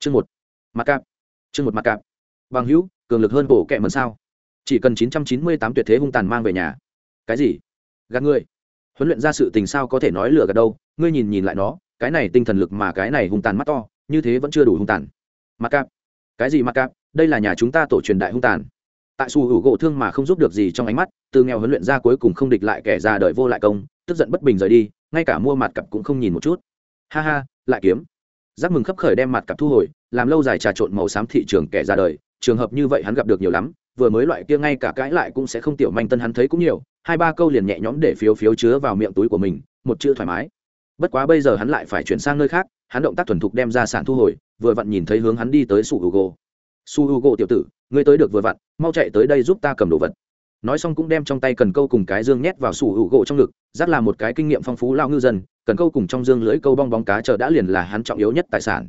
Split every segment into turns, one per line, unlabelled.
chương một mặt cạp chương một mặt cạp bằng hữu, cường lực hơn bổ kẹ mần sao? Chỉ cần chín trăm chín mươi tám tuyệt thế hung tàn mang về nhà. Cái gì? Gạt ngươi huấn luyện ra sự tình sao có thể nói lừa gạt đâu? Ngươi nhìn nhìn lại nó, cái này tinh thần lực mà cái này hung tàn mắt to, như thế vẫn chưa đủ hung tàn. Mặt cạp cái gì mặt cạp đây là nhà chúng ta tổ truyền đại hung tàn. Tại su hữu gỗ thương mà không giúp được gì trong ánh mắt, từ nghèo huấn luyện ra cuối cùng không địch lại kẻ già đợi vô lại công, tức giận bất bình rời đi, ngay cả mua mặt cặp cũng không nhìn một chút. Ha ha, lại kiếm giác mừng khấp khởi đem mặt cặp thu hồi, làm lâu dài trà trộn màu xám thị trường kẻ ra đời. Trường hợp như vậy hắn gặp được nhiều lắm, vừa mới loại kia ngay cả cãi lại cũng sẽ không tiểu manh tân hắn thấy cũng nhiều, hai ba câu liền nhẹ nhõm để phiếu phiếu chứa vào miệng túi của mình, một chữ thoải mái. Bất quá bây giờ hắn lại phải chuyển sang nơi khác, hắn động tác thuần thục đem ra sản thu hồi, vừa vặn nhìn thấy hướng hắn đi tới su hugo. Su hugo tiểu tử, ngươi tới được vừa vặn, mau chạy tới đây giúp ta cầm đồ vật. Nói xong cũng đem trong tay cần câu cùng cái dương nhét vào su hugo trong ngực, rất là một cái kinh nghiệm phong phú lao ngư dân cần câu cùng trong dương lưỡi câu bong bóng cá chờ đã liền là hắn trọng yếu nhất tài sản.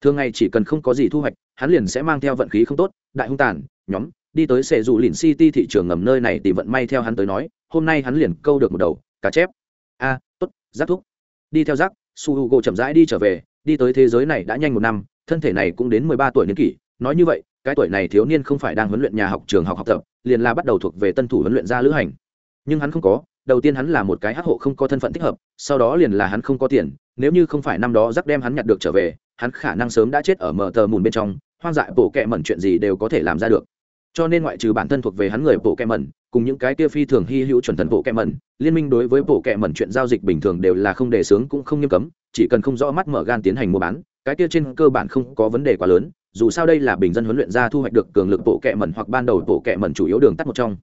Thường ngày chỉ cần không có gì thu hoạch, hắn liền sẽ mang theo vận khí không tốt, đại hung tàn, nhóm, đi tới sệ dù lìn city thị trường ngầm nơi này tìm vận may theo hắn tới nói, hôm nay hắn liền câu được một đầu, cá chép. A, tốt giác thúc. Đi theo giác su h u g o chậm rãi đi trở về, đi tới thế giới này đã nhanh một năm, thân thể này cũng đến mười ba tuổi niên kỷ. Nói như vậy, cái tuổi này thiếu niên không phải đang huấn luyện nhà học trường học học tập, liền là bắt đầu thuộc về tân thủ huấn luyện gia lữ hành. Nhưng hắn không có đầu tiên hắn là một cái hắc hộ không có thân phận thích hợp, sau đó liền là hắn không có tiền, nếu như không phải năm đó rắc đem hắn nhặt được trở về, hắn khả năng sớm đã chết ở mờ tờ mùn bên trong, hoang dại bộ kẹ mẩn chuyện gì đều có thể làm ra được. Cho nên ngoại trừ bản thân thuộc về hắn người bộ kẹ mẩn, cùng những cái kia phi thường hy hữu chuẩn thần bộ kẹ mẩn, liên minh đối với bộ kẹ mẩn chuyện giao dịch bình thường đều là không đề xướng cũng không nghiêm cấm, chỉ cần không rõ mắt mở gan tiến hành mua bán, cái kia trên cơ bản không có vấn đề quá lớn, dù sao đây là bình dân huấn luyện ra thu hoạch được cường lực bộ kẹ mẩn hoặc ban đầu bộ kẹ mẩn chủ yếu đường tắt một trong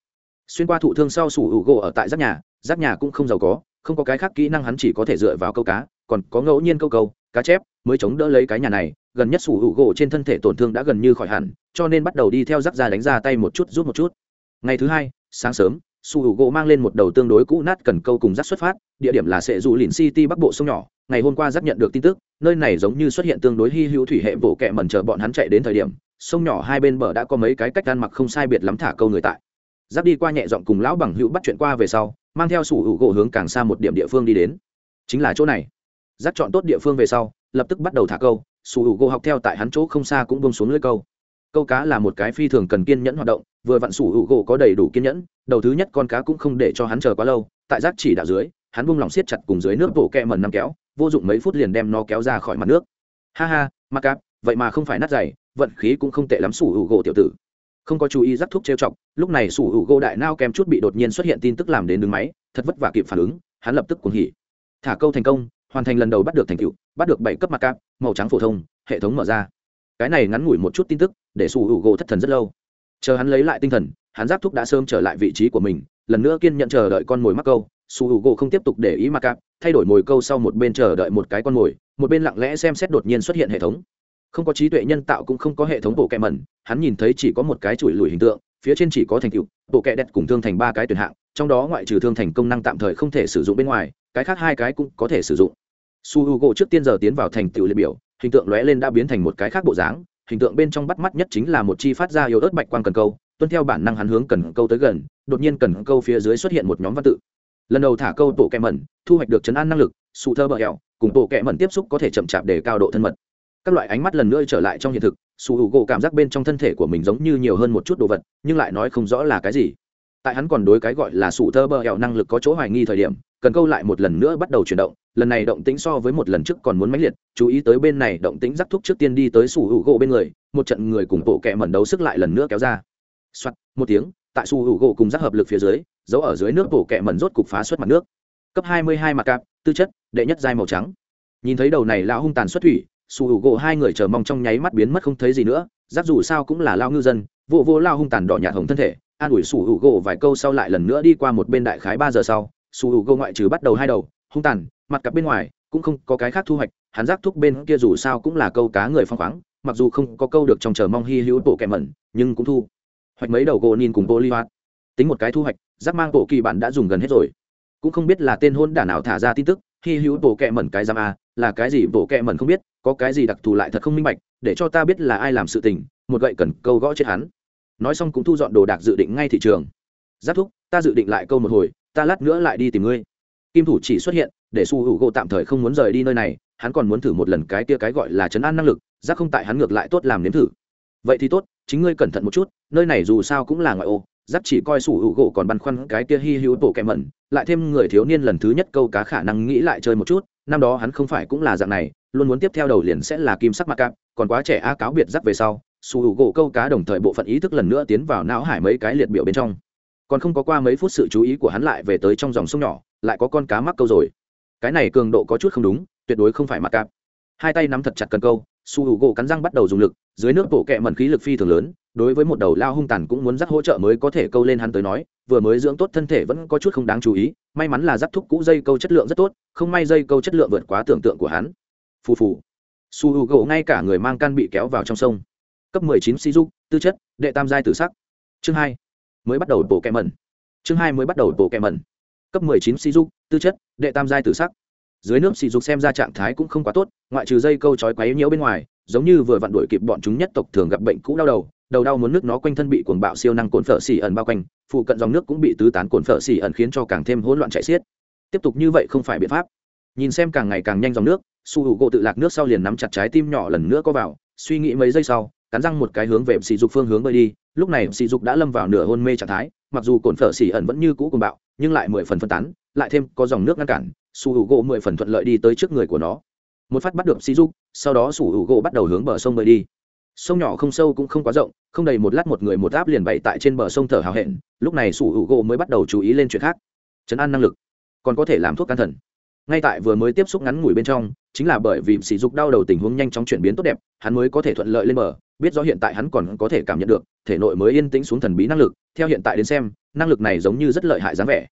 xuyên qua thụ thương sau sủ hữu gỗ ở tại giáp nhà giáp nhà cũng không giàu có, không có cái khác kỹ năng hắn chỉ có thể dựa vào câu cá, còn có ngẫu nhiên câu câu, cá chép mới chống đỡ lấy cái nhà này, gần nhất sủ hữu gỗ trên thân thể tổn thương đã gần như khỏi hẳn, cho nên bắt đầu đi theo giáp ra đánh ra tay một chút rút một chút. Ngày thứ hai, sáng sớm, sủ hữu gỗ mang lên một đầu tương đối cũ nát cần câu cùng rác xuất phát, địa điểm là sệ dù lìn city, bắc bộ sông nhỏ. Ngày hôm qua rác nhận được tin tức, nơi này giống như xuất hiện tương đối hy hữu thủy hệ bộ kẹ mẩn chờ bọn hắn chạy đến thời điểm, sông nhỏ hai bên bờ đã có mấy cái cách ăn mặc không sai biệt lắm thả câu người tại giáp đi qua nhẹ dọn cùng lão bằng hữu bắt chuyện qua về sau, mang theo sủ hữu gỗ hướng càng xa một điểm địa phương đi đến. Chính là chỗ này. Giáp chọn tốt địa phương về sau, lập tức bắt đầu thả câu, sủ hữu gỗ học theo tại hắn chỗ không xa cũng bông xuống lưới câu. Câu cá là một cái phi thường cần kiên nhẫn hoạt động, vừa vặn sủ hữu gỗ có đầy đủ kiên nhẫn, đầu thứ nhất con cá cũng không để cho hắn chờ quá lâu, tại giác chỉ đạo dưới, hắn buông lỏng siết chặt cùng dưới nước bộ kẹ mần năm kéo, vô dụng mấy phút liền đem nó kéo ra khỏi mặt nước. Ha ha, mặc cáp vậy mà không phải nát dày, vận khí cũng không tệ lắm sủ hữu gỗ tiểu tử không có chú ý rắc thuốc trêu chọc, lúc này sủ hữu gỗ đại nao kèm chút bị đột nhiên xuất hiện tin tức làm đến đứng máy, thật vất vả kịp phản ứng, hắn lập tức cuồng hỉ. Thả câu thành công, hoàn thành lần đầu bắt được thành tựu, bắt được bảy cấp mặt cáp, màu trắng phổ thông, hệ thống mở ra. Cái này ngắn ngủi một chút tin tức, để sủ hữu gỗ thất thần rất lâu. Chờ hắn lấy lại tinh thần, hắn giáp thúc đã sớm trở lại vị trí của mình, lần nữa kiên nhận chờ đợi con mồi mắc câu su h u gỗ không tiếp tục để ý mặc cạp thay đổi mồi câu sau một bên chờ đợi một cái con mồi, một bên lặng lẽ xem xét đột nhiên xuất hiện hệ thống không có trí tuệ nhân tạo cũng không có hệ thống bộ kẹ mẩn, hắn nhìn thấy chỉ có một cái chùi lùi hình tượng, phía trên chỉ có thành tựu, bộ kẹ đẹp cùng thương thành ba cái tuyển hạng, trong đó ngoại trừ thương thành công năng tạm thời không thể sử dụng bên ngoài, cái khác hai cái cũng có thể sử dụng. Su h u gỗ trước tiên giờ tiến vào thành tựu liệt biểu, hình tượng lóe lên đã biến thành một cái khác bộ dáng, hình tượng bên trong bắt mắt nhất chính là một chi phát ra yếu ớt bạch quang cần câu, tuân theo bản năng hắn hướng cần câu tới gần, đột nhiên cần câu phía dưới xuất hiện một nhóm văn tự. Lần đầu thả câu bộ kẹ mẩn, thu hoạch được chấn an năng lực, sụ thơ bờ hẹo, cùng bộ kẹ mẩn tiếp xúc có thể chậm chạp để cao độ thân mật các loại ánh mắt lần nữa trở lại trong hiện thực su U gỗ cảm giác bên trong thân thể của mình giống như nhiều hơn một chút đồ vật nhưng lại nói không rõ là cái gì. Tại hắn còn đối cái gọi là sủ thơ bờ hẹo năng lực có chỗ hoài nghi thời điểm cần câu lại một lần nữa bắt đầu chuyển động lần này động tĩnh so với một lần trước còn muốn mãnh liệt chú ý tới bên này động tĩnh rắc thúc trước tiên đi tới sủ hữu gỗ bên người một trận người cùng bộ kẹ mẩn đấu sức lại lần nữa kéo ra. Soạt, một tiếng tại sủ hữu gỗ cùng rắc hợp lực phía dưới giấu ở dưới nước bộ kẹ mẩn rốt cục phá xuất mặt nước. Cấp hai mươi hai mặt cạp tư chất đệ nhất giai màu trắng. Nhìn thấy đầu này lão hung tàn xuất thủy sủ hữu gỗ hai người chờ mong trong nháy mắt biến mất không thấy gì nữa Giác dù sao cũng là lao ngư dân, vô vô lao hung tàn đỏ nhạt hồng thân thể, an ủi sủ hữu gỗ vài câu sau lại lần nữa đi qua một bên đại khái ba giờ sau sủ hữu gỗ ngoại trừ bắt đầu hai đầu, hung tàn, mặt cặp bên ngoài, cũng không có cái khác thu hoạch, hắn giác thúc bên kia dù sao cũng là câu cá người phong khoáng, mặc dù không có câu được trong chờ mong hy hữu bộ kẹm mẩn, nhưng cũng thu hoạch mấy đầu gỗ nhìn cùng bộ ly hoạt. Tính một cái thu hoạch giác mang bộ kỳ bản đã dùng gần hết rồi. Cũng không biết là tên hôn đả nào thả ra tin tức hy hữu bộ kẹ mẩn cái giam a à, là cái gì bộ kẹ mẩn không biết, có cái gì đặc thù lại thật không minh bạch, để cho ta biết là ai làm sự tình, một gậy cần câu gõ chết hắn. Nói xong cũng thu dọn đồ đạc dự định ngay thị trường. Giáp thúc, ta dự định lại câu một hồi, ta lát nữa lại đi tìm ngươi. Kim thủ chỉ xuất hiện, để su hữu gỗ tạm thời không muốn rời đi nơi này, hắn còn muốn thử một lần cái kia cái gọi là chấn an năng lực giác không tại hắn ngược lại tốt làm nếm thử. Vậy thì tốt, chính ngươi cẩn thận một chút, nơi này dù sao cũng là ngoại ô giáp chỉ coi sủ hữu gỗ còn băn khoăn cái kia hy hữu tổ kẻ mẩn, lại thêm người thiếu niên lần thứ nhất câu cá khả năng nghĩ lại chơi một chút, năm đó hắn không phải cũng là dạng này, luôn muốn tiếp theo đầu liền sẽ là kim sắc mặc cạp, còn quá trẻ a cáo biệt giáp về sau, sủ hữu gỗ câu cá đồng thời bộ phận ý thức lần nữa tiến vào não hải mấy cái liệt biểu bên trong. Còn không có qua mấy phút sự chú ý của hắn lại về tới trong dòng sông nhỏ, lại có con cá mắc câu rồi. Cái này cường độ có chút không đúng, tuyệt đối không phải mặc cạp. Hai tay nắm thật chặt cần câu su hữu gỗ cắn răng bắt đầu dùng lực, dưới nước bộ kẹ mẩn khí lực phi thường lớn đối với một đầu lao hung tàn cũng muốn dắt hỗ trợ mới có thể câu lên hắn tới nói, vừa mới dưỡng tốt thân thể vẫn có chút không đáng chú ý, may mắn là dắt thúc cũ dây câu chất lượng rất tốt, không may dây câu chất lượng vượt quá tưởng tượng của hắn. Phù phù. Su u gỗ ngay cả người mang can bị kéo vào trong sông. Cấp 19 si dục tư chất, đệ tam giai tử sắc. Chương hai, mới bắt đầu bộ kẹ mẩn. Chương hai mới bắt đầu bộ kẹ mẩn. Cấp 19 si dục tư chất, đệ tam giai tử sắc. Dưới nước sỉ dục xem ra trạng thái cũng không quá tốt, ngoại trừ dây câu chói quấy nhiễu bên ngoài, giống như vừa vặn đuổi kịp bọn chúng nhất tộc thường gặp bệnh cũ đau đầu đầu đau muốn nước nó quanh thân bị cuồng bạo siêu năng cồn phở xỉ ẩn bao quanh, phụ cận dòng nước cũng bị tứ tán cồn phở xỉ ẩn khiến cho càng thêm hỗn loạn chạy xiết. Tiếp tục như vậy không phải biện pháp. Nhìn xem càng ngày càng nhanh dòng nước, su hữu gỗ tự lạc nước sau liền nắm chặt trái tim nhỏ lần nữa có vào, suy nghĩ mấy giây sau, cắn răng một cái hướng về sỉ dục phương hướng bơi đi, lúc này sỉ dục đã lâm vào nửa hôn mê trạng thái, mặc dù cồn phở xỉ ẩn vẫn như cũ cuồng bạo, nhưng lại mười phần phân tán, lại thêm có dòng nước ngăn cản, su hữu gỗ mười phần thuận lợi đi tới trước người của nó. Một phát bắt được sỉ dục, sau đó su hữu gỗ bắt đầu hướng bờ sông bơi đi sông nhỏ không sâu cũng không quá rộng, không đầy một lát một người một áp liền bày tại trên bờ sông thở hào hẹn, lúc này sủ hữu gỗ mới bắt đầu chú ý lên chuyện khác. Chấn an năng lực, còn có thể làm thuốc can thần. Ngay tại vừa mới tiếp xúc ngắn ngủi bên trong, chính là bởi vì sỉ dục đau đầu tình huống nhanh chóng chuyển biến tốt đẹp, hắn mới có thể thuận lợi lên bờ, biết rõ hiện tại hắn còn có thể cảm nhận được, thể nội mới yên tĩnh xuống thần bí năng lực, theo hiện tại đến xem, năng lực này giống như rất lợi hại dáng vẻ.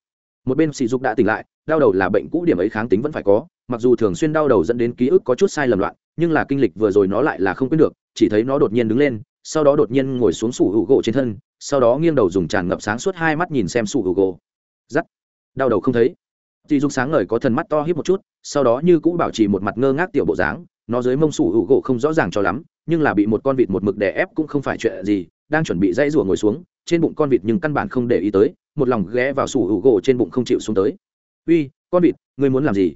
Một bên sỉ dục đã tỉnh lại, đau đầu là bệnh cũ điểm ấy kháng tính vẫn phải có mặc dù thường xuyên đau đầu dẫn đến ký ức có chút sai lầm loạn, nhưng là kinh lịch vừa rồi nó lại là không quên được, chỉ thấy nó đột nhiên đứng lên, sau đó đột nhiên ngồi xuống sủ hữu gỗ trên thân, sau đó nghiêng đầu dùng tràn ngập sáng suốt hai mắt nhìn xem sủ hữu gỗ. Giắt đau đầu không thấy. Dì dục sáng ngời có thần mắt to hiếp một chút, sau đó như cũng bảo trì một mặt ngơ ngác tiểu bộ dáng, nó dưới mông sủ hữu gỗ không rõ ràng cho lắm, nhưng là bị một con vịt một mực đè ép cũng không phải chuyện gì, đang chuẩn bị dãy rủa ngồi xuống, trên bụng con vịt nhưng căn bản không để ý tới, một lòng ghé vào sủ hữu gỗ trên bụng không chịu xuống tới. Uy, con vịt, ngươi muốn làm gì?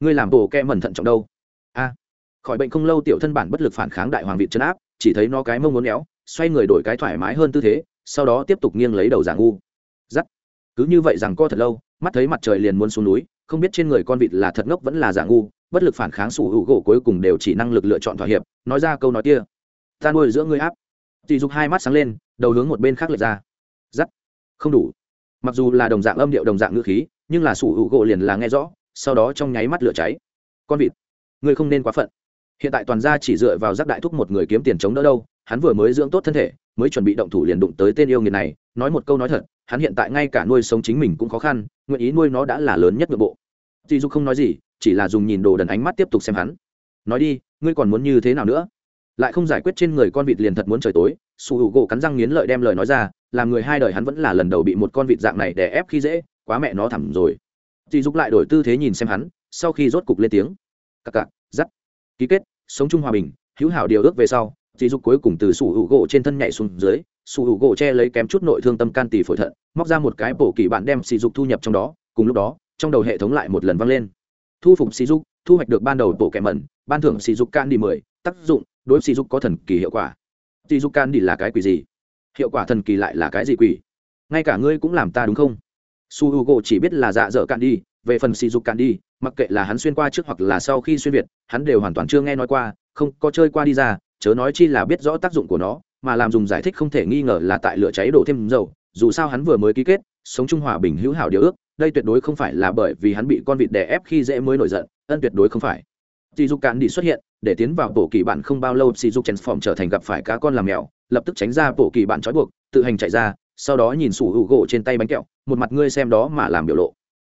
Ngươi làm bộ kẹ mẩn thận trọng đâu. A, khỏi bệnh không lâu tiểu thân bản bất lực phản kháng đại hoàng vịt chấn áp, chỉ thấy nó cái mông muốn éo, xoay người đổi cái thoải mái hơn tư thế, sau đó tiếp tục nghiêng lấy đầu giả ngu. Giắt. Cứ như vậy rằng co thật lâu, mắt thấy mặt trời liền muốn xuống núi, không biết trên người con vịt là thật ngốc vẫn là giả ngu, bất lực phản kháng sủ hữu gỗ cuối cùng đều chỉ năng lực lựa chọn thỏa hiệp, nói ra câu nói kia. Ta nuôi giữa ngươi áp. Chị dục hai mắt sáng lên, đầu hướng một bên khác lệch ra. Giắt. Không đủ. Mặc dù là đồng dạng âm điệu, đồng dạng ngữ khí, nhưng là sủ hữu gỗ liền là nghe rõ sau đó trong nháy mắt lửa cháy. Con vịt, ngươi không nên quá phận. Hiện tại toàn gia chỉ dựa vào giác đại thúc một người kiếm tiền chống đỡ đâu, hắn vừa mới dưỡng tốt thân thể, mới chuẩn bị động thủ liền đụng tới tên yêu nghiệt này, nói một câu nói thật, hắn hiện tại ngay cả nuôi sống chính mình cũng khó khăn, nguyện ý nuôi nó đã là lớn nhất nội bộ. Dì dục không nói gì, chỉ là dùng nhìn đồ đần ánh mắt tiếp tục xem hắn. Nói đi, ngươi còn muốn như thế nào nữa? Lại không giải quyết trên người con vịt liền thật muốn trời tối, su hữu gỗ cắn răng nghiến lợi đem lời nói ra, làm người hai đời hắn vẫn là lần đầu bị một con vịt dạng này đè ép khi dễ, quá mẹ nó thẳm rồi dì dục lại đổi tư thế nhìn xem hắn, sau khi rốt cục lên tiếng. Cặc cặc dắt ký kết, sống chung hòa bình, hữu hảo điều ước về sau, dì dục cuối cùng từ sủ hữu gỗ trên thân nhảy xuống dưới, sủ hữu gỗ che lấy kém chút nội thương tâm can tỷ phổi thận, móc ra một cái bổ kỳ bạn đem sỉ dục thu nhập trong đó, cùng lúc đó, trong đầu hệ thống lại một lần vang lên. Thu phục sỉ dục, thu hoạch được ban đầu bộ kẻ mẩn, ban thưởng sỉ dục can đi mười, tác dụng, đối sỉ dục có thần kỳ hiệu quả. Sỉ dục can đi là cái quỷ gì? Hiệu quả thần kỳ lại là cái gì quỷ? Ngay cả ngươi cũng làm ta đúng không? Su h u g chỉ biết là dạ dở cạn đi, về phần sỉ dục cạn đi, mặc kệ là hắn xuyên qua trước hoặc là sau khi xuyên việt, hắn đều hoàn toàn chưa nghe nói qua, không có chơi qua đi ra, chớ nói chi là biết rõ tác dụng của nó, mà làm dùng giải thích không thể nghi ngờ là tại lửa cháy đổ thêm dầu, dù sao hắn vừa mới ký kết, sống trung hòa bình hữu hảo điều ước, đây tuyệt đối không phải là bởi vì hắn bị con vịt đè ép khi dễ mới nổi giận, ân tuyệt đối không phải. Sỉ dục cạn đi xuất hiện, để tiến vào bộ kỳ bạn không bao lâu sỉ dục transform trở thành gặp phải cá con làm mèo, lập tức tránh ra bộ kỳ bạn trói buộc, tự hành chạy ra sau đó nhìn sủ hữu gỗ trên tay bánh kẹo, một mặt ngươi xem đó mà làm biểu lộ.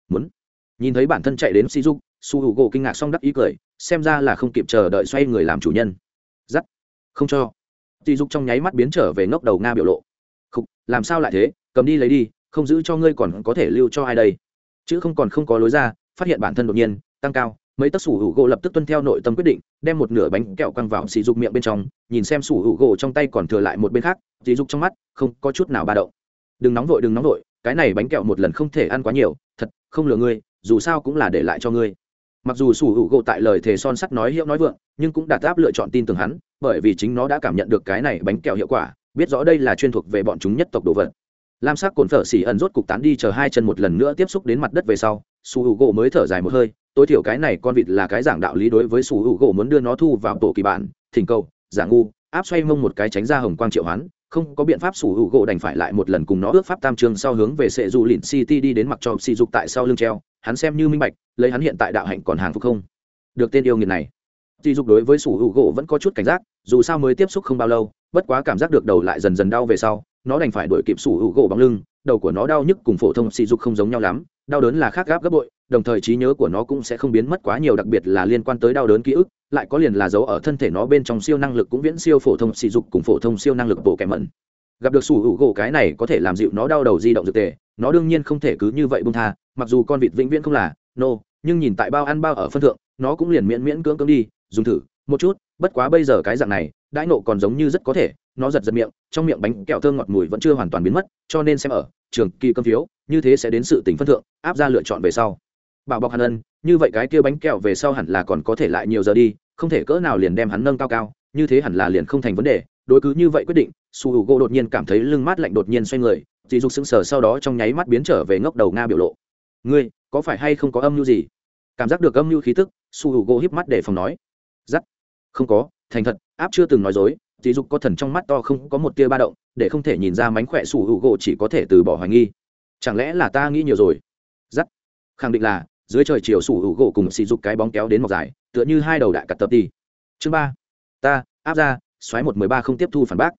Muốn. Nhìn thấy bản thân chạy đến si dục su hữu gỗ kinh ngạc xong đắc ý cười, xem ra là không kịp chờ đợi xoay người làm chủ nhân. Giắt. Không cho. Dì dục trong nháy mắt biến trở về ngốc đầu nga biểu lộ. Không làm sao lại thế? Cầm đi lấy đi, không giữ cho ngươi còn có thể lưu cho ai đây? Chứ không còn không có lối ra, phát hiện bản thân đột nhiên tăng cao, mấy tấc sủ hữu gỗ lập tức tuân theo nội tâm quyết định, đem một nửa bánh kẹo quăng vào sỉ dục miệng bên trong, nhìn xem sủ hữu gỗ trong tay còn thừa lại một bên khác sỉ dục trong mắt không có chút nào ba động đừng nóng vội, đừng nóng vội, cái này bánh kẹo một lần không thể ăn quá nhiều, thật, không lừa ngươi, dù sao cũng là để lại cho ngươi. Mặc dù sủ hữu gỗ tại lời thề son sắt nói hiệu nói vượng, nhưng cũng đạt áp lựa chọn tin tưởng hắn, bởi vì chính nó đã cảm nhận được cái này bánh kẹo hiệu quả, biết rõ đây là chuyên thuộc về bọn chúng nhất tộc đồ vật. Lam sắc cồn phở xỉ ẩn rốt cục tán đi chờ hai chân một lần nữa tiếp xúc đến mặt đất về sau su hữu gỗ mới thở dài một hơi, tối thiểu cái này con vịt là cái giảng đạo lý đối với su hữu gỗ muốn đưa nó thu vào tổ kỳ bản, thỉnh cầu, giả ngu, áp xoay mông một cái tránh ra hồng quang triệu hoán không có biện pháp sủ hữu gỗ đành phải lại một lần cùng nó ước pháp tam trường sau hướng về sệ dù lìn city đi đến mặc cho sỉ dục tại sau lưng treo. Hắn xem như minh bạch, lấy hắn hiện tại đạo hạnh còn hàng phục không? Được tên yêu nghiệt này. Sỉ dục đối với sủ hữu gỗ vẫn có chút cảnh giác, dù sao mới tiếp xúc không bao lâu, bất quá cảm giác được đầu lại dần dần đau về sau, nó đành phải đuổi kịp sủ hữu gỗ bằng lưng, đầu của nó đau nhức cùng phổ thông sỉ dục không giống nhau lắm, đau đớn là khác gáp gấp bội đồng thời trí nhớ của nó cũng sẽ không biến mất quá nhiều đặc biệt là liên quan tới đau đớn ký ức lại có liền là dấu ở thân thể nó bên trong siêu năng lực cũng viễn siêu phổ thông sỉ dục cùng phổ thông siêu năng lực bộ kẻ mẩn. Gặp được sủ hữu gỗ cái này có thể làm dịu nó đau đầu di động dược tề nó đương nhiên không thể cứ như vậy bung tha mặc dù con vịt vĩnh viễn không là nô、no, nhưng nhìn tại bao ăn bao ở phân thượng nó cũng liền miễn miễn cưỡng cưỡng đi dùng thử một chút bất quá bây giờ cái dạng này đãi nộ còn giống như rất có thể nó giật giật miệng trong miệng bánh kẹo thơm ngọt mùi vẫn chưa hoàn toàn biến mất cho nên xem ở trường kỳ cơm phiếu như thế sẽ đến sự tỉnh phân thượng áp ra lựa chọn về sau bảo bọc hàn ân, như vậy cái kia bánh kẹo về sau hẳn là còn có thể lại nhiều giờ đi, không thể cỡ nào liền đem hắn nâng cao cao, như thế hẳn là liền không thành vấn đề. Đối cứ như vậy quyết định, su h u gỗ đột nhiên cảm thấy lưng mát lạnh đột nhiên xoay người, dì dục sững sờ sau đó trong nháy mắt biến trở về ngốc đầu nga biểu lộ. Ngươi, có phải hay không có âm mưu gì? Cảm giác được âm mưu khí tức, su h u gỗ híp mắt để phòng nói. Giắt không có, thành thật, áp chưa từng nói dối. Dì dục có thần trong mắt to không có một tia ba động, để không thể nhìn ra mánh khỏe su h u gỗ chỉ có thể từ bỏ hoài nghi. Chẳng lẽ là ta nghĩ nhiều rồi? Giắt khẳng định là dưới trời chiều sủ hữu gỗ cùng xì dục cái bóng kéo đến mọc dài, tựa như hai đầu đại cặt tập đi. Chương ba. Ta, áp ra, xoáy một mười ba không tiếp thu phản bác.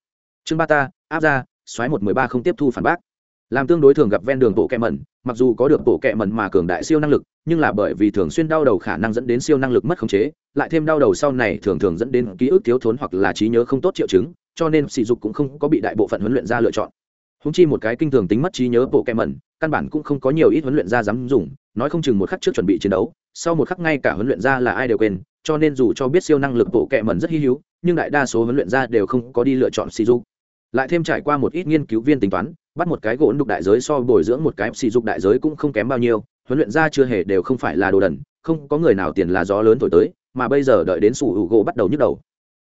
Chương ba ta, áp ra, xoáy một mười ba không tiếp thu phản bác. Làm tương đối thường gặp ven đường bộ kẹ mẩn, mặc dù có được bộ kẹ mẩn mà cường đại siêu năng lực, nhưng là bởi vì thường xuyên đau đầu khả năng dẫn đến siêu năng lực mất khống chế, lại thêm đau đầu sau này thường thường dẫn đến ký ức thiếu thốn hoặc là trí nhớ không tốt triệu chứng, cho nên sỉ dục cũng không có bị đại bộ phận huấn luyện ra lựa chọn húng chi một cái kinh thường tính mất trí nhớ bộ kẹ mẩn, căn bản cũng không có nhiều ít huấn luyện ra dám dùng, nói không chừng một khắc trước chuẩn bị chiến đấu, sau một khắc ngay cả huấn luyện ra là ai đều quên, cho nên dù cho biết siêu năng lực bộ kẹ mẩn rất hy hữu, nhưng đại đa số huấn luyện ra đều không có đi lựa chọn sỉ dục lại thêm trải qua một ít nghiên cứu viên tính toán, bắt một cái gỗ đục đại giới so bồi dưỡng một cái sỉ dục đại giới cũng không kém bao nhiêu, huấn luyện ra chưa hề đều không phải là đồ đần, không có người nào tiền là gió lớn thổi tới, mà bây giờ đợi đến sủ hữu gỗ bắt đầu nhức đầu.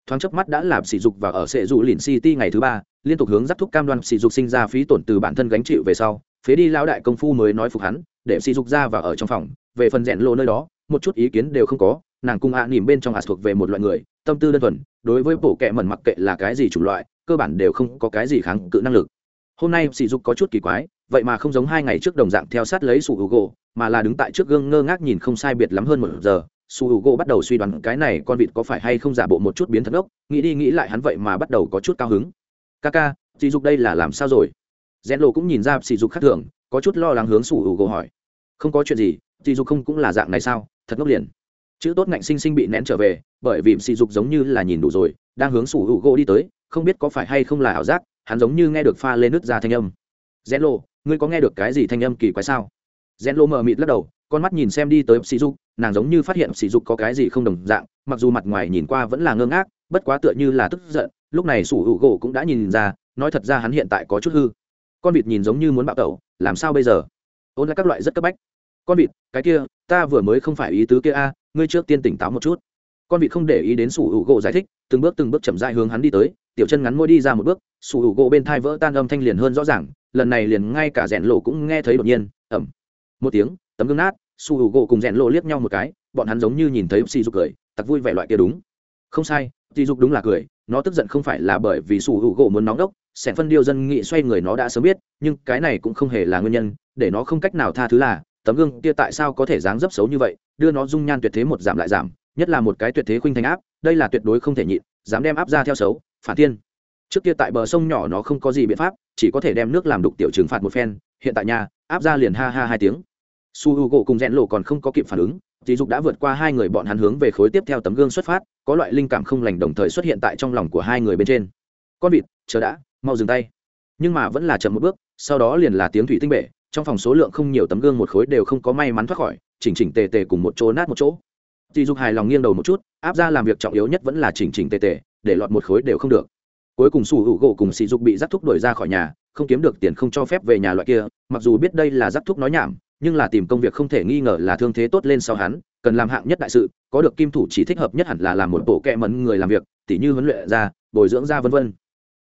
Thoáng chớp mắt đã làm sỉ dục và ở sệ dù lìn city ngày thứ ba liên tục hướng dắt thúc cam đoan sỉ dục sinh ra phí tổn từ bản thân gánh chịu về sau, phế đi lao đại công phu mới nói phục hắn, để sỉ dục ra và ở trong phòng, về phần rèn lộ nơi đó, một chút ý kiến đều không có, nàng cung ạ à nỉm bên trong ạt thuộc về một loại người, tâm tư đơn thuần, đối với bộ kệ mẩn mặc kệ là cái gì chủng loại, cơ bản đều không có cái gì kháng cự năng lực. Hôm nay sỉ dục có chút kỳ quái, vậy mà không giống hai ngày trước đồng dạng theo sát lấy sủ hữu gỗ, mà là đứng tại trước gương ngơ ngác nhìn không sai biệt lắm hơn một giờ. Su hữu gỗ bắt đầu suy đoán cái này con vịt có phải hay không giả bộ một chút biến thật ốc, nghĩ đi nghĩ lại hắn vậy mà bắt đầu có chút cao hứng ca ca sỉ dục đây là làm sao rồi? Rèn lộ cũng nhìn ra sỉ dục khác thường, có chút lo lắng hướng sủ hữu gỗ hỏi. Không có chuyện gì sỉ dục không cũng là dạng này sao? Thật ngốc liền. Chữ tốt ngạnh sinh sinh bị nén trở về, bởi vì sỉ dục giống như là nhìn đủ rồi, đang hướng sủ hữu gỗ đi tới, không biết có phải hay không là ảo giác, hắn giống như nghe được pha lên nước ra thanh âm. Rẽn lộ, ngươi có nghe được cái gì thanh âm kỳ quái sao? Rẽn lộ mờ mịt lắc đầu, con mắt nhìn xem đi tới sỉ dục, nàng giống như phát hiện sỉ dục có cái gì không đồng dạng, mặc dù mặt ngoài nhìn qua vẫn là ngơ ngác bất quá tựa như là tức giận, lúc này sủ hữu gỗ cũng đã nhìn ra, nói thật ra hắn hiện tại có chút hư. Con vịt nhìn giống như muốn bạo tẩu, làm sao bây giờ? Ôn lại các loại rất cấp bách. Con vịt, cái kia, ta vừa mới không phải ý tứ kia a, ngươi trước tiên tỉnh táo một chút. Con vịt không để ý đến sủ hữu gỗ giải thích, từng bước từng bước chậm dại hướng hắn đi tới, tiểu chân ngắn môi đi ra một bước, sủ hữu gỗ bên thai vỡ tan âm thanh liền hơn rõ ràng, lần này liền ngay cả rèn lộ cũng nghe thấy đột nhiên ẩm một tiếng, tấm gương nát, sủ hữu gỗ cùng rèn lộ liếc nhau một cái, bọn hắn giống như nhìn thấy oxy dục cười, tặc vui vẻ loại kia đúng. Không sai dì dục đúng là cười, nó tức giận không phải là bởi vì sủ hữu gỗ muốn nóng đốc, sẻn phân điêu dân nghị xoay người nó đã sớm biết, nhưng cái này cũng không hề là nguyên nhân, để nó không cách nào tha thứ là, tấm gương kia tại sao có thể dáng dấp xấu như vậy, đưa nó dung nhan tuyệt thế một giảm lại giảm, nhất là một cái tuyệt thế khuynh thành áp, đây là tuyệt đối không thể nhịn, dám đem áp ra theo xấu, phản tiên trước kia tại bờ sông nhỏ nó không có gì biện pháp, chỉ có thể đem nước làm đục tiểu trừng phạt một phen, hiện tại nhà áp ra liền ha ha hai tiếng. Su h u gỗ cùng rẽn lộ còn không có kịp phản ứng dì dục đã vượt qua hai người bọn hắn hướng về khối tiếp theo tấm gương xuất phát, có loại linh cảm không lành đồng thời xuất hiện tại trong lòng của hai người bên trên. Con vịt, chờ đã, mau dừng tay. Nhưng mà vẫn là chậm một bước, sau đó liền là tiếng thủy tinh bể, trong phòng số lượng không nhiều tấm gương một khối đều không có may mắn thoát khỏi, chỉnh chỉnh tề tề cùng một chỗ nát một chỗ. Dì dục hài lòng nghiêng đầu một chút, áp ra làm việc trọng yếu nhất vẫn là chỉnh chỉnh tề tề, để lọt một khối đều không được. Cuối cùng sủ hữu gỗ cùng sỉ dục bị giáp thúc đuổi ra khỏi nhà, không kiếm được tiền không cho phép về nhà loại kia, mặc dù biết đây là giáp thúc nói nhảm nhưng là tìm công việc không thể nghi ngờ là thương thế tốt lên sau hắn, cần làm hạng nhất đại sự, có được kim thủ chỉ thích hợp nhất hẳn là làm một bộ kẹ mẫn người làm việc, tỉ như huấn luyện ra, bồi dưỡng ra vân vân.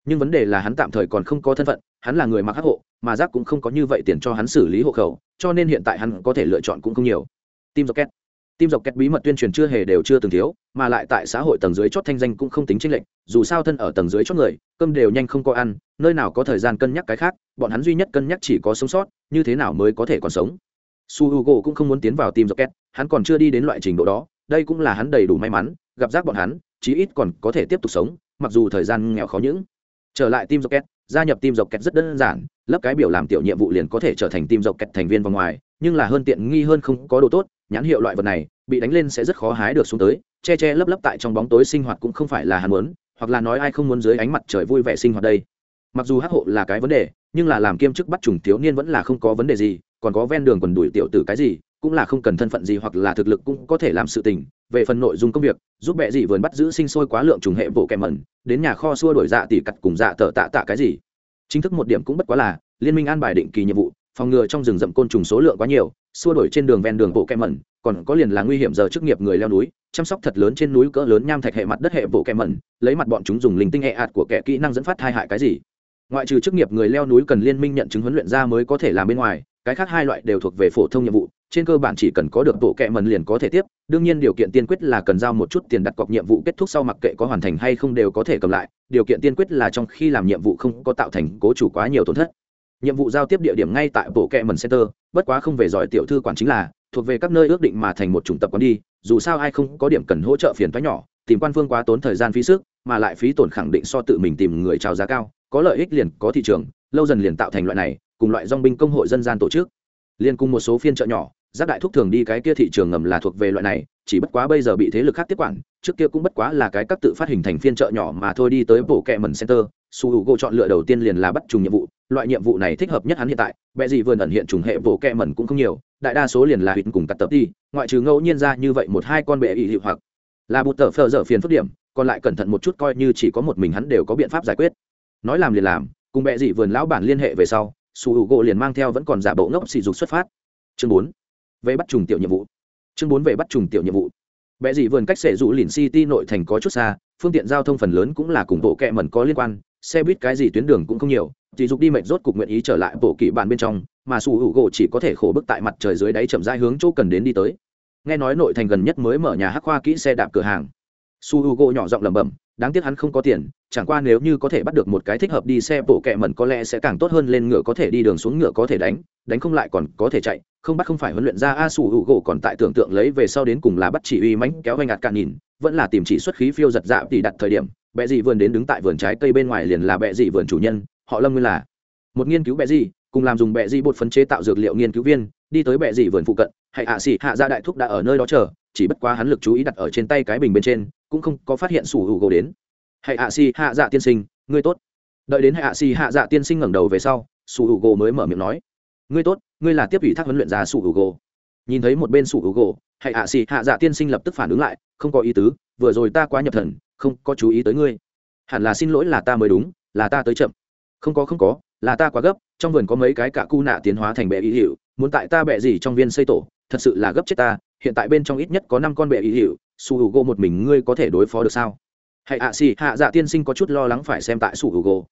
Nhưng vấn đề là hắn tạm thời còn không có thân phận, hắn là người mặc hắc hộ, mà giác cũng không có như vậy tiền cho hắn xử lý hộ khẩu, cho nên hiện tại hắn có thể lựa chọn cũng không nhiều. Tim rocket tim dọc kẹt bí mật tuyên truyền chưa hề đều chưa từng thiếu mà lại tại xã hội tầng dưới chót thanh danh cũng không tính tranh lệch dù sao thân ở tầng dưới chót người cơm đều nhanh không có ăn nơi nào có thời gian cân nhắc cái khác bọn hắn duy nhất cân nhắc chỉ có sống sót như thế nào mới có thể còn sống. Su h u g o cũng không muốn tiến vào tim dọc kẹt, hắn còn chưa đi đến loại trình độ đó đây cũng là hắn đầy đủ may mắn gặp rác bọn hắn chí ít còn có thể tiếp tục sống mặc dù thời gian nghèo khó những. Trở lại tim dọc kẹt, gia nhập tim dọc kẹt rất đơn giản lấp cái biểu làm tiểu nhiệm vụ liền có thể trở thành tim dọc kẹt thành viên vòng ngoài nhưng là hơn tiện nghi hơn không có đồ tốt nhãn hiệu loại vật này, bị đánh lên sẽ rất khó hái được xuống tới, che che lấp lấp tại trong bóng tối sinh hoạt cũng không phải là hắn muốn, hoặc là nói ai không muốn dưới ánh mặt trời vui vẻ sinh hoạt đây. Mặc dù hắc hộ là cái vấn đề, nhưng là làm kiêm chức bắt trùng thiếu niên vẫn là không có vấn đề gì, còn có ven đường quần đuổi tiểu tử cái gì, cũng là không cần thân phận gì hoặc là thực lực cũng có thể làm sự tình. Về phần nội dung công việc, giúp bệ dị vườn bắt giữ sinh sôi quá lượng trùng hệ bộ kèm mẩn, đến nhà kho xua đổi dạ tỉ cặt cùng dạ tờ tạ tạ cái gì. Chính thức một điểm cũng bất quá là, liên minh an bài định kỳ nhiệm vụ phòng ngừa trong rừng rậm côn trùng số lượng quá nhiều, xua đổi trên đường ven đường bộ kèm mẩn, còn có liền là nguy hiểm giờ chức nghiệp người leo núi, chăm sóc thật lớn trên núi cỡ lớn nham thạch hệ mặt đất hệ bộ kèm mẩn, lấy mặt bọn chúng dùng linh tinh hệ ạt của kẻ kỹ năng dẫn phát hai hại cái gì. Ngoại trừ chức nghiệp người leo núi cần liên minh nhận chứng huấn luyện ra mới có thể làm bên ngoài, cái khác hai loại đều thuộc về phổ thông nhiệm vụ, trên cơ bản chỉ cần có được bộ kẹ mần liền có thể tiếp, đương nhiên điều kiện tiên quyết là cần giao một chút tiền đặt cọc nhiệm vụ kết thúc sau mặc kệ có hoàn thành hay không đều có thể cầm lại, điều kiện tiên quyết là trong khi làm nhiệm vụ không có tạo thành cố chủ quá nhiều tổn thất nhiệm vụ giao tiếp địa điểm ngay tại bộ kệ mần center, bất quá không về giỏi tiểu thư quản chính là, thuộc về các nơi ước định mà thành một chủng tập quán đi, dù sao ai không có điểm cần hỗ trợ phiền thoái nhỏ, tìm quan phương quá tốn thời gian phí sức, mà lại phí tổn khẳng định so tự mình tìm người trào giá cao, có lợi ích liền có thị trường, lâu dần liền tạo thành loại này, cùng loại dong binh công hội dân gian tổ chức. Liên cùng một số phiên chợ nhỏ giáp đại thúc thường đi cái kia thị trường ngầm là thuộc về loại này, chỉ bất quá bây giờ bị thế lực khác tiếp quản, trước kia cũng bất quá là cái các tự phát hình thành phiên chợ nhỏ mà thôi đi tới bộ kệ mần center su h u gỗ chọn lựa đầu tiên liền là bắt trùng nhiệm vụ, loại nhiệm vụ này thích hợp nhất hắn hiện tại, bệ gì vườn ẩn hiện trùng hệ vỗ kẹ mẩn cũng không nhiều, đại đa số liền là hít cùng cắt tập đi, ngoại trừ ngẫu nhiên ra như vậy một hai con bệ ỵ hiệu hoặc là bụt tờ phờ dở phiền phức điểm, còn lại cẩn thận một chút coi như chỉ có một mình hắn đều có biện pháp giải quyết. Nói làm liền làm, cùng bệ dị vườn lão bản liên hệ về sau, su h u gỗ liền mang theo vẫn còn giả bộ ngốc xì dục xuất phát. Chương bốn, về bắt trùng tiểu nhiệm vụ. Chương bốn, về bắt trùng tiểu nhiệm vụ. Bệ dị vườn cách sệ dụ lìn city nội thành có chút xa, phương tiện giao thông phần lớn cũng là cùng bộ kẹ mẩn có liên quan xe buýt cái gì tuyến đường cũng không nhiều, dì dục đi mệt rốt cục nguyện ý trở lại bộ kỷ bàn bên trong, mà su hữu gỗ chỉ có thể khổ bức tại mặt trời dưới đáy chậm rãi hướng chỗ cần đến đi tới. Nghe nói nội thành gần nhất mới mở nhà hắc khoa kỹ xe đạp cửa hàng. Su hữu gỗ nhỏ giọng lẩm bẩm, đáng tiếc hắn không có tiền, chẳng qua nếu như có thể bắt được một cái thích hợp đi xe bộ kẹ mẩn có lẽ sẽ càng tốt hơn lên ngựa có thể đi đường xuống ngựa có thể đánh đánh không lại còn có thể chạy, không bắt không phải huấn luyện ra a sủ hữu gỗ còn tại tưởng tượng lấy về sau đến cùng là bắt chỉ uy mãnh kéo vay ngạt cạn nhìn, vẫn là tìm chỉ xuất khí phiêu giật dạ tỷ đặt thời điểm bệ dị vườn đến đứng tại vườn trái cây bên ngoài liền là bệ dị vườn chủ nhân, họ lâm nguyên là một nghiên cứu bệ dị, cùng làm dùng bệ dị bột phấn chế tạo dược liệu nghiên cứu viên, đi tới bệ dị vườn phụ cận hãy hạ xỉ hạ ra đại thúc đã ở nơi đó chờ, chỉ bất quá hắn lực chú ý đặt ở trên tay cái bình bên trên, cũng không có phát hiện sủ hữu gỗ đến. Hãy hạ xỉ hạ dạ tiên sinh, ngươi tốt. Đợi đến hạ xỉ hạ dạ tiên sinh ngẩng đầu về sau, sủ hữu gỗ mới mở miệng nói, ngươi tốt, ngươi là tiếp ủy thác huấn luyện ra sủ hữu gỗ. Nhìn thấy một bên sủ hữu gỗ hãy hạ xỉ hạ dạ tiên sinh lập tức phản ứng lại, không có ý tứ, vừa rồi ta quá nhập thần không có chú ý tới ngươi. Hẳn là xin lỗi là ta mới đúng, là ta tới chậm. Không có không có, là ta quá gấp, trong vườn có mấy cái cả cu nạ tiến hóa thành bệ ý hiệu muốn tại ta bệ gì trong viên xây tổ, thật sự là gấp chết ta, hiện tại bên trong ít nhất có năm con bệ ý hiệu su hữu gỗ một mình ngươi có thể đối phó được sao? Hãy ạ, xì, hạ dạ tiên sinh có chút lo lắng phải xem tại su hữu gỗ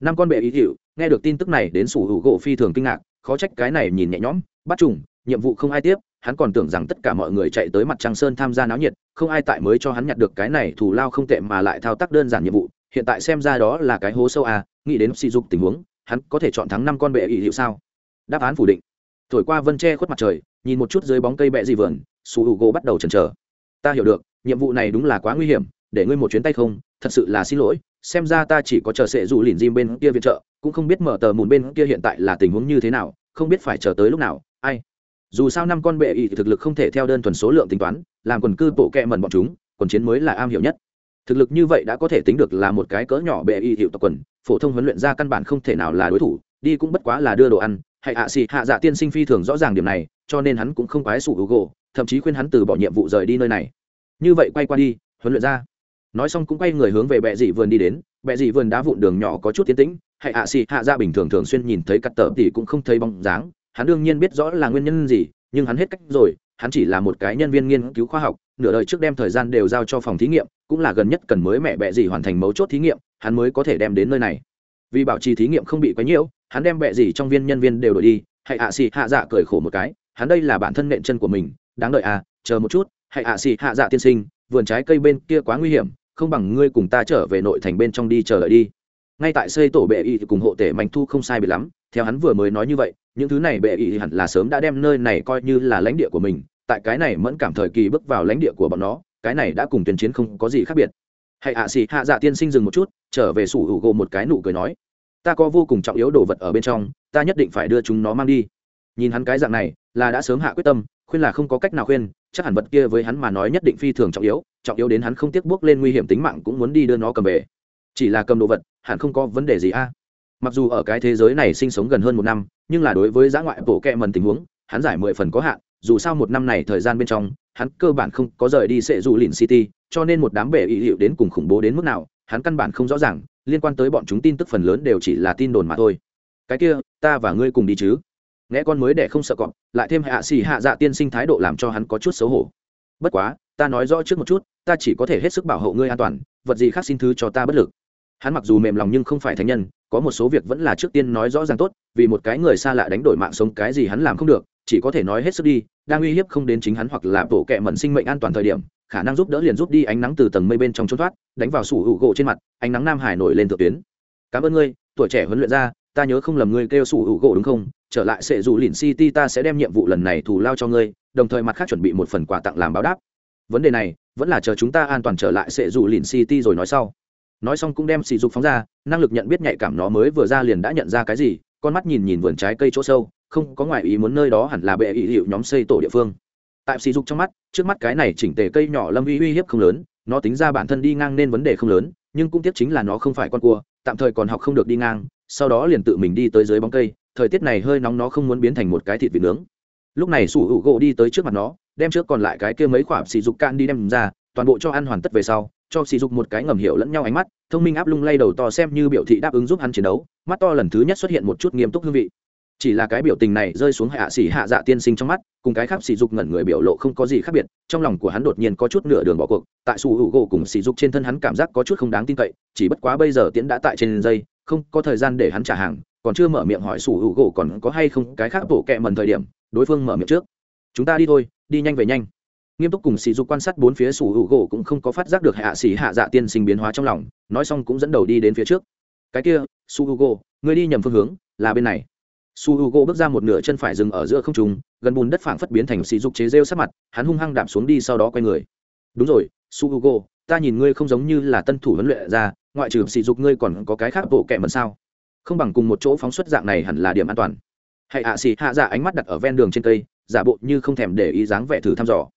năm con bệ ý hiệu nghe được tin tức này đến su hữu gỗ phi thường kinh ngạc, khó trách cái này nhìn nhẹ nhõm, bắt trùng nhiệm vụ không ai tiếp hắn còn tưởng rằng tất cả mọi người chạy tới mặt trăng sơn tham gia náo nhiệt, không ai tại mới cho hắn nhặt được cái này thù lao không tệ mà lại thao tác đơn giản nhiệm vụ, hiện tại xem ra đó là cái hố sâu à nghĩ đến sỉ dục tình huống, hắn có thể chọn thắng năm con bệ ỵ hiệu sao? Đáp án phủ định. Thổi qua vân tre khuất mặt trời, nhìn một chút dưới bóng cây bẹ dị vườn, su hữu gỗ bắt đầu chần chờ. Ta hiểu được, nhiệm vụ này đúng là quá nguy hiểm, để ngươi một chuyến tay không, thật sự là xin lỗi, xem ra ta chỉ có chờ sệ dù lìn diêm bên kia viện trợ, cũng không biết mở tờ mùn bên kia hiện tại là tình huống như thế nào, không biết phải chờ tới lúc nào, ai? Dù sao năm con bệ ỵ thực lực không thể theo đơn thuần số lượng tính toán, làm quần cư bộ kẹ mần bọn chúng, quần chiến mới là am hiểu nhất. Thực lực như vậy đã có thể tính được là một cái cỡ nhỏ bệ y hiệu tập quần, phổ thông huấn luyện ra căn bản không thể nào là đối thủ, đi cũng bất quá là đưa đồ ăn. Hay hạ xì hạ dạ tiên sinh phi thường rõ ràng điểm này, cho nên hắn cũng không quái sủ hữu gỗ thậm chí khuyên hắn từ bỏ nhiệm vụ rời đi nơi này. Như vậy quay qua đi, huấn luyện ra. Nói xong cũng quay người hướng về bệ dị vườn đi đến. Bệ dị vườn đá vụn đường nhỏ có chút tiến tĩnh. Hay hạ xì hạ dạ bình thường thường xuyên nhìn thấy cắt tờ thì cũng không thấy bóng dáng hắn đương nhiên biết rõ là nguyên nhân gì, nhưng hắn hết cách rồi, hắn chỉ là một cái nhân viên nghiên cứu khoa học, nửa đời trước đem thời gian đều giao cho phòng thí nghiệm, cũng là gần nhất cần mới mẹ bẹ gì hoàn thành mấu chốt thí nghiệm, hắn mới có thể đem đến nơi này. Vì bảo trì thí nghiệm không bị quấy nhiễu, hắn đem bẹ gì trong viên nhân viên đều đổi đi, hãy ạ xì hạ dạ cười khổ một cái, hắn đây là bản thân nện chân của mình, đáng đợi à chờ một chút, hãy ạ xì hạ dạ tiên sinh, vườn trái cây bên kia quá nguy hiểm, không bằng ngươi cùng ta trở về nội thành bên trong đi chờ đợi đi. Ngay tại xây tổ bệ y cùng hộ tể mạnh thu không sai bị lắm theo hắn vừa mới nói như vậy, những thứ này bệ y hẳn là sớm đã đem nơi này coi như là lãnh địa của mình, tại cái này mẫn cảm thời kỳ bước vào lãnh địa của bọn nó, cái này đã cùng tuyên chiến không có gì khác biệt. Hãy ạ, xì, hạ dạ tiên sinh dừng một chút, trở về sủ hữu gộ một cái nụ cười nói, ta có vô cùng trọng yếu đồ vật ở bên trong, ta nhất định phải đưa chúng nó mang đi. Nhìn hắn cái dạng này, là đã sớm hạ quyết tâm, khuyên là không có cách nào khuyên, chắc hẳn vật kia với hắn mà nói nhất định phi thường trọng yếu trọng yếu đến hắn không tiếc bước lên nguy hiểm tính mạng cũng muốn đi đưa nó cầm về. Chỉ là cầm đồ vật, hẳn không có vấn đề gì a mặc dù ở cái thế giới này sinh sống gần hơn một năm, nhưng là đối với giã ngoại bộ kẹ mần tình huống, hắn giải mười phần có hạn, dù sao một năm này thời gian bên trong, hắn cơ bản không có rời đi sệ dù lìn city, cho nên một đám bể ý hiệu đến cùng khủng bố đến mức nào, hắn căn bản không rõ ràng, liên quan tới bọn chúng tin tức phần lớn đều chỉ là tin đồn mà thôi. Cái kia, ta và ngươi cùng đi chứ? Nghe con mới để không sợ cọp, lại thêm hạ xì hạ dạ tiên sinh thái độ làm cho hắn có chút xấu hổ. Bất quá, ta nói rõ trước một chút, ta chỉ có thể hết sức bảo hộ ngươi an toàn, vật gì khác xin thứ cho ta bất lực. Hắn mặc dù mềm lòng nhưng không phải thánh nhân có một số việc vẫn là trước tiên nói rõ ràng tốt, vì một cái người xa lạ đánh đổi mạng sống cái gì hắn làm không được, chỉ có thể nói hết sức đi, đang uy hiếp không đến chính hắn hoặc là bổ kẹ mẩn sinh mệnh an toàn thời điểm, khả năng giúp đỡ liền giúp đi ánh nắng từ tầng mây bên trong trốn thoát, đánh vào sủ hữu gỗ trên mặt, ánh nắng nam hải nổi lên thượng tuyến. Cảm ơn ngươi, tuổi trẻ huấn luyện ra ta nhớ không lầm ngươi kêu sủ hữu gỗ đúng không? Trở lại sẽ dù lìn city ta sẽ đem nhiệm vụ lần này thù lao cho ngươi, đồng thời mặt khác chuẩn bị một phần quà tặng làm báo đáp. Vấn đề này, vẫn là chờ chúng ta an toàn trở lại sẽ dù lìn city rồi nói sau nói xong cũng đem sỉ dục phóng ra, năng lực nhận biết nhạy cảm nó mới vừa ra liền đã nhận ra cái gì, con mắt nhìn nhìn vườn trái cây chỗ sâu, không có ngoại ý muốn nơi đó hẳn là bệ ý hiệu nhóm xây tổ địa phương. Tại sỉ dục trong mắt, trước mắt cái này chỉnh tề cây nhỏ lâm uy uy hiếp không lớn, nó tính ra bản thân đi ngang nên vấn đề không lớn, nhưng cũng tiếc chính là nó không phải con cua, tạm thời còn học không được đi ngang, sau đó liền tự mình đi tới dưới bóng cây, thời tiết này hơi nóng nó không muốn biến thành một cái thịt vịt nướng. Lúc này sủ hữu gỗ đi tới trước mặt nó, đem trước còn lại cái kia mấy khoả sỉ dục can đi đem ra, toàn bộ cho ăn hoàn tất về sau cho sỉ dục một cái ngầm hiểu lẫn nhau ánh mắt, thông minh áp lung lay đầu to xem như biểu thị đáp ứng giúp hắn chiến đấu, mắt to lần thứ nhất xuất hiện một chút nghiêm túc hương vị. Chỉ là cái biểu tình này rơi xuống hạ sĩ hạ dạ tiên sinh trong mắt, cùng cái khác sỉ dục ngẩn người biểu lộ không có gì khác biệt, trong lòng của hắn đột nhiên có chút nửa đường bỏ cuộc, tại sủ hữu gỗ cùng sỉ dục trên thân hắn cảm giác có chút không đáng tin cậy, chỉ bất quá bây giờ tiễn đã tại trên dây, không có thời gian để hắn trả hàng, còn chưa mở miệng hỏi sủ hữu gỗ còn có hay không cái khác bộ kẹ mần thời điểm, đối phương mở miệng trước. Chúng ta đi thôi, đi nhanh về nhanh nghiêm túc cùng sỉ dục quan sát bốn phía sủ hữu gỗ cũng không có phát giác được hạ xỉ hạ dạ tiên sinh biến hóa trong lòng, nói xong cũng dẫn đầu đi đến phía trước. Cái kia su hữu gỗ người đi nhầm phương hướng, là bên này. Su hữu gỗ bước ra một nửa chân phải dừng ở giữa không trùng gần bùn đất phảng phất biến thành sỉ dục chế rêu sát mặt, hắn hung hăng đạp xuống đi sau đó quay người. Đúng rồi su hữu gỗ, ta nhìn ngươi không giống như là tân thủ huấn luyện ra, ngoại trừ sỉ dục ngươi còn có cái khác bộ kệ mần sao? Không bằng cùng một chỗ phóng xuất dạng này hẳn là điểm an toàn. Hãy hạ xỉ hạ dạ ánh mắt đặt ở ven đường trên cây, giả bộ như không thèm để ý dáng vẻ thử thăm dò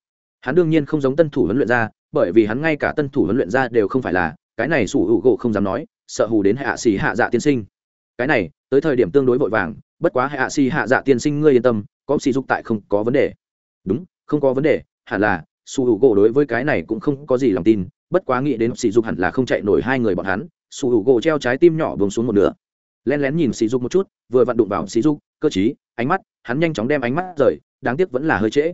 hắn đương nhiên không giống tân thủ huấn luyện ra, bởi vì hắn ngay cả tân thủ huấn luyện ra đều không phải là, cái này sủ hữu gỗ không dám nói, sợ hù đến hạ xì hạ dạ tiên sinh. Cái này, tới thời điểm tương đối vội vàng, bất quá hạ xì hạ dạ tiên sinh ngươi yên tâm, có sỉ dục tại không có vấn đề. Đúng, không có vấn đề, hẳn là, sủ hữu gỗ đối với cái này cũng không có gì lòng tin, bất quá nghĩ đến sỉ dục hẳn là không chạy nổi hai người bọn hắn, sủ hữu gỗ treo trái tim nhỏ bông xuống một nửa. Len lén nhìn sỉ dục một chút, vừa vặn đụng vào sỉ dục, cơ chí ánh mắt, hắn nhanh chóng đem ánh mắt rời, đáng tiếc vẫn là hơi trễ.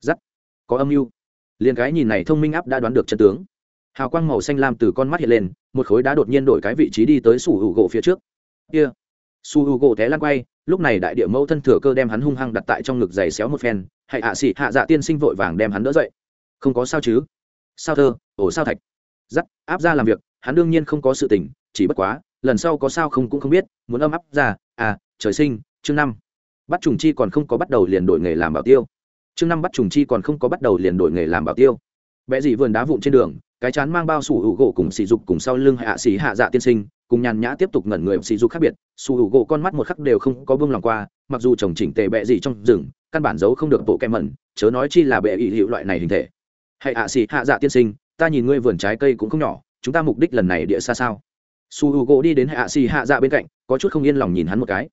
Giắt có âm mưu. Liền cái nhìn này thông minh áp đã đoán được chân tướng. Hào quang màu xanh lam từ con mắt hiện lên một khối đá đột nhiên đổi cái vị trí đi tới sủ hữu gỗ phía trước. Kia! Su hữu gỗ té lăn quay lúc này đại địa mẫu thân thừa cơ đem hắn hung hăng đặt tại trong ngực giày xéo một phen hãy hạ xị hạ dạ tiên sinh vội vàng đem hắn đỡ dậy. Không có sao chứ? Sao thơ ổ sao thạch. Giắt áp ra làm việc hắn đương nhiên không có sự tỉnh, chỉ bất quá lần sau có sao không cũng không biết muốn âm áp ra à trời sinh chương năm bắt trùng chi còn không có bắt đầu liền đổi nghề làm bảo tiêu chương năm bắt trùng chi còn không có bắt đầu liền đổi nghề làm bảo tiêu. Vẽ gì vườn đá vụn trên đường, cái chán mang bao sủ hữu gỗ cùng sỉ dục cùng sau lưng hạ sĩ hạ dạ tiên sinh, cùng nhàn nhã tiếp tục ngẩn người sỉ dục khác biệt, sủ hữu gỗ con mắt một khắc đều không có buông lòng qua, mặc dù chồng chỉnh tề bệ gì trong rừng, căn bản giấu không được bộ kem mẩn, chớ nói chi là bệ ỵ hiệu loại này hình thể. Hãy hạ sĩ hạ dạ tiên sinh, ta nhìn ngươi vườn trái cây cũng không nhỏ, chúng ta mục đích lần này địa xa sao? Su h u gỗ đi đến hạ xì hạ dạ bên cạnh, có chút không yên lòng nhìn hắn một cái.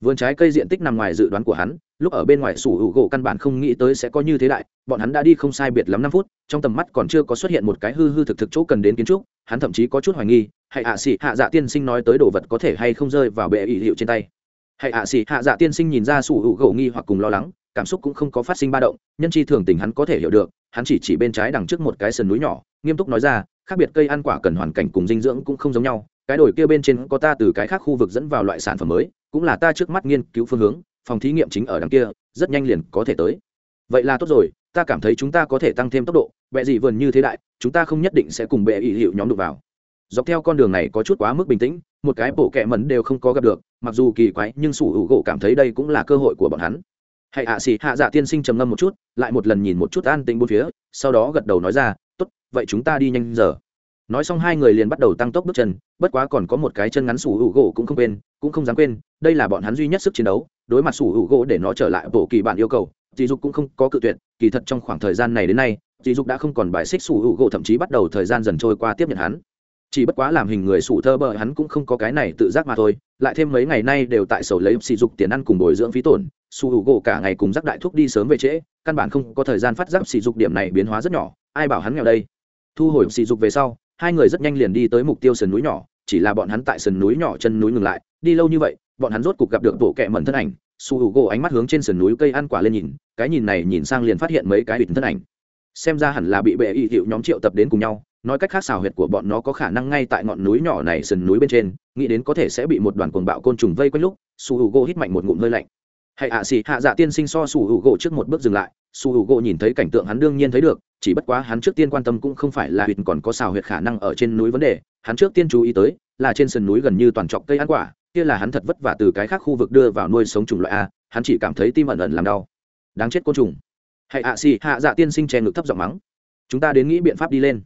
Vườn trái cây diện tích nằm ngoài dự đoán của hắn lúc ở bên ngoài sủ hữu gỗ căn bản không nghĩ tới sẽ có như thế đại, bọn hắn đã đi không sai biệt lắm năm phút, trong tầm mắt còn chưa có xuất hiện một cái hư hư thực thực chỗ cần đến kiến trúc, hắn thậm chí có chút hoài nghi hãy à sỉ hạ dạ tiên sinh nói tới đồ vật có thể hay không rơi vào bệ ỵ hiệu trên tay? Hãy ạ xỉ, hạ dạ tiên sinh nhìn ra sủ hữu gỗ nghi hoặc cùng lo lắng, cảm xúc cũng không có phát sinh ba động, nhân chi thường tình hắn có thể hiểu được, hắn chỉ chỉ bên trái đằng trước một cái sườn núi nhỏ, nghiêm túc nói ra, khác biệt cây ăn quả cần hoàn cảnh cùng dinh dưỡng cũng không giống nhau, cái đồi kia bên trên có ta từ cái khác khu vực dẫn vào loại sản phẩm mới, cũng là ta trước mắt nghiên cứu phương hướng phòng thí nghiệm chính ở đằng kia, rất nhanh liền có thể tới. Vậy là tốt rồi, ta cảm thấy chúng ta có thể tăng thêm tốc độ, bệ Dị vườn như thế đại, chúng ta không nhất định sẽ cùng bệ ý hiệu nhóm đục vào. Dọc theo con đường này có chút quá mức bình tĩnh, một cái bộ kẹ mẩn đều không có gặp được, mặc dù kỳ quái, nhưng sủ hữu gỗ cảm thấy đây cũng là cơ hội của bọn hắn. Hãy ạ, xì, hạ dạ tiên sinh trầm ngâm một chút, lại một lần nhìn một chút an tĩnh bốn phía, sau đó gật đầu nói ra, tốt, vậy chúng ta đi nhanh giờ. Nói xong hai người liền bắt đầu tăng tốc bước chân, bất quá còn có một cái chân ngắn sủ hữu gỗ cũng không quên, cũng không dám quên, đây là bọn hắn duy nhất sức chiến đấu đối mặt sủ hữu gỗ để nó trở lại bộ kỳ bạn yêu cầu dì dục cũng không có cự tuyệt. Kỳ thật trong khoảng thời gian này đến nay dì dục đã không còn bài xích sủ hữu gỗ, thậm chí bắt đầu thời gian dần trôi qua tiếp nhận hắn. Chỉ bất quá làm hình người sủ thơ bờ, hắn cũng không có cái này tự giác mà thôi. Lại thêm mấy ngày nay đều tại sầu lấy sỉ dục tiền ăn cùng bồi dưỡng phí tổn, sủ hữu gỗ cả ngày cùng rắc đại thúc đi sớm về trễ, căn bản không có thời gian phát giác sỉ dục điểm này biến hóa rất nhỏ, ai bảo hắn nghèo đây? Thu hồi sỉ dục về sau, hai người rất nhanh liền đi tới mục tiêu sườn núi nhỏ, chỉ là bọn hắn tại sườn núi nhỏ chân núi ngừng lại, đi lâu như vậy bọn hắn rốt cục gặp được bộ kẹ mẩn thân ảnh, su hữu gỗ ánh mắt hướng trên sườn núi cây ăn quả lên nhìn, cái nhìn này nhìn sang liền phát hiện mấy cái bịt thân ảnh. Xem ra hẳn là bị bệ y hiệu nhóm triệu tập đến cùng nhau, nói cách khác xào huyệt của bọn nó có khả năng ngay tại ngọn núi nhỏ này sườn núi bên trên, nghĩ đến có thể sẽ bị một đoàn cuồng bạo côn trùng vây quanh lúc, su h u gỗ hít mạnh một ngụm hơi lạnh. Hãy ạ à xì, hạ dạ tiên sinh so su h u gỗ trước một bước dừng lại, su h u gỗ nhìn thấy cảnh tượng hắn đương nhiên thấy được, chỉ bất quá hắn trước tiên quan tâm cũng không phải là huyệt còn có xào huyệt khả năng ở trên núi vấn đề, hắn trước tiên chú ý tới là trên sườn núi gần như toàn trọc cây ăn quả kia là hắn thật vất vả từ cái khác khu vực đưa vào nuôi sống chủng loại a, hắn chỉ cảm thấy tim ẩn ẩn làm đau. Đáng chết côn trùng. Hãy ạ xì, hạ dạ tiên sinh che ngực thấp giọng mắng. Chúng ta đến nghĩ biện pháp đi lên.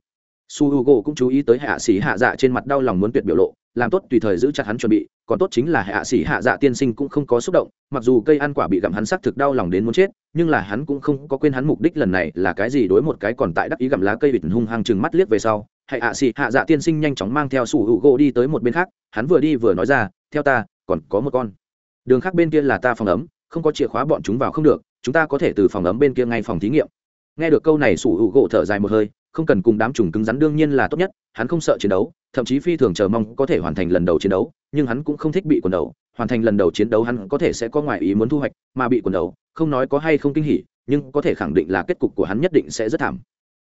Su h u g o cũng chú ý tới hạ sĩ hạ dạ trên mặt đau lòng muốn tuyệt biểu lộ, làm tốt tùy thời giữ chặt hắn chuẩn bị, còn tốt chính là hạ sĩ hạ dạ tiên sinh cũng không có xúc động, mặc dù cây ăn quả bị gặm hắn xác thực đau lòng đến muốn chết, nhưng là hắn cũng không có quên hắn mục đích lần này là cái gì đối một cái còn tại đắc ý gặm lá cây bịt hung hăng chừng mắt liếc về sau. Hạ sĩ hạ dạ tiên sinh nhanh chóng mang theo su h u g o đi tới một bên khác, hắn vừa đi vừa nói ra theo ta, còn có một con. Đường khác bên kia là ta phòng ấm, không có chìa khóa bọn chúng vào không được, chúng ta có thể từ phòng ấm bên kia ngay phòng thí nghiệm. Nghe được câu này, sủ hữu u thở dài một hơi, không cần cùng đám trùng cứng rắn đương nhiên là tốt nhất, hắn không sợ chiến đấu, thậm chí phi thường chờ mong có thể hoàn thành lần đầu chiến đấu, nhưng hắn cũng không thích bị quần đầu. Hoàn thành lần đầu chiến đấu hắn có thể sẽ có ngoại ý muốn thu hoạch, mà bị quần đầu, không nói có hay không kinh hỉ, nhưng có thể khẳng định là kết cục của hắn nhất định sẽ rất thảm.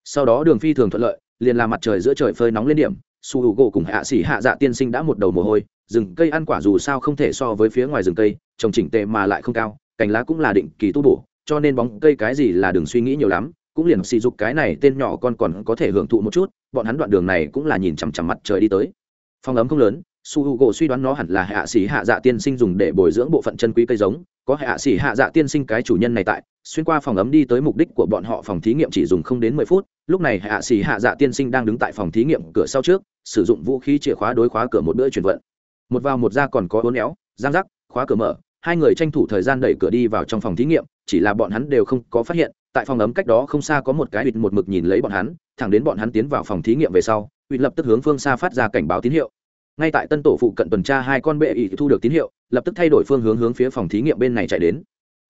Sau đó đường phi thường thuận lợi, liền là mặt trời giữa trời phơi nóng lên điểm su hữu gỗ cùng hạ sĩ hạ dạ tiên sinh đã một đầu mồ hôi rừng cây ăn quả dù sao không thể so với phía ngoài rừng cây, trồng chỉnh tề mà lại không cao, cành lá cũng là định kỳ tu bổ, cho nên bóng cây cái gì là đừng suy nghĩ nhiều lắm, cũng liền sỉ dục cái này tên nhỏ con còn có thể hưởng thụ một chút, bọn hắn đoạn đường này cũng là nhìn chằm chằm mặt trời đi tới. Phòng ấm không lớn, su h u gỗ suy đoán nó hẳn là hạ sĩ hạ dạ tiên sinh dùng để bồi dưỡng bộ phận chân quý cây giống, có hạ sĩ hạ dạ tiên sinh cái chủ nhân này tại, xuyên qua phòng ấm đi tới mục đích của bọn họ phòng thí nghiệm chỉ dùng không đến mười phút, lúc này hạ sĩ hạ dạ tiên sinh đang đứng tại phòng thí nghiệm cửa sau trước, sử dụng vũ khí chìa khóa đối khóa cửa một bữa chuyển vận một vào một ra còn có uốn éo, giang rắc khóa cửa mở. Hai người tranh thủ thời gian đẩy cửa đi vào trong phòng thí nghiệm, chỉ là bọn hắn đều không có phát hiện. Tại phòng ấm cách đó không xa có một cái bịt một mực nhìn lấy bọn hắn, thẳng đến bọn hắn tiến vào phòng thí nghiệm về sau bịt lập tức hướng phương xa phát ra cảnh báo tín hiệu. Ngay tại tân tổ phụ cận tuần tra hai con bệ ỉ thu được tín hiệu, lập tức thay đổi phương hướng hướng phía phòng thí nghiệm bên này chạy đến.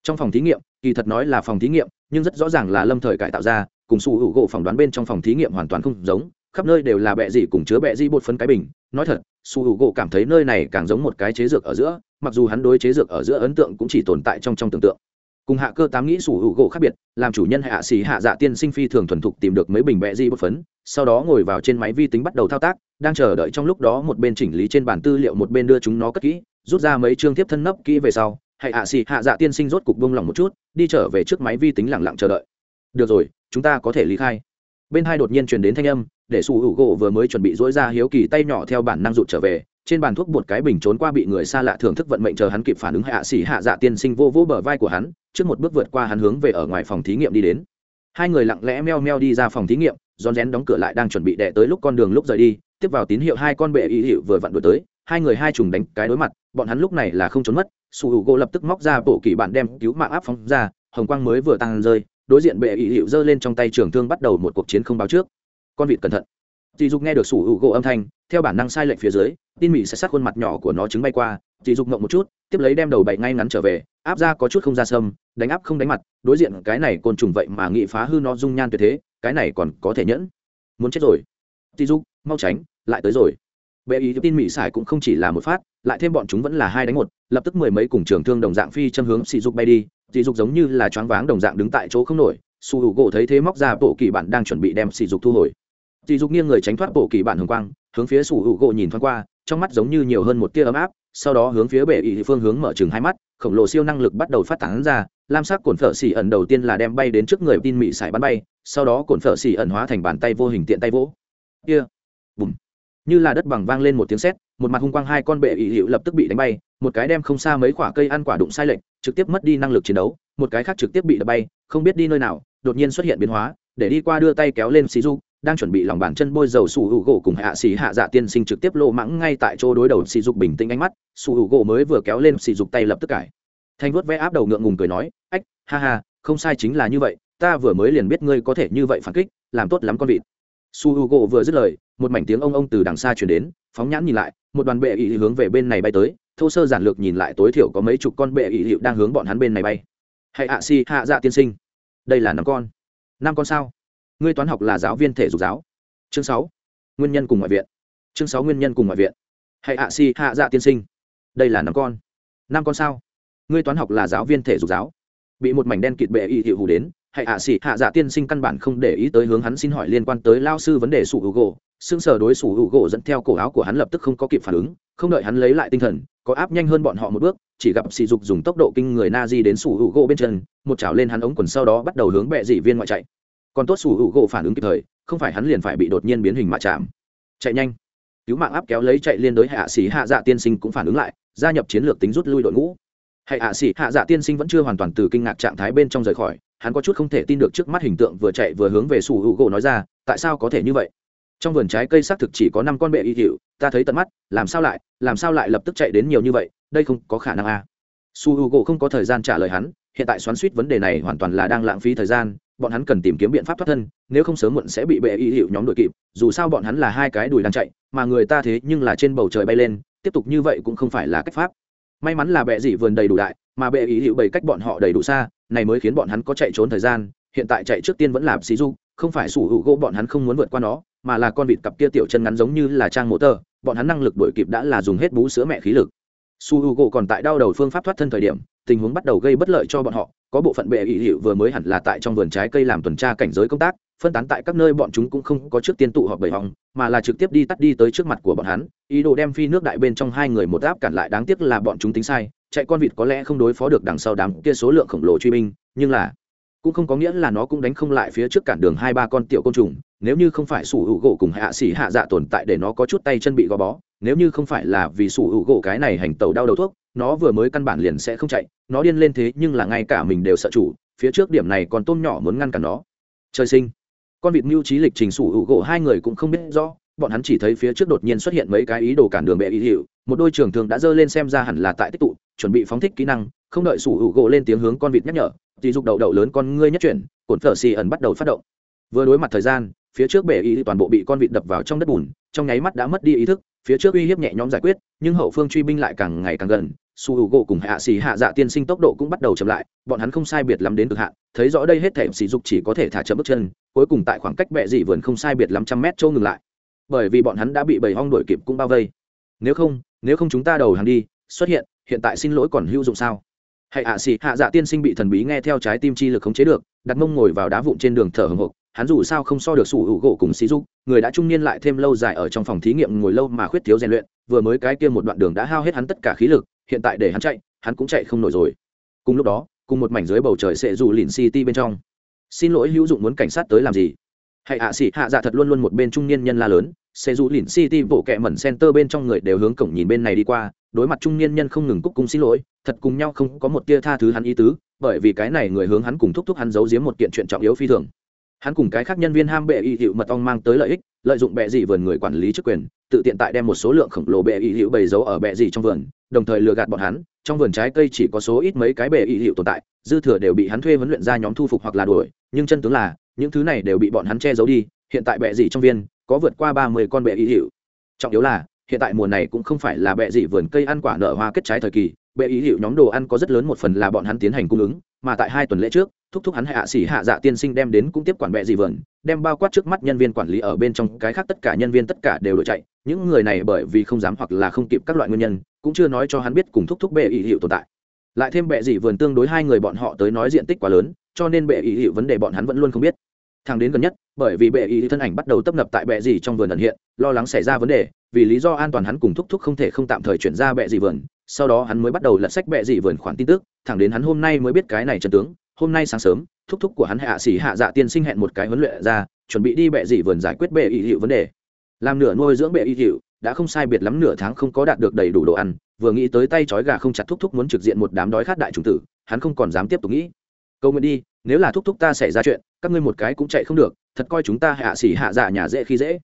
Trong phòng thí nghiệm, kỳ thật nói là phòng thí nghiệm, nhưng rất rõ ràng là lâm thời cải tạo ra, cùng su hữu gỗ phỏng đoán bên trong phòng thí nghiệm hoàn toàn không giống khắp nơi đều là bệ dị cùng chứa bệ dị bột phấn cái bình. Nói thật, su hữu gỗ cảm thấy nơi này càng giống một cái chế dược ở giữa, mặc dù hắn đối chế dược ở giữa ấn tượng cũng chỉ tồn tại trong trong tưởng tượng. Cùng hạ cơ tám nghĩ sủ hữu gỗ khác biệt, làm chủ nhân hạ sĩ hạ dạ tiên sinh phi thường thuần thục tìm được mấy bình bẹ di bột phấn, sau đó ngồi vào trên máy vi tính bắt đầu thao tác, đang chờ đợi trong lúc đó một bên chỉnh lý trên bản tư liệu một bên đưa chúng nó cất kỹ, rút ra mấy chương tiếp thân nấp kỹ về sau, hạ sĩ hạ dạ tiên sinh rốt cục bông lòng một chút, đi trở về trước máy vi tính lẳng lặng chờ đợi. Được rồi, chúng ta có thể lý khai. Bên hai đột nhiên truyền đến thanh âm để sủ hữu gỗ vừa mới chuẩn bị dỗi ra hiếu kỳ tay nhỏ theo bản năng rụt trở về, trên bàn thuốc một cái bình trốn qua bị người xa lạ thưởng thức vận mệnh chờ hắn kịp phản ứng hạ xỉ hạ dạ tiên sinh vô vô bờ vai của hắn, trước một bước vượt qua hắn hướng về ở ngoài phòng thí nghiệm đi đến. Hai người lặng lẽ meo meo đi ra phòng thí nghiệm, rón rén đóng cửa lại đang chuẩn bị đẻ tới lúc con đường lúc rời đi, tiếp vào tín hiệu hai con bệ ý hiệu vừa vặn đuổi tới, hai người hai trùng đánh cái đối mặt, bọn hắn lúc này là không trốn mất su hữu gỗ lập tức móc ra bộ kỳ bản đem cứu mạng áp phóng ra, hồng quang mới vừa tăng rơi, đối diện bệ ý hiệu giơ lên trong tay trường thương bắt đầu một cuộc chiến không báo trước con vịt cẩn thận. Dì dục nghe được sủ hữu gỗ âm thanh, theo bản năng sai lệnh phía dưới, tin mỹ sẽ sát khuôn mặt nhỏ của nó trứng bay qua. Dì dục ngộng một chút, tiếp lấy đem đầu bậy ngay ngắn trở về, áp ra có chút không ra sâm, đánh áp không đánh mặt, đối diện cái này côn trùng vậy mà nghị phá hư nó dung nhan tuyệt thế, cái này còn có thể nhẫn. Muốn chết rồi. Dì dục, mau tránh, lại tới rồi. Bệ ý tin mỹ xài cũng không chỉ là một phát, lại thêm bọn chúng vẫn là hai đánh một, lập tức mười mấy cùng trường thương đồng dạng phi châm hướng sỉ dục bay đi. Sỉ dục giống như là choáng váng đồng dạng đứng tại chỗ không nổi su hữu gỗ thấy thế móc ra bộ kỳ bản đang chuẩn bị đem sỉ dục thu hồi sỉ dục nghiêng người tránh thoát bộ kỳ bản hồng quang, hướng phía sủ hữu gỗ nhìn thoáng qua, trong mắt giống như nhiều hơn một tia ấm áp, sau đó hướng phía bệ ý phương hướng mở chừng hai mắt, khổng lồ siêu năng lực bắt đầu phát tán ra, lam sắc cồn phở xỉ ẩn đầu tiên là đem bay đến trước người tin mị xài bắn bay, sau đó cồn phở xỉ ẩn hóa thành bàn tay vô hình tiện tay vỗ kia、yeah. bùm như là đất bằng vang lên một tiếng sét, một mặt hung quang hai con bệ ỵ hiệu lập tức bị đánh bay, một cái đem không xa mấy quả cây ăn quả đụng sai lệch, trực tiếp mất đi năng lực chiến đấu, một cái khác trực tiếp bị đập bay, không biết đi nơi nào, đột nhiên xuất hiện biến hóa, để đi qua đưa tay kéo lên xì du đang chuẩn bị lòng bàn chân bôi dầu sủ hữu gỗ cùng hạ xì hạ dạ tiên sinh trực tiếp lộ mãng ngay tại chỗ đối đầu xì dục bình tĩnh ánh mắt, sủ hữu gỗ mới vừa kéo lên xì dục tay lập tức cải. Thanh vuốt vẽ áp đầu ngượng ngùng cười nói, ách, ha ha, không sai chính là như vậy, ta vừa mới liền biết ngươi có thể như vậy phản kích, làm tốt lắm con vịt. Su h u gỗ vừa dứt lời, một mảnh tiếng ông ông từ đằng xa chuyển đến, phóng nhãn nhìn lại, một đoàn bệ ỵ hướng về bên này bay tới, thô sơ giản lược nhìn lại tối thiểu có mấy chục con bệ ỵ hiệu đang hướng bọn hắn bên này bay. Hãy ạ si hạ dạ tiên sinh, đây là năm con. Năm con sao? Ngươi toán học là giáo viên thể dục giáo. Chương sáu, nguyên nhân cùng ngoại viện. Chương sáu, nguyên nhân cùng ngoại viện. Hãy ạ, si, hạ dạ tiên sinh. Đây là năm con. Năm con sao? Ngươi toán học là giáo viên thể dục giáo. Bị một mảnh đen kịt bệ y hiệu hù đến hãy ạ xỉ hạ dạ tiên sinh căn bản không để ý tới hướng hắn xin hỏi liên quan tới lao sư vấn đề sủ hữu gỗ. Xương sờ đối sủ hữu gỗ dẫn theo cổ áo của hắn lập tức không có kịp phản ứng, không đợi hắn lấy lại tinh thần, có áp nhanh hơn bọn họ một bước, chỉ gặp sỉ dục dùng tốc độ kinh người na di đến sủ hữu gỗ bên chân, một chảo lên hắn ống quần sau đó bắt đầu hướng bệ dị viên ngoại chạy còn tốt sủ hữu gỗ phản ứng kịp thời, không phải hắn liền phải bị đột nhiên biến hình mạ chạm. Chạy nhanh. Cứu mạng áp kéo lấy chạy liên đối hạ sĩ hạ dạ tiên sinh cũng phản ứng lại, gia nhập chiến lược tính rút lui đội ngũ. Hạ sĩ hạ dạ tiên sinh vẫn chưa hoàn toàn từ kinh ngạc trạng thái bên trong rời khỏi, hắn có chút không thể tin được trước mắt hình tượng vừa chạy vừa hướng về sủ hữu gỗ nói ra, tại sao có thể như vậy? Trong vườn trái cây xác thực chỉ có năm con bệ y hiệu ta thấy tận mắt, làm sao lại, làm sao lại lập tức chạy đến nhiều như vậy, đây không có khả năng à. su h u gỗ không có thời gian trả lời hắn, hiện tại xoắn suýt vấn đề này hoàn toàn là đang lãng phí thời gian bọn hắn cần tìm kiếm biện pháp thoát thân, nếu không sớm muộn sẽ bị bệ y hiệu nhóm đội kịp, dù sao bọn hắn là hai cái đùi đang chạy, mà người ta thế nhưng là trên bầu trời bay lên, tiếp tục như vậy cũng không phải là cách pháp. May mắn là bệ dị vườn đầy đủ đại, mà bệ y hiệu bày cách bọn họ đầy đủ xa, này mới khiến bọn hắn có chạy trốn thời gian, hiện tại chạy trước tiên vẫn là xí du, không phải sủ hữu gỗ bọn hắn không muốn vượt qua nó, mà là con vịt cặp kia tiểu chân ngắn giống như là trang mô tơ, bọn hắn năng lực đổi kịp đã là dùng hết bú sữa mẹ khí lực. Su h u gỗ còn tại đau đầu phương pháp thoát thân thời điểm, tình huống bắt đầu gây bất lợi cho bọn họ có bộ phận bệ ý hiệu vừa mới hẳn là tại trong vườn trái cây làm tuần tra cảnh giới công tác, phân tán tại các nơi bọn chúng cũng không có trước tiên tụ họp bầy hòng, mà là trực tiếp đi tắt đi tới trước mặt của bọn hắn. Ý đồ đem phi nước đại bên trong hai người một áp cản lại đáng tiếc là bọn chúng tính sai, chạy con vịt có lẽ không đối phó được đằng sau đám kia số lượng khổng lồ truy binh, nhưng là cũng không có nghĩa là nó cũng đánh không lại phía trước cản đường hai ba con tiểu côn trùng, nếu như không phải sủ hữu gỗ cùng hạ xỉ hạ dạ tồn tại để nó có chút tay chân bị gò bó, nếu như không phải là vì sủ hữu gỗ cái này hành tàu đau đầu thuốc nó vừa mới căn bản liền sẽ không chạy, nó điên lên thế nhưng là ngay cả mình đều sợ chủ, phía trước điểm này còn tôm nhỏ muốn ngăn cản nó. Trời sinh. Con vịt mưu trí lịch trình sủ hữu gỗ hai người cũng không biết rõ, bọn hắn chỉ thấy phía trước đột nhiên xuất hiện mấy cái ý đồ cản đường bệ ý hiệu, một đôi trường thường đã dơ lên xem ra hẳn là tại tích tụ, chuẩn bị phóng thích kỹ năng, không đợi sủ hữu gỗ lên tiếng hướng con vịt nhắc nhở, thì dục đầu đậu lớn con ngươi nhất chuyển cồn phở xì ẩn bắt đầu phát động. Vừa đối mặt thời gian, phía trước bệ ý toàn bộ bị con vịt đập vào trong đất bùn, trong nháy mắt đã mất đi ý thức, phía trước uy hiếp nhẹ nhõm giải quyết, nhưng hậu phương truy binh lại càng ngày càng gần su hữu gỗ cùng hạ xì hạ dạ tiên sinh tốc độ cũng bắt đầu chậm lại, bọn hắn không sai biệt lắm đến cực hạn, thấy rõ đây hết thể sỉ dục chỉ có thể thả chậm bước chân, cuối cùng tại khoảng cách bệ dị vườn không sai biệt lắm trăm mét châu ngừng lại. Bởi vì bọn hắn đã bị bầy hong đuổi kịp cũng bao vây. Nếu không nếu không chúng ta đầu hàng đi, xuất hiện hiện tại xin lỗi còn hữu dụng sao? Hãy hạ xì hạ dạ tiên sinh bị thần bí nghe theo trái tim chi lực khống chế được, đặt mông ngồi vào đá vụn trên đường thở hồng hộc hắn dù sao không so được sủ hữu gỗ cùng sĩ dục, người đã trung niên lại thêm lâu dài ở trong phòng thí nghiệm ngồi lâu mà khuyết thiếu rèn luyện, vừa mới cái kia một đoạn đường đã hao hết hắn tất cả khí lực, hiện tại để hắn chạy, hắn cũng chạy không nổi rồi. Cùng lúc đó, cùng một mảnh dưới bầu trời sẽ dù lìn city bên trong. Xin lỗi hữu dụng muốn cảnh sát tới làm gì? Hãy hạ xỉ, hạ dạ thật luôn luôn một bên trung niên nhân la lớn, sẽ dù lìn city bộ kẹ mẩn center bên trong người đều hướng cổng nhìn bên này đi qua, đối mặt trung niên nhân không ngừng cúc cung xin lỗi, thật cùng nhau không có một tia tha thứ hắn ý tứ, bởi vì cái này người hướng hắn cùng thúc thúc hắn giấu giếm một kiện chuyện trọng yếu phi thường hắn cùng cái khác nhân viên ham bệ y hiệu mật ong mang tới lợi ích, lợi dụng bệ dị vườn người quản lý chức quyền, tự tiện tại đem một số lượng khổng lồ bệ y hiệu bày giấu ở bệ dị trong vườn, đồng thời lừa gạt bọn hắn. Trong vườn trái cây chỉ có số ít mấy cái bệ y hiệu tồn tại, dư thừa đều bị hắn thuê huấn luyện ra nhóm thu phục hoặc là đuổi. Nhưng chân tướng là, những thứ này đều bị bọn hắn che giấu đi, hiện tại bệ dị trong viên có vượt qua ba mươi con bệ y hiệu trọng yếu là, hiện tại mùa này cũng không phải là bệ dị vườn cây ăn quả nở hoa kết trái thời kỳ bệ ý hiệu nhóm đồ ăn có rất lớn một phần là bọn hắn tiến hành cung ứng, mà tại hai tuần lễ trước, thúc thúc hắn hạ xỉ hạ dạ tiên sinh đem đến cũng tiếp quản bệ dị vườn, đem bao quát trước mắt nhân viên quản lý ở bên trong cái khác tất cả nhân viên tất cả đều đổi chạy. Những người này bởi vì không dám hoặc là không kịp các loại nguyên nhân, cũng chưa nói cho hắn biết cùng thúc thúc bệ ý hiệu tồn tại. Lại thêm bệ dị vườn tương đối hai người bọn họ tới nói diện tích quá lớn, cho nên bệ ý hiệu vấn đề bọn hắn vẫn luôn không biết. Thang đến gần nhất, bởi vì bệ ý thân ảnh bắt đầu tấp nập tại bệ dị trong vườn ẩn hiện, lo lắng xảy ra vấn đề, vì lý do an toàn hắn cùng thúc thúc không thể không tạm thời chuyển ra bệ dị vườn sau đó hắn mới bắt đầu lật sách bệ dị vườn khoản tin tức, thẳng đến hắn hôm nay mới biết cái này trần tướng, hôm nay sáng sớm, thúc thúc của hắn hạ sĩ hạ dạ tiên sinh hẹn một cái huấn luyện ra, chuẩn bị đi bệ dị vườn giải quyết bệ y hiệu vấn đề. Làm nửa nuôi dưỡng bệ y hiệu, đã không sai biệt lắm nửa tháng không có đạt được đầy đủ đồ ăn, vừa nghĩ tới tay trói gà không chặt thúc thúc muốn trực diện một đám đói khát đại trùng tử, hắn không còn dám tiếp tục nghĩ. Câu nguyện đi, nếu là thúc thúc ta xảy ra chuyện, các ngươi một cái cũng chạy không được, thật coi chúng ta hạ xỉ hạ dạ nhà dễ khi dễ.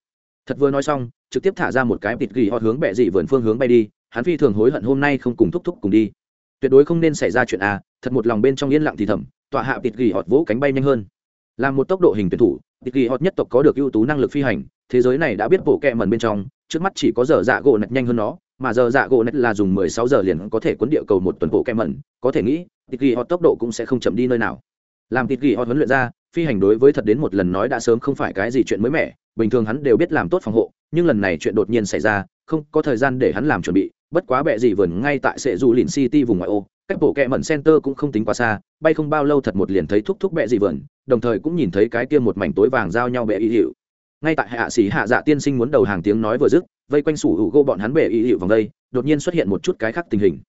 Thật vừa nói xong, trực tiếp thả ra một cái bịt gỉ họ hướng bệ dị vườn phương hướng bay đi hắn phi thường hối hận hôm nay không cùng thúc thúc cùng đi. Tuyệt đối không nên xảy ra chuyện à thật một lòng bên trong yên lặng thì thầm, tọa hạ tịt gỉ họt vỗ cánh bay nhanh hơn. Là một tốc độ hình tuyển thủ, Tịt gỉ họt nhất tộc có được ưu tú năng lực phi hành, thế giới này đã biết bộ kẹ mần bên trong, trước mắt chỉ có giờ dạ gỗ nạch nhanh hơn nó, mà giờ dạ gỗ nạch là dùng 16 giờ liền có thể cuốn địa cầu một tuần bộ kẹ mần có thể nghĩ, tịt gỉ họt tốc độ cũng sẽ không chậm đi nơi nào. Làm tịt gỉ họt huấn luyện ra, phi hành đối với thật đến một lần nói đã sớm không phải cái gì chuyện mới mẻ bình thường hắn đều biết làm tốt phòng hộ, nhưng lần này chuyện đột nhiên xảy ra, không có thời gian để hắn làm chuẩn bị, bất quá bệ gì vườn ngay tại sệ du lìn city vùng ngoại ô, cách bộ kẹ mẩn center cũng không tính quá xa, bay không bao lâu thật một liền thấy thúc thúc bệ gì vườn, đồng thời cũng nhìn thấy cái kia một mảnh tối vàng giao nhau bệ y hiệu. Ngay tại hạ sĩ hạ dạ tiên sinh muốn đầu hàng tiếng nói vừa dứt, vây quanh sủ hữu gô bọn hắn bệ y hiệu vòng đây, đột nhiên xuất hiện một chút cái khác tình hình.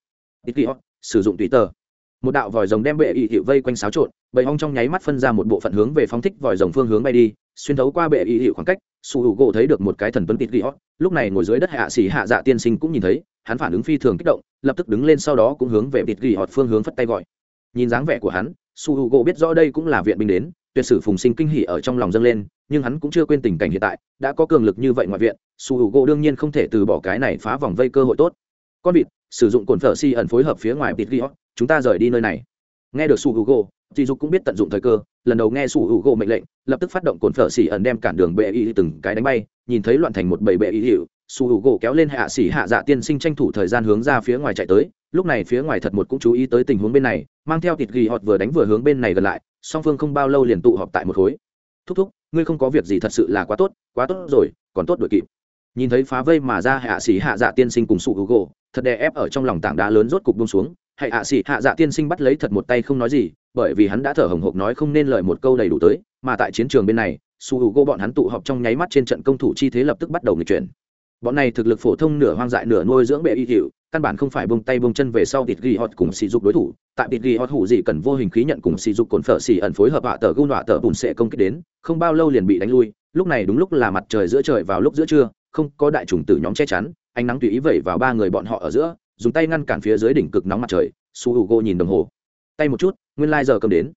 Ít kỳ sử dụng tùy tờ. Một đạo vòi rồng đem bệ y hiệu vây quanh xáo trộn, bầy hong trong nháy mắt phân ra một bộ phận hướng về phóng thích vòi rồng phương hướng bay đi xuyên thấu qua bệ y hiệu khoảng cách, su hữu gỗ thấy được một cái thần tuấn tịt ghi hót lúc này ngồi dưới đất hạ xỉ hạ dạ tiên sinh cũng nhìn thấy, hắn phản ứng phi thường kích động, lập tức đứng lên sau đó cũng hướng về tịt ghi hót phương hướng phất tay gọi. Nhìn dáng vẻ của hắn, su hữu gỗ biết rõ đây cũng là viện binh đến, tuyệt sử phùng sinh kinh hỉ ở trong lòng dâng lên, nhưng hắn cũng chưa quên tình cảnh hiện tại, đã có cường lực như vậy ngoại viện, su hữu gỗ đương nhiên không thể từ bỏ cái này phá vòng vây cơ hội tốt. Con vịt, sử dụng cồn phở si ẩn phối hợp phía ngoài tịt ghi hót chúng ta rời đi nơi này. Nghe được su hữu gỗ thì dục cũng biết tận dụng thời cơ, lần đầu nghe sủ hữu gỗ mệnh lệnh, lập tức phát động cồn phở xỉ ẩn đem cản đường bệ y từng cái đánh bay, nhìn thấy loạn thành một bầy bệ y hiệu, sủ hữu gỗ kéo lên hạ xỉ hạ dạ tiên sinh tranh thủ thời gian hướng ra phía ngoài chạy tới, lúc này phía ngoài thật một cũng chú ý tới tình huống bên này, mang theo thịt ghi họt vừa đánh vừa hướng bên này gần lại, song phương không bao lâu liền tụ họp tại một khối. Thúc thúc, ngươi không có việc gì thật sự là quá tốt quá tốt rồi, còn tốt đội kịp. Nhìn thấy phá vây mà ra hạ xỉ hạ dạ tiên sinh cùng sủ hữu gỗ, thật đè ép ở trong lòng tảng đá lớn rốt cục bông xuống, hãy hạ xỉ hạ dạ tiên sinh bắt lấy thật một tay không nói gì bởi vì hắn đã thở hồng hộc nói không nên lời một câu đầy đủ tới, mà tại chiến trường bên này, su h u gỗ bọn hắn tụ họp trong nháy mắt trên trận công thủ chi thế lập tức bắt đầu nghịch chuyển. Bọn này thực lực phổ thông nửa hoang dại nửa nuôi dưỡng bệ y hiệu căn bản không phải bông tay bông chân về sau tịt ghi hot cùng sỉ dục đối thủ. Tại tịt ghi hot hủ gì cần vô hình khí nhận cùng sỉ dục cồn phở xỉ ẩn phối hợp hạ tờ gu nọa tờ bùn sẽ công kích đến, không bao lâu liền bị đánh lui. Lúc này đúng lúc là mặt trời giữa trời vào lúc giữa trưa, không có đại trùng tử nhóm che chắn, ánh nắng tùy ý vẩy vào ba người bọn họ ở giữa, dùng tay ngăn cản phía dưới đỉnh cực nóng mặt trời. Su h u nhìn đồng hồ. Tay một chút nguyên lai、like、giờ cầm đến.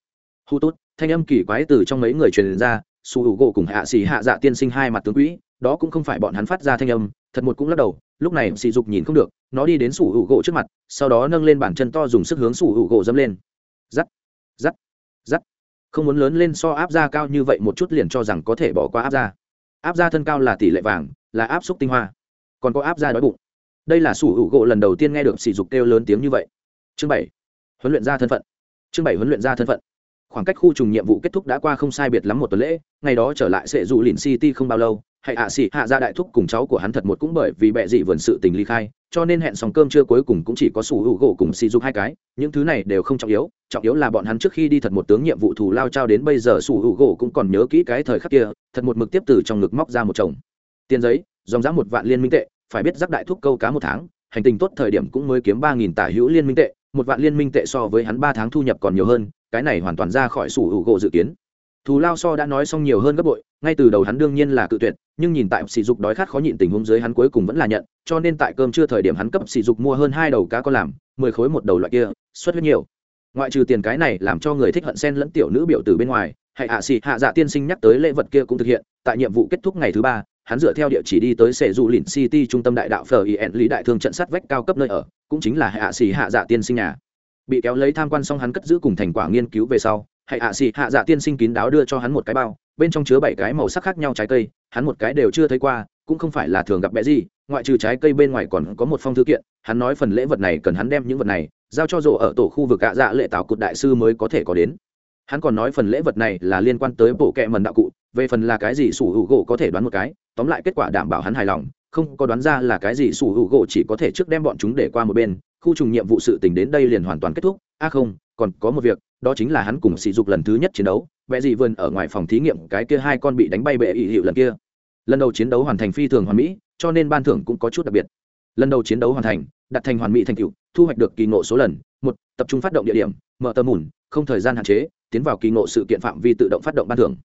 Hu tốt, thanh âm kỳ quái từ trong mấy người truyền ra, su h u gỗ cùng hạ xì hạ dạ tiên sinh hai mặt tướng quỹ, đó cũng không phải bọn hắn phát ra thanh âm, thật một cũng lắc đầu, lúc này sỉ dục nhìn không được, nó đi đến su h u gỗ trước mặt, sau đó nâng lên bàn chân to dùng sức hướng su h u gỗ dâm lên. Giắt giắt giắt không muốn lớn lên so áp ra cao như vậy một chút liền cho rằng có thể bỏ qua áp ra áp ra thân cao là tỷ lệ vàng, là áp xúc tinh hoa. Còn có áp ra đói bụng. Đây là sủ hữu gỗ lần đầu tiên nghe được sỉ dục kêu lớn tiếng như vậy. Chương bảy, huấn luyện ra thân phận chương bảy huấn luyện ra thân phận. Khoảng cách khu trùng nhiệm vụ kết thúc đã qua không sai biệt lắm một tuần lễ, ngày đó trở lại sẽ dù lìn city không bao lâu, hãy hạ xỉ hạ ra đại thúc cùng cháu của hắn thật một cũng bởi vì bệ dị vườn sự tình ly khai, cho nên hẹn xong cơm trưa cuối cùng cũng chỉ có sủ hữu gỗ cùng xì dục hai cái, những thứ này đều không trọng yếu trọng yếu là bọn hắn trước khi đi thật một tướng nhiệm vụ thù lao trao đến bây giờ sủ hữu gỗ cũng còn nhớ kỹ cái thời khắc kia, thật một mực tiếp từ trong ngực móc ra một chồng. Tiền giấy, dòng giá một vạn liên minh tệ, phải biết rắc đại thúc câu cá một tháng, hành tình tốt thời điểm cũng mới kiếm ba nghìn tả hữu liên minh tệ một vạn liên minh tệ so với hắn ba tháng thu nhập còn nhiều hơn, cái này hoàn toàn ra khỏi sủ hữu gỗ dự kiến. Thù lao so đã nói xong nhiều hơn gấp bội, ngay từ đầu hắn đương nhiên là cự tuyệt, nhưng nhìn tại sỉ dục đói khát khó nhịn tình huống dưới hắn cuối cùng vẫn là nhận, cho nên tại cơm trưa thời điểm hắn cấp sỉ dục mua hơn hai đầu cá có làm, mười khối một đầu loại kia, xuất huyết nhiều. Ngoại trừ tiền cái này làm cho người thích hận sen lẫn tiểu nữ biểu từ bên ngoài hãy hạ xì hạ dạ tiên sinh nhắc tới lễ vật kia cũng thực hiện, tại nhiệm vụ kết thúc ngày thứ ba hắn dựa theo địa chỉ đi tới sệ du lìn city trung tâm đại đạo phờ ien lý đại thương trận sắt vách cao cấp nơi ở, cũng chính là hạ xì hạ dạ tiên sinh nhà. Bị kéo lấy tham quan xong hắn cất giữ cùng thành quả nghiên cứu về sau, hạ xì hạ dạ tiên sinh kín đáo đưa cho hắn một cái bao, bên trong chứa bảy cái màu sắc khác nhau trái cây, hắn một cái đều chưa thấy qua, cũng không phải là thường gặp bé gì, ngoại trừ trái cây bên ngoài còn có một phong thư kiện, hắn nói phần lễ vật này cần hắn đem những vật này, giao cho rộ ở tổ khu vực hạ dạ lệ tạo cụt đại sư mới có thể có đến. Hắn còn nói phần lễ vật này là liên quan tới bộ kệ mần đạo cụ về phần là cái gì sủ hữu gỗ có thể đoán một cái, tóm lại kết quả đảm bảo hắn hài lòng, không có đoán ra là cái gì sủ hữu gỗ chỉ có thể trước đem bọn chúng để qua một bên, khu trùng nhiệm vụ sự tình đến đây liền hoàn toàn kết thúc. A à không, còn có một việc, đó chính là hắn cùng sỉ dục lần thứ nhất chiến đấu vẽ gì vườn ở ngoài phòng thí nghiệm cái kia hai con bị đánh bay bệ ỵ hiệu lần kia. Lần đầu chiến đấu hoàn thành phi thường hoàn mỹ, cho nên ban thưởng cũng có chút đặc biệt. Lần đầu chiến đấu hoàn thành, đặt thành hoàn mỹ thành tựu, thu hoạch được kỳ ngộ số lần, một, tập trung phát động địa điểm, mở tờ mùn, không thời gian hạn chế, tiến vào kỳ ngộ sự kiện phạm vi tự động phát động ban thưởng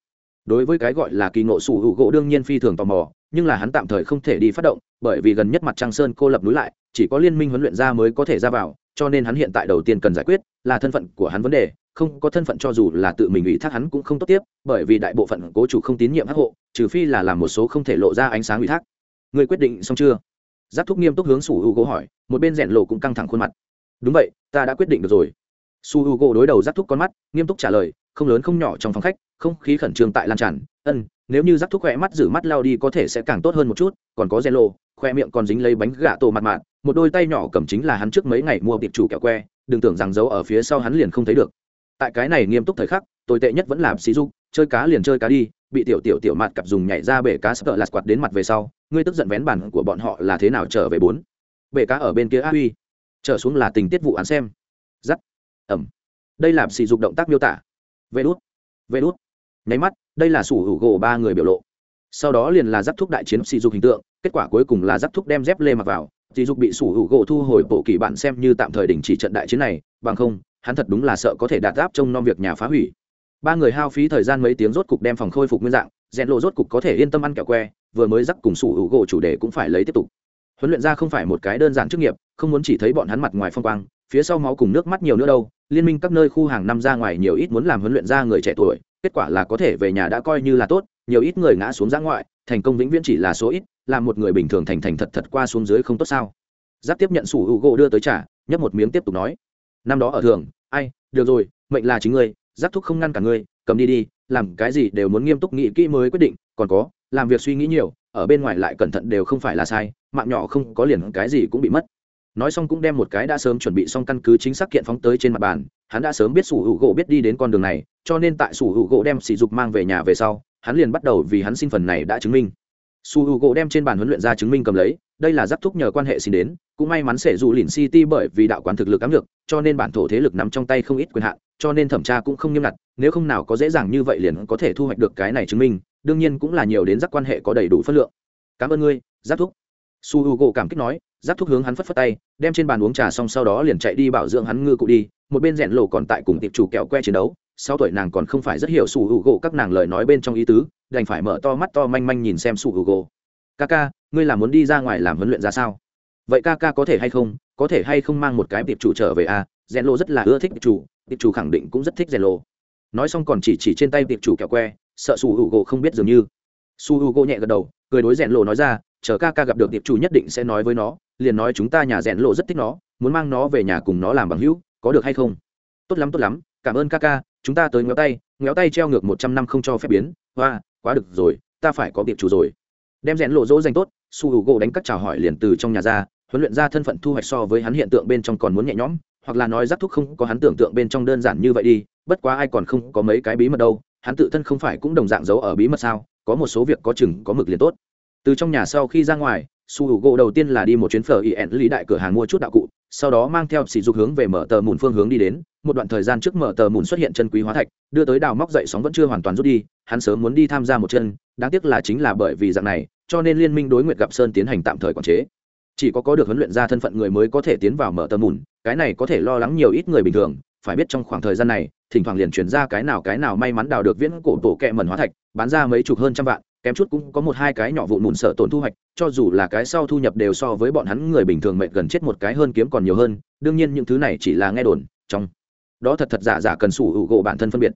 đối với cái gọi là kỳ ngộ sủ hữu gỗ đương nhiên phi thường tò mò, nhưng là hắn tạm thời không thể đi phát động, bởi vì gần nhất mặt trăng sơn cô lập núi lại, chỉ có liên minh huấn luyện ra mới có thể ra vào, cho nên hắn hiện tại đầu tiên cần giải quyết là thân phận của hắn vấn đề, không có thân phận cho dù là tự mình ủy thác hắn cũng không tốt tiếp, bởi vì đại bộ phận cố chủ không tín nhiệm hắc hộ, trừ phi là làm một số không thể lộ ra ánh sáng ủy thác. Người quyết định xong chưa? Giáp thúc nghiêm túc hướng sủ hữu gỗ hỏi, một bên rèn lộ cũng căng thẳng khuôn mặt. Đúng vậy, ta đã quyết định được rồi. Su h u đối đầu giáp thúc con mắt, nghiêm túc trả lời không lớn không nhỏ trong phòng khách, không khí khẩn trương tại lan tràn. Ân, nếu như rắc thúc khỏe mắt, giữ mắt lao đi có thể sẽ càng tốt hơn một chút, còn có gen lô khoe miệng còn dính lấy bánh gà tổ mặt mạn một đôi tay nhỏ cầm chính là hắn trước mấy ngày mua tiệp chủ kẹo que, đừng tưởng rằng giấu ở phía sau hắn liền không thấy được. Tại cái này nghiêm túc thời khắc, tồi tệ nhất vẫn là sĩ dục, chơi cá liền chơi cá đi, bị tiểu tiểu tiểu mặt cặp dùng nhảy ra bể cá sập lạt quạt đến mặt về sau, ngươi tức giận vén bản của bọn họ là thế nào trở về bốn? Bể cá ở bên kia a huy. Trở xuống là tình tiết vụ án xem. Giắt ẩm. Đây là sỉ dục động tác miêu tả vê đút. Vê đút. Nháy mắt, đây là sủ hữu gỗ ba người biểu lộ. Sau đó liền là giáp thúc đại chiến sỉ dục hình tượng, kết quả cuối cùng là giáp thúc đem dép lê mặc vào. Sỉ dục bị sủ hữu gỗ thu hồi bộ kỳ bản xem như tạm thời đình chỉ trận đại chiến này, bằng không, hắn thật đúng là sợ có thể đạt áp trong nom việc nhà phá hủy. Ba người hao phí thời gian mấy tiếng rốt cục đem phòng khôi phục nguyên dạng, rèn lộ rốt cục có thể yên tâm ăn kẹo que, vừa mới dắt cùng sủ hữu gỗ chủ đề cũng phải lấy tiếp tục. Huấn luyện ra không phải một cái đơn giản chức nghiệp, không muốn chỉ thấy bọn hắn mặt ngoài phong quang, phía sau máu cùng nước mắt nhiều nữa đâu liên minh các nơi khu hàng năm ra ngoài nhiều ít muốn làm huấn luyện ra người trẻ tuổi, kết quả là có thể về nhà đã coi như là tốt, nhiều ít người ngã xuống ra ngoại, thành công vĩnh viễn chỉ là số ít làm một người bình thường thành thành thật thật qua xuống dưới không tốt sao? Giáp tiếp nhận sủ hữu gỗ đưa tới trả nhấp một miếng tiếp tục nói. Năm đó ở thường, ai, được rồi, mệnh là chính ngươi, giáp thúc không ngăn cả ngươi, cầm đi đi, làm cái gì đều muốn nghiêm túc nghĩ kỹ mới quyết định, còn có, làm việc suy nghĩ nhiều, ở bên ngoài lại cẩn thận đều không phải là sai, mạng nhỏ không có liền cái gì cũng bị mất nói xong cũng đem một cái đã sớm chuẩn bị xong căn cứ chính xác kiện phóng tới trên mặt bàn, hắn đã sớm biết sủ hữu gỗ biết đi đến con đường này, cho nên tại sủ hữu gỗ đem sỉ dục mang về nhà về sau, hắn liền bắt đầu vì hắn xin phần này đã chứng minh. Su h u gỗ đem trên bàn huấn luyện ra chứng minh cầm lấy, đây là giáp thúc nhờ quan hệ xin đến, cũng may mắn sẽ dù lìn city bởi vì đạo quán thực lực ám lực cho nên bản thổ thế lực nắm trong tay không ít quyền hạn, cho nên thẩm tra cũng không nghiêm ngặt, nếu không nào có dễ dàng như vậy liền có thể thu hoạch được cái này chứng minh, đương nhiên cũng là nhiều đến giáp quan hệ có đầy đủ phân lượng. Cảm ơn ngươi, giáp thúc su h u gỗ cảm kích nói, giáp thúc hướng hắn phất phất tay, đem trên bàn uống trà xong sau đó liền chạy đi bảo dưỡng hắn ngư cụ đi, một bên rẽn lộ còn tại cùng tiệp chủ kẹo que chiến đấu sau tuổi nàng còn không phải rất hiểu su h u gỗ các nàng lời nói bên trong ý tứ, đành phải mở to mắt to manh manh nhìn xem su h u gỗ ca ca ngươi là muốn đi ra ngoài làm huấn luyện ra sao? Vậy ca ca có thể hay không? Có thể hay không mang một cái tiệp chủ trở về à? Rẽn lộ rất là ưa thích tiệp chủ tiệp chủ khẳng định cũng rất thích rẽn lộ. Nói xong còn chỉ chỉ trên tay tiệp chủ kẹo que, sợ su h u gỗ không biết dường như. Su h u gỗ nhẹ gật đầu, cười đối rẽn lộ nói ra chờ ca ca gặp được tiệp chủ nhất định sẽ nói với nó, liền nói chúng ta nhà rèn lộ rất thích nó, muốn mang nó về nhà cùng nó làm bằng hữu, có được hay không? Tốt lắm tốt lắm, cảm ơn ca ca, chúng ta tới ngéo tay ngéo tay treo ngược một trăm năm không cho phép biến, hoa, quá được rồi, ta phải có tiệp chủ rồi. Đem rèn lộ dỗ dành tốt, su h u gỗ đánh các chào hỏi liền từ trong nhà ra, huấn luyện ra thân phận thu hoạch so với hắn hiện tượng bên trong còn muốn nhẹ nhõm, hoặc là nói giác thúc không có hắn tưởng tượng bên trong đơn giản như vậy đi, bất quá ai còn không có mấy cái bí mật đâu, hắn tự thân không phải cũng đồng dạng giấu ở bí mật sao, có một số việc có chừng, có mực liền tốt từ trong nhà sau khi ra ngoài, su h u gỗ đầu tiên là đi một chuyến phở yen lý đại cửa hàng mua chút đạo cụ, sau đó mang theo sỉ dục hướng về mở tờ mùn phương hướng đi đến. Một đoạn thời gian trước mở tờ mùn xuất hiện chân quý hóa thạch, đưa tới đào móc dậy sóng vẫn chưa hoàn toàn rút đi, hắn sớm muốn đi tham gia một chân, đáng tiếc là chính là bởi vì dạng này, cho nên liên minh đối nguyện gặp sơn tiến hành tạm thời quản chế. Chỉ có có được huấn luyện ra thân phận người mới có thể tiến vào mở tờ mùn, cái này có thể lo lắng nhiều ít người bình thường, phải biết trong khoảng thời gian này, thỉnh thoảng liền chuyển ra cái nào cái nào may mắn đào được viễn cổ tổ kẹ mần hóa thạch, bán ra mấy chục hơn trăm vạn kém chút cũng có một hai cái nhỏ vụn mụn sợ tổn thu hoạch, cho dù là cái sau thu nhập đều so với bọn hắn người bình thường mệt gần chết một cái hơn kiếm còn nhiều hơn, đương nhiên những thứ này chỉ là nghe đồn, trong đó thật thật giả giả cần sủ hữu gỗ bản thân phân biệt.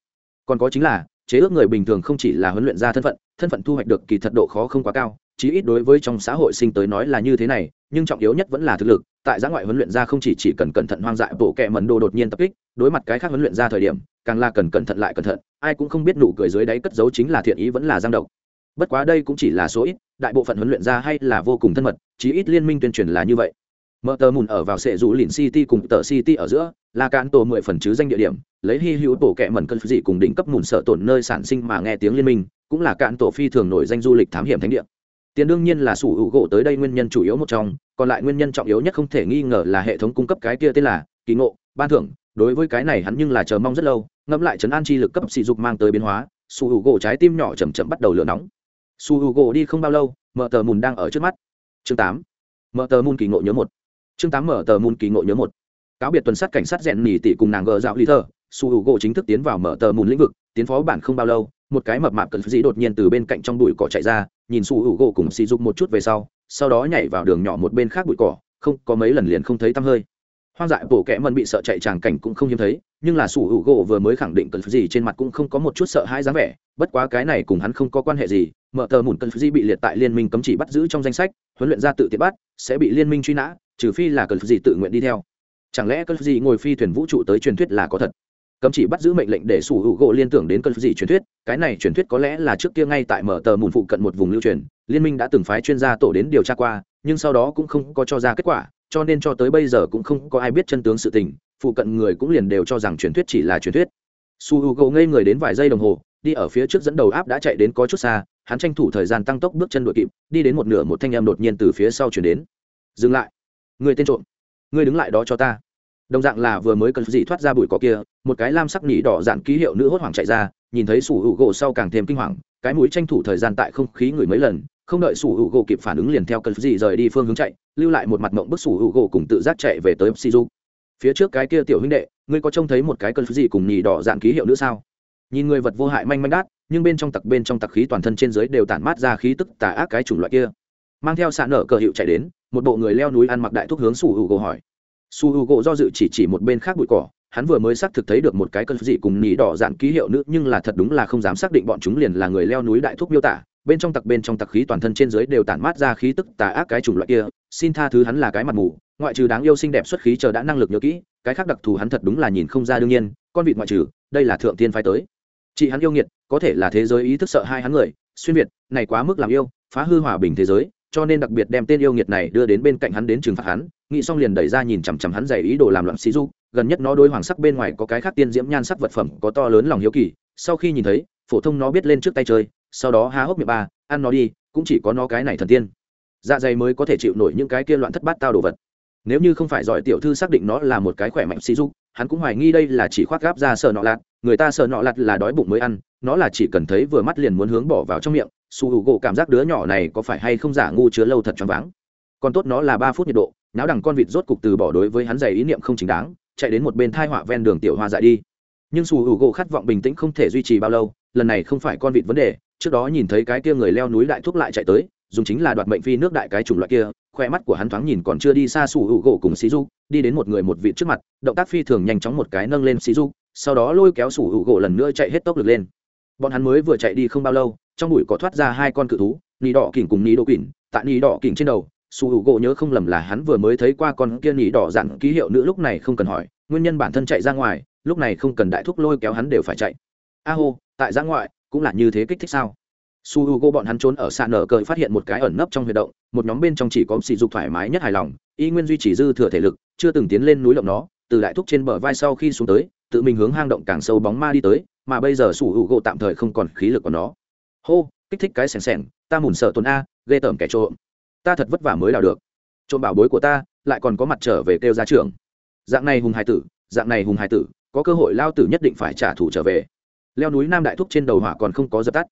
Còn có chính là, chế ước người bình thường không chỉ là huấn luyện ra thân phận thân phận thu hoạch được kỳ thật độ khó không quá cao, chí ít đối với trong xã hội sinh tới nói là như thế này, nhưng trọng yếu nhất vẫn là thực lực, tại giã ngoại huấn luyện ra không chỉ chỉ cần cẩn thận hoang dại bộ kẹ mần đồ đột nhiên tập kích, đối mặt cái khác huấn luyện ra thời điểm, càng là cần cẩn thận lại cẩn thận, ai cũng không biết nụ cười dưới đáy cất giấu chính là thiện ý vẫn là giang độc bất quá đây cũng chỉ là số ít, đại bộ phận huấn luyện ra hay là vô cùng thân mật, chí ít liên minh tuyên truyền là như vậy. Mở tờ mùn ở vào sệ rủ lìn city cùng tờ city ở giữa, là cán tổ mười phần chứ danh địa điểm, lấy hy hữu tổ kẹ mẩn cân dị cùng đỉnh cấp mùn sợ tổn nơi sản sinh mà nghe tiếng liên minh, cũng là cạn tổ phi thường nổi danh du lịch thám hiểm thánh địa. Tiền đương nhiên là sủ hữu gỗ tới đây nguyên nhân chủ yếu một trong, còn lại nguyên nhân trọng yếu nhất không thể nghi ngờ là hệ thống cung cấp cái kia tên là kỳ ngộ, ban thưởng. Đối với cái này hắn nhưng là chờ mong rất lâu, ngẫm lại trấn an chi lực cấp sỉ dục mang tới biến hóa, sủ hữu gỗ trái tim nhỏ chầm chậm bắt đầu lửa nóng sủ hữu gỗ đi không bao lâu mở tờ mùn đang ở trước mắt. Chương tám. Mở tờ mùn kỳ ngộ nhớ một. Chương tám mở tờ mùn kỳ ngộ nhớ một. Cáo biệt tuần sát cảnh sát rèn nỉ tỉ cùng nàng gờ dạo lý thơ su h u gỗ chính thức tiến vào mở tờ mùn lĩnh vực, tiến phó bản không bao lâu, một cái mập mạp cần dĩ đột nhiên từ bên cạnh trong bụi cỏ chạy ra, nhìn su h u gỗ cùng xì dục một chút về sau sau đó nhảy vào đường nhỏ một bên khác bụi cỏ, không có mấy lần liền không thấy tăm hơi. Hoang dại bổ kẽ mần bị sợ chạy tràng cảnh cũng không hiếm thấy nhưng là sủ hữu gỗ vừa mới khẳng định cần gì trên mặt cũng không có một chút sợ hãi dáng vẻ, bất quá cái này cùng hắn không có quan hệ gì, mở tờ mùn cần gì bị liệt tại liên minh cấm chỉ bắt giữ trong danh sách, huấn luyện ra tự tiện bắt, sẽ bị liên minh truy nã, trừ phi là cần gì tự nguyện đi theo. Chẳng lẽ cần gì ngồi phi thuyền vũ trụ tới truyền thuyết là có thật? Cấm chỉ bắt giữ mệnh lệnh để sủ hữu gỗ liên tưởng đến cần gì truyền thuyết, cái này truyền thuyết có lẽ là trước kia ngay tại mở tờ mùn phụ cận một vùng lưu truyền, liên minh đã từng phái chuyên gia tổ đến điều tra qua, nhưng sau đó cũng không có cho ra kết quả, cho nên cho tới bây giờ cũng không có ai biết chân tướng sự tình phụ cận người cũng liền đều cho rằng truyền thuyết chỉ là truyền thuyết. Su h u gỗ ngây người đến vài giây đồng hồ, đi ở phía trước dẫn đầu áp đã chạy đến có chút xa, hắn tranh thủ thời gian tăng tốc bước chân đội kịp, đi đến một nửa một thanh em đột nhiên từ phía sau chuyển đến. Dừng lại. Người tên trộm. Người đứng lại đó cho ta. Đồng dạng là vừa mới cần gì thoát ra bụi cỏ kia, một cái lam sắc nỉ đỏ dạn ký hiệu nữ hốt hoảng chạy ra, nhìn thấy sủ hữu gỗ sau càng thêm kinh hoàng, cái mũi tranh thủ thời gian tại không khí ngửi mấy lần, không đợi sủ hữu gỗ kịp phản ứng liền theo cần gì rời đi phương hướng chạy, lưu lại một mặt mộng bức sủ hữu gỗ cùng tự giác chạy về tới shizu phía trước cái kia tiểu huynh đệ, ngươi có trông thấy một cái cơn gì cùng nhì đỏ dạng ký hiệu nữa sao? Nhìn người vật vô hại manh manh đát, nhưng bên trong tặc bên trong tặc khí toàn thân trên dưới đều tản mát ra khí tức tà ác cái chủng loại kia. Mang theo xạ nở cờ hiệu chạy đến, một bộ người leo núi ăn mặc đại thúc hướng sủ hữu gỗ hỏi. Su h u gỗ do dự chỉ chỉ một bên khác bụi cỏ, hắn vừa mới xác thực thấy được một cái cơn dị cùng nhì đỏ dạn ký hiệu nữ, nhưng là thật đúng là không dám xác định bọn chúng liền là người leo núi đại thúc miêu tả bên trong tặc bên trong tặc khí toàn thân trên dưới đều tản mát ra khí tức tà ác cái chủng loại kia, xin tha thứ hắn là cái mặt mù, ngoại trừ đáng yêu xinh đẹp xuất khí chờ đã năng lực nhớ kỹ, cái khác đặc thù hắn thật đúng là nhìn không ra đương nhiên, con vịt ngoại trừ, đây là thượng tiên phái tới. Chị hắn yêu nghiệt, có thể là thế giới ý thức sợ hai hắn người, xuyên việt, này quá mức làm yêu, phá hư hòa bình thế giới, cho nên đặc biệt đem tên yêu nghiệt này đưa đến bên cạnh hắn đến trừng phạt hắn, nghĩ xong liền đẩy ra nhìn chằm chằm hắn dày ý đồ làm loạn sĩ du, gần nhất nó đôi hoàng sắc bên ngoài có cái khác tiên diễm nhan sắc vật phẩm có to lớn lòng hiếu kỳ, sau khi nhìn thấy, phổ thông nó biết lên trước tay chơi sau đó há hốc miệng ba, ăn nó đi, cũng chỉ có nó cái này thần tiên. Dạ dày mới có thể chịu nổi những cái kia loạn thất bát tao đồ vật. Nếu như không phải giỏi tiểu thư xác định nó là một cái khỏe mạnh xí du hắn cũng hoài nghi đây là chỉ khoác gáp ra sợ nọ lạt, người ta sợ nọ lạt là đói bụng mới ăn, nó là chỉ cần thấy vừa mắt liền muốn hướng bỏ vào trong miệng, su hữu gỗ cảm giác đứa nhỏ này có phải hay không giả ngu chứa lâu thật choáng váng. Còn tốt nó là ba phút nhiệt độ, náo đằng con vịt rốt cục từ bỏ đối với hắn giày ý niệm không chính đáng, chạy đến một bên thai họa ven đường tiểu hoa dại đi. Nhưng su hữu gỗ khát vọng bình tĩnh không thể duy trì bao lâu, lần này không phải con vịt vấn đề trước đó nhìn thấy cái kia người leo núi đại thúc lại chạy tới, dùng chính là đoạt mệnh phi nước đại cái chủng loại kia, khoe mắt của hắn thoáng nhìn còn chưa đi xa su hữu gỗ cùng xí du đi đến một người một vị trước mặt, động tác phi thường nhanh chóng một cái nâng lên xí du sau đó lôi kéo su hữu gỗ lần nữa chạy hết tốc lực lên. Bọn hắn mới vừa chạy đi không bao lâu, trong bụi có thoát ra hai con cự thú nỉ đỏ kỉnh cùng nỉ đô kỉnh, tại nỉ đỏ kỉnh trên đầu su hữu gỗ nhớ không lầm là hắn vừa mới thấy qua con kia nỉ đỏ dặn ký hiệu nữ lúc này không cần hỏi, nguyên nhân bản thân chạy ra ngoài, lúc này không cần đại thúc lôi kéo hắn đều phải chạy. A hô, tại ra ngoại cũng là như thế kích thích sao? Su h u g o bọn hắn trốn ở xa nở cờ phát hiện một cái ẩn nấp trong huy động, một nhóm bên trong chỉ có sỉ dục thoải mái nhất hài lòng, y nguyên duy trì dư thừa thể lực, chưa từng tiến lên núi động nó, từ đại thúc trên bờ vai sau khi xuống tới, tự mình hướng hang động càng sâu bóng ma đi tới, mà bây giờ su h u g o tạm thời không còn khí lực của nó. Hô, kích thích cái sèn sèn ta mùn sợ tuần a, ghê tởm kẻ trộm. Ta thật vất vả mới đào được. Trộm bảo bối của ta, lại còn có mặt trở về kêu ra trường dạng này hùng hải tử, dạng này hùng hải tử, có cơ hội lao tử nhất định phải trả thù trở về leo núi nam đại thúc trên đầu hỏa còn không có dập tắt.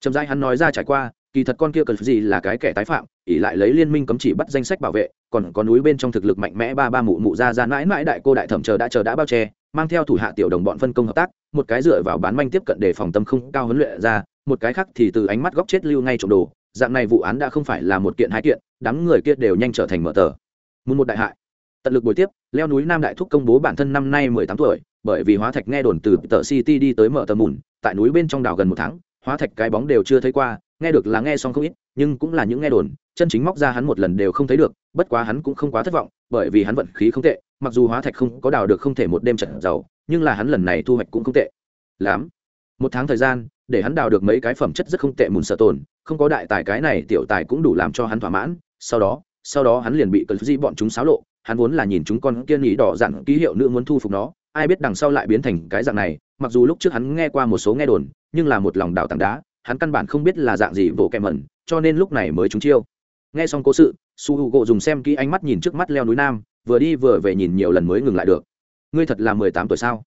Chậm rãi hắn nói ra trải qua, kỳ thật con kia cần gì là cái kẻ tái phạm ỉ lại lấy liên minh cấm chỉ bắt danh sách bảo vệ, còn có núi bên trong thực lực mạnh mẽ ba ba mụ mụ ra ra mãi mãi đại cô đại thẩm chờ đã chờ đã bao che, mang theo thủ hạ tiểu đồng bọn phân công hợp tác, một cái dựa vào bán manh tiếp cận để phòng tâm không cao huấn luyện ra, một cái khác thì từ ánh mắt góc chết lưu ngay trộm đồ, dạng này vụ án đã không phải là một kiện hai kiện, đám người kia đều nhanh trở thành mở tờ. Muốn một đại hại. Tận lực buổi tiếp, leo núi nam đại thúc công bố bản thân năm nay mười tám tuổi bởi vì hóa thạch nghe đồn từ tờ city đi tới mở tờ mùn, tại núi bên trong đảo gần một tháng, hóa thạch cái bóng đều chưa thấy qua, nghe được là nghe xong không ít, nhưng cũng là những nghe đồn, chân chính móc ra hắn một lần đều không thấy được, bất quá hắn cũng không quá thất vọng, bởi vì hắn vận khí không tệ, mặc dù hóa thạch không có đào được không thể một đêm trận giàu, nhưng là hắn lần này thu hoạch cũng không tệ. Lắm. Một tháng thời gian, để hắn đào được mấy cái phẩm chất rất không tệ mùn sợ tồn, không có đại tài cái này tiểu tài cũng đủ làm cho hắn thỏa mãn, sau đó sau đó hắn liền bị cờ di bọn chúng xáo lộ, hắn vốn là nhìn chúng con kiên nghĩ đỏ dặn ký hiệu nữ muốn thu phục nó ai biết đằng sau lại biến thành cái dạng này, mặc dù lúc trước hắn nghe qua một số nghe đồn, nhưng là một lòng đào tảng đá, hắn căn bản không biết là dạng gì bộ kèm mẩn, cho nên lúc này mới trúng chiêu. Nghe xong cố sự, su h u gộ dùng xem kỹ ánh mắt nhìn trước mắt leo núi nam, vừa đi vừa về nhìn nhiều lần mới ngừng lại được. Ngươi thật là mười tám tuổi sao?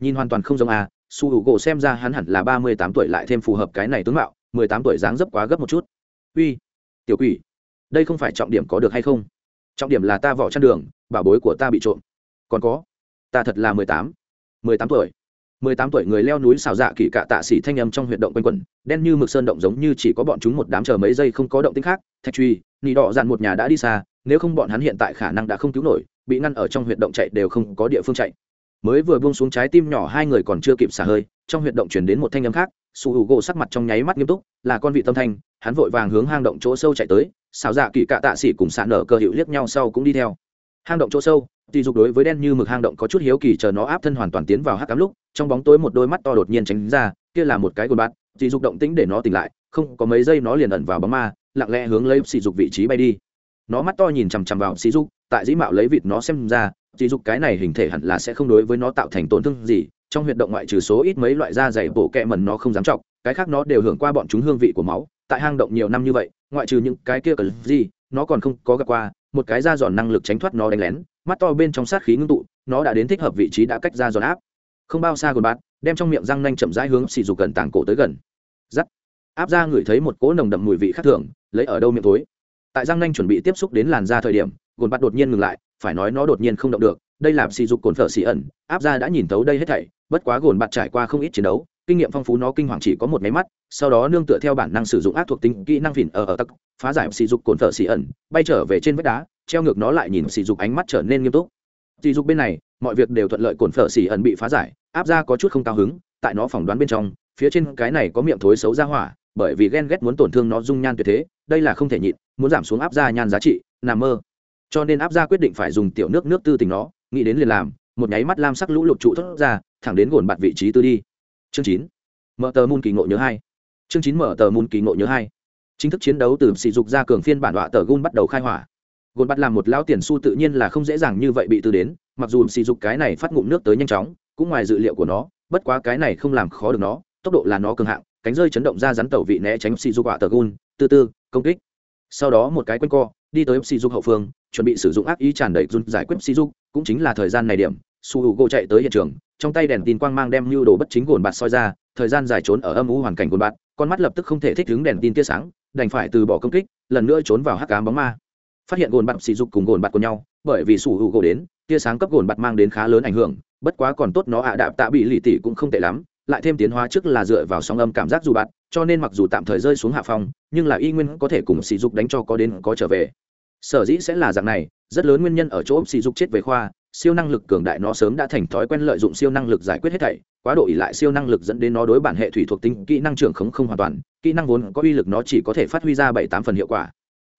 Nhìn hoàn toàn không giống à su h u gộ xem ra hắn hẳn là ba mươi tám tuổi lại thêm phù hợp cái này tướng mạo, mười tám tuổi dáng dấp quá gấp một chút. Uy, tiểu quỷ, đây không phải trọng điểm có được hay không? Trọng điểm là ta vỏ chăn đường, bảo bối của ta bị trộm. Còn có ta thật là mười tám. Mười tám tuổi. Mười tám tuổi người leo núi xào dạ kỳ cạ tạ xỉ thanh âm trong huyệt động quanh quẩn, đen như mực sơn động giống như chỉ có bọn chúng một đám chờ mấy giây không có động tĩnh khác, thạch truy, nị đỏ dàn một nhà đã đi xa, nếu không bọn hắn hiện tại khả năng đã không cứu nổi, bị ngăn ở trong huyệt động chạy đều không có địa phương chạy. Mới vừa buông xuống trái tim nhỏ hai người còn chưa kịp xả hơi, trong huyệt động chuyển đến một thanh âm khác, su hữu gỗ sắc mặt trong nháy mắt nghiêm túc, là con vị tâm thanh, hắn vội vàng hướng hang động chỗ sâu chạy tới, xào dạ kỳ cạ tạ xỉ cùng xạ nở cơ hữu liếc nhau sau cũng đi theo. Hang động chỗ sâu tỷ dục đối với đen như mực hang động có chút hiếu kỳ, chờ nó áp thân hoàn toàn tiến vào hắc cám lúc, trong bóng tối một đôi mắt to đột nhiên tránh ra, kia là một cái gồn bát tỷ dục động tĩnh để nó tỉnh lại, không có mấy giây nó liền ẩn vào bóng ma, lặng lẽ hướng lấy sỉ dục vị trí bay đi. Nó mắt to nhìn chằm chằm vào sỉ dục, tại dĩ mạo lấy vịt nó xem ra, sỉ dục cái này hình thể hẳn là sẽ không đối với nó tạo thành tổn thương gì, trong huyệt động ngoại trừ số ít mấy loại da dày bộ kẹ mần nó không dám trọng cái khác nó đều hưởng qua bọn chúng hương vị của máu. Tại hang động nhiều năm như vậy, ngoại trừ những cái kia cần gì, nó còn không có gặp qua, một cái da giòn năng lực tránh thoát nó đánh lén mắt to bên trong sát khí ngưng tụ, nó đã đến thích hợp vị trí đã cách ra giòn áp. Không bao xa gồn bát đem trong miệng răng nanh chậm rãi hướng xì dục gần tảng cổ tới gần. Giắt. Áp ra ngửi thấy một cỗ nồng đậm mùi vị khác thường, lấy ở đâu miệng tối. Tại răng nanh chuẩn bị tiếp xúc đến làn da thời điểm gồn bát đột nhiên ngừng lại, phải nói nó đột nhiên không động được, đây là xì dục cồn phở xì ẩn, áp ra đã nhìn thấu đây hết thảy, bất quá gồn bạt trải qua không ít chiến đấu, kinh nghiệm phong phú nó kinh hoàng chỉ có một máy mắt, sau đó nương tựa theo bản năng sử dụng ác thuộc tính kỹ năng phìn ở ở tắc, phá giải sỉ dục cồn phở xì ẩn, bay trở về trên vách đá treo ngược nó lại nhìn sỉ dục ánh mắt trở nên nghiêm túc. Sỉ dục bên này, mọi việc đều thuận lợi cổn phở sỉ ẩn bị phá giải, áp ra có chút không cao hứng, tại nó phỏng đoán bên trong, phía trên cái này có miệng thối xấu ra hỏa, bởi vì ghen ghét muốn tổn thương nó dung nhan tuyệt thế, đây là không thể nhịn, muốn giảm xuống áp ra nhan giá trị nằm mơ. Cho nên áp ra quyết định phải dùng tiểu nước nước tư tình nó, nghĩ đến liền làm, một nháy mắt lam sắc lũ lụt trụ thốt ra, thẳng đến gồn bạt vị trí tư đi. Chương chín. Mở tờ môn kỳ ngộ nhớ hai. Chương chín mở tờ môn kỳ ngộ nhớ hai. Chính thức chiến đấu từ sỉ dục ra cường phiên bản đọa tờ gun bắt đầu khai hỏa gồn bắt làm một lão tiền su tự nhiên là không dễ dàng như vậy bị từ đến, mặc dù sỉ dục cái này phát ngụm nước tới nhanh chóng, cũng ngoài dự liệu của nó, bất quá cái này không làm khó được nó, tốc độ là nó cường hạng, cánh rơi chấn động ra rắn tàu vị né tránh sỉ dục quả tờ gun từ từ công kích. Sau đó một cái quanh co, đi tới sỉ dục hậu phương, chuẩn bị sử dụng ác ý tràn đầy run giải quyết sỉ dục, cũng chính là thời gian này điểm, su h u gỗ chạy tới hiện trường, trong tay đèn tin quang mang đem mưu đồ bất chính gồn bạt soi ra, thời gian dài trốn ở âm u hoàn cảnh gồn bạt, con mắt lập tức không thể thích ứng đèn tin tia sáng, đành phải từ bỏ công kích, lần nữa trốn vào hắc cám bóng ma phát hiện gồn bạt sỉ dục cùng gồn bạt của nhau, bởi vì sủ hữu gỗ đến, tia sáng cấp gồn bạt mang đến khá lớn ảnh hưởng, bất quá còn tốt nó ạ à đạp tạ bị lì tỉ cũng không tệ lắm, lại thêm tiến hóa trước là dựa vào sóng âm cảm giác dù bạn cho nên mặc dù tạm thời rơi xuống hạ phong, nhưng là y nguyên có thể cùng sỉ dục đánh cho có đến có trở về. Sở dĩ sẽ là dạng này, rất lớn nguyên nhân ở chỗ sỉ dục chết về khoa, siêu năng lực cường đại nó sớm đã thành thói quen lợi dụng siêu năng lực giải quyết hết thảy, quá độ ỉ lại siêu năng lực dẫn đến nó đối bản hệ thủy thuộc tính, kỹ năng trưởng khống không hoàn toàn, kỹ năng vốn có uy lực nó chỉ có thể phát huy ra bảy tám phần hiệu quả.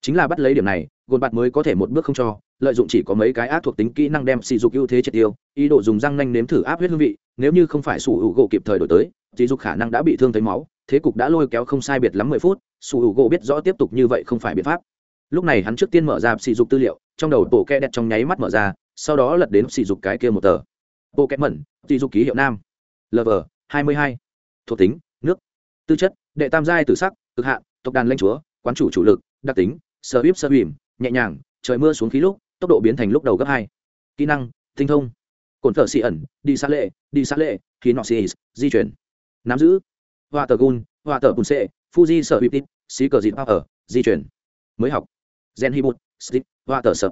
Chính là bắt lấy điểm này gồn bạt mới có thể một bước không cho, lợi dụng chỉ có mấy cái áp thuộc tính kỹ năng đem sỉ dục ưu thế triệt tiêu, ý đồ dùng răng nanh nếm thử áp huyết hương vị, nếu như không phải sủ hữu gỗ kịp thời đổi tới sỉ dục khả năng đã bị thương thấy máu, thế cục đã lôi kéo không sai biệt lắm mười phút, sủ hữu gỗ biết rõ tiếp tục như vậy không phải biện pháp. Lúc này hắn trước tiên mở ra sỉ dục tư liệu, trong đầu tổ kẹ đẹp trong nháy mắt mở ra, sau đó lật đến sỉ dục cái kia một tờ. Bộ kẹ mẩn sỉ dục ký hiệu nam. Lv hai mươi hai. Thuộc tính, nước. Tư chất, đệ tam giai tử sắc, cực hạn, tộc đàn lanh chúa, quán chủ chủ lực, đặc tính sơ bíp sơ bìm nhẹ nhàng, trời mưa xuống khí lúc, tốc độ biến thành lúc đầu gấp hai. Kỹ năng, tinh thông. Cồn thợ xị ẩn, đi xa lệ, đi xa lệ, khí nọ xì di chuyển. Nắm giữ. Hoa tờ gun hoa tờ bùn xệ, fuji sở hữu tít, xí cờ dịt ở, di chuyển. Mới học. Gen hi bụt stick hoa tờ sở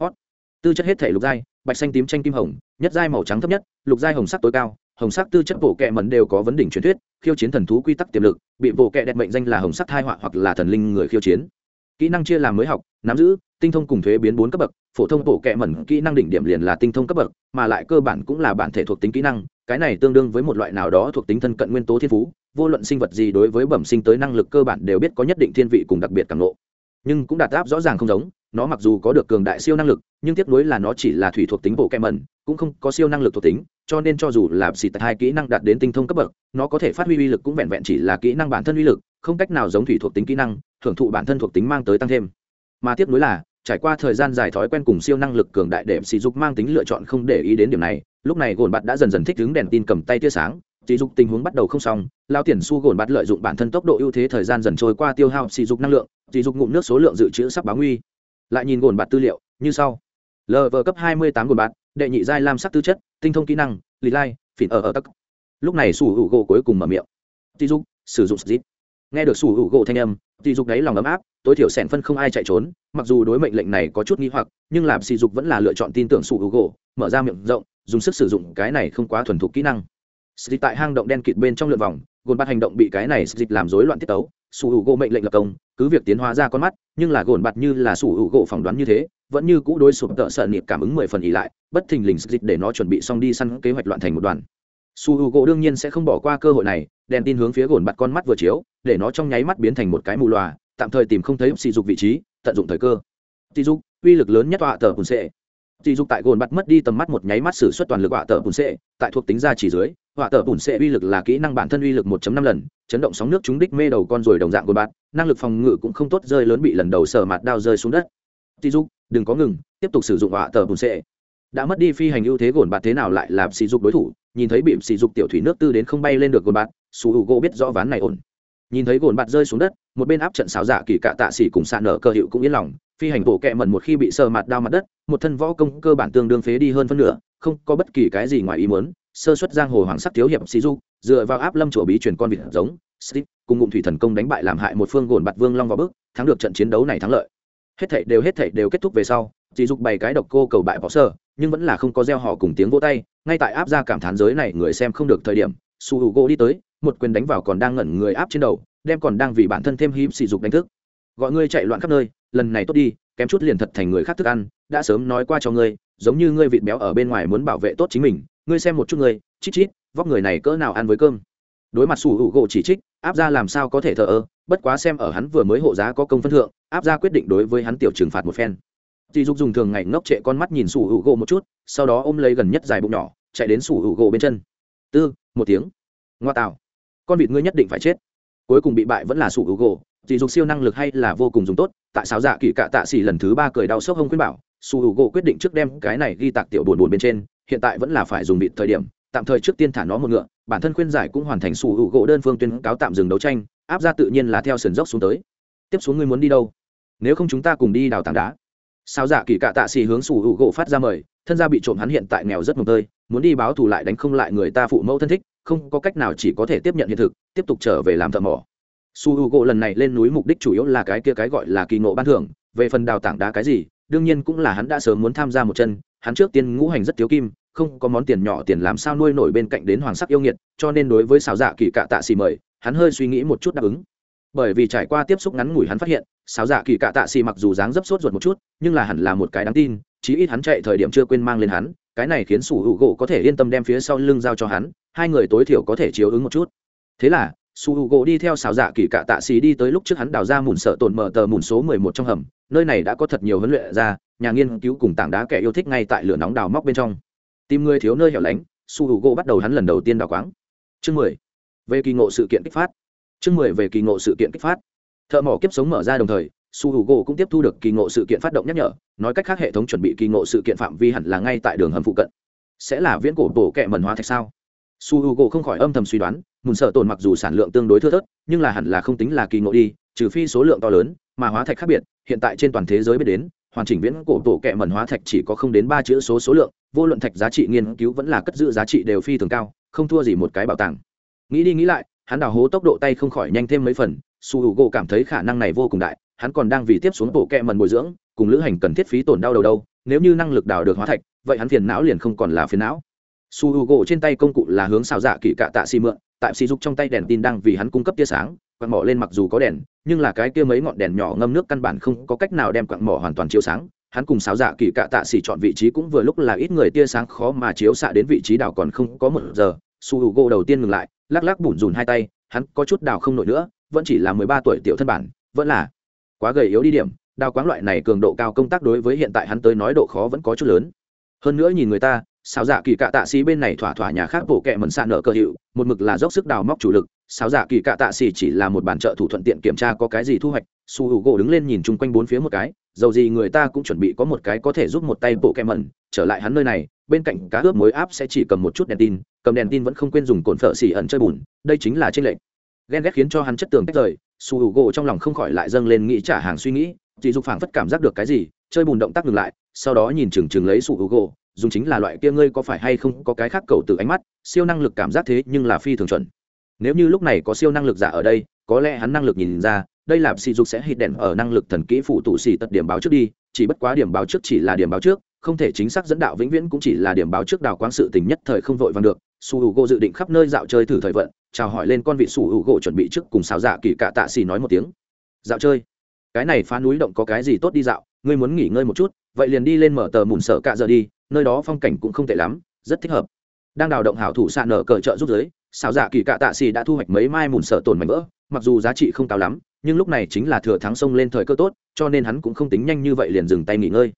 tư chất hết thể lục giai, bạch xanh tím tranh kim hồng, nhất giai màu trắng thấp nhất, lục giai hồng sắc tối cao, hồng sắc tư chất bộ kệ mẫn đều có vấn đỉnh truyền thuyết, khiêu chiến thần thú quy tắc tiềm lực, bị bộ kệ đẹp mệnh danh là hồng sắc thai họa hoặc là thần linh người khiêu chiến. Kỹ năng chia làm mới học, nắm giữ tinh thông cùng thuế biến bốn cấp bậc, phổ thông bộ kệ mẩn kỹ năng đỉnh điểm liền là tinh thông cấp bậc, mà lại cơ bản cũng là bản thể thuộc tính kỹ năng, cái này tương đương với một loại nào đó thuộc tính thân cận nguyên tố thiên phú, vô luận sinh vật gì đối với bẩm sinh tới năng lực cơ bản đều biết có nhất định thiên vị cùng đặc biệt cảm lộ nhưng cũng đạt áp rõ ràng không giống, nó mặc dù có được cường đại siêu năng lực, nhưng tiếc nuối là nó chỉ là thủy thuộc tính bộ kem mẩn, cũng không có siêu năng lực thuộc tính, cho nên cho dù là xịt hai kỹ năng đạt đến tinh thông cấp bậc, nó có thể phát huy uy lực cũng vẹn vẹn chỉ là kỹ năng bản thân uy lực, không cách nào giống thủy thuộc tính kỹ năng, hưởng thụ bản thân thuộc tính mang tới tăng thêm mà tiếp nối là, trải qua thời gian dài thói quen cùng siêu năng lực cường đại để sỉ dục mang tính lựa chọn không để ý đến điểm này, lúc này gồn bạt đã dần dần thích đứng đèn tin cầm tay tia sáng. Sỉ dục tình huống bắt đầu không xong, lao tiền su gồn bạt lợi dụng bản thân tốc độ ưu thế thời gian dần trôi qua tiêu hao sỉ dục năng lượng, sỉ dục ngụm nước số lượng dự trữ sắp báo nguy. Lại nhìn gồn bạt tư liệu, như sau. Lv cấp 28 gồn bạt, đệ nhị giai lam sắc tư chất, tinh thông kỹ năng lì lai phỉn ở ở tắc. Lúc này sủ hữu gỗ cuối cùng mở miệng. Sỉ dục, sử dụng sỉ nghe được sủ hữu gỗ thanh âm thì dục đáy lòng ấm áp tối thiểu sẻn phân không ai chạy trốn mặc dù đối mệnh lệnh này có chút nghi hoặc nhưng làm sỉ dục vẫn là lựa chọn tin tưởng sủ hữu gỗ mở ra miệng rộng dùng sức sử dụng cái này không quá thuần thục kỹ năng sỉ tại hang động đen kịt bên trong lượn vòng, gồn bắt hành động bị cái này dịch làm rối loạn tiết tấu, Sủ Hữu Gỗ mệnh lệnh lập công, cứ việc tiến hóa ra con mắt, nhưng là gồn bạt như là Sủ Hữu Gỗ phỏng đoán như thế, vẫn như cũ đối sụp tợ sợ niệm cảm ứng mười phần ỉ lại, bất thình lình dịch để nó chuẩn bị xong đi săn kế hoạch loạn thành một đoàn su h u Gỗ đương nhiên sẽ không bỏ qua cơ hội này, đèn tin hướng phía gồn bặt con mắt vừa chiếu, để nó trong nháy mắt biến thành một cái mù lòa, tạm thời tìm không thấy sỉ dục vị trí, tận dụng thời cơ. Sỉ dục, uy lực lớn nhất tọa tờ bùn sệ sỉ dục tại gồn bặt mất đi tầm mắt một nháy mắt sử xuất toàn lực tọa tở bùn sệ, tại thuộc tính ra chỉ dưới, tọa tở bùn sệ uy lực là kỹ năng bản thân uy lực 1.5 lần, chấn động sóng nước trúng đích mê đầu con rồi đồng dạng gồn bặt năng lực phòng ngự cũng không tốt rơi lớn bị lần đầu sở mặt đao rơi xuống đất. sỉ dục, đừng có ngừng, tiếp tục sử dụng tọa tở bùn sệ. Đã mất đi phi hành ưu thế gồn bạt thế nào lại làm sỉ dục đối thủ, nhìn thấy bị sỉ dục tiểu thủy nước tư đến không bay lên được gồn bạt, Su gỗ biết rõ ván này ổn. Nhìn thấy gồn bạt rơi xuống đất, một bên áp trận xảo giả dạ kỳ cạ tạ xỉ cùng sạn nở cơ hiệu cũng yên lòng, phi hành bộ kẹ mẩn một khi bị sờ mặt đao mặt đất một thân võ công cơ bản tương đương phế đi hơn phân nửa không có bất kỳ cái gì ngoài ý muốn sơ xuất giang hồ hoàng sắc thiếu hiệp sĩ du dựa vào áp lâm chùa bí truyền con vịt giống Steve cùng ngụm thủy thần công đánh bại làm hại một phương gồn bạt vương long vào bước thắng được trận chiến đấu này thắng lợi hết thảy đều hết thảy đều kết thúc về sau chỉ dục bày cái độc cô cầu bại bỏ sơ nhưng vẫn là không có gieo họ cùng tiếng vỗ tay, ngay tại áp ra cảm thán giới này người xem không được thời điểm, su hữu gỗ đi tới, một quyền đánh vào còn đang ngẩn người áp trên đầu, đem còn đang vì bản thân thêm hiếp sỉ dục đánh thức. Gọi ngươi chạy loạn khắp nơi, lần này tốt đi, kém chút liền thật thành người khác thức ăn, đã sớm nói qua cho ngươi, giống như ngươi vịt béo ở bên ngoài muốn bảo vệ tốt chính mình, ngươi xem một chút ngươi, chít chít, vóc người này cỡ nào ăn với cơm. Đối mặt sủ hữu gỗ chỉ trích, áp ra làm sao có thể thờ ơ, bất quá xem ở hắn vừa mới hộ giá có công phân thượng, áp ra quyết định đối với hắn tiểu trừng phạt một phen dì dục dùng thường ngày ngốc trệ con mắt nhìn sủ hữu gỗ một chút, sau đó ôm lấy gần nhất dài bụng nhỏ, chạy đến sủ hữu gỗ bên chân. Tư, một tiếng. Ngoa tạo con vịt ngươi nhất định phải chết. Cuối cùng bị bại vẫn là sủ hữu gỗ. Dì dục siêu năng lực hay là vô cùng dùng tốt, tại sao dạ kỳ cạ tạ xỉ lần thứ ba cười đau sốc hông khuyên bảo, sủ hữu u gỗ quyết định trước đem cái này ghi tạc tiểu buồn buồn bên trên, hiện tại vẫn là phải dùng vịt thời điểm, tạm thời trước tiên thả nó một ngựa, bản thân khuyên giải cũng hoàn thành sủ hữu u gỗ đơn phương tuyên cáo tạm dừng đấu tranh, áp ra tự nhiên là theo sườn dốc xuống tới. Tiếp xuống ngươi muốn đi đâu? Nếu không chúng ta cùng đi đào tảng đá sao dạ kỳ cạ tạ xì hướng sủ hữu u gỗ phát ra mời, thân gia bị trộm hắn hiện tại nghèo rất mồm tơi, muốn đi báo thù lại đánh không lại người ta phụ mẫu thân thích, không có cách nào chỉ có thể tiếp nhận hiện thực, tiếp tục trở về làm thợ mỏ. Su h u gỗ lần này lên núi mục đích chủ yếu là cái kia cái gọi là kỳ ngộ ban thưởng, về phần đào tảng đá cái gì, đương nhiên cũng là hắn đã sớm muốn tham gia một chân, hắn trước tiên ngũ hành rất thiếu kim, không có món tiền nhỏ tiền làm sao nuôi nổi bên cạnh đến hoàng sắc yêu nghiệt, cho nên đối với xào dạ kỳ cạ tạ xì mời, hắn hơi suy nghĩ một chút đáp ứng bởi vì trải qua tiếp xúc ngắn ngủi hắn phát hiện, xáo dạ kỳ cạ tạ xì mặc dù dáng dấp sốt ruột một chút, nhưng là hẳn là một cái đáng tin, chí ít hắn chạy thời điểm chưa quên mang lên hắn, cái này khiến sủ hữu gỗ có thể yên tâm đem phía sau lưng giao cho hắn, hai người tối thiểu có thể chiếu ứng một chút. Thế là su h u gỗ đi theo xào dạ kỳ cạ tạ xì đi tới lúc trước hắn đào ra mùn sợ tổn mở tờ mùn số mười một trong hầm, nơi này đã có thật nhiều huấn luyện ra nhà nghiên cứu cùng tảng đá kẻ yêu thích ngay tại lửa nóng đào móc bên trong. Tìm người thiếu nơi hẻo lánh su h u gỗ bắt đầu hắn lần đầu tiên đào quáng. Chương mười. Về kỳ ngộ sự kiện kích phát chương mười về kỳ ngộ sự kiện kích phát. Thợ mỏ kiếp sống mở ra đồng thời, su h u gỗ cũng tiếp thu được kỳ ngộ sự kiện phát động nhắc nhở, nói cách khác hệ thống chuẩn bị kỳ ngộ sự kiện phạm vi hẳn là ngay tại đường hầm phụ cận. Sẽ là viễn cổ tổ kẹ mần hóa thạch sao? Su h u gỗ không khỏi âm thầm suy đoán, mùn sợ tồn mặc dù sản lượng tương đối thưa thớt, nhưng là hẳn là không tính là kỳ ngộ đi, trừ phi số lượng to lớn, mà hóa thạch khác biệt, hiện tại trên toàn thế giới biết đến, hoàn chỉnh viễn cổ tổ kẹ mần hóa thạch chỉ có không đến ba chữ số số lượng, vô luận thạch giá trị nghiên cứu vẫn là cất giữ giá trị đều phi thường cao, không thua gì một cái bảo tàng. Nghĩ đi nghĩ lại hắn đào hố tốc độ tay không khỏi nhanh thêm mấy phần, su h u gỗ cảm thấy khả năng này vô cùng đại, hắn còn đang vì tiếp xuống bộ kẹ mần bồi dưỡng, cùng lữ hành cần thiết phí tổn đau đầu đâu, nếu như năng lực đào được hóa thạch, vậy hắn phiền não liền không còn là phiền não. Su h u gỗ trên tay công cụ là hướng xào dạ kỹ cạ tạ xi mượn, tại xì dục trong tay đèn tin đang vì hắn cung cấp tia sáng, quặng mỏ lên mặc dù có đèn, nhưng là cái kia mấy ngọn đèn nhỏ ngâm nước căn bản không có cách nào đem quặng mỏ hoàn toàn chiếu sáng. Hắn cùng sáo dạ kỳ cạ tạ xỉ chọn vị trí cũng vừa lúc là ít người tia sáng khó mà chiếu xạ đến vị trí đào còn không có một giờ, su hữu gỗ đầu tiên ngừng lại lắc lắc bủn rủn hai tay, hắn có chút đào không nổi nữa, vẫn chỉ là mười ba tuổi tiểu thân bản, vẫn là quá gầy yếu đi điểm, đào quáng loại này cường độ cao công tác đối với hiện tại hắn tới nói độ khó vẫn có chút lớn. Hơn nữa nhìn người ta sao dạ kỳ cạ tạ xì bên này thỏa thỏa nhà khác bộ kệ mẩn sạn nợ cơ hiệu, một mực là dốc sức đào móc chủ lực sao dạ kỳ cạ tạ xì chỉ là một bản trợ thủ thuận tiện kiểm tra có cái gì thu hoạch, su hữu gỗ đứng lên nhìn chung quanh bốn phía một cái, dầu gì người ta cũng chuẩn bị có một cái có thể giúp một tay bộ kệ mẩn, trở lại hắn nơi này bên cạnh cá ướp mối áp sẽ chỉ cầm một chút đèn tin, cầm đèn tin vẫn không quên dùng cồn phở xỉ ẩn chơi bùn, đây chính là trên lệnh ghen ghét khiến cho hắn chất tường tách rời, su hữu gỗ trong lòng không khỏi lại dâng lên nghĩ trả hàng suy nghĩ, chỉ dục phảng phất cảm giác được cái gì, chơi bùn động tác ngừng lại, sau đó nhìn chừng chừng lấy su hữu gỗ dùng chính là loại kia ngươi có phải hay không có cái khác cầu từ ánh mắt, siêu năng lực cảm giác thế nhưng là phi thường chuẩn. Nếu như lúc này có siêu năng lực giả ở đây, có lẽ hắn năng lực nhìn ra, đây là sỉ dục sẽ hít đèn ở năng lực thần kỹ phụ tụ xỉ tật điểm báo trước đi, chỉ bất quá điểm báo trước chỉ là điểm báo trước không thể chính xác dẫn đạo vĩnh viễn cũng chỉ là điểm báo trước đào quáng sự tình nhất thời không vội vàng được. Su hữu gỗ dự định khắp nơi dạo chơi thử thời vận, chào hỏi lên con vị su hữu gỗ chuẩn bị trước cùng xào dạ kỳ cạ tạ xì nói một tiếng. Dạo chơi. Cái này phá núi động có cái gì tốt đi dạo, ngươi muốn nghỉ ngơi một chút, vậy liền đi lên mở tờ mùn sở cạ giờ đi, nơi đó phong cảnh cũng không tệ lắm, rất thích hợp. Đang đào động hảo thủ xạ nở cờ trợ giúp giới, xào dạ kỳ cạ tạ xì đã thu hoạch mấy mai mùn sở tồn mảnh vỡ, mặc dù giá trị không cao lắm, nhưng lúc này chính là thừa thắng sông lên thời cơ tốt, cho nên hắn cũng không tính nhanh như vậy liền dừng tay nghỉ ngơi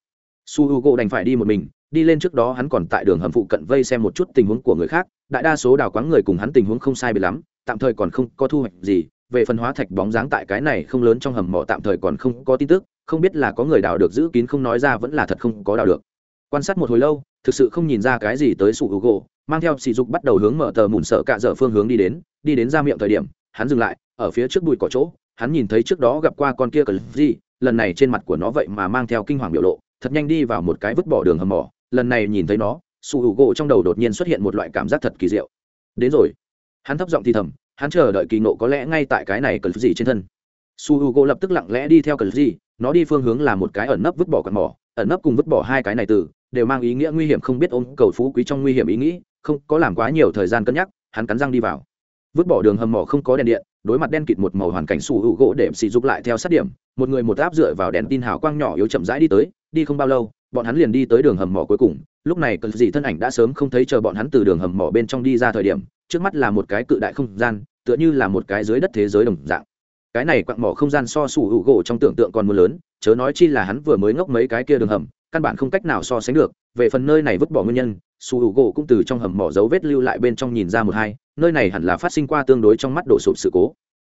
su h u g o đành phải đi một mình, đi lên trước đó hắn còn tại đường hầm phụ cận vây xem một chút tình huống của người khác, đại đa số đào quáng người cùng hắn tình huống không sai bị lắm, tạm thời còn không có thu hoạch gì, về phần hóa thạch bóng dáng tại cái này không lớn trong hầm mỏ tạm thời còn không có tin tức, không biết là có người đào được giữ kín không nói ra vẫn là thật không có đào được. Quan sát một hồi lâu, thực sự không nhìn ra cái gì tới sụ hữu gỗ mang theo sỉ dục bắt đầu hướng mở tờ mùn sợ cạ dở phương hướng đi đến đi đến ra miệng thời điểm, hắn dừng lại, ở phía trước bụi cỏ chỗ, hắn nhìn thấy trước đó gặp qua con kia cờ gì lần này trên mặt của nó vậy mà mang theo kinh hoàng biểu lộ thật nhanh đi vào một cái vứt bỏ đường hầm mỏ, lần này nhìn thấy nó, su hữu gỗ trong đầu đột nhiên xuất hiện một loại cảm giác thật kỳ diệu. Đến rồi. Hắn thấp giọng thì thầm, hắn chờ đợi kỳ nộ có lẽ ngay tại cái này cần gì trên thân. Su hữu gỗ lập tức lặng lẽ đi theo cần gì nó đi phương hướng là một cái ẩn nấp vứt bỏ quạt mỏ, ẩn nấp cùng vứt bỏ hai cái này từ, đều mang ý nghĩa nguy hiểm không biết ôm cầu phú quý trong nguy hiểm ý nghĩ, không có làm quá nhiều thời gian cân nhắc, hắn cắn răng đi vào vứt bỏ đường hầm mỏ không có đèn điện, đối mặt đen kịt một màu hoàn cảnh sủ hữu gỗ để xì dục lại theo sát điểm, một người một áp dựa vào đèn tin hào quang nhỏ yếu chậm rãi đi tới, đi không bao lâu, bọn hắn liền đi tới đường hầm mỏ cuối cùng. Lúc này cần gì thân ảnh đã sớm không thấy chờ bọn hắn từ đường hầm mỏ bên trong đi ra thời điểm, trước mắt là một cái cự đại không gian, tựa như là một cái dưới đất thế giới đồng dạng. Cái này quặng mỏ không gian so sủ hữu gỗ trong tưởng tượng còn mưa lớn, chớ nói chi là hắn vừa mới ngốc mấy cái kia đường hầm, căn bản không cách nào so sánh được, về phần nơi này vứt bỏ nguyên nhân su hữu gỗ cũng từ trong hầm mỏ dấu vết lưu lại bên trong nhìn ra một hai, nơi này hẳn là phát sinh qua tương đối trong mắt đổ sụp sự cố.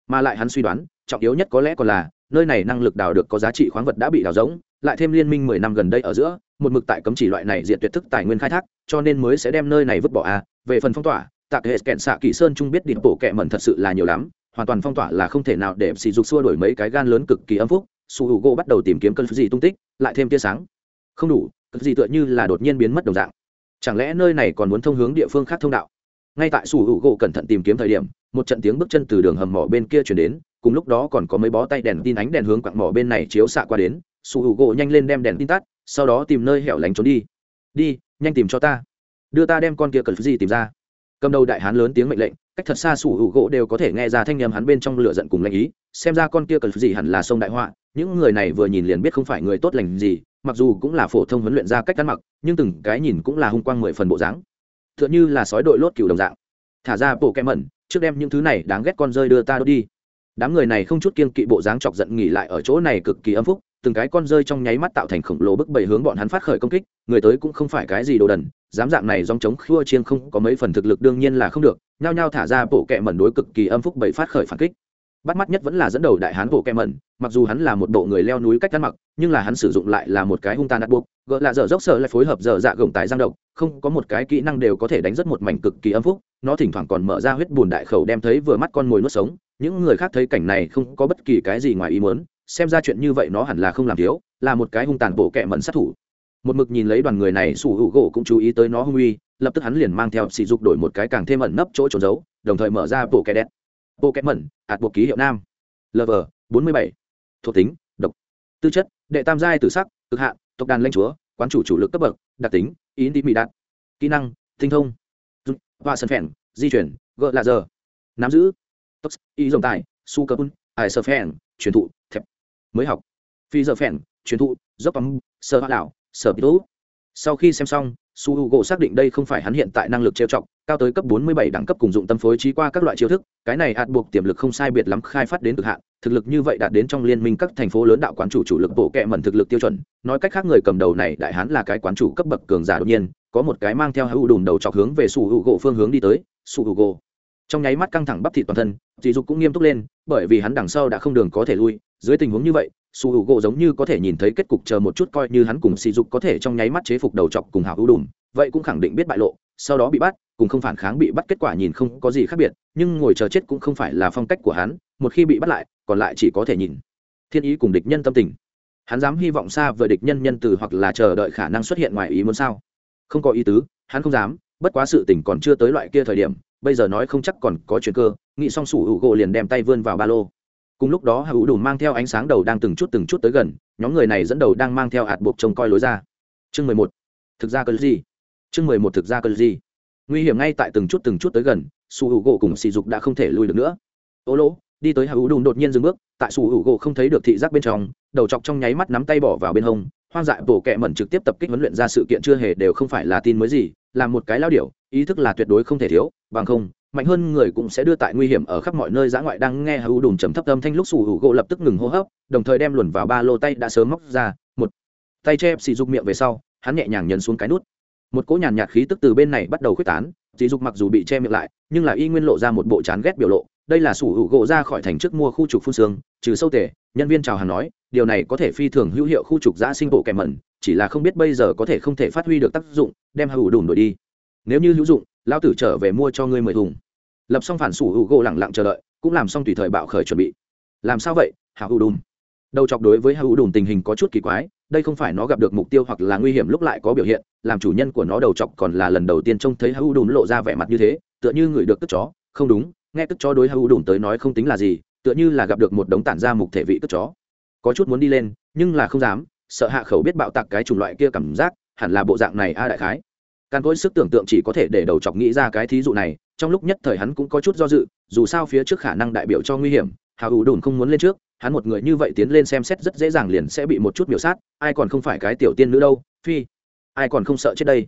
Mà lại hắn suy đoán, trọng yếu nhất có lẽ còn là, nơi này năng lực đào được có giá trị khoáng vật đã bị đào rỗng, lại thêm liên minh mười năm gần đây ở giữa, một mực tại cấm chỉ loại này diện tuyệt thức tài nguyên khai thác, cho nên mới sẽ đem nơi này vứt bỏ a à. về phần phong tỏa, tạc hệ kẹn xạ kỹ sơn trung biết điểm bổ kẹ mẩn thật sự là nhiều lắm, hoàn toàn phong tỏa là không thể nào để sỉ dục xua đổi mấy cái gan lớn cực kỳ âm phúc. Su hữu gỗ bắt đầu tìm kiếm cơn gì tung tích, lại thêm tia sáng. Không đủ, cơn gì tựa như là đột nhiên biến mất đồng dạng chẳng lẽ nơi này còn muốn thông hướng địa phương khác thông đạo? Ngay tại sủ hữu gỗ cẩn thận tìm kiếm thời điểm, một trận tiếng bước chân từ đường hầm mỏ bên kia chuyển đến, cùng lúc đó còn có mấy bó tay đèn tin ánh đèn hướng quặng mỏ bên này chiếu xạ qua đến. Sủ hữu gỗ nhanh lên đem đèn tin tắt, sau đó tìm nơi hẻo lánh trốn đi. Đi, nhanh tìm cho ta. Đưa ta đem con kia cần gì tìm ra. Cầm đầu đại hán lớn tiếng mệnh lệnh, cách thật xa sủ hữu gỗ đều có thể nghe ra thanh â hắn bên trong lửa giận cùng lãnh ý. Xem ra con kia cần gì hẳn là sông đại họa, những người này vừa nhìn liền biết không phải người tốt lành gì mặc dù cũng là phổ thông huấn luyện ra cách ăn mặc, nhưng từng cái nhìn cũng là hung quang mười phần bộ dáng. T h ư ợ n h ư là sói đội lốt cừu đồng dạng. Thả ra bộ kem mẩn, trước đem những thứ này đáng ghét con rơi đưa ta đốt đi. Đám người này không chút kiên kỵ bộ dáng chọc giận nghỉ lại ở chỗ này cực kỳ âm phúc, từng cái con rơi trong nháy mắt tạo thành khổng lồ bức bầy hướng bọn hắn phát khởi công kích, người tới cũng không phải cái gì đồ đần, dám dạng này dòng chống khua chiên không có mấy phần thực lực đương nhiên là không được, nhao nhao thả ra bộ kẹ mẩn đối cực kỳ âm phúc bầy phát khởi phản kích bắt mắt nhất vẫn là dẫn đầu đại hán bộ kem mẩn mặc dù hắn là một bộ người leo núi cách ăn mặc, nhưng là hắn sử dụng lại là một cái hung tàn đặt buộc gỡ là dở dốc sợ lại phối hợp dở dạ gồng tài giang độc, không có một cái kỹ năng đều có thể đánh rất một mảnh cực kỳ âm phúc, nó thỉnh thoảng còn mở ra huyết bùn đại khẩu đem thấy vừa mắt con mồi nuốt sống, những người khác thấy cảnh này không có bất kỳ cái gì ngoài ý muốn, xem ra chuyện như vậy nó hẳn là không làm thiếu, là một cái hung tàn bộ kẹ mẩn sát thủ. Một mực nhìn lấy đoàn người này, sủ hữu gỗ cũng chú ý tới nó hung uy, lập tức hắn liền mang theo sỉ dục đổi một cái càng thêm ẩn nấp chỗ trốn giấu, đồng thời mở ra bộ kẹ đen bộ Kẹt mẩn ạt bộ ký hiệu nam. Lv bốn mươi bảy. Thuộc tính độc. Tư chất đệ tam giai tử sắc cực hạn tộc đàn lanh chúa quán chủ chủ lực cấp bậc đặc tính ý đi mỹ đạn, kỹ năng tinh thông. Và sân phèn di chuyển gợ là giờ. Nắm giữ. Tốc ý dòng tài su cơ pun ai sơ phèn truyền thụ thẹp. Mới học. Phi giờ phèn truyền thụ dốc ấm sơ hoa đảo sơ pitú sau khi xem xong su h u gỗ xác định đây không phải hắn hiện tại năng lực trêu trọng cao tới cấp 47 đẳng cấp cùng dụng tâm phối trí qua các loại chiêu thức, cái này ạt buộc tiềm lực không sai biệt lắm khai phát đến cực hạn, thực lực như vậy đạt đến trong liên minh các thành phố lớn đạo quán chủ chủ lực bộ kệ mẩn thực lực tiêu chuẩn, nói cách khác người cầm đầu này đại hán là cái quán chủ cấp bậc cường giả đột nhiên, có một cái mang theo hữu đùm đầu chọc hướng về sủ hữu gỗ phương hướng đi tới sủ hữu gỗ trong nháy mắt căng thẳng bắp thịt toàn thân dì dục cũng nghiêm túc lên, bởi vì hắn đằng sau đã không đường có thể lui, dưới tình huống như vậy su h u gỗ giống như có thể nhìn thấy kết cục chờ một chút coi như hắn cùng sỉ dục có thể trong nháy mắt chế phục đầu chọc cùng hào hữu đùm, vậy cũng khẳng định biết bại lộ, sau đó bị bắt, cùng không phản kháng bị bắt kết quả nhìn không có gì khác biệt, nhưng ngồi chờ chết cũng không phải là phong cách của hắn, một khi bị bắt lại, còn lại chỉ có thể nhìn. Thiên ý cùng địch nhân tâm tình. Hắn dám hy vọng xa vời địch nhân nhân từ hoặc là chờ đợi khả năng xuất hiện ngoài ý muốn sao? Không có ý tứ, hắn không dám, bất quá sự tình còn chưa tới loại kia thời điểm, bây giờ nói không chắc còn có chuyện cơ, nghĩ xong sủ hữu gỗ liền đem tay vươn vào ba lô cùng lúc đó hạ hữu đùn mang theo ánh sáng đầu đang từng chút từng chút tới gần, nhóm người này dẫn đầu đang mang theo hạt buộc trông coi lối ra. Chương mười một. Thực ra cơn gì? Chương mười một thực ra cơn gì? Nguy hiểm ngay tại từng chút từng chút tới gần, su hữu gỗ cùng sỉ dục đã không thể lui được nữa. Ô lỗ, đi tới hạ hữu đùn đột nhiên dừng bước, tại su hữu gỗ không thấy được thị giác bên trong, đầu chọc trong nháy mắt nắm tay bỏ vào bên hông, hoang dại bổ kẹ mẩn trực tiếp tập kích huấn luyện ra sự kiện chưa hề đều không phải là tin mới gì, là một cái lao điểu, ý thức là tuyệt đối không thể thiếu, bằng không mạnh hơn người cũng sẽ đưa tại nguy hiểm ở khắp mọi nơi. Giã ngoại đang nghe hữu đùm trầm thấp âm thanh lúc sủ hữu gỗ lập tức ngừng hô hấp, đồng thời đem luồn vào ba lô tay đã sớm móc ra. Một, tay che xì dục miệng về sau, hắn nhẹ nhàng nhấn xuống cái nút. Một cỗ nhàn nhạt khí tức từ bên này bắt đầu khuếch tán. Dị dục mặc dù bị che miệng lại, nhưng là y nguyên lộ ra một bộ chán ghét biểu lộ. Đây là sủ hữu gỗ ra khỏi thành trước mua khu trục phun xương, trừ sâu tể nhân viên chào hàng nói, điều này có thể phi thường hữu hiệu khu trục giã sinh bộ kèm mẩn, chỉ là không biết bây giờ có thể không thể phát huy được tác dụng, đem hữu đùm đổi đi. Nếu như hữu dụng lao tử trở về mua cho ngươi mười thùng. Lập xong phản sủ hữu gỗ lẳng lặng chờ đợi, cũng làm xong tùy thời bạo khởi chuẩn bị. Làm sao vậy hạ hữu đùm? Đầu chọc đối với hữu đùm tình hình có chút kỳ quái, đây không phải nó gặp được mục tiêu hoặc là nguy hiểm lúc lại có biểu hiện, làm chủ nhân của nó đầu chọc còn là lần đầu tiên trông thấy hữu đùm lộ ra vẻ mặt như thế, tựa như người được tức chó. Không đúng, nghe tức chó đối hữu đùm tới nói không tính là gì, tựa như là gặp được một đống tản ra mục thể vị tức chó. Có chút muốn đi lên, nhưng là không dám, sợ hạ khẩu biết bạo tạc cái chủng loại kia cảm giác, hẳn là bộ dạng này a đại khái càn cỗi sức tưởng tượng chỉ có thể để đầu chọc nghĩ ra cái thí dụ này, trong lúc nhất thời hắn cũng có chút do dự, dù sao phía trước khả năng đại biểu cho nguy hiểm hào ủ đùn không muốn lên trước, hắn một người như vậy tiến lên xem xét rất dễ dàng liền sẽ bị một chút biểu sát, ai còn không phải cái tiểu tiên nữ đâu, phi, ai còn không sợ chết đây.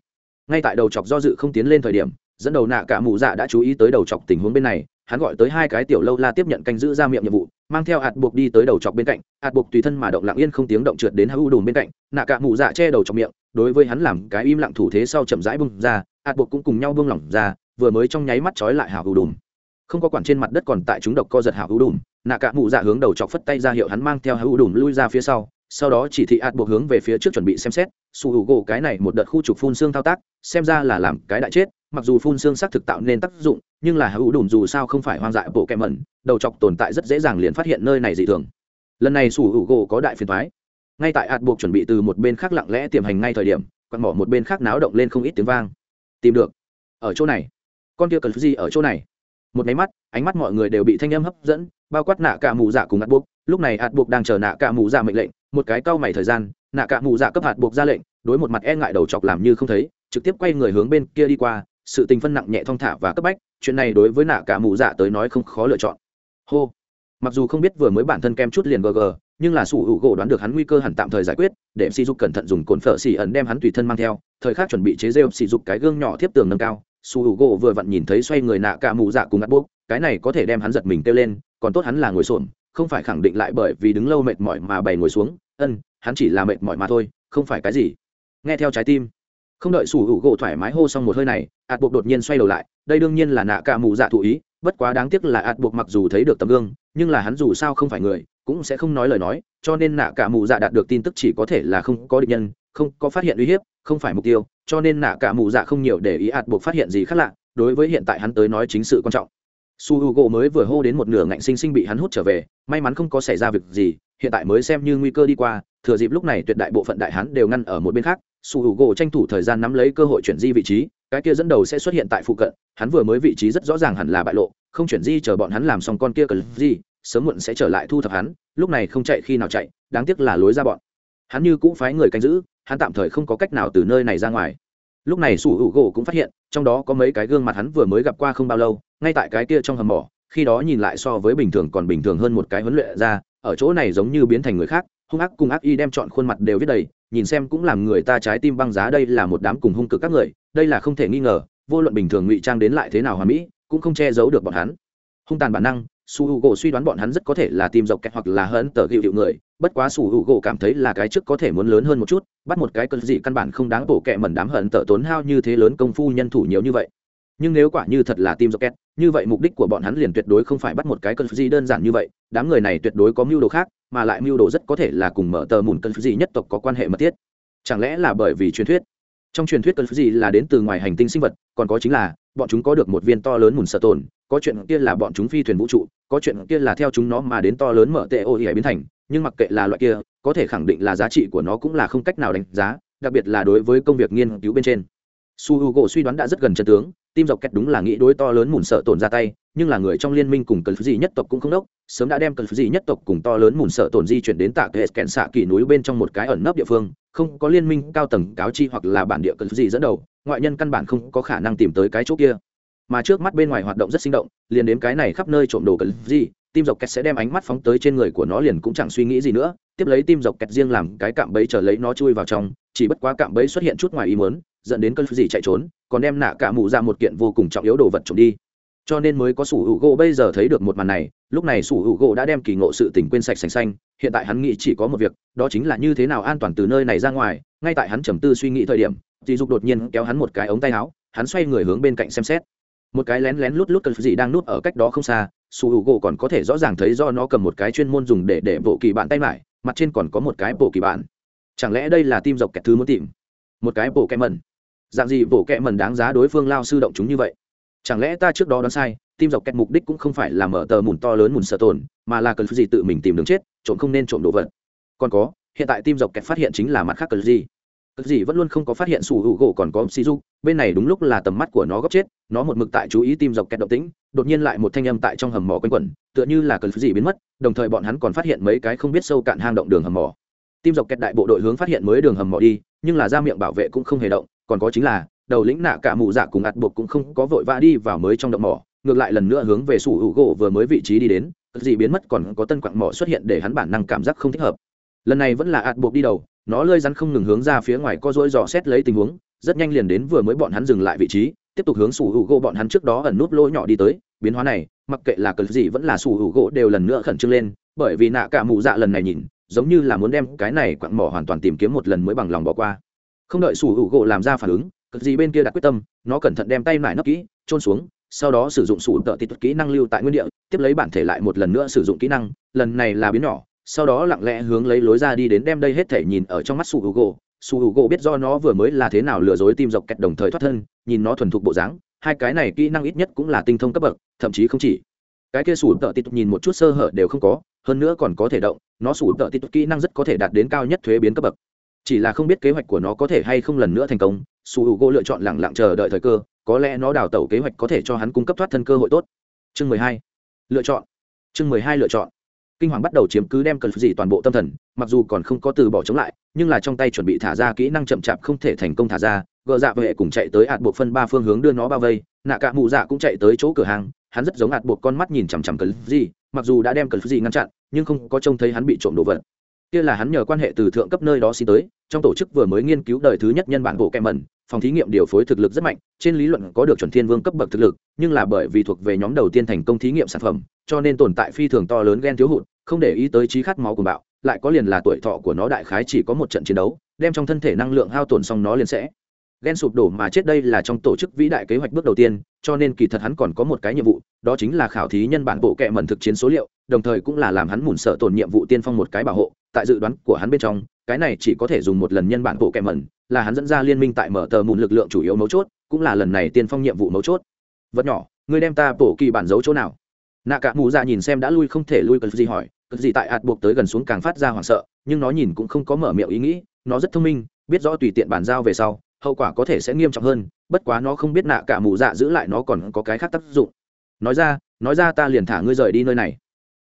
Ngay tại đầu chọc do dự không tiến lên thời điểm, dẫn đầu nạ cả mụ dạ đã chú ý tới đầu chọc tình huống bên này, hắn gọi tới hai cái tiểu lâu la tiếp nhận canh giữ ra miệng nhiệm vụ mang theo hạt buộc đi tới đầu chọc bên cạnh hạt buộc tùy thân mà động lặng yên không tiếng động trượt đến hữu đùn bên cạnh, nạ cả mụ dạ che đầu trong miệng, đối với hắn làm cái im lặng thủ thế sau chậm rãi bung ra hạt buộc cũng cùng nhau bung lỏng ra, vừa mới trong nháy mắt trói lại hào hữu đùm. Không có quản trên mặt đất còn tại chúng độc co giật hào hữu đùm, nạ cả mụ dạ hướng đầu chọc phất tay ra hiệu hắn mang theo hữu đùm lui ra phía sau sau đó chỉ thị ạt buộc hướng về phía trước chuẩn bị xem xét su hữu gỗ cái này một đợt khu trục phun xương thao tác, xem ra là làm cái đại chết mặc dù phun xương xác thực tạo nên tác dụng, nhưng là hữu đùm dù sao không phải hoang dại bộ kẹm mẩn, đầu chọc tồn tại rất dễ dàng liền phát hiện nơi này dị thường. Lần này sủ hữu gỗ có đại phiền thoái ngay tại ạt buộc chuẩn bị từ một bên khác lặng lẽ tiềm hành ngay thời điểm, quặn bỏ một bên khác náo động lên không ít tiếng vang. Tìm được. Ở chỗ này. Con kia cần gì ở chỗ này. Một máy mắt, ánh mắt mọi người đều bị thanh âm hấp dẫn, bao quát nạ cả mù dạ cùng ạt buộc. Lúc này ạt buộc đang chờ nạ cả mù dạ mệnh lệnh, một cái cau mày thời gian, nạ cả mù dạ cấp hạt buộc ra lệnh, đối một mặt e ngại đầu chọc làm như không thấy, trực tiếp quay người hướng bên kia đi qua sự tình phân nặng nhẹ thong thả và cấp bách, chuyện này đối với nạ cả mù dạ tới nói không khó lựa chọn. Hô. Mặc dù không biết vừa mới bản thân kem chút liền gg nhưng là sủ hữu gỗ đoán được hắn nguy cơ hẳn tạm thời giải quyết, để sỉ dục cẩn thận dùng cồn phở xỉ ẩn đem hắn tùy thân mang theo, thời khắc chuẩn bị chế rêu sỉ dục cái gương nhỏ tiếp tường nâng cao, sủ hữu u gỗ vừa vặn nhìn thấy xoay người nạ cả mù dạ cùng ngắt bốc cái này có thể đem hắn giật mình kêu lên, còn tốt hắn là ngồi xổm, không phải khẳng định lại bởi vì đứng lâu mệt mỏi mà bày ngồi xuống, ân, hắn chỉ là mệt mỏi mà thôi, không phải cái gì. Nghe theo trái tim không đợi sủ hữu gỗ thoải mái hô xong một hơi này, ạt buộc đột nhiên xoay đầu lại, đây đương nhiên là nạ cả mù dạ thụ ý, bất quá đáng tiếc là ạt buộc mặc dù thấy được tấm gương, nhưng là hắn dù sao không phải người, cũng sẽ không nói lời nói, cho nên nạ cả mù dạ đạt được tin tức chỉ có thể là không có địch nhân, không có phát hiện uy hiếp, không phải mục tiêu, cho nên nạ cả mù dạ không nhiều để ý ạt buộc phát hiện gì khác lạ, đối với hiện tại hắn tới nói chính sự quan trọng. Su h u gỗ mới vừa hô đến một nửa ngạnh sinh sinh bị hắn hút trở về, may mắn không có xảy ra việc gì hiện tại mới xem như nguy cơ đi qua thừa dịp lúc này tuyệt đại bộ phận đại hán đều ngăn ở một bên khác su h u gỗ tranh thủ thời gian nắm lấy cơ hội chuyển di vị trí cái kia dẫn đầu sẽ xuất hiện tại phụ cận hắn vừa mới vị trí rất rõ ràng hẳn là bại lộ không chuyển di chờ bọn hắn làm xong con kia cần gì, sớm muộn sẽ trở lại thu thập hắn lúc này không chạy khi nào chạy đáng tiếc là lối ra bọn. Hắn như cũ phái người canh giữ hắn tạm thời không có cách nào từ nơi này ra ngoài. Lúc này sủ hữu gỗ cũng phát hiện trong đó có mấy cái gương mặt hắn vừa mới gặp qua không bao lâu ngay tại cái kia trong hầm mỏ khi đó nhìn lại so với bình thường còn bình thường hơn một cái huấn luyện ra ở chỗ này giống như biến thành người khác, hung ác cùng ác y đem chọn khuôn mặt đều viết đầy, nhìn xem cũng làm người ta trái tim băng giá đây là một đám cùng hung cực các người, đây là không thể nghi ngờ, vô luận bình thường ngụy trang đến lại thế nào hòa mỹ, cũng không che giấu được bọn hắn. Hung tàn bản năng, su h u gỗ suy đoán bọn hắn rất có thể là tim dọc kẹt hoặc là hấn tờ hiệu hiệu người, bất quá xu u gỗ cảm thấy là cái trước có thể muốn lớn hơn một chút, bắt một cái cơn gì căn bản không đáng bổ kẹ mẩn đám hận tờ tốn hao như thế lớn công phu nhân thủ nhiều như vậy. Nhưng nếu quả như thật là tim kẹt như vậy mục đích của bọn hắn liền tuyệt đối không phải bắt một cái cơn gì đơn giản như vậy, đám người này tuyệt đối có mưu đồ khác, mà lại mưu đồ rất có thể là cùng mở tờ mùn cơn gì nhất tộc có quan hệ mật thiết. Chẳng lẽ là bởi vì truyền thuyết? Trong truyền thuyết cơn gì là đến từ ngoài hành tinh sinh vật, còn có chính là, bọn chúng có được một viên to lớn mùn sợ tồn, có chuyện kia là bọn chúng phi thuyền vũ trụ, có chuyện kia là theo chúng nó mà đến to lớn mở tệ ô biến thành, nhưng mặc kệ là loại kia, có thể khẳng định là giá trị của nó cũng là không cách nào đánh giá, đặc biệt là đối với công việc nghiên cứu bên trên. Su h u gỗ suy đoán đã rất gần chân tướng tim dọc kẹt đúng là nghĩ đối to lớn mùn sợ tồn ra tay, nhưng là người trong liên minh cùng cần gì nhất tộc cũng không đốc, sớm đã đem cần gì nhất tộc cùng to lớn mùn sợ tồn di chuyển đến tạ kệ kẹn xạ kỳ núi bên trong một cái ẩn nấp địa phương, không có liên minh cao tầng cáo chi hoặc là bản địa cần gì dẫn đầu, ngoại nhân căn bản không có khả năng tìm tới cái chỗ kia. Mà trước mắt bên ngoài hoạt động rất sinh động, liền đến cái này khắp nơi trộm đồ cần gì tim dọc kẹt sẽ đem ánh mắt phóng tới trên người của nó liền cũng chẳng suy nghĩ gì nữa, tiếp lấy tim dọc kẹt riêng làm cái cạm bẫy chờ lấy nó chui vào trong chỉ bất quá cạm bẫy xuất hiện chút ngoài ý muốn, dẫn đến cơn gì chạy trốn, còn đem nạ cả mụ ra một kiện vô cùng trọng yếu đồ vật trộm đi. Cho nên mới có sủ hữu gỗ bây giờ thấy được một màn này, lúc này sủ hữu gỗ đã đem kỳ ngộ sự tình quên sạch sành xanh, hiện tại hắn nghĩ chỉ có một việc, đó chính là như thế nào an toàn từ nơi này ra ngoài, ngay tại hắn trầm tư suy nghĩ thời điểm dì dục đột nhiên kéo hắn một cái ống tay áo, hắn xoay người hướng bên cạnh xem xét. Một cái lén lén lút lút cần gì đang nút ở cách đó không xa, sủ hữu gỗ còn có thể rõ ràng thấy do nó cầm một cái chuyên môn dùng để để bộ kỳ bạn tay mải, mặt trên còn có một cái bộ kỳ bạn chẳng lẽ đây là tim dọc kẹt thứ muốn tìm? Một cái bộ kẹ mần dạng gì bộ kẹ mần đáng giá đối phương lao sư động chúng như vậy? Chẳng lẽ ta trước đó đoán sai tim dọc kẹt mục đích cũng không phải là mở tờ mùn to lớn mùn sợ tồn mà là cần gì tự mình tìm đường chết trộm không nên trộm đồ vật? Còn có hiện tại tim dọc kẹt phát hiện chính là mặt khác cần gì? Cần gì vẫn luôn không có phát hiện sủ hữu gỗ còn có Shizu, bên này đúng lúc là tầm mắt của nó gấp chết, nó một mực tại chú ý tim dọc kẹt động tĩnh, đột nhiên lại một thanh âm tại trong hầm mỏ quanh quẩn, tựa như là cần gì biến mất, đồng thời bọn hắn còn phát hiện mấy cái không biết sâu cạn hang động đường hầm mỏ. Tim dọc kẹt đại bộ đội hướng phát hiện mới đường hầm mỏ đi, nhưng là ra miệng bảo vệ cũng không hề động, còn có chính là đầu lĩnh nạ cả mụ dạ cùng ạt buộc cũng không có vội vã đi vào mới trong động mỏ, ngược lại lần nữa hướng về sủ hữu gỗ vừa mới vị trí đi đến, gì biến mất còn có tân quặng mỏ xuất hiện để hắn bản năng cảm giác không thích hợp. Lần này vẫn là ạt buộc đi đầu, nó lơi rắn không ngừng hướng ra phía ngoài co dỗi dò xét lấy tình huống rất nhanh liền đến vừa mới bọn hắn dừng lại vị trí tiếp tục hướng sủ hữu gỗ bọn hắn trước đó ẩn nút lỗ nhỏ đi tới biến hóa này mặc kệ là cờ gì vẫn là sủ hữu gỗ đều lần nữa khẩn trương lên bởi vì nạ cả mụ dạ lần này nhìn giống như là muốn đem cái này quặng mỏ hoàn toàn tìm kiếm một lần mới bằng lòng bỏ qua. Không đợi sủ hữu gỗ làm ra phản ứng, cực gì bên kia đặt quyết tâm, nó cẩn thận đem tay nải nấp kỹ trôn xuống, sau đó sử dụng sủ tợ tịt kỹ năng lưu tại nguyên địa, tiếp lấy bản thể lại một lần nữa sử dụng kỹ năng, lần này là biến nhỏ, sau đó lặng lẽ hướng lấy lối ra đi đến đem đây hết thể nhìn ở trong mắt sủ hữu gỗ. G o su h u biết do nó vừa mới là thế nào lừa dối tim dọc kẹt đồng thời thoát thân, nhìn nó thuần thục bộ dáng, hai cái này kỹ năng ít nhất cũng là tinh thông cấp bậc, thậm chí không chỉ. Cái kia sủ tợ tít nhìn một chút sơ hở đều không có, hơn nữa còn có thể động nó sủ tợ tít kỹ năng rất có thể đạt đến cao nhất thuế biến cấp bậc. Chỉ là không biết kế hoạch của nó có thể hay không lần nữa thành công, su h u g o lựa chọn lẳng lặng chờ đợi thời cơ, có lẽ nó đào tẩu kế hoạch có thể cho hắn cung cấp thoát thân cơ hội tốt. Chương mười hai. Lựa chọn. Chương mười hai lựa chọn. Kinh hoàng bắt đầu chiếm cứ đem cần gì toàn bộ tâm thần, mặc dù còn không có từ bỏ chống lại, nhưng là trong tay chuẩn bị thả ra kỹ năng chậm chạp không thể thành công thả ra gợ dạ vệ cùng chạy tới ạt buộc phân ba phương hướng đưa nó bao vây, nạ cả mụ dạ cũng chạy tới chỗ cửa hàng, hắn rất giống ạt buộc con mắt nhìn chằm chằm cần gì mặc dù đã đem cần gì ngăn chặn, nhưng không có trông thấy hắn bị trộm đồ vật. Kia là hắn nhờ quan hệ từ thượng cấp nơi đó xin tới, trong tổ chức vừa mới nghiên cứu đời thứ nhất nhân bản bộ kem mẩn, phòng thí nghiệm điều phối thực lực rất mạnh, trên lý luận có được chuẩn thiên vương cấp bậc thực lực, nhưng là bởi vì thuộc về nhóm đầu tiên thành công thí nghiệm sản phẩm, cho nên tồn tại phi thường to lớn ghen thiếu hụt, không để ý tới trí khát máu của bạo, lại có liền là tuổi thọ của nó đại khái chỉ có một trận chiến đấu, đem trong thân thể năng lượng hao tổn xong nó liền sẽ ghen sụp đổ mà chết đây là trong tổ chức vĩ đại kế hoạch bước đầu tiên, cho nên kỳ thật hắn còn có một cái nhiệm vụ, đó chính là khảo thí nhân bản bộ kệ mẩn thực chiến số liệu, đồng thời cũng là làm hắn mùn sợ tổn nhiệm vụ tiên phong một cái bảo hộ. Tại dự đoán của hắn bên trong, cái này chỉ có thể dùng một lần nhân bản bộ kệ mẩn, là hắn dẫn ra liên minh tại mở tờ mùn lực lượng chủ yếu mấu chốt, cũng là lần này tiên phong nhiệm vụ mấu chốt. Vật nhỏ, người đem ta bổ kỳ bản giấu chỗ nào? Nạ cả mù ra nhìn xem đã lui không thể lui cần gì hỏi cần gì tại ạt buộc tới gần xuống càng phát ra hoảng sợ, nhưng nó nhìn cũng không có mở miệng ý nghĩ, nó rất thông minh, biết rõ tùy tiện bàn giao về sau hậu quả có thể sẽ nghiêm trọng hơn, bất quá nó không biết nạ cả mù dạ giữ lại nó còn có cái khác tác dụng. Nói ra nói ra ta liền thả ngươi rời đi nơi này.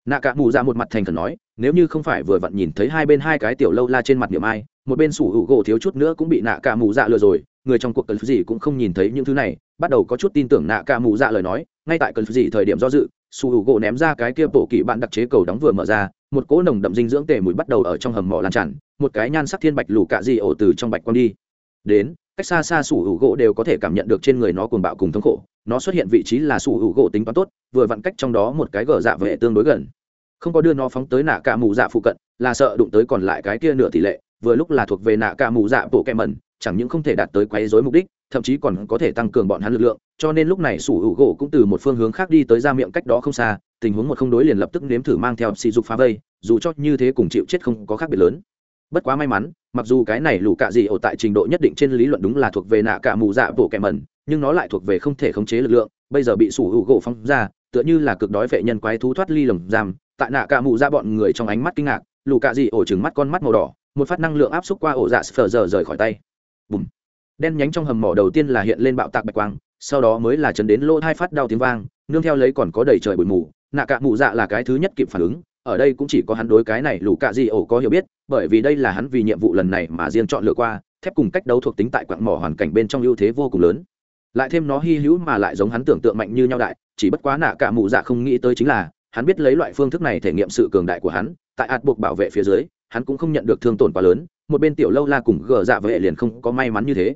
Nạ cả mù dạ một mặt thành khẩn nói, nếu như không phải vừa vặn nhìn thấy hai bên hai cái tiểu lâu la trên mặt niệm ai, một bên sủ hữu gỗ thiếu chút nữa cũng bị nạ cả mù dạ lừa rồi, người trong cuộc cần gì cũng không nhìn thấy những thứ này, bắt đầu có chút tin tưởng nạ cả mù dạ lời nói, ngay tại cần gì thời điểm do dự, sủ hữu gỗ ném ra cái kia bộ kỵ bạn đặc chế cầu đóng vừa mở ra, một cỗ nồng đậm dinh dưỡng tề mùi bắt đầu ở trong hầm mỏ lan tràn, một cái nhan sắc thiên bạch lù cạ gì ổ từ trong bạch quang đi. Đến cách xa xa sủ hữu gỗ đều có thể cảm nhận được trên người nó cuồng bạo cùng thống khổ. Nó xuất hiện vị trí là sủ hữu gỗ tính toán tốt, vừa vặn cách trong đó một cái gờ dạ vệ tương đối gần. Không có đưa nó phóng tới nạ cả mù dạ phụ cận, là sợ đụng tới còn lại cái kia nửa tỷ lệ, vừa lúc là thuộc về nạ cả mù dạ bộ kẹ mẩn, chẳng những không thể đạt tới quấy rối mục đích, thậm chí còn có thể tăng cường bọn hắn lực lượng, cho nên lúc này sủ hữu gỗ cũng từ một phương hướng khác đi tới ra miệng cách đó không xa, tình huống một không đối liền lập tức nếm thử mang theo sỉ dục phá vây, dù cho như thế cùng chịu chết không có khác biệt lớn bất quá may mắn, mặc dù cái này lũ cạ dị ổ tại trình độ nhất định trên lý luận đúng là thuộc về nạ cả mù dạ bộ kẻ mẩn, nhưng nó lại thuộc về không thể khống chế lực lượng, bây giờ bị sủ hữu gỗ phóng ra, tựa như là cực đói vệ nhân quái thú thoát ly lồng giam, tại nạ cả mù ra bọn người trong ánh mắt kinh ngạc, lũ cạ dị ổ trừng mắt con mắt màu đỏ, một phát năng lượng áp xúc qua ổ dạ sờ giờ rời khỏi tay. Bùm. Đen nhánh trong hầm mỏ đầu tiên là hiện lên bạo tạc bạch quang, sau đó mới là chấn đến lỗ hai phát đau tiếng vang, nương theo lấy còn có đầy trời bụi mù, nạ cả mù dạ là cái thứ nhất kịp phản ứng ở đây cũng chỉ có hắn đối cái này lù cạ di ổ có hiểu biết, bởi vì đây là hắn vì nhiệm vụ lần này mà riêng chọn lựa qua, thép cùng cách đấu thuộc tính tại quặng mỏ hoàn cảnh bên trong ưu thế vô cùng lớn. Lại thêm nó hy hữu mà lại giống hắn tưởng tượng mạnh như nhau đại, chỉ bất quá nạ cả mụ dạ không nghĩ tới chính là, hắn biết lấy loại phương thức này thể nghiệm sự cường đại của hắn, tại ạt buộc bảo vệ phía dưới, hắn cũng không nhận được thương tổn quá lớn, một bên tiểu lâu la cùng gờ dạ vệ liền không có may mắn như thế.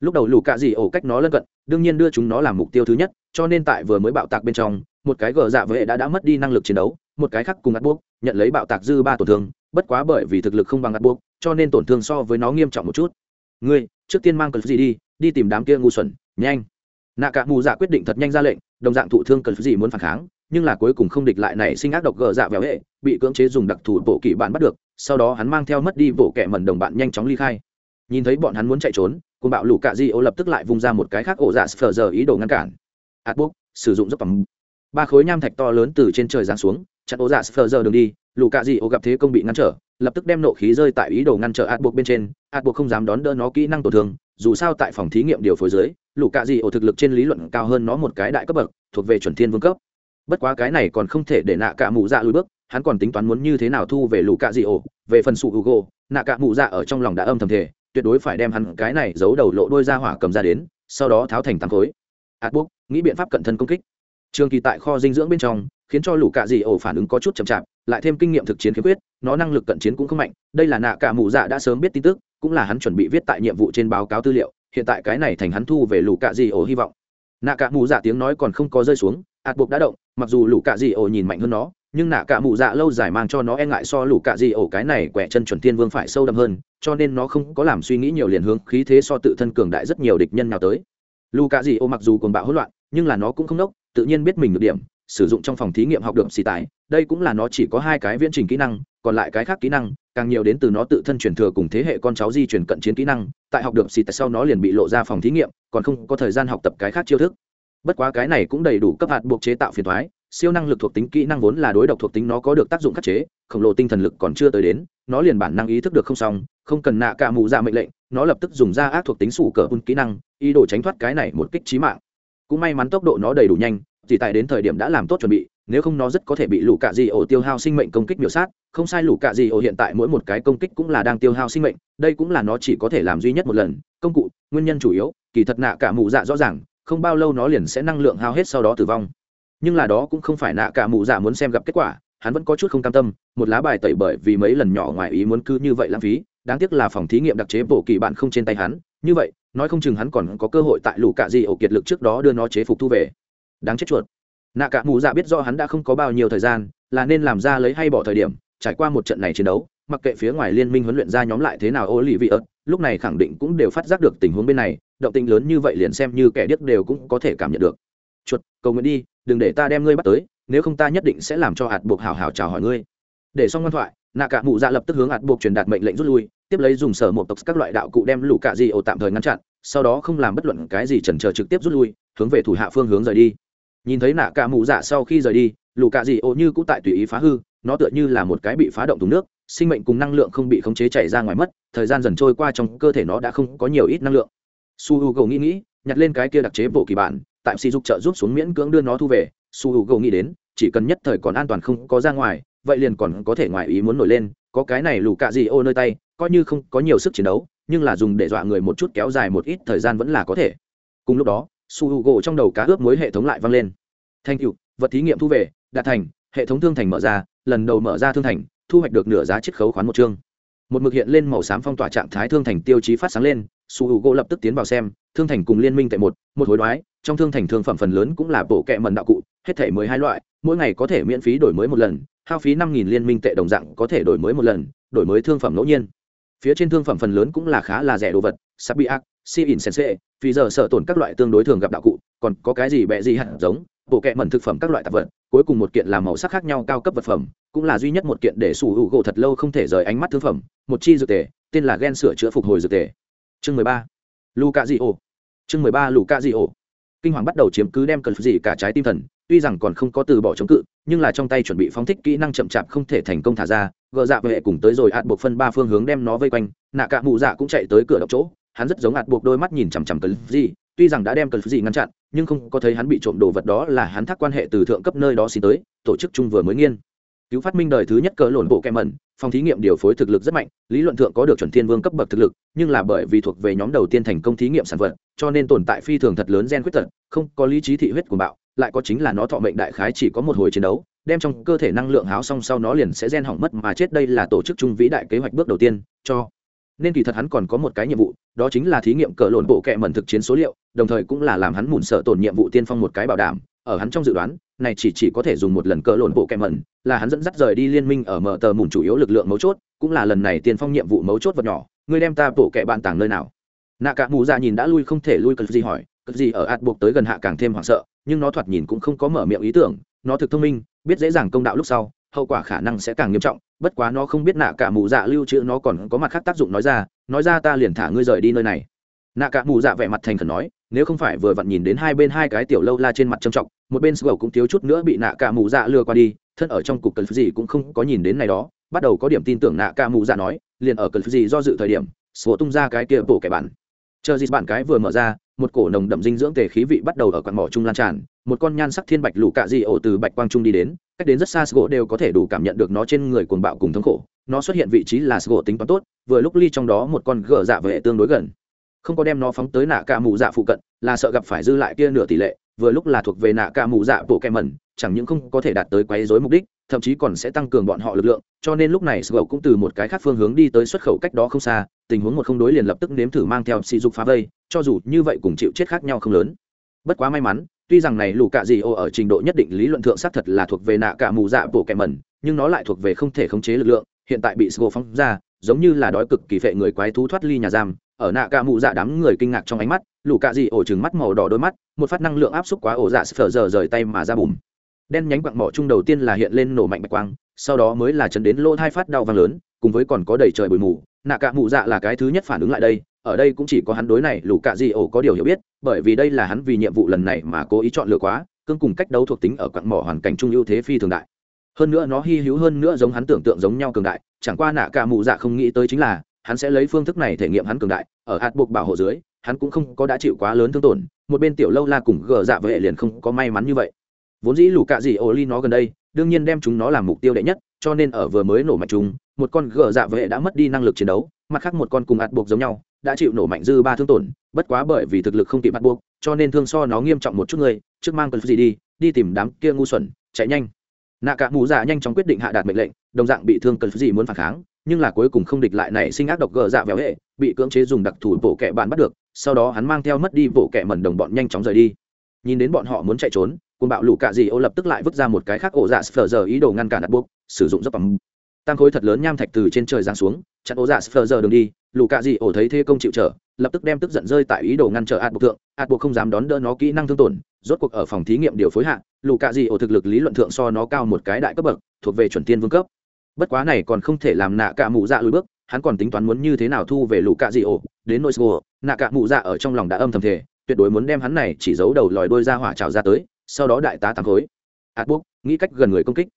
Lúc đầu lù cạ dị ổ cách nó lân cận, đương nhiên đưa chúng nó làm mục tiêu thứ nhất, cho nên tại vừa mới bạo tạc bên trong, một cái gờ dạ vệ đã đã mất đi năng lực chiến đấu một cái khác cùng ạt buộc, nhận lấy bạo tạc dư ba tổn thương, bất quá bởi vì thực lực không bằng ạt buộc, cho nên tổn thương so với nó nghiêm trọng một chút. Ngươi, trước tiên mang cần gì đi đi tìm đám kia ngu xuẩn, nhanh. Nạ cả mù dạ quyết định thật nhanh ra lệnh, đồng dạng thụ thương cần gì muốn phản kháng, nhưng là cuối cùng không địch lại này sinh ác độc gờ dạ véo hệ, bị cưỡng chế dùng đặc thù bộ kỷ bạn bắt được, sau đó hắn mang theo mất đi bộ kẻ mẩn đồng bạn nhanh chóng ly khai. Nhìn thấy bọn hắn muốn chạy trốn, cùng bạo lũ cạ di ô lập tức lại vung ra một cái khác ổ dạ sờ giờ ý đồ ngăn cản. Ạt bốc sử dụng dốc bằng ba khối nham thạch to lớn từ trên trời giáng xuống chặn ố dạ sờ giờ đường đi lũ cạ dị ô gặp thế công bị ngăn trở, lập tức đem nộ khí rơi tại ý đồ ngăn trở ạt buộc bên trên ạt buộc không dám đón đỡ nó kỹ năng tổn thương, dù sao tại phòng thí nghiệm điều phối dưới lũ cạ dị ô thực lực trên lý luận cao hơn nó một cái đại cấp bậc, thuộc về chuẩn thiên vương cấp. Bất quá cái này còn không thể để nạ cả mụ dạ lùi bước, hắn còn tính toán muốn như thế nào thu về lũ cạ dị ô về phần sụ hugo, nạ cả mụ dạ ở trong lòng đã âm thầm thể tuyệt đối phải đem hắn cái này giấu đầu lộ đôi ra hỏa cầm ra đến, sau đó tháo thành tám khối. Ạt buộc, nghĩ biện pháp cận thân công kích. Trường kỳ tại kho dinh dưỡng bên trong khiến cho lũ cạ dị ổ phản ứng có chút chậm chạp, lại thêm kinh nghiệm thực chiến khiếm khuyết, nó năng lực cận chiến cũng không mạnh. Đây là nạ cả mụ dạ đã sớm biết tin tức, cũng là hắn chuẩn bị viết tại nhiệm vụ trên báo cáo tư liệu. Hiện tại cái này thành hắn thu về lũ cạ dị ổ hy vọng. Nạ cả mụ dạ tiếng nói còn không có rơi xuống, ạt buộc đã động, mặc dù lũ cạ dị ổ nhìn mạnh hơn nó, nhưng nạ cả mụ dạ lâu dài mang cho nó e ngại so lũ cạ dị ổ cái này quẻ chân chuẩn tiên vương phải sâu đậm hơn, cho nên nó không có làm suy nghĩ nhiều liền hướng khí thế so tự thân cường đại rất nhiều địch nhân nào tới. Lũ cạ dị ổ mặc dù còn bạo hỗn loạn, nhưng là nó cũng không đốc, tự nhiên biết mình được điểm sử dụng trong phòng thí nghiệm học được xì tải. Đây cũng là nó chỉ có hai cái viễn trình kỹ năng, còn lại cái khác kỹ năng, càng nhiều đến từ nó tự thân truyền thừa cùng thế hệ con cháu di truyền cận chiến kỹ năng. Tại học được xì tại sau nó liền bị lộ ra phòng thí nghiệm, còn không có thời gian học tập cái khác chiêu thức. Bất quá cái này cũng đầy đủ cấp hạt buộc chế tạo phiền thoái siêu năng lực thuộc tính kỹ năng vốn là đối độc thuộc tính nó có được tác dụng khắc chế, khổng lồ tinh thần lực còn chưa tới đến, nó liền bản năng ý thức được không xong, không cần nạ cả mù ra mệnh lệnh, nó lập tức dùng ra ác thuộc tính sủ cờ bun kỹ năng, ý đồ tránh thoát cái này một kích trí mạng. Cũng may mắn tốc độ nó đầy đủ nhanh chỉ tại đến thời điểm đã làm tốt chuẩn bị, nếu không nó rất có thể bị lũ cạ di ổ tiêu hao sinh mệnh công kích biểu sát. Không sai, lũ cạ di ổ hiện tại mỗi một cái công kích cũng là đang tiêu hao sinh mệnh, đây cũng là nó chỉ có thể làm duy nhất một lần. Công cụ, nguyên nhân chủ yếu, kỳ thật nạ cả mụ dạ rõ ràng, không bao lâu nó liền sẽ năng lượng hao hết sau đó tử vong. Nhưng là đó cũng không phải nạ cả mụ dạ muốn xem gặp kết quả, hắn vẫn có chút không cam tâm, một lá bài tẩy bởi vì mấy lần nhỏ ngoài ý muốn cứ như vậy lãng phí, đáng tiếc là phòng thí nghiệm đặc chế bộ kỳ bạn không trên tay hắn, như vậy, nói không chừng hắn còn có cơ hội tại lũ cạ di ổ kiệt lực trước đó đưa nó chế phục thu về đáng chết chuột. Nạ cả mù dạ biết do hắn đã không có bao nhiêu thời gian, là nên làm ra lấy hay bỏ thời điểm, trải qua một trận này chiến đấu, mặc kệ phía ngoài liên minh huấn luyện ra nhóm lại thế nào ô lì vị ớt lúc này khẳng định cũng đều phát giác được tình huống bên này, động tình lớn như vậy liền xem như kẻ điếc đều cũng có thể cảm nhận được. Chuột, cầu nguyện đi, đừng để ta đem ngươi bắt tới, nếu không ta nhất định sẽ làm cho hạt buộc hào hào chào hỏi ngươi. Để xong ngoan thoại, nạ cả mụ dạ lập tức hướng hạt buộc truyền đạt mệnh lệnh rút lui, tiếp lấy dùng sở một tộc các loại đạo cụ đem lũ cạ di ổ tạm thời ngăn chặn, sau đó không làm bất luận cái gì chần chờ trực tiếp rút lui, hướng về thủ hạ phương hướng rời đi nhìn thấy nạ cả mụ dạ sau khi rời đi lũ cạ dị ô như cũng tại tùy ý phá hư, nó tựa như là một cái bị phá động thùng nước, sinh mệnh cùng năng lượng không bị khống chế chảy ra ngoài mất, thời gian dần trôi qua trong cơ thể nó đã không có nhiều ít năng lượng. Su h u gầu nghĩ nghĩ, nhặt lên cái kia đặc chế bộ kỳ bản, tại si dục trợ giúp xuống miễn cưỡng đưa nó thu về. Su h u gầu nghĩ đến, chỉ cần nhất thời còn an toàn không có ra ngoài, vậy liền còn có thể ngoài ý muốn nổi lên, có cái này lù cạ gì ô nơi tay, coi như không có nhiều sức chiến đấu, nhưng là dùng để dọa người một chút kéo dài một ít thời gian vẫn là có thể. Cùng lúc đó su h u gỗ trong đầu cá ướp mối hệ thống lại vang lên thanh cựu vật thí nghiệm thu về, đạt thành, hệ thống thương thành mở ra, lần đầu mở ra thương thành, thu hoạch được nửa giá chiết khấu khoán một chương một mực hiện lên màu xám phong tỏa trạng thái thương thành tiêu chí phát sáng lên, su h u gỗ lập tức tiến vào xem, thương thành cùng liên minh tại một một hối đoái, trong thương thành thương phẩm phần lớn cũng là bộ kệ mần đạo cụ, hết thể mười hai loại, mỗi ngày có thể miễn phí đổi mới một lần, hao phí năm nghìn liên minh tệ đồng dạng có thể đổi mới một lần, đổi mới thương phẩm ngẫu nhiên phía trên thương phẩm phần lớn cũng là khá là rẻ đồ vật sắp bị ác si in sense vì giờ sợ tổn các loại tương đối thường gặp đạo cụ, còn có cái gì bẹ gì hạt giống, bộ kẹ mẩn thực phẩm các loại tạp vật, cuối cùng một kiện làm màu sắc khác nhau cao cấp vật phẩm, cũng là duy nhất một kiện để sủ hữu gỗ thật lâu không thể rời ánh mắt thương phẩm, một chi dược tề, tên là gen sửa chữa phục hồi dược tề. Chương mười ba. Luka di ô chương mười ba luka di ô kinh hoàng bắt đầu chiếm cứ đem cần gì cả trái tim thần, tuy rằng còn không có từ bỏ chống cự, nhưng là trong tay chuẩn bị phóng thích kỹ năng chậm chạp không thể thành công thả ra, gờ dạ vệ cùng tới rồi ạt buộc phân ba phương hướng đem nó vây quanh, nạ cả mụ dạ cũng chạy tới cửa độc chỗ hắn rất giống ạt buộc đôi mắt nhìn chằm chằm cần gì tuy rằng đã đem cần gì ngăn chặn, nhưng không có thấy hắn bị trộm đồ vật đó là hắn thác quan hệ từ thượng cấp nơi đó xin tới, tổ chức chung vừa mới nghiên. Cứu phát minh đời thứ nhất cỡ lộn bộ kem mẩn, phòng thí nghiệm điều phối thực lực rất mạnh, lý luận thượng có được chuẩn thiên vương cấp bậc thực lực, nhưng là bởi vì thuộc về nhóm đầu tiên thành công thí nghiệm sản vật, cho nên tồn tại phi thường thật lớn gen khuyết tật, không có lý trí thị huyết của bạo, lại có chính là nó thọ mệnh đại khái chỉ có một hồi chiến đấu, đem trong cơ thể năng lượng háo xong sau nó liền sẽ gen hỏng mất mà chết. Đây là tổ chức chung vĩ đại kế hoạch bước đầu tiên cho nên kỳ thật hắn còn có một cái nhiệm vụ, đó chính là thí nghiệm cỡ lộn bộ kệ mẩn thực chiến số liệu, đồng thời cũng là làm hắn mùn sợ tổn nhiệm vụ tiên phong một cái bảo đảm. Ở hắn trong dự đoán, này chỉ chỉ có thể dùng một lần cỡ lộn bộ kệ mẩn, là hắn dẫn dắt rời đi liên minh ở mở tờ mùn chủ yếu lực lượng mấu chốt, cũng là lần này tiên phong nhiệm vụ mấu chốt vật nhỏ. Ngươi đem ta bộ kệ bạn tàng nơi nào? Nạ cả mù ra nhìn đã lui không thể lui cực gì hỏi. Cực gì ở ạt buộc tới gần hạ càng thêm hoảng sợ, nhưng nó thoạt nhìn cũng không có mở miệng ý tưởng. Nó thực thông minh, biết dễ dàng công đạo lúc sau, hậu quả khả năng sẽ càng nghiêm trọng bất quá nó không biết nạ cả mù dạ lưu trữ nó còn có mặt khác tác dụng nói ra nói ra ta liền thả ngươi rời đi nơi này. Nạ cả mù dạ vẻ mặt thành khẩn nói, nếu không phải vừa vặn nhìn đến hai bên hai cái tiểu lâu la trên mặt trầm trọng, một bên sgầu cũng thiếu chút nữa bị nạ cả mù dạ lừa qua đi, thân ở trong cục cần gì cũng không có nhìn đến này đó, bắt đầu có điểm tin tưởng nạ cả mù dạ nói, liền ở cần gì do dự thời điểm sổ tung ra cái kia bổ kẻ bản. Chờ gì bản cái vừa mở ra, một cổ nồng đậm dinh dưỡng tề khí vị bắt đầu ở quạt mỏ trung lan tràn, một con nhan sắc thiên bạch lũ cạ dị ổ từ bạch quang trung đi đến cách đến rất xa sgo đều có thể đủ cảm nhận được nó trên người cuồng bạo cùng thống khổ. Nó xuất hiện vị trí là sgo tính toán tốt, vừa lúc ly trong đó một con gờ dạ vệ tương đối gần. Không có đem nó phóng tới nạ ca mù dạ phụ cận, là sợ gặp phải dư lại kia nửa tỷ lệ, vừa lúc là thuộc về nạ ca mù dạ bộ kem mẩn, chẳng những không có thể đạt tới quấy rối mục đích, thậm chí còn sẽ tăng cường bọn họ lực lượng, cho nên lúc này sgo cũng từ một cái khác phương hướng đi tới xuất khẩu cách đó không xa, tình huống một không đối liền lập tức nếm thử mang theo sỉ dục phá vây, cho dù như vậy cùng chịu chết khác nhau không lớn. Bất quá may mắn tuy rằng này lù cạ dị ô ở trình độ nhất định lý luận thượng xác thật là thuộc về nạ cả mù dạ bộ kẻ mẩn, nhưng nó lại thuộc về không thể khống chế lực lượng, hiện tại bị sgô phóng ra, giống như là đói cực kỳ phệ người quái thú thoát ly nhà giam. Ở nạ cả mù dạ đám người kinh ngạc trong ánh mắt, lù cạ dị ổ trừng mắt màu đỏ đôi mắt, một phát năng lượng áp xúc quá ổ dạ sờ giờ rời tay mà ra bùm. Đen nhánh quặng mỏ chung đầu tiên là hiện lên nổ mạnh bạch quang, sau đó mới là chấn đến lỗ thai phát đau vang lớn, cùng với còn có đầy trời bụi mù. Nạ cả mù dạ là cái thứ nhất phản ứng lại đây ở đây cũng chỉ có hắn đối này lù cạ di ổ có điều hiểu biết, bởi vì đây là hắn vì nhiệm vụ lần này mà cố ý chọn lựa quá, cương cùng cách đấu thuộc tính ở quặng mỏ hoàn cảnh trung ưu thế phi thường đại. Hơn nữa nó hy hữu hơn nữa giống hắn tưởng tượng giống nhau cường đại, chẳng qua nạ cả mù dạ không nghĩ tới chính là, hắn sẽ lấy phương thức này thể nghiệm hắn cường đại, ở hạt buộc bảo hộ dưới, hắn cũng không có đã chịu quá lớn thương tổn, một bên tiểu lâu la cùng gờ dạ với liền không có may mắn như vậy. Vốn dĩ lù cạ di ổ ly nó gần đây đương nhiên đem chúng nó làm mục tiêu đệ nhất, cho nên ở vừa mới nổ mạnh chúng, một con gờ dạ vệ đã mất đi năng lực chiến đấu, mặt khác một con cùng ạt buộc giống nhau, đã chịu nổ mạnh dư ba thương tổn, bất quá bởi vì thực lực không kịp ạt buộc, cho nên thương so nó nghiêm trọng một chút người, trước mang cần gì đi đi tìm đám kia ngu xuẩn, chạy nhanh. Nạ cả mù dạ nhanh chóng quyết định hạ đạt mệnh lệnh, đồng dạng bị thương cần gì muốn phản kháng, nhưng là cuối cùng không địch lại này sinh ác độc gờ dạ véo hệ, bị cưỡng chế dùng đặc thủ bộ kẹ bạn bắt được, sau đó hắn mang theo mất đi bộ kẹ mẩn đồng bọn nhanh chóng rời đi. Nhìn đến bọn họ muốn chạy trốn cùng bạo lũ cạ gì ô lập tức lại vứt ra một cái khác ổ dạ sờ giờ ý đồ ngăn cản đặt buộc, sử dụng dốc bằng tam khối thật lớn nham thạch từ trên trời giáng xuống, chặn ổ dạ sờ giờ đường đi, lũ cạ dị ổ thấy thế công chịu trở, lập tức đem tức giận rơi tại ý đồ ngăn trở ạt buộc thượng, ạt buộc không dám đón đỡ nó kỹ năng thương tổn, rốt cuộc ở phòng thí nghiệm điều phối hạ, lũ cạ dị ổ thực lực lý luận thượng so nó cao một cái đại cấp bậc, thuộc về chuẩn tiên vương cấp. Bất quá này còn không thể làm nạ cả mụ dạ lùi bước, hắn còn tính toán muốn như thế nào thu về lũ cạ dị ổ đến nỗi sgô nạ cả mụ dạ ở trong lòng đã âm thầm thể tuyệt đối muốn đem hắn này chỉ giấu đầu lòi đôi ra hỏa trào ra tới sau đó đại tá tám khối. Ạt buộc, nghĩ cách gần người công kích.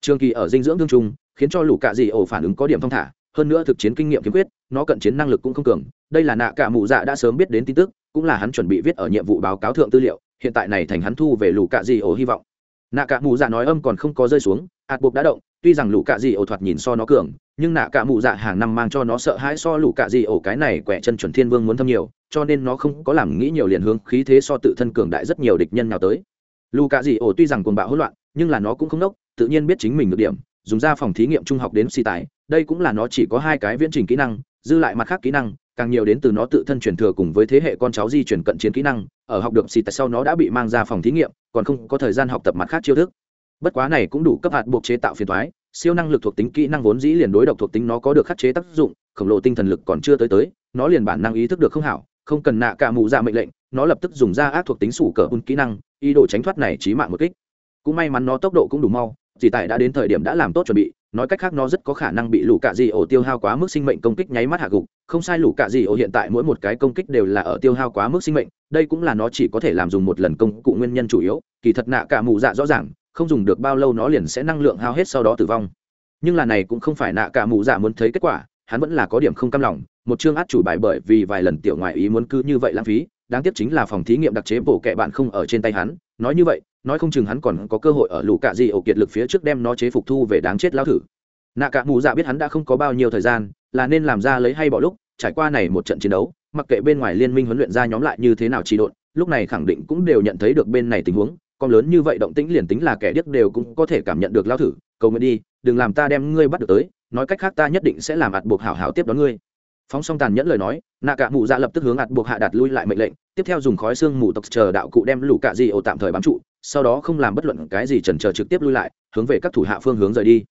Trường kỳ ở dinh dưỡng thương trung, khiến cho lũ cạ dị ổ phản ứng có điểm thong thả, hơn nữa thực chiến kinh nghiệm kiếm quyết, nó cận chiến năng lực cũng không cường. Đây là nạ cả mụ dạ đã sớm biết đến tin tức, cũng là hắn chuẩn bị viết ở nhiệm vụ báo cáo thượng tư liệu, hiện tại này thành hắn thu về lũ cạ dị ổ hy vọng. Nạ cả mụ dạ nói âm còn không có rơi xuống, ạt buộc đã động, tuy rằng lũ cạ dị ổ thoạt nhìn so nó cường, nhưng nạ cả mụ dạ hàng năm mang cho nó sợ hãi so lũ cạ dị ổ cái này quẻ chân chuẩn thiên vương muốn thâm nhiều, cho nên nó không có làm nghĩ nhiều liền hướng khí thế so tự thân cường đại rất nhiều địch nhân nào tới lù cạ dị ổ tuy rằng cồn bạo hỗn loạn, nhưng là nó cũng không nốc, tự nhiên biết chính mình được điểm, dùng ra phòng thí nghiệm trung học đến si tài, đây cũng là nó chỉ có hai cái viễn trình kỹ năng, dư lại mặt khác kỹ năng, càng nhiều đến từ nó tự thân truyền thừa cùng với thế hệ con cháu di chuyển cận chiến kỹ năng, ở học được xì tại sau nó đã bị mang ra phòng thí nghiệm, còn không có thời gian học tập mặt khác chiêu thức. Bất quá này cũng đủ cấp hạt buộc chế tạo phiền thoái siêu năng lực thuộc tính kỹ năng vốn dĩ liền đối độc thuộc tính nó có được khắc chế tác dụng, khổng lồ tinh thần lực còn chưa tới tới, nó liền bản năng ý thức được không hảo, không cần nạ cả mù ra mệnh lệnh nó lập tức dùng ra ác thuộc tính sủ cờ un kỹ năng, ý đồ tránh thoát này trí mạng một kích. Cũng may mắn nó tốc độ cũng đủ mau chỉ tại đã đến thời điểm đã làm tốt chuẩn bị, nói cách khác nó rất có khả năng bị lũ cạ dì ổ tiêu hao quá mức sinh mệnh công kích nháy mắt hạ gục. Không sai, lũ cạ dì ổ hiện tại mỗi một cái công kích đều là ở tiêu hao quá mức sinh mệnh, đây cũng là nó chỉ có thể làm dùng một lần công cụ nguyên nhân chủ yếu, kỳ thật nạ cả mù dạ rõ ràng, không dùng được bao lâu nó liền sẽ năng lượng hao hết sau đó tử vong. Nhưng là này cũng không phải nạ cả mù dạ muốn thấy kết quả, hắn vẫn là có điểm không cam lòng, một chương át chủ bài bởi vì vài lần tiểu ngoại ý muốn cứ như vậy lãng phí đáng tiếc chính là phòng thí nghiệm đặc chế bổ kệ bạn không ở trên tay hắn. Nói như vậy, nói không chừng hắn còn có cơ hội ở lũ cạ dị ổ kiệt lực phía trước đem nó chế phục thu về đáng chết lao thử. Nạ cả mù dạ biết hắn đã không có bao nhiêu thời gian, là nên làm ra lấy hay bỏ lúc, trải qua này một trận chiến đấu, mặc kệ bên ngoài liên minh huấn luyện ra nhóm lại như thế nào trì độn, lúc này khẳng định cũng đều nhận thấy được bên này tình huống. Con lớn như vậy động tĩnh liền tính là kẻ điếc đều cũng có thể cảm nhận được lao thử. Cầu nguyện đi, đừng làm ta đem ngươi bắt được tới, nói cách khác ta nhất định sẽ làm ạt buộc hảo hảo tiếp đón ngươi phóng xong tàn nhẫn lời nói, nạ cả mụ dạ lập tức hướng ạt buộc hạ đặt lui lại mệnh lệnh, tiếp theo dùng khói xương mù tộc chờ đạo cụ đem lũ cạ di ổ tạm thời bám trụ, sau đó không làm bất luận cái gì trần chờ trực tiếp lui lại, hướng về các thủ hạ phương hướng rời đi.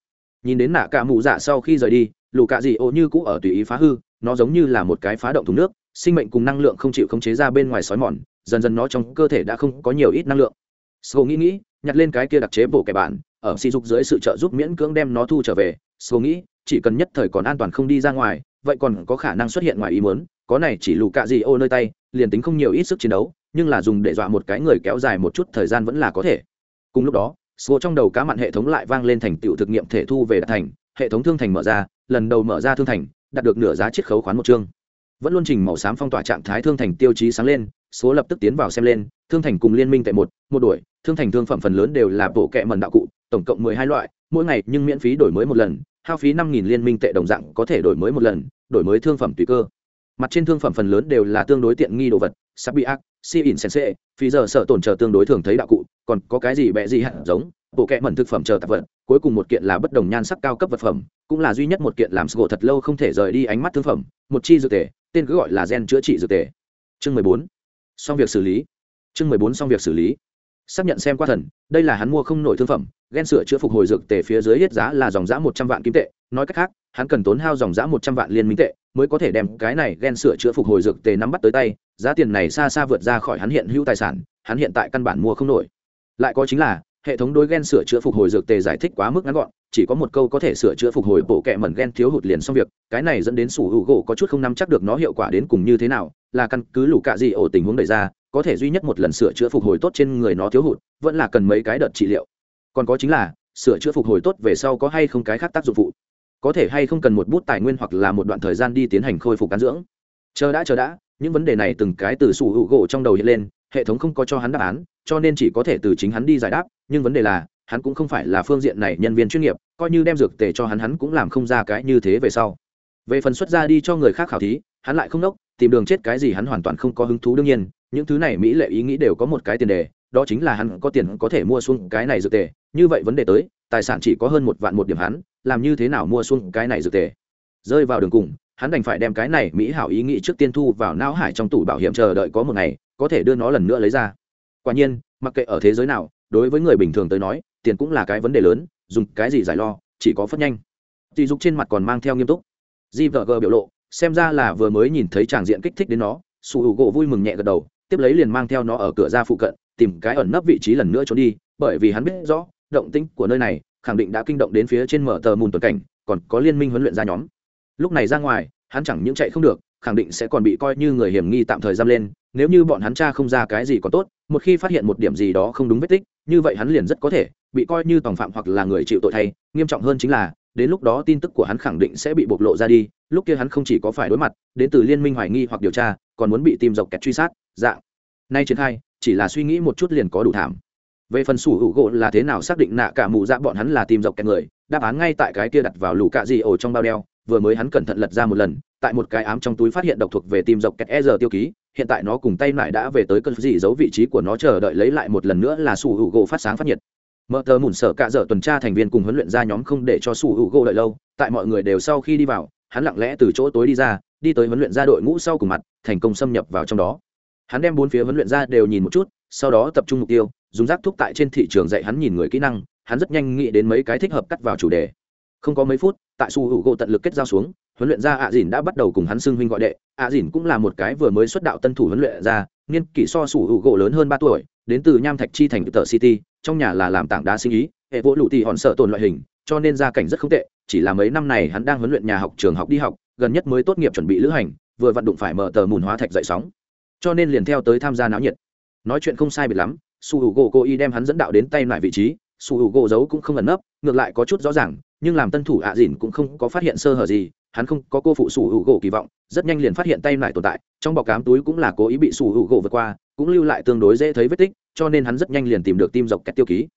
Nhìn đến nạ cả mụ dạ sau khi rời đi, lũ cạ di ổ như cũ ở tùy ý phá hư, nó giống như là một cái phá động thùng nước, sinh mệnh cùng năng lượng không chịu khống chế ra bên ngoài sói mòn, dần dần nó trong cơ thể đã không có nhiều ít năng lượng. Sô nghĩ nghĩ, nhặt lên cái kia đặc chế bổ kẻ bản ở sỉ dục dưới sự trợ giúp miễn cưỡng đem nó thu trở về. Sô nghĩ, chỉ cần nhất thời còn an toàn không đi ra ngoài vậy còn có khả năng xuất hiện ngoài ý muốn, có này chỉ lù cạ gì ô nơi tay, liền tính không nhiều ít sức chiến đấu, nhưng là dùng để dọa một cái người kéo dài một chút thời gian vẫn là có thể. Cùng lúc đó số trong đầu cá mặn hệ thống lại vang lên thành tựu thực nghiệm thể thu về đạt thành, hệ thống thương thành mở ra, lần đầu mở ra thương thành, đạt được nửa giá chiết khấu khoán một chương. Vẫn luôn trình màu xám phong tỏa trạng thái thương thành tiêu chí sáng lên, số lập tức tiến vào xem lên, thương thành cùng liên minh tại một một đuổi, thương thành thương phẩm phần lớn đều là bộ kệ mần đạo cụ, tổng cộng mười hai loại, mỗi ngày nhưng miễn phí đổi mới một lần hao phí năm nghìn liên minh tệ đồng dạng có thể đổi mới một lần, đổi mới thương phẩm tùy cơ. Mặt trên thương phẩm phần lớn đều là tương đối tiện nghi đồ vật sắp bị ác si in sense phí giờ sợ tổn chờ tương đối thường thấy đạo cụ, còn có cái gì bẹ gì hẳn giống, bộ kệ mẩn thực phẩm chờ tạp vật, cuối cùng một kiện là bất đồng nhan sắc cao cấp vật phẩm, cũng là duy nhất một kiện làm sgộ thật lâu không thể rời đi ánh mắt thương phẩm, một chi dược tề, tên cứ gọi là gen chữa trị dược tề. Chương mười bốn. Xong việc xử lý. Chương mười bốn xong việc xử lý. Xác nhận xem qua thần, đây là hắn mua không nổi thương phẩm ghen sửa chữa phục hồi dược tề phía dưới hết giá là dòng giá một trăm vạn kim tệ. Nói cách khác, hắn cần tốn hao dòng giá một trăm vạn liên minh tệ mới có thể đem cái này ghen sửa chữa phục hồi dược tề nắm bắt tới tay. Giá tiền này xa xa vượt ra khỏi hắn hiện hữu tài sản, hắn hiện tại căn bản mua không nổi. Lại có chính là, hệ thống đối ghen sửa chữa phục hồi dược tề giải thích quá mức ngắn gọn, chỉ có một câu có thể sửa chữa phục hồi bộ kẹ mẩn ghen thiếu hụt liền xong việc, cái này dẫn đến sủ hữu gỗ có chút không nắm chắc được nó hiệu quả đến cùng như thế nào, là căn cứ lũ cạ gì ổ tình huống đẩy ra, có thể duy nhất một lần sửa chữa phục hồi tốt trên người nó thiếu hụt, vẫn là cần mấy cái đợt trị liệu còn có chính là, sửa chữa phục hồi tốt về sau có hay không cái khác tác dụng phụ? Có thể hay không cần một bút tài nguyên hoặc là một đoạn thời gian đi tiến hành khôi phục cán dưỡng? Chờ đã chờ đã, những vấn đề này từng cái từ sủ hữu gỗ trong đầu hiện lên, hệ thống không có cho hắn đáp án, cho nên chỉ có thể từ chính hắn đi giải đáp, nhưng vấn đề là, hắn cũng không phải là phương diện này nhân viên chuyên nghiệp, coi như đem dược tề cho hắn hắn cũng làm không ra cái như thế về sau. Về phần xuất ra đi cho người khác khảo thí, hắn lại không nốc tìm đường chết cái gì hắn hoàn toàn không có hứng thú đương nhiên, những thứ này mỹ lệ ý nghĩ đều có một cái tiền đề đó chính là hắn có tiền có thể mua xuống cái này dược tề. Như vậy vấn đề tới, tài sản chỉ có hơn một vạn một điểm hắn, làm như thế nào mua xuống cái này dược tề? Rơi vào đường cùng, hắn đành phải đem cái này mỹ hảo ý nghĩ trước tiên thu vào não hải trong tủ bảo hiểm chờ đợi có một ngày, có thể đưa nó lần nữa lấy ra. Quả nhiên, mặc kệ ở thế giới nào, đối với người bình thường tới nói, tiền cũng là cái vấn đề lớn, dùng cái gì giải lo, chỉ có phất nhanh. Dì dục trên mặt còn mang theo nghiêm túc. Di vợ gờ biểu lộ, xem ra là vừa mới nhìn thấy tràng diện kích thích đến nó, su hữu gỗ vui mừng nhẹ gật đầu, tiếp lấy liền mang theo nó ở cửa ra phụ cận tìm cái ẩn nấp vị trí lần nữa trốn đi, bởi vì hắn biết rõ, động tĩnh của nơi này khẳng định đã kinh động đến phía trên mở tờ mùn tuần cảnh, còn có liên minh huấn luyện ra nhóm. Lúc này ra ngoài, hắn chẳng những chạy không được, khẳng định sẽ còn bị coi như người hiểm nghi tạm thời giam lên, nếu như bọn hắn cha không ra cái gì có tốt, một khi phát hiện một điểm gì đó không đúng vết tích, như vậy hắn liền rất có thể bị coi như tòng phạm hoặc là người chịu tội thay. Nghiêm trọng hơn chính là, đến lúc đó tin tức của hắn khẳng định sẽ bị bộc lộ ra đi, lúc kia hắn không chỉ có phải đối mặt đến từ liên minh hoài nghi hoặc điều tra, còn muốn bị tìm dọc kẹt truy sát, dạng. Nay triển khai chỉ là suy nghĩ một chút liền có đủ thảm. Về phần sủ hữu gỗ là thế nào xác định nạ cả mụ dạ bọn hắn là tìm dọc kẹt người, đáp án ngay tại cái kia đặt vào lũ cạ gì ổ trong bao đeo, vừa mới hắn cẩn thận lật ra một lần, tại một cái ám trong túi phát hiện độc thuộc về tìm dọc kẹt e giờ tiêu ký, hiện tại nó cùng tay lại đã về tới cơn gì giấu vị trí của nó chờ đợi lấy lại một lần nữa là sủ hữu gỗ phát sáng phát nhiệt. Mở tờ mủn sở cạ dở tuần tra thành viên cùng huấn luyện ra nhóm không để cho sủ hữu gỗ đợi lâu, tại mọi người đều sau khi đi vào, hắn lặng lẽ từ chỗ tối đi ra, đi tới huấn luyện ra đội ngũ sau cùng mặt, thành công xâm nhập vào trong đó hắn đem bốn phía huấn luyện ra đều nhìn một chút, sau đó tập trung mục tiêu, dùng rác thúc tại trên thị trường dạy hắn nhìn người kỹ năng, hắn rất nhanh nghĩ đến mấy cái thích hợp cắt vào chủ đề. Không có mấy phút, tại su hữu gỗ tận lực kết giao xuống, huấn luyện gia ạ dìn đã bắt đầu cùng hắn xưng huynh gọi đệ. Ạ dìn cũng là một cái vừa mới xuất đạo tân thủ huấn luyện gia, niên kỷ so su hữu gỗ lớn hơn ba tuổi, đến từ nham thạch chi thành tờ city, trong nhà là làm tảng đá sinh ý, hệ vỗ lụ tì hòn sợ tồn loại hình, cho nên gia cảnh rất không tệ, chỉ là mấy năm này hắn đang huấn luyện nhà học, trường học đi học, gần nhất mới tốt nghiệp chuẩn bị lữ hành, vừa vận đụng phải mở tờ mùn hóa thạch dậy sóng cho nên liền theo tới tham gia náo nhiệt. Nói chuyện không sai biệt lắm, su h u gỗ cố ý đem hắn dẫn đạo đến tay lại vị trí, su h u gỗ giấu cũng không ẩn nấp, ngược lại có chút rõ ràng, nhưng làm tân thủ ạ à dìn cũng không có phát hiện sơ hở gì, hắn không có cô phụ su h u gỗ kỳ vọng, rất nhanh liền phát hiện tay lại tồn tại, trong bọc cám túi cũng là cố ý bị su h u gỗ vượt qua, cũng lưu lại tương đối dễ thấy vết tích, cho nên hắn rất nhanh liền tìm được tim dọc kẹt tiêu ký.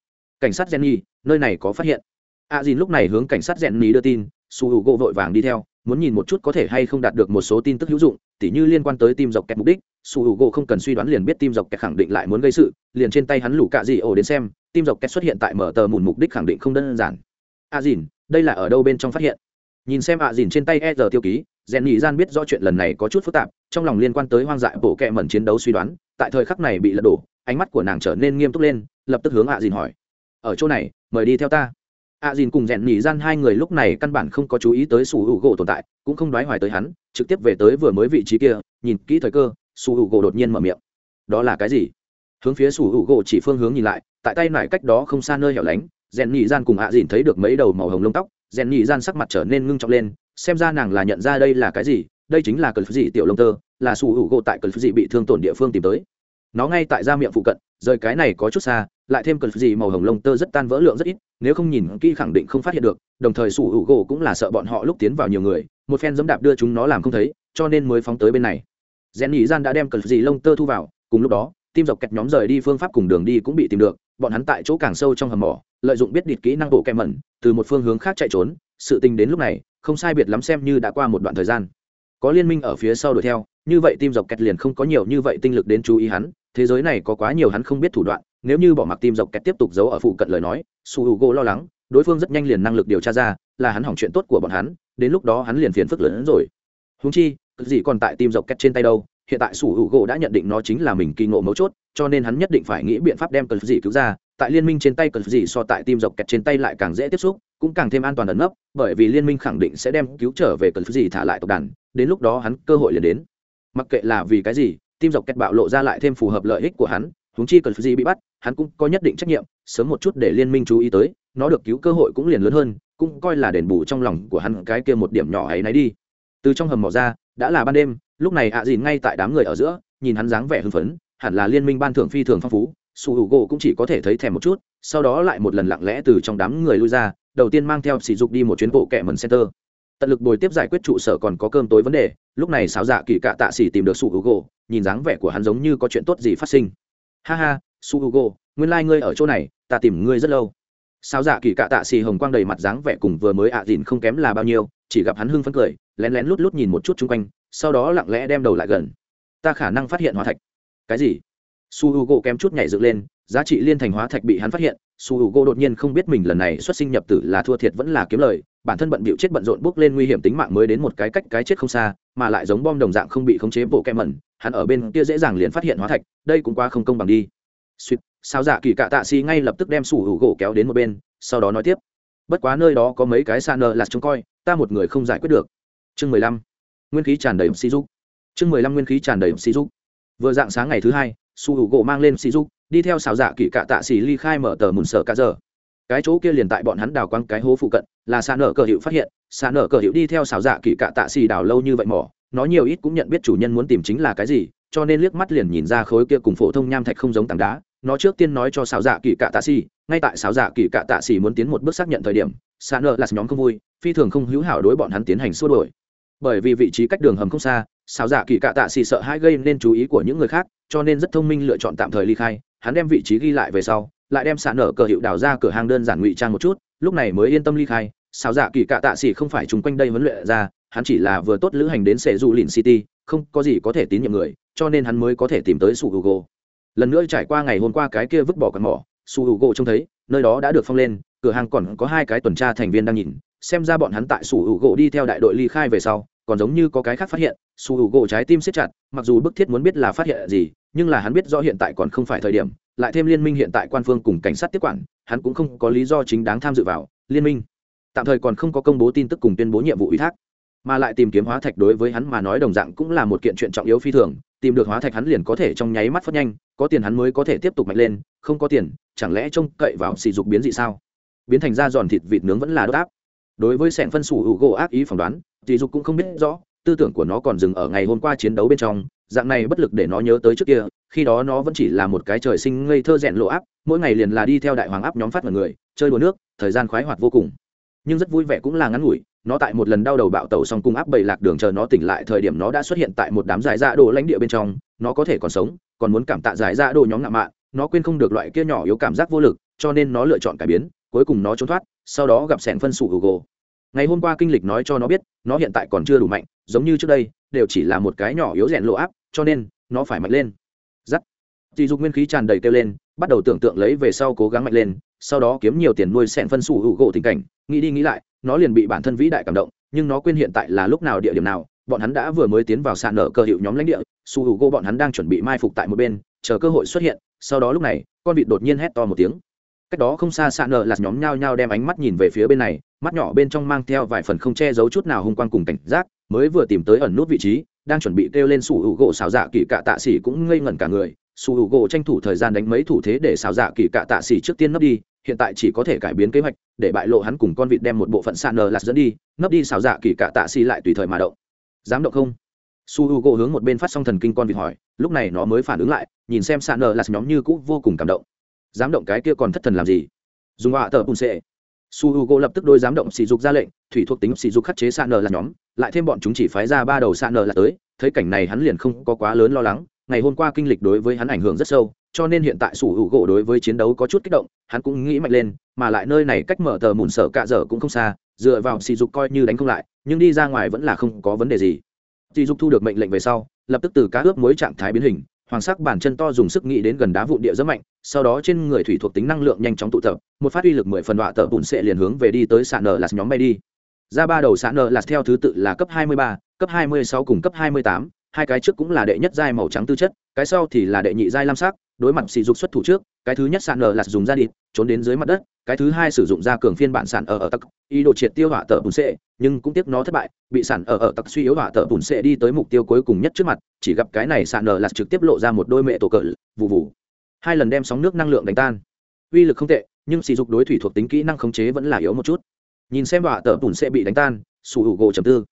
Cảnh sát jenny, nơi này có phát hiện. ạ dìn lúc này hướng cảnh sát jenny đưa tin, su h u gỗ vội vàng đi theo muốn nhìn một chút có thể hay không đạt được một số tin tức hữu dụng, tỉ như liên quan tới tim dọc kẹt mục đích, su h u gỗ không cần suy đoán liền biết tim dọc kẹt khẳng định lại muốn gây sự, liền trên tay hắn lủ cạ dị ổ đến xem tim dọc kẹt xuất hiện tại mở tờ mùn mục đích khẳng định không đơn giản. A dìn, đây là ở đâu bên trong phát hiện? Nhìn xem a dìn trên tay e giờ tiêu ký rèn nhị gian biết do chuyện lần này có chút phức tạp, trong lòng liên quan tới hoang dại bổ kẹ mẩn chiến đấu suy đoán, tại thời khắc này bị lật đổ, ánh mắt của nàng trở nên nghiêm túc lên, lập tức hướng a dìn hỏi, ở chỗ này, mời đi theo ta a dìn cùng rèn nhị gian hai người lúc này căn bản không có chú ý tới sủ hữu gỗ tồn tại, cũng không đoái hoài tới hắn, trực tiếp về tới vừa mới vị trí kia, nhìn kỹ thời cơ, sủ hữu gỗ đột nhiên mở miệng. Đó là cái gì? Hướng phía sủ hữu gỗ chỉ phương hướng nhìn lại, tại tay nải cách đó không xa nơi hẻo lánh, rèn nhị gian cùng a dìn thấy được mấy đầu màu hồng lông tóc, rèn nhị gian sắc mặt trở nên ngưng trọng lên, xem ra nàng là nhận ra đây là cái gì, đây chính là cờ dị tiểu lông tơ, là sủ hữu gỗ tại cờ dị bị thương tổn địa phương tìm tới. Nó ngay tại da miệng phụ cận, rời cái này có chút xa lại thêm cờ gì màu hồng lông tơ rất tan vỡ lượng rất ít, nếu không nhìn kỹ khẳng định không phát hiện được, đồng thời sủ hữu gỗ cũng là sợ bọn họ lúc tiến vào nhiều người, một phen dẫm đạp đưa chúng nó làm không thấy, cho nên mới phóng tới bên này. Rèn nhị gian đã đem cờ gì lông tơ thu vào, cùng lúc đó tim dọc kẹt nhóm rời đi phương pháp cùng đường đi cũng bị tìm được, bọn hắn tại chỗ càng sâu trong hầm mỏ, lợi dụng biết địt kỹ năng bộ kem mẩn, từ một phương hướng khác chạy trốn, sự tình đến lúc này, không sai biệt lắm xem như đã qua một đoạn thời gian. Có liên minh ở phía sau đuổi theo, như vậy tim dọc kẹt liền không có nhiều như vậy tinh lực đến chú ý hắn, thế giới này có quá nhiều hắn không biết thủ đoạn nếu như bỏ mặc tim dọc kẹt tiếp tục giấu ở phụ cận lời nói, su h u g o lo lắng, đối phương rất nhanh liền năng lực điều tra ra, là hắn hỏng chuyện tốt của bọn hắn, đến lúc đó hắn liền phiền phức lớn hơn rồi. Húng chi gì còn tại tim dọc kẹt trên tay đâu, hiện tại su h u g o đã nhận định nó chính là mình kỳ ngộ mấu chốt, cho nên hắn nhất định phải nghĩ biện pháp đem cực gì cứu ra, tại liên minh trên tay cực gì so tại tim dọc kẹt trên tay lại càng dễ tiếp xúc, cũng càng thêm an toàn ẩn nấp, bởi vì liên minh khẳng định sẽ đem cứu trở về cực gì thả lại tộc đàn, đến lúc đó hắn cơ hội liền đến. Mặc kệ là vì cái gì, tim dọc kẹt bạo lộ ra lại thêm phù hợp lợi ích của hắn huống chi cần gì bị bắt, hắn cũng có nhất định trách nhiệm, sớm một chút để liên minh chú ý tới, nó được cứu cơ hội cũng liền lớn hơn, cũng coi là đền bù trong lòng của hắn cái kia một điểm nhỏ ấy nấy đi. Từ trong hầm mỏ ra, đã là ban đêm, lúc này ạ à dìn ngay tại đám người ở giữa, nhìn hắn dáng vẻ hưng phấn, hẳn là liên minh ban thưởng phi thường phong phú, su hữu gỗ cũng chỉ có thể thấy thèm một chút, sau đó lại một lần lặng lẽ từ trong đám người lui ra, đầu tiên mang theo sỉ dục đi một chuyến bộ kệ mần center. Tận lực bồi tiếp giải quyết trụ sở còn có cơm tối vấn đề, lúc này xáo dạ kỳ cạ tạ xỉ tìm được su hữu gỗ nhìn dáng vẻ của hắn giống như có chuyện tốt gì phát sinh ha ha, su h u g o nguyên lai、like、ngươi ở chỗ này, ta tìm ngươi rất lâu. Sao dạ kỳ cạ tạ xì hồng quang đầy mặt dáng vẻ cùng vừa mới ạ à dìn không kém là bao nhiêu, chỉ gặp hắn hưng phấn cười, lén lén lút lút nhìn một chút chung quanh, sau đó lặng lẽ đem đầu lại gần. Ta khả năng phát hiện hóa thạch. Cái gì? Su h u g o kém chút nhảy dựng lên, giá trị liên thành hóa thạch bị hắn phát hiện, su h u g o đột nhiên không biết mình lần này xuất sinh nhập tử là thua thiệt vẫn là kiếm lời, bản thân bận bịu chết bận rộn bước lên nguy hiểm tính mạng mới đến một cái cách cái chết không xa, mà lại giống bom đồng dạng không bị khống chế bộ kem mẩn hắn ở bên kia dễ dàng liền phát hiện hóa thạch, đây cũng quá không công bằng đi. Suýt, sao dạ kỳ cạ tạ xì ngay lập tức đem sủ hữu gỗ kéo đến một bên, sau đó nói tiếp. Bất quá nơi đó có mấy cái xa nờ là trông coi, ta một người không giải quyết được. Chương mười lăm, nguyên khí tràn đầy xì giúp chương mười lăm, nguyên khí tràn đầy xì giúp vừa dạng sáng ngày thứ hai su hữu gỗ mang lên xì giúp đi theo xào dạ kỳ cạ tạ xì ly khai mở tờ mùn sở cả giờ. Cái chỗ kia liền tại bọn hắn đào quăng cái hố phụ cận, là xa nở cờ hiệu phát hiện xa nở cờ hiệu đi theo xào dạ kỳ cạ tạ xì đào lâu như vậy mỏ nó nhiều ít cũng nhận biết chủ nhân muốn tìm chính là cái gì, cho nên liếc mắt liền nhìn ra khối kia cùng phổ thông nham thạch không giống tảng đá. Nó trước tiên nói cho xào dạ kỳ cạ tạ xì, ngay tại xào dạ kỳ cạ tạ xì muốn tiến một bước xác nhận thời điểm xa nợ là nhóm không vui, phi thường không hữu hảo đối bọn hắn tiến hành xua đổi bởi vì vị trí cách đường hầm không xa xào dạ kỳ cạ tạ xì sợ hãi gây nên chú ý của những người khác, cho nên rất thông minh lựa chọn tạm thời ly khai. Hắn đem vị trí ghi lại về sau, lại đem xả nở cờ hiệu đào ra cửa hàng đơn giản ngụy trang một chút, lúc này mới yên tâm ly khai. Xào dạ kỳ cạ tạ xỉ không phải chúng quanh đây huấn luyện ra hắn chỉ là vừa tốt lữ hành đến sệ du lìn city, không có gì có thể tín nhiệm người, cho nên hắn mới có thể tìm tới su hugo. Lần nữa trải qua ngày hôm qua cái kia vứt bỏ con mỏ, su hugo trông thấy, nơi đó đã được phong lên, cửa hàng còn có hai cái tuần tra thành viên đang nhìn, xem ra bọn hắn tại su hugo đi theo đại đội ly khai về sau, còn giống như có cái khác phát hiện, su hugo trái tim siết chặt, mặc dù bức thiết muốn biết là phát hiện gì, nhưng là hắn biết rõ hiện tại còn không phải thời điểm, lại thêm liên minh hiện tại quan phương cùng cảnh sát tiếp quản, hắn cũng không có lý do chính đáng tham dự vào, liên minh. Tạm thời còn không có công bố tin tức cùng tuyên bố nhiệm vụ ủy thác mà lại tìm kiếm hóa thạch đối với hắn mà nói đồng dạng cũng là một kiện chuyện trọng yếu phi thường, tìm được hóa thạch hắn liền có thể trong nháy mắt phát nhanh, có tiền hắn mới có thể tiếp tục mạnh lên, không có tiền, chẳng lẽ trông cậy vào sỉ dục biến dị sao? Biến thành ra giòn thịt vịt nướng vẫn là đốt áp đối với sẹn phân sủ hữu gỗ ác ý phỏng đoán, sỉ dục cũng không biết rõ, tư tưởng của nó còn dừng ở ngày hôm qua chiến đấu bên trong, dạng này bất lực để nó nhớ tới trước kia, khi đó nó vẫn chỉ là một cái trời sinh ngây thơ rèn lộ áp, mỗi ngày liền là đi theo đại hoàng áp nhóm phát mọi người, chơi đùa nước, thời gian khoái hoạt vô cùng nhưng rất vui vẻ cũng là ngắn ngủi, nó tại một lần đau đầu bạo tẩu xong cung áp bầy lạc đường chờ nó tỉnh lại thời điểm nó đã xuất hiện tại một đám giải dạ đồ lãnh địa bên trong, nó có thể còn sống, còn muốn cảm tạ giải dạ đồ nhóm ngạo mạn, nó quên không được loại kia nhỏ yếu cảm giác vô lực, cho nên nó lựa chọn cải biến, cuối cùng nó trốn thoát, sau đó gặp sẻn phân sủ google ngày hôm qua kinh lịch nói cho nó biết, nó hiện tại còn chưa đủ mạnh, giống như trước đây, đều chỉ là một cái nhỏ yếu rèn lộ áp, cho nên, nó phải mạnh lên. Giắt. Dì dục nguyên khí tràn đầy kêu lên, bắt đầu tưởng tượng lấy về sau cố gắng mạnh lên sau đó kiếm nhiều tiền nuôi sẹn phân sủ hữu gỗ tình cảnh. Nghĩ đi nghĩ lại, nó liền bị bản thân vĩ đại cảm động, nhưng nó quên hiện tại là lúc nào địa điểm nào. Bọn hắn đã vừa mới tiến vào sàn nở cơ hiệu nhóm lãnh địa su hữu gỗ bọn hắn đang chuẩn bị mai phục tại một bên, chờ cơ hội xuất hiện, sau đó lúc này, con vịt đột nhiên hét to một tiếng. Cách đó không xa sàn nở là nhóm nhao nhao đem ánh mắt nhìn về phía bên này, mắt nhỏ bên trong mang theo vài phần không che giấu chút nào hung quang cùng cảnh giác, mới vừa tìm tới ẩn nút vị trí, đang chuẩn bị kêu lên sủ hữu gỗ xào dạ kỳ cạ tạ xỉ cũng ngây ngẩn cả người su hữu gỗ tranh thủ thời gian đánh mấy thủ thế để xào dạ kỳ cạ tạ xỉ trước tiên nấp đi, hiện tại chỉ có thể cải biến kế hoạch, để bại lộ hắn cùng con vịt đem một bộ phận sàn nờ lạt dẫn đi, nấp đi xào dạ kỳ cạ tạ xỉ lại tùy thời mà động. Dám động không? Su h u gỗ hướng một bên phát xong thần kinh con vịt hỏi, lúc này nó mới phản ứng lại, nhìn xem sàn nờ lạt nhóm như cũ vô cùng cảm động. Dám động cái kia còn thất thần làm gì? Dùng họa tờ bùn xệ. Su h u gỗ lập tức đôi dám động sỉ dục ra lệnh, thủy thuộc tính sỉ dục khắc chế sàn nờ là nhóm, lại thêm bọn chúng chỉ phái ra ba đầu sàn nờ là tới, thấy cảnh này hắn liền không có quá lớn lo lắng ngày hôm qua kinh lịch đối với hắn ảnh hưởng rất sâu cho nên hiện tại sủ hữu gỗ đối với chiến đấu có chút kích động hắn cũng nghĩ mạnh lên mà lại nơi này cách mở tờ mùn sở cạ dở cũng không xa dựa vào sỉ dục coi như đánh không lại nhưng đi ra ngoài vẫn là không có vấn đề gì. Sỉ dục thu được mệnh lệnh về sau lập tức từ cá ướp mối trạng thái biến hình hoàng sắc bàn chân to dùng sức nghĩ đến gần đá vụn địa rất mạnh sau đó trên người thủy thuộc tính năng lượng nhanh chóng tụ tập một phát uy lực mười phần đọa tờ bùn sệ liền hướng về đi tới sạn nở là nhóm bay đi. Ra ba đầu sạn nở là theo thứ tự là cấp 23, cấp 26 cùng cấp 28, hai cái trước cũng là đệ nhất giai màu trắng tư chất cái sau thì là đệ nhị giai lam sắc đối mặt sỉ dục xuất thủ trước cái thứ nhất sạn nở là dùng ra đi trốn đến dưới mặt đất cái thứ hai sử dụng ra cường phiên bản sản ở ở tặc, ý đồ triệt tiêu hỏa tờ bùn xệ nhưng cũng tiếc nó thất bại bị sản ở ở tặc suy yếu hỏa tờ bùn xệ đi tới mục tiêu cuối cùng nhất trước mặt chỉ gặp cái này sạn nở là trực tiếp lộ ra một đôi mẹ tổ cỡ vụ vụ hai lần đem sóng nước năng lượng đánh tan. Uy lực không tệ nhưng sỉ dục đối thủy thuộc tính kỹ năng khống chế vẫn là yếu một chút. Nhìn xem hỏa tờ bùn xệ bị đánh tan sủ hữu gỗ trầm tư.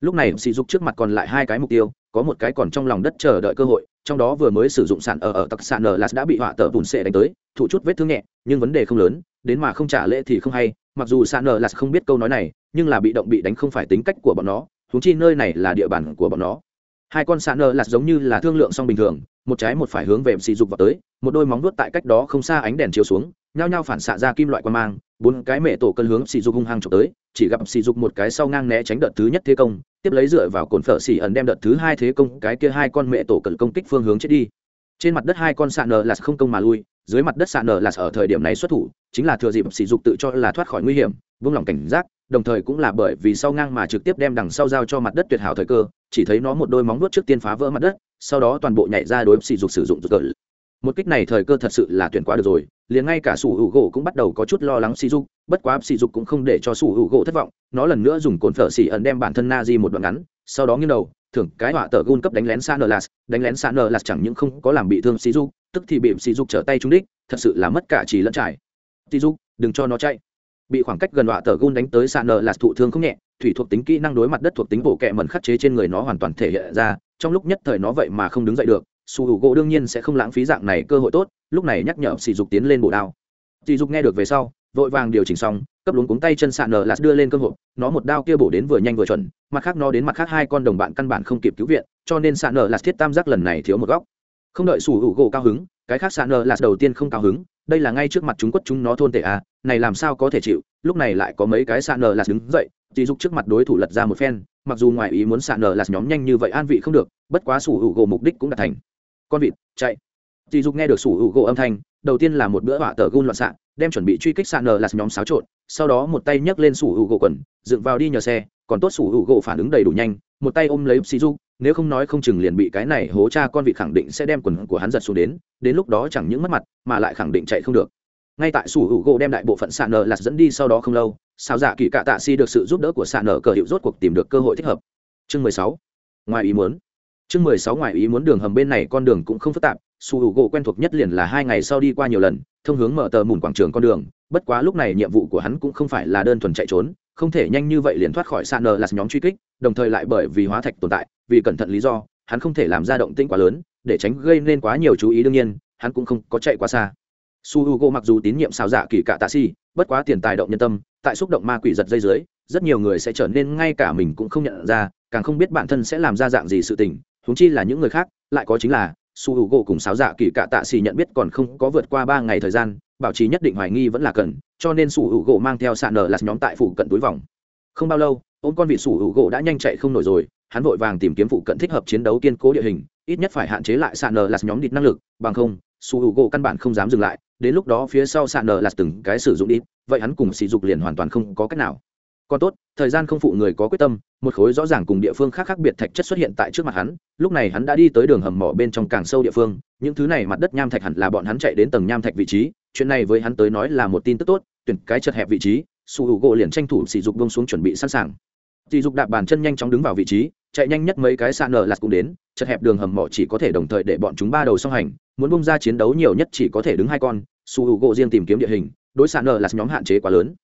Lúc này sỉ dục trước mặt còn lại hai cái mục tiêu có một cái còn trong lòng đất chờ đợi cơ hội, trong đó vừa mới sử dụng sàn ở ở tặc sàn ở là đã bị họa tờ bùn sệ đánh tới, thụ chút vết thương nhẹ, nhưng vấn đề không lớn, đến mà không trả lễ thì không hay, mặc dù sàn ở là không biết câu nói này, nhưng là bị động bị đánh không phải tính cách của bọn nó thúng chi nơi này là địa bàn của bọn nó. Hai con sàn ở là giống như là thương lượng song bình thường, một trái một phải hướng về sỉ dục vào tới, một đôi móng vuốt tại cách đó không xa ánh đèn chiếu xuống nhao nhao phản xạ ra kim loại quan mang, bốn cái mẹ tổ cân hướng sỉ dục hung hăng trộm tới, chỉ gặp sỉ dục một cái sau ngang né tránh đợt thứ nhất thế công, tiếp lấy dựa vào cồn phở xỉ ẩn đem đợt thứ hai thế công, cái kia hai con mẹ tổ cận công kích phương hướng chết đi. Trên mặt đất hai con sạ nờ là không công mà lui, dưới mặt đất sạ nờ là ở thời điểm này xuất thủ, chính là thừa dịp sỉ dục tự cho là thoát khỏi nguy hiểm, vung lòng cảnh giác, đồng thời cũng là bởi vì sau ngang mà trực tiếp đem đằng sau giao cho mặt đất tuyệt hảo thời cơ, chỉ thấy nó một đôi móng vuốt trước tiên phá vỡ mặt đất, sau đó toàn bộ nhảy ra đối sỉ dục sử dụng rụt cỡ một kích này thời cơ thật sự là tuyển quá được rồi liền ngay cả sủ hữu gỗ cũng bắt đầu có chút lo lắng sỉ dục bất quá sỉ dục cũng không để cho sủ hữu gỗ thất vọng, nó lần nữa dùng cồn phở xỉ ẩn đem bản thân na di một đoạn ngắn, sau đó nghiêng đầu, thưởng cái họa tờ gun cấp đánh lén san nờ lạt đánh lén san nờ lạt chẳng những không có làm bị thương sỉ dục tức thì bị sỉ dục trở tay trúng đích, thật sự là mất cả chỉ lẫn trải. Sỉ dục đừng cho nó chạy. Bị khoảng cách gần họa tờ gun đánh tới san nờ lạt thụ thương không nhẹ, thủy thuộc tính kỹ năng đối mặt đất thuộc tính bộ kẹ mẩn khắc chế trên người nó hoàn toàn thể hiện ra, trong lúc nhất thời nó vậy mà không đứng dậy được su hữu gỗ đương nhiên sẽ không lãng phí dạng này cơ hội tốt, lúc này nhắc nhở sỉ dục tiến lên bổ đao. Sỉ dục nghe được về sau, vội vàng điều chỉnh xong, cấp luống cuống tay chân sạn nở lạt đưa lên cơ hội nó một đao kia bổ đến vừa nhanh vừa chuẩn, mặt khác nó đến mặt khác hai con đồng bạn căn bản không kịp cứu viện, cho nên sạn nở lạt thiết tam giác lần này thiếu một góc. Không đợi sủ hữu gỗ cao hứng, cái khác sạn nở lạt đầu tiên không cao hứng, đây là ngay trước mặt chúng quất chúng nó thôn tệ à này làm sao có thể chịu, lúc này lại có mấy cái sạn nở lạt đứng dậy chỉ dục trước mặt đối thủ lật ra một phen, mặc dù ngoài ý muốn sạn nở lạt nhóm nhanh như vậy an vị không được, bất quá sủ hữu gỗ mục đích cũng đạt thành con vịt, chạy. Dì dục nghe được sủ hữu gỗ âm thanh, đầu tiên là một bữa họa tờ gun loạn xạ, đem chuẩn bị truy kích sạn nờ là nhóm xáo trộn, sau đó một tay nhấc lên sủ hữu gỗ quần, dựng vào đi nhờ xe, còn tốt sủ hữu gỗ phản ứng đầy đủ nhanh, một tay ôm lấy sĩ dục, nếu không nói không chừng liền bị cái này hố cha con vịt khẳng định sẽ đem quần của hắn giật xuống đến đến lúc đó chẳng những mất mặt, mà lại khẳng định chạy không được. Ngay tại sủ hữu gỗ đem đại bộ phận sạn nờ lạt dẫn đi sau đó không lâu sao dạ kỳ cạ tạ si được sự giúp đỡ của xạ nờ cờ hiệu rốt cuộc tìm được cơ hội thích hợp. Chương mười sáu. Ngoài ý muốn chương mười sáu ngoài ý muốn đường hầm bên này con đường cũng không phức tạp, su hữu gỗ quen thuộc nhất liền là hai ngày sau đi qua nhiều lần, thông hướng mở tờ mùn quảng trường con đường, bất quá lúc này nhiệm vụ của hắn cũng không phải là đơn thuần chạy trốn, không thể nhanh như vậy liền thoát khỏi sàn nờ là nhóm truy kích, đồng thời lại bởi vì hóa thạch tồn tại, vì cẩn thận lý do, hắn không thể làm ra động tĩnh quá lớn, để tránh gây nên quá nhiều chú ý đương nhiên, hắn cũng không có chạy quá xa. Su h u g o mặc dù tín nhiệm xào dạ kỳ cạ tạ si bất quá tiền tài động nhân tâm, tại xúc động ma quỷ giật dây dưới, rất nhiều người sẽ trở nên ngay cả mình cũng không nhận ra, càng không biết bản thân sẽ làm ra dạng gì sự tình chúng chi là những người khác, lại có chính là su h u cùng Sáo dạ kỳ cạ tạ xì nhận biết còn không có vượt qua ba ngày thời gian, bảo trì nhất định hoài nghi vẫn là cần, cho nên su h u mang theo sạn nở lạt nhóm tại phủ cận túi vòng. Không bao lâu, ôm con vị su h u đã nhanh chạy không nổi rồi, hắn vội vàng tìm kiếm phụ cận thích hợp chiến đấu kiên cố địa hình, ít nhất phải hạn chế lại sạn nở lạt nhóm địch năng lực, bằng không, su h u căn bản không dám dừng lại, đến lúc đó phía sau sạn nở là từng cái sử dụng đi, vậy hắn cùng sỉ dục liền hoàn toàn không có cách nào còn tốt, thời gian không phụ người có quyết tâm, một khối rõ ràng cùng địa phương khác khác biệt thạch chất xuất hiện tại trước mặt hắn, lúc này hắn đã đi tới đường hầm mỏ bên trong càng sâu địa phương, những thứ này mặt đất nham thạch hẳn là bọn hắn chạy đến tầng nham thạch vị trí, chuyện này với hắn tới nói là một tin tức tốt, tuyển cái chật hẹp vị trí, su hữu gỗ liền tranh thủ sỉ dục bông xuống chuẩn bị sẵn sàng. Sỉ dục đạp bàn chân nhanh chóng đứng vào vị trí, chạy nhanh nhất mấy cái xa nở lạt cũng đến, chật hẹp đường hầm mỏ chỉ có thể đồng thời để bọn chúng ba đầu song hành, muốn bông ra chiến đấu nhiều nhất chỉ có thể đứng hai con, su h u gỗ riêng tìm kiếm địa hình, đối xa nở lạt nhóm hạn chế quá lớn.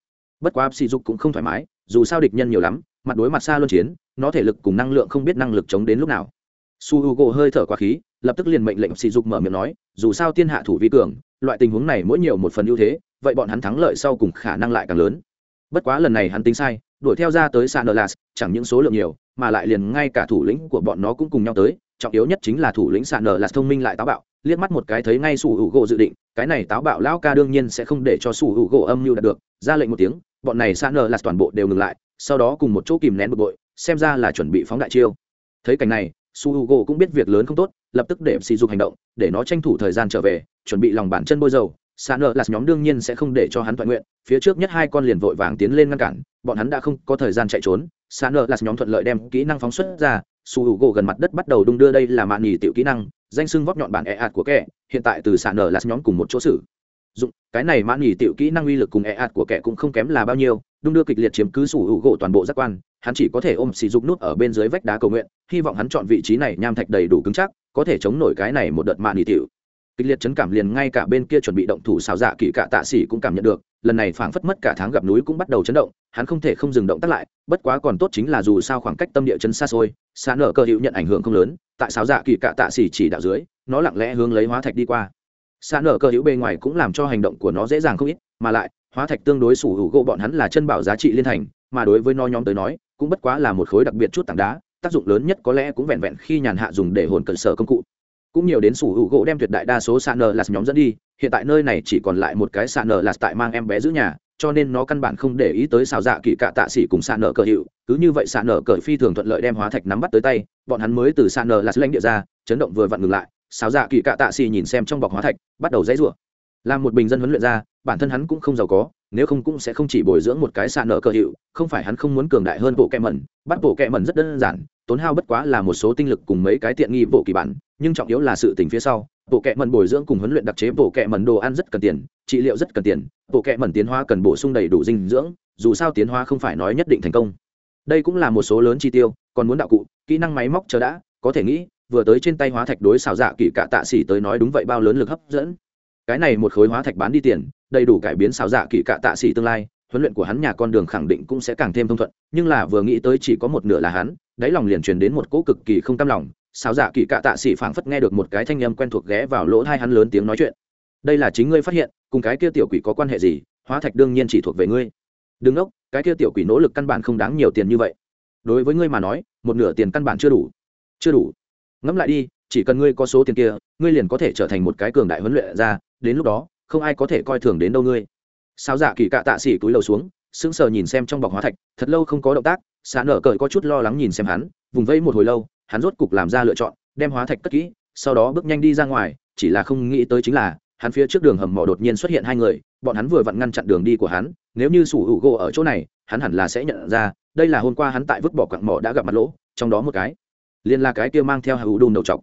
Bất quá sỉ dục cũng không thoải mái dù sao địch nhân nhiều lắm, mặt đối mặt xa luân chiến, nó thể lực cùng năng lượng không biết năng lực chống đến lúc nào. Su h u gỗ hơi thở quá khí, lập tức liền mệnh lệnh sỉ dục mở miệng nói, dù sao tiên hạ thủ vi cường, loại tình huống này mỗi nhiều một phần ưu thế, vậy bọn hắn thắng lợi sau cùng khả năng lại càng lớn. Bất quá lần này hắn tính sai, đuổi theo ra tới san las chẳng những số lượng nhiều, mà lại liền ngay cả thủ lĩnh của bọn nó cũng cùng nhau tới, trọng yếu nhất chính là thủ lĩnh san las thông minh lại táo bạo, liếc mắt một cái thấy ngay su h u g o dự định, cái này táo bạo lão ca đương nhiên sẽ không để cho su h u g o âm mưu đạt được, ra lệnh một tiếng bọn này xa nờ là toàn bộ đều ngừng lại, sau đó cùng một chỗ kìm nén bực bội, xem ra là chuẩn bị phóng đại chiêu. Thấy cảnh này, su h u gỗ cũng biết việc lớn không tốt, lập tức để sỉ dục hành động, để nó tranh thủ thời gian trở về, chuẩn bị lòng bản chân bôi dầu. Xa nợ là nhóm đương nhiên sẽ không để cho hắn thuận nguyện, phía trước nhất hai con liền vội vàng tiến lên ngăn cản, bọn hắn đã không có thời gian chạy trốn. Xa nợ là nhóm thuận lợi đem kỹ năng phóng xuất ra, su h u gỗ gần mặt đất bắt đầu đung đưa đây là mạn nhì tiểu kỹ năng, danh sưng vóc nhọn bản e ạt của kẻ, hiện tại từ xa nở là nhóm cùng một chỗ xử dụng, cái này mãn nghỉ tiểu kỹ năng uy lực cùng e ạt của kẻ cũng không kém là bao nhiêu, đung đưa kịch liệt chiếm cứ sủ hữu gỗ toàn bộ giác quan, hắn chỉ có thể ôm xì dục nút ở bên dưới vách đá cầu nguyện, hy vọng hắn chọn vị trí này nham thạch đầy đủ cứng chắc, có thể chống nổi cái này một đợt mạn nghỉ tiểu. Kịch liệt chấn cảm liền ngay cả bên kia chuẩn bị động thủ xào dạ kỳ cả tạ xỉ cũng cảm nhận được, lần này phảng phất mất cả tháng gặp núi cũng bắt đầu chấn động, hắn không thể không dừng động tác lại, bất quá còn tốt chính là dù sao khoảng cách tâm địa chấn xa xôi, xa nở cơ hữu nhận ảnh hưởng không lớn, tại xào dạ kỳ cả tạ xỉ chỉ đạo dưới, nó lặng lẽ hướng lấy hóa thạch đi qua xa nở cơ hữu bề ngoài cũng làm cho hành động của nó dễ dàng không ít, mà lại, hóa thạch tương đối sủ hữu gỗ bọn hắn là chân bảo giá trị liên thành, mà đối với nó nhóm tới nói, cũng bất quá là một khối đặc biệt chút tảng đá, tác dụng lớn nhất có lẽ cũng vẹn vẹn khi nhàn hạ dùng để hồn cận sở công cụ. Cũng nhiều đến sủ hữu gỗ đem tuyệt đại đa số xa nở lạt nhóm dẫn đi, hiện tại nơi này chỉ còn lại một cái xa nở lạt tại mang em bé giữ nhà, cho nên nó căn bản không để ý tới xào dạ kỳ cạ tạ xỉ cùng xạ nở cờ hiệu cứ như vậy xạ nở cờ phi thường thuận lợi đem hóa thạch nắm bắt tới tay, bọn hắn mới từ xạ nở lạt lãnh địa ra, chấn động vừa vặn ngừng lại xáo dạ kỳ cạ tạ xì nhìn xem trong bọc hóa thạch, bắt đầu dãy rủa. Làm một bình dân huấn luyện ra, bản thân hắn cũng không giàu có, nếu không cũng sẽ không chỉ bồi dưỡng một cái xạ nở cờ hiệu, không phải hắn không muốn cường đại hơn bộ kẹ mẩn, bắt bộ kẹ mẩn rất đơn giản, tốn hao bất quá là một số tinh lực cùng mấy cái tiện nghi bộ kỳ bản, nhưng trọng yếu là sự tình phía sau, bộ kẹ mẩn bồi dưỡng cùng huấn luyện đặc chế bộ kẹ mẩn đồ ăn rất cần tiền, trị liệu rất cần tiền, bộ kẹ mẩn tiến hóa cần bổ sung đầy đủ dinh dưỡng, dù sao tiến hóa không phải nói nhất định thành công. Đây cũng là một số lớn chi tiêu, còn muốn đạo cụ, kỹ năng máy móc chờ đã, có thể nghĩ vừa tới trên tay hóa thạch đối xào dạ kỳ cả tạ xỉ tới nói đúng vậy bao lớn lực hấp dẫn. Cái này một khối hóa thạch bán đi tiền, đầy đủ cải biến xào dạ kỳ cả tạ xỉ tương lai, huấn luyện của hắn nhà con đường khẳng định cũng sẽ càng thêm thông thuận, nhưng là vừa nghĩ tới chỉ có một nửa là hắn, đáy lòng liền truyền đến một cỗ cực kỳ không cam lòng. Xảo dạ kỳ cạ tạ xỉ phảng phất nghe được một cái thanh âm quen thuộc ghé vào lỗ thai hắn lớn tiếng nói chuyện. Đây là chính ngươi phát hiện, cùng cái kia tiểu quỷ có quan hệ gì? Hóa thạch đương nhiên chỉ thuộc về ngươi. Đừng ốc cái kia tiểu quỷ nỗ lực căn bản không đáng nhiều tiền như vậy. Đối với ngươi mà nói, một nửa tiền căn bản chưa đủ. Chưa đủ ngẫm lại đi, chỉ cần ngươi có số tiền kia, ngươi liền có thể trở thành một cái cường đại huấn luyện ra đến lúc đó, không ai có thể coi thường đến đâu ngươi. Sao dạ kỳ cạ tạ xỉ túi lầu xuống, sững sờ nhìn xem trong bọc hóa thạch, thật lâu không có động tác xả nở cởi có chút lo lắng nhìn xem hắn, vùng vẫy một hồi lâu, hắn rốt cục làm ra lựa chọn, đem hóa thạch cất kỹ, sau đó bước nhanh đi ra ngoài, chỉ là không nghĩ tới chính là, hắn phía trước đường hầm mỏ đột nhiên xuất hiện hai người, bọn hắn vừa vặn ngăn chặn đường đi của hắn, nếu như sủ hữu gỗ ở chỗ này, hắn hẳn là sẽ nhận ra, đây là hôm qua hắn tại vứt bỏ quặng mỏ đã gặp mặt lỗ, trong đó một cái liền là cái kia mang theo hữu đun đầu chọc.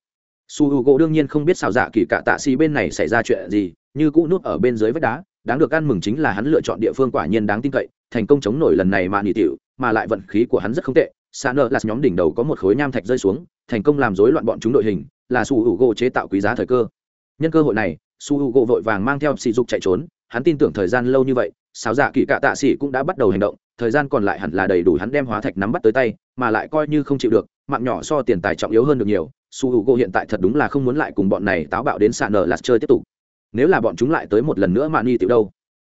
Su hữu gỗ đương nhiên không biết xào dạ kỳ cả tạ xì bên này xảy ra chuyện gì, như cũ nút ở bên dưới vách đá, đáng được ăn mừng chính là hắn lựa chọn địa phương quả nhiên đáng tin cậy, thành công chống nổi lần này mà nỉ tiểu, mà lại vận khí của hắn rất không tệ. Xa nợ là nhóm đỉnh đầu có một khối nham thạch rơi xuống, thành công làm rối loạn bọn chúng đội hình, là su hữu gỗ chế tạo quý giá thời cơ. Nhân cơ hội này, su hữu gỗ vội vàng mang theo sỉ dục chạy trốn, hắn tin tưởng thời gian lâu như vậy sáo dạ kỳ cả tạ xì cũng đã bắt đầu hành động thời gian còn lại hẳn là đầy đủ hắn đem hóa thạch nắm bắt tới tay, mà lại coi như không chịu được, mạng nhỏ so tiền tài trọng yếu hơn được nhiều, su h u g hiện tại thật đúng là không muốn lại cùng bọn này táo bạo đến xạ nở lạt chơi tiếp tục. Nếu là bọn chúng lại tới một lần nữa mà ni tiểu đâu?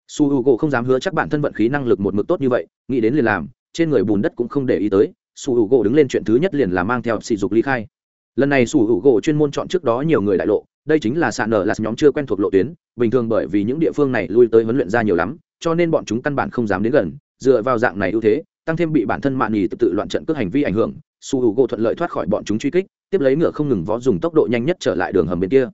Su h u g không dám hứa chắc bản thân vận khí năng lực một mực tốt như vậy, nghĩ đến liền làm, trên người bùn đất cũng không để ý tới, su h u g đứng lên chuyện thứ nhất liền là mang theo sỉ dục ly khai. Lần này su h u g chuyên môn chọn trước đó nhiều người đại lộ, đây chính là xạ nở lạt nhóm chưa quen thuộc lộ tuyến, bình thường bởi vì những địa phương này lui tới huấn luyện ra nhiều lắm, cho nên bọn chúng căn bản không dám đến gần dựa vào dạng này ưu thế tăng thêm bị bản thân mạn nhì tự, tự loạn trận cước hành vi ảnh hưởng su hữu gỗ thuận lợi thoát khỏi bọn chúng truy kích tiếp lấy ngựa không ngừng vó dùng tốc độ nhanh nhất trở lại đường hầm bên kia.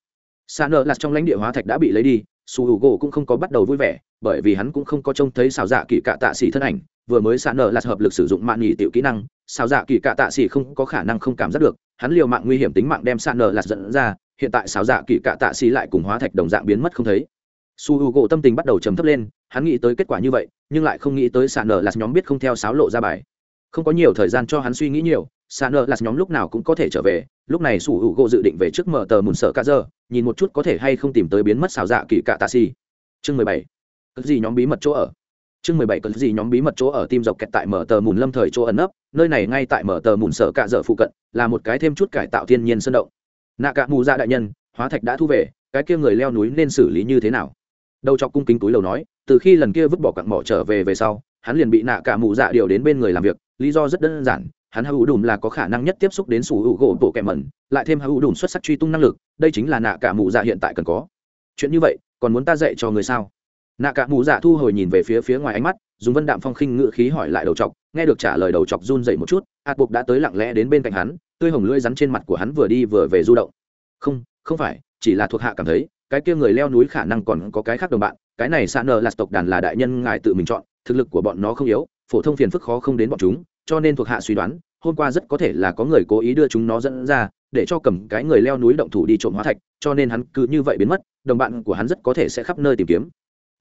Xa nợ lạt trong lãnh địa hóa thạch đã bị lấy đi su hữu gỗ cũng không có bắt đầu vui vẻ bởi vì hắn cũng không có trông thấy xào dạ kỳ cạ tạ xỉ thân ảnh vừa mới xa nợ lạt hợp lực sử dụng mạn nhì tiểu kỹ năng xào dạ kỳ cạ tạ xỉ không có khả năng không cảm giác được hắn liều mạng nguy hiểm tính mạng đem xa nợ lạt dẫn ra hiện tại xào dạ kỳ cạ tạ xỉ lại cùng hóa thạch đồng dạng biến mất không thấy su h u gỗ tâm tình bắt đầu trầm thấp lên, hắn nghĩ tới kết quả như vậy, nhưng lại không nghĩ tới sàn nở là nhóm biết không theo sáo lộ ra bài. Không có nhiều thời gian cho hắn suy nghĩ nhiều sàn nở là nhóm lúc nào cũng có thể trở về, lúc này su h u gỗ dự định về trước mở tờ mùn sợ cả giờ, nhìn một chút có thể hay không tìm tới biến mất xào dạ kỳ cạ tạ xì chương mười bảy. Cất gì nhóm bí mật chỗ ở? Chương mười bảy cất gì nhóm bí mật chỗ ở tim dọc kẹt tại mở tờ mùn lâm thời chỗ ẩn nấp, nơi này ngay tại mở tờ mùn sợ cạ dở phụ cận, là một cái thêm chút cải tạo thiên nhiên sơn động. Nạ cạ mù dạ đại nhân, hóa thạch đã thu về, cái kia người leo núi nên xử lý như thế nào? Đầu chọc cung kính túi lầu nói, từ khi lần kia vứt bỏ cặn mỏ trở về về sau, hắn liền bị nạ cả mụ dạ điều đến bên người làm việc, lý do rất đơn giản, hắn hữu đùm là có khả năng nhất tiếp xúc đến sủ hữu gỗ bộ kẹ mẩn, lại thêm hữu đùm xuất sắc truy tung năng lực, đây chính là nạ cả mụ dạ hiện tại cần có. Chuyện như vậy, còn muốn ta dạy cho người sao? Nạ cả mụ dạ thu hồi nhìn về phía phía ngoài ánh mắt, dùng vân đạm phong khinh ngự khí hỏi lại đầu chọc, nghe được trả lời đầu chọc run dậy một chút, hạt buộc đã tới lặng lẽ đến bên cạnh hắn, tươi hồng lưỡi rắn trên mặt của hắn vừa đi vừa về du động. Không không phải, chỉ là thuộc hạ cảm thấy cái kia người leo núi khả năng còn có cái khác đồng bạn, cái này xa nờ là tộc đàn là đại nhân ngài tự mình chọn, thực lực của bọn nó không yếu, phổ thông phiền phức khó không đến bọn chúng, cho nên thuộc hạ suy đoán, hôm qua rất có thể là có người cố ý đưa chúng nó dẫn ra, để cho cầm cái người leo núi động thủ đi trộm hóa thạch, cho nên hắn cứ như vậy biến mất, đồng bạn của hắn rất có thể sẽ khắp nơi tìm kiếm.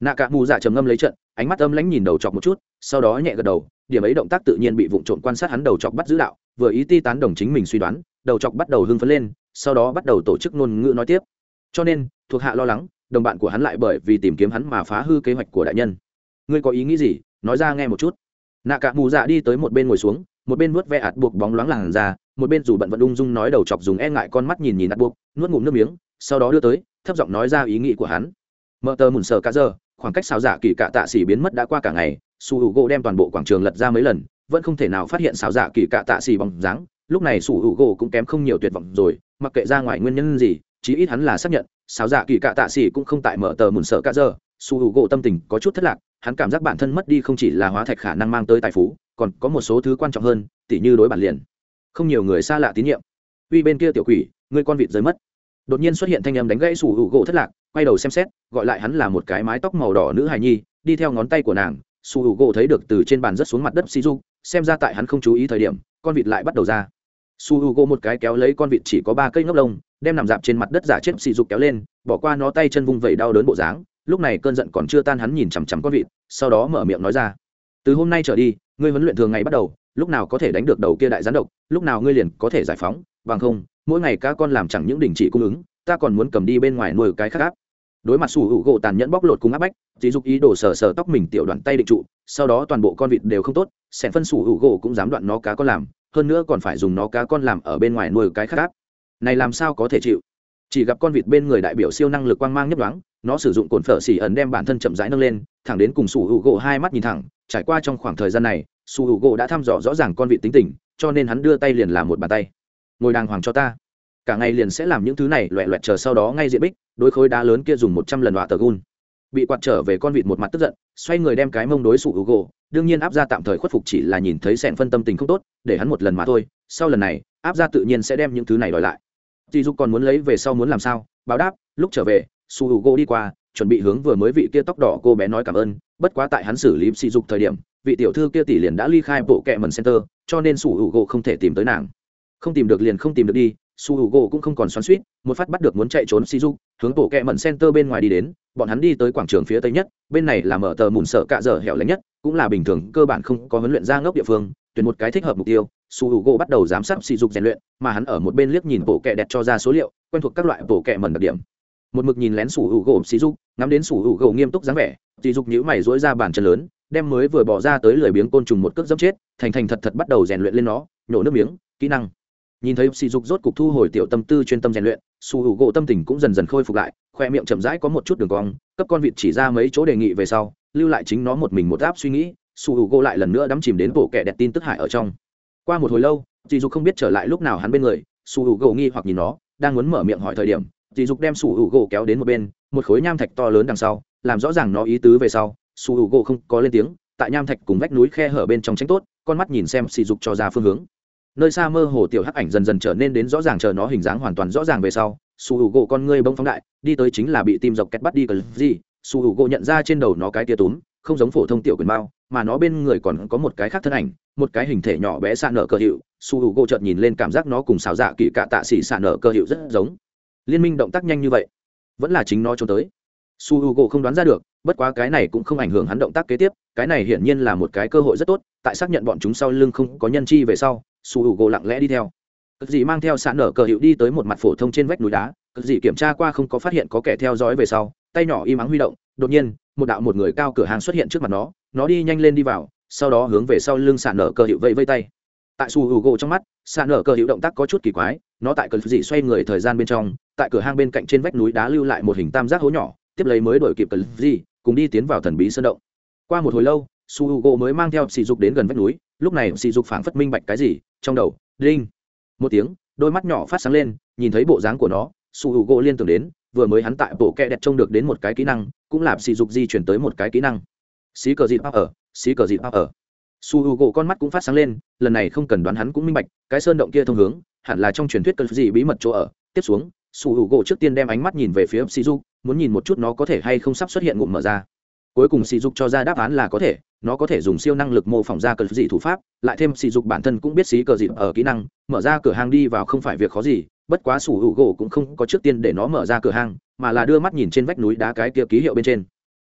Nạ cả mù dạ trầm ngâm lấy trận, ánh mắt âm lãnh nhìn đầu chọc một chút, sau đó nhẹ gật đầu, điểm ấy động tác tự nhiên bị vụn trộm quan sát hắn đầu chọc bắt giữ đạo, vừa ý ti tán đồng chính mình suy đoán, đầu chọc bắt đầu hưng phấn lên, sau đó bắt đầu tổ chức ngôn ngữ nói tiếp. Cho nên thuộc hạ lo lắng, đồng bạn của hắn lại bởi vì tìm kiếm hắn mà phá hư kế hoạch của đại nhân. Ngươi có ý nghĩ gì? Nói ra nghe một chút. Nạ cả mù dạ đi tới một bên ngồi xuống, một bên vuốt ve ạt buộc bóng loáng làn ra một bên dù bận vận ung dung nói đầu chọc dùng e ngại con mắt nhìn nhìn ạt buộc, nuốt ngụm nước miếng, sau đó đưa tới, thấp giọng nói ra ý nghĩ của hắn. Mở tờ mùn sờ cả giờ, khoảng cách xào giả dạ kỳ cạ tạ xỉ biến mất đã qua cả ngày, su hữu gỗ đem toàn bộ quảng trường lật ra mấy lần, vẫn không thể nào phát hiện xào giả dạ kỳ cạ tạ xỉ bằng dáng. Lúc này su hữu gỗ cũng kém không nhiều tuyệt vọng rồi, mặc kệ ra ngoài nguyên nhân gì, chí ít hắn là xác nhận xáo giả dạ kỳ cạ tạ xỉ cũng không tại mở tờ mùn sợ cả giờ. Su hữu gỗ tâm tình có chút thất lạc, hắn cảm giác bản thân mất đi không chỉ là hóa thạch khả năng mang tới tài phú, còn có một số thứ quan trọng hơn, tỉ như đối bản liền. Không nhiều người xa lạ tín nhiệm. Uy bên kia tiểu quỷ người con vịt rơi mất. Đột nhiên xuất hiện thanh âm đánh gãy sủ hữu gỗ thất lạc, quay đầu xem xét, gọi lại hắn là một cái mái tóc màu đỏ nữ hài nhi, đi theo ngón tay của nàng sủ hữu gỗ thấy được từ trên bàn rất xuống mặt đất xì du xem ra tại hắn không chú ý thời điểm, con vịt lại bắt đầu ra. Su hữu gỗ một cái kéo lấy con vịt chỉ có ba cây ngốc lông đem nằm dạp trên mặt đất giả chết xì dục kéo lên, bỏ qua nó tay chân vung vẩy đau đớn bộ dáng, lúc này cơn giận còn chưa tan hắn nhìn chằm chằm con vịt, sau đó mở miệng nói ra. Từ hôm nay trở đi, ngươi huấn luyện thường ngày bắt đầu, lúc nào có thể đánh được đầu kia đại gián độc, lúc nào ngươi liền có thể giải phóng, bằng không, mỗi ngày cá con làm chẳng những đình chỉ cung ứng, ta còn muốn cầm đi bên ngoài nuôi cái khác áp. Đối mặt sủ hữu gỗ tàn nhẫn bóc lột cùng áp bách dì dục ý đồ sờ sờ tóc mình tiểu đoạn tay định trụ, sau đó toàn bộ con vịt đều không tốt sẻn phân sủ hữu gỗ cũng dám đoạn nó cá con làm, hơn nữa còn phải dùng nó cá con làm ở bên ngoài nuôi cái khác áp này làm sao có thể chịu? Chỉ gặp con vịt bên người đại biểu siêu năng lực quang mang nhấp đoán nó sử dụng cồn phở xỉ ẩn đem bản thân chậm rãi nâng lên, thẳng đến cùng sủ hữu gỗ hai mắt nhìn thẳng, trải qua trong khoảng thời gian này, sủ hữu gỗ đã thăm dò rõ ràng con vịt tính tình, cho nên hắn đưa tay liền làm một bàn tay. Ngồi đàng hoàng cho ta. Cả ngày liền sẽ làm những thứ này loẹ loẹt chờ sau đó ngay diện bích, đối khối đá lớn kia dùng một trăm lần họa tờ gun bị quạt trở về con vịt một mặt tức giận, xoay người đem cái mông đối sủ hữu gỗ, đương nhiên áp ra tạm thời khuất phục chỉ là nhìn thấy sẹn phân tâm tình không tốt, để hắn một lần mà thôi, sau lần này, áp ra tự nhiên sẽ đem những thứ này đòi lại dì dục còn muốn lấy về sau muốn làm sao? Báo đáp, lúc trở về, su hữu đi qua, chuẩn bị hướng vừa mới vị kia tóc đỏ cô bé nói cảm ơn. Bất quá tại hắn xử lý sỉ dục thời điểm, vị tiểu thư kia tỷ liền đã ly khai bộ kệ mần center, cho nên su hữu không thể tìm tới nàng. Không tìm được liền không tìm được đi, su hữu cũng không còn xoắn suýt một phát bắt được muốn chạy trốn sỉ dục, hướng bộ kẹ mẩn center bên ngoài đi đến. Bọn hắn đi tới quảng trường phía tây nhất, bên này là mở tờ mùn sợ cạ dở hẻo lánh nhất, cũng là bình thường, cơ bản không có huấn luyện ra ngốc địa phương, tuyển một cái thích hợp mục tiêu su h u gỗ bắt đầu giám sát sỉ dục rèn luyện, mà hắn ở một bên liếc nhìn bộ kẹ đẹp cho ra số liệu, quen thuộc các loại bộ kẹ mẩn đặc điểm. Một mực nhìn lén su h u gỗ sỉ dục, ngắm đến su h u gỗ nghiêm túc dáng vẻ, sỉ dục nhữ mày dỗi ra bàn chân lớn, đem mới vừa bỏ ra tới lười biếng côn trùng một cước dẫm chết, thành thành thật thật bắt đầu rèn luyện lên nó, nhổ nước miếng, kỹ năng. Nhìn thấy sỉ dục rốt cục thu hồi tiểu tâm tư chuyên tâm rèn luyện, su h u gỗ tâm tình cũng dần dần khôi phục lại, khoe miệng chậm rãi có một chút đường cong, cấp con vịt chỉ ra mấy chỗ đề nghị về sau, lưu lại chính nó một mình một áp suy nghĩ, su h u gỗ lại lần nữa đắm chìm đến bộ kẻ đẹp tin tức hại ở trong qua một hồi lâu dì dục không biết trở lại lúc nào hắn bên người su h u gỗ nghi hoặc nhìn nó, đang muốn mở miệng hỏi thời điểm dì dục đem su h u gỗ kéo đến một bên, một khối nham thạch to lớn đằng sau, làm rõ ràng nó ý tứ về sau su h u gỗ không có lên tiếng, tại nham thạch cùng vách núi khe hở bên trong tránh tốt, con mắt nhìn xem sỉ dục cho ra phương hướng. Nơi xa mơ hồ tiểu hắc ảnh dần dần trở nên đến rõ ràng chờ nó hình dáng hoàn toàn rõ ràng về sau su h u gỗ con ngươi bông phóng đại, đi tới chính là bị tim dọc kẹt bắt đi cờ gì. Su h u gỗ nhận ra trên đầu nó cái tia túm, không giống phổ thông tiểu quyền bao mà nó bên người còn có một cái khác thân ảnh, một cái hình thể nhỏ bé xạ nở cơ hiệu, su h u gỗ chợt nhìn lên cảm giác nó cùng xào dạ kỳ cạ tạ xỉ xạ nở cơ hiệu rất giống. Liên minh động tác nhanh như vậy, vẫn là chính nó trốn tới. Su h u gỗ không đoán ra được, bất quá cái này cũng không ảnh hưởng hắn động tác kế tiếp, cái này hiển nhiên là một cái cơ hội rất tốt, tại xác nhận bọn chúng sau lưng không có nhân chi về sau, su h u gỗ lặng lẽ đi theo. Cực dị mang theo xạ nở cờ hiệu đi tới một mặt phổ thông trên vách núi đá, cực dị kiểm tra qua không có phát hiện có kẻ theo dõi về sau, tay nhỏ im ắng huy động, đột nhiên, một đạo một người cao cửa hàng xuất hiện trước mặt nó nó đi nhanh lên đi vào, sau đó hướng về sau lưng sạn nở cơ hiệu vẫy vây tay. Tại su hữu gỗ trong mắt, sạn nở cơ hiệu động tác có chút kỳ quái, nó tại cơn dị xoay người thời gian bên trong, tại cửa hang bên cạnh trên vách núi đá lưu lại một hình tam giác hố nhỏ, tiếp lấy mới đổi kịp cơn dị, cùng đi tiến vào thần bí sơn động. Qua một hồi lâu, su hữu gỗ mới mang theo sỉ dục đến gần vách núi, lúc này sỉ dục phảng phất minh bạch cái gì, trong đầu, đinh. Một tiếng, đôi mắt nhỏ phát sáng lên, nhìn thấy bộ dáng của nó, su hữu gỗ liên tưởng đến, vừa mới hắn tại bộ kẹ đẹp trông được đến một cái kỹ năng, cũng là sỉ dục di chuyển tới một cái kỹ năng xí cờ dịt ở xí cờ dịt ở su h u gỗ con mắt cũng phát sáng lên, lần này không cần đoán hắn cũng minh bạch, cái sơn động kia thông hướng, hẳn là trong truyền thuyết cần gì bí mật chỗ ở. Tiếp xuống, su h u gỗ trước tiên đem ánh mắt nhìn về phía sĩ du muốn nhìn một chút nó có thể hay không sắp xuất hiện ngụm mở ra. Cuối cùng sĩ dục cho ra đáp án là có thể, nó có thể dùng siêu năng lực mô phỏng ra cờ dị thủ pháp, lại thêm si dục bản thân cũng biết xí cờ dịp ở kỹ năng, mở ra cửa hàng đi vào không phải việc khó gì, bất quá sủ hữu gỗ cũng không có trước tiên để nó mở ra cửa hàng mà là đưa mắt nhìn trên vách núi đá cái kia ký hiệu bên trên.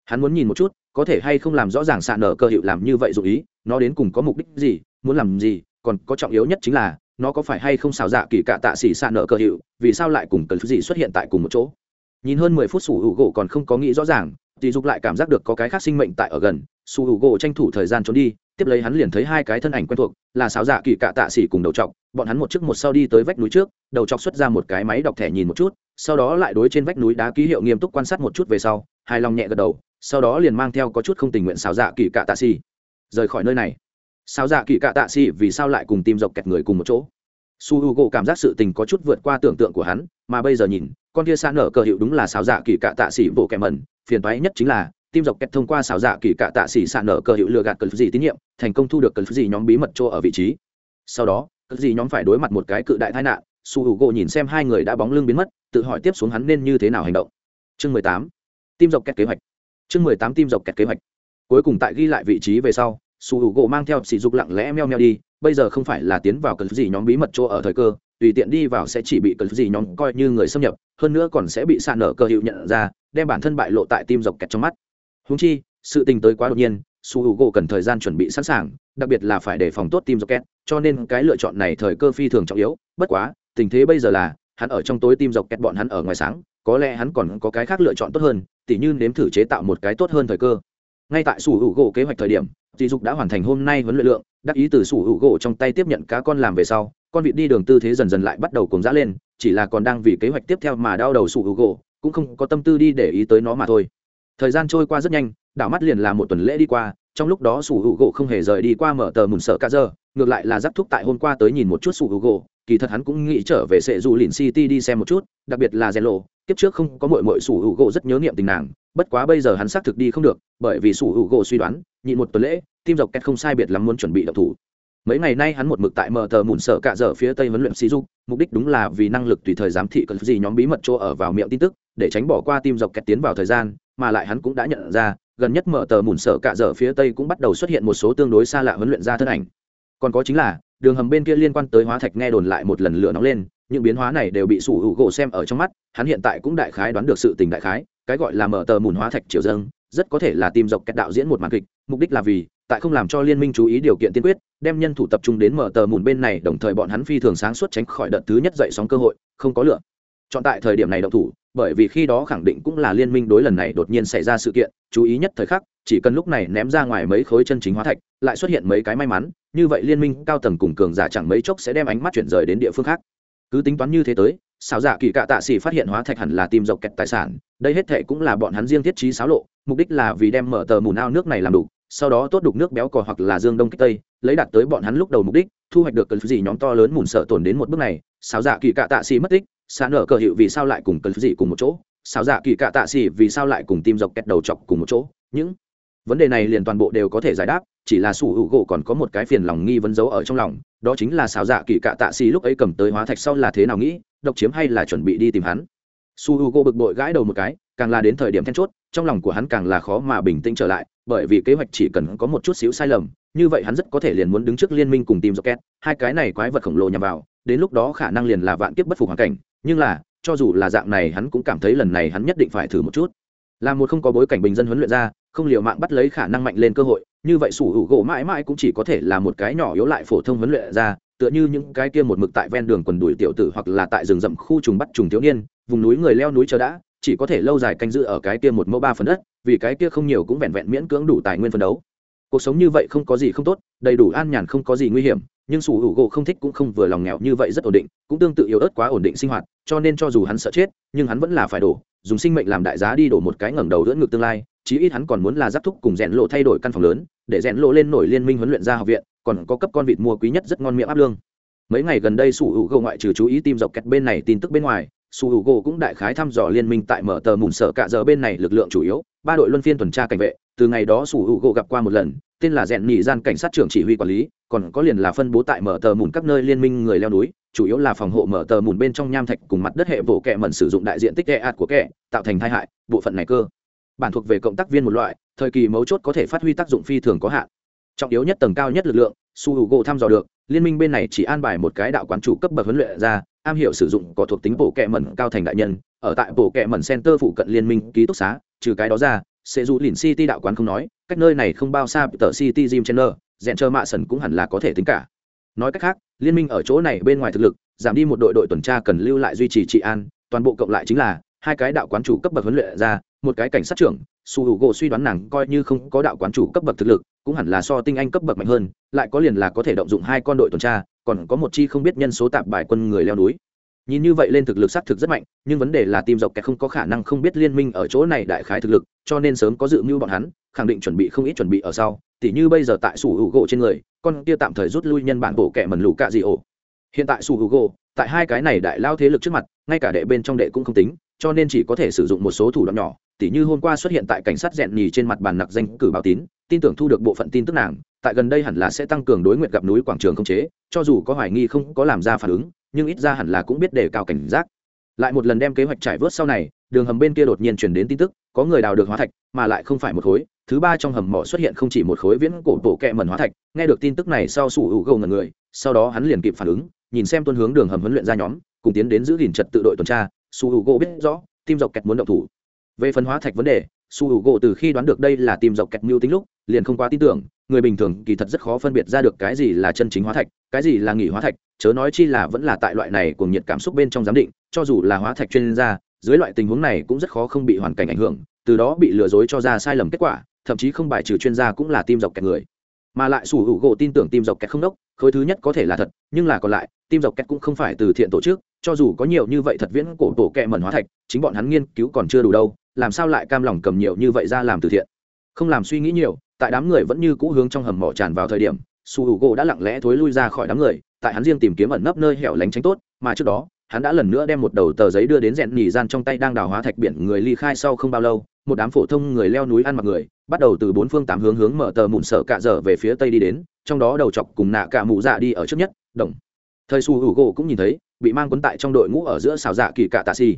Hắn muốn nhìn một chút có thể hay không làm rõ ràng xạ nở cơ hiệu làm như vậy dù ý, nó đến cùng có mục đích gì, muốn làm gì, còn có trọng yếu nhất chính là, nó có phải hay không xào dạ kỳ cạ tạ xỉ xạ nở cơ hiệu, vì sao lại cùng cần gì xuất hiện tại cùng một chỗ? Nhìn hơn mười phút sủ hữu gỗ còn không có nghĩ rõ ràng thì dục lại cảm giác được có cái khác sinh mệnh tại ở gần, sủ hữu gỗ tranh thủ thời gian trốn đi, tiếp lấy hắn liền thấy hai cái thân ảnh quen thuộc, là xáo dạ kỳ cạ tạ xỉ cùng đầu trọc, bọn hắn một trước một sau đi tới vách núi trước, đầu chọc xuất ra một cái máy đọc thẻ nhìn một chút, sau đó lại đối trên vách núi đá ký hiệu nghiêm túc quan sát một chút về sau, hài lòng nhẹ gật đầu sau đó liền mang theo có chút không tình nguyện xào dạ kỳ cạ tạ xì. Rời khỏi nơi này. Xào dạ kỳ cạ tạ xì vì sao lại cùng tìm dọc kẹt người cùng một chỗ? Su h u gỗ cảm giác sự tình có chút vượt qua tưởng tượng của hắn, mà bây giờ nhìn, con kia xa nở cờ hiệu đúng là xào dạ kỳ cạ tạ xì bộ kẻ mẩn, phiền toái nhất chính là, tim dọc kẹt thông qua xào dạ kỳ cạ tạ xì xa nở cờ hiệu lừa gạt cờ gì tín nhiệm, thành công thu được cờ gì nhóm bí mật chỗ ở vị trí. Sau đó, cờ gì nhóm phải đối mặt một cái cự đại tai nạn, su hữu gỗ nhìn xem hai người đã bóng lưng biến mất, tự hỏi tiếp xuống hắn nên như thế nào hành động. Chương mười tám. Tim dọc kẹt kế hoạch chương mười tám tim dọc kẹt kế hoạch. Cuối cùng tại ghi lại vị trí về sau, su hữu gỗ mang theo sỉ dục lặng lẽ meo meo đi, bây giờ không phải là tiến vào cần gì nhóm bí mật chỗ ở thời cơ, tùy tiện đi vào sẽ chỉ bị cần gì nhóm coi như người xâm nhập, hơn nữa còn sẽ bị sạn nở cơ hiệu nhận ra, đem bản thân bại lộ tại tim dọc kẹt trong mắt. Húng chi, sự tình tới quá đột nhiên, su h u gỗ cần thời gian chuẩn bị sẵn sàng, đặc biệt là phải đề phòng tốt tim dọc kẹt, cho nên cái lựa chọn này thời cơ phi thường trọng yếu, bất quá, tình thế bây giờ là, hắn ở trong tối tim dọc kẹt bọn hắn ở ngoài sáng có lẽ hắn còn có cái khác lựa chọn tốt hơn, tỉ như nếm thử chế tạo một cái tốt hơn thời cơ. Ngay tại sủ hữu gỗ kế hoạch thời điểm dì dục đã hoàn thành hôm nay huấn luyện lượng, đắc ý từ sủ hữu gỗ trong tay tiếp nhận cá con làm về sau, con vịt đi đường tư thế dần dần lại bắt đầu cùng dã lên, chỉ là còn đang vì kế hoạch tiếp theo mà đau đầu sủ hữu gỗ, cũng không có tâm tư đi để ý tới nó mà thôi. Thời gian trôi qua rất nhanh, đảo mắt liền là một tuần lễ đi qua, trong lúc đó sủ hữu gỗ không hề rời đi qua mở tờ mùn sợ cả giờ, ngược lại là giáp thúc tại hôm qua tới nhìn một chút sủ hữu gỗ, kỳ thật hắn cũng nghĩ trở về sệ dù lìn city đi xem một chút, đặc biệt là rèn lộ kiếp trước không có mội mội sủ hữu gỗ rất nhớ niệm tình nàng, bất quá bây giờ hắn xác thực đi không được, bởi vì sủ hữu gỗ suy đoán, nhịn một tuần lễ, tim dọc kẹt không sai biệt lắm muốn chuẩn bị đập thủ. Mấy ngày nay hắn một mực tại mở tờ mùn sợ cạ dở phía tây huấn luyện sĩ dục mục đích đúng là vì năng lực tùy thời giám thị cần gì nhóm bí mật chỗ ở vào miệng tin tức, để tránh bỏ qua tim dọc kẹt tiến vào thời gian, mà lại hắn cũng đã nhận ra, gần nhất mở tờ mùn sợ cạ dở phía tây cũng bắt đầu xuất hiện một số tương đối xa lạ huấn luyện ra thân ảnh. Còn có chính là, đường hầm bên kia liên quan tới hóa thạch nghe đồn lại một lần lửa nóng lên những biến hóa này đều bị sủ hữu gỗ xem ở trong mắt, hắn hiện tại cũng đại khái đoán được sự tình đại khái, cái gọi là mở tờ mùn hóa thạch triều dâng, rất có thể là tìm dọc kẹt đạo diễn một màn kịch, mục đích là vì, tại không làm cho liên minh chú ý điều kiện tiên quyết, đem nhân thủ tập trung đến mở tờ mùn bên này, đồng thời bọn hắn phi thường sáng suốt tránh khỏi đợt thứ nhất dậy sóng cơ hội, không có lựa chọn tại thời điểm này động thủ, bởi vì khi đó khẳng định cũng là liên minh đối lần này đột nhiên xảy ra sự kiện, chú ý nhất thời khắc, chỉ cần lúc này ném ra ngoài mấy khối chân chính hóa thạch, lại xuất hiện mấy cái may mắn, như vậy liên minh cao tầng cùng cường giả chẳng mấy chốc sẽ đem ánh mắt chuyển rời đến địa phương khác cứ tính toán như thế tới, xảo giả kỳ cạ tạ xỉ phát hiện hóa thạch hẳn là tìm dọc kẹt tài sản, đây hết thệ cũng là bọn hắn riêng thiết trí xáo lộ, mục đích là vì đem mở tờ mù nao nước này làm đủ, sau đó tốt đục nước béo cò hoặc là dương đông kích tây, lấy đạt tới bọn hắn lúc đầu mục đích, thu hoạch được cần gì nhóm to lớn mùn sợ tổn đến một bước này. Xảo giả kỳ cạ tạ xỉ mất tích xa nở cờ hiệu vì sao lại cùng cần gì cùng một chỗ? Xảo giả kỳ cạ tạ xỉ vì sao lại cùng tìm dọc kẹt đầu chọc cùng một chỗ? Những vấn đề này liền toàn bộ đều có thể giải đáp, chỉ là sủ hữu gỗ còn có một cái phiền lòng nghi vấn giấu ở trong lòng đó chính là xảo dạ kỳ cạ tạ xì lúc ấy cầm tới hóa thạch sau là thế nào nghĩ, độc chiếm hay là chuẩn bị đi tìm hắn. Su h u gỗ bực bội gãi đầu một cái, càng là đến thời điểm then chốt, trong lòng của hắn càng là khó mà bình tĩnh trở lại, bởi vì kế hoạch chỉ cần có một chút xíu sai lầm, như vậy hắn rất có thể liền muốn đứng trước liên minh cùng tìm rocket, hai cái này quái vật khổng lồ nhằm vào, đến lúc đó khả năng liền là vạn kiếp bất phục hoàn cảnh, nhưng là, cho dù là dạng này hắn cũng cảm thấy lần này hắn nhất định phải thử một chút là một không có bối cảnh bình dân huấn luyện ra, không liều mạng bắt lấy khả năng mạnh lên cơ hội, như vậy sủ hữu gỗ mãi mãi cũng chỉ có thể là một cái nhỏ yếu lại phổ thông huấn luyện ra, tựa như những cái kia một mực tại ven đường quần đùi tiểu tử hoặc là tại rừng rậm khu trùng bắt trùng thiếu niên, vùng núi người leo núi chờ đã, chỉ có thể lâu dài canh giữ ở cái kia một mẫu ba phần đất, vì cái kia không nhiều cũng vẹn vẹn miễn cưỡng đủ tài nguyên phân đấu cuộc sống như vậy không có gì không tốt, đầy đủ an nhàn không có gì nguy hiểm, nhưng sủ hữu gỗ không thích cũng không vừa lòng nghèo như vậy rất ổn định, cũng tương tự yếu ớt quá ổn định sinh hoạt, cho nên cho dù hắn sợ chết, nhưng hắn vẫn là phải đổ, dùng sinh mệnh làm đại giá đi đổ một cái ngẩng đầu đỡ ngược tương lai, chí ít hắn còn muốn là giáp thúc cùng rèn lộ thay đổi căn phòng lớn, để rèn lộ lên nổi liên minh huấn luyện ra học viện, còn có cấp con vịt mua quý nhất rất ngon miệng áp lương. Mấy ngày gần đây sủ hữu gỗ ngoại trừ chú ý tìm dọc kẹt bên này tin tức bên ngoài, sủ hữu gỗ cũng đại khái thăm dò liên minh tại mở tờ mùn sở cạ giờ bên này lực lượng chủ yếu, ba đội luân phiên tuần tra cảnh vệ từ ngày đó sủ hữu gỗ gặp qua một lần, tên là rèn nhị gian cảnh sát trưởng chỉ huy quản lý, còn có liền là phân bố tại mở tờ mùn các nơi liên minh người leo núi, chủ yếu là phòng hộ mở tờ mùn bên trong nham thạch cùng mặt đất hệ vỗ kẹ mẩn sử dụng đại diện tích kẹ ạt của kẹ tạo thành tai hại, bộ phận này cơ. Bản thuộc về cộng tác viên một loại, thời kỳ mấu chốt có thể phát huy tác dụng phi thường có hạn. Trọng yếu nhất tầng cao nhất lực lượng, su hữu gỗ thăm dò được, liên minh bên này chỉ an bài một cái đạo quán chủ cấp bậc huấn luyện ra, am hiểu sử dụng có thuộc tính bộ kẹ mẩn cao thành đại nhân, ở tại bộ kẹ mẩn center phụ cận liên minh ký túc xá, trừ cái đó ra sẽ dù lìn city đạo quán không nói, cách nơi này không bao xa tờ city gym chandler dẹn chờ mạ sần cũng hẳn là có thể tính cả. Nói cách khác, liên minh ở chỗ này bên ngoài thực lực, giảm đi một đội đội tuần tra cần lưu lại duy trì trị an, toàn bộ cộng lại chính là hai cái đạo quán chủ cấp bậc huấn luyện ra, một cái cảnh sát trưởng, su hữu gỗ suy đoán nàng coi như không có đạo quán chủ cấp bậc thực lực, cũng hẳn là so tinh anh cấp bậc mạnh hơn, lại có liền là có thể động dụng hai con đội tuần tra, còn có một chi không biết nhân số tạp bài quân người leo núi nhìn như vậy lên thực lực xác thực rất mạnh, nhưng vấn đề là tim dọc kẹt không có khả năng không biết liên minh ở chỗ này đại khái thực lực, cho nên sớm có dự mưu bọn hắn, khẳng định chuẩn bị không ít chuẩn bị ở sau. Tỉ như bây giờ tại sủ hữu gỗ trên người, con kia tạm thời rút lui nhân bản bộ kẻ mần lù cạ gì ổ. Hiện tại sủ hữu gỗ, tại hai cái này đại lao thế lực trước mặt, ngay cả đệ bên trong đệ cũng không tính, cho nên chỉ có thể sử dụng một số thủ đoạn nhỏ. Tỉ như hôm qua xuất hiện tại cảnh sát rèn nhì trên mặt bàn nặc danh cử báo tín, tin tưởng thu được bộ phận tin tức nàng, tại gần đây hẳn là sẽ tăng cường đối nguyện gặp núi quảng trường không chế, cho dù có hoài nghi không có làm ra phản ứng nhưng ít ra hẳn là cũng biết đề cao cảnh giác. Lại một lần đem kế hoạch trải vớt sau này, đường hầm bên kia đột nhiên chuyển đến tin tức, có người đào được hóa thạch, mà lại không phải một khối. Thứ ba trong hầm mỏ xuất hiện không chỉ một khối viễn cổ bộ kẹ mẩn hóa thạch, nghe được tin tức này sau sủ hữu gầu ngần người, sau đó hắn liền kịp phản ứng, nhìn xem tuân hướng đường hầm huấn luyện ra nhóm, cùng tiến đến giữ gìn trật tự đội tuần tra. Sủ hữu gỗ biết rõ tim dọc kẹt muốn động thủ. Về phân hóa thạch vấn đề su hữu gỗ từ khi đoán được đây là tim dọc kẹt mưu tính lúc, liền không quá tin tưởng người bình thường kỳ thật rất khó phân biệt ra được cái gì là chân chính hóa thạch, cái gì là nghỉ hóa thạch, chớ nói chi là vẫn là tại loại này cùng nhiệt cảm xúc bên trong giám định, cho dù là hóa thạch chuyên gia, dưới loại tình huống này cũng rất khó không bị hoàn cảnh ảnh hưởng, từ đó bị lừa dối cho ra sai lầm kết quả, thậm chí không bài trừ chuyên gia cũng là tim dọc kẹt người. Mà lại sủ hữu gỗ tin tưởng tim dọc kẹt không đốc, khối thứ nhất có thể là thật, nhưng là còn lại, tim dọc kẹt cũng không phải từ thiện tổ chức, cho dù có nhiều như vậy thật viễn cổ tổ kẹ mẩn hóa thạch, chính bọn hắn nghiên cứu còn chưa đủ đâu, làm sao lại cam lòng cầm nhiều như vậy ra làm từ thiện? Không làm suy nghĩ nhiều tại đám người vẫn như cũ hướng trong hầm mỏ tràn vào thời điểm, su hữu gỗ đã lặng lẽ thối lui ra khỏi đám người, tại hắn riêng tìm kiếm ẩn nấp nơi hẻo lánh tránh tốt, mà trước đó, hắn đã lần nữa đem một đầu tờ giấy đưa đến rèn nhì gian trong tay đang đào hóa thạch biển người ly khai sau không bao lâu, một đám phổ thông người leo núi ăn mặc người, bắt đầu từ bốn phương tám hướng hướng mở tờ mụn sợ cạ dở về phía tây đi đến, trong đó đầu chọc cùng nạ cả mụ dạ đi ở trước nhất, đồng. Thời su hữu gỗ cũng nhìn thấy, bị mang quấn tại trong đội ngũ ở giữa xào dạ kỳ cạ tạ xì.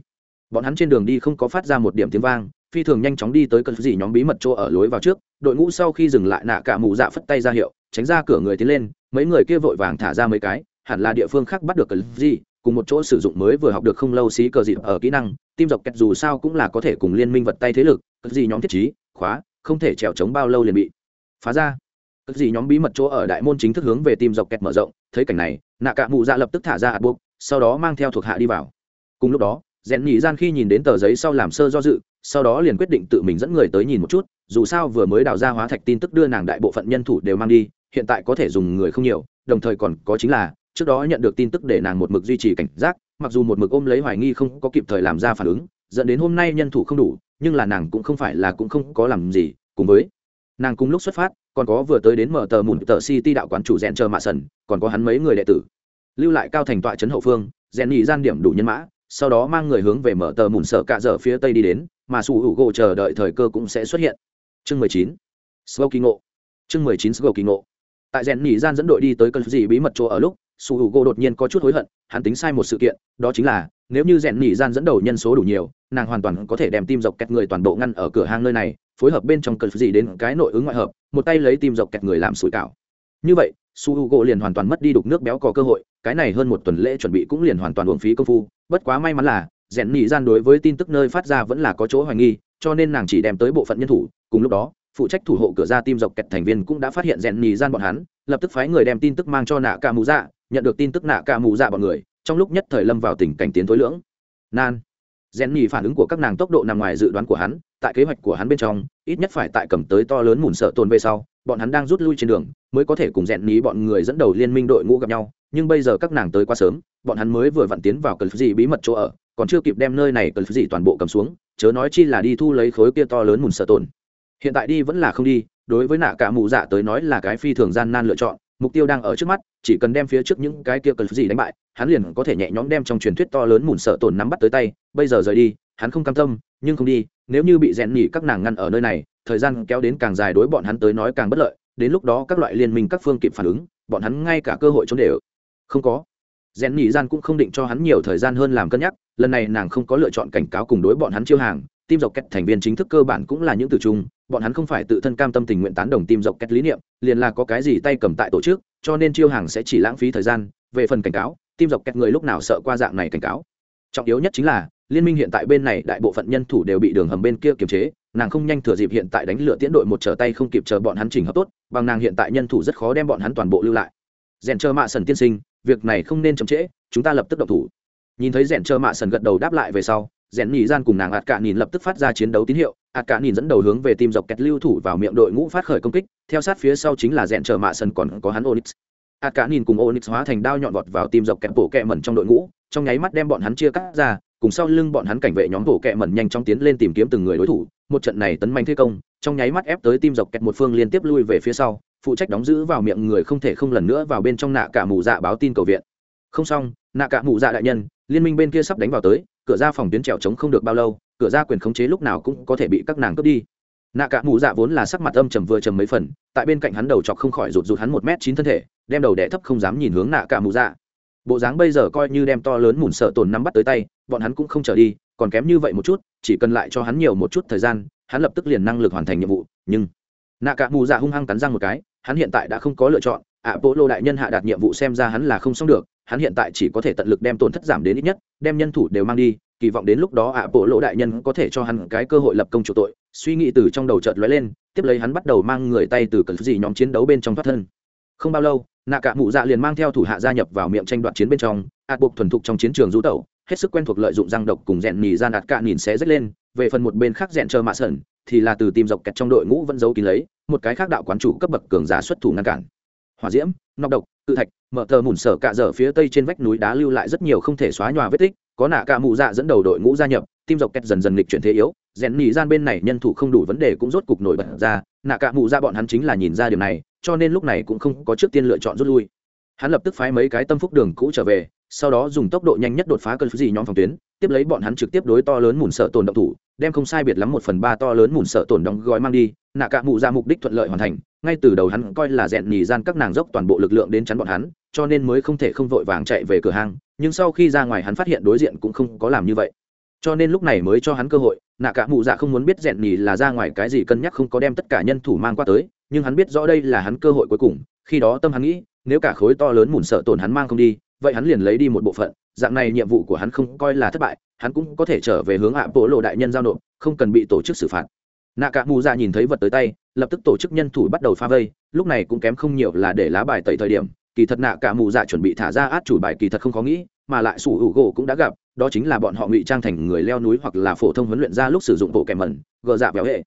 Bọn hắn trên đường đi không có phát ra một điểm tiếng vang phi thường nhanh chóng đi tới cơn gì nhóm bí mật chỗ ở lối vào trước, đội ngũ sau khi dừng lại nạ cả mù dạ phất tay ra hiệu, tránh ra cửa người tiến lên, mấy người kia vội vàng thả ra mấy cái, hẳn là địa phương khác bắt được cơn gì, cùng một chỗ sử dụng mới vừa học được không lâu xí cờ dịp ở kỹ năng, tim dọc kẹt dù sao cũng là có thể cùng liên minh vật tay thế lực cất gì nhóm thiết trí, khóa, không thể trèo trống bao lâu liền bị phá ra. Cất gì nhóm bí mật chỗ ở đại môn chính thức hướng về tim dọc kẹt mở rộng, thấy cảnh này, nạ cả mù dạ lập tức thả ra hạt buộc, sau đó mang theo thuộc hạ đi vào. Cùng lúc đó rèn nhị gian khi nhìn đến tờ giấy sau làm sơ do dự, sau đó liền quyết định tự mình dẫn người tới nhìn một chút, dù sao vừa mới đào ra hóa thạch tin tức đưa nàng đại bộ phận nhân thủ đều mang đi, hiện tại có thể dùng người không nhiều, đồng thời còn có chính là, trước đó nhận được tin tức để nàng một mực duy trì cảnh giác, mặc dù một mực ôm lấy hoài nghi không có kịp thời làm ra phản ứng, dẫn đến hôm nay nhân thủ không đủ, nhưng là nàng cũng không phải là cũng không có làm gì, cùng với nàng cùng lúc xuất phát, còn có vừa tới đến mở tờ mùn tờ city đạo quán chủ rèn chờ mạ sần, còn có hắn mấy người đệ tử. Lưu lại cao thành tọa trấn hậu phương, rèn nhị gian điểm đủ nhân mã sau đó mang người hướng về mở tờ mùn sở cạ dở phía tây đi đến, mà sủ hữu gỗ chờ đợi thời cơ cũng sẽ xuất hiện. Chương mười chín. Slow kỳ ngộ. Chương mười chín slow kỳ ngộ. Tại rèn nỉ gian dẫn đội đi tới cơn gì bí mật chỗ ở lúc, sủ hữu gỗ đột nhiên có chút hối hận, hắn tính sai một sự kiện, đó chính là, nếu như rèn nỉ gian dẫn đầu nhân số đủ nhiều, nàng hoàn toàn có thể đem tim dọc kẹt người toàn bộ ngăn ở cửa hang nơi này, phối hợp bên trong cơn gì đến cái nội ứng ngoại hợp, một tay lấy tim dọc kẹt người làm sủi cảo như vậy, su h u gỗ liền hoàn toàn mất đi đục nước béo có cơ hội, cái này hơn một tuần lễ chuẩn bị cũng liền hoàn toàn uổng phí công phu. Bất quá may mắn là, rèn nỉ gian đối với tin tức nơi phát ra vẫn là có chỗ hoài nghi, cho nên nàng chỉ đem tới bộ phận nhân thủ. Cùng lúc đó, phụ trách thủ hộ cửa ra tim dọc kẹt thành viên cũng đã phát hiện rèn nỉ gian bọn hắn, lập tức phái người đem tin tức mang cho nạ ca mù dạ nhận được tin tức nạ ca mù dạ bọn người, trong lúc nhất thời lâm vào tình cảnh tiến tối lưỡng. Nan. Rèn nỉ phản ứng của các nàng tốc độ nằm ngoài dự đoán của hắn, tại kế hoạch của hắn bên trong, ít nhất phải tại cầm tới to lớn mùn sợ tồn về sau bọn hắn đang rút lui trên đường, mới có thể cùng rèn ní bọn người dẫn đầu liên minh đội ngũ gặp nhau, nhưng bây giờ các nàng tới quá sớm, bọn hắn mới vừa vặn tiến vào cần gì bí mật chỗ ở, còn chưa kịp đem nơi này cần gì toàn bộ cầm xuống, chớ nói chi là đi thu lấy khối kia to lớn mùn sợ tồn. Hiện tại đi vẫn là không đi, đối với nạ cả mù dạ tới nói là cái phi thường gian nan lựa chọn, mục tiêu đang ở trước mắt, chỉ cần đem phía trước những cái kia cần gì đánh bại, hắn liền có thể nhẹ nhõm đem trong truyền thuyết to lớn mùn sợ tồn nắm bắt tới tay, bây giờ rời đi, hắn không cam tâm, nhưng không đi nếu như bị rèn nhỉ các nàng ngăn ở nơi này, thời gian kéo đến càng dài đối bọn hắn tới nói càng bất lợi, đến lúc đó các loại liên minh các phương kịp phản ứng, bọn hắn ngay cả cơ hội trốn đều không có. Rèn nhỉ gian cũng không định cho hắn nhiều thời gian hơn làm cân nhắc, lần này nàng không có lựa chọn cảnh cáo cùng đối bọn hắn chiêu hàng tim dọc kẹt thành viên chính thức cơ bản cũng là những từ chung, bọn hắn không phải tự thân cam tâm tình nguyện tán đồng tim dọc kẹt lý niệm, liền là có cái gì tay cầm tại tổ chức, cho nên chiêu hàng sẽ chỉ lãng phí thời gian. Về phần cảnh cáo tim dọc kẹt người lúc nào sợ qua dạng này cảnh cáo? Trọng yếu nhất chính là liên minh hiện tại bên này đại bộ phận nhân thủ đều bị đường hầm bên kia kiềm chế, nàng không nhanh thừa dịp hiện tại đánh lửa tiễn đội một trở tay không kịp chờ bọn hắn chỉnh hợp tốt, bằng nàng hiện tại nhân thủ rất khó đem bọn hắn toàn bộ lưu lại. Rèn chờ mạ sần tiên sinh, việc này không nên chậm trễ, chúng ta lập tức động thủ. Nhìn thấy rèn chờ mạ sần gật đầu đáp lại về sau, rèn nhì gian cùng nàng ạt cả nhìn lập tức phát ra chiến đấu tín hiệu, ạt cả nhìn dẫn đầu hướng về tim dọc kẹt lưu thủ vào miệng đội ngũ phát khởi công kích, theo sát phía sau chính là rèn chờ mạ sần còn có hắn onyx. Ạt cả nhìn cùng onyx hóa thành đao nhọn vọt vào tim dọc kẹt bổ kẹ mẩn trong đội ngũ, trong nháy mắt đem bọn hắn chia cắt ra cùng sau lưng bọn hắn cảnh vệ nhóm bộ kẹ mẩn nhanh chóng tiến lên tìm kiếm từng người đối thủ, một trận này tấn manh thế công, trong nháy mắt ép tới tim dọc kẹt một phương liên tiếp lui về phía sau, phụ trách đóng giữ vào miệng người không thể không lần nữa vào bên trong nạ cả mù dạ báo tin cầu viện. Không xong, nạ cả mù dạ đại nhân, liên minh bên kia sắp đánh vào tới, cửa ra phòng tuyến trèo trống không được bao lâu, cửa ra quyền khống chế lúc nào cũng có thể bị các nàng cướp đi. Nạ cả mù dạ vốn là sắc mặt âm trầm vừa trầm mấy phần, tại bên cạnh hắn đầu chọc không khỏi rụt rụt hắn một m chín thân thể, đem đầu đẻ thấp không dám nhìn hướng nạ cả mù dạ bộ dáng bây giờ coi như đem to lớn mùn sợ tồn nắm bắt tới tay, bọn hắn cũng không trở đi, còn kém như vậy một chút, chỉ cần lại cho hắn nhiều một chút thời gian, hắn lập tức liền năng lực hoàn thành nhiệm vụ, nhưng nạ cả mù dạ hung hăng cắn răng một cái, hắn hiện tại đã không có lựa chọn, ạ bộ lô đại nhân hạ đạt nhiệm vụ xem ra hắn là không xong được, hắn hiện tại chỉ có thể tận lực đem tổn thất giảm đến ít nhất, đem nhân thủ đều mang đi, kỳ vọng đến lúc đó ạ bộ lô đại nhân có thể cho hắn cái cơ hội lập công chủ tội, suy nghĩ từ trong đầu chợt lóe lên, tiếp lấy hắn bắt đầu mang người tay từ cần gì nhóm chiến đấu bên trong thoát thân không bao lâu, nạ cả mụ dạ liền mang theo thủ hạ gia nhập vào miệng tranh đoạt chiến bên trong, ạt buộc thuần thục trong chiến trường rú tẩu, hết sức quen thuộc lợi dụng răng độc cùng rèn nhì ra nạt cả nhìn xé rách lên, về phần một bên khác rèn chờ mạ sẩn, thì là từ tìm dọc kẹt trong đội ngũ vẫn giấu kín lấy, một cái khác đạo quán chủ cấp bậc cường giả xuất thủ ngăn cản. Hỏa diễm, nọc độc, cự thạch, mở tờ mủn sở cạ dở phía tây trên vách núi đá lưu lại rất nhiều không thể xóa nhòa vết tích, có nạ cả mụ dạ dẫn đầu đội ngũ gia nhập tim dọc kẹt dần dần lịch chuyển thế yếu, rèn nhì gian bên này nhân thủ không đủ vấn đề cũng rốt cục nổi bật ra, nạ cả mụ dạ bọn hắn chính là nhìn ra điều này cho nên lúc này cũng không có trước tiên lựa chọn rút lui. Hắn lập tức phái mấy cái tâm phúc đường cũ trở về, sau đó dùng tốc độ nhanh nhất đột phá cơn gì nhóm phòng tuyến, tiếp lấy bọn hắn trực tiếp đối to lớn mùn sợ tồn động thủ, đem không sai biệt lắm một phần ba to lớn mùn sợ tồn đóng gói mang đi, nạ cạ mụ ra mục đích thuận lợi hoàn thành, ngay từ đầu hắn coi là rèn nhì gian các nàng dốc toàn bộ lực lượng đến chắn bọn hắn, cho nên mới không thể không vội vàng chạy về cửa hàng nhưng sau khi ra ngoài hắn phát hiện đối diện cũng không có làm như vậy. Cho nên lúc này mới cho hắn cơ hội, nạ cả mụ dạ không muốn biết rèn nhì là ra ngoài cái gì cân nhắc không có đem tất cả nhân thủ mang qua tới nhưng hắn biết rõ đây là hắn cơ hội cuối cùng, khi đó tâm hắn nghĩ, nếu cả khối to lớn mùn sợ tổn hắn mang không đi, vậy hắn liền lấy đi một bộ phận, dạng này nhiệm vụ của hắn không coi là thất bại, hắn cũng có thể trở về hướng hạ bộ lộ đại nhân giao nộp, không cần bị tổ chức xử phạt. Nạ cả mù dạ nhìn thấy vật tới tay, lập tức tổ chức nhân thủ bắt đầu pha vây, lúc này cũng kém không nhiều là để lá bài tẩy thời điểm, kỳ thật nạ cả mù dạ chuẩn bị thả ra át chủ bài kỳ thật không có nghĩ, mà lại sủ hữu gỗ cũng đã gặp, đó chính là bọn họ ngụy trang thành người leo núi hoặc là phổ thông huấn luyện ra lúc sử dụng bộ kèm mẩn, gờ dạ véo hệ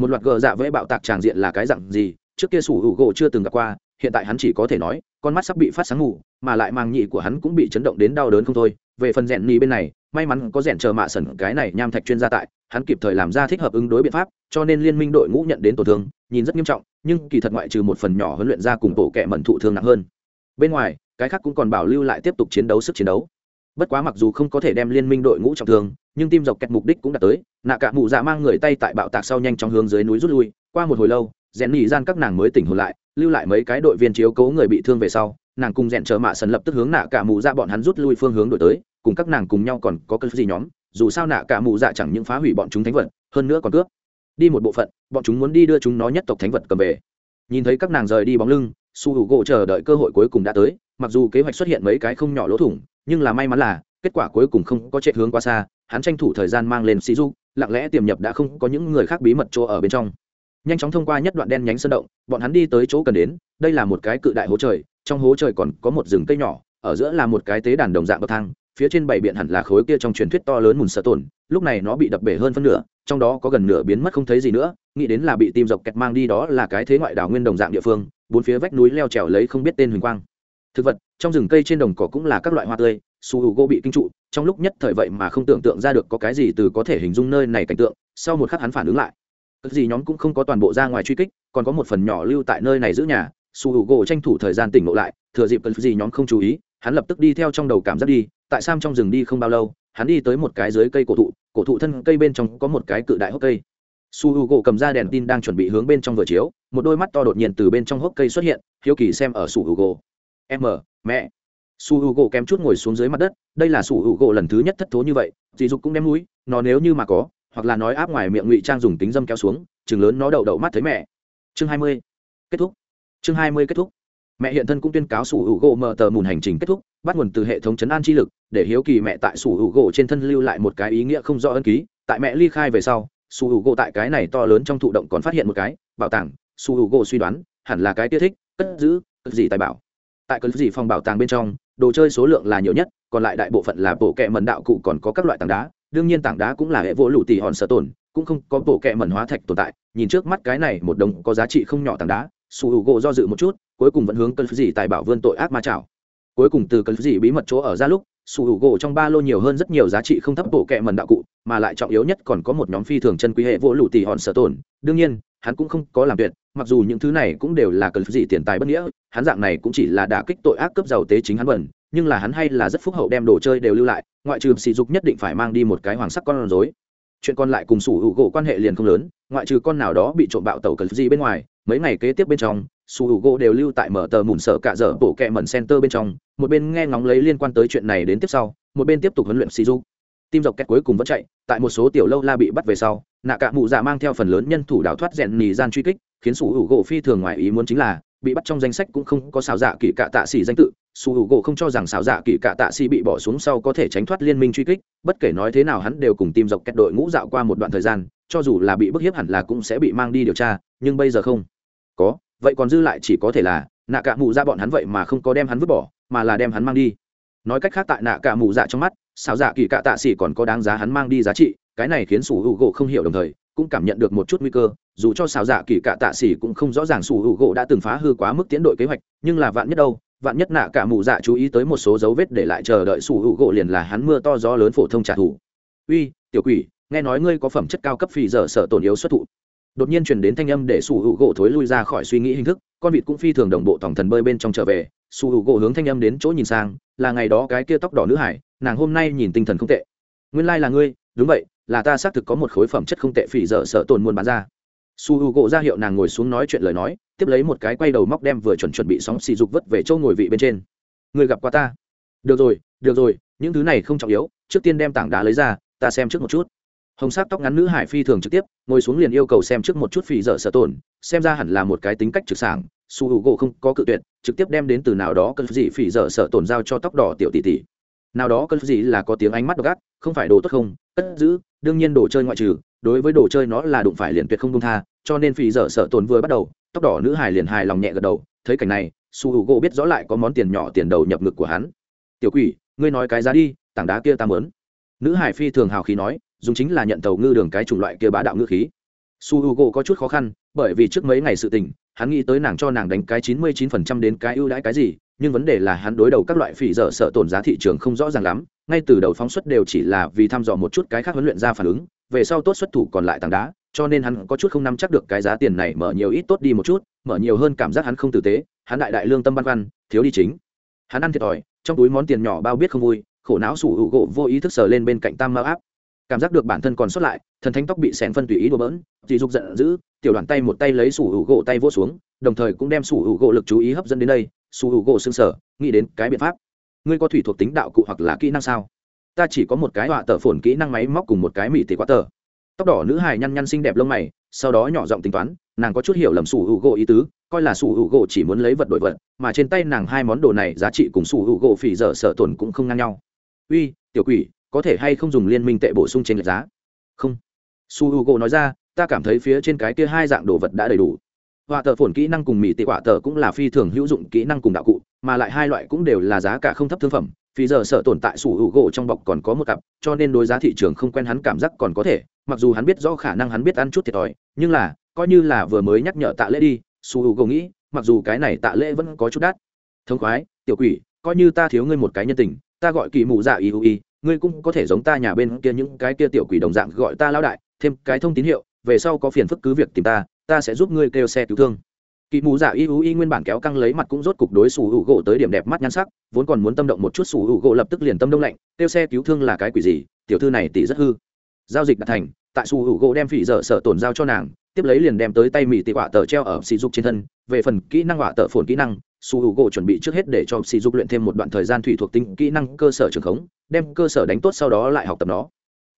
một loạt gờ dạ vẽ bạo tạc tràng diện là cái dặn gì? Trước kia sủ hữu gỗ chưa từng gặp qua, hiện tại hắn chỉ có thể nói, con mắt sắp bị phát sáng ngủ mà lại mang nhị của hắn cũng bị chấn động đến đau đớn không thôi. Về phần rèn nhì bên này, may mắn có rèn chờ mạ sẩn, cái này nham thạch chuyên gia tại, hắn kịp thời làm ra thích hợp ứng đối biện pháp, cho nên liên minh đội ngũ nhận đến tổn thương, nhìn rất nghiêm trọng, nhưng kỳ thật ngoại trừ một phần nhỏ huấn luyện ra cùng bộ kệ mẩn thụ thương nặng hơn. Bên ngoài, cái khác cũng còn bảo lưu lại tiếp tục chiến đấu sức chiến đấu. Bất quá mặc dù không có thể đem liên minh đội ngũ trọng thương nhưng tim dọc kẹt mục đích cũng đã tới, nạ cả mụ dạ mang người tay tại bạo tạc sau nhanh chóng hướng dưới núi rút lui. Qua một hồi lâu, rèn nhì gian các nàng mới tỉnh hồn lại, lưu lại mấy cái đội viên chiếu cố người bị thương về sau, nàng cùng rèn chờ mạ sần lập tức hướng nạ cả mụ dạ bọn hắn rút lui phương hướng đổi tới, cùng các nàng cùng nhau còn có cơ gì nhóm, dù sao nạ cả mụ dạ chẳng những phá hủy bọn chúng thánh vật, hơn nữa còn cướp. Đi một bộ phận, bọn chúng muốn đi đưa chúng nó nhất tộc thánh vật cầm về. Nhìn thấy các nàng rời đi bóng lưng, su hữu gỗ chờ đợi cơ hội cuối cùng đã tới, mặc dù kế hoạch xuất hiện mấy cái không nhỏ lỗ thủng, nhưng là may mắn là, kết quả cuối cùng không có chạy hướng quá xa hắn tranh thủ thời gian mang lên sĩ du lặng lẽ tiềm nhập đã không có những người khác bí mật chỗ ở bên trong. Nhanh chóng thông qua nhất đoạn đen nhánh sơn động, bọn hắn đi tới chỗ cần đến, đây là một cái cự đại hố trời, trong hố trời còn có một rừng cây nhỏ, ở giữa là một cái tế đàn đồng dạng bậc thang, phía trên bảy biện hẳn là khối kia trong truyền thuyết to lớn mùn sợ tổn lúc này nó bị đập bể hơn phân nửa, trong đó có gần nửa biến mất không thấy gì nữa, nghĩ đến là bị tim dọc kẹt mang đi đó là cái thế ngoại đảo nguyên đồng dạng địa phương, bốn phía vách núi leo trèo lấy không biết tên huỳnh quang. Thực vật, trong rừng cây trên đồng cỏ cũng là các loại hoa tươi su hữu gỗ bị kinh trụ, trong lúc nhất thời vậy mà không tưởng tượng ra được có cái gì từ có thể hình dung nơi này cảnh tượng, sau một khắc hắn phản ứng lại. Cất gì nhóm cũng không có toàn bộ ra ngoài truy kích, còn có một phần nhỏ lưu tại nơi này giữ nhà, su hữu gỗ tranh thủ thời gian tỉnh ngộ lại, thừa dịp cất gì nhóm không chú ý, hắn lập tức đi theo trong đầu cảm giác đi, tại sam trong rừng đi không bao lâu, hắn đi tới một cái dưới cây cổ thụ cổ thụ thân cây bên trong có một cái cự đại hốc cây. Su h u gỗ cầm ra đèn tin đang chuẩn bị hướng bên trong vừa chiếu, một đôi mắt to đột nhiên từ bên trong hốc cây xuất hiện, hiếu kỳ xem ở su h u gỗ m mẹ su h u gỗ kém chút ngồi xuống dưới mặt đất, đây là su h u gỗ lần thứ nhất thất thố như vậy dì dục cũng đem núi nó nếu như mà có, hoặc là nói áp ngoài miệng ngụy trang dùng tính dâm kéo xuống, chừng lớn nó đậu đậu mắt thấy mẹ. Chương hai mươi, kết thúc. Chương hai mươi kết thúc. Mẹ hiện thân cũng tuyên cáo sủ hữu gỗ mở tờ mùn hành trình kết thúc, bắt nguồn từ hệ thống chấn an chi lực, để hiếu kỳ mẹ tại sủ hữu gỗ trên thân lưu lại một cái ý nghĩa không rõ ân ký. Tại mẹ ly khai về sau sủ hữu gỗ tại cái này to lớn trong thụ động còn phát hiện một cái, bảo tàng. Sủ hữu gỗ suy đoán, hẳn là cái tia thích, cất giữ, cất gì tài bảo. Tại cất gì phòng bảo tàng bên trong đồ chơi số lượng là nhiều nhất, còn lại đại bộ phận là bộ kẹ mần đạo cụ còn có các loại tảng đá, đương nhiên tảng đá cũng là hệ vỗ lụ tỷ hòn sợ tồn, cũng không có bộ kẹ mần hóa thạch tồn tại, nhìn trước mắt cái này một đồng có giá trị không nhỏ tảng đá, su hữu gỗ do dự một chút, cuối cùng vẫn hướng cơn gì tài bảo vươn tội ác ma chảo. Cuối cùng từ cơn gì bí mật chỗ ở ra lúc, su hữu gỗ trong ba lô nhiều hơn rất nhiều giá trị không thấp bộ kệ mần đạo cụ, mà lại trọng yếu nhất còn có một nhóm phi thường chân quý hệ vỗ lụ tỷ hòn sợ tồn, đương nhiên hắn cũng không có làm tuyệt, mặc dù những thứ này cũng đều là cần gì tiền tài bất nghĩa, hắn dạng này cũng chỉ là đả kích tội ác cướp giàu tế chính hắn bẩn, nhưng là hắn hay là rất phúc hậu đem đồ chơi đều lưu lại, ngoại trừ sỉ dục nhất định phải mang đi một cái hoàng sắc con rối. Chuyện còn lại cùng sủ hữu gỗ quan hệ liền không lớn, ngoại trừ con nào đó bị trộm bạo tàu cần gì bên ngoài, mấy ngày kế tiếp bên trong, sủ hữu u gỗ đều lưu tại mở tờ mùn sợ cả dở bộ kẹ mẩn center bên trong, một bên nghe ngóng lấy liên quan tới chuyện này đến tiếp sau, một bên tiếp tục huấn luyện sỉ dục. Tim dọc kẹt cuối cùng vẫn chạy, tại một số tiểu lâu la bị bắt về sau nạ cả mụ dạ mang theo phần lớn nhân thủ đào thoát rèn nì gian truy kích, khiến sủ hữu gỗ phi thường ngoài ý muốn chính là, bị bắt trong danh sách cũng không có xào dạ kỳ cạ tạ xỉ danh tự. Sủ hữu gỗ không cho rằng xào dạ kỳ cạ tạ xỉ bị bỏ xuống sau có thể tránh thoát liên minh truy kích, bất kể nói thế nào hắn đều cùng tìm dọc kẹt đội ngũ dạo qua một đoạn thời gian, cho dù là bị bức hiếp hẳn là cũng sẽ bị mang đi điều tra, nhưng bây giờ không. Có, vậy còn dư lại chỉ có thể là, nạ cả mụ ra bọn hắn vậy mà không có đem hắn vứt bỏ, mà là đem hắn mang đi. Nói cách khác tại nạ cả mụ dạ trong mắt xào dạ kỳ cạ tạ xỉ còn có đáng giá hắn mang đi giá trị cái này khiến sủ hữu gỗ không hiểu đồng thời, cũng cảm nhận được một chút nguy cơ, dù cho xào dạ kỳ cạ tạ xỉ cũng không rõ ràng sủ hữu gỗ đã từng phá hư quá mức tiến đội kế hoạch, nhưng là vạn nhất đâu, vạn nhất nạ cả mù dạ chú ý tới một số dấu vết để lại chờ đợi sủ hữu gỗ liền là hắn mưa to gió lớn phổ thông trả thù. Uy, tiểu quỷ, nghe nói ngươi có phẩm chất cao cấp phì dở sợ tổn yếu xuất thụ. Đột nhiên truyền đến thanh âm để sủ hữu gỗ thối lui ra khỏi suy nghĩ hình thức, con vịt cũng phi thường đồng bộ tổng thần bơi bên trong trở về. Sủ hữu gỗ hướng thanh âm đến chỗ nhìn sang, là ngày đó cái kia tóc đỏ nữ hải, nàng hôm nay nhìn tinh thần không tệ. Nguyên lai là ngươi, đúng vậy là ta xác thực có một khối phẩm chất không tệ phỉ dở sợ tồn muôn bán ra. Su h u gỗ ra hiệu nàng ngồi xuống nói chuyện lời nói, tiếp lấy một cái quay đầu móc đem vừa chuẩn chuẩn bị sóng xì dục vất về châu ngồi vị bên trên. Người gặp qua ta? Được rồi được rồi, những thứ này không trọng yếu, trước tiên đem tảng đá lấy ra, ta xem trước một chút. Hồng sắc tóc ngắn nữ hải phi thường trực tiếp, ngồi xuống liền yêu cầu xem trước một chút phỉ dở sợ tổn xem ra hẳn là một cái tính cách trực sảng, su h u gỗ không có cự tuyệt, trực tiếp đem đến từ nào đó cơn gì phỉ dở sợ tổn giao cho tóc đỏ tiểu tỷ tỷ. Nào đó cất gì là có tiếng ánh mắt độc ác không phải đồ tốt không, cất giữ, đương nhiên đồ chơi ngoại trừ, đối với đồ chơi nó là đụng phải liền tuyệt không công tha, cho nên phì dở sợ tồn vừa bắt đầu, tóc đỏ nữ hài liền hài lòng nhẹ gật đầu, thấy cảnh này, su hữu gỗ biết rõ lại có món tiền nhỏ tiền đầu nhập ngực của hắn. Tiểu quỷ, ngươi nói cái giá đi, tảng đá kia ta mớn nữ hải phi thường hào khí nói, dùng chính là nhận tàu ngư đường cái chủng loại kia bá đạo ngư khí. Su h u gỗ có chút khó khăn, bởi vì trước mấy ngày sự tình hắn nghĩ tới nàng cho nàng đánh cái chín mươi chín phần trăm đến cái ưu đãi cái gì, nhưng vấn đề là hắn đối đầu các loại phỉ dở sợ tổn giá thị trường không rõ ràng lắm, ngay từ đầu phóng xuất đều chỉ là vì thăm dò một chút cái khác huấn luyện ra phản ứng, về sau tốt xuất thủ còn lại tảng đá, cho nên hắn có chút không nắm chắc được cái giá tiền này mở nhiều ít tốt đi một chút, mở nhiều hơn cảm giác hắn không tử tế, hắn đại đại lương tâm băn khoăn, thiếu đi chính. Hắn ăn thiệt thòi, trong túi món tiền nhỏ bao biết không vui, khổ não sủ hữu gỗ vô ý thức sờ lên bên cạnh tam mao áp cảm giác được bản thân còn sót lại, thần thánh tóc bị sèn phân tùy ý đùa bỡn dì dục giận dữ, tiểu đoàn tay một tay lấy sủ hữu gỗ tay vô xuống, đồng thời cũng đem sủ hữu gỗ lực chú ý hấp dẫn đến đây, sủ hữu gỗ xương sở nghĩ đến cái biện pháp. Ngươi có thủy thuộc tính đạo cụ hoặc là kỹ năng sao? Ta chỉ có một cái họa tờ phồn kỹ năng máy móc cùng một cái mỹ tỷ quá tờ. Tóc đỏ nữ hài nhăn nhăn xinh đẹp lông mày, sau đó nhỏ giọng tính toán, nàng có chút hiểu lầm sủ hữu gỗ ý tứ, coi là sủ hữu gỗ chỉ muốn lấy vật đổi vật, mà trên tay nàng hai món đồ này giá trị cùng sủ hữu gỗ phỉ dở sợ tổn cũng không ngang nhau. Uy, tiểu quỷ có thể hay không dùng liên minh tệ bổ sung trên lệch giá? Không. Su h u g o nói ra, ta cảm thấy phía trên cái kia hai dạng đồ vật đã đầy đủ. Họa tờ phồn kỹ năng cùng mỹ tị quả tờ cũng là phi thường hữu dụng kỹ năng cùng đạo cụ, mà lại hai loại cũng đều là giá cả không thấp thương phẩm, vì giờ sợ tồn tại sủ hữu gỗ trong bọc còn có một cặp, cho nên đối giá thị trường không quen hắn cảm giác còn có thể, mặc dù hắn biết rõ khả năng hắn biết ăn chút thiệt thòi, nhưng là, coi như là vừa mới nhắc nhở tạ lễ đi sủ hữu gỗ nghĩ, mặc dù cái này tạ lễ vẫn có chút đắt. Thông khoái, tiểu quỷ, coi như ta thiếu ngươi một cái nhân tình, ta gọi kỳ mụ dạ y u y ngươi cũng có thể giống ta nhà bên kia những cái kia tiểu quỷ đồng dạng gọi ta lao đại, thêm cái thông tín hiệu, về sau có phiền phức cứ việc tìm ta ta sẽ giúp ngươi kêu xe cứu thương. Kỳ mù dạ y ú y nguyên bản kéo căng lấy mặt cũng rốt cục đối sủ hữu gỗ tới điểm đẹp mắt nhan sắc, vốn còn muốn tâm động một chút sủ hữu gỗ lập tức liền tâm đông lạnh, kêu xe cứu thương là cái quỷ gì, tiểu thư này tỷ rất hư. Giao dịch đã thành, tại sủ hữu gỗ đem phỉ dở sở tổn giao cho nàng, tiếp lấy liền đem tới tay mỹ tị quả tờ treo ở xì dục trên thân, về phần kỹ năng họa tờ phồn kỹ năng su h u gỗ chuẩn bị trước hết để cho sỉ dục luyện thêm một đoạn thời gian thủy thuộc tính kỹ năng cơ sở trường khống, đem cơ sở đánh tốt sau đó lại học tập nó.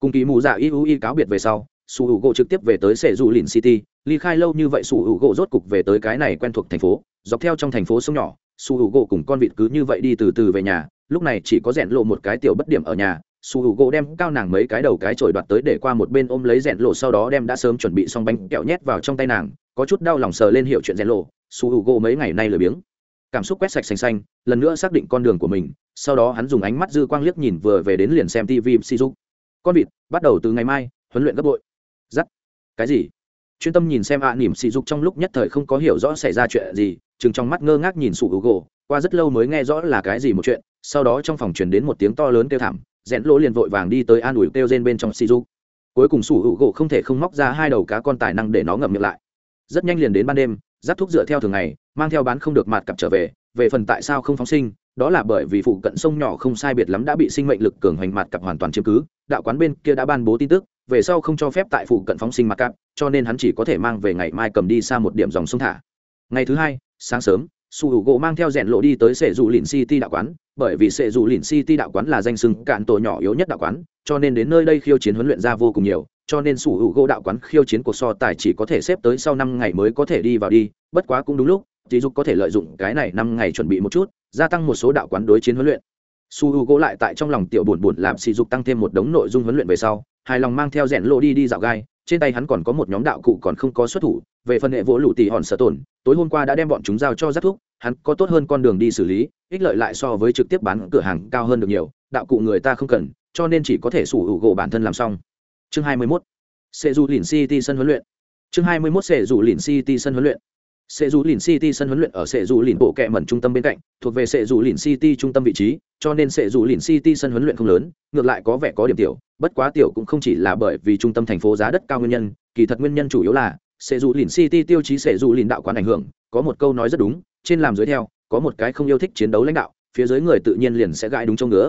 Cùng kỳ mù dạ y u y cáo biệt về sau, su h u gỗ trực tiếp về tới sệ dù lìn city, ly khai lâu như vậy su h u gỗ rốt cục về tới cái này quen thuộc thành phố, dọc theo trong thành phố sông nhỏ, su h u gỗ cùng con vịt cứ như vậy đi từ từ về nhà, lúc này chỉ có rẽn lộ một cái tiểu bất điểm ở nhà, su h u gỗ đem cao nàng mấy cái đầu cái trổi đoạt tới để qua một bên ôm lấy rẽn lộ sau đó đem đã sớm chuẩn bị xong bánh kẹo nhét vào trong tay nàng, có chút đau lòng sờ lên hiệu chuyện rẽn lộ, su h u gỗ mấy ngày nay lười biếng cảm xúc quét sạch xanh xanh lần nữa xác định con đường của mình sau đó hắn dùng ánh mắt dư quang liếc nhìn vừa về đến liền xem tv si dục con vịt bắt đầu từ ngày mai huấn luyện gấp bội. Giắt. Cái gì? Chuyên tâm nhìn xem ạ à, nỉm sỉ dục trong lúc nhất thời không có hiểu rõ xảy ra chuyện gì chừng trong mắt ngơ ngác nhìn sụ hữu gỗ qua rất lâu mới nghe rõ là cái gì một chuyện sau đó trong phòng truyền đến một tiếng to lớn kêu thảm rẽn lỗ liền vội vàng đi tới an ủi kêu trên bên trong sỉ dục cuối cùng sủ hữu gỗ không thể không móc ra hai đầu cá con tài năng để nó ngậm miệng lại. Rất nhanh liền đến ban đêm giáp thuốc dựa theo thường ngày, mang theo bán không được mạt cặp trở về về phần tại sao không phóng sinh, đó là bởi vì phụ cận sông nhỏ không sai biệt lắm đã bị sinh mệnh lực cường hoành mạt cặp hoàn toàn chiếm cứ, đạo quán bên kia đã ban bố tin tức, về sau không cho phép tại phụ cận phóng sinh mạt cặp, cho nên hắn chỉ có thể mang về ngày mai cầm đi xa một điểm dòng sông thả. Ngày thứ hai, sáng sớm, su h u gỗ mang theo rèn lộ đi tới sệ dù lìn city đạo quán, bởi vì sệ dù lìn city đạo quán là danh sưng cạn tổ nhỏ yếu nhất đạo quán, cho nên đến nơi đây khiêu chiến huấn luyện ra vô cùng nhiều cho nên sủ hữu gỗ đạo quán khiêu chiến cuộc so tài chỉ có thể xếp tới sau năm ngày mới có thể đi vào đi, bất quá cũng đúng lúc dì dục có thể lợi dụng cái này năm ngày chuẩn bị một chút, gia tăng một số đạo quán đối chiến huấn luyện. Su h u gỗ lại tại trong lòng tiểu buồn buồn làm sỉ dục tăng thêm một đống nội dung huấn luyện về sau, hài lòng mang theo rèn lộ đi đi dạo gai, trên tay hắn còn có một nhóm đạo cụ còn không có xuất thủ, về phần hệ vỗ lụ tỉ hòn sở tổn, tối hôm qua đã đem bọn chúng giao cho giác thuốc hắn có tốt hơn con đường đi xử lý, ích lợi lại so với trực tiếp bán cửa hàng cao hơn được nhiều, đạo cụ người ta không cần, cho nên chỉ có thể sủ hữu gỗ bản thân làm xong chương hai mươi 21. sẽ dù lìn city sân huấn luyện chương hai mươi 21 sẽ dù lìn city sân huấn luyện sẽ dù lìn City sân huấn luyện ở sẽ dù lìn bộ kệ mẩn trung tâm bên cạnh, thuộc về sẽ dù lìn City trung tâm vị trí, cho nên sẽ dù lìn City sân huấn luyện không lớn, ngược lại có vẻ có điểm tiểu, bất quá tiểu cũng không chỉ là bởi vì trung tâm thành phố giá đất cao nguyên nhân, kỳ thật nguyên nhân chủ yếu là sẽ dù lìn City tiêu chí sẽ dù lìn đạo quán ảnh hưởng, có một câu nói rất đúng, trên làm dưới theo, có một cái không yêu thích chiến đấu lãnh đạo, phía dưới người tự nhiên liền sẽ gãi đúng chỗ ngứa.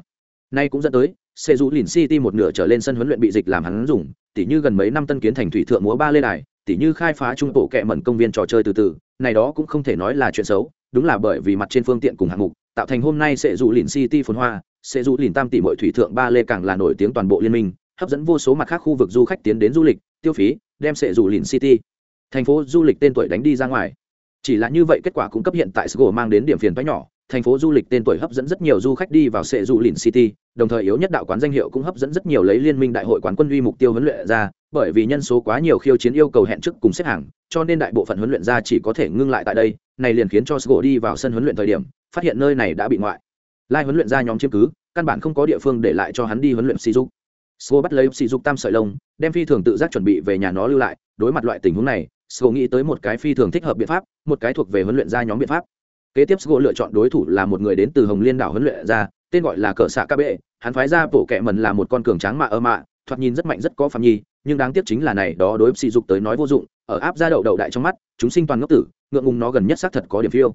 Nay cũng dẫn tới, sẽ dù lìn City một nửa trở lên sân huấn luyện bị dịch làm hắn dùng, tỉ như gần mấy năm tân kiến thành thủy thượng múa ba lê đài, tỉ như khai phá trung bộ kệ mẩn công viên trò chơi từ từ, này đó cũng không thể nói là chuyện xấu đúng là bởi vì mặt trên phương tiện cùng hạng mục tạo thành hôm nay sẽ dụ lìn city phồn hoa sẽ dụ lìn tam tỷ mọi thủy thượng ba lê càng là nổi tiếng toàn bộ liên minh hấp dẫn vô số mặt khác khu vực du khách tiến đến du lịch tiêu phí đem sẽ dụ lìn city thành phố du lịch tên tuổi đánh đi ra ngoài. Chỉ là như vậy kết quả cũng cấp hiện tại sgo mang đến điểm phiền toái nhỏ thành phố du lịch tên tuổi hấp dẫn rất nhiều du khách đi vào sệ du lìn city, đồng thời yếu nhất đạo quán danh hiệu cũng hấp dẫn rất nhiều lấy liên minh đại hội quán quân uy mục tiêu huấn luyện ra, bởi vì nhân số quá nhiều khiêu chiến yêu cầu hẹn trước cùng xếp hàng, cho nên đại bộ phận huấn luyện ra chỉ có thể ngưng lại tại đây, này liền khiến cho sgô đi vào sân huấn luyện thời điểm, phát hiện nơi này đã bị ngoại. Lai huấn luyện ra nhóm chiếm cứ, căn bản không có địa phương để lại cho hắn đi huấn luyện sỉ dục sgô bắt lấy sỉ dục tam sợi lông, đem phi thường tự giác chuẩn bị về nhà nó lưu lại, đối mặt loại tình huống này, sgô nghĩ tới một cái phi thường thích hợp biện pháp, một cái thuộc về huấn luyện ra nhóm biện pháp kế tiếp sgo lựa chọn đối thủ là một người đến từ hồng liên đảo huấn luyện ra, tên gọi là cờ xạ ca bệ. Hắn phái ra bộ kệ mần là một con cường tráng mạ ơ mạ, thoạt nhìn rất mạnh, rất có phạm nhi, nhưng đáng tiếc chính là này, đó đối sỉ dục tới nói vô dụng, ở áp ra đậu đậu đại trong mắt, chúng sinh toàn ngốc tử, ngượng ngùng nó gần nhất xác thật có điểm phiêu.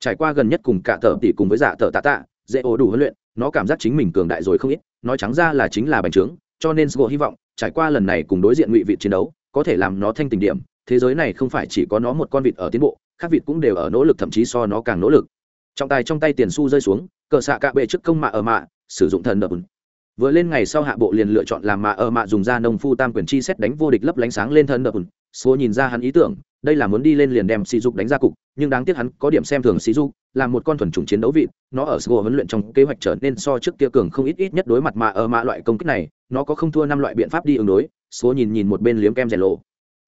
Trải qua gần nhất cùng cả tờ tỷ cùng với giả tờ tạ tạ, dễ ổ đủ huấn luyện, nó cảm giác chính mình cường đại rồi không ít, nói trắng ra là chính là bành trướng, cho nên sgo hy vọng, trải qua lần này cùng đối diện ngụy vị chiến đấu, có thể làm nó thanh tình điểm, thế giới này không phải chỉ có nó một con vịt ở tiến bộ khác vịt cũng đều ở nỗ lực, thậm chí so nó càng nỗ lực. Trọng tài trong tay tiền xu rơi xuống, cờ xạ cạ bệ trước công mạ ở mạ, sử dụng thần đập. Vừa lên ngày sau hạ bộ liền lựa chọn làm mạ ở mạ dùng ra nông phu tam quyền chi xét đánh vô địch lấp lánh sáng lên thần đập. Số nhìn ra hắn ý tưởng, đây là muốn đi lên liền đem sỉ dục đánh ra cục, nhưng đáng tiếc hắn có điểm xem thường sỉ dục, là một con thuần chủng chiến đấu vị nó ở sgo huấn luyện trong kế hoạch trở nên so trước kia cường không ít ít nhất đối mặt mà ở mạ loại công kích này, nó có không thua năm loại biện pháp đi ứng đối số nhìn nhìn một bên liếm kem rèn lộ.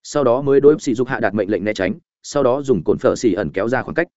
Sau đó mới đối sỉ dục hạ đạt mệnh lệnh né tránh sau đó dùng cồn phở xì ẩn kéo ra khoảng cách.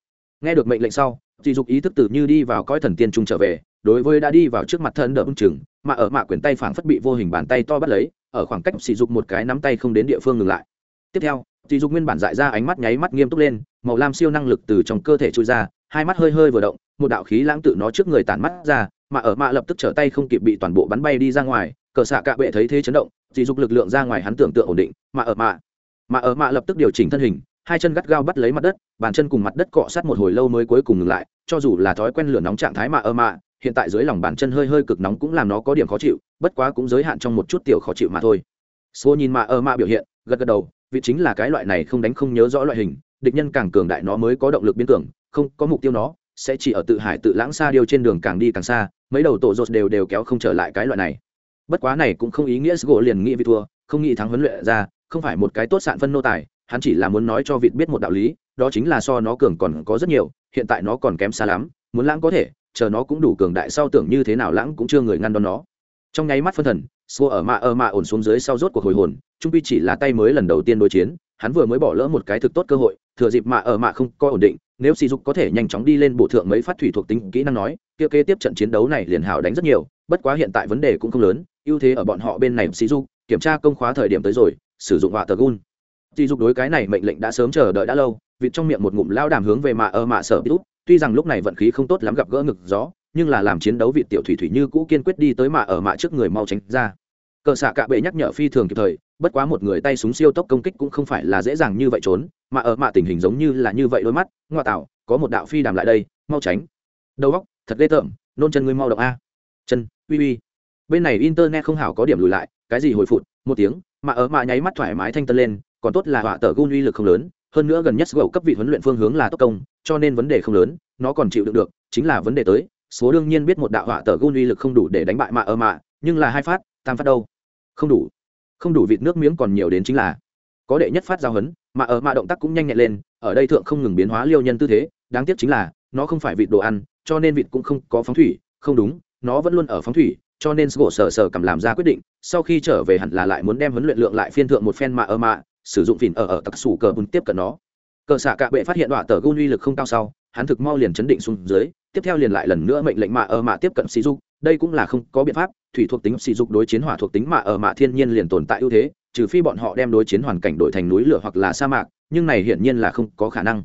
Nghe được mệnh lệnh sau dì dục ý thức tự như đi vào coi thần tiên trung trở về đối với đã đi vào trước mặt thân đỡ ưng chừng mà ở mạ quyền tay phảng phất bị vô hình bàn tay to bắt lấy ở khoảng cách sỉ dục một cái nắm tay không đến địa phương ngừng lại. Tiếp theo Tỷ dục nguyên bản dại ra ánh mắt nháy mắt nghiêm túc lên, màu lam siêu năng lực từ trong cơ thể trôi ra, hai mắt hơi hơi vừa động, một đạo khí lãng tự nó trước người tản mắt ra, mà ở mạ lập tức trở tay không kịp bị toàn bộ bắn bay đi ra ngoài, cờ xạ cạ bệ thấy thế chấn động, tỷ dục lực lượng ra ngoài hắn tưởng tượng ổn định, mà ở mạ, mà ở mạ lập tức điều chỉnh thân hình, hai chân gắt gao bắt lấy mặt đất, bàn chân cùng mặt đất cọ sát một hồi lâu mới cuối cùng ngừng lại, cho dù là thói quen lửa nóng trạng thái mà ở mạ, hiện tại dưới lòng bàn chân hơi hơi cực nóng cũng làm nó có điểm khó chịu, bất quá cũng giới hạn trong một chút tiểu khó chịu mà thôi. xô nhìn mà ở mạ biểu hiện, gật gật đầu, vị chính là cái loại này không đánh không nhớ rõ loại hình địch nhân càng cường đại nó mới có động lực biến cường không có mục tiêu nó sẽ chỉ ở tự hải tự lãng xa điều trên đường càng đi càng xa mấy đầu tổ rột đều đều kéo không trở lại cái loại này bất quá này cũng không ý nghĩa gỗ liền nghĩ vì thua không nghĩ thắng huấn luyện ra không phải một cái tốt sạn phân nô tài hắn chỉ là muốn nói cho vịt biết một đạo lý, đó chính là so nó cường còn có rất nhiều, hiện tại nó còn kém xa lắm, muốn lãng có thể, chờ nó cũng đủ cường đại sau tưởng như thế nào lãng cũng chưa người ngăn đón nó. Trong nháy mắt phân thần, xua ở mạ ở mạ ổn xuống dưới sau rốt cuộc hồi hồn, trung pi chỉ là tay mới lần đầu tiên đối chiến, hắn vừa mới bỏ lỡ một cái thực tốt cơ hội, thừa dịp mạ, ở mạ không có ổn định, nếu sỉ dục có thể nhanh chóng đi lên bổ thượng mấy phát thủy thuộc tính kỹ năng nói, kia kế tiếp trận chiến đấu này liền hảo đánh rất nhiều, bất quá hiện tại vấn đề cũng không lớn, ưu thế ở bọn họ bên này sỉ dục, kiểm tra công khóa thời điểm tới rồi, sử dụng họa tờ gun dì dục đối cái này mệnh lệnh đã sớm chờ đợi đã lâu, vịt trong miệng một ngụm lao đàm hướng về mạ ở mạ sở bít. Tuy rằng lúc này vận khí không tốt lắm gặp gỡ ngực gió, nhưng là làm chiến đấu vị tiểu thủy thủy như cũ kiên quyết đi tới mạ ở mạ trước người mau tránh ra. Cờ xạ cạ bệ nhắc nhở phi thường kịp thời, bất quá một người tay súng siêu tốc công kích cũng không phải là dễ dàng như vậy trốn, mà ở mạ tình hình giống như là như vậy đôi mắt, ngoa tạo, có một đạo phi đàm lại đây, mau tránh. Đầu góc thật ghê tởm, nôn chân ngươi mau động a. Chân, uy uy. Bên này internet không hảo có điểm lùi lại, cái gì hồi phụt, một tiếng, mà ở mạ nháy mắt thoải mái thanh tân lên còn tốt là họa tờ gun uy lực không lớn, hơn nữa gần nhất gậu cấp vị huấn luyện phương hướng là tốc công, cho nên vấn đề không lớn, nó còn chịu đựng được, chính là vấn đề tới, số đương nhiên biết một đạo họa tờ gun uy lực không đủ để đánh bại mạ ở mạ nhưng là hai phát, tam phát đâu? Không đủ. Không đủ vịt nước miếng còn nhiều đến chính là. Có đệ nhất phát giao hấn mà ở mạ động tác cũng nhanh nhẹn lên, ở đây thượng không ngừng biến hóa liêu nhân tư thế, đáng tiếc chính là, nó không phải vịt đồ ăn, cho nên vịt cũng không có phóng thủy, không đúng, nó vẫn luôn ở phóng thủy, cho nên gỗ sờ sờ cầm làm ra quyết định, sau khi trở về hẳn là lại muốn đem huấn luyện lượng lại phiên thượng một phen mạ ở mạ sử dụng phìn ở ở tặc sủ cờ bùn tiếp cận nó. Cờ xạ cạ bệ phát hiện đọa tờ gun uy lực không cao sau, hắn thực mau liền chấn định xuống dưới, tiếp theo liền lại lần nữa mệnh lệnh mạ ở mạ tiếp cận sĩ dục. Đây cũng là không có biện pháp, thủy thuộc tính sĩ dục đối chiến hỏa thuộc tính mạ ở mạ thiên nhiên liền tồn tại ưu thế, trừ phi bọn họ đem đối chiến hoàn cảnh đổi thành núi lửa hoặc là sa mạc, nhưng này hiển nhiên là không có khả năng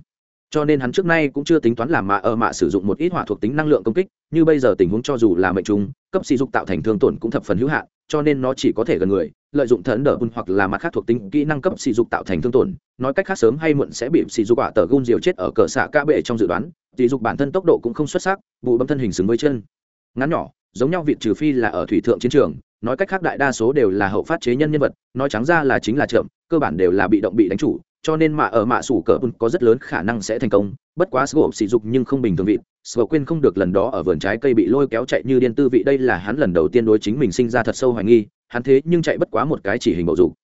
cho nên hắn trước nay cũng chưa tính toán làm mạ ở mạ sử dụng một ít hỏa thuộc tính năng lượng công kích, như bây giờ tình huống cho dù là mệnh trung, cấp sỉ dục tạo thành thương tổn cũng thập phần hữu hạn, cho nên nó chỉ có thể gần người, lợi dụng thần đỡ bùn hoặc là mặt khác thuộc tính kỹ năng cấp sỉ dục tạo thành thương tổn. Nói cách khác sớm hay muộn sẽ bị sỉ dục quả tờ gun diều chết ở cờ xạ ca bệ trong dự đoán sỉ dục bản thân tốc độ cũng không xuất sắc, vụ bấm thân hình xứng với chân. Ngắn nhỏ, giống nhau vịt trừ phi là ở thủy thượng chiến trường, nói cách khác đại đa số đều là hậu phát chế nhân nhân vật, nói trắng ra là chính là chậm, cơ bản đều là bị động bị đánh chủ cho nên mạ ở mạ sủ cờ bùn có rất lớn khả năng sẽ thành công. Bất quá sgop sỉ dục nhưng không bình thường vị. sgop quên không được lần đó ở vườn trái cây bị lôi kéo chạy như điên tư vị. Đây là hắn lần đầu tiên đối chính mình sinh ra thật sâu hoài nghi. Hắn thế nhưng chạy bất quá một cái chỉ hình bầu dục.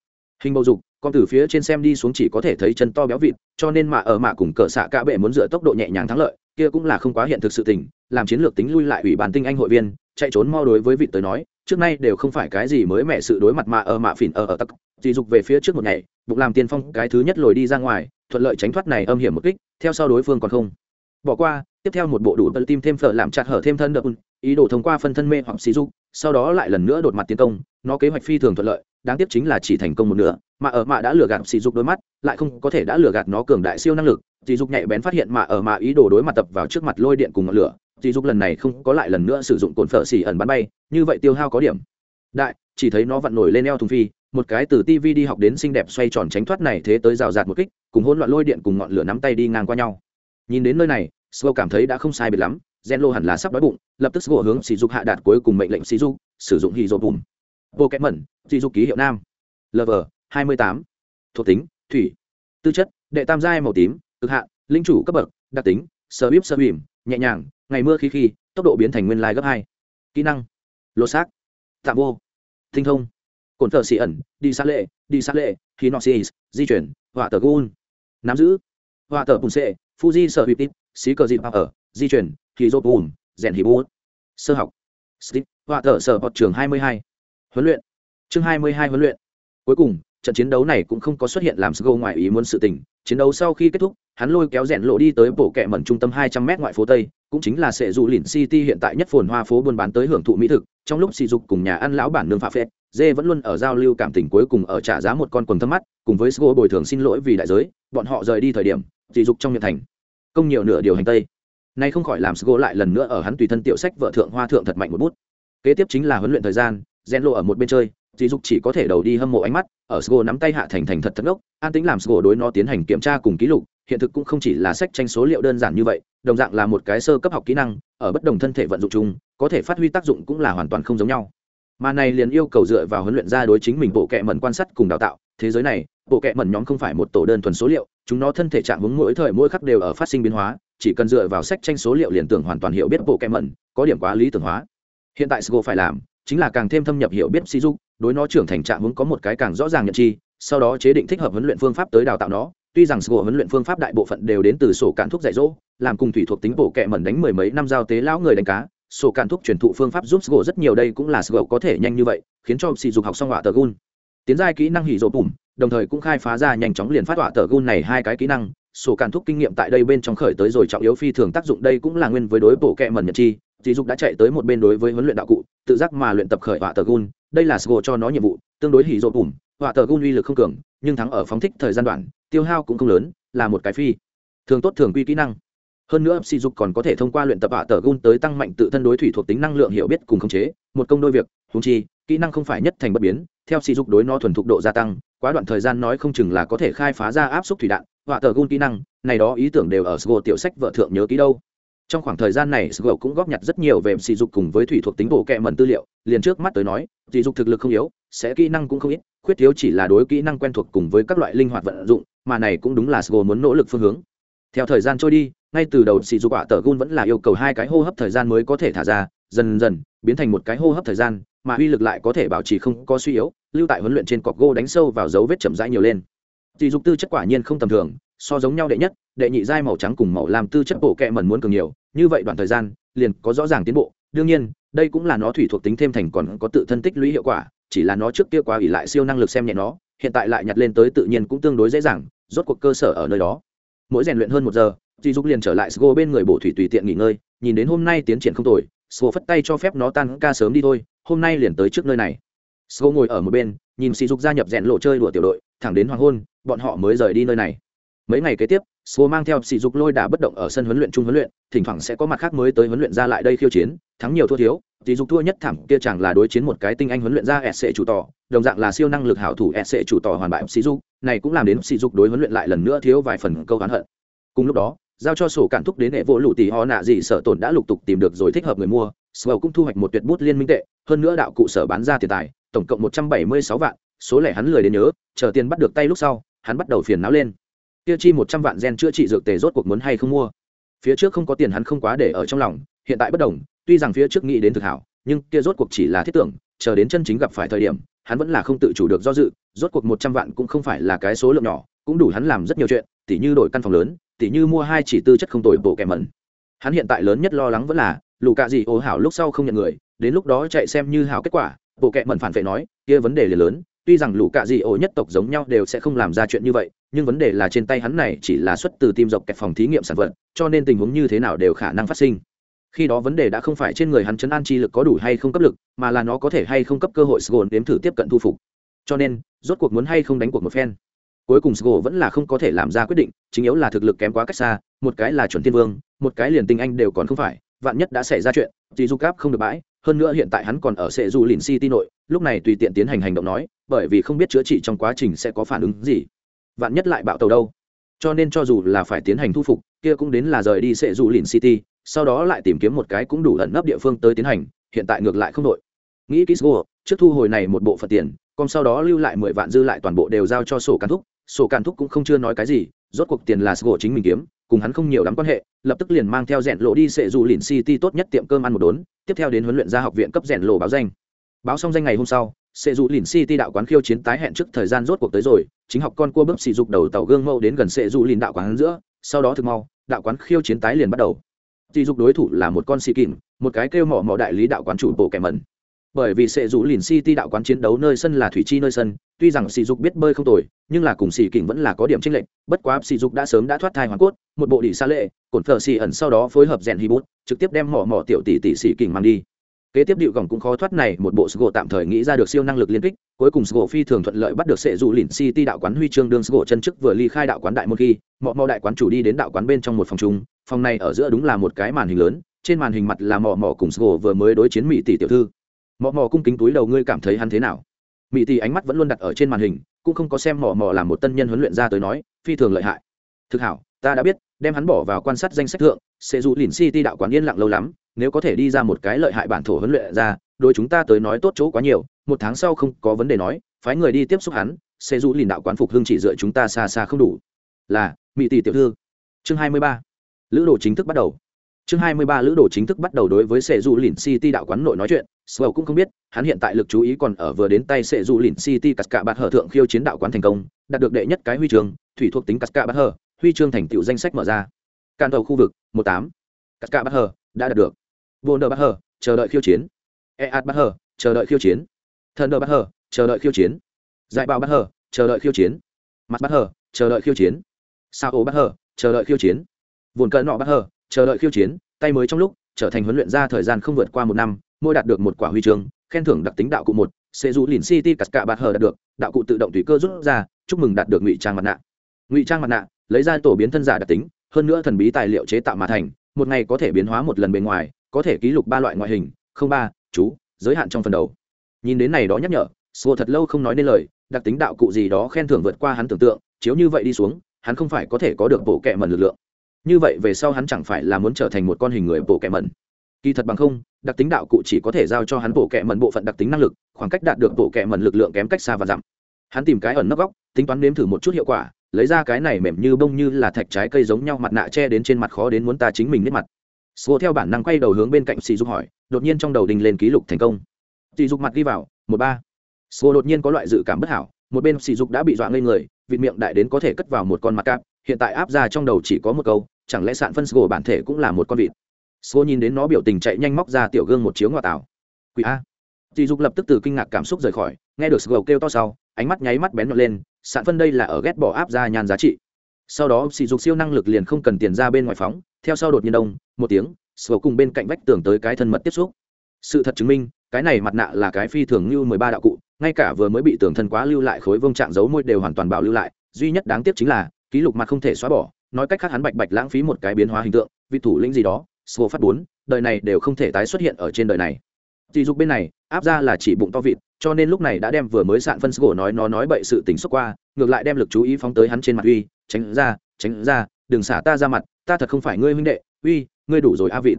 Hình bầu dục, con từ phía trên xem đi xuống chỉ có thể thấy chân to béo vịt, cho nên mạ ở mạ cùng cờ xạ cả bệ muốn dựa tốc độ nhẹ nhàng thắng lợi, kia cũng là không quá hiện thực sự tình. Làm chiến lược tính lui lại ủy ban tinh anh hội viên, chạy trốn mau đối với vị tới nói trước nay đều không phải cái gì mới mẻ sự đối mặt mà ở mạ phỉn ở ở tắc dì dục về phía trước một ngày, bụng làm tiên phong cái thứ nhất lồi đi ra ngoài, thuận lợi tránh thoát này âm hiểm một kích, theo sau đối phương còn không. Bỏ qua, tiếp theo một bộ đủ bật tim thêm phở làm chặt hở thêm thân đợt ý đồ thông qua phân thân mê hoặc xì dục, sau đó lại lần nữa đột mặt tiến công, nó kế hoạch phi thường thuận lợi, đáng tiếc chính là chỉ thành công một nửa, mà ở mạ đã lừa gạt xì dục đôi mắt, lại không có thể đã lừa gạt nó cường đại siêu năng lực dì dục nhạy bén phát hiện mà ở mạ ý đồ đối mặt tập vào trước mặt lôi điện cùng ngọn lửa dì dục lần này không có lại lần nữa sử dụng cồn phở xì ẩn bắn bay như vậy tiêu hao có điểm đại chỉ thấy nó vặn nổi lên eo thùng phi một cái từ tv đi học đến xinh đẹp xoay tròn tránh thoát này thế tới rào rạt một kích cùng hỗn loạn lôi điện cùng ngọn lửa nắm tay đi ngang qua nhau nhìn đến nơi này Slow cảm thấy đã không sai biệt lắm, Zenlo hẳn là sắp đói bụng, lập tức Slow hướng Sỉ Dục hạ đạt cuối cùng mệnh lệnh Sỉ Dục, sử dụng Hydro Boom. mẩn Sỉ Dục ký hiệu nam. Level 28. Thuộc tính: Thủy. Tư chất: Đệ tam giai màu tím, cực hạn, linh chủ cấp bậc, đặc tính: Sơ bíp sơ bìm, nhẹ nhàng, ngày mưa khí khi, tốc độ biến thành nguyên lai gấp hai Kỹ năng: Lô xác. Tạm vô. Tinh thông. Cổn thợ xì ẩn, đi xa lệ, đi xa lệ, Hinoxis, di chuyển, họa tờ gun. Nắm giữ. họa tờ bùn xệ, Fuji sở hữu tít, xí cờ dịp ở di chuyển khí dô bùn rèn hì bút sơ học slip họa thợ sở bọt trường hai mươi hai huấn luyện chương hai mươi hai huấn luyện cuối cùng trận chiến đấu này cũng không có xuất hiện làm sgo ngoài ý muốn sự tình chiến đấu sau khi kết thúc, hắn lôi kéo rèn lộ đi tới bộ kẹ mẩn trung tâm hai trăm m ngoại phố tây, cũng chính là sệ dù lìn city hiện tại nhất phồn hoa phố buôn bán tới hưởng thụ mỹ thực. Trong lúc sỉ dục cùng nhà ăn lão bản nương phạm phết dê vẫn luôn ở giao lưu cảm tình cuối cùng ở trả giá một con quần thâm mắt, cùng với sgo bồi thường xin lỗi vì đại giới, bọn họ rời đi thời điểm sỉ dục trong miệng thành, công nhiều nửa điều hành tây. Nay không khỏi làm sgo lại lần nữa ở hắn tùy thân tiểu sách vợ thượng hoa thượng thật mạnh một bút. Kế tiếp chính là huấn luyện thời gian gen lộ ở một bên chơi dì dục chỉ có thể đầu đi hâm mộ ánh mắt, ở sgo nắm tay hạ thành thành thật thật ngốc, an tính làm sgo đối nó tiến hành kiểm tra cùng ký lục, hiện thực cũng không chỉ là sách tranh số liệu đơn giản như vậy, đồng dạng là một cái sơ cấp học kỹ năng, ở bất đồng thân thể vận dụng chung, có thể phát huy tác dụng cũng là hoàn toàn không giống nhau. Mà này liền yêu cầu dựa vào huấn luyện ra đối chính mình bộ kệ mẩn quan sát cùng đào tạo, thế giới này, bộ kệ mẩn nhóm không phải một tổ đơn thuần số liệu, chúng nó thân thể trạng hướng mỗi thời mỗi khắc đều ở phát sinh biến hóa, chỉ cần dựa vào sách tranh số liệu liền tưởng hoàn toàn hiểu biết bộ kệ mẩn, có điểm quá lý tưởng hóa. Hiện tại sgo phải làm, chính là càng thêm thâm nhập hiểu biết si dục đối nó trưởng thành trạng hướng có một cái càng rõ ràng nhận chi, sau đó chế định thích hợp huấn luyện phương pháp tới đào tạo nó. Tuy rằng sgo huấn luyện phương pháp đại bộ phận đều đến từ sổ cạn thuốc dạy dỗ, làm cùng thủy thuộc tính bộ kệ mẩn đánh mười mấy năm giao tế lão người đánh cá, sổ cạn thuốc truyền thụ phương pháp giúp sổ rất nhiều đây cũng là sổ có thể nhanh như vậy, khiến cho si dục học xong họa tờ gun tiến giai kỹ năng hỉ rộ bùm, đồng thời cũng khai phá ra nhanh chóng liền phát họa tờ gun này hai cái kỹ năng. Sổ cạn thuốc kinh nghiệm tại đây bên trong khởi tới rồi trọng yếu phi thường tác dụng đây cũng là nguyên với đối bộ kệ mẩn nhật chi dì dục đã chạy tới một bên đối với huấn luyện đạo cụ tự giác mà luyện tập khởi họa tờ gun đây là sgo cho nó nhiệm vụ, tương đối hỉ rộ bùm họa tờ gun uy lực không cường, nhưng thắng ở phóng thích thời gian đoạn, tiêu hao cũng không lớn, là một cái phi. Thường tốt thường quy kỹ năng. Hơn nữa, sỉ dục còn có thể thông qua luyện tập họa tờ gun tới tăng mạnh tự thân đối thủy thuộc tính năng lượng hiểu biết cùng khống chế, một công đôi việc húng chi, kỹ năng không phải nhất thành bất biến, theo sỉ dục đối nó thuần thục độ gia tăng, quá đoạn thời gian nói không chừng là có thể khai phá ra áp suất thủy đạn, họa tờ gun kỹ năng, này đó ý tưởng đều ở sgo tiểu sách vợ thượng nhớ ký đâu trong khoảng thời gian này sgo cũng góp nhặt rất nhiều về sỉ dục cùng với thủy thuộc tính bộ kệ mẩn tư liệu. Liền trước mắt tới nói, sỉ dục thực lực không yếu, sẽ kỹ năng cũng không ít, khuyết thiếu chỉ là đối kỹ năng quen thuộc cùng với các loại linh hoạt vận dụng, mà này cũng đúng là sgo muốn nỗ lực phương hướng. Theo thời gian trôi đi, ngay từ đầu sỉ dục quả tờ gun vẫn là yêu cầu hai cái hô hấp thời gian mới có thể thả ra, dần dần biến thành một cái hô hấp thời gian, mà uy lực lại có thể bảo trì không có suy yếu, lưu tại huấn luyện trên cọc gô đánh sâu vào dấu vết chậm rãi nhiều lên. Dị dục tư chất quả nhiên không tầm thường so giống nhau đệ nhất, đệ nhị giai màu trắng cùng màu làm tư chất bộ kẹ mẩn muốn cường nhiều, như vậy đoạn thời gian, liền có rõ ràng tiến bộ. Đương nhiên, đây cũng là nó thủy thuộc tính thêm thành còn có tự thân tích lũy hiệu quả, chỉ là nó trước kia quá ỉ lại siêu năng lực xem nhẹ nó, hiện tại lại nhặt lên tới tự nhiên cũng tương đối dễ dàng, rốt cuộc cơ sở ở nơi đó. Mỗi rèn luyện hơn một giờ dì dục liền trở lại sgo bên người bổ thủy tùy tiện nghỉ ngơi, nhìn đến hôm nay tiến triển không tồi, sgo phất tay cho phép nó tan ca sớm đi thôi, hôm nay liền tới trước nơi này. Sgo ngồi ở một bên, nhìn sỉ dục gia nhập rèn lộ chơi đùa tiểu đội, thẳng đến hoàng hôn, bọn họ mới rời đi nơi này mấy ngày kế tiếp, sô mang theo sỉ dục lôi đà bất động ở sân huấn luyện chung huấn luyện, thỉnh thoảng sẽ có mặt khác mới tới huấn luyện ra lại đây khiêu chiến, thắng nhiều thua thiếu. Sỉ dục thua nhất thẳng kia chẳng là đối chiến một cái tinh anh huấn luyện ra sc chủ tỏ, đồng dạng là siêu năng lực hảo thủ sc chủ tỏ hoàn bại sỉ dục, này cũng làm đến sỉ dục đối huấn luyện lại lần nữa thiếu vài phần câu hán hận. Cùng lúc đó, giao cho sổ cản thúc đến hệ vỗ lụ tỷ họ nạ gì sở tổn đã lục tục tìm được rồi thích hợp người mua swell cũng thu hoạch một tuyệt bút liên minh tệ, hơn nữa đạo cụ sở bán ra tiền tài, tổng cộng một trăm bảy mươi sáu vạn, số lẻ hắn lười đến nhớ, chờ tiền bắt được tay lúc sau, hắn bắt đầu phiền não lên tiêu chi một trăm vạn gen chữa trị dược tề rốt cuộc muốn hay không mua? Phía trước không có tiền hắn không quá để ở trong lòng, hiện tại bất đồng, tuy rằng phía trước nghĩ đến thực hảo, nhưng kia rốt cuộc chỉ là thiết tưởng, chờ đến chân chính gặp phải thời điểm, hắn vẫn là không tự chủ được do dự, rốt cuộc một trăm vạn cũng không phải là cái số lượng nhỏ, cũng đủ hắn làm rất nhiều chuyện, tỉ như đổi căn phòng lớn, tỉ như mua hai chỉ tư chất không tồi bộ kẻ mẩn. Hắn hiện tại lớn nhất lo lắng vẫn là, lù cạ gì ổ hảo lúc sau không nhận người, đến lúc đó chạy xem như hảo kết quả, bộ kệ mẩn phản vệ nói, kia vấn đề liền lớn, tuy rằng lũ cạ dị ổ nhất tộc giống nhau đều sẽ không làm ra chuyện như vậy nhưng vấn đề là trên tay hắn này chỉ là xuất từ tim dọc kẹp phòng thí nghiệm sản vật, cho nên tình huống như thế nào đều khả năng phát sinh. Khi đó vấn đề đã không phải trên người hắn chấn an chi lực có đủ hay không cấp lực, mà là nó có thể hay không cấp cơ hội sgồn đếm thử tiếp cận thu phục. Cho nên, rốt cuộc muốn hay không đánh cuộc một phen. Cuối cùng sgồn vẫn là không có thể làm ra quyết định, chính yếu là thực lực kém quá cách xa, một cái là chuẩn thiên vương, một cái liền tinh anh đều còn không phải, vạn nhất đã xảy ra chuyện, thì du cáp không được bãi, hơn nữa hiện tại hắn còn ở sệ du lìn city nội, lúc này tùy tiện tiến hành hành động nói, bởi vì không biết chữa trị trong quá trình sẽ có phản ứng gì vạn nhất lại bạo tàu đâu. Cho nên cho dù là phải tiến hành thu phục, kia cũng đến là rời đi sẽ dù lìn city, sau đó lại tìm kiếm một cái cũng đủ ẩn nấp địa phương tới tiến hành, hiện tại ngược lại không đội nghĩ kỹ sô trước thu hồi này một bộ phật tiền, còn sau đó lưu lại mười vạn dư lại toàn bộ đều giao cho sổ càn thúc, sổ càn thúc cũng không chưa nói cái gì, rốt cuộc tiền là sgo chính mình kiếm, cùng hắn không nhiều lắm quan hệ, lập tức liền mang theo rèn lộ đi sẽ dù lìn city tốt nhất tiệm cơm ăn một đốn, tiếp theo đến huấn luyện ra học viện cấp rèn lộ báo danh. Báo xong danh ngày hôm sau sệ dù lìn city đạo quán khiêu chiến tái hẹn trước thời gian rốt cuộc tới rồi chính học con cua bấm xì dục đầu tàu gương mẫu đến gần sệ dù lìn đạo quán giữa sau đó thực mau đạo quán khiêu chiến tái liền bắt đầu Tỷ dục đối thủ là một con xì kìm, một cái kêu mỏ mỏ đại lý đạo quán chủ bộ kẻ mẩn. Bởi vì sẽ rủ lìn City đạo quán chiến đấu nơi sân là thủy chi nơi sân, tuy rằng xì dục biết bơi không tồi, nhưng là cùng xì kìm vẫn là có điểm tranh lệch, bất quá xì dục đã sớm đã thoát thai hoàn cốt, một bộ đỉ xa lệ, cổn phở xì ẩn sau đó phối hợp rèn hi bút, trực tiếp đem mỏ mỏ tiểu tỷ tỷ xì kìm mang đi. Kế tiếp điệu gỏng cũng khó thoát này, một bộ Sgo tạm thời nghĩ ra được siêu năng lực liên kích, cuối cùng Sgo phi thường thuận lợi bắt được sệ dù lìn City đạo quán huy chương đương Sgo chân trước vừa ly khai đạo quán đại môn khi, mỏ mỏ đại quán chủ đi đến đạo quán bên trong một phòng chung, phòng này ở giữa đúng là một cái màn hình lớn, trên màn hình mặt là mỏ mỏ cùng sgo vừa mới đối chiến mỹ tỷ tiểu thư. Mỏ mỏ cung kính túi đầu ngươi cảm thấy hắn thế nào? Mỹ tỷ ánh mắt vẫn luôn đặt ở trên màn hình cũng không có xem mỏ mỏ là một tân nhân huấn luyện ra tới nói phi thường lợi hại. Thực hảo ta đã biết đem hắn bỏ vào quan sát danh sách thượng sẽ dù lìn city đạo quán yên lặng lâu lắm nếu có thể đi ra một cái lợi hại bản thổ huấn luyện ra đôi chúng ta tới nói tốt chỗ quá nhiều, một tháng sau không có vấn đề nói, phái người đi tiếp xúc hắn, sẽ dụ lìn đạo quán phục hưng chỉ dựa chúng ta xa xa không đủ. Là mỹ tỷ tiểu thư. Chương hai mươi ba. Lữ đồ chính thức bắt đầu. Chương 23 lữ đồ chính thức bắt đầu đối với sệ du lìn city đạo quán nội nói chuyện. Swell cũng không biết, hắn hiện tại lực chú ý còn ở vừa đến tay sệ du lìn city cắt cả bạt hở thượng khiêu chiến đạo quán thành công, đạt được đệ nhất cái huy chương, thủy thuộc tính cắt cả bạt hở huy chương thành tựu danh sách mở ra. Can đầu khu vực 18. cắt cả bạt hở đã đạt được vô nợ bạt hở, chờ đợi khiêu chiến. Eat bạt hở, chờ đợi khiêu chiến. Thần đờ bạt hở, chờ đợi khiêu chiến. Giải bào bạt hở, chờ đợi khiêu chiến. Mặt bạt hở, chờ đợi khiêu chiến. Sao ô bạt hở, chờ đợi khiêu chiến. Vồn cỡ nọ bạt hở, chờ đợi khiêu chiến. Tay mới trong lúc, trở thành huấn luyện ra thời gian không vượt qua một năm, mỗi đạt được một quả huy chương, khen thưởng đặc tính đạo cụ một, sẽ dù lìn city cắt cả bạt hờ đạt được, đạo cụ tự động tùy cơ rút ra, chúc mừng đạt được ngụy trang mặt nạ. Ngụy trang mặt nạ, lấy ra tổ biến thân giả đặc tính, hơn nữa thần bí tài liệu chế tạo mà thành, một ngày có thể biến hóa một lần bề ngoài có thể ký lục ba loại ngoại hình, không ba, chú, giới hạn trong phần đầu. Nhìn đến này đó nhắc nhở, sùa thật lâu không nói nên lời, đặc tính đạo cụ gì đó khen thưởng vượt qua hắn tưởng tượng, chiếu như vậy đi xuống, hắn không phải có thể có được bộ kệ mần lực lượng. Như vậy về sau hắn chẳng phải là muốn trở thành một con hình người bộ kệ mẩn. Kỳ thật bằng không, đặc tính đạo cụ chỉ có thể giao cho hắn bộ kệ mẩn bộ phận đặc tính năng lực, khoảng cách đạt được bộ kệ mẩn lực lượng kém cách xa và dặm hắn tìm cái ẩn nấp góc, tính toán nếm thử một chút hiệu quả, lấy ra cái này mềm như bông như là thạch trái cây giống nhau mặt nạ che đến trên mặt khó đến muốn ta chính mình nếp mặt. Sô theo bản năng quay đầu hướng bên cạnh sỉ dục hỏi, đột nhiên trong đầu đình lên ký lục thành công. Sỉ dục mặt ghi vào, một ba. Sô đột nhiên có loại dự cảm bất hảo, một bên sỉ dục đã bị dọa ngây người, vịt miệng đại đến có thể cất vào một con mặt cạp, hiện tại áp ra trong đầu chỉ có một câu, chẳng lẽ sạn phân sgồ bản thể cũng là một con vịt? Sgồ nhìn đến nó biểu tình chạy nhanh móc ra tiểu gương một chiếu ngoại tảo quỷ a. Dì dục lập tức từ kinh ngạc cảm xúc rời khỏi, nghe được sgồ kêu to sau, ánh mắt nháy mắt bén nhọn lên, sạn phân đây là ở ghét bỏ áp ra nhan giá trị. Sau đó sỉ dục siêu năng lực liền không cần tiền ra bên ngoài phóng theo sau đột nhiên đông, một tiếng sgồ cùng bên cạnh vách tường tới cái thân mật tiếp xúc. Sự thật chứng minh, cái này mặt nạ là cái phi thường như mười ba đạo cụ, ngay cả vừa mới bị tường thân quá lưu lại khối vông trạng dấu môi đều hoàn toàn bảo lưu lại, duy nhất đáng tiếc chính là, ký lục mặt không thể xóa bỏ, nói cách khác hắn bạch bạch lãng phí một cái biến hóa hình tượng, vị thủ lĩnh gì đó sô phát bốn, đời này đều không thể tái xuất hiện ở trên đời này. Dì dục bên này, áp ra là chỉ bụng to vịt, cho nên lúc này đã đem vừa mới sạn phân sgổ nói nó nói bậy sự tình xúc qua, ngược lại đem lực chú ý phóng tới hắn trên mặt uy, tránh ra tránh ra đừng xả ta ra mặt, ta thật không phải ngươi huynh đệ, uy, ngươi đủ rồi a vịt.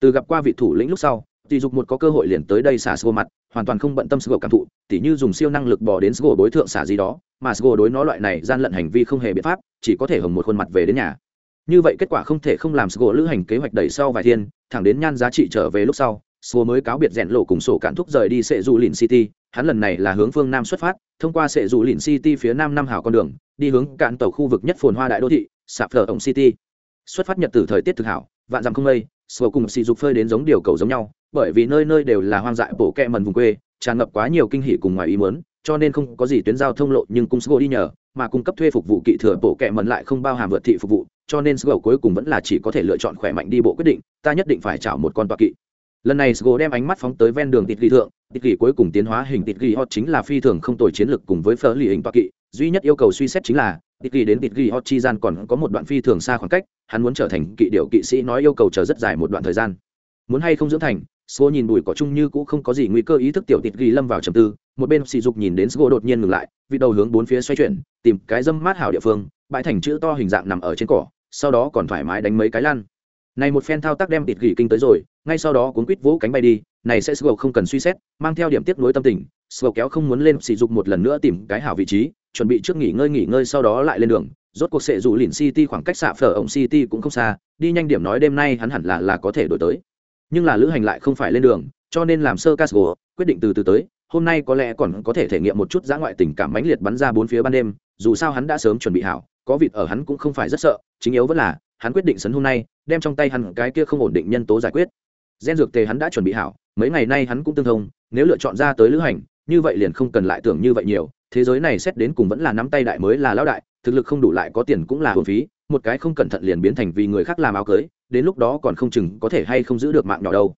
Từ gặp qua vị thủ lĩnh lúc sau dì dục một có cơ hội liền tới đây xả sgo mặt, hoàn toàn không bận tâm sgổ cảm thụ, tỉ như dùng siêu năng lực bỏ đến sgo đối thượng xả gì đó, mà sgo đối nó loại này gian lận hành vi không hề biện pháp, chỉ có thể hồng một khuôn mặt về đến nhà. Như vậy kết quả không thể không làm sgo lữ hành kế hoạch đẩy sau vài thiên, thẳng đến nhan giá trị trở về lúc sau sgo mới cáo biệt rèn lộ cùng sổ cản thúc rời đi sệ du lìn city, hắn lần này là hướng phương nam xuất phát, thông qua sệ du lìn city phía nam năm hảo con đường, đi hướng cạn tàu khu vực nhất phồn hoa đại đô thị sạp phở ổng city. Xuất phát nhật từ thời tiết thực hảo, vạn dặm không mây sầu cùng xì dục phơi đến giống điều cầu giống nhau, bởi vì nơi nơi đều là hoang dại bổ kẹ mần vùng quê, tràn ngập quá nhiều kinh hỉ cùng ngoài ý muốn, cho nên không có gì tuyến giao thông lộ nhưng cung sgo đi nhờ, mà cung cấp thuê phục vụ kỵ thừa bộ kẹ mần lại không bao hàm vượt thị phục vụ, cho nên sgo cuối cùng vẫn là chỉ có thể lựa chọn khỏe mạnh đi bộ quyết định, ta nhất định phải chảo một con toa kỵ. Lần này sgo đem ánh mắt phóng tới ven đường tịt ghi thượng, tịt ghi cuối cùng tiến hóa hình tịt ghi hot chính là phi thường không tồi chiến lược cùng với phở lì hình toa kỵ, duy nhất yêu cầu suy xét chính là tịt kỳ đến tịt kỳ, hot chi gian còn có một đoạn phi thường xa khoảng cách hắn muốn trở thành kỵ điệu kỵ sĩ nói yêu cầu chờ rất dài một đoạn thời gian muốn hay không dưỡng thành Sgo nhìn bụi cỏ chung như cũng không có gì nguy cơ ý thức tiểu tịt kỳ lâm vào trầm tư, một bên sỉ dục nhìn đến Sgo đột nhiên ngừng lại, vị đầu hướng bốn phía xoay chuyển, tìm cái dâm mát hảo địa phương, bãi thành chữ to hình dạng nằm ở trên cỏ, sau đó còn thoải mái đánh mấy cái lăn. Này một phen thao tác đem tịt kỳ kinh tới rồi, ngay sau đó cuốn quít vỗ cánh bay đi, này sẽ Sgo không cần suy xét, mang theo điểm tiếp nối tâm tình, sầu kéo không muốn lên sỉ dục một lần nữa tìm cái hảo vị trí, chuẩn bị trước nghỉ ngơi nghỉ ngơi sau đó lại lên đường. Rốt cuộc sẽ dù lìn City khoảng cách xạ phở ổng City cũng không xa, đi nhanh điểm nói đêm nay hắn hẳn là là có thể đổi tới. Nhưng là lữ hành lại không phải lên đường cho nên làm sơ casgo quyết định từ từ tới. Hôm nay có lẽ còn có thể thể nghiệm một chút dã ngoại tình cảm mãnh liệt bắn ra bốn phía ban đêm dù sao hắn đã sớm chuẩn bị hảo có vịt ở hắn cũng không phải rất sợ chính yếu vẫn là hắn quyết định sấn hôm nay đem trong tay hắn cái kia không ổn định nhân tố giải quyết. Gen dược tề hắn đã chuẩn bị hảo mấy ngày nay hắn cũng tương thông nếu lựa chọn ra tới lữ hành như vậy liền không cần lại tưởng như vậy nhiều, thế giới này xét đến cùng vẫn là nắm tay đại mới là lão đại, thực lực không đủ lại có tiền cũng là hồn phí, một cái không cẩn thận liền biến thành vì người khác làm áo cưới, đến lúc đó còn không chừng có thể hay không giữ được mạng nhỏ đâu.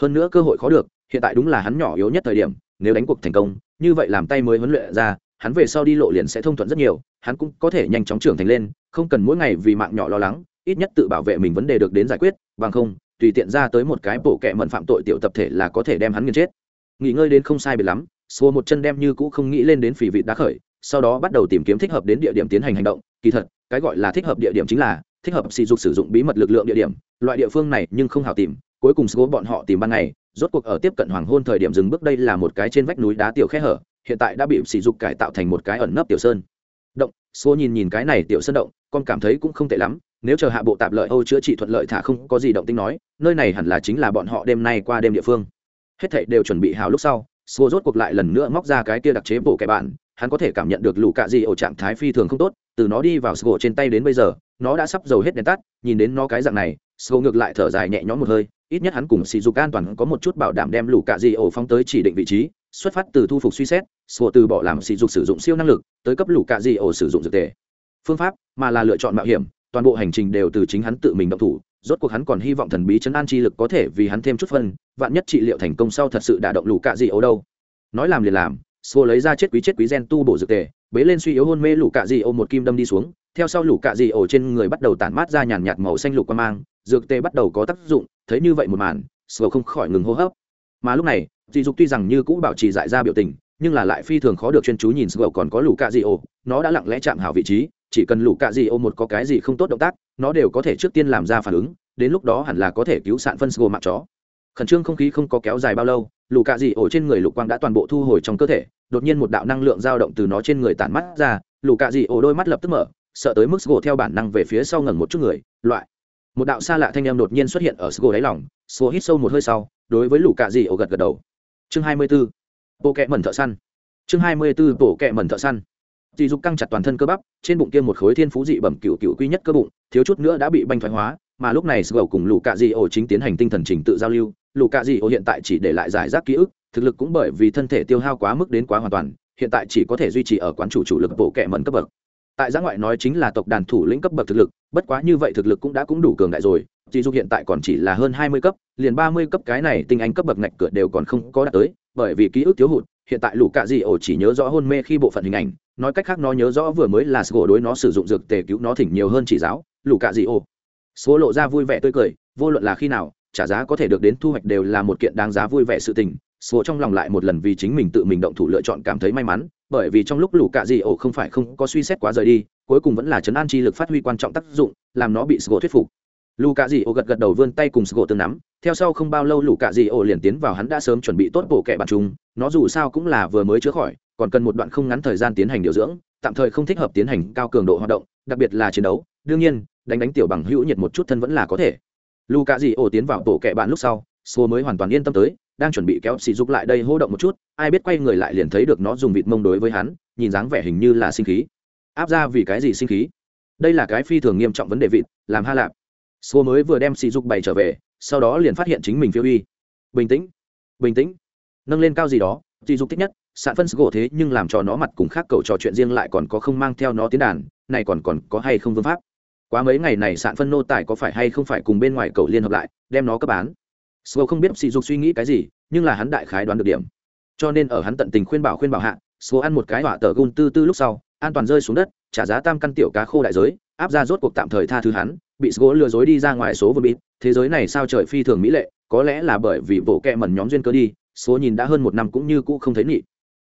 Hơn nữa cơ hội khó được, hiện tại đúng là hắn nhỏ yếu nhất thời điểm, nếu đánh cuộc thành công, như vậy làm tay mới huấn luyện ra, hắn về sau đi lộ liền sẽ thông thuận rất nhiều, hắn cũng có thể nhanh chóng trưởng thành lên, không cần mỗi ngày vì mạng nhỏ lo lắng, ít nhất tự bảo vệ mình vấn đề được đến giải quyết, bằng không, tùy tiện ra tới một cái bộ kệ mận phạm tội tiểu tập thể là có thể đem hắn nghiền chết. Nghỉ ngơi đến không sai biệt lắm xô một chân đem như cũ không nghĩ lên đến phỉ vị đá khởi, sau đó bắt đầu tìm kiếm thích hợp đến địa điểm tiến hành hành động. Kỳ thật, cái gọi là thích hợp địa điểm chính là thích hợp sử dụng sử dụng bí mật lực lượng địa điểm. Loại địa phương này nhưng không hào tìm, cuối cùng số bọn họ tìm ban ngày, rốt cuộc ở tiếp cận hoàng hôn thời điểm dừng bước đây là một cái trên vách núi đá tiểu khe hở, hiện tại đã bị sử dụng cải tạo thành một cái ẩn nấp tiểu sơn. Động số nhìn nhìn cái này tiểu sơn động, con cảm thấy cũng không tệ lắm, nếu chờ hạ bộ tạp lợi âu chữa trị thuận lợi thả không có gì động tinh nói, nơi này hẳn là chính là bọn họ đêm nay qua đêm địa phương. Hết thảy đều chuẩn bị hào lúc sau số rốt cuộc lại lần nữa móc ra cái kia đặc chế bộ kẻ bạn, hắn có thể cảm nhận được lũ cạ gì ở trạng thái phi thường không tốt, từ nó đi vào sgô trên tay đến bây giờ, nó đã sắp dầu hết đèn tắt, nhìn đến nó cái dạng này sgô ngược lại thở dài nhẹ nhõm một hơi, ít nhất hắn cùng sử dụng an toàn có một chút bảo đảm đem lũ cạ gì ổ phóng tới chỉ định vị trí, xuất phát từ thu phục suy xét sgô từ bỏ làm sử dụng sử dụng siêu năng lực, tới cấp lũ cạ gì ổ sử dụng dược tề. Phương pháp, mà là lựa chọn mạo hiểm, toàn bộ hành trình đều từ chính hắn tự mình động thủ rốt cuộc hắn còn hy vọng thần bí chấn an chi lực có thể vì hắn thêm chút phân vạn nhất trị liệu thành công sau thật sự đả động lũ cạ dị ấu đâu nói làm liền làm xô lấy ra chết quý chết quý gen tu bổ dược tề, bế lên suy yếu hôn mê lũ cạ dị ô một kim đâm đi xuống, theo sau lũ cạ dị ổ trên người bắt đầu tản mát ra nhàn nhạt màu xanh lục qua mang, dược tề bắt đầu có tác dụng, thấy như vậy một màn, Sô không khỏi ngừng hô hấp. Mà lúc này, dị dục tuy rằng như cũ bảo trì dại ra biểu tình, nhưng là lại phi thường khó được chuyên chú nhìn Sô còn có lũ cạ dị ổ, nó đã lặng lẽ chạm hảo vị trí, chỉ cần lũ cạ dị ô một có cái gì không tốt động tác, nó đều có thể trước tiên làm ra phản ứng, đến lúc đó hẳn là có thể cứu sạn phân sgo mạng chó. Khẩn trương không khí không có kéo dài bao lâu, lũ cạ dị ổ trên người lục quang đã toàn bộ thu hồi trong cơ thể đột nhiên một đạo năng lượng dao động từ nó trên người tản mắt ra lũ cạ dị ổ đôi mắt lập tức mở sợ tới mức sgo theo bản năng về phía sau ngẩng một chút người loại một đạo xa lạ thanh em đột nhiên xuất hiện ở sgo đáy lỏng sgo hít sâu một hơi sau đối với lũ cạ dị ổ gật gật đầu chương hai mươi 24. bộ kẹ mẩn thợ săn chương hai mươi 24 bộ kẹ mẩn thợ săn dì dục căng chặt toàn thân cơ bắp, trên bụng kia một khối thiên phú dị bẩm cựu cựu quy nhất cơ bụng, thiếu chút nữa đã bị banh thoái hóa, mà lúc này sgầu cùng lũ cạ dị ổ chính tiến hành tinh thần trình tự giao lưu. Lũ cạ dị ổ hiện tại chỉ để lại giải rác ký ức, thực lực cũng bởi vì thân thể tiêu hao quá mức đến quá hoàn toàn, hiện tại chỉ có thể duy trì ở quán chủ chủ lực bộ kệ mẫn cấp bậc. Tại giã ngoại nói chính là tộc đàn thủ lĩnh cấp bậc thực lực, bất quá như vậy thực lực cũng đã cũng đủ cường đại rồi, chỉ dục hiện tại còn chỉ là hơn hai mươi cấp, liền ba mươi cấp cái này tinh anh cấp bậc ngạch cửa đều còn không có đạt tới, bởi vì ký ức thiếu hụt hiện tại lũ cạ dị ổ chỉ nhớ rõ hôn mê khi bộ phận hình ảnh, nói cách khác nó nhớ rõ vừa mới là sgô đối nó sử dụng dược tề cứu nó thỉnh nhiều hơn chỉ giáo, lũ cạ dị ổ. Sgô lộ ra vui vẻ tươi cười, vô luận là khi nào, trả giá có thể được đến thu hoạch đều là một kiện đáng giá vui vẻ sự tình. Sgô trong lòng lại một lần vì chính mình tự mình động thủ lựa chọn cảm thấy may mắn, bởi vì trong lúc lũ cạ dị ổ không phải không có suy xét quá rời đi, cuối cùng vẫn là chấn an chi lực phát huy quan trọng tác dụng, làm nó bị sgô thuyết phục lù cạ dị ổ gật gật đầu vươn tay cùng sgổ tương nắm. Theo sau không bao lâu lù cạ dị ổ liền tiến vào hắn đã sớm chuẩn bị tốt bộ kẻ bàn chung nó dù sao cũng là vừa mới chữa khỏi, còn cần một đoạn không ngắn thời gian tiến hành điều dưỡng, tạm thời không thích hợp tiến hành cao cường độ hoạt động, đặc biệt là chiến đấu. Đương nhiên, đánh đánh tiểu bằng hữu nhiệt một chút thân vẫn là có thể. Lù cạ dị ổ tiến vào bộ kẻ bạn lúc sau số mới hoàn toàn yên tâm tới, đang chuẩn bị kéo xì dục lại đây hô động một chút. Ai biết quay người lại liền thấy được nó dùng vịt mông đối với hắn, nhìn dáng vẻ hình như là sinh khí. Áp ra vì cái gì sinh khí? Đây là cái phi thường nghiêm trọng vấn đề vịt, làm ha lạp số mới vừa đem sỉ dục bày trở về, sau đó liền phát hiện chính mình phiêu uy. Bình tĩnh bình tĩnh. Nâng lên cao gì đó sỉ dục thích nhất, sạn phân gỗ thế nhưng làm cho nó mặt cùng khác cầu trò chuyện riêng lại còn có không mang theo nó tiến đàn, này còn còn có hay không vương pháp? Quá mấy ngày này sạn phân nô tài có phải hay không phải cùng bên ngoài cầu liên hợp lại, đem nó cấp bán. Sô không biết sỉ dục suy nghĩ cái gì, nhưng là hắn đại khái đoán được điểm. Cho nên ở hắn tận tình khuyên bảo khuyên bảo hạ Sô ăn một cái hỏa tờ gun tư tư lúc sau, an toàn rơi xuống đất, trả giá tam căn tiểu cá khô đại giới, áp ra rốt cuộc tạm thời tha thứ hắn bị gỗ lừa dối đi ra ngoài số vừa bị thế giới này sao trời phi thường mỹ lệ có lẽ là bởi vì bộ kẹ mẩn nhóm duyên cơ đi số nhìn đã hơn một năm cũng như cũ không thấy nhị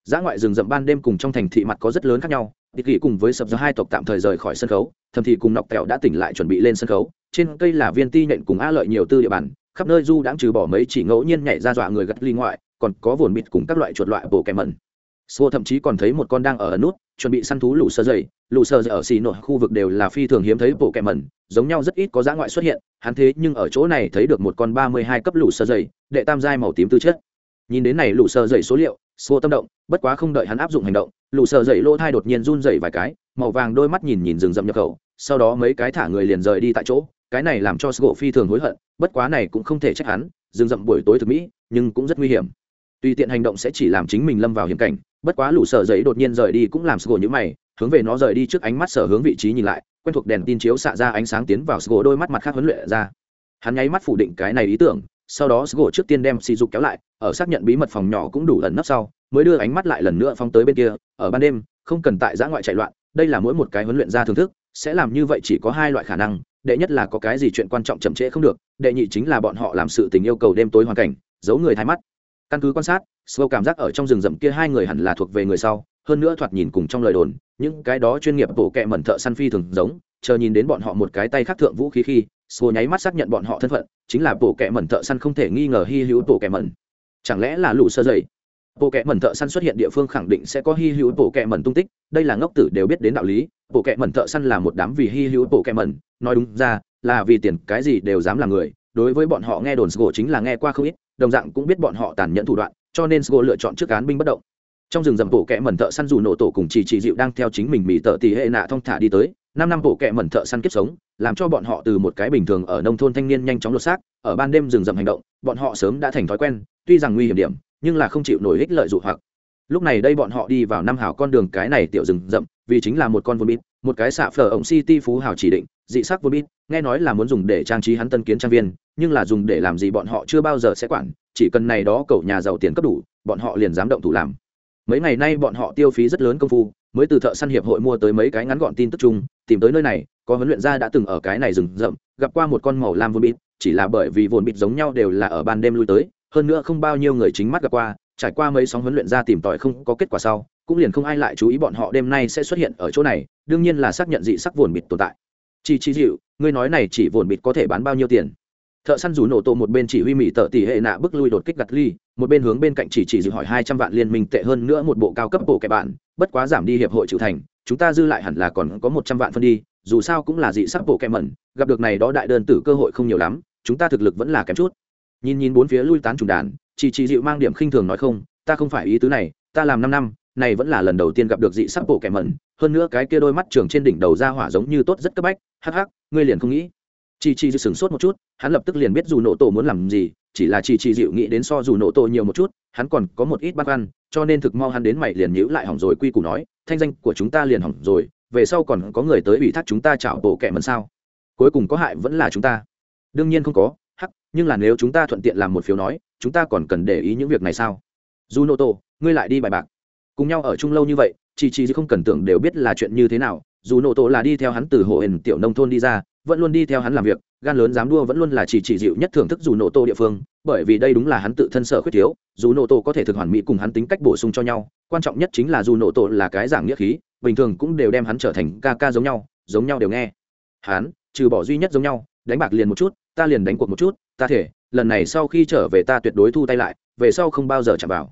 Giá ngoại rừng rậm ban đêm cùng trong thành thị mặt có rất lớn khác nhau, Địch Kỷ cùng với sập giờ hai tộc tạm thời rời khỏi sân khấu, Thẩm Thị cùng Nọc Tẹo đã tỉnh lại chuẩn bị lên sân khấu, trên cây là viên ti nhện cùng a lợi nhiều tư địa bàn, khắp nơi du đãng trừ bỏ mấy chỉ ngẫu nhiên nhảy ra dọa người gật ly ngoại, còn có vồn bịt cùng các loại chuột loại bộ kèm mẩn. Xô thậm chí còn thấy một con đang ở ẩn nút, chuẩn bị săn thú lũ sơ dày, lũ sơ ở xì nội khu vực đều là phi thường hiếm thấy bộ kẹm mẩn, giống nhau rất ít có dã ngoại xuất hiện, hắn thế nhưng ở chỗ này thấy được một con ba mươi hai cấp lũ sơ dày, đệ tam giai màu tím tư chất. Nhìn đến này lũ sơ dày số liệu, xô tâm động bất quá không đợi hắn áp dụng hành động lũ sơ dày lỗ thai đột nhiên run dày vài cái màu vàng đôi mắt nhìn nhìn rừng rậm nhập khẩu sau đó mấy cái thả người liền rời đi tại chỗ cái này làm cho sgo phi thường hối hận bất quá này cũng không thể trách hắn rừng rậm buổi tối thực mỹ nhưng cũng rất nguy hiểm tùy tiện hành động sẽ chỉ làm chính mình lâm vào hiểm cảnh bất quá lũ sợ dậy đột nhiên rời đi cũng làm sgo như mày hướng về nó rời đi trước ánh mắt sở hướng vị trí nhìn lại, quen thuộc đèn tin chiếu xạ ra ánh sáng tiến vào sgộ đôi mắt mặt khác huấn luyện ra. Hắn nháy mắt phủ định cái này ý tưởng, sau đó sgỗ trước tiên đem sỉ dục kéo lại, ở xác nhận bí mật phòng nhỏ cũng đủ ẩn nấp sau, mới đưa ánh mắt lại lần nữa phóng tới bên kia, ở ban đêm, không cần tại giã ngoại chạy loạn, đây là mỗi một cái huấn luyện ra thưởng thức, sẽ làm như vậy chỉ có hai loại khả năng, đệ nhất là có cái gì chuyện quan trọng chậm trễ không được, đệ nhị chính là bọn họ làm sự tình yêu cầu đêm tối hoàn cảnh, giấu người thay mắt. Căn cứ quan sát sâu cảm giác ở trong rừng rậm kia hai người hẳn là thuộc về người sau hơn nữa thoạt nhìn cùng trong lời đồn những cái đó chuyên nghiệp bổ kẹ mẩn thợ săn phi thường giống chờ nhìn đến bọn họ một cái tay khắc thượng vũ khí khi Sô nháy mắt xác nhận bọn họ thân phận, chính là bộ kệ mẩn thợ săn không thể nghi ngờ hy hữu bộ kệ mẩn. Chẳng lẽ là lũ sơ dày? Bộ kệ mẩn thợ săn xuất hiện địa phương khẳng định sẽ có hy hữu bộ kệ mẩn tung tích, đây là ngốc tử đều biết đến đạo lý. Bộ kệ mẩn thợ săn là một đám vì hy hữu bộ kệ mẩn, nói đúng ra là vì tiền cái gì đều dám làm người. Đối với bọn họ nghe đồn Sô chính là nghe qua không ít, đồng dạng cũng biết bọn họ tàn nhẫn thủ đoạn, cho nên Sô lựa chọn trước cán binh bất động trong rừng rậm bộ kẹ mẩn thợ săn dù nổ tổ cùng chỉ chỉ dịu đang theo chính mình mỹ tợ tỷ hệ nạ thong thả đi tới. Năm năm bộ kẹ mẩn thợ săn kiếp sống, làm cho bọn họ từ một cái bình thường ở nông thôn thanh niên nhanh chóng lột xác, ở ban đêm rừng rậm hành động, bọn họ sớm đã thành thói quen, tuy rằng nguy hiểm điểm, nhưng là không chịu nổi ích lợi dụ hoặc. Lúc này đây bọn họ đi vào năm hào con đường cái này tiểu rừng rậm, vì chính là một con vôn bít, một cái xạ phở ổng city phú hào chỉ định, dị sắc vôn bít, nghe nói là muốn dùng để trang trí hắn tân kiến trang viên, nhưng là dùng để làm gì bọn họ chưa bao giờ sẽ quản, chỉ cần này đó cầu nhà giàu tiền cấp đủ, bọn họ liền dám động thủ làm mấy ngày nay bọn họ tiêu phí rất lớn công phu, mới từ thợ săn hiệp hội mua tới mấy cái ngắn gọn tin tức chung, tìm tới nơi này, có huấn luyện gia đã từng ở cái này rừng rậm, gặp qua một con màu lam vồn bịt, chỉ là bởi vì vồn bịt giống nhau đều là ở ban đêm lui tới, hơn nữa không bao nhiêu người chính mắt gặp qua, trải qua mấy sóng huấn luyện gia tìm tòi không có kết quả sau, cũng liền không ai lại chú ý bọn họ đêm nay sẽ xuất hiện ở chỗ này, đương nhiên là xác nhận dị sắc vồn bịt tồn tại. Chỉ chỉ dịu ngươi nói này chỉ vồn bịt có thể bán bao nhiêu tiền? Thợ săn rủ nổ tổ một bên chỉ huy mỹ tợ tỷ hệ nạ bước lui đột kích gặt ly, một bên hướng bên cạnh chỉ chỉ dự hỏi hai trăm vạn liên minh tệ hơn nữa một bộ cao cấp bộ kẻ bạn, bất quá giảm đi hiệp hội trừ thành, chúng ta dư lại hẳn là còn có một trăm vạn phân đi, dù sao cũng là dị sắc bộ kẻ mẩn, gặp được này đó đại đơn tử cơ hội không nhiều lắm, chúng ta thực lực vẫn là kém chút. Nhìn nhìn bốn phía lui tán trùng đàn, chỉ chỉ dịu mang điểm khinh thường nói không, ta không phải ý tứ này, ta làm năm năm, này vẫn là lần đầu tiên gặp được dị sắc bộ kẻ mẩn, hơn nữa cái kia đôi mắt trường trên đỉnh đầu ra hỏa giống như tốt rất cấp bách, hắc hắc, ngươi liền không nghĩ chị chị sửng sốt một chút, hắn lập tức liền biết dù nổ tổ muốn làm gì, chỉ là chị chị dịu nghĩ đến so dù nổ tổ nhiều một chút, hắn còn có một ít băn khoăn, cho nên thực mau hắn đến mày liền nhữ lại hỏng rồi quy củ nói, thanh danh của chúng ta liền hỏng rồi, về sau còn có người tới ủy thác chúng ta chảo bộ kẻ mần sao? Cuối cùng có hại vẫn là chúng ta. Đương nhiên không có, hắc, nhưng là nếu chúng ta thuận tiện làm một phiếu nói, chúng ta còn cần để ý những việc này sao? Dù nổ tổ, ngươi lại đi bài bạc. Cùng nhau ở chung lâu như vậy chị chị không cần tưởng đều biết là chuyện như thế nào dù nổ tổ là đi theo hắn từ hộ hình tiểu nông thôn đi ra, vẫn luôn đi theo hắn làm việc, gan lớn dám đua vẫn luôn là chỉ chỉ dịu nhất thưởng thức dù nổ tổ địa phương, bởi vì đây đúng là hắn tự thân sở khuyết thiếu, dù nổ tổ có thể thực hoàn mỹ cùng hắn tính cách bổ sung cho nhau, quan trọng nhất chính là dù nổ tổ là cái giảng nghĩa khí, bình thường cũng đều đem hắn trở thành ca ca giống nhau giống nhau đều nghe. Hắn, trừ bỏ duy nhất giống nhau, đánh bạc liền một chút, ta liền đánh cuộc một chút, ta thể, lần này sau khi trở về ta tuyệt đối thu tay lại, về sau không bao giờ chạm vào.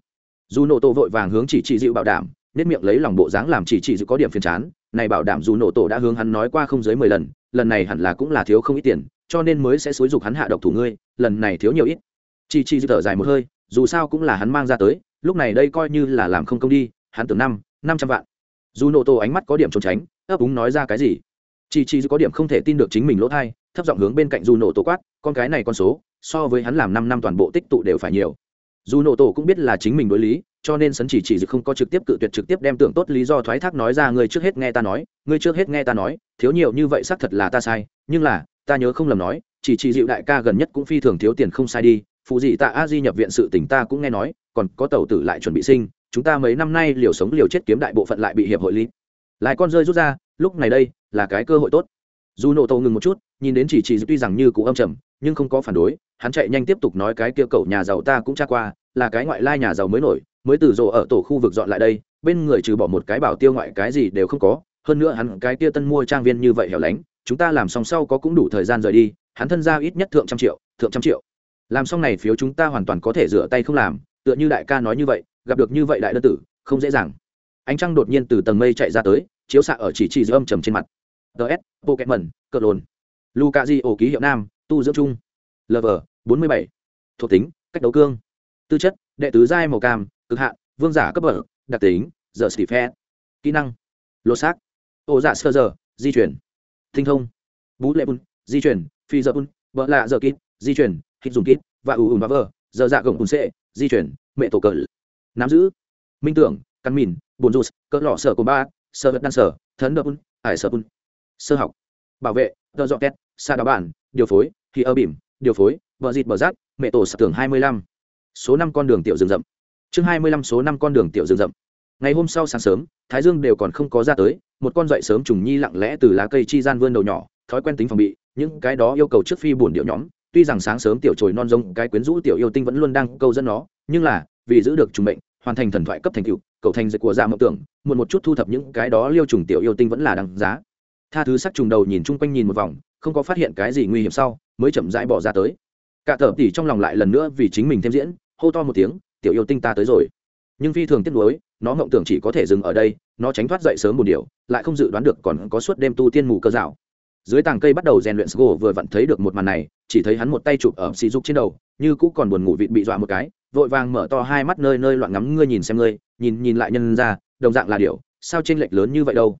Dù nổ tổ vội vàng hướng chỉ chỉ dịu bảo đảm nết miệng lấy lòng bộ dáng làm chỉ chỉ dịu có điểm phiền chán này bảo đảm dù nổ tổ đã hướng hắn nói qua không dưới mười lần lần này hẳn là cũng là thiếu không ít tiền, cho nên mới sẽ xúi dục hắn hạ độc thủ ngươi, lần này thiếu nhiều ít. Chi chi thở dài một hơi, dù sao cũng là hắn mang ra tới, lúc này đây coi như là làm không công đi, hắn tưởng năm năm trăm vạn. Dù nổ tổ ánh mắt có điểm trốn tránh, ấp úng nói ra cái gì? Chi chi có điểm không thể tin được chính mình lỗ thai, thấp giọng hướng bên cạnh dù nổ tổ quát, con cái này con số, so với hắn làm năm năm toàn bộ tích tụ đều phải nhiều. Dù nổ tổ cũng biết là chính mình đối lý cho nên sấn chỉ chỉ dự không có trực tiếp cự tuyệt trực tiếp đem tưởng tốt lý do thoái thác nói ra, ngươi trước hết nghe ta nói, ngươi trước hết nghe ta nói, thiếu nhiều như vậy xác thật là ta sai, nhưng là, ta nhớ không lầm nói, chỉ chỉ dịu đại ca gần nhất cũng phi thường thiếu tiền không sai đi, phụ dị tạ a di nhập viện sự tỉnh ta cũng nghe nói, còn có tàu tử lại chuẩn bị sinh, chúng ta mấy năm nay liều sống liều chết kiếm đại bộ phận lại bị hiệp hội lý. Lại con rơi rút ra, lúc này đây, là cái cơ hội tốt. Dù nổ tàu ngừng một chút, nhìn đến chỉ chỉ tuy rằng như cụ âm trầm, nhưng không có phản đối, hắn chạy nhanh tiếp tục nói cái kia cậu nhà giàu ta cũng tra qua, là cái ngoại lai nhà giàu mới nổi mới từ rộ ở tổ khu vực dọn lại đây, bên người trừ bỏ một cái bảo tiêu ngoại cái gì đều không có, hơn nữa hắn cái kia tân mua trang viên như vậy hẻo lánh, chúng ta làm xong sau có cũng đủ thời gian rời đi, hắn thân ra ít nhất thượng trăm triệu, thượng trăm triệu. Làm xong này phiếu chúng ta hoàn toàn có thể rửa tay không làm, tựa như đại ca nói như vậy, gặp được như vậy đại đơn tử, không dễ dàng. Ánh trăng đột nhiên từ tầng mây chạy ra tới, chiếu xạ ở chỉ chỉ giữa âm trầm trên mặt. Ts pokemon, cờ lồn. Luka di ổ ký hiệu nam, tu dưỡng trung. lv bốn mươi bảy. Thuộc tính, cách đấu cương. Tư chất, đệ tứ giai màu cam cực hạn vương giả cấp bậc đặc tính giờ xỉ phe kỹ năng lô xác. Ô dạ sơ giờ di chuyển. Tinh thông. Bú lệ bun di chuyển. Phi giờ bun vợ lạ giờ kít di chuyển. Hít dùng kít và ủ ùn và vờ giờ dạ gồng bùn sệ di chuyển. Mẹ tổ cờ. Nắm giữ. Minh tưởng căn mìn bùn rụt cỡ lọ sở của ba sơ vật đan sở thấn đập bun ải sở bun sơ học. Bảo vệ tờ dọ két xa đá bản điều phối thì ơ bỉm, điều phối vợ dịt bờ rác mẹ tổ sở tưởng hai mươi lăm. Số năm con đường tiểu rừng rậm chương hai mươi lăm số năm con đường tiểu rừng rậm. Ngày hôm sau sáng sớm, thái dương đều còn không có ra tới, một con dậy sớm trùng nhi lặng lẽ từ lá cây chi gian vươn đầu nhỏ, thói quen tính phòng bị, những cái đó yêu cầu trước phi bổn điệu nhóm, tuy rằng sáng sớm tiểu trồi non rông cái quyến rũ tiểu yêu tinh vẫn luôn đang câu dẫn nó, nhưng là, vì giữ được trùng bệnh hoàn thành thần thoại cấp thành cựu cầu thành dịch của dạ mộng tưởng, muộn một chút thu thập những cái đó liêu trùng tiểu yêu tinh vẫn là đằng giá. Tha thứ sắc trùng đầu nhìn chung quanh nhìn một vòng, không có phát hiện cái gì nguy hiểm sau, mới chậm rãi bỏ ra tới. Cả thở tỉ trong lòng lại lần nữa vì chính mình thêm diễn, hô to một tiếng tiểu yêu tinh ta tới rồi. Nhưng phi thường tiếc nuối, nó mộng tưởng chỉ có thể dừng ở đây, nó tránh thoát dậy sớm một điều, lại không dự đoán được còn có suốt đêm tu tiên mù cơ dạo. Dưới tàng cây bắt đầu rèn luyện sgo vừa vặn thấy được một màn này, chỉ thấy hắn một tay chụp ở xì dục trên đầu, như cũ còn buồn ngủ vịt bị dọa một cái, vội vàng mở to hai mắt nơi nơi loạn ngắm ngươi nhìn xem ngươi, nhìn nhìn lại nhân ra, đồng dạng là điều sao chênh lệch lớn như vậy đâu?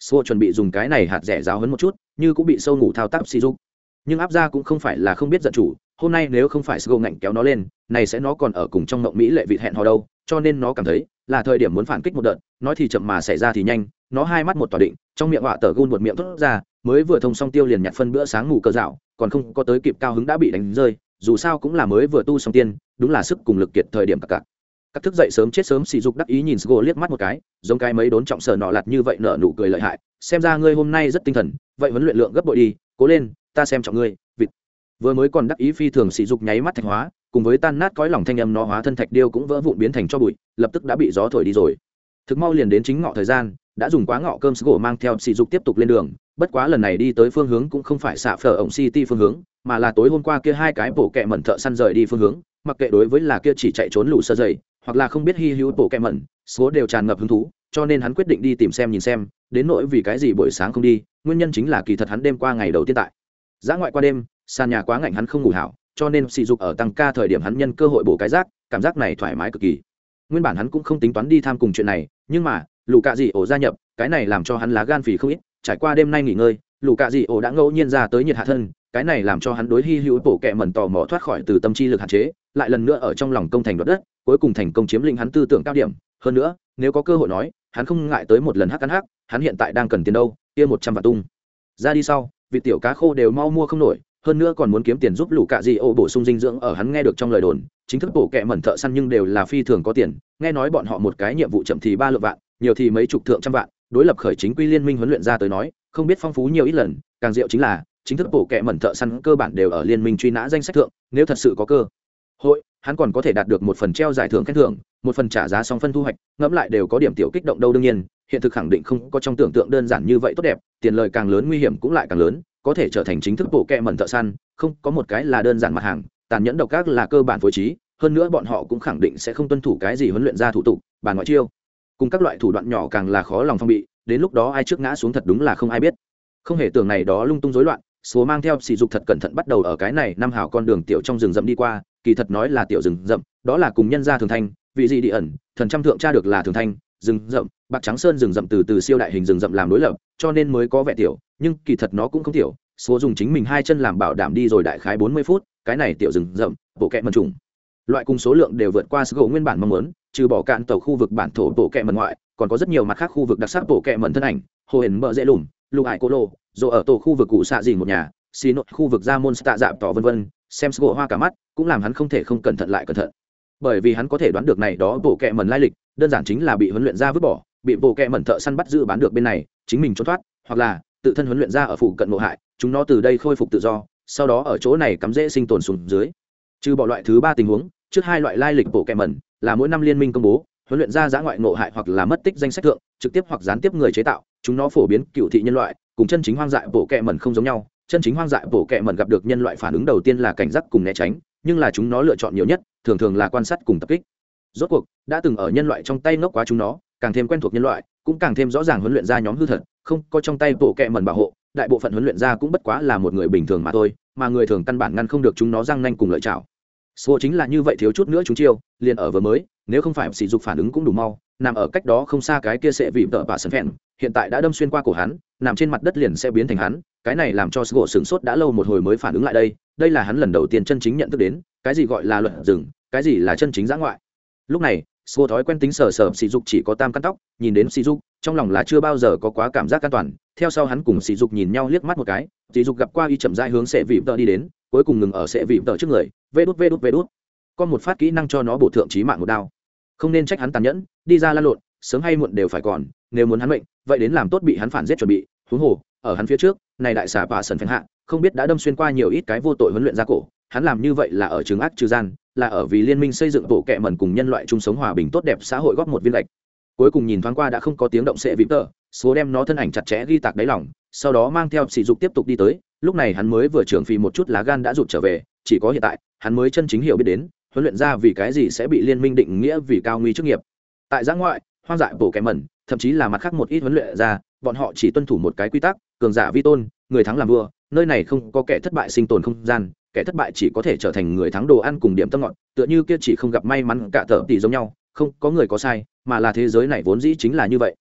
Sgo chuẩn bị dùng cái này hạt rẻ giáo hấn một chút, như cũng bị sâu ngủ thao tác xì dục nhưng áp gia cũng không phải là không biết giận chủ, hôm nay nếu không phải sgo ngạnh kéo nó lên, này sẽ nó còn ở cùng trong mộng mỹ lệ vịt hẹn hò đâu, cho nên nó cảm thấy là thời điểm muốn phản kích một đợt, nói thì chậm mà xảy ra thì nhanh, nó hai mắt một tỏa định, trong miệng họa tờ gôn một miệng thốt ra, mới vừa thông xong tiêu liền nhặt phân bữa sáng ngủ cờ dạo, còn không có tới kịp cao hứng đã bị đánh rơi, dù sao cũng là mới vừa tu xong tiên, đúng là sức cùng lực kiệt thời điểm cặp cặp các thức dậy sớm chết sớm sỉ dục đắc ý nhìn sgo liếc mắt một cái, giống cái mấy đốn trọng sờ nọ lặt như vậy nở nụ cười lợi hại, xem ra ngươi hôm nay rất tinh thần, vậy huấn luyện lượng gấp bội đi, cố lên ta xem trọng ngươi, vịt. Vừa mới còn đắc ý phi thường sỉ dục nháy mắt thạch hóa, cùng với tan nát cõi lòng thanh âm nó hóa thân thạch điêu cũng vỡ vụn biến thành cho bụi, lập tức đã bị gió thổi đi rồi. Thực mau liền đến chính ngọ thời gian, đã dùng quá ngọ cơm gỗ mang theo sỉ dục tiếp tục lên đường, bất quá lần này đi tới phương hướng cũng không phải xạ phở ổng city phương hướng, mà là tối hôm qua kia hai cái bổ kẹ mẩn thợ săn rời đi phương hướng, mặc kệ đối với là kia chỉ chạy trốn lũ sơ dày, hoặc là không biết hy hữu bổ kẹ mẩn, số đều tràn ngập hứng thú, cho nên hắn quyết định đi tìm xem nhìn xem, đến nỗi vì cái gì buổi sáng không đi, nguyên nhân chính là kỳ thật hắn đêm qua ngày đầu tiên tại giã ngoại qua đêm, sàn nhà quá ngạnh hắn không ngủ hảo, cho nên sỉ dục ở tăng ca thời điểm hắn nhân cơ hội bổ cái rác, cảm giác này thoải mái cực kỳ. Nguyên bản hắn cũng không tính toán đi tham cùng chuyện này, nhưng mà lù cạ dị ổ gia nhập, cái này làm cho hắn lá gan phì không ít, trải qua đêm nay nghỉ ngơi lù cạ dị ổ đã ngẫu nhiên ra tới nhiệt hạ thân, cái này làm cho hắn đối hy hữu bổ kẹ mẩn tò mò thoát khỏi từ tâm chi lực hạn chế, lại lần nữa ở trong lòng công thành đoạt đất, cuối cùng thành công chiếm lĩnh hắn tư tưởng cao điểm. Hơn nữa, nếu có cơ hội nói, hắn không ngại tới một lần hắc cắn hắc, hắn hiện tại đang cần tiền đâu, kia một trăm vạn tung. Ra đi sau vị tiểu cá khô đều mau mua không nổi, hơn nữa còn muốn kiếm tiền giúp lũ cạ di ô bổ sung dinh dưỡng ở hắn nghe được trong lời đồn, chính thức bổ kẹ mẩn thợ săn nhưng đều là phi thường có tiền, nghe nói bọn họ một cái nhiệm vụ chậm thì ba lượng vạn, nhiều thì mấy chục thượng trăm vạn, đối lập khởi chính quy liên minh huấn luyện ra tới nói, không biết phong phú nhiều ít lần, càng diệu chính là, chính thức bổ kẹ mẩn thợ săn cơ bản đều ở liên minh truy nã danh sách thượng, nếu thật sự có cơ hội, hắn còn có thể đạt được một phần treo giải thưởng khen thưởng, một phần trả giá song phân thu hoạch, ngẫm lại đều có điểm tiểu kích động đâu đương nhiên hiện thực khẳng định không có trong tưởng tượng đơn giản như vậy tốt đẹp, tiền lời càng lớn nguy hiểm cũng lại càng lớn, có thể trở thành chính thức bộ kẹ mẩn thợ săn, không có một cái là đơn giản mặt hàng, tàn nhẫn độc ác là cơ bản phối trí, hơn nữa bọn họ cũng khẳng định sẽ không tuân thủ cái gì huấn luyện ra thủ tục bàn ngoại chiêu. Cùng các loại thủ đoạn nhỏ càng là khó lòng phong bị, đến lúc đó ai trước ngã xuống thật đúng là không ai biết. Không hề tưởng này đó lung tung rối loạn, số mang theo sỉ dục thật cẩn thận bắt đầu ở cái này năm hào con đường tiểu trong rừng rậm đi qua, kỳ thật nói là tiểu rừng rậm, đó là cùng nhân gia thường thanh, vị gì địa ẩn, thần trăm thượng tra được là thường thanh rừng rậm, bạc trắng sơn rừng rậm từ từ siêu đại hình rừng rậm làm đối lập, cho nên mới có vẻ tiểu, nhưng kỳ thật nó cũng không tiểu. Số dùng chính mình hai chân làm bảo đảm đi rồi đại khái bốn mươi phút, cái này tiểu rừng rậm bộ kẹ mần trùng. Loại cùng số lượng đều vượt qua số nguyên bản mong muốn, trừ bỏ cạn tàu khu vực bản thổ bộ kẹ mần ngoại, còn có rất nhiều mặt khác khu vực đặc sắc bộ kẹ mần thân ảnh, hồ hển mợ dễ lùm, lục hải cô lô, rồi ở tổ khu vực cụ xạ dì một nhà, xì nội khu vực ra môn tạ dạp tỏ vân vân, xem sgộ hoa cả mắt, cũng làm hắn không thể không cẩn thận lại cẩn thận bởi vì hắn có thể đoán được này đó bộ kệ mẩn lai lịch, đơn giản chính là bị huấn luyện ra vứt bỏ, bị bộ kệ mẩn thợ săn bắt giữ bán được bên này, chính mình trốn thoát, hoặc là tự thân huấn luyện ra ở phụ cận ngộ hại, chúng nó từ đây khôi phục tự do, sau đó ở chỗ này cắm dễ sinh tồn xuống dưới. Trừ bỏ loại thứ ba tình huống, trước hai loại lai lịch bộ kệ mẩn là mỗi năm liên minh công bố, huấn luyện ra giã ngoại ngộ hại hoặc là mất tích danh sách thượng, trực tiếp hoặc gián tiếp người chế tạo, chúng nó phổ biến cựu thị nhân loại, cùng chân chính hoang dại bộ kệ mẩn không giống nhau. Chân chính hoang dại bộ kệ mẩn gặp được nhân loại phản ứng đầu tiên là cảnh giác cùng né tránh, nhưng là chúng nó lựa chọn nhiều nhất thường thường là quan sát cùng tập kích. Rốt cuộc, đã từng ở nhân loại trong tay ngốc quá chúng nó, càng thêm quen thuộc nhân loại, cũng càng thêm rõ ràng huấn luyện ra nhóm hư thật, không có trong tay bộ kẹ mẩn bảo hộ, đại bộ phận huấn luyện ra cũng bất quá là một người bình thường mà thôi, mà người thường căn bản ngăn không được chúng nó răng nanh cùng lợi chảo. Số chính là như vậy thiếu chút nữa chúng chiêu, liền ở vừa mới, nếu không phải sỉ dục phản ứng cũng đủ mau nằm ở cách đó không xa cái kia sẽ vì vợ bà sân phèn hiện tại đã đâm xuyên qua cổ hắn nằm trên mặt đất liền sẽ biến thành hắn cái này làm cho gỗ sửng sốt đã lâu một hồi mới phản ứng lại đây đây là hắn lần đầu tiên chân chính nhận thức đến cái gì gọi là luật rừng cái gì là chân chính giã ngoại lúc này gỗ thói quen tính sờ sờ sỉ dục chỉ có tam căn tóc, nhìn đến sỉ dục, trong lòng là chưa bao giờ có quá cảm giác an toàn. Theo sau hắn cùng sỉ dục nhìn nhau liếc mắt một cái, sỉ dục gặp qua y chậm rãi hướng sẽ vị vợ đi đến, cuối cùng ngừng ở sẽ vị vợ trước người, vê đút vê đút vê đút. Có một phát kỹ năng cho nó bổ thượng trí mạng một đao. Không nên trách hắn tàn nhẫn, đi ra lan lộn, sớm hay muộn đều phải còn, nếu muốn hắn mệnh, vậy đến làm tốt bị hắn phản giết chuẩn bị, huống hồ, ở hắn phía trước, này đại xà bà sần phanh hạ, không biết đã đâm xuyên qua nhiều ít cái vô tội huấn luyện ra cổ, hắn làm như vậy là ở trường ác trừ gian, là ở vì liên minh xây dựng bộ kệ mẩn cùng nhân loại chung sống hòa bình tốt đẹp xã hội góp một viên lệch cuối cùng nhìn thoáng qua đã không có tiếng động sẽ vịp tờ số đem nó thân ảnh chặt chẽ ghi tạc đáy lòng sau đó mang theo sỉ dục tiếp tục đi tới. Lúc này hắn mới vừa trưởng phì một chút lá gan đã rụt trở về chỉ có hiện tại hắn mới chân chính hiểu biết đến huấn luyện ra vì cái gì sẽ bị liên minh định nghĩa vì cao nguy chức nghiệp tại giã ngoại, hoang dại bổ kẻ mẩn, thậm chí là mặt khác một ít huấn luyện ra bọn họ chỉ tuân thủ một cái quy tắc, cường giả vi tôn, người thắng làm vua, nơi này không có kẻ thất bại sinh tồn không gian, kẻ thất bại chỉ có thể trở thành người thắng đồ ăn cùng điểm tâm ngọt, tựa như kia chỉ không gặp may mắn cả thợ tỷ giống nhau, không có người có sai, mà là thế giới này vốn dĩ chính là như vậy.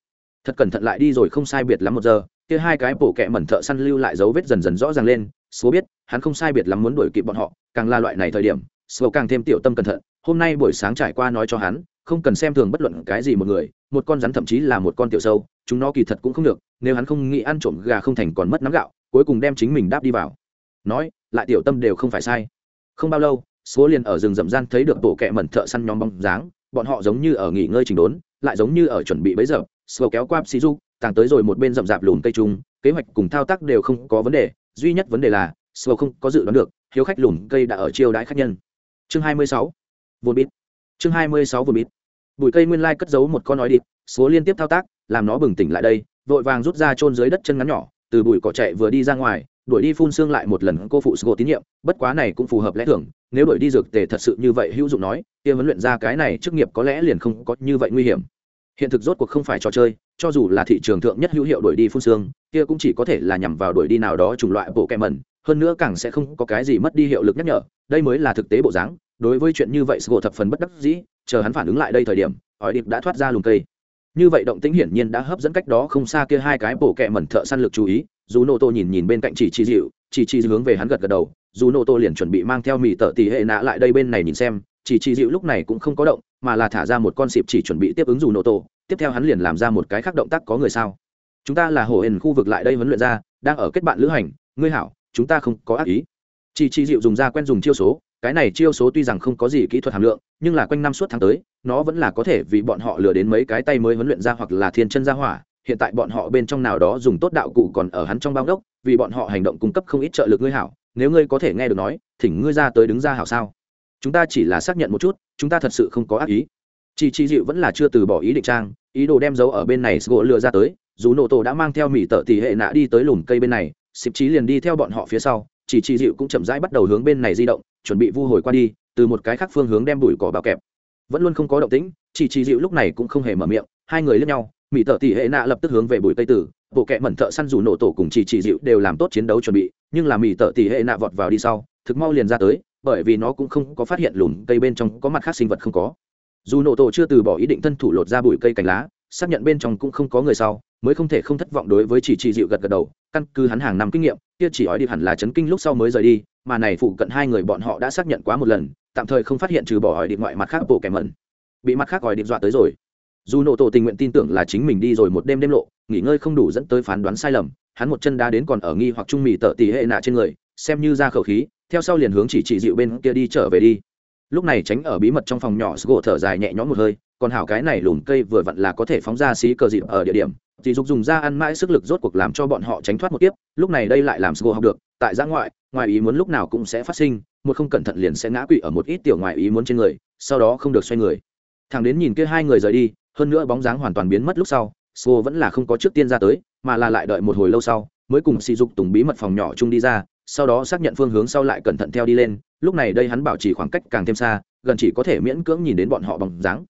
Thật cẩn thận lại đi rồi không sai biệt lắm một giờ, kia hai cái bổ kẹ mẩn thợ săn lưu lại dấu vết dần dần rõ ràng lên số biết, hắn không sai biệt lắm muốn đuổi kịp bọn họ, càng là loại này thời điểm số càng thêm tiểu tâm cẩn thận, hôm nay buổi sáng trải qua nói cho hắn không cần xem thường bất luận cái gì một người, một con rắn thậm chí là một con tiểu sâu, chúng nó kỳ thật cũng không được, nếu hắn không nghĩ ăn trộm gà không thành còn mất nắm gạo, cuối cùng đem chính mình đáp đi vào. Nói, lại tiểu tâm đều không phải sai. Không bao lâu, số liền ở rừng rậm gian thấy được bộ kẹ mẩn thợ săn nhóm bóng dáng, bọn họ giống như ở nghỉ ngơi trình đốn, lại giống như ở chuẩn bị bấy giờ sờ kéo qua xì du tàng tới rồi một bên rậm rạp lùn cây trung, kế hoạch cùng thao tác đều không có vấn đề, duy nhất vấn đề là sờ không có dự đoán được, hiếu khách lùn cây đã ở chiêu đãi khách nhân. Chương 26. vốn biết chương 26 vừa bít bụi cây nguyên lai cất giấu một con nói đi số liên tiếp thao tác, làm nó bừng tỉnh lại đây, vội vàng rút ra chôn dưới đất chân ngắn nhỏ, từ bụi cỏ chạy vừa đi ra ngoài, đuổi đi phun xương lại một lần cô phụ sgo tín nhiệm, bất quá này cũng phù hợp lẽ thường, nếu đuổi đi dược tề thật sự như vậy hữu dụng nói, kia huấn luyện ra cái này chức nghiệp có lẽ liền không có như vậy nguy hiểm. Hiện thực rốt cuộc không phải trò chơi, cho dù là thị trường thượng nhất hữu hiệu đuổi đi phun xương, kia cũng chỉ có thể là nhằm vào đuổi đi nào đó chủng loại bộ kẹ mẩn, hơn nữa càng sẽ không có cái gì mất đi hiệu lực nhắc nhở, đây mới là thực tế bộ dáng đối với chuyện như vậy sgo thập phần bất đắc dĩ, chờ hắn phản ứng lại đây thời điểm hỏi điệp đã thoát ra lùm cây. Như vậy động tĩnh hiển nhiên đã hấp dẫn cách đó không xa kia hai cái bổ kẹ mẩn thợ săn lực chú ý, dù nô tô nhìn nhìn bên cạnh chỉ chi dịu chỉ chi hướng về hắn gật gật đầu, dù nô tô liền chuẩn bị mang theo mì tợ tỷ hệ nạ lại đây bên này nhìn xem, chỉ chi dịu lúc này cũng không có động, mà là thả ra một con xịp chỉ chuẩn bị tiếp ứng dù nô tô, tiếp theo hắn liền làm ra một cái khác động tác có người sao. Chúng ta là hồ hển khu vực lại đây huấn luyện ra, đang ở kết bạn lữ hành, ngươi hảo, chúng ta không có ác ý. Chỉ chi dịu dùng ra quen dùng chiêu số cái này chiêu số tuy rằng không có gì kỹ thuật hàm lượng, nhưng là quanh năm suốt tháng tới, nó vẫn là có thể vì bọn họ lừa đến mấy cái tay mới huấn luyện ra hoặc là thiên chân ra hỏa. Hiện tại bọn họ bên trong nào đó dùng tốt đạo cụ còn ở hắn trong bao đốc, vì bọn họ hành động cung cấp không ít trợ lực ngươi hảo. Nếu ngươi có thể nghe được nói, thỉnh ngươi ra tới đứng ra hảo sao? Chúng ta chỉ là xác nhận một chút, chúng ta thật sự không có ác ý. Chị chị dịu vẫn là chưa từ bỏ ý định trang, ý đồ đem dấu ở bên này gỗ lừa ra tới, dù nổ tổ đã mang theo mỹ tợ tỷ hệ nạ đi tới lùm cây bên này xịp trí liền đi theo bọn họ phía sau chỉ chỉ dịu cũng chậm rãi bắt đầu hướng bên này di động, chuẩn bị vu hồi qua đi, từ một cái khác phương hướng đem bụi cỏ bao kẹp. Vẫn luôn không có động tĩnh, chỉ chỉ dịu lúc này cũng không hề mở miệng, hai người lẫn nhau mỹ tợ tỷ hệ nạ lập tức hướng về bụi cây tử, bộ kẹ mẩn thợ săn dù nổ tổ cùng chỉ chỉ dịu đều làm tốt chiến đấu chuẩn bị, nhưng là mỹ tợ tỷ hệ nạ vọt vào đi sau, thực mau liền ra tới, bởi vì nó cũng không có phát hiện lùn cây bên trong có mặt khác sinh vật không có. Dù nổ tổ chưa từ bỏ ý định thân thủ lột ra bụi cây cành lá, xác nhận bên trong cũng không có người sau, mới không thể không thất vọng đối với chỉ chỉ dịu gật gật đầu, căn cứ hắn hàng năm kinh nghiệm kia chỉ ói đi hẳn là chấn kinh lúc sau mới rời đi, mà này phụ cận hai người bọn họ đã xác nhận quá một lần, tạm thời không phát hiện trừ bỏ hỏi điện ngoại mặt khác bộ kẻ mẩn. Bị mặt khác hỏi điện dọa tới rồi. Dù nổ tổ tình nguyện tin tưởng là chính mình đi rồi một đêm đêm lộ, nghỉ ngơi không đủ dẫn tới phán đoán sai lầm, hắn một chân đá đến còn ở nghi hoặc trung mì tợ tỷ hệ nạ trên người, xem như ra khẩu khí, theo sau liền hướng chỉ chỉ dịu bên kia đi trở về đi lúc này tránh ở bí mật trong phòng nhỏ gỗ thở dài nhẹ nhõm một hơi còn hảo cái này lùm cây vừa vặn là có thể phóng ra xí cờ dịp ở địa điểm. Thì dục dùng ra ăn mãi sức lực rốt cuộc làm cho bọn họ tránh thoát một tiếp lúc này đây lại làm gỗ học được tại giã ngoại ngoài ý muốn lúc nào cũng sẽ phát sinh một không cẩn thận liền sẽ ngã quỵ ở một ít tiểu ngoài ý muốn trên người sau đó không được xoay người. Thằng đến nhìn kia hai người rời đi hơn nữa bóng dáng hoàn toàn biến mất lúc sau Sô vẫn là không có trước tiên ra tới, mà là lại đợi một hồi lâu sau, mới cùng sỉ Dục Tùng bí mật phòng nhỏ chung đi ra, sau đó xác nhận phương hướng sau lại cẩn thận theo đi lên, lúc này đây hắn bảo trì khoảng cách càng thêm xa, gần chỉ có thể miễn cưỡng nhìn đến bọn họ bằng dáng.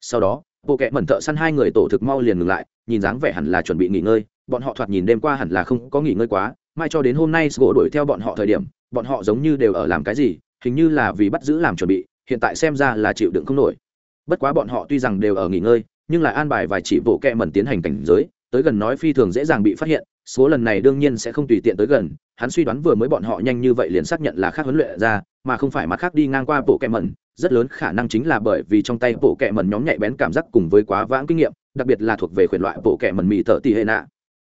Sau đó, bộ kệ mẩn thợ săn hai người tổ thực mau liền ngừng lại, nhìn dáng vẻ hẳn là chuẩn bị nghỉ ngơi, bọn họ thoạt nhìn đêm qua hẳn là không có nghỉ ngơi quá, mai cho đến hôm nay gỗ đuổi theo bọn họ thời điểm, bọn họ giống như đều ở làm cái gì, hình như là vì bắt giữ làm chuẩn bị, hiện tại xem ra là chịu đựng không nổi. Bất quá bọn họ tuy rằng đều ở nghỉ ngơi, nhưng lại an bài vài chỉ bộ kệ mẩn tiến hành cảnh giới tới gần nói phi thường dễ dàng bị phát hiện, số lần này đương nhiên sẽ không tùy tiện tới gần, hắn suy đoán vừa mới bọn họ nhanh như vậy liền xác nhận là khác huấn luyện ra, mà không phải mặt khác đi ngang qua bộ kẹ mẩn, rất lớn khả năng chính là bởi vì trong tay bộ kẹ mẩn nhóm nhạy bén cảm giác cùng với quá vãng kinh nghiệm, đặc biệt là thuộc về khuyển loại bộ kẹ mẩn mì thợ tỉ hệ nạ.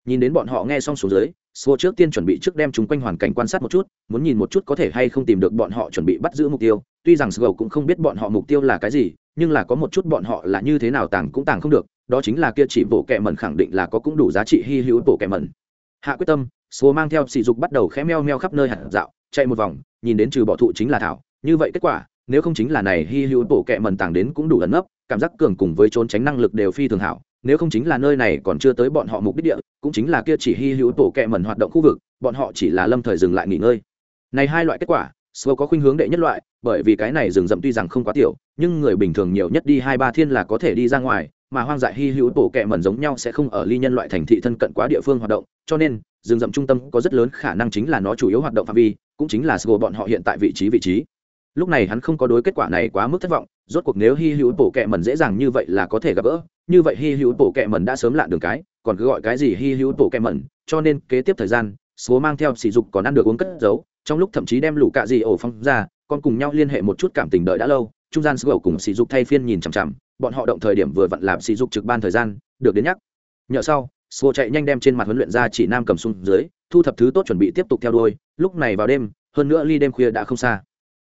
Nhìn đến bọn họ nghe xong xuống dưới, số trước tiên chuẩn bị trước đem chúng quanh hoàn cảnh quan sát một chút, muốn nhìn một chút có thể hay không tìm được bọn họ chuẩn bị bắt giữ mục tiêu, tuy rằng sgầu cũng không biết bọn họ mục tiêu là cái gì, nhưng là có một chút bọn họ là như thế nào tàng cũng tàng không được đó chính là kia chỉ bộ kẹ mẩn khẳng định là có cũng đủ giá trị hy hữu bộ kẹ mẩn. Hạ quyết tâm số mang theo sỉ dục bắt đầu khẽ meo meo khắp nơi hạt dạo chạy một vòng nhìn đến trừ bỏ thụ chính là thảo. Như vậy kết quả nếu không chính là này hy hữu bộ kẹ mẩn tàng đến cũng đủ ẩn nấp cảm giác cường cùng với trốn tránh năng lực đều phi thường hảo. Nếu không chính là nơi này còn chưa tới bọn họ mục đích địa cũng chính là kia chỉ hy hữu bộ kẹ mẩn hoạt động khu vực bọn họ chỉ là lâm thời dừng lại nghỉ ngơi. Này hai loại kết quả Slow có khuynh hướng đệ nhất loại, bởi vì cái này rừng rậm tuy rằng không quá tiểu, nhưng người bình thường nhiều nhất đi hai ba thiên là có thể đi ra ngoài, mà hoang dại hy hữu bộ kẹ mẩn giống nhau sẽ không ở ly nhân loại thành thị thân cận quá địa phương hoạt động, cho nên rừng rậm trung tâm có rất lớn khả năng chính là nó chủ yếu hoạt động phạm vi, cũng chính là sgo bọn họ hiện tại vị trí vị trí. Lúc này hắn không có đối kết quả này quá mức thất vọng, rốt cuộc nếu hy hữu bộ kẹ mẩn dễ dàng như vậy là có thể gặp gỡ, như vậy hy hữu bộ kẹ mẩn đã sớm lạn đường cái, còn cứ gọi cái gì hy hữu bộ kẹ mẩn, cho nên kế tiếp thời gian, số mang theo sỉ dục còn ăn được uống cất giấu, trong lúc thậm chí đem lũ cạ gì ổ phong ra còn cùng nhau liên hệ một chút cảm tình đợi đã lâu trung gian sgo cùng sỉ dục thay phiên nhìn chằm chằm bọn họ động thời điểm vừa vặn làm sỉ dục trực ban thời gian, được đến nhắc. Nhờ sau sgầu chạy nhanh đem trên mặt huấn luyện ra chỉ nam cầm xuống dưới, thu thập thứ tốt chuẩn bị tiếp tục theo đuôi. Lúc này vào đêm, hơn nữa ly đêm khuya đã không xa.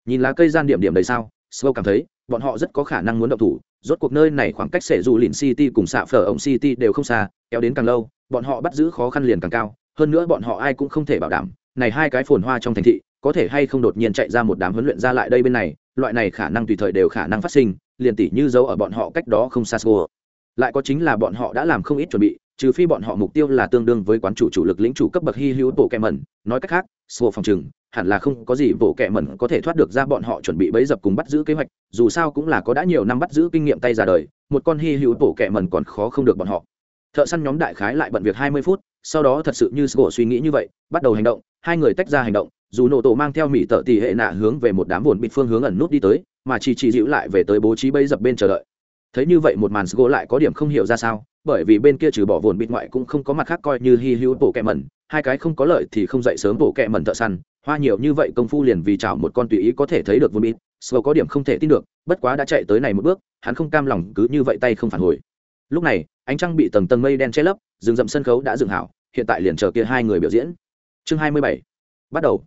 Nhìn lá cây gian điểm điểm đầy sao sgầu cảm thấy, bọn họ rất có khả năng muốn động thủ. Rốt cuộc nơi này khoảng cách sẽ dù lìn city cùng xạ phở ông city đều không xa, kéo đến càng lâu, bọn họ bắt giữ khó khăn liền càng cao. Hơn nữa bọn họ ai cũng không thể bảo đảm, này hai cái phồn hoa trong thành thị, có thể hay không đột nhiên chạy ra một đám huấn luyện ra lại đây bên này. Loại này khả năng tùy thời đều khả năng phát sinh liền tỷ như dấu ở bọn họ cách đó không xa xô. Lại có chính là bọn họ đã làm không ít chuẩn bị, trừ phi bọn họ mục tiêu là tương đương với quán chủ chủ lực lĩnh chủ cấp bậc hy hữu bộ kẹ mẩn. Nói cách khác, xô phòng trừng, hẳn là không có gì bộ kẹ mẩn có thể thoát được ra bọn họ chuẩn bị bấy dập cùng bắt giữ kế hoạch, dù sao cũng là có đã nhiều năm bắt giữ kinh nghiệm tay ra đời, một con hy hữu bộ kẹ mẩn còn khó không được bọn họ. Thợ săn nhóm đại khái lại bận việc hai mươi phút, sau đó thật sự như sgỗ suy nghĩ như vậy, bắt đầu hành động, hai người tách ra hành động dù nổ tổ mang theo mỹ tợ tỷ hệ nạ hướng về một đám buồn bịt phương hướng ẩn nút đi tới, mà chỉ chỉ dịu lại về tới bố trí bẫy dập bên chờ đợi. Thấy như vậy một màn sgỗ lại có điểm không hiểu ra sao, bởi vì bên kia trừ bỏ vồn bịt ngoại cũng không có mặt khác coi như hy hữu bộ kẹ mẩn, hai cái không có lợi thì không dậy sớm bộ kẹ mẩn thợ săn, hoa nhiều như vậy công phu liền vì chảo một con tùy ý có thể thấy được vồn bịt sgỗ có điểm không thể tin được, bất quá đã chạy tới này một bước, hắn không cam lòng cứ như vậy tay không phản hồi. Lúc này, ánh trăng bị tầng tầng mây đen che lấp, rừng rậm sân khấu đã dựng hảo, hiện tại liền chờ kia hai người biểu diễn. Chương hai mươi bảy, bắt đầu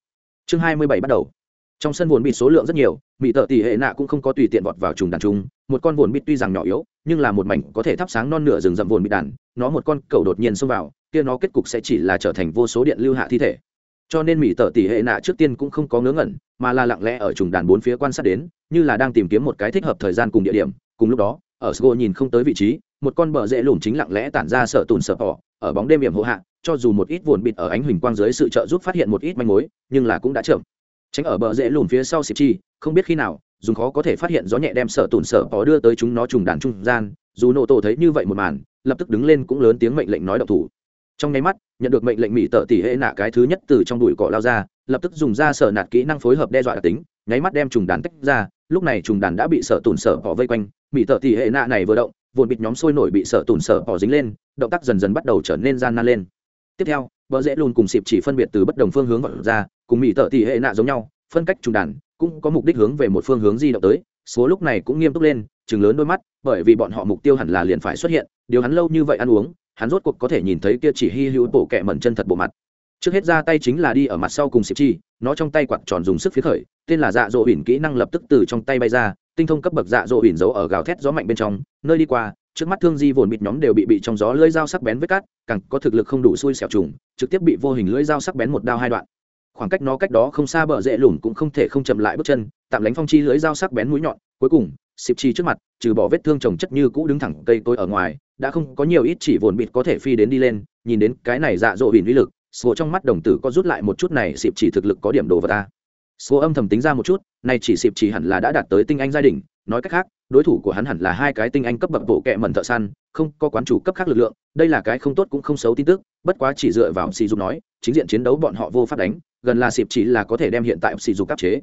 chương hai mươi bảy bắt đầu. Trong sân vồn bịt số lượng rất nhiều, mỹ tợ tỷ hệ nạ cũng không có tùy tiện vọt vào trùng đàn trung một con vồn bịt tuy rằng nhỏ yếu, nhưng là một mảnh có thể thắp sáng non nửa rừng rậm vồn bịt đàn. Nó một con cầu đột nhiên xông vào, kia nó kết cục sẽ chỉ là trở thành vô số điện lưu hạ thi thể. Cho nên mỹ tợ tỷ hệ nạ trước tiên cũng không có ngớ ngẩn, mà là lặng lẽ ở trùng đàn bốn phía quan sát đến, như là đang tìm kiếm một cái thích hợp thời gian cùng địa điểm. Cùng lúc đó, ở sgo nhìn không tới vị trí, một con bờ rễ lùm chính lặng lẽ tản ra sợ tùn sợ bỏ ở bóng đêm hiểm hộ hạ cho dù một ít vụn bịt ở ánh huỳnh quang dưới sự trợ giúp phát hiện một ít manh mối, nhưng là cũng đã chậm. Tránh ở bờ rễ lùm phía sau xịp chi, không biết khi nào, dùng khó có thể phát hiện gió nhẹ đem sợ tủn sợ bỏ đưa tới chúng nó trùng đàn trung gian, dù nổ tổ thấy như vậy một màn, lập tức đứng lên cũng lớn tiếng mệnh lệnh nói động thủ. Trong nháy mắt, nhận được mệnh lệnh mỹ tợ tỷ hệ nạ cái thứ nhất từ trong đùi cỏ lao ra, lập tức dùng ra sở nạt kỹ năng phối hợp đe dọa đặc tính, nháy mắt đem trùng đàn tách ra, lúc này trùng đàn đã bị sợ tủn sợ bỏ vây quanh mỹ tợ tỷ hệ nạ này vừa động, vồn bịt nhóm sôi nổi bị sợ tủn sợ bỏ dính lên, động tác dần dần bắt đầu trở nên gian nan lên tiếp theo vợ dễ luôn cùng xịp chỉ phân biệt từ bất đồng phương hướng vào ra, cùng mỹ tợ tỷ hệ nạ giống nhau, phân cách trùng đàn, cũng có mục đích hướng về một phương hướng di động tới, số lúc này cũng nghiêm túc lên, chừng lớn đôi mắt, bởi vì bọn họ mục tiêu hẳn là liền phải xuất hiện, điều hắn lâu như vậy ăn uống, hắn rốt cuộc có thể nhìn thấy kia chỉ hy hữu bộ kẹ mẩn chân thật bộ mặt. Trước hết ra tay chính là đi ở mặt sau cùng xịp chi nó trong tay quạt tròn dùng sức phía khởi, tên là dạ dỗ ỉn kỹ năng lập tức từ trong tay bay ra, tinh thông cấp bậc dạ dỗ ỉn giấu ở gào thét gió mạnh bên trong, nơi đi qua trước mắt thương di vồn bịt nhóm đều bị bị trong gió lưỡi dao sắc bén với cát, càng có thực lực không đủ xui xẻo trùng, trực tiếp bị vô hình lưỡi dao sắc bén một đao hai đoạn. Khoảng cách nó cách đó không xa bờ rễ lủng cũng không thể không chậm lại bước chân, tạm lánh phong chi lưỡi dao sắc bén mũi nhọn, cuối cùng, xịp chi trước mặt, trừ bỏ vết thương trồng chất như cũ đứng thẳng cây tôi ở ngoài, đã không có nhiều ít chỉ vồn bịt có thể phi đến đi lên, nhìn đến cái này dạ dỗ bỉn uy lực sổ trong mắt đồng tử có rút lại một chút này, xịp chỉ thực lực có điểm đồ vào ta. Sổ âm thầm tính ra một chút này chỉ xịp chỉ hẳn là đã đạt tới tinh anh gia đình nói cách khác đối thủ của hắn hẳn là hai cái tinh anh cấp bậc bộ kệ mẩn thợ săn không có quán chủ cấp khác lực lượng đây là cái không tốt cũng không xấu tin tức bất quá chỉ dựa vào sỉ dục nói chính diện chiến đấu bọn họ vô pháp đánh gần là xịp chỉ là có thể đem hiện tại sỉ dục áp chế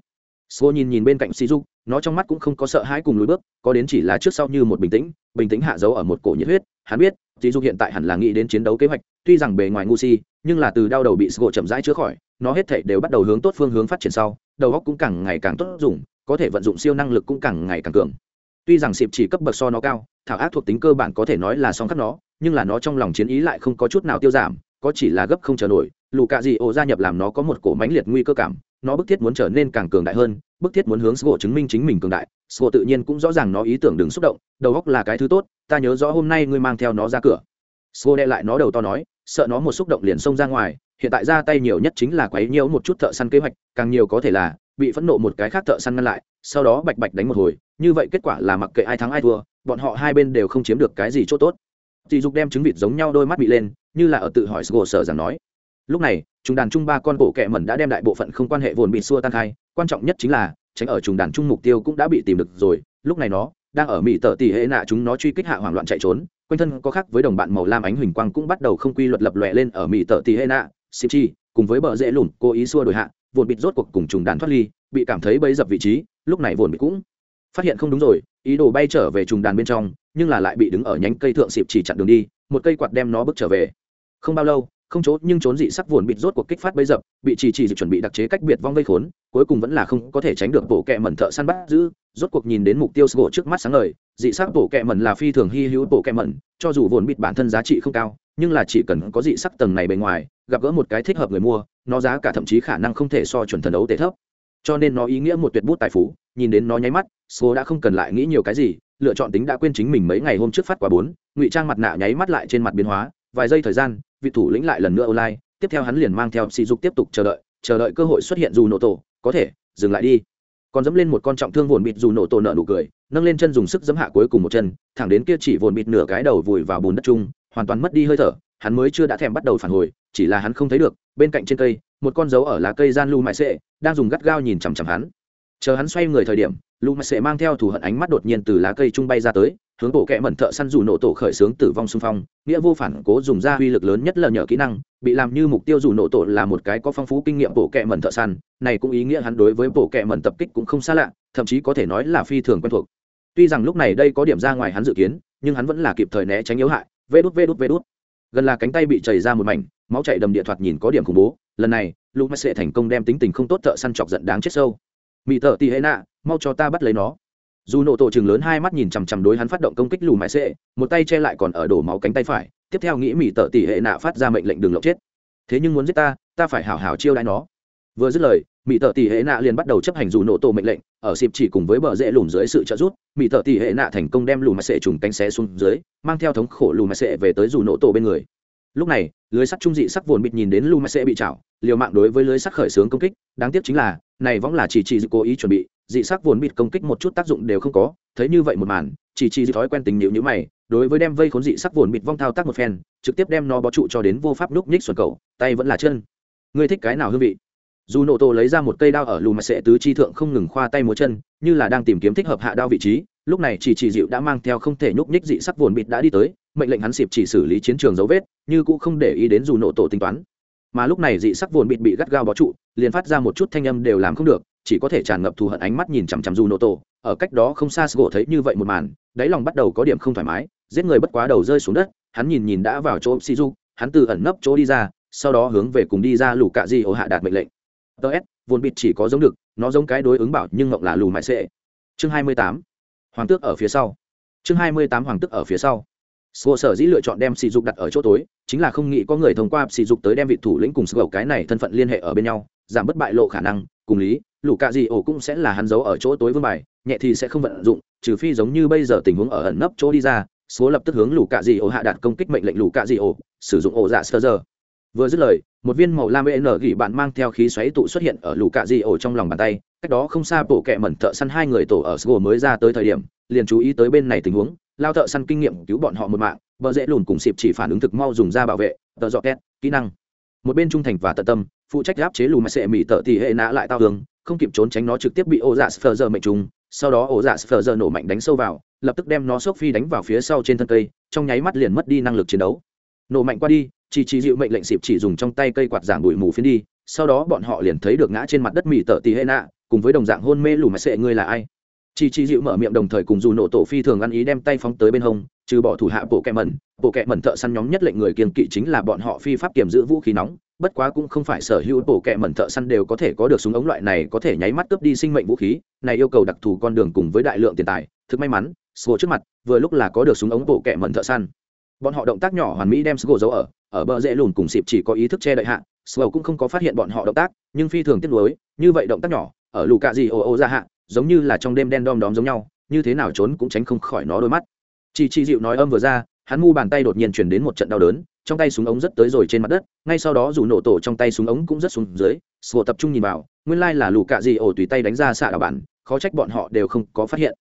Sô nhìn nhìn bên cạnh Sỉ Dục, nó trong mắt cũng không có sợ hãi cùng lùi bước, có đến chỉ là trước sau như một bình tĩnh, bình tĩnh hạ dấu ở một cổ nhiệt huyết. Hắn biết, Sỉ Dục hiện tại hẳn là nghĩ đến chiến đấu kế hoạch, tuy rằng bề ngoài ngu si, nhưng là từ đau đầu bị Sô chậm rãi chữa khỏi, nó hết thảy đều bắt đầu hướng tốt phương hướng phát triển sau, đầu óc cũng càng ngày càng tốt dùng, có thể vận dụng siêu năng lực cũng càng ngày càng cường. Tuy rằng xịp chỉ cấp bậc so nó cao, thảo ác thuộc tính cơ bản có thể nói là song khắc nó, nhưng là nó trong lòng chiến ý lại không có chút nào tiêu giảm, có chỉ là gấp không chờ nổi, lù cạ dị ổ gia nhập làm nó có một cổ mãnh liệt nguy cơ cảm, nó bức thiết muốn trở nên càng cường đại hơn, bức thiết muốn hướng sgô chứng minh chính mình cường đại, sgô tự nhiên cũng rõ ràng nó ý tưởng đừng xúc động, đầu óc là cái thứ tốt, ta nhớ rõ hôm nay ngươi mang theo nó ra cửa. sgô đe lại nó đầu to nói, sợ nó một xúc động liền xông ra ngoài, hiện tại ra tay nhiều nhất chính là quấy nhiễu một chút thợ săn kế hoạch, càng nhiều có thể là bị phẫn nộ một cái khác thợ săn ngăn lại, sau đó bạch bạch đánh một hồi, như vậy kết quả là mặc kệ ai thắng ai thua, bọn họ hai bên đều không chiếm được cái gì chỗ tốt. Tỷ dục đem trứng vịt giống nhau đôi mắt bị lên, như là ở tự hỏi Sgo sợ rằng nói. Lúc này, chúng đàn trung ba con bộ kẹ mẩn đã đem đại bộ phận không quan hệ vồn bị xua tan khai, quan trọng nhất chính là tránh ở trùng đàn trung mục tiêu cũng đã bị tìm được rồi lúc này nó đang ở mỹ tợ tỷ hệ nạ chúng nó truy kích hạ hoảng loạn chạy trốn quanh thân có khác với đồng bạn màu lam ánh huỳnh quang cũng bắt đầu không quy luật lập lòe lên ở mỹ tợ tỷ hệ nạ xịp chi, cùng với bờ dễ lùn, cố ý xua đổi hạ vồn bịt rốt cuộc cùng trùng đàn thoát ly, bị cảm thấy bấy dập vị trí, lúc này vồn bịt cũng phát hiện không đúng rồi, ý đồ bay trở về trùng đàn bên trong, nhưng là lại bị đứng ở nhánh cây thượng xịp chỉ chặn đường đi, một cây quạt đem nó bước trở về. Không bao lâu không trốn nhưng trốn dị sắc vồn bịt rốt cuộc kích phát bấy dập, bị chỉ chỉ chuẩn bị đặc chế cách biệt vong vây khốn, cuối cùng vẫn là không có thể tránh được bộ kẹ mẩn thợ săn bắt giữ, rốt cuộc nhìn đến mục tiêu sgỗ trước mắt sáng ngời, dị sắc bộ kẹ mẩn là phi thường hy hữu bộ kẹ mẩn, cho dù vồn bịt bản thân giá trị không cao, nhưng là chỉ cần có dị sắc tầng này bề ngoài, gặp gỡ một cái thích hợp người mua, nó giá cả thậm chí khả năng không thể so chuẩn thần đấu tệ thấp. Cho nên nó ý nghĩa một tuyệt bút tài phú, nhìn đến nó nháy mắt số đã không cần lại nghĩ nhiều cái gì, lựa chọn tính đã quên chính mình mấy ngày hôm trước phát quả bốn, ngụy trang mặt nạ nháy mắt lại trên mặt biến hóa, vài giây thời gian vị thủ lĩnh lại lần nữa online, tiếp theo hắn liền mang theo sỉ dục tiếp tục chờ đợi chờ đợi cơ hội xuất hiện dù nổ tổ, có thể, dừng lại đi. Còn dẫm lên một con trọng thương vồn bịt dù nổ tổ nợ nụ cười, nâng lên chân dùng sức dẫm hạ cuối cùng một chân, thẳng đến kia chỉ vồn bịt nửa cái đầu vùi vào bùn đất chung, hoàn toàn mất đi hơi thở, hắn mới chưa đã thèm bắt đầu phản hồi, chỉ là hắn không thấy được, bên cạnh trên cây, một con dấu ở lá cây gian lu mại sệ, đang dùng gắt gao nhìn chằm chằm hắn. Chờ hắn xoay người thời điểm, lu mại sệ mang theo thủ hận ánh mắt đột nhiên từ lá cây trung bay ra tới hướng bộ kẹ mẩn thợ săn dù nổ tổ khởi xướng tử vong xung phong, nghĩa vô phản cố dùng ra uy lực lớn nhất là nhờ kỹ năng, bị làm như mục tiêu dù nổ tổ là một cái có phong phú kinh nghiệm bộ kẹ mẩn thợ săn, này cũng ý nghĩa hắn đối với bộ kẹ mẩn tập kích cũng không xa lạ, thậm chí có thể nói là phi thường quen thuộc. Tuy rằng lúc này đây có điểm ra ngoài hắn dự kiến, nhưng hắn vẫn là kịp thời né tránh yếu hại, vê đút vê đút vê đút. Gần là cánh tay bị chảy ra một mảnh, máu chảy đầm địa thoạt nhìn có điểm khủng bố, lần này lúc mắc sẽ thành công đem tính tình không tốt thợ săn chọc giận đáng chết sâu. Mỹ thợ tì hệ nạ, mau cho ta bắt lấy nó dù nổ tổ chừng lớn hai mắt nhìn chằm chằm đối hắn phát động công kích lù mãi xệ một tay che lại còn ở đổ máu cánh tay phải, tiếp theo nghĩ mỹ tợ tỷ hệ nạ phát ra mệnh lệnh đường lộng chết. Thế nhưng muốn giết ta ta phải hảo hảo chiêu đãi nó. Vừa dứt lời mỹ tợ tỷ hệ nạ liền bắt đầu chấp hành dù nổ tổ mệnh lệnh, ở xịp chỉ cùng với bờ rễ lùm dưới sự trợ giúp mỹ tợ tỷ hệ nạ thành công đem lù mãi xệ trùng cánh xé xuống dưới, mang theo thống khổ lù mãi xệ về tới dù nổ tổ bên người. Lúc này, lưới sắt trung dị sắc vồn bịt nhìn đến lù mãi xệ bị chảo, liều mạng đối với lưới sắt khởi xướng công kích, đáng tiếc chính là, này võng là chỉ chỉ cố ý chuẩn bị dị sắc vốn bịt công kích một chút tác dụng đều không có, thấy như vậy một màn, chỉ chỉ thói quen tình nhịu nhữ mày, đối với đem vây khốn dị sắc vốn bịt vong thao tác một phen, trực tiếp đem nó bó trụ cho đến vô pháp núc nhích xuẩn cầu, tay vẫn là chân. Ngươi thích cái nào hương vị? Dù nổ tổ lấy ra một cây đao ở lù mà sẽ tứ chi thượng không ngừng khoa tay múa chân, như là đang tìm kiếm thích hợp hạ đao vị trí, lúc này chỉ chỉ dịu đã mang theo không thể nhúc nhích dị sắc vồn bịt đã đi tới, mệnh lệnh hắn xịp chỉ xử lý chiến trường dấu vết, như cũng không để ý đến dù nổ tổ tính toán. Mà lúc này dị sắc vồn bịt bị gắt gao bó trụ, liền phát ra một chút thanh âm đều làm không được chỉ có thể tràn ngập thù hận ánh mắt nhìn chằm chằm dù nổ tổ ở cách đó không xa sgỗ thấy như vậy một màn đáy lòng bắt đầu có điểm không thoải mái giết người bất quá đầu rơi xuống đất hắn nhìn nhìn đã vào chỗ shizu hắn từ ẩn nấp chỗ đi ra sau đó hướng về cùng đi ra lù cạ di ổ hạ đạt mệnh lệnh. Ts vốn bịt chỉ có giống được nó giống cái đối ứng bảo nhưng ngộng là lù mãi sệ. Chương hai mươi tám hoàng tước ở phía sau. Chương hai mươi tám hoàng tước ở phía sau. Sô sở dĩ lựa chọn đem sỉ dục đặt ở chỗ tối, chính là không nghĩ có người thông qua sỉ dục tới đem vị thủ lĩnh cùng sự cái này thân phận liên hệ ở bên nhau, giảm bất bại lộ khả năng, cùng lý, lũ cạ dị ổ cũng sẽ là hắn giấu ở chỗ tối vương bài, nhẹ thì sẽ không vận dụng, trừ phi giống như bây giờ tình huống ở ẩn nấp chỗ đi ra, số lập tức hướng lũ cạ dị ổ hạ đạt công kích mệnh lệnh lũ cạ dị ổ, sử dụng ổ dạ sơ giờ. Vừa dứt lời, một viên màu lam e n gỉ bạn mang theo khí xoáy tụ xuất hiện ở lũ cạ dị ổ trong lòng bàn tay, cách đó không xa bộ kẹ mẩn thợ săn hai người tổ ở sgo mới ra tới thời điểm, liền chú ý tới bên này tình huống, lao thợ săn kinh nghiệm cứu bọn họ một mạng bờ dễ lùn cùng xịp chỉ phản ứng thực mau dùng ra bảo vệ tợ dọ két kỹ năng một bên trung thành và tận tâm phụ trách áp chế lùm sệ mỹ tợ thì hệ nã lại tao hướng không kịp trốn tránh nó trực tiếp bị ô dạ sờ giờ mệnh trùng, sau đó ô dạ sờ giờ nổ mạnh đánh sâu vào, lập tức đem nó sốc phi đánh vào phía sau trên thân cây, trong nháy mắt liền mất đi năng lực chiến đấu. Nổ mạnh qua đi, chỉ chỉ dịu mệnh lệnh xịp chỉ dùng trong tay cây quạt giảng bụi mù phiến đi, sau đó bọn họ liền thấy được ngã trên mặt đất mỹ tợ tì hệ nạ cùng với đồng dạng hôn mê lùm sệ ngươi là ai? Chỉ chỉ dịu mở miệng đồng thời cùng dù nổ tổ phi thường ăn ý đem tay phóng tới bên hông trừ bỏ thủ hạ bộ kẹ mẩn, bộ kẹ mẩn thợ săn nhóm nhất lệnh người kiên kỵ chính là bọn họ phi pháp kiểm giữ vũ khí nóng, bất quá cũng không phải sở hữu bộ kẹ mẩn thợ săn đều có thể có được súng ống loại này có thể nháy mắt cướp đi sinh mệnh vũ khí, này yêu cầu đặc thù con đường cùng với đại lượng tiền tài, thực may mắn, sgô trước mặt, vừa lúc là có được súng ống bộ kẹ mẩn thợ săn. Bọn họ động tác nhỏ hoàn mỹ đem sgô giấu ở ở bờ rễ lùn cùng xịp chỉ có ý thức che đậy hạ, sgô cũng không có phát hiện bọn họ động tác, nhưng phi thường tiếc nuối, như vậy động tác nhỏ, ở lù cạ gì ồ ồ ra hạ, giống như là trong đêm đen đom đóm giống nhau, như thế nào trốn cũng tránh không khỏi nó đôi mắt chị chị dịu nói âm vừa ra, hắn mu bàn tay đột nhiên chuyển đến một trận đau đớn, trong tay súng ống rất tới rồi trên mặt đất, ngay sau đó dù nổ tổ trong tay súng ống cũng rất xuống dưới sổ tập trung nhìn vào, nguyên lai là lù cạ gì ổ tùy tay đánh ra xạ đảo bản, khó trách bọn họ đều không có phát hiện.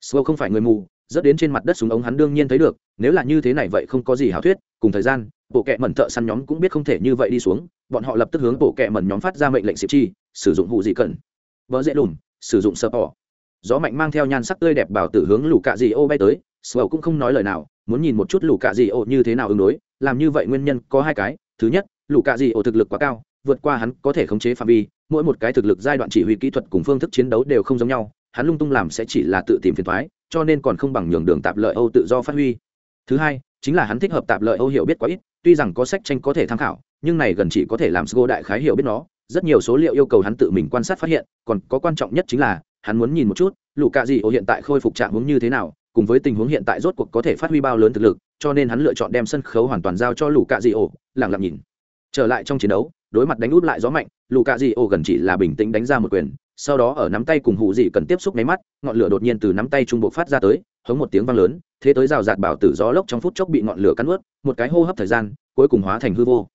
Sổ không phải người mù, rất đến trên mặt đất súng ống hắn đương nhiên thấy được, nếu là như thế này vậy không có gì hảo thuyết, cùng thời gian, bộ kệ mẩn thợ săn nhóm cũng biết không thể như vậy đi xuống, bọn họ lập tức hướng bộ kệ mẩn nhóm phát ra mệnh lệnh xịp chi, sử dụng hụ gì cần vỡ dễ lùm, sử dụng sơ bỏ gió mạnh mang theo nhan sắc tươi đẹp bảo tử hướng lù cạ dị ô bay tới swell cũng không nói lời nào muốn nhìn một chút lũ cạ dị Ổ như thế nào ứng đối làm như vậy nguyên nhân có hai cái. Thứ nhất lũ cạ dị Ổ thực lực quá cao vượt qua hắn có thể khống chế phạm vi mỗi một cái thực lực giai đoạn chỉ huy kỹ thuật cùng phương thức chiến đấu đều không giống nhau hắn lung tung làm sẽ chỉ là tự tìm phiền toái, cho nên còn không bằng nhường đường tạp lợi âu tự do phát huy. Thứ hai chính là hắn thích hợp tạp lợi âu hiểu biết quá ít tuy rằng có sách tranh có thể tham khảo nhưng này gần chỉ có thể làm sgo đại khái hiểu biết nó. Rất nhiều số liệu yêu cầu hắn tự mình quan sát phát hiện còn có quan trọng nhất chính là hắn muốn nhìn một chút lũ cạ dì ổ hiện tại khôi phục trạng hướng như thế nào cùng với tình huống hiện tại rốt cuộc có thể phát huy bao lớn thực lực, cho nên hắn lựa chọn đem sân khấu hoàn toàn giao cho lũ cạ dị ổ, lặng lặng nhìn. Trở lại trong chiến đấu, đối mặt đánh út lại gió mạnh, lũ cạ dị ổ gần chỉ là bình tĩnh đánh ra một quyền, sau đó ở nắm tay cùng Hủ dị cần tiếp xúc mấy mắt, ngọn lửa đột nhiên từ nắm tay trung bộ phát ra tới, hống một tiếng vang lớn, thế tới rào rạt bảo tử gió lốc trong phút chốc bị ngọn lửa cắn ướt một cái hô hấp thời gian, cuối cùng hóa thành hư vô.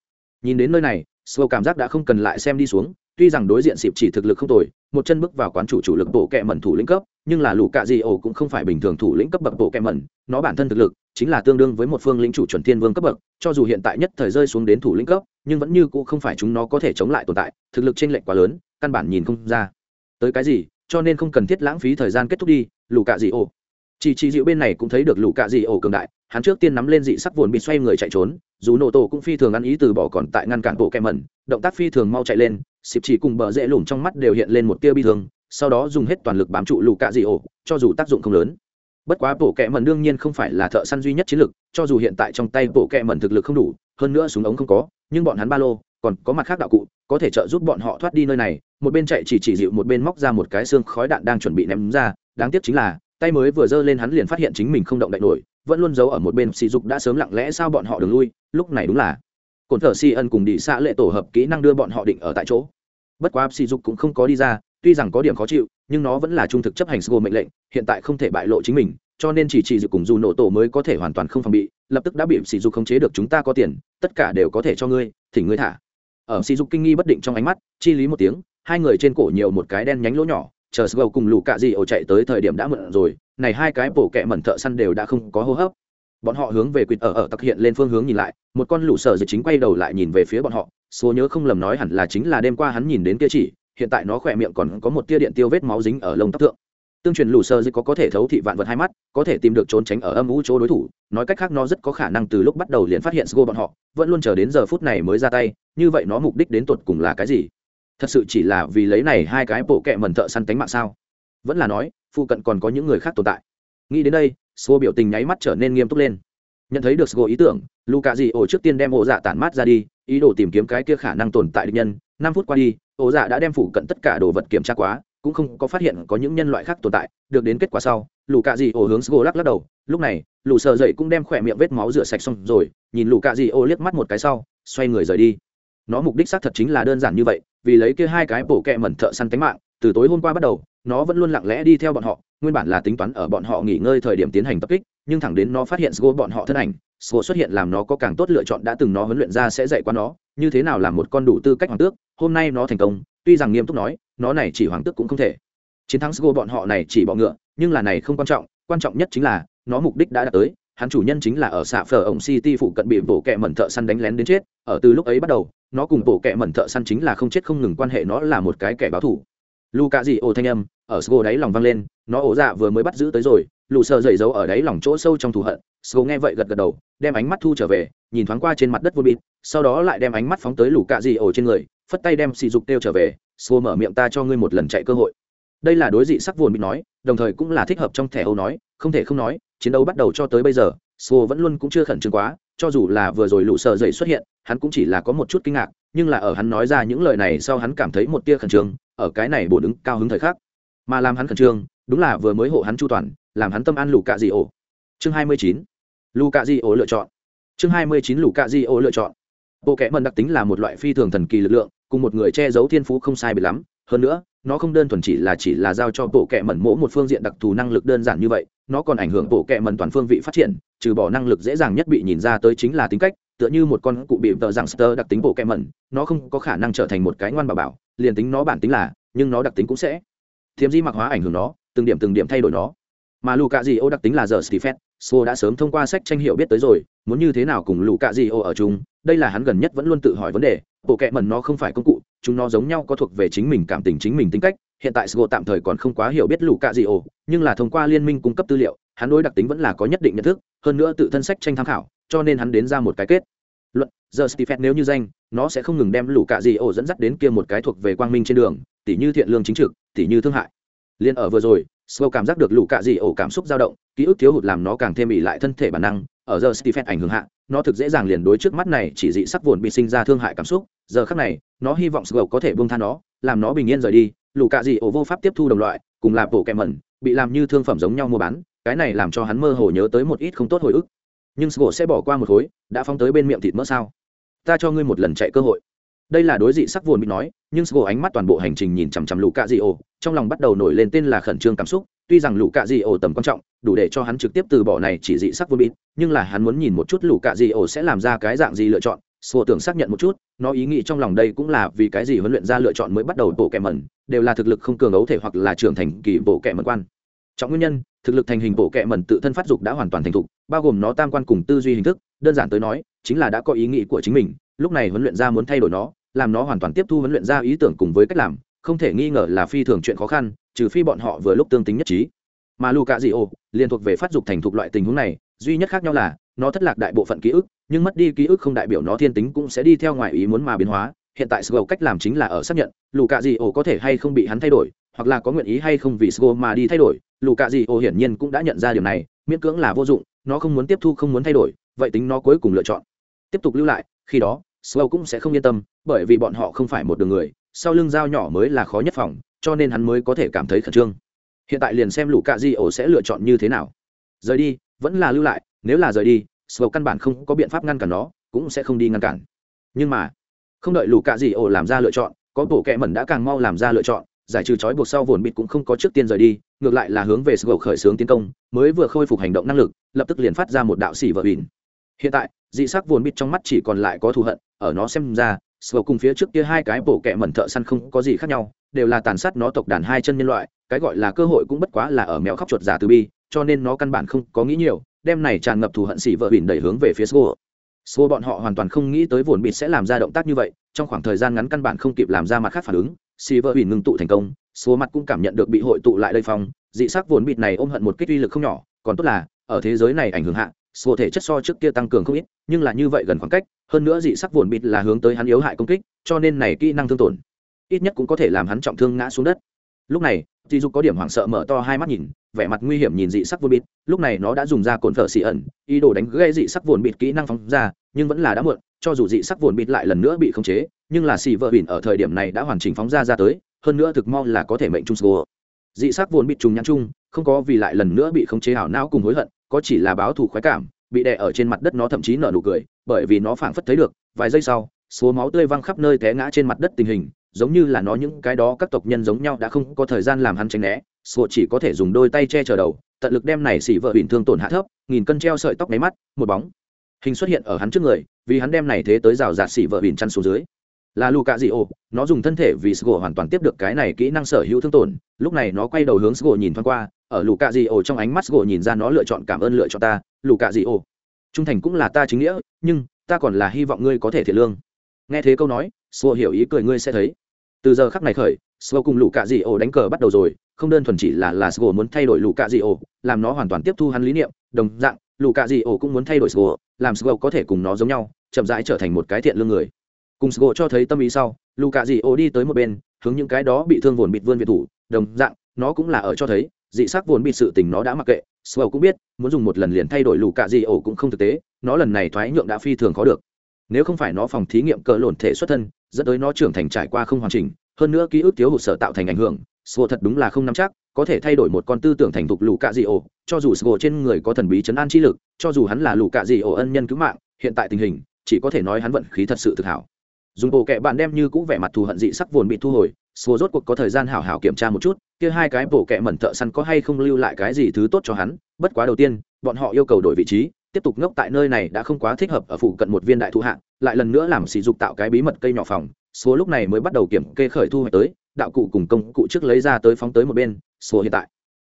Nhìn đến nơi này sâu cảm giác đã không cần lại xem đi xuống, tuy rằng đối diện xịp chỉ thực lực không tồi, một chân bước vào quán chủ chủ lực bộ kệ mẩn thủ lĩnh cấp nhưng là lũ cạ di ổ cũng không phải bình thường thủ lĩnh cấp bậc bộ kẹm mẩn, nó bản thân thực lực chính là tương đương với một phương lĩnh chủ chuẩn thiên vương cấp bậc, cho dù hiện tại nhất thời rơi xuống đến thủ lĩnh cấp, nhưng vẫn như cũ không phải chúng nó có thể chống lại tồn tại, thực lực t r ê n lệch quá lớn, căn bản nhìn không ra. Tới cái gì, cho nên không cần thiết lãng phí thời gian kết thúc đi, lũ cạ di ổ. Chỉ chị dịu bên này cũng thấy được lũ cạ di ổ cường đại, hắn trước tiên nắm lên dị sắc vồn bị xoay người chạy trốn, dù nổ tổ cũng phi thường ăn ý từ bỏ còn tại ngăn cản bộ kẹm mẩn, động tác phi thường mau chạy lên, xịp chỉ cùng bờ dễ lủng trong mắt đều hiện lên một tia bi thương sau đó dùng hết toàn lực bám trụ lù cạ dị ổ cho dù tác dụng không lớn. Bất quá bộ kẹ mẩn đương nhiên không phải là thợ săn duy nhất chiến lực cho dù hiện tại trong tay bộ kẹ mẩn thực lực không đủ, hơn nữa súng ống không có, nhưng bọn hắn ba lô, còn có mặt khác đạo cụ, có thể trợ giúp bọn họ thoát đi nơi này. Một bên chạy chỉ chỉ dịu, một bên móc ra một cái xương khói đạn đang chuẩn bị ném ra. Đáng tiếc chính là, tay mới vừa giơ lên hắn liền phát hiện chính mình không động đậy nổi, vẫn luôn giấu ở một bên. Sỉ dục đã sớm lặng lẽ sao bọn họ đường lui, lúc này đúng là. Cồn thở si ân cùng đi xạ lệ tổ hợp kỹ năng đưa bọn họ định ở tại chỗ. Bất quá sỉ dục cũng không có đi ra tuy rằng có điểm khó chịu, nhưng nó vẫn là trung thực chấp hành sgo mệnh lệnh, hiện tại không thể bại lộ chính mình, cho nên chỉ chỉ dự cùng dù nổ tổ mới có thể hoàn toàn không phòng bị, lập tức đã bị sỉ dục khống chế được chúng ta có tiền, tất cả đều có thể cho ngươi thỉnh ngươi thả. Ở sỉ dục kinh nghi bất định trong ánh mắt, chi lý một tiếng, hai người trên cổ nhiều một cái đen nhánh lỗ nhỏ, chờ sgo cùng lù cạ gì ổ chạy tới thời điểm đã mượn rồi, này hai cái bổ kẹ mẩn thợ săn đều đã không có hô hấp. Bọn họ hướng về quỳt ở ở tặc hiện lên phương hướng nhìn lại, một con lũ sở dịch chính quay đầu lại nhìn về phía bọn họ số nhớ không lầm nói hẳn là chính là đêm qua hắn nhìn đến kia chỉ hiện tại nó khỏe miệng còn có một tia điện tiêu vết máu dính ở lông tóc thượng. Tương truyền lù sơ dịch có có thể thấu thị vạn vật hai mắt, có thể tìm được trốn tránh ở âm u chỗ đối thủ, nói cách khác nó rất có khả năng từ lúc bắt đầu liền phát hiện sgo bọn họ, vẫn luôn chờ đến giờ phút này mới ra tay, như vậy nó mục đích đến tột cùng là cái gì? Thật sự chỉ là vì lấy này hai cái bộ kẹ mẩn thợ săn cánh mạng sao? Vẫn là nói, phụ cận còn có những người khác tồn tại. Nghĩ đến đây, Sgo biểu tình nháy mắt trở nên nghiêm túc lên. Nhận thấy được sgo ý tưởng luka cạ dị ổ trước tiên đem ổ dạ tản mát ra đi, ý đồ tìm kiếm cái kia khả năng tồn tại địch nhân, năm phút qua đi ổ dạ đã đem phủ cận tất cả đồ vật kiểm tra quá, cũng không có phát hiện có những nhân loại khác tồn tại. Được đến kết quả sau, lù cạ dị ổ hướng sgo lắc lắc đầu. Lúc này, lù sợ dậy cũng đem khỏe miệng vết máu rửa sạch xong rồi, nhìn lù cạ dị ổ liếc mắt một cái sau, xoay người rời đi. Nó mục đích xác thật chính là đơn giản như vậy, vì lấy kia hai cái bổ kẹ mẩn thợ săn tánh mạng, từ tối hôm qua bắt đầu, nó vẫn luôn lặng lẽ đi theo bọn họ, nguyên bản là tính toán ở bọn họ nghỉ ngơi thời điểm tiến hành tập kích, nhưng thẳng đến nó phát hiện sgo bọn họ thân ảnh sgo xuất hiện làm nó có càng tốt lựa chọn đã từng nó huấn luyện ra sẽ dạy qua nó như thế nào là một con đủ tư cách hoàng tước, hôm nay nó thành công, tuy rằng nghiêm túc nói, nó này chỉ hoàng tước cũng không thể. Chiến thắng sgo bọn họ này chỉ bọ ngựa, nhưng là này không quan trọng quan trọng nhất chính là, nó mục đích đã đạt tới, hắn chủ nhân chính là ở xạ phở ổng city phụ cận bị bộ kẹ mẩn thợ săn đánh lén đến chết, ở từ lúc ấy bắt đầu, nó cùng bộ kẹ mẩn thợ săn chính là không chết không ngừng quan hệ nó là một cái kẻ báo thủ luka cạ dị ô thanh âm, ở sgo đáy lòng vang lên, nó ổ dạ vừa mới bắt giữ tới rồi lù sợ dậy dấu ở đáy lòng chỗ sâu trong thù hận sgo nghe vậy gật gật đầu, đem ánh mắt thu trở về, nhìn thoáng qua trên mặt đất vô bịt, sau đó lại đem ánh mắt phóng tới lù cạ dị ổ trên người, phất tay đem xì dục kêu trở về sgo mở miệng ta cho ngươi một lần chạy cơ hội. Đây là đối dị sắc vồn bị nói, đồng thời cũng là thích hợp trong thẻ âu nói, không thể không nói, chiến đấu bắt đầu cho tới bây giờ sgo vẫn luôn cũng chưa khẩn trương quá, cho dù là vừa rồi lũ sợ dậy xuất hiện, hắn cũng chỉ là có một chút kinh ngạc, nhưng là ở hắn nói ra những lời này sau hắn cảm thấy một tia khẩn trương, ở cái này bổ đứng cao hứng thời khắc. Mà làm hắn khẩn trương, đúng là vừa mới hộ hắn chu toàn làm hắn tâm an lù cạ di ổ. Chương hai mươi chín. Lù cạ di ổ lựa chọn. Chương hai mươi chín lù cạ di ổ lựa chọn. Bộ kẽ mần đặc tính là một loại phi thường thần kỳ lực lượng, cùng một người che giấu thiên phú không sai bị lắm. Hơn nữa, nó không đơn thuần chỉ là chỉ là giao cho bộ kệ mẩn mỗ một phương diện đặc thù năng lực đơn giản như vậy, nó còn ảnh hưởng bộ kệ mẩn toàn phương vị phát triển, trừ bỏ năng lực dễ dàng nhất bị nhìn ra tới chính là tính cách, tựa như một con cụ bị vợ rằng sơ đặc tính bộ kệ mẩn, nó không có khả năng trở thành một cái ngoan bảo bảo, liền tính nó bản tính là, nhưng nó đặc tính cũng sẽ. Thiếm di mặc hóa ảnh hưởng nó, từng điểm từng điểm thay đổi nó mà lù cạ dị ô đặc tính là giờ stephen sô đã sớm thông qua sách tranh hiệu biết tới rồi, muốn như thế nào cùng lù cạ dị ô ở chung, đây là hắn gần nhất vẫn luôn tự hỏi vấn đề, bộ kệ mẩn nó không phải công cụ, chúng nó giống nhau có thuộc về chính mình cảm tình chính mình tính cách, hiện tại sgo tạm thời còn không quá hiểu biết lù cạ dị ô nhưng là thông qua liên minh cung cấp tư liệu, hắn đối đặc tính vẫn là có nhất định nhận thức, hơn nữa tự thân sách tranh tham khảo, cho nên hắn đến ra một cái kết. Luận, giờ stephen nếu như danh, nó sẽ không ngừng đem lũ cạ dị ổ dẫn dắt đến kia một cái thuộc về quang minh trên đường, tỉ như thiện lương chính trực, tỉ như thương hại. Liên ở vừa rồi Slow cảm giác được lũ cạ dị ổ cảm xúc dao động, ký ức thiếu hụt làm nó càng thêm ỉ lại thân thể bản năng, ở giờ stephen ảnh hưởng hạ, nó thực dễ dàng liền đối trước mắt này chỉ dị sắc vụn bị sinh ra thương hại cảm xúc, giờ khắc này, nó hy vọng Slow có thể buông tha nó, làm nó bình yên rời đi, lũ cạ dị ổ vô pháp tiếp thu đồng loại, cùng là bộ kẹm mẩn, bị làm như thương phẩm giống nhau mua bán, cái này làm cho hắn mơ hồ nhớ tới một ít không tốt hồi ức. Nhưng Slow sẽ bỏ qua một khối, đã phóng tới bên miệng thịt mỡ sao? Ta cho ngươi một lần chạy cơ hội. Đây là đối dị sắc vồn bị nói, nhưng sgo ánh mắt toàn bộ hành trình nhìn chằm chằm lũ cạ dị ổ trong lòng bắt đầu nổi lên tên là khẩn trương cảm xúc, tuy rằng lũ cạ dị ổ tầm quan trọng, đủ để cho hắn trực tiếp từ bỏ này chỉ dị sắc vô bịt, nhưng là hắn muốn nhìn một chút lũ cạ dị ổ sẽ làm ra cái dạng gì lựa chọn sgô tưởng xác nhận một chút, nó ý nghĩ trong lòng đây cũng là vì cái gì huấn luyện ra lựa chọn mới bắt đầu bộ kẻ mẩn, đều là thực lực không cường ấu thể hoặc là trưởng thành kỳ bộ kẻ mẩn quan. Trọng nguyên nhân, thực lực thành hình bộ kệ mẩn tự thân phát dục đã hoàn toàn thành thục, bao gồm nó tam quan cùng tư duy hình thức, đơn giản tới nói, chính là đã có ý nghĩ của chính mình, lúc này huấn luyện ra muốn thay đổi nó, làm nó hoàn toàn tiếp thu huấn luyện ra ý tưởng cùng với cách làm không thể nghi ngờ là phi thường chuyện khó khăn, trừ phi bọn họ vừa lúc tương tính nhất trí. Mà lù cạ dị ô liên thuộc về phát dục thành thục loại tình huống này, duy nhất khác nhau là, nó thất lạc đại bộ phận ký ức, nhưng mất đi ký ức không đại biểu nó thiên tính cũng sẽ đi theo ngoài ý muốn mà biến hóa. Hiện tại sgo cách làm chính là ở xác nhận lù cạ dị ô có thể hay không bị hắn thay đổi, hoặc là có nguyện ý hay không vì sgo mà đi thay đổi lù cạ dị ô hiển nhiên cũng đã nhận ra điều này, miễn cưỡng là vô dụng, nó không muốn tiếp thu, không muốn thay đổi, vậy tính nó cuối cùng lựa chọn. Tiếp tục lưu lại, khi đó slow cũng sẽ không yên tâm, bởi vì bọn họ không phải một đường người sau lưng dao nhỏ mới là khó nhất phòng, cho nên hắn mới có thể cảm thấy khẩn trương. Hiện tại liền xem lũ cạ di ổ sẽ lựa chọn như thế nào. Rời đi, vẫn là lưu lại, nếu là rời đi sầu căn bản không có biện pháp ngăn cản nó, cũng sẽ không đi ngăn cản. Nhưng mà, không đợi lũ cạ di ổ làm ra lựa chọn, có bộ kẹ mẩn đã càng mau làm ra lựa chọn, giải trừ trói buộc sau vồn bịt cũng không có trước tiên rời đi, ngược lại là hướng về sầu khởi xướng tiến công, mới vừa khôi phục hành động năng lực, lập tức liền phát ra một đạo xỉ vợ bỉn hiện tại, dị sắc vồn bịt trong mắt chỉ còn lại có thù hận, ở nó xem ra sờ cùng phía trước kia hai cái bổ kẹ mẩn thợ săn không có gì khác nhau, đều là tàn sát nó tộc đàn hai chân nhân loại, cái gọi là cơ hội cũng bất quá là ở mèo khóc chuột giả từ bi, cho nên nó căn bản không có nghĩ nhiều, đem này tràn ngập thù hận xỉ vợ bỉn đẩy hướng về phía sô sô bọn họ hoàn toàn không nghĩ tới vồn bịt sẽ làm ra động tác như vậy, trong khoảng thời gian ngắn căn bản không kịp làm ra mặt khác phản ứng, xỉ vợ bỉn ngừng tụ thành công số mặt cũng cảm nhận được bị hội tụ lại đây phong, dị sắc vốn bịt này ôm hận một kích uy lực không nhỏ, còn tốt là, ở thế giới này ảnh hưởng hạ số thể chất so trước kia tăng cường không ít, nhưng là như vậy gần khoảng cách, hơn nữa dị sắc vồn bịt là hướng tới hắn yếu hại công kích, cho nên này kỹ năng thương tổn, ít nhất cũng có thể làm hắn trọng thương ngã xuống đất. Lúc này dì dục có điểm hoảng sợ mở to hai mắt nhìn, vẻ mặt nguy hiểm nhìn dị sắc vồn bịt, lúc này nó đã dùng ra cồn thở xì ẩn, ý đồ đánh gây dị sắc vồn bịt kỹ năng phóng ra, nhưng vẫn là đã muộn, cho dù dị sắc vồn bịt lại lần nữa bị khống chế, nhưng là xì vợ bịt ở thời điểm này đã hoàn chỉnh phóng ra ra tới, hơn nữa thực mau là có thể mệnh trung sô dị sắc vồn bịt trùng nhãn chung không có vì lại lần nữa bị khống chế hảo não cùng hối hận có chỉ là báo thù khoái cảm, bị đè ở trên mặt đất nó thậm chí nở nụ cười, bởi vì nó phảng phất thấy được, vài giây sau, số máu tươi văng khắp nơi té ngã trên mặt đất tình hình, giống như là nó những cái đó các tộc nhân giống nhau đã không có thời gian làm hắn tránh né sổ chỉ có thể dùng đôi tay che chở đầu, tận lực đem này xỉ vợ bình thương tổn hạ thấp, nghìn cân treo sợi tóc máy mắt, một bóng hình xuất hiện ở hắn trước người, vì hắn đem này thế tới rào rạt xỉ vợ bình chăn xuống dưới là lù cạ dị ô nó dùng thân thể vì sgô hoàn toàn tiếp được cái này kỹ năng sở hữu thương tổn. Lúc này nó quay đầu hướng sgô nhìn thoáng qua, ở lù cạ dị ô trong ánh mắt sgô nhìn ra nó lựa chọn cảm ơn lựa chọn ta lù cạ dị ô trung thành cũng là ta chính nghĩa, nhưng ta còn là hy vọng ngươi có thể thiệt lương. Nghe thế câu nói, sgô hiểu ý cười ngươi sẽ thấy. Từ giờ khắc này khởi, sgô cùng lù cạ dị ô đánh cờ bắt đầu rồi, không đơn thuần chỉ là là sgô muốn thay đổi lù cạ dị ô làm nó hoàn toàn tiếp thu hắn lý niệm, đồng dạng lù cạ dị ô cũng muốn thay đổi sgô, làm sgô có thể cùng nó giống nhau, chậm rãi trở thành một cái thiện lương người cùng sgo cho thấy tâm ý sau lù cạ dị đi tới một bên, hướng những cái đó bị thương vồn bịt vươn việt thủ, đồng dạng, nó cũng là ở cho thấy, dị sắc vồn bị sự tình nó đã mặc kệ. Sgo cũng biết, muốn dùng một lần liền thay đổi lù cạ dị cũng không thực tế, nó lần này thoái nhượng đã phi thường khó được. Nếu không phải nó phòng thí nghiệm cỡ lộn thể xuất thân, dẫn tới nó trưởng thành trải qua không hoàn chỉnh, hơn nữa ký ức thiếu hụt sở tạo thành ảnh hưởng, sgo thật đúng là không nắm chắc, có thể thay đổi một con tư tưởng thành thục lù cạ dị ổ cho dù sgo trên người có thần bí chấn an chi lực, cho dù hắn là lù cạ dị ổ ân nhân cứu mạng, hiện tại tình hình, chỉ có thể nói hắn vận khí thật sự thực hảo dùng bộ kệ bạn đem như cũ vẻ mặt thù hận dị sắc vồn bị thu hồi số rốt cuộc có thời gian hảo hảo kiểm tra một chút, kia hai cái bộ kệ mẩn thợ săn có hay không lưu lại cái gì thứ tốt cho hắn, bất quá đầu tiên, bọn họ yêu cầu đổi vị trí, tiếp tục ngốc tại nơi này đã không quá thích hợp ở phụ cận một viên đại thu hạng, lại lần nữa làm sỉ dục tạo cái bí mật cây nhỏ phòng số lúc này mới bắt đầu kiểm kê khởi thu hoạch tới, đạo cụ cùng công cụ trước lấy ra tới phóng tới một bên số hiện tại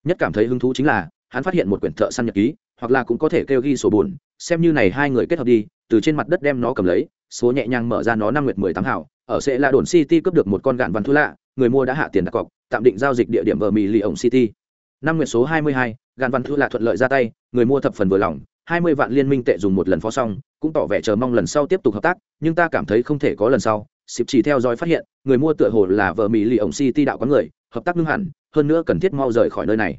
nhất cảm thấy hứng thú chính là, hắn phát hiện một quyển thợ săn nhật ký, hoặc là cũng có thể kêu ghi sổ buồn xem như này hai người kết hợp đi, từ trên mặt đất đem nó cầm lấy số nhẹ nhàng mở ra nó năm nguyệt mười tám hảo, ở sẽ là đồn city cướp được một con gạn văn thu lạ, người mua đã hạ tiền đặt cọc, tạm định giao dịch địa điểm ở mỹ lì ổng city. Năm nguyệt số hai mươi hai, gạn văn thu lạ thuận lợi ra tay, người mua thập phần vừa lòng, hai mươi vạn liên minh tệ dùng một lần phó xong, cũng tỏ vẻ chờ mong lần sau tiếp tục hợp tác, nhưng ta cảm thấy không thể có lần sau. Xịp chỉ theo dõi phát hiện, người mua tựa hồ là vợ mỹ lì ổng city đạo có người, hợp tác ngưng hẳn, hơn nữa cần thiết mau rời khỏi nơi này.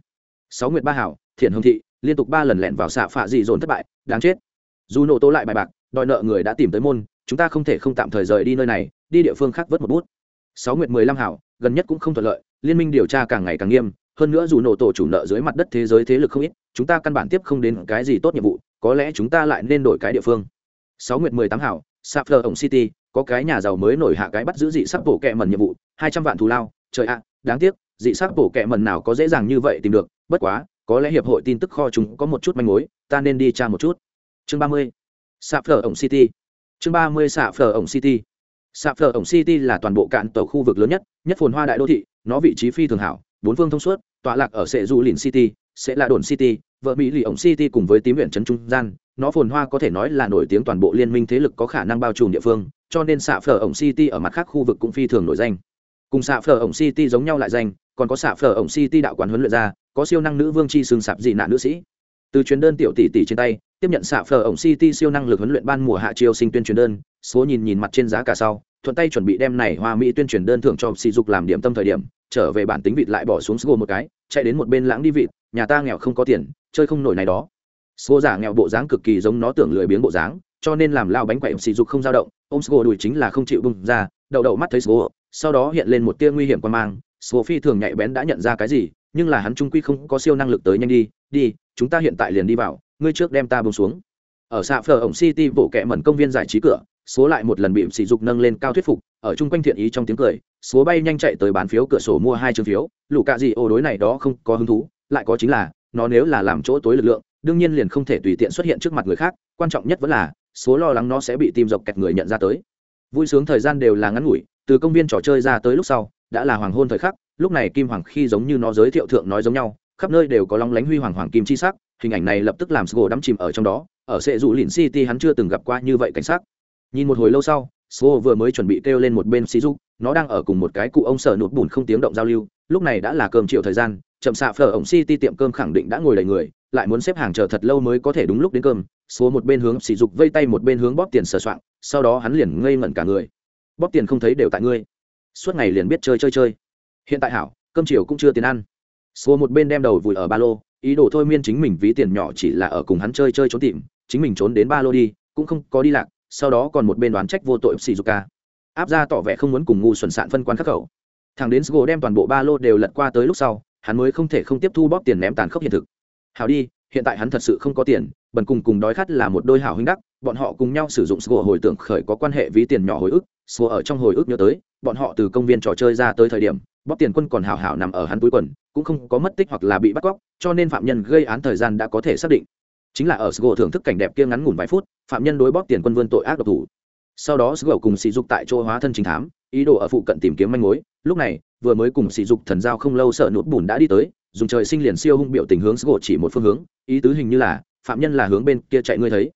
Sáu nguyệt ba hảo, thiện hương thị, liên tục ba lần lẹn vào xạ phạ dị dồn thất bại, đáng chết. Dù nổ tố lại bài bạc, đòi nợ người đã tìm tới môn chúng ta không thể không tạm thời rời đi nơi này đi địa phương khác vớt một bút sáu nguyệt mười lăm hảo gần nhất cũng không thuận lợi liên minh điều tra càng ngày càng nghiêm hơn nữa dù nổ tổ chủ nợ dưới mặt đất thế giới thế lực không ít chúng ta căn bản tiếp không đến cái gì tốt nhiệm vụ có lẽ chúng ta lại nên đổi cái địa phương sáu nguyệt mười tám hảo Sapphire ổng City, có cái nhà giàu mới nổi hạ cái bắt giữ dị sắc bổ kẹ mần nhiệm vụ, hai trăm vạn thù lao, trời ạ, đáng tiếc, dị sắc bổ kẹ mần nào có dễ dàng như vậy tìm được, bất quá, có lẽ hiệp hội tin tức kho chúng có một chút manh mối, ta nên đi tra một chút. Chương ba mươi Sapphire ổng City. Chương ba mươi phở ổng City. xạ phở ổng City là toàn bộ cạn tàu khu vực lớn nhất, nhất phồn hoa đại đô thị, nó vị trí phi thường hảo, bốn phương thông suốt, tọa lạc ở Sệ Du Lìn City, sẽ là đồn City, vợ Mỹ lì ổng City cùng với tím huyện trấn trung gian, nó phồn hoa có thể nói là nổi tiếng toàn bộ liên minh thế lực có khả năng bao trùm địa phương, cho nên xạ phở ổng City ở mặt khác khu vực cũng phi thường nổi danh. Cùng xạ phở ổng City giống nhau lại danh, còn có xạ phở ổng City đạo quán huấn luyện ra, có siêu năng nữ vương chi xương sạp dị nạn nữ sĩ. Từ chuyến đơn tiểu tỷ tỷ trên tay, tiếp nhận xạ phở ổng City siêu năng lực huấn luyện ban mùa hạ chiêu sinh tuyên truyền đơn, số nhìn nhìn mặt trên giá cả sau, thuận tay chuẩn bị đem này hoa mỹ tuyên truyền đơn thưởng cho sỉ dục làm điểm tâm thời điểm, trở về bản tính vịt lại bỏ xuống sgô một cái, chạy đến một bên lãng đi vịt, nhà ta nghèo không có tiền, chơi không nổi này đó. Sgô giả nghèo bộ dáng cực kỳ giống nó tưởng lười biếng bộ dáng, cho nên làm lao bánh quậy sỉ dục không dao động, ông Sgô đùi chính là không chịu bung ra, đầu đầu mắt thấy Sgô, sau đó hiện lên một tia nguy hiểm quan mang, Sgô phi thường nhạy bén đã nhận ra cái gì, nhưng là hắn trung quy không có siêu năng lực tới nhanh đi, đi, chúng ta hiện tại liền đi vào, ngươi trước đem ta buông xuống. Ở xạ phở ổng City bộ kệ mẩn công viên giải trí cửa, số lại một lần bị sỉ dục nâng lên cao thuyết phục, ở chung quanh thiện ý trong tiếng cười, số bay nhanh chạy tới bán phiếu cửa sổ mua hai chương phiếu, lũ cạ gì ô đối này đó không có hứng thú, lại có chính là, nó nếu là làm chỗ tối lực lượng, đương nhiên liền không thể tùy tiện xuất hiện trước mặt người khác quan trọng nhất vẫn là số lo lắng nó sẽ bị tìm dọc kẹt người nhận ra tới vui sướng thời gian đều là ngắn ngủi từ công viên trò chơi ra tới lúc sau đã là hoàng hôn thời khắc lúc này kim hoàng khi giống như nó giới thiệu thượng nói giống nhau khắp nơi đều có long lánh huy hoàng hoàng kim chi sắc hình ảnh này lập tức làm sgo đắm chìm ở trong đó ở sệ dụ lìn city hắn chưa từng gặp qua như vậy cảnh sát nhìn một hồi lâu sau sgo vừa mới chuẩn bị kêu lên một bên xí dục nó đang ở cùng một cái cụ ông sở nụt bùn không tiếng động giao lưu lúc này đã là cơm chiều thời gian chậm xạ phở ổng city tiệm cơm khẳng định đã ngồi đầy người lại muốn xếp hàng chờ thật lâu mới có thể đúng lúc đến cơm số một bên hướng sỉ dục vây tay một bên hướng bóp tiền sờ soạng sau đó hắn liền ngây ngẩn cả người. Bóp tiền không thấy đều tại ngươi. Suốt ngày liền biết chơi chơi chơi. Hiện tại hảo cơm chiều cũng chưa tiền ăn. Sô một bên đem đầu vùi ở ba lô, ý đồ thôi miên chính mình ví tiền nhỏ chỉ là ở cùng hắn chơi chơi trốn tìm, chính mình trốn đến ba lô đi, cũng không có đi lạc, sau đó còn một bên đoán trách vô tội Shizuka. Áp ra tỏ vẻ không muốn cùng ngu xuẩn sạn phân quan khắc khẩu. Thằng đến sgo đem toàn bộ ba lô đều lật qua tới lúc sau, hắn mới không thể không tiếp thu bóp tiền ném tàn khốc hiện thực. Hảo đi, hiện tại hắn thật sự không có tiền, bần cùng cùng đói khát là một đôi hảo huynh đắc, bọn họ cùng nhau sử dụng sgo hồi tưởng khởi có quan hệ ví tiền nhỏ hồi ức, sgo ở trong hồi ức nhớ tới, bọn họ từ công viên trò chơi ra tới thời điểm, bóp tiền quân còn hào hảo nằm ở hắn túi quần, cũng không có mất tích hoặc là bị bắt cóc, cho nên phạm nhân gây án thời gian đã có thể xác định. Chính là ở sgo thưởng thức cảnh đẹp kia ngắn ngủn vài phút, phạm nhân đối bóp tiền quân vươn tội ác độc thủ. Sau đó sgo cùng sỉ dục tại chỗ hóa thân chính thám, ý đồ ở phụ cận tìm kiếm manh mối. Lúc này, vừa mới cùng sỉ dục thần giao không lâu sợ nụt bùn đã đi tới, dùng trời sinh liền siêu hung biểu tình hướng sgo chỉ một phương hướng, ý tứ hình như là, phạm nhân là hướng bên kia chạy ngươi thấy.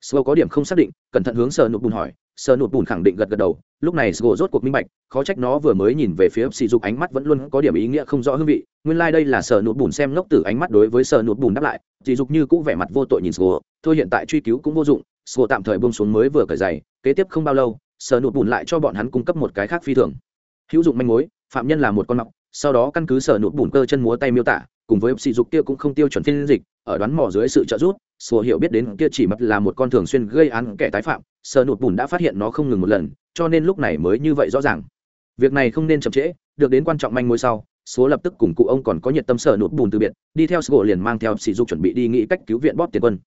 Sgo có điểm không xác định, cẩn thận hướng sợ nụt bùn hỏi, sợ nụt bùn khẳng định gật gật đầu lúc này sgô rốt cuộc minh bạch, khó trách nó vừa mới nhìn về phía sỉ dục ánh mắt vẫn luôn có điểm ý nghĩa không rõ hương vị. Nguyên lai、like、đây là sợ nụt bùn xem ngốc từ ánh mắt đối với sợ nụt bùn đáp lại, sỉ dục như cũng vẻ mặt vô tội nhìn sgô. Thôi hiện tại truy cứu cũng vô dụng, sgô tạm thời bông xuống mới vừa cởi giày, kế tiếp không bao lâu sợ nụt bùn lại cho bọn hắn cung cấp một cái khác phi thường. Hữu dụng manh mối, phạm nhân là một con mọc, sau đó căn cứ sợ nụt bùn cơ chân múa tay miêu tả, cùng với sỉ dục kia cũng không tiêu chuẩn phiên dịch, ở đoán mò dưới sự trợ giúp sùa hiểu biết đến kia chỉ mập là một con thường xuyên gây án kẻ tái phạm sợ nụt bùn đã phát hiện nó không ngừng một lần cho nên lúc này mới như vậy rõ ràng. Việc này không nên chậm trễ, được đến quan trọng manh mối sau, số lập tức cùng cụ ông còn có nhiệt tâm sở nụt bùn từ biệt, đi theo sgộ liền mang theo sỉ dục chuẩn bị đi nghĩ cách cứu viện bóp tiền quân.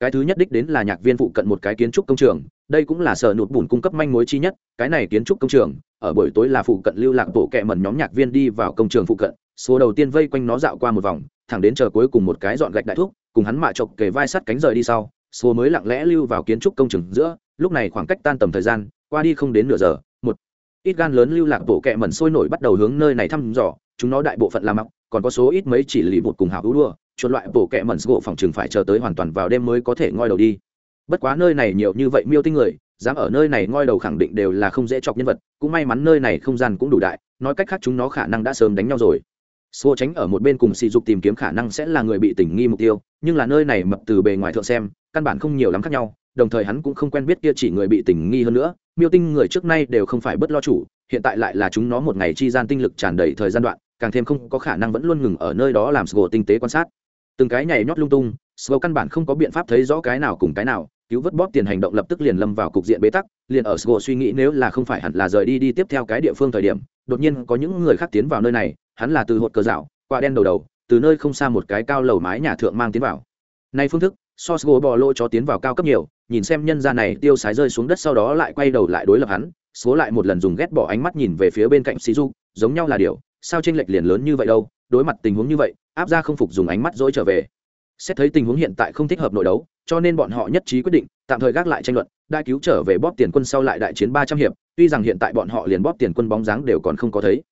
Cái thứ nhất đích đến là nhạc viên phụ cận một cái kiến trúc công trường, đây cũng là sở nụt bùn cung cấp manh mối chi nhất, cái này kiến trúc công trường, ở buổi tối là phụ cận lưu lạc bộ kẹ mần nhóm nhạc viên đi vào công trường phụ cận, số đầu tiên vây quanh nó dạo qua một vòng, thẳng đến chờ cuối cùng một cái dọn gạch đại thuốc cùng hắn mạ chọc kề vai sắt cánh rời đi sau, số mới lặng lẽ lưu vào kiến trúc công trường giữa, lúc này khoảng cách tan tầm thời gian qua đi không đến nửa giờ, một ít gan lớn lưu lạc bộ kẹ mẩn sôi nổi bắt đầu hướng nơi này thăm dò, chúng nó đại bộ phận làm mọc còn có số ít mấy chỉ lì một cùng hào hữu đua, chuột loại bộ kẹ mẩn gỗ phòng chừng phải chờ tới hoàn toàn vào đêm mới có thể ngoi đầu đi. Bất quá nơi này nhiều như vậy miêu tinh người, dám ở nơi này ngoi đầu khẳng định đều là không dễ chọc nhân vật, cũng may mắn nơi này không gian cũng đủ đại, nói cách khác chúng nó khả năng đã sớm đánh nhau rồi. Xô tránh ở một bên cùng sỉ dục tìm kiếm khả năng sẽ là người bị tình nghi mục tiêu, nhưng là nơi này mập từ bề ngoài thượng xem, căn bản không nhiều lắm khác nhau, đồng thời hắn cũng không quen biết kia chỉ người bị tình nghi hơn nữa miêu tinh người trước nay đều không phải bất lo chủ, hiện tại lại là chúng nó một ngày chi gian tinh lực tràn đầy thời gian đoạn, càng thêm không có khả năng vẫn luôn ngừng ở nơi đó làm sgồ tinh tế quan sát. Từng cái nhảy nhót lung tung sgồ căn bản không có biện pháp thấy rõ cái nào cùng cái nào, cứu vớt bóp tiền hành động lập tức liền lâm vào cục diện bế tắc, liền ở sgồ suy nghĩ nếu là không phải hẳn là rời đi đi tiếp theo cái địa phương thời điểm, đột nhiên có những người khác tiến vào nơi này, hắn là từ hột cờ dạo quả đen đầu đầu, từ nơi không xa một cái cao lầu mái nhà thượng mang tiến vào. Nay phương thức, so sgồ bò lô cho tiến vào cao cấp nhiều nhìn xem nhân gia này tiêu sái rơi xuống đất sau đó lại quay đầu lại đối lập hắn, số lại một lần dùng ghét bỏ ánh mắt nhìn về phía bên cạnh xí du giống nhau là điều, sao tranh lệch liền lớn như vậy đâu, đối mặt tình huống như vậy, áp ra không phục dùng ánh mắt dỗi trở về. Xét thấy tình huống hiện tại không thích hợp nội đấu, cho nên bọn họ nhất trí quyết định, tạm thời gác lại tranh luận đại cứu trở về bóp tiền quân sau lại đại chiến ba trăm hiệp, tuy rằng hiện tại bọn họ liền bóp tiền quân bóng dáng đều còn không có thấy.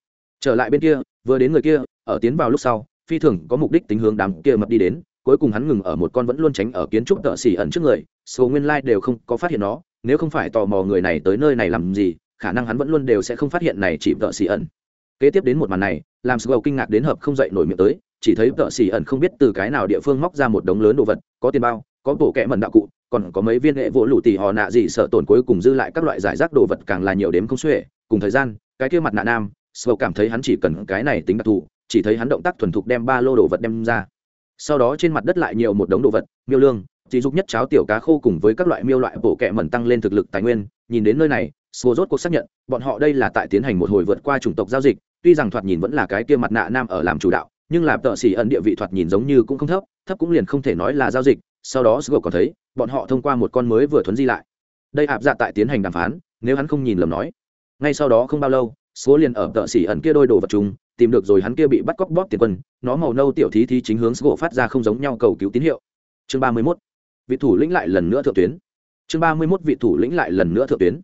Trở lại bên kia, vừa đến người kia, ở tiến vào lúc sau, phi thường có mục đích tính hướng đám kia mập đi đến cuối cùng hắn ngừng ở một con vẫn luôn tránh ở kiến trúc tợ xỉ ẩn trước người, số nguyên lai đều không có phát hiện nó, nếu không phải tò mò người này tới nơi này làm gì, khả năng hắn vẫn luôn đều sẽ không phát hiện này chỉ tợ xỉ ẩn. Kế tiếp đến một màn này, làm sgầu kinh ngạc đến hợp không dậy nổi miệng tới, chỉ thấy tợ xỉ ẩn không biết từ cái nào địa phương móc ra một đống lớn đồ vật, có tiền bao, có bộ kẽ mẩn đạo cụ, còn có mấy viên hệ vỗ lụ tỉ họ nạ gì sợ tổn cuối cùng dư lại các loại giải rác đồ vật càng là nhiều đếm không xuể. Cùng thời gian, cái kia mặt nạ nam sgầu cảm thấy hắn chỉ cần cái này tính đặc thù, chỉ thấy hắn động tác thuần thục đem ba lô đồ vật đem ra sau đó trên mặt đất lại nhiều một đống đồ vật, miêu lương, chỉ dục nhất cháo tiểu cá khô cùng với các loại miêu loại bổ kẹ mẩn tăng lên thực lực tài nguyên. Nhìn đến nơi này, sô rốt cuộc xác nhận, bọn họ đây là tại tiến hành một hồi vượt qua chủng tộc giao dịch, tuy rằng thoạt nhìn vẫn là cái kia mặt nạ nam ở làm chủ đạo, nhưng là tợ xỉ ẩn địa vị thoạt nhìn giống như cũng không thấp thấp cũng liền không thể nói là giao dịch. Sau đó sô còn thấy, bọn họ thông qua một con mới vừa thuấn di lại. Đây ạp dạ tại tiến hành đàm phán, nếu hắn không nhìn lầm nói. Ngay sau đó không bao lâu số liền ở tợ xỉ ẩn kia đôi đồ vật chúng tìm được rồi hắn kia bị bắt cóc bóp tiền quân, nó màu nâu tiểu thí thí chính hướng sgo phát ra không giống nhau cầu cứu tín hiệu. Chương ba mươi mốt, vị thủ lĩnh lại lần nữa thượng tuyến. Chương ba mươi mốt, vị thủ lĩnh lại lần nữa thượng tuyến.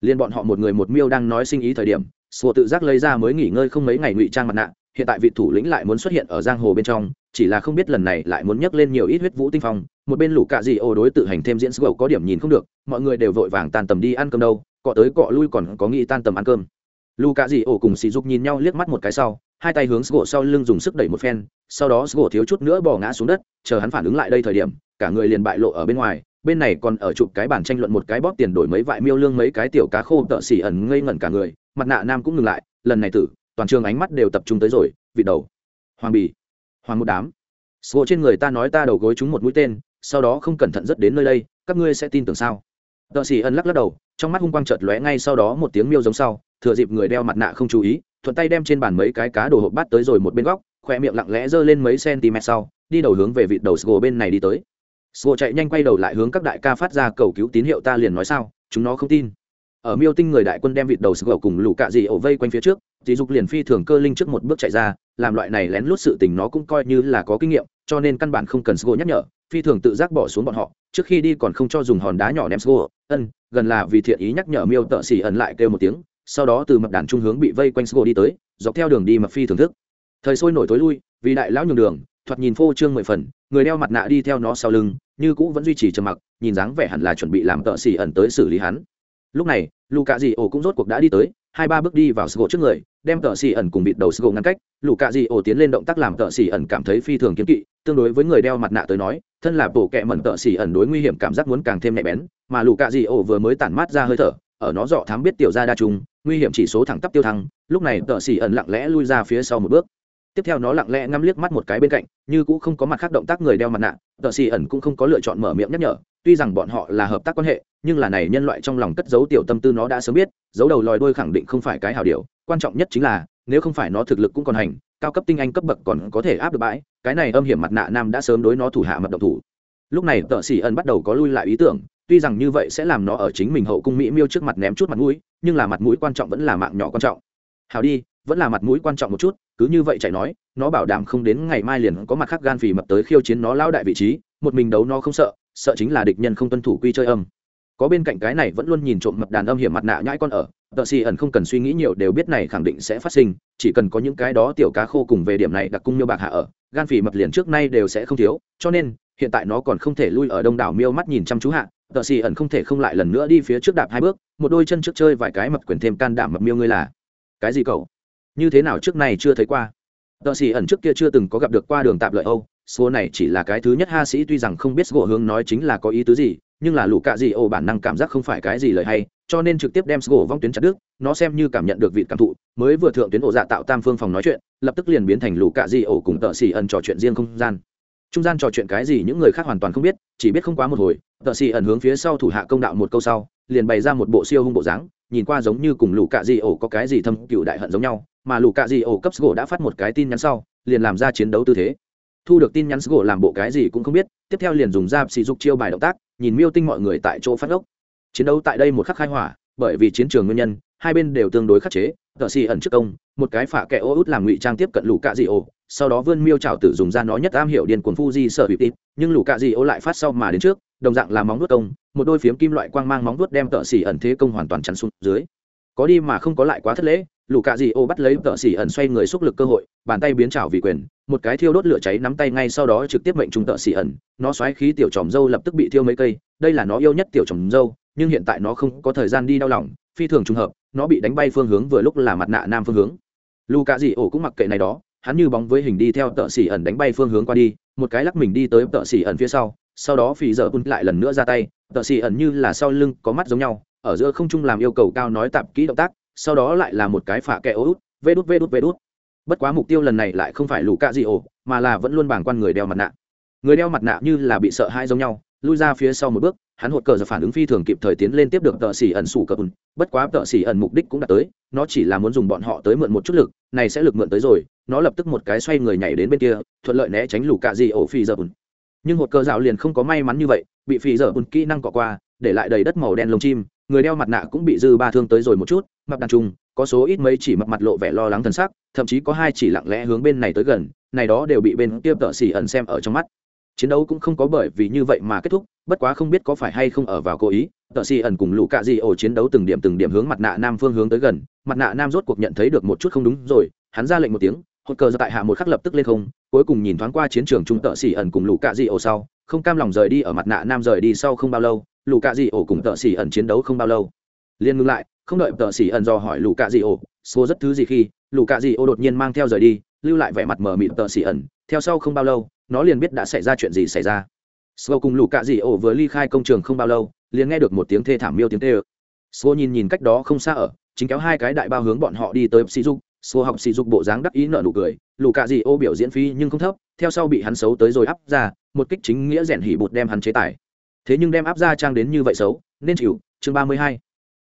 Liên bọn họ một người một miêu đang nói sinh ý thời điểm sgo tự giác lấy ra mới nghỉ ngơi không mấy ngày ngụy trang mặt nạ, hiện tại vị thủ lĩnh lại muốn xuất hiện ở giang hồ bên trong, chỉ là không biết lần này lại muốn nhấc lên nhiều ít huyết vũ tinh phong, một bên lũ cạ dị ô đối tự hành thêm diễn sgo có điểm nhìn không được, mọi người đều vội vàng tan tầm đi ăn cơm đâu, cọ tới cọ lui còn có nghĩ tan tầm ăn cơm lù cạ dị ổ cùng sỉ dục nhìn nhau liếc mắt một cái sau, hai tay hướng sgỗ sau lưng dùng sức đẩy một phen, sau đó sgỗ thiếu chút nữa bỏ ngã xuống đất, chờ hắn phản ứng lại đây thời điểm, cả người liền bại lộ ở bên ngoài, bên này còn ở chụp cái bản tranh luận một cái bóp tiền đổi mấy vại miêu lương mấy cái tiểu cá khô tợ xỉ ẩn ngây ngẩn cả người, mặt nạ nam cũng ngừng lại, lần này tử, toàn trường ánh mắt đều tập trung tới rồi, vị đầu, hoàng bì, hoàng một đám. Số trên người ta nói ta đầu gối chúng một mũi tên, sau đó không cẩn thận rất đến nơi đây, các ngươi sẽ tin tưởng sao? Tợ xỉ ẩn lắc lắc đầu, trong mắt hung quang chợt lóe ngay sau đó một tiếng miêu giống sau, thừa dịp người đeo mặt nạ không chú ý, thuận tay đem trên bàn mấy cái cá đồ hộp bát tới rồi một bên góc, khoe miệng lặng lẽ giơ lên mấy cm sau, đi đầu hướng về vịt đầu sgo bên này đi tới sgo chạy nhanh quay đầu lại hướng các đại ca phát ra cầu cứu tín hiệu ta liền nói sao, chúng nó không tin ở miêu tinh người đại quân đem vịt đầu sgo cùng lũ cạ dị ổ vây quanh phía trước dì dục liền phi thường cơ linh trước một bước chạy ra, làm loại này lén lút sự tình nó cũng coi như là có kinh nghiệm, cho nên căn bản không cần sgo nhắc nhở, phi thường tự giác bỏ xuống bọn họ, trước khi đi còn không cho dùng hòn đá nhỏ ném sgo ân, gần là vì thiện ý nhắc nhở miêu tợ xỉ ẩn lại kêu một tiếng, sau đó từ mập đàn trung hướng bị vây quanh sgô đi tới, dọc theo đường đi mập phi thưởng thức. Thời sôi nổi tối lui, vì đại lão nhường đường, thoạt nhìn phô trương mười phần, người đeo mặt nạ đi theo nó sau lưng, như cũ vẫn duy trì trầm mặc, nhìn dáng vẻ hẳn là chuẩn bị làm tợ xỉ ẩn tới xử lý hắn. Lúc này lù cạ dị ổ cũng rốt cuộc đã đi tới hai ba bước đi vào sgô trước người, đem tợ xỉ ẩn cùng bịt đầu sgô ngăn cách, Lũ cạ dị ổ tiến lên động tác làm tợ xỉ ẩn cảm thấy phi thường kiếm kỵ, tương đối với người đeo mặt nạ tới nói, thân là bộ kẹ mẩn tợ xỉ ẩn đối nguy hiểm cảm giác muốn càng thêm nhạy bén, mà lũ cạ dị ổ vừa mới tản mát ra hơi thở, ở nó dọ thám biết tiểu ra đa trung nguy hiểm chỉ số thẳng tắp tiêu thăng, lúc này tợ xỉ ẩn lặng lẽ lui ra phía sau một bước tiếp theo nó lặng lẽ ngắm liếc mắt một cái bên cạnh, như cũng không có mặt khác động tác người đeo mặt nạ, tờ xì ẩn cũng không có lựa chọn mở miệng nhắc nhở, tuy rằng bọn họ là hợp tác quan hệ, nhưng là này nhân loại trong lòng cất giấu tiểu tâm tư nó đã sớm biết, giấu đầu lòi đôi khẳng định không phải cái hảo điều, quan trọng nhất chính là, nếu không phải nó thực lực cũng còn hành, cao cấp tinh anh cấp bậc còn có thể áp được bãi, cái này âm hiểm mặt nạ nam đã sớm đối nó thủ hạ mật động thủ. Lúc này tợ xỉ ẩn bắt đầu có lui lại ý tưởng, tuy rằng như vậy sẽ làm nó ở chính mình hậu cung mỹ miêu trước mặt ném chút mặt mũi, nhưng là mặt mũi quan trọng vẫn là mạng nhỏ quan trọng. Hào đi vẫn là mặt mũi quan trọng một chút, cứ như vậy chạy nói, nó bảo đảm không đến ngày mai liền có mặt khác gan phì mập tới khiêu chiến nó lao đại vị trí, một mình đấu nó không sợ sợ chính là địch nhân không tuân thủ quy chơi âm. Có bên cạnh cái này vẫn luôn nhìn trộm mập đàn âm hiểm mặt nạ nhãi con ở tợ xì ẩn không cần suy nghĩ nhiều đều biết này khẳng định sẽ phát sinh, chỉ cần có những cái đó tiểu cá khô cùng về điểm này đặc cung miêu bạc hạ ở, gan phì mập liền trước nay đều sẽ không thiếu, cho nên, hiện tại nó còn không thể lui ở đông đảo miêu mắt nhìn chăm chú hạ tợ xì ẩn không thể không lại lần nữa đi phía trước đạp hai bước, một đôi chân trước chơi vài cái mập quyền thêm can đảm mập miêu ngươi là. Cái gì cậu? Như thế nào trước này chưa thấy qua. Tợ xì ẩn trước kia chưa từng có gặp được qua đường tạm lợi âu, số này chỉ là cái thứ nhất ha sĩ tuy rằng không biết gỗ hướng nói chính là có ý tứ gì, nhưng là lũ cạ dị ổ bản năng cảm giác không phải cái gì lời hay, cho nên trực tiếp đem gỗ vong tuyến chặt đứt, nó xem như cảm nhận được vị cảm thụ, mới vừa thượng tuyến ổ dạ tạo tam phương phòng nói chuyện, lập tức liền biến thành lũ cạ dị ổ cùng tợ xì ẩn trò chuyện riêng không gian. Trung gian trò chuyện cái gì những người khác hoàn toàn không biết, chỉ biết không quá một hồi, tợ xì ẩn hướng phía sau thủ hạ công đạo một câu sau, liền bày ra một bộ siêu hung bộ dáng, nhìn qua giống như cùng lũ cạ dị ổ có cái gì thâm cựu đại hận giống nhau mà lũ cạ dị ổ cấp sgô đã phát một cái tin nhắn sau, liền làm ra chiến đấu tư thế. Thu được tin nhắn sgô làm bộ cái gì cũng không biết, tiếp theo liền dùng ra sỉ dục chiêu bài động tác, nhìn miêu tinh mọi người tại chỗ phát ốc chiến đấu tại đây một khắc khai hỏa, bởi vì chiến trường nguyên nhân, hai bên đều tương đối khắc chế. Tờ xì ẩn trước công, một cái phả kẻ ô út làm ngụy trang tiếp cận lũ cạ dị ổ, sau đó vươn miêu trào tử dùng ra nó nhất am hiểu điền cuồng phu di sợ bị tít nhưng lũ cạ dị ổ lại phát sau mà đến trước, đồng dạng là móng vuốt công, một đôi phiếm kim loại quang mang móng vuốt đem tợ xì ẩn thế công hoàn toàn chắn xuống dưới. Có đi mà không có lại quá thất lễ lũ cạ dị ô bắt lấy tợ xỉ ẩn xoay người xúc lực cơ hội, bàn tay biến trào vì quyền, một cái thiêu đốt lửa cháy nắm tay ngay sau đó trực tiếp mệnh trung tợ xỉ ẩn. Nó xoáy khí tiểu tròm dâu lập tức bị thiêu mấy cây, đây là nó yêu nhất tiểu tròm dâu nhưng hiện tại nó không có thời gian đi đau lòng, phi thường trùng hợp, nó bị đánh bay phương hướng vừa lúc là mặt nạ nam phương hướng. Lũ cạ dị ô cũng mặc kệ này đó, hắn như bóng với hình đi theo tợ xỉ ẩn đánh bay phương hướng qua đi, một cái lắc mình đi tới tợ xỉ ẩn phía sau sau đó phì dở un lại lần nữa ra tay, tợ xỉ ẩn như là sau lưng có mắt giống nhau, ở giữa không trung làm yêu cầu cao nói tạp kỹ động tác sau đó lại là một cái phả kẹ ô út, vê đút vê đút vê đút. Bất quá mục tiêu lần này lại không phải lù cạ gì ổ, mà là vẫn luôn bảng quan người đeo mặt nạ. Người đeo mặt nạ như là bị sợ hãi giống nhau, lui ra phía sau một bước, hắn hột cờ giờ phản ứng phi thường kịp thời tiến lên tiếp được tợ xỉ ẩn sủ cờ bùn. Bất quá tợ xỉ ẩn mục đích cũng đã tới, nó chỉ là muốn dùng bọn họ tới mượn một chút lực, này sẽ lực mượn tới rồi, nó lập tức một cái xoay người nhảy đến bên kia, thuận lợi né tránh lù cạ gì ổ phi giờ bùn. Nhưng hột cờ dạo liền không có may mắn như vậy, bị phi giờ bùn kỹ năng cọ qua, để lại đầy đất màu đen lông chim người đeo mặt nạ cũng bị dư ba thương tới rồi một chút mặt đàn trung có số ít mấy chỉ mặt mặt lộ vẻ lo lắng thần sắc, thậm chí có hai chỉ lặng lẽ hướng bên này tới gần, này đó đều bị bên kia tợ xỉ ẩn xem ở trong mắt. Chiến đấu cũng không có bởi vì như vậy mà kết thúc, bất quá không biết có phải hay không ở vào cố ý, tợ xỉ ẩn cùng lũ cạ di ổ chiến đấu từng điểm từng điểm hướng mặt nạ nam phương hướng tới gần, mặt nạ nam rốt cuộc nhận thấy được một chút không đúng rồi, hắn ra lệnh một tiếng hốt cờ ra tại hạ một khắc lập tức lên không, cuối cùng nhìn thoáng qua chiến trường trung tợ xỉ ẩn cùng lũ cạ di ổ sau, không cam lòng rời đi ở mặt nạ nam rời đi sau không bao lâu lũ cạ dị ổ cùng tợ xỉ ẩn chiến đấu không bao lâu liên ngưng lại không đợi tợ xỉ ẩn dò hỏi lũ cạ dị ổ số rất thứ gì khi lũ cạ dị ổ đột nhiên mang theo rời đi lưu lại vẻ mặt mờ mịt tợ xỉ ẩn theo sau không bao lâu nó liền biết đã xảy ra chuyện gì xảy ra Sô cùng lũ cạ dị ổ vừa ly khai công trường không bao lâu, liền nghe được một tiếng thê thảm miêu tiếng tê ơ. Sô nhìn nhìn cách đó không xa ở, chính kéo hai cái đại bao hướng bọn họ đi tới Psi Dục. Sô học Psi Dục bộ dáng đắc ý nở nụ cười, lũ cạ dị ô biểu diễn phi nhưng không thấp, theo sau bị hắn xấu tới rồi áp ra một kích chính nghĩa rèn hỉ bụt đem hắn chế tài thế nhưng đem áp gia trang đến như vậy xấu, nên chịu. Chương ba mươi hai,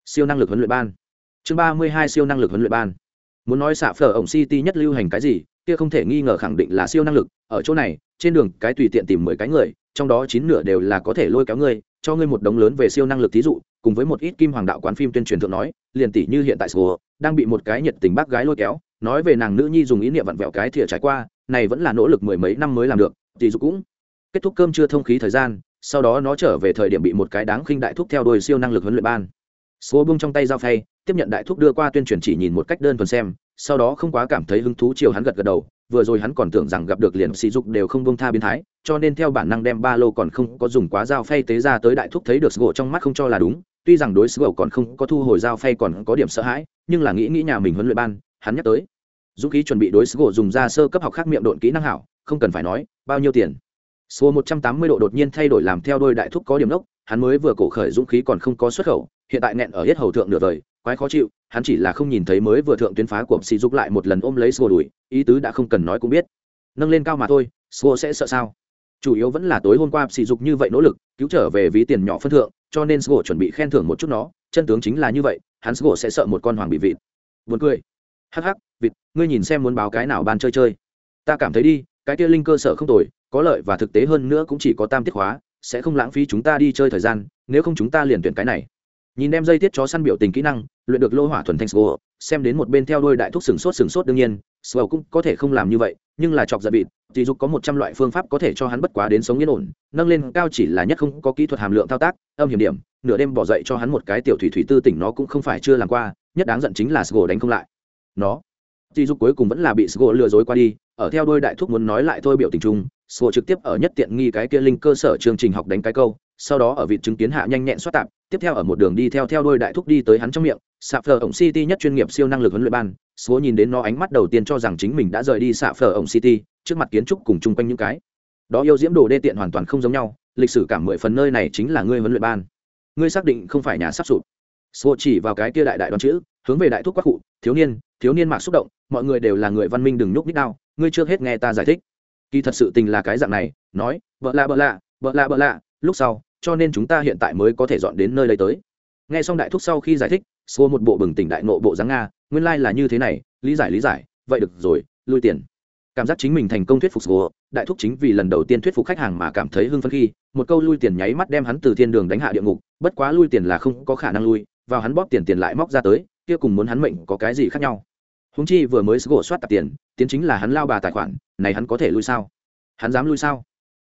siêu năng lực huấn luyện ban. Chương ba mươi hai, siêu năng lực huấn luyện ban. Muốn nói xạ phở ổng city nhất lưu hành cái gì, kia không thể nghi ngờ khẳng định là siêu năng lực. Ở chỗ này, trên đường cái tùy tiện tìm mười cái người, trong đó chín nửa đều là có thể lôi kéo ngươi cho ngươi một đống lớn về siêu năng lực thí dụ, cùng với một ít kim hoàng đạo quán phim tuyên truyền thượng nói, liền tỷ như hiện tại sô, đang bị một cái nhiệt tình bác gái lôi kéo, nói về nàng nữ nhi dùng ý niệm vặn vẹo cái thìa trải qua, này vẫn là nỗ lực mười mấy năm mới làm được, tỷ dụ cũng. Kết thúc cơm trưa thông khí thời gian sau đó nó trở về thời điểm bị một cái đáng khinh đại thúc theo đuôi siêu năng lực huấn luyện ban. Số bung trong tay dao phay, tiếp nhận đại thúc đưa qua tuyên truyền chỉ nhìn một cách đơn thuần xem, sau đó không quá cảm thấy hứng thú chiều hắn gật gật đầu, vừa rồi hắn còn tưởng rằng gặp được liền sỉ dục đều không bông tha biến thái, cho nên theo bản năng đem ba lô còn không có dùng quá dao phay tế ra tới đại thúc thấy được sgô trong mắt không cho là đúng, tuy rằng đối sgô còn không có thu hồi dao phay còn có điểm sợ hãi, nhưng là nghĩ nghĩ nhà mình huấn luyện ban, hắn nhắc tới. Dũng khí chuẩn bị đối sgô dùng ra sơ cấp học khác miệng độn kỹ năng hảo, không cần phải nói, bao nhiêu tiền số một trăm tám mươi độ đột nhiên thay đổi làm theo đôi đại thúc có điểm lốc, hắn mới vừa cổ khởi dũng khí còn không có xuất khẩu hiện tại nẹn ở hết hầu thượng nửa đời quái khó chịu hắn chỉ là không nhìn thấy mới vừa thượng tuyến phá của sỉ dục lại một lần ôm lấy sô đùi ý tứ đã không cần nói cũng biết. Nâng lên cao mà thôi sô sẽ sợ sao? Chủ yếu vẫn là tối hôm qua sỉ dục như vậy nỗ lực cứu trở về ví tiền nhỏ phân thượng cho nên sô chuẩn bị khen thưởng một chút nó chân tướng chính là như vậy hắn sô sẽ sợ một con hoàng bị vịt. Buồn cười. Hắc hắc vịt ngươi nhìn xem muốn báo cái nào ban chơi chơi. Ta cảm thấy đi cái kia linh cơ sở không tồi có lợi và thực tế hơn nữa cũng chỉ có tam tiết hóa, sẽ không lãng phí chúng ta đi chơi thời gian, nếu không chúng ta liền tuyển cái này. Nhìn đem dây tiết chó săn biểu tình kỹ năng, luyện được lô hỏa thuần thanh sô xem đến một bên theo đôi đại thuốc sừng sốt sừng sốt đương nhiên sô cũng có thể không làm như vậy, nhưng là chọc giận bịt thì dục có một trăm loại phương pháp có thể cho hắn bất quá đến sống yên ổn, nâng lên cao chỉ là nhất không có kỹ thuật hàm lượng thao tác, âm hiểm điểm, nửa đêm bỏ dậy cho hắn một cái tiểu thủy thủy tư tỉnh nó cũng không phải chưa làm qua, nhất đáng giận chính là sô đánh không lại. Nó, thì dục cuối cùng vẫn là bị sô lừa dối qua đi ở theo đôi đại thúc muốn nói lại thôi biểu tình chung sùa trực tiếp ở nhất tiện nghi cái kia linh cơ sở chương trình học đánh cái câu, sau đó ở vị chứng kiến hạ nhanh nhẹn xoát tạp, tiếp theo ở một đường đi theo theo đôi đại thúc đi tới hắn trong miệng xạ phở ổng city nhất chuyên nghiệp siêu năng lực huấn luyện ban sùa nhìn đến nó ánh mắt đầu tiên cho rằng chính mình đã rời đi xạ phở ổng city, trước mặt kiến trúc cùng chung quanh những cái. Đó yêu diễm đồ đê tiện hoàn toàn không giống nhau, lịch sử cả mười phần nơi này chính là ngươi huấn luyện ban. Ngươi xác định không phải nhà sắp sụp. Sùa chỉ vào cái kia đại đại đoán chữ, hướng về đại thúc quắc cụ, thiếu niên thiếu niên mạc xúc động, mọi người đều là người văn minh đừng nhúc nhích nào ngươi chưa hết nghe ta giải thích. Kỳ thật sự tình là cái dạng này, nói vợ lạ vợ lạ vợ lạ vợ lạ. Lúc sau, cho nên chúng ta hiện tại mới có thể dọn đến nơi đây tới. Nghe xong đại thúc sau khi giải thích xô một bộ bừng tỉnh đại nộ bộ dáng nga, nguyên lai là như thế này, lý giải lý giải, vậy được rồi, lui tiền. Cảm giác chính mình thành công thuyết phục xô đại thúc chính vì lần đầu tiên thuyết phục khách hàng mà cảm thấy hưng phấn khi, một câu lui tiền nháy mắt đem hắn từ thiên đường đánh hạ địa ngục, bất quá lui tiền là không có khả năng lui, vào hắn bóp tiền tiền lại móc ra tới, kia cùng muốn hắn mệnh có cái gì khác nhau. Húng chi vừa mới gỗ soát tạp tiền tiến chính là hắn lao bà tài khoản, này hắn có thể lui sao? Hắn dám lui sao?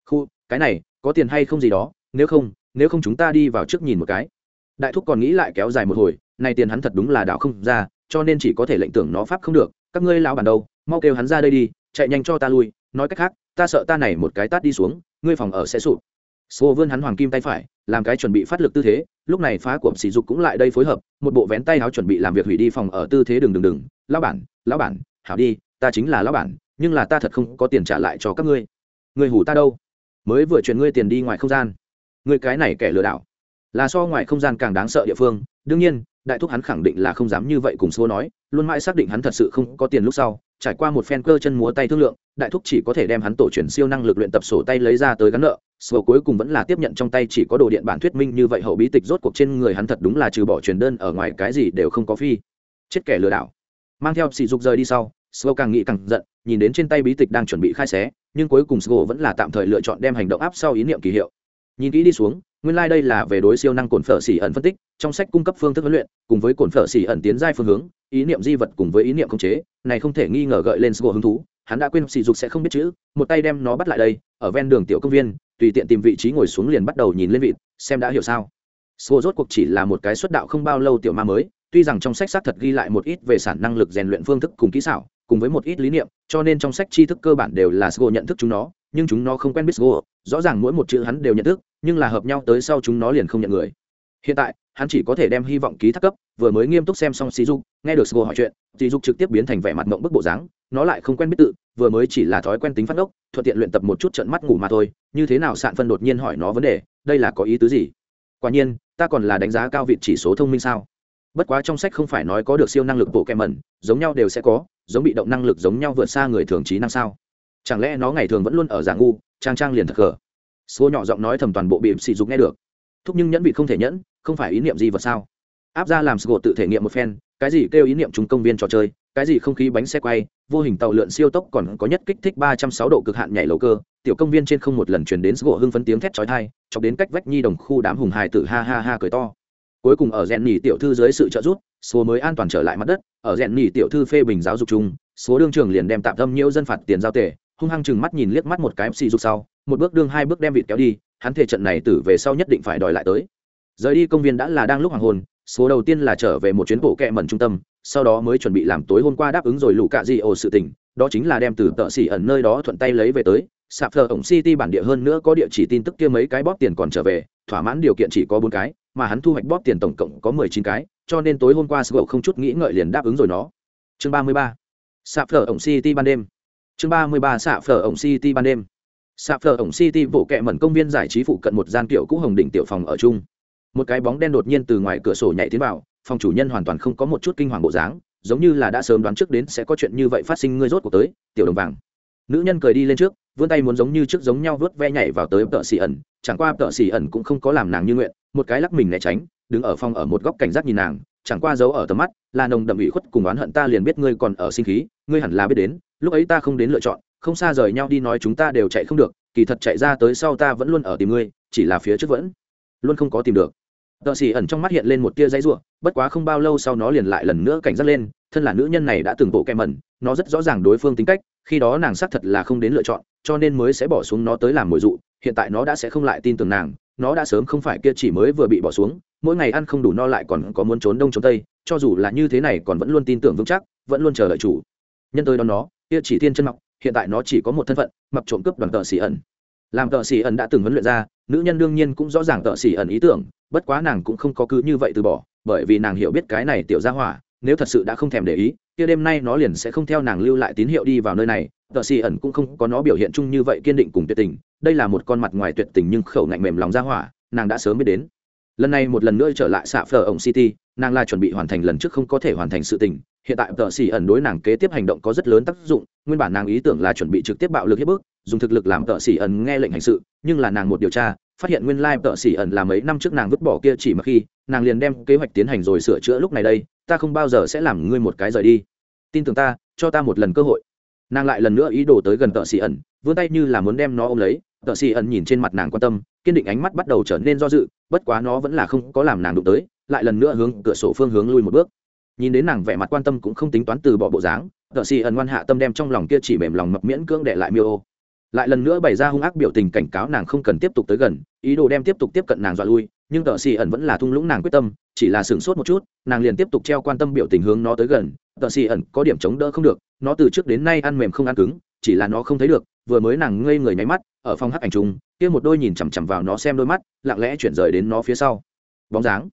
Khu, cái này, có tiền hay không gì đó, nếu không nếu không chúng ta đi vào trước nhìn một cái. Đại thúc còn nghĩ lại kéo dài một hồi, này tiền hắn thật đúng là đạo không ra, cho nên chỉ có thể lệnh tưởng nó pháp không được. Các ngươi lao bản đâu, mau kêu hắn ra đây đi, chạy nhanh cho ta lui. Nói cách khác, ta sợ ta này một cái tát đi xuống, ngươi phòng ở sẽ sụp. Xô vươn hắn hoàng kim tay phải, làm cái chuẩn bị phát lực tư thế, lúc này phá của sỉ dục cũng lại đây phối hợp, một bộ vén tay áo chuẩn bị làm việc hủy đi phòng ở tư thế đừng đừng đừng. Lão bản lão bản, hảo đi ta chính là lão bản, nhưng là ta thật không có tiền trả lại cho các ngươi. Người hủ ta đâu? Mới vừa chuyển ngươi tiền đi ngoài không gian. Người cái này kẻ lừa đảo. Là so ngoài không gian càng đáng sợ địa phương. Đương nhiên, đại thúc hắn khẳng định là không dám như vậy cùng xô nói, luôn mãi xác định hắn thật sự không có tiền lúc sau, trải qua một phen cơ chân múa tay thương lượng, đại thúc chỉ có thể đem hắn tổ truyền siêu năng lực luyện tập sổ tay lấy ra tới gắn nợ. Sổ cuối cùng vẫn là tiếp nhận trong tay chỉ có đồ điện bản thuyết minh như vậy hậu bí tịch rốt cuộc trên người hắn thật đúng là trừ bỏ truyền đơn ở ngoài cái gì đều không có phi. Chết kẻ lừa đảo. Mang theo sỉ dục rời đi sau sgo càng nghĩ càng giận, nhìn đến trên tay bí tịch đang chuẩn bị khai xé, nhưng cuối cùng sgo vẫn là tạm thời lựa chọn đem hành động áp sau ý niệm kỳ hiệu. Nhìn kỹ đi xuống, nguyên lai đây là về đối siêu năng cồn phở xỉ ẩn phân tích, trong sách cung cấp phương thức huấn luyện, cùng với cồn phở xỉ ẩn tiến giai phương hướng, ý niệm di vật cùng với ý niệm khống chế, này không thể nghi ngờ gợi lên sgo hứng thú, hắn đã quên sỉ dục sẽ không biết chữ, một tay đem nó bắt lại đây, ở ven đường tiểu công viên, tùy tiện tìm vị trí ngồi xuống liền bắt đầu nhìn lên vịt, xem đã hiểu sao. Sgo rốt cuộc chỉ là một cái xuất đạo không bao lâu tiểu ma mới, tuy rằng trong sách xác thật ghi lại một ít về sản năng lực rèn luyện phương thức cùng kỹ xảo cùng với một ít lý niệm, cho nên trong sách tri thức cơ bản đều là sgo nhận thức chúng nó, nhưng chúng nó không quen biết sgo, rõ ràng mỗi một chữ hắn đều nhận thức, nhưng là hợp nhau tới sau chúng nó liền không nhận người. Hiện tại, hắn chỉ có thể đem hy vọng ký thác cấp, vừa mới nghiêm túc xem xong sỉ dục, nghe được sgo hỏi chuyện sỉ dục trực tiếp biến thành vẻ mặt mộng bức bộ dáng, nó lại không quen biết tự, vừa mới chỉ là thói quen tính phát ốc thuận tiện luyện tập một chút trận mắt ngủ mà thôi, như thế nào sạn phân đột nhiên hỏi nó vấn đề, đây là có ý tứ gì? Quả nhiên, ta còn là đánh giá cao vị chỉ số thông minh sao? Bất quá trong sách không phải nói có được siêu năng lực bộ kèm mẩn, giống nhau đều sẽ có giống bị động năng lực giống nhau vượt xa người thường trí năng sao? Chẳng lẽ nó ngày thường vẫn luôn ở giả ngu, trang trang liền thật cờ số nhỏ giọng nói thầm toàn bộ bị sỉ dục nghe được. Thúc nhưng nhẫn vị không thể nhẫn, không phải ý niệm gì vật sao? Áp ra làm sgột tự thể nghiệm một phen, cái gì kêu ý niệm chúng công viên trò chơi, cái gì không khí bánh xe quay, vô hình tàu lượn siêu tốc còn có nhất kích thích ba trăm sáu độ cực hạn nhảy lầu cơ. Tiểu công viên trên không một lần chuyển đến sgộ hưng phấn tiếng thét chói tai, chọc đến cách vách nhi đồng khu đám hùng hài tử ha ha ha cười to cuối cùng ở rèn nhì tiểu thư dưới sự trợ giúp, số mới an toàn trở lại mặt đất, ở rèn nhì tiểu thư phê bình giáo dục chung, số đương trường liền đem tạm tâm nhiễu dân phạt tiền giao tệ, hung hăng chừng mắt nhìn liếc mắt một cái xì dục sau, một bước đương hai bước đem vịt kéo đi, hắn thể trận này tử về sau nhất định phải đòi lại tới. Rời đi công viên đã là đang lúc hoàng hôn, số đầu tiên là trở về một chuyến bộ kẹ mẩn trung tâm, sau đó mới chuẩn bị làm tối hôm qua đáp ứng rồi lũ cạ di ồ sự tình, đó chính là đem từ tợ xỉ ẩn nơi đó thuận tay lấy về tới, sạp thờ ổng city bản địa hơn nữa có địa chỉ tin tức kia mấy cái bóp tiền còn trở về, thỏa mãn điều kiện chỉ có bốn cái mà hắn thu hoạch bóp tiền tổng cộng có mười chín cái, cho nên tối hôm qua Sgo không chút nghĩ ngợi liền đáp ứng rồi nó. Chương ba mươi ba. Sạp phở ổng city ban đêm. Chương ba mươi ba sạp phở ổng city ban đêm. Sạp phở ổng city vụ kệ mẩn công viên giải trí phụ cận một gian kiểu cũ hồng đỉnh tiểu phòng ở chung. Một cái bóng đen đột nhiên từ ngoài cửa sổ nhảy tiến vào, phòng chủ nhân hoàn toàn không có một chút kinh hoàng bộ dáng, giống như là đã sớm đoán trước đến sẽ có chuyện như vậy phát sinh, ngươi rốt cuộc tới, tiểu đồng vàng. Nữ nhân cười đi lên trước vươn tay muốn giống như trước giống nhau vớt ve nhảy vào tới tợ xì ẩn, chẳng qua tợ xì ẩn cũng không có làm nàng như nguyện, một cái lắc mình né tránh, đứng ở phòng ở một góc cảnh giác nhìn nàng, chẳng qua giấu ở tầm mắt, là nồng đậm ủy khuất cùng oán hận ta liền biết ngươi còn ở sinh khí, ngươi hẳn là biết đến, lúc ấy ta không đến lựa chọn, không xa rời nhau đi nói chúng ta đều chạy không được, kỳ thật chạy ra tới sau ta vẫn luôn ở tìm ngươi, chỉ là phía trước vẫn luôn không có tìm được. Tợ xì ẩn trong mắt hiện lên một tia dãy ruộng bất quá không bao lâu sau nó liền lại lần nữa cảnh giác lên, thân là nữ nhân này đã từng bộ kẹ mẩn, nó rất rõ ràng đối phương tính cách, khi đó nàng xác thật là không đến lựa chọn cho nên mới sẽ bỏ xuống nó tới làm mồi dụ, hiện tại nó đã sẽ không lại tin tưởng nàng, nó đã sớm không phải kia chỉ mới vừa bị bỏ xuống, mỗi ngày ăn không đủ no lại còn có muốn trốn đông trốn tây, cho dù là như thế này còn vẫn luôn tin tưởng vững chắc, vẫn luôn chờ đợi chủ. Nhân tới đón nó, kia chỉ thiên chân mọc, hiện tại nó chỉ có một thân phận, mặc trộm cướp đoàn tợ xỉ ẩn. Làm tợ xỉ ẩn đã từng huấn luyện ra, nữ nhân đương nhiên cũng rõ ràng tợ xỉ ẩn ý tưởng, bất quá nàng cũng không có cứ như vậy từ bỏ, bởi vì nàng hiểu biết cái này tiểu gia hỏa nếu thật sự đã không thèm để ý, kia đêm nay nó liền sẽ không theo nàng lưu lại tín hiệu đi vào nơi này. Tờ xì ẩn cũng không có nó biểu hiện chung như vậy kiên định cùng tuyệt tình, đây là một con mặt ngoài tuyệt tình nhưng khẩu ngạnh mềm lòng ra hỏa, nàng đã sớm biết đến. Lần này một lần nữa trở lại xạ phở ổng city, nàng là chuẩn bị hoàn thành lần trước không có thể hoàn thành sự tình, hiện tại tờ xì ẩn đối nàng kế tiếp hành động có rất lớn tác dụng, nguyên bản nàng ý tưởng là chuẩn bị trực tiếp bạo lực hết bước dùng thực lực làm tợ xì ẩn nghe lệnh hành sự, nhưng là nàng một điều tra, phát hiện nguyên lai tợ xỉ ẩn là mấy năm trước nàng vứt bỏ kia chỉ mà khi, nàng liền đem kế hoạch tiến hành rồi sửa chữa lúc này đây ta không bao giờ sẽ làm ngươi một cái rời đi. Tin tưởng ta, cho ta một lần cơ hội. Nàng lại lần nữa ý đồ tới gần tợ xì ẩn, vươn tay như là muốn đem nó ôm lấy. Tợ xì ẩn nhìn trên mặt nàng quan tâm, kiên định ánh mắt bắt đầu trở nên do dự, bất quá nó vẫn là không có làm nàng đụng tới, lại lần nữa hướng cửa sổ phương hướng lui một bước. Nhìn đến nàng vẻ mặt quan tâm cũng không tính toán từ bỏ bộ dáng, tợ xì ẩn ngoan hạ tâm đem trong lòng kia chỉ mềm lòng mập miễn cưỡng để lại miêu ô. Lại lần nữa bày ra hung ác biểu tình cảnh cáo nàng không cần tiếp tục tới gần, ý đồ đem tiếp tục tiếp cận nàng dọa lui, nhưng tợ xì ẩn vẫn là thung lũng nàng quyết tâm chỉ là sửng sốt một chút, nàng liền tiếp tục treo quan tâm biểu tình hướng nó tới gần tờ xì ẩn, có điểm chống đỡ không được, nó từ trước đến nay ăn mềm không ăn cứng, chỉ là nó không thấy được, vừa mới nàng ngây người nháy mắt, ở phòng hắc ảnh trung kia một đôi nhìn chằm chằm vào nó xem đôi mắt, lặng lẽ chuyển rời đến nó phía sau. Bóng dáng.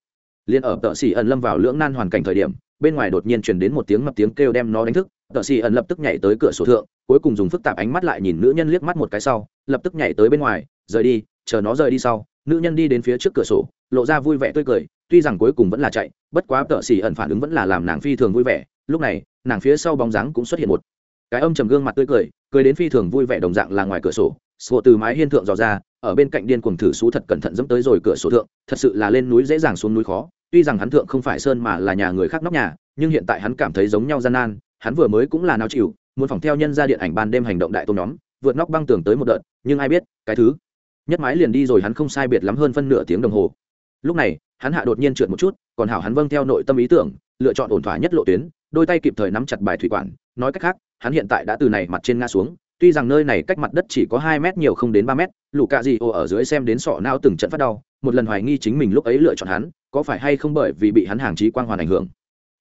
Liền ở tợ xì ẩn lâm vào lưỡng nan hoàn cảnh thời điểm, bên ngoài đột nhiên truyền đến một tiếng mập tiếng kêu đem nó đánh thức, tợ xì ẩn lập tức nhảy tới cửa sổ thượng, cuối cùng dùng phức tạp ánh mắt lại nhìn nữ nhân liếc mắt một cái sau, lập tức nhảy tới bên ngoài, rời đi, chờ nó rời đi sau. Nữ nhân đi đến phía trước cửa sổ, lộ ra vui vẻ tươi cười tuy rằng cuối cùng vẫn là chạy, bất quá tợ xỉ ẩn phản ứng vẫn là làm nàng phi thường vui vẻ, lúc này, nàng phía sau bóng dáng cũng xuất hiện một. Cái âm trầm gương mặt tươi cười cười đến phi thường vui vẻ đồng dạng là ngoài cửa sổ sổ từ mái hiên thượng dò ra, ở bên cạnh điên cuồng thử xú thật cẩn thận dẫm tới rồi cửa sổ thượng, thật sự là lên núi dễ dàng xuống núi khó, tuy rằng hắn thượng không phải sơn mà là nhà người khác nóc nhà, nhưng hiện tại hắn cảm thấy giống nhau gian nan, hắn vừa mới cũng là nào chịu, muốn phòng theo nhân ra điện ảnh ban đêm hành động đại tôm nhóm, vượt nóc băng tường tới một đợt, nhưng ai biết, cái thứ nhất mái liền đi rồi hắn không sai biệt lắm hơn phân nửa tiếng đồng hồ. Lúc này hắn hạ đột nhiên trượt một chút còn hảo hắn vâng theo nội tâm ý tưởng lựa chọn ổn thỏa nhất lộ tuyến đôi tay kịp thời nắm chặt bài thủy quản nói cách khác hắn hiện tại đã từ này mặt trên nga xuống tuy rằng nơi này cách mặt đất chỉ có hai mét nhiều không đến ba mét lũ cạ gì ô ở dưới xem đến sọ nao từng trận phát đau một lần hoài nghi chính mình lúc ấy lựa chọn hắn có phải hay không bởi vì bị hắn hàng trí quang hoàn ảnh hưởng.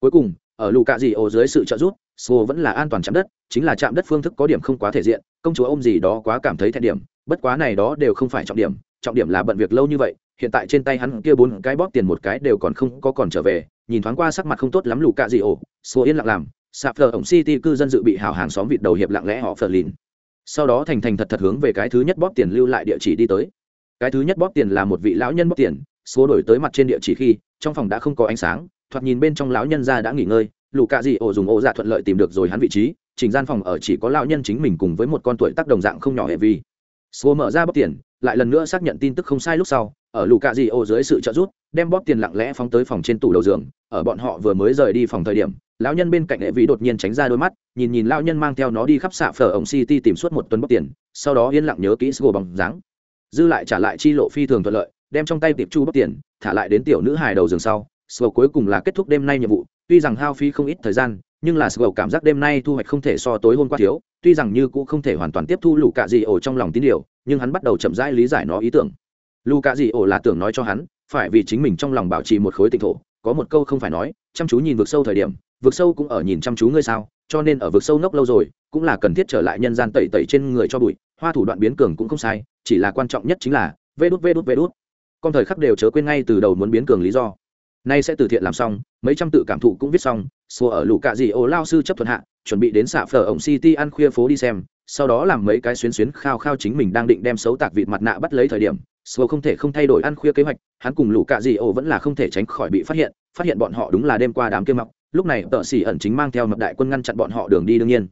Cuối cùng ở lũ cạ gì ô dưới sự trợ giúp Sô vẫn là an toàn chạm đất, chính là chạm đất phương thức có điểm không quá thể diện, công chúa ôm gì đó quá cảm thấy thẹn điểm, bất quá này đó đều không phải trọng điểm, trọng điểm là bận việc lâu như vậy, hiện tại trên tay hắn kia bốn cái bóp tiền một cái đều còn không có còn trở về, nhìn thoáng qua sắc mặt không tốt lắm lù cạ gì ổ, Sô yên lặng làm, sạp phờ ổng city cư dân dự bị hào hàng xóm vịt đầu hiệp lặng lẽ họ phờ lìn. Sau đó thành thành thật thật hướng về cái thứ nhất bóp tiền lưu lại địa chỉ đi tới. Cái thứ nhất bóp tiền là một vị lão nhân bóp tiền, số đổi tới mặt trên địa chỉ khi, trong phòng đã không có ánh sáng, thoạt nhìn bên trong lão nhân ra đã nghỉ ngơi, lù cạ dị ổ dùng ổ dạ thuận lợi tìm được rồi hắn vị trí chỉnh gian phòng ở chỉ có lão nhân chính mình cùng với một con tuổi tác đồng dạng không nhỏ hệ vi Sô mở ra bóp tiền, lại lần nữa xác nhận tin tức không sai lúc sau, ở lù cạ dị ô dưới sự trợ giúp, đem bóp tiền lặng lẽ phóng tới phòng trên tủ đầu giường, ở bọn họ vừa mới rời đi phòng thời điểm, lão nhân bên cạnh hệ vị đột nhiên tránh ra đôi mắt, nhìn nhìn lão nhân mang theo nó đi khắp xạ phở ổng city tìm suốt một tuần bóp tiền, sau đó yên lặng nhớ kỹ sgô bằng dáng. Dư lại trả lại chi lộ phi thường thuận lợi, đem trong tay tiệp chu bóp tiền, thả lại đến tiểu nữ hài đầu giường sau. sgô cuối cùng là kết thúc đêm nay nhiệm vụ, tuy rằng hao phí không ít thời gian, nhưng là sgô cảm giác đêm nay thu hoạch không thể so tối hôm qua thiếu, tuy rằng như cũng không thể hoàn toàn tiếp thu lũ cạ dị ổ trong lòng tín điều nhưng hắn bắt đầu chậm rãi lý giải nó ý tưởng. Lu Cả dị ổ là tưởng nói cho hắn, phải vì chính mình trong lòng bảo trì một khối tịnh thổ, có một câu không phải nói, chăm chú nhìn vực sâu thời điểm, vực sâu cũng ở nhìn chăm chú ngươi sao, cho nên ở vực sâu nốc lâu rồi, cũng là cần thiết trở lại nhân gian tẩy tẩy trên người cho bụi, hoa thủ đoạn biến cường cũng không sai, chỉ là quan trọng nhất chính là, vê đút vê đút vê đút. Con thời khắc đều chớ quên ngay từ đầu muốn biến cường lý do. Nay sẽ từ thiện làm xong, mấy trăm tự cảm thụ cũng viết xong, xua ở lũ cạ dị ổ lao sư chấp thuận hạ, chuẩn bị đến xạ phở ổng city ăn khuya phố đi xem sau đó làm mấy cái xuyến xuyến khao khao chính mình đang định đem xấu tạc vịt mặt nạ bắt lấy thời điểm sô không thể không thay đổi ăn khuya kế hoạch, hắn cùng lũ cạ dị ổ vẫn là không thể tránh khỏi bị phát hiện phát hiện bọn họ đúng là đêm qua đám kia mọc. Lúc này, tợ xỉ ẩn chính mang theo mập đại quân ngăn chặn bọn họ đường đi đương nhiên.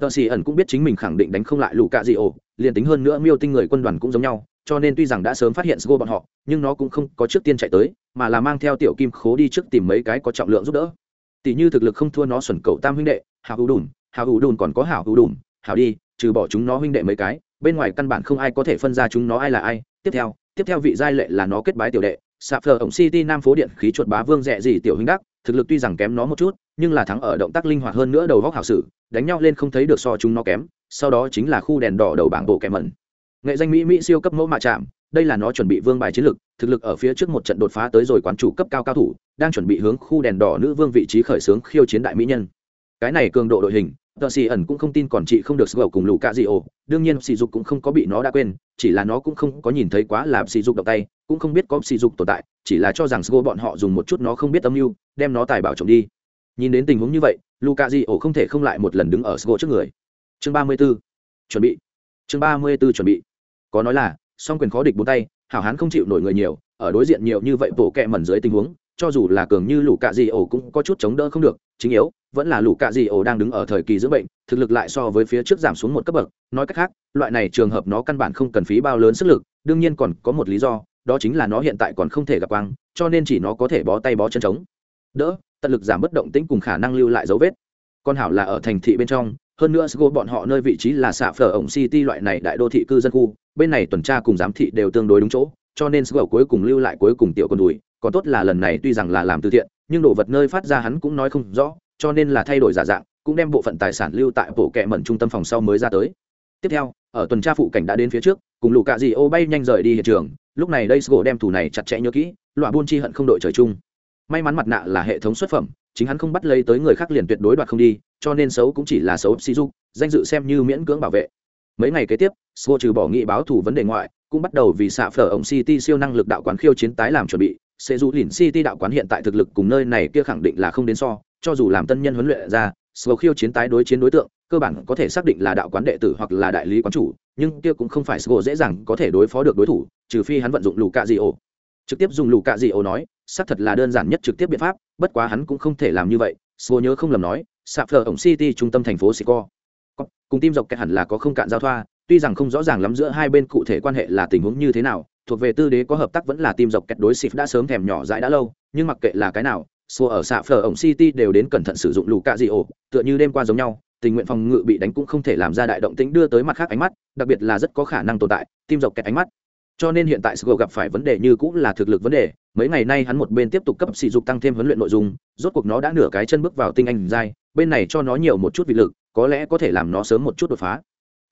Tợ xỉ ẩn cũng biết chính mình khẳng định đánh không lại lũ cạ dị ổ, liền tính hơn nữa miêu tinh người quân đoàn cũng giống nhau, cho nên tuy rằng đã sớm phát hiện sgo bọn họ, nhưng nó cũng không có trước tiên chạy tới, mà là mang theo tiểu kim khố đi trước tìm mấy cái có trọng lượng giúp đỡ. Tỷ như thực lực không thua nó xuẩn cầu tam huynh đệ, hào hữu đùn, hào hữu đùn còn có hào hữu đùn hào đi trừ bỏ chúng nó huynh đệ mấy cái, bên ngoài căn bản không ai có thể phân ra chúng nó ai là ai. Tiếp theo tiếp theo vị giai lệ là nó kết bái tiểu đệ. Sạp phờ ổng city nam phố điện khí chuột bá vương rẻ gì tiểu huynh đắc, thực lực tuy rằng kém nó một chút, nhưng là thắng ở động tác linh hoạt hơn nữa đầu góc hảo sử, đánh nhau lên không thấy được so chúng nó kém, sau đó chính là khu đèn đỏ đầu bảng bộ kẻ mẩn. Nghệ danh mỹ mỹ siêu cấp mẫu mạ chạm, đây là nó chuẩn bị vương bài chiến lực, thực lực ở phía trước một trận đột phá tới rồi quán chủ cấp cao cao thủ, đang chuẩn bị hướng khu đèn đỏ nữ vương vị trí khởi xướng khiêu chiến đại mỹ nhân. Cái này cường độ đội hình tờ xì ẩn cũng không tin còn chị không được sgầu cùng lù cạ dị ổ đương nhiên, sỉ dục cũng không có bị nó đã quên, chỉ là nó cũng không có nhìn thấy quá là sỉ dục động tay, cũng không biết có sỉ dục tồn tại, chỉ là cho rằng sgầu bọn họ dùng một chút nó không biết âm mưu, đem nó tài bảo trộm đi. Nhìn đến tình huống như vậy lù cạ dị ổ không thể không lại một lần đứng ở sgầu trước người. Chương ba mươi 34. chuẩn bị. Chương ba mươi 34 chuẩn bị. Có nói là, song quyền khó địch bốn tay, hảo hán không chịu nổi người nhiều, ở đối diện nhiều như vậy bổ kẹ mẩn dưới tình huống cho dù là cường như lũ cạ dị ổ cũng có chút chống đỡ không được, chính yếu, vẫn là lũ cạ dị ổ đang đứng ở thời kỳ dưỡng bệnh, thực lực lại so với phía trước giảm xuống một cấp bậc. Nói cách khác, loại này trường hợp nó căn bản không cần phí bao lớn sức lực, đương nhiên còn có một lý do, đó chính là nó hiện tại còn không thể gặp quang, cho nên chỉ nó có thể bó tay bó chân trống đỡ, tận lực giảm bất động tĩnh cùng khả năng lưu lại dấu vết. Con hảo là ở thành thị bên trong, hơn nữa sgo bọn họ nơi vị trí là xạ phở ổng city loại này đại đô thị cư dân khu, bên này tuần tra cùng giám thị đều tương đối đúng chỗ, cho nên sgo cuối cùng lưu lại cuối cùng tiểu con đùi còn tốt là lần này tuy rằng là làm từ thiện, nhưng đồ vật nơi phát ra hắn cũng nói không rõ, cho nên là thay đổi giả dạng, cũng đem bộ phận tài sản lưu tại bộ kệ mẩn trung tâm phòng sau mới ra tới. Tiếp theo, ở tuần tra phụ cảnh đã đến phía trước, cùng lũ cạ dị ô bay nhanh rời đi hiện trường, lúc này đây sgo đem thủ này chặt chẽ nhớ kỹ loại buôn chi hận không đội trời chung. May mắn mặt nạ là hệ thống xuất phẩm, chính hắn không bắt lấy tới người khác liền tuyệt đối đoạt không đi, cho nên xấu cũng chỉ là xấu sĩ dục, danh dự xem như miễn cưỡng bảo vệ. Mấy ngày kế tiếp sgo trừ bỏ nghị báo thủ vấn đề ngoại, cũng bắt đầu vì xạ phở ổng city siêu năng lực đạo quán khiêu chiến tái làm chuẩn bị sẽ dù lìn city đạo quán hiện tại thực lực cùng nơi này kia khẳng định là không đến so, cho dù làm tân nhân huấn luyện ra, sầu khiêu chiến tái đối chiến đối tượng, cơ bản có thể xác định là đạo quán đệ tử hoặc là đại lý quán chủ, nhưng kia cũng không phải sầu dễ dàng có thể đối phó được đối thủ, trừ phi hắn vận dụng lù cạ dị ổ trực tiếp dùng lù cạ dị ổ nói, xác thật là đơn giản nhất trực tiếp biện pháp, bất quá hắn cũng không thể làm như vậy, sầu nhớ không lầm nói, sạp phở ổng city trung tâm thành phố sico cùng tim dọc kẹt hẳn là có không cạn giao thoa, tuy rằng không rõ ràng lắm giữa hai bên cụ thể quan hệ là tình huống như thế nào thuộc về tư đế có hợp tác vẫn là tim dọc kẹt đối xịp đã sớm thèm nhỏ dãi đã lâu nhưng mặc kệ là cái nào xua ở xạ phở ổng city đều đến cẩn thận sử dụng lù cạ dị ổ tựa như đêm qua giống nhau tình nguyện phòng ngự bị đánh cũng không thể làm ra đại động tĩnh đưa tới mặt khác ánh mắt đặc biệt là rất có khả năng tồn tại tim dọc kẹt ánh mắt cho nên hiện tại Sgo gặp phải vấn đề như cũng là thực lực vấn đề, mấy ngày nay hắn một bên tiếp tục cấp sỉ dục tăng thêm huấn luyện nội dung, rốt cuộc nó đã nửa cái chân bước vào tinh anh giai, bên này cho nó nhiều một chút vị lực, có lẽ có thể làm nó sớm một chút đột phá.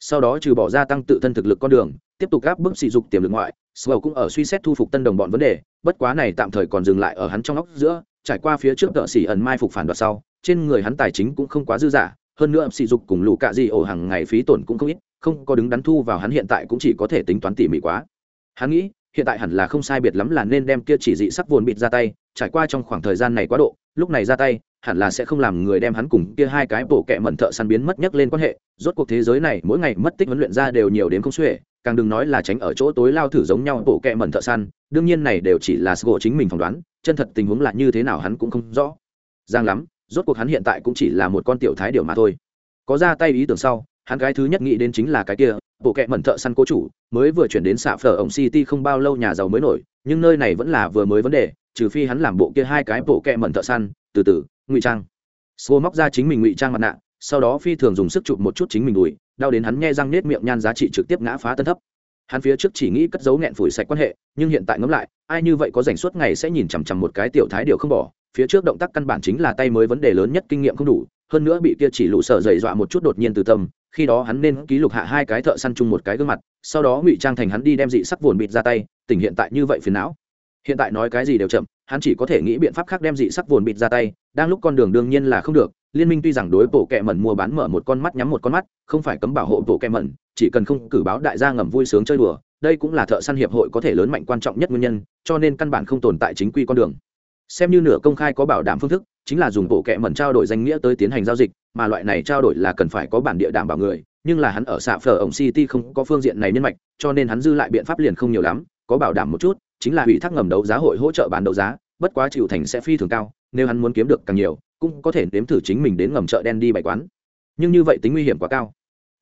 Sau đó trừ bỏ ra tăng tự thân thực lực con đường, tiếp tục áp bước sỉ dục tiềm lực ngoại, Sgo cũng ở suy xét thu phục tân đồng bọn vấn đề, bất quá này tạm thời còn dừng lại ở hắn trong óc giữa, trải qua phía trước tợ sĩ ẩn mai phục phản đoạt sau, trên người hắn tài chính cũng không quá dư giả, hơn nữa sỉ dục cùng lũ cạ gì ổ hàng ngày phí tổn cũng không ít, không có đứng đắn thu vào hắn hiện tại cũng chỉ có thể tính toán tỉ mỉ quá. Hắn nghĩ hiện tại hẳn là không sai biệt lắm là nên đem kia chỉ dị sắc vồn bịt ra tay trải qua trong khoảng thời gian này quá độ lúc này ra tay hẳn là sẽ không làm người đem hắn cùng kia hai cái bộ kẹ mẩn thợ săn biến mất nhất lên quan hệ rốt cuộc thế giới này mỗi ngày mất tích huấn luyện ra đều nhiều đến không xuể càng đừng nói là tránh ở chỗ tối lao thử giống nhau, bộ kẹ mẩn thợ săn, đương nhiên này đều chỉ là sgo chính mình phỏng đoán, chân thật tình huống là như thế nào hắn cũng không rõ. Giang lắm, rốt cuộc hắn hiện tại cũng chỉ là một con tiểu thái điều mà thôi. Có ra tay ý tưởng sau, hắn cái thứ nhất nghĩ đến chính là cái kia, bộ kệ mẩn thợ săn cố chủ, mới vừa chuyển đến xạ phở ổng city không bao lâu nhà giàu mới nổi, nhưng nơi này vẫn là vừa mới vấn đề, trừ phi hắn làm bộ kia hai cái bộ kệ mẩn thợ săn, từ từ, ngụy trang. Sgo móc ra chính mình ngụy trang mặt nạ, sau đó phi thường dùng sức chụp một chút chính mình đùi đau đến hắn nghe răng nết miệng nhan giá trị trực tiếp ngã phá tân thấp. Hắn phía trước chỉ nghĩ cất giấu nghẹn phủi sạch quan hệ, nhưng hiện tại ngẫm lại, ai như vậy có rảnh suốt ngày sẽ nhìn chằm chằm một cái tiểu thái điều không bỏ. Phía trước động tác căn bản chính là tay mới vấn đề lớn nhất kinh nghiệm không đủ, hơn nữa bị kia chỉ lụ sợ dày dọa một chút đột nhiên từ tâm, khi đó hắn nên ký lục hạ hai cái thợ săn chung một cái gương mặt, sau đó ngụy trang thành hắn đi đem dị sắc vồn bịt ra tay, tình hiện tại như vậy phiền não. Hiện tại nói cái gì đều chậm, hắn chỉ có thể nghĩ biện pháp khác đem dị sắc vồn bịt ra tay, đang lúc con đường đương nhiên là không được liên minh tuy rằng đối bộ kẹ mẩn mua bán mở một con mắt nhắm một con mắt, không phải cấm bảo hộ bộ kẹ mẩn, chỉ cần không cử báo đại gia ngầm vui sướng chơi đùa, đây cũng là thợ săn hiệp hội có thể lớn mạnh quan trọng nhất nguyên nhân, cho nên căn bản không tồn tại chính quy con đường. Xem như nửa công khai có bảo đảm phương thức, chính là dùng bộ kệ mẩn trao đổi danh nghĩa tới tiến hành giao dịch, mà loại này trao đổi là cần phải có bản địa đảm bảo người, nhưng là hắn ở xạ phở ổng city không có phương diện này nhân mạch, cho nên hắn dư lại biện pháp liền không nhiều lắm, có bảo đảm một chút, chính là ủy thác ngầm đấu giá hội hỗ trợ bán đấu giá, bất quá chịu thành sẽ phi thường cao, nếu hắn muốn kiếm được càng nhiều cũng có thể nếm thử chính mình đến ngầm chợ đen đi bày quán. Nhưng như vậy tính nguy hiểm quá cao.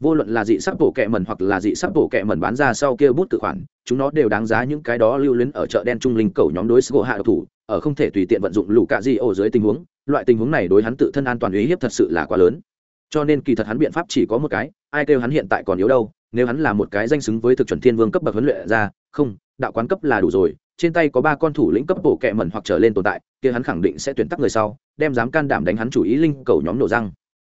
Vô luận là dị sắc bổ kẹ mẩn hoặc là dị sắc bổ kẹ mẩn bán ra sau kia bút tự khoản, chúng nó đều đáng giá những cái đó lưu luyến ở chợ đen trung linh cầu nhóm đối sgo hạ độc thủ, ở không thể tùy tiện vận dụng lũ cạ di ổ dưới tình huống, loại tình huống này đối hắn tự thân an toàn uy hiếp thật sự là quá lớn. Cho nên kỳ thật hắn biện pháp chỉ có một cái, ai kêu hắn hiện tại còn yếu đâu, nếu hắn là một cái danh xứng với thực chuẩn thiên vương cấp bậc huấn luyện ra, không, đạo quán cấp là đủ rồi trên tay có ba con thủ lĩnh cấp bộ kệ mẩn hoặc trở lên tồn tại, kia hắn khẳng định sẽ tuyển tắc người sau, đem dám can đảm đánh hắn chủ ý linh cầu nhóm nổ răng.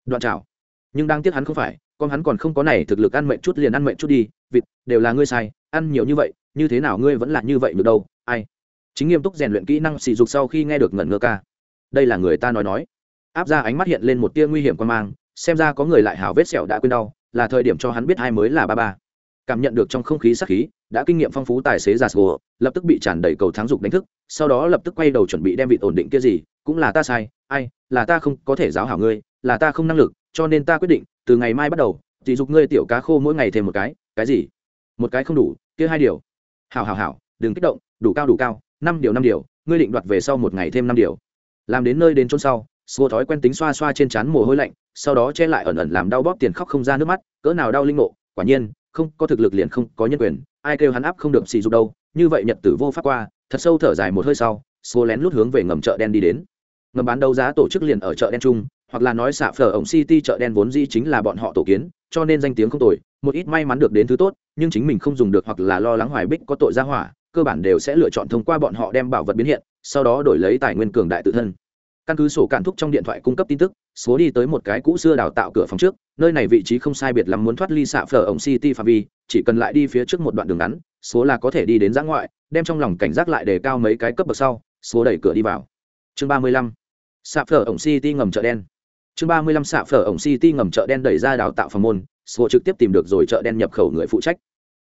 Đoạn trào nhưng đang tiếc hắn không phải, con hắn còn không có này thực lực ăn mệnh chút liền ăn mệnh chút đi, vịt, đều là ngươi sai, ăn nhiều như vậy, như thế nào ngươi vẫn là như vậy được đâu, ai? Chính nghiêm túc rèn luyện kỹ năng sỉ dục sau khi nghe được ngẩn ngơ ca. Đây là người ta nói nói. Áp ra ánh mắt hiện lên một tia nguy hiểm quan mang, xem ra có người lại hào vết sẹo đã quên đau, là thời điểm cho hắn biết ai mới là ba ba cảm nhận được trong không khí sắc khí, đã kinh nghiệm phong phú tài xế giả sgô lập tức bị tràn đầy cầu thắng dục đánh thức, sau đó lập tức quay đầu chuẩn bị đem vị ổn định kia gì, cũng là ta sai, ai, là ta không có thể giáo hảo ngươi, là ta không năng lực, cho nên ta quyết định, từ ngày mai bắt đầu, chỉ dục ngươi tiểu cá khô mỗi ngày thêm một cái cái gì? Một cái không đủ, kia hai điều. Hảo hảo hảo, đừng kích động, đủ cao đủ cao, năm điều năm điều, ngươi định đoạt về sau một ngày thêm năm điều. Làm đến nơi đến chốn sau, sô thói quen tính xoa xoa trên trán mồ hôi lạnh, sau đó che lại ẩn ẩn làm đau bóp tiền khóc không ra nước mắt, cỡ nào đau linh ngộ, quả nhiên không có thực lực liền không có nhân quyền, ai kêu hắn áp không được xì dục đâu, như vậy nhật tử vô pháp qua, thật sâu thở dài một hơi sau, sô lén lút hướng về ngầm chợ đen đi đến. Ngầm bán đấu giá tổ chức liền ở chợ đen chung, hoặc là nói xạ phở ổng city chợ đen vốn dĩ chính là bọn họ tổ kiến, cho nên danh tiếng không tồi, một ít may mắn được đến thứ tốt, nhưng chính mình không dùng được hoặc là lo lắng hoài bích có tội ra hỏa, cơ bản đều sẽ lựa chọn thông qua bọn họ đem bảo vật biến hiện, sau đó đổi lấy tài nguyên cường đại tự thân căn cứ sổ cạn thúc trong điện thoại cung cấp tin tức, số đi tới một cái cũ xưa đào tạo cửa phòng trước, nơi này vị trí không sai biệt lắm muốn thoát ly xạ phở ổng city phạm vi, chỉ cần lại đi phía trước một đoạn đường ngắn, số là có thể đi đến giã ngoại, đem trong lòng cảnh giác lại đề cao mấy cái cấp bậc sau, số đẩy cửa đi vào. Chương ba mươi lăm, xạ phở ổng city ngầm chợ đen. Chương ba mươi lăm, xạ phở ổng city ngầm chợ đen đẩy ra đào tạo phòng môn, số trực tiếp tìm được rồi chợ đen nhập khẩu người phụ trách.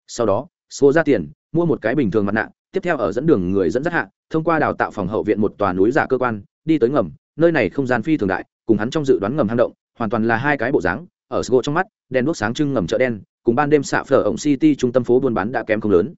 Sau đó, số ra tiền, mua một cái bình thường mặt nạ, tiếp theo ở dẫn đường người dẫn dắt hạ, thông qua đào tạo phòng hậu viện một tòa núi giả cơ quan đi tới ngầm, nơi này không gian phi thường đại, cùng hắn trong dự đoán ngầm hang động, hoàn toàn là hai cái bộ dáng, ở sgo trong mắt, đèn đuốc sáng trưng ngầm chợ đen, cùng ban đêm xạ phở ổng city trung tâm phố buôn bán đã kém không lớn.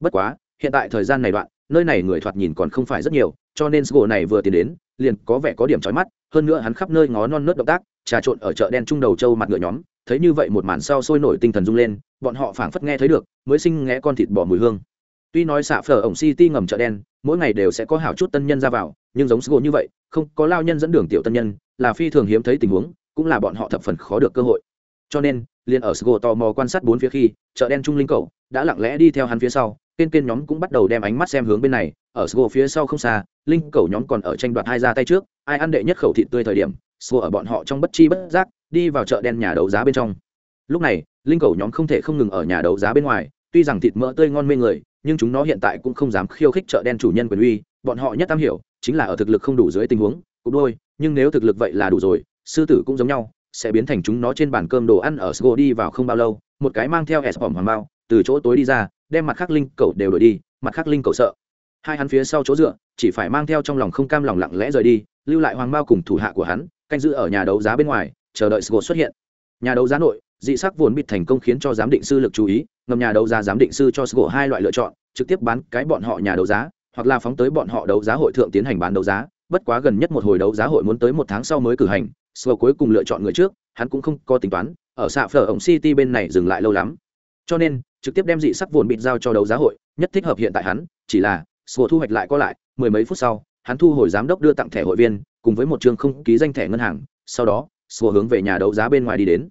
Bất quá, hiện tại thời gian này đoạn, nơi này người thoạt nhìn còn không phải rất nhiều, cho nên sgo này vừa tiến đến, liền có vẻ có điểm trói mắt, hơn nữa hắn khắp nơi ngó non nớt động tác, trà trộn ở chợ đen trung đầu châu mặt ngựa nhóm, thấy như vậy một màn sau sôi nổi tinh thần rung lên, bọn họ phảng phất nghe thấy được, mới sinh nghe con thịt bỏ mùi hương tuy nói xạ phở ổng city ngầm chợ đen, mỗi ngày đều sẽ có hảo chút tân nhân ra vào, nhưng giống sgo như vậy, không có lao nhân dẫn đường tiểu tân nhân, là phi thường hiếm thấy tình huống, cũng là bọn họ thập phần khó được cơ hội. Cho nên, liền ở sgo tò mò quan sát bốn phía khi, chợ đen trung linh cầu đã lặng lẽ đi theo hắn phía sau kên kên nhóm cũng bắt đầu đem ánh mắt xem hướng bên này, ở sgo phía sau không xa, linh cầu nhóm còn ở tranh đoạt hai ra tay trước, ai ăn đệ nhất khẩu thịt tươi thời điểm sgo ở bọn họ trong bất chi bất giác, đi vào chợ đen nhà đấu giá bên trong. Lúc này, linh cầu nhóm không thể không ngừng ở nhà đấu giá bên ngoài, tuy rằng thịt mỡ tươi ngon mê người nhưng chúng nó hiện tại cũng không dám khiêu khích chợ đen chủ nhân quyền uy, bọn họ nhất tam hiểu, chính là ở thực lực không đủ dưới tình huống, cũng đôi, nhưng nếu thực lực vậy là đủ rồi, sư tử cũng giống nhau, sẽ biến thành chúng nó trên bàn cơm đồ ăn ở sgo đi vào không bao lâu, một cái mang theo s bỏm hoàng bao, từ chỗ tối đi ra, đem mặt khắc linh cầu đều đổi đi, mặt khắc linh cầu sợ. Hai hắn phía sau chỗ dựa, chỉ phải mang theo trong lòng không cam lòng lặng lẽ rời đi, lưu lại hoàng bao cùng thủ hạ của hắn, canh giữ ở nhà đấu giá bên ngoài, chờ đợi sgo xuất hiện. Nhà đấu giá nội dị sắc vốn bịt thành công khiến cho giám định sư lực chú ý, ngầm nhà đấu giá giám định sư cho sgo hai loại lựa chọn, trực tiếp bán cái bọn họ nhà đấu giá, hoặc là phóng tới bọn họ đấu giá hội thượng tiến hành bán đấu giá. Bất quá gần nhất một hồi đấu giá hội muốn tới một tháng sau mới cử hành Sô cuối cùng lựa chọn người trước, hắn cũng không có tính toán, ở xạ phở ổng city bên này dừng lại lâu lắm. Cho nên, trực tiếp đem dị sắc vốn bịt giao cho đấu giá hội, nhất thích hợp hiện tại hắn, chỉ là Sô thu hoạch lại có lại, mười mấy phút sau, hắn thu hồi giám đốc đưa tặng thẻ hội viên, cùng với một chương không ký danh thẻ ngân hàng, sau đó Sô hướng về nhà đấu giá bên ngoài đi đến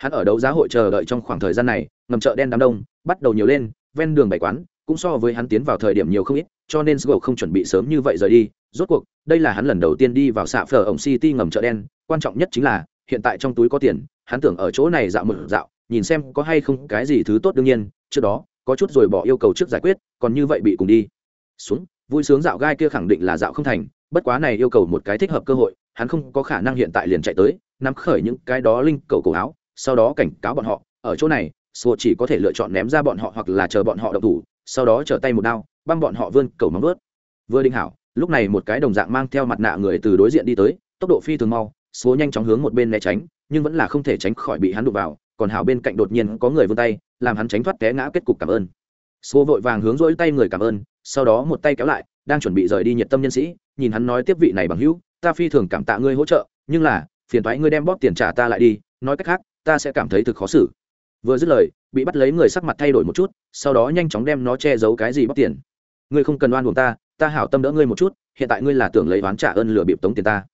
hắn ở đấu giá hội chờ đợi trong khoảng thời gian này, ngầm chợ đen đám đông, bắt đầu nhiều lên, ven đường bảy quán, cũng so với hắn tiến vào thời điểm nhiều không ít, cho nên sgo không chuẩn bị sớm như vậy rời đi. Rốt cuộc, đây là hắn lần đầu tiên đi vào xạ phở ổng city ngầm chợ đen, quan trọng nhất chính là, hiện tại trong túi có tiền, hắn tưởng ở chỗ này dạo một dạo, nhìn xem có hay không cái gì thứ tốt đương nhiên, trước đó, có chút rồi bỏ yêu cầu trước giải quyết, còn như vậy bị cùng đi. Xuống, vui sướng dạo gai kia khẳng định là dạo không thành, bất quá này yêu cầu một cái thích hợp cơ hội, hắn không có khả năng hiện tại liền chạy tới, nắm khởi những cái đó linh cầu cổ áo sau đó cảnh cáo bọn họ, ở chỗ này sùa chỉ có thể lựa chọn ném ra bọn họ hoặc là chờ bọn họ đậu thủ, sau đó trở tay một đao băng bọn họ vươn cầu móng ướt vừa định hảo, lúc này một cái đồng dạng mang theo mặt nạ người từ đối diện đi tới, tốc độ phi thường mau sùa nhanh chóng hướng một bên né tránh, nhưng vẫn là không thể tránh khỏi bị hắn đụng vào, còn hảo bên cạnh đột nhiên có người vươn tay, làm hắn tránh thoát té ngã kết cục cảm ơn. Sùa vội vàng hướng rỗi tay người cảm ơn, sau đó một tay kéo lại, đang chuẩn bị rời đi nhiệt tâm nhân sĩ, nhìn hắn nói tiếp vị này bằng hữu, ta phi thường cảm tạ ngươi hỗ trợ, nhưng là, phiền thoái ngươi đem bóp tiền trả ta lại đi, nói cách khác ta sẽ cảm thấy thực khó xử. Vừa dứt lời, bị bắt lấy người sắc mặt thay đổi một chút, sau đó nhanh chóng đem nó che giấu cái gì bóc tiền. Ngươi không cần oan buồn ta ta hảo tâm đỡ ngươi một chút, hiện tại ngươi là tưởng lấy oán trả ơn lừa bịp tống tiền ta.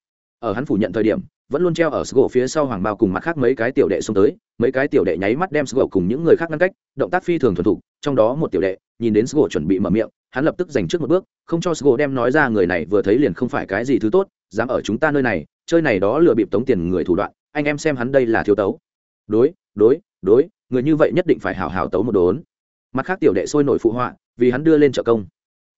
Ở hắn phủ nhận thời điểm, vẫn luôn treo ở sgô phía sau hoàng bao cùng mặt khác mấy cái tiểu đệ xông tới, mấy cái tiểu đệ nháy mắt đem sgô cùng những người khác ngăn cách, động tác phi thường thuần thục, trong đó một tiểu đệ nhìn đến sgô chuẩn bị mở miệng, hắn lập tức giành trước một bước, không cho sgô đem nói ra người này vừa thấy liền không phải cái gì thứ tốt, dám ở chúng ta nơi này, chơi này đó lừa bịp tống tiền người thủ đoạn, anh em xem hắn đây là thiếu tấu đối đối đối, người như vậy nhất định phải hảo hảo tấu một đốn. Mặt khác tiểu đệ sôi nổi phụ họa, vì hắn đưa lên trợ công.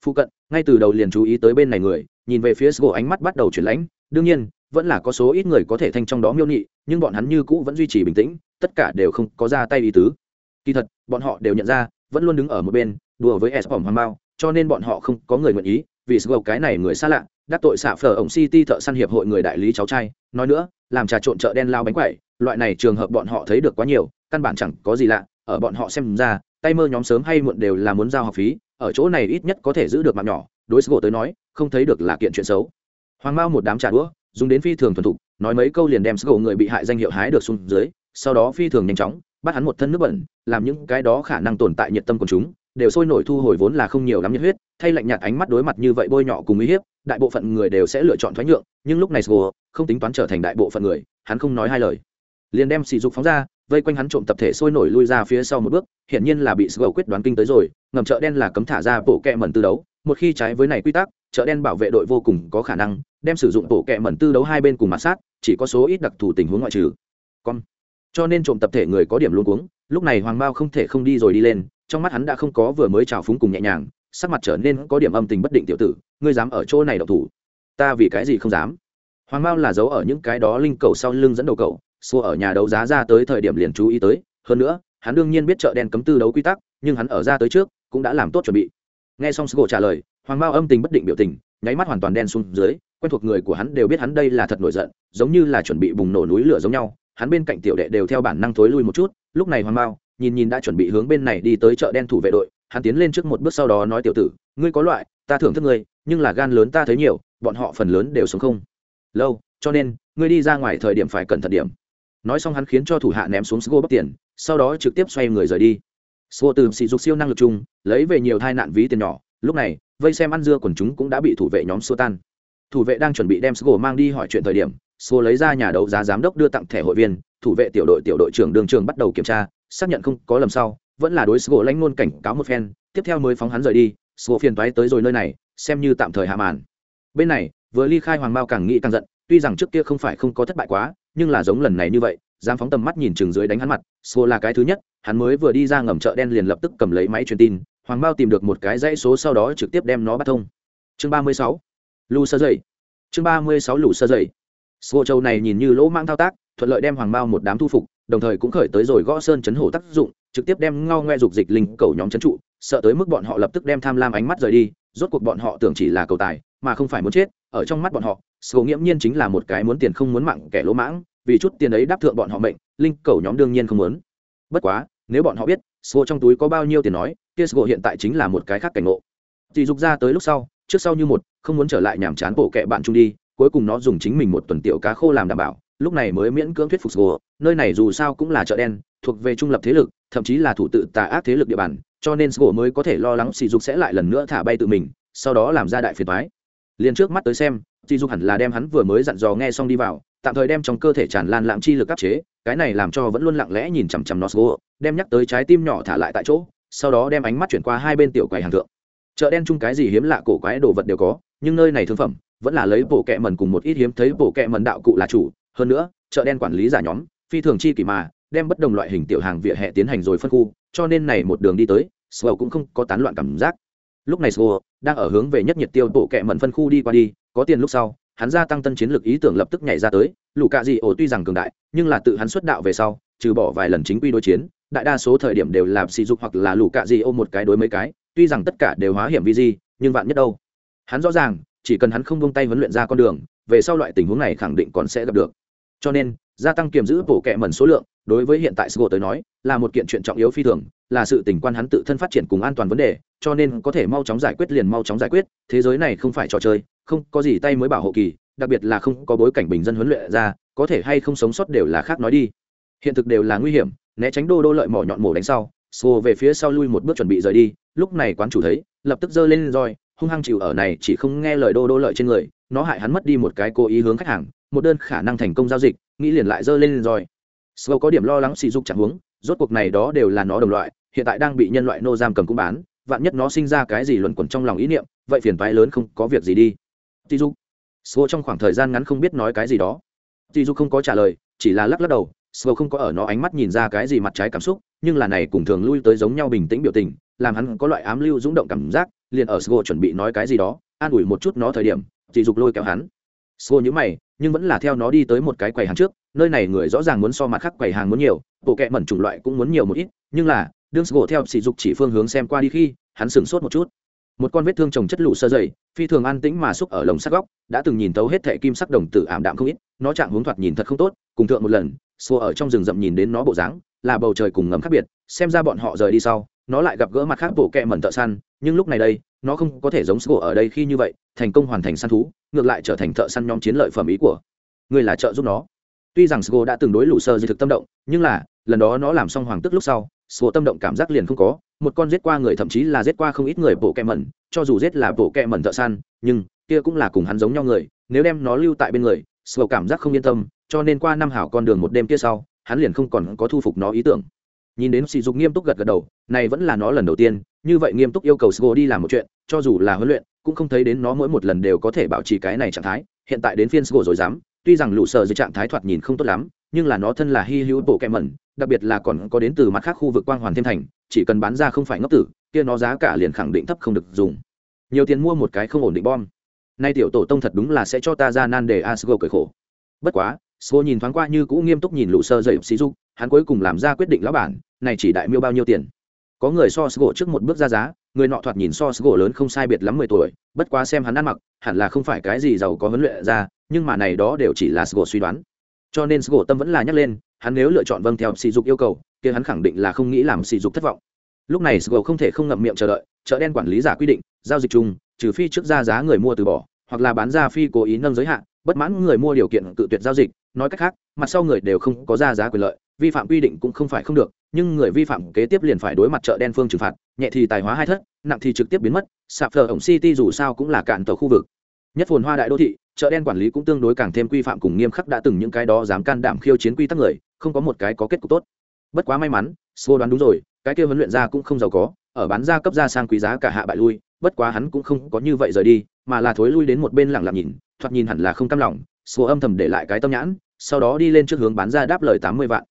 Phụ cận, ngay từ đầu liền chú ý tới bên này người, nhìn về phía sgô ánh mắt bắt đầu chuyển lãnh. Đương nhiên, vẫn là có số ít người có thể thanh trong đó miêu nhị, nhưng bọn hắn như cũ vẫn duy trì bình tĩnh, tất cả đều không có ra tay ý tứ. Kỳ thật, bọn họ đều nhận ra, vẫn luôn đứng ở một bên, đùa với s hoàng bao cho nên bọn họ không có người nguyện ý, vì sgô cái này người xa lạ, đắc tội xạ phở ổng city thợ săn hiệp hội người đại lý cháu trai. Nói nữa, làm trà trộn chợ đen lao bánh quẩy loại này trường hợp bọn họ thấy được quá nhiều, căn bản chẳng có gì lạ, ở bọn họ xem ra, tay mơ nhóm sớm hay muộn đều là muốn giao học phí, ở chỗ này ít nhất có thể giữ được mạng nhỏ, đối xử tới nói, không thấy được là kiện chuyện xấu. Hoàng mao một đám trả đũa, dùng đến phi thường thuần thục, nói mấy câu liền đem sức người bị hại danh hiệu hái được xuống dưới, sau đó phi thường nhanh chóng, bắt hắn một thân nước bẩn, làm những cái đó khả năng tồn tại nhiệt tâm của chúng, đều sôi nổi thu hồi vốn là không nhiều lắm nhiệt huyết, thay lạnh nhạt ánh mắt đối mặt như vậy bôi nhọ cùng uy hiếp, đại bộ phận người đều sẽ lựa chọn thoái nhượng, nhưng lúc này sgô không tính toán trở thành đại bộ phận người, hắn không nói hai lời liền đem sỉ dục phóng ra, vây quanh hắn trộm tập thể sôi nổi lui ra phía sau một bước, hiển nhiên là bị sgô quyết đoán kinh tới rồi, ngầm chợ đen là cấm thả ra bộ kẹ mẩn tư đấu, một khi trái với này quy tắc, chợ đen bảo vệ đội vô cùng có khả năng đem sử dụng bộ kẹ mẩn tư đấu hai bên cùng mặt sát, chỉ có số ít đặc thù tình huống ngoại trừ. Con. Cho nên trộm tập thể người có điểm luôn cuống, lúc này hoàng bao không thể không đi rồi đi lên, trong mắt hắn đã không có vừa mới trào phúng cùng nhẹ nhàng, sắc mặt trở nên có điểm âm tình bất định tiểu tử, ngươi dám ở chỗ này độc thủ. Ta vì cái gì không dám? Hoàng bao là giấu ở những cái đó linh cầu sau lưng dẫn đầu cầu xua ở nhà đấu giá ra tới thời điểm liền chú ý tới, hơn nữa, hắn đương nhiên biết chợ đen cấm tư đấu quy tắc, nhưng hắn ở ra tới trước, cũng đã làm tốt chuẩn bị. Nghe xong sgô trả lời, hoàng Mao âm tình bất định biểu tình, nháy mắt hoàn toàn đen xuống dưới, quen thuộc người của hắn đều biết hắn đây là thật nổi giận, giống như là chuẩn bị bùng nổ núi lửa giống nhau, hắn bên cạnh tiểu đệ đều theo bản năng thối lui một chút, lúc này hoàng Mao, nhìn nhìn đã chuẩn bị hướng bên này đi tới chợ đen thủ vệ đội, hắn tiến lên trước một bước sau đó nói tiểu tử, ngươi có loại, ta thưởng thức ngươi, nhưng là gan lớn ta thấy nhiều, bọn họ phần lớn đều sống không. Lâu, cho nên, ngươi đi ra ngoài thời điểm phải cẩn thận điểm nói xong hắn khiến cho thủ hạ ném xuống sgo bóc tiền, sau đó trực tiếp xoay người rời đi. Sgo từ sỉ dục siêu năng lực chung, lấy về nhiều tai nạn ví tiền nhỏ, lúc này, vây xem ăn dưa quần chúng cũng đã bị thủ vệ nhóm xua tan. Thủ vệ đang chuẩn bị đem sgo mang đi hỏi chuyện thời điểm sgo lấy ra nhà đấu giá giám đốc đưa tặng thẻ hội viên, thủ vệ tiểu đội tiểu đội trưởng đường trường bắt đầu kiểm tra, xác nhận không có lầm sau, vẫn là đối sgo lãnh ngôn cảnh cáo một phen, tiếp theo mới phóng hắn rời đi sgo phiền toái tới rồi nơi này, xem như tạm thời hạ màn. Bên này, vừa ly khai hoàng mao càng nghĩ càng giận, tuy rằng trước kia không phải không có thất bại quá nhưng là giống lần này như vậy dám phóng tầm mắt nhìn chừng dưới đánh hắn mặt số là cái thứ nhất, hắn mới vừa đi ra ngầm chợ đen liền lập tức cầm lấy máy truyền tin, hoàng bao tìm được một cái dãy số sau đó trực tiếp đem nó bắt thông. Chương ba mươi sáu, lù sơ dày chương ba mươi sáu, lù sơ dày xô châu này nhìn như lỗ mang thao tác, thuận lợi đem hoàng bao một đám thu phục, đồng thời cũng khởi tới rồi gõ sơn chấn hổ tác dụng, trực tiếp đem ngao ngoe dục dịch linh cầu nhóm chấn trụ, sợ tới mức bọn họ lập tức đem tham lam ánh mắt rời đi, rốt cuộc bọn họ tưởng chỉ là cầu tài, mà không phải muốn chết, ở trong mắt bọn họ sô nghiễm nhiên chính là một cái muốn tiền không muốn mạng kẻ lỗ mãng, vì chút tiền ấy đáp thượng bọn họ mệnh, linh cầu nhóm đương nhiên không muốn. Bất quá, nếu bọn họ biết sô trong túi có bao nhiêu tiền nói, kia sô hiện tại chính là một cái khác cảnh ngộ. Dì dục ra tới lúc sau, trước sau như một, không muốn trở lại nhàm chán bộ kệ bạn chung đi, cuối cùng nó dùng chính mình một tuần tiểu cá khô làm đảm bảo, lúc này mới miễn cưỡng thuyết phục sgô nơi này dù sao cũng là chợ đen, thuộc về trung lập thế lực, thậm chí là thủ tự tà ác thế lực địa bàn, cho nên sgô mới có thể lo lắng sỉ dục sẽ lại lần nữa thả bay tự mình, sau đó làm ra đại phiền toái liền trước mắt tới xem chị dục hẳn là đem hắn vừa mới dặn dò nghe xong đi vào, tạm thời đem trong cơ thể tràn lan lãng chi lực áp chế, cái này làm cho vẫn luôn lặng lẽ nhìn chằm chằm nosgo, đem nhắc tới trái tim nhỏ thả lại tại chỗ, sau đó đem ánh mắt chuyển qua hai bên tiểu quầy hàng thượng. Chợ đen chung cái gì hiếm lạ cổ quái đồ vật đều có, nhưng nơi này thương phẩm, vẫn là lấy bộ kẹ mần cùng một ít hiếm thấy bộ kẹ mần đạo cụ là chủ. Hơn nữa, chợ đen quản lý giả nhóm, phi thường chi kỷ mà, đem bất đồng loại hình tiểu hàng vỉa hè tiến hành rồi phân khu, cho nên này một đường đi tới sầu cũng không có tán loạn cảm giác lúc này Swell đang ở hướng về nhất nhiệt tiêu bộ kẹ mận phân khu đi qua đi, có tiền lúc sau, hắn gia tăng tân chiến lược ý tưởng lập tức nhảy ra tới. Lũ cạ dị ổ tuy rằng cường đại, nhưng là tự hắn xuất đạo về sau, trừ bỏ vài lần chính quy đối chiến, đại đa số thời điểm đều làm sỉ dục hoặc là lũ cạ dị ôm một cái đối mấy cái, tuy rằng tất cả đều hóa hiểm vi di, nhưng vạn nhất đâu? Hắn rõ ràng, chỉ cần hắn không buông tay huấn luyện ra con đường, về sau loại tình huống này khẳng định còn sẽ gặp được. Cho nên gia tăng kiềm giữ bổ kẹ mẩn số lượng, đối với hiện tại sgo tới nói, là một kiện chuyện trọng yếu phi thường, là sự tình quan hắn tự thân phát triển cùng an toàn vấn đề, cho nên có thể mau chóng giải quyết liền mau chóng giải quyết, thế giới này không phải trò chơi, không có gì tay mới bảo hộ kỳ, đặc biệt là không có bối cảnh bình dân huấn luyện ra, có thể hay không sống sót đều là khác nói đi. Hiện thực đều là nguy hiểm, né tránh đô đô lợi mỏ nhọn mổ đánh sau sgo về phía sau lui một bước chuẩn bị rời đi, lúc này quán chủ thấy, lập tức giơ lên roi, hung hăng chịu ở này, chỉ không nghe lời đô đô lợi trên người, nó hại hắn mất đi một cái cố ý hướng khách hàng một đơn khả năng thành công giao dịch, nghĩ liền lại dơ lên rồi. sâu có điểm lo lắng sỉ dục chẳng huống, rốt cuộc này đó đều là nó đồng loại, hiện tại đang bị nhân loại nô giam cầm cũng bán, vạn nhất nó sinh ra cái gì luẩn quẩn trong lòng ý niệm, vậy phiền toái lớn không có việc gì đi. Sỉ dục. Sâu trong khoảng thời gian ngắn không biết nói cái gì đó. Sỉ dục không có trả lời, chỉ là lắc lắc đầu sâu không có ở nó ánh mắt nhìn ra cái gì mặt trái cảm xúc, nhưng là này cùng thường lui tới giống nhau bình tĩnh biểu tình, làm hắn có loại ám lưu rung động cảm giác, liền ở sgo chuẩn bị nói cái gì đó, an ủi một chút nó thời điểm chỉ dục lôi kéo hắn. Sgo nhíu mày nhưng vẫn là theo nó đi tới một cái quầy hàng trước, nơi này người rõ ràng muốn so mặt khác quầy hàng muốn nhiều, bộ kệ mẩn chủng loại cũng muốn nhiều một ít, nhưng là, đương sgo theo sỉ dục chỉ phương hướng xem qua đi khi, hắn sửng sốt một chút. Một con vết thương trồng chất lụ sơ dày, phi thường an tĩnh mà xúc ở lồng sắc góc, đã từng nhìn tấu hết thệ kim sắc đồng tử ảm đạm không ít, nó chạm hướng thoạt nhìn thật không tốt, cùng thượng một lần, sgô ở trong rừng rậm nhìn đến nó bộ dáng, là bầu trời cùng ngầm khác biệt, xem ra bọn họ rời đi sau, nó lại gặp gỡ mặt khác bộ kệ mẩn thợ săn, nhưng lúc này đây nó không có thể giống sgo ở đây khi như vậy, thành công hoàn thành săn thú, ngược lại trở thành thợ săn nhóm chiến lợi phẩm ý của người là trợ giúp nó. Tuy rằng sgo đã từng đối lũ sơ di thực tâm động, nhưng là, lần đó nó làm xong hoàng tức lúc sau sgo tâm động cảm giác liền không có. Một con giết qua người thậm chí là giết qua không ít người bộ kẹ mẩn, cho dù giết là bộ kẹ mẩn thợ săn, nhưng kia cũng là cùng hắn giống nhau người, nếu đem nó lưu tại bên người sgo cảm giác không yên tâm, cho nên qua năm hảo con đường một đêm kia sau, hắn liền không còn có thu phục nó ý tưởng. Nhìn đến sỉ dục nghiêm túc gật gật đầu, này vẫn là nó lần đầu tiên như vậy nghiêm túc yêu cầu sgo đi làm một chuyện cho dù là huấn luyện cũng không thấy đến nó mỗi một lần đều có thể bảo trì cái này trạng thái. Hiện tại đến phiên sgo rồi dám. Tuy rằng lũ sợ dưới trạng thái thoạt nhìn không tốt lắm nhưng là nó thân là hi hữu bộ kẹm mẩn đặc biệt là còn có đến từ mặt khác khu vực quang hoàn thêm thành chỉ cần bán ra không phải ngốc tử kia nó giá cả liền khẳng định thấp không được dùng. Nhiều tiền mua một cái không ổn định bom. Nay tiểu tổ tông thật đúng là sẽ cho ta ra nan để asgo cười khổ. Bất quá Sgo nhìn thoáng qua như cũ nghiêm túc nhìn lũ sơ dậy xí dục, hắn cuối cùng làm ra quyết định lão bản, này chỉ đại miêu bao nhiêu tiền. Có người so sgo trước một bước ra giá, người nọ thoạt nhìn so sgo lớn không sai biệt lắm mười tuổi, bất quá xem hắn ăn mặc, hẳn là không phải cái gì giàu có huấn luyện ra, nhưng mà này đó đều chỉ là sgo suy đoán. Cho nên sgo tâm vẫn là nhắc lên, hắn nếu lựa chọn vâng theo sỉ dục yêu cầu, kia hắn khẳng định là không nghĩ làm sỉ dục thất vọng. Lúc này sgo không thể không ngậm miệng chờ đợi, chợ đen quản lý giả quy định, giao dịch chung, trừ phi trước ra giá người mua từ bỏ, hoặc là bán ra phi cố ý nâng giới hạn, bất mãn người mua điều kiện cự tuyệt giao dịch nói cách khác mặt sau người đều không có ra giá quyền lợi vi phạm quy định cũng không phải không được, nhưng người vi phạm kế tiếp liền phải đối mặt chợ đen phương trừng phạt, nhẹ thì tài hóa hai thất, nặng thì trực tiếp biến mất, sạp thờ ổng city dù sao cũng là cạn tàu khu vực. Nhất phồn hoa đại đô thị, chợ đen quản lý cũng tương đối càng thêm quy phạm cùng nghiêm khắc đã từng những cái đó dám can đảm khiêu chiến quy tắc người, không có một cái có kết cục tốt. Bất quá may mắn, sô đoán đúng rồi, cái kia huấn luyện ra cũng không giàu có, ở bán ra cấp ra sang quý giá cả hạ bại lui, bất quá hắn cũng không có như vậy rời đi, mà là thối lui đến một bên lặng lặng nhìn, thoạt nhìn hẳn là không cam lòng, sô âm thầm để lại cái tâm nhãn, sau đó đi lên trước hướng bán ra đáp lời tám mươi vạn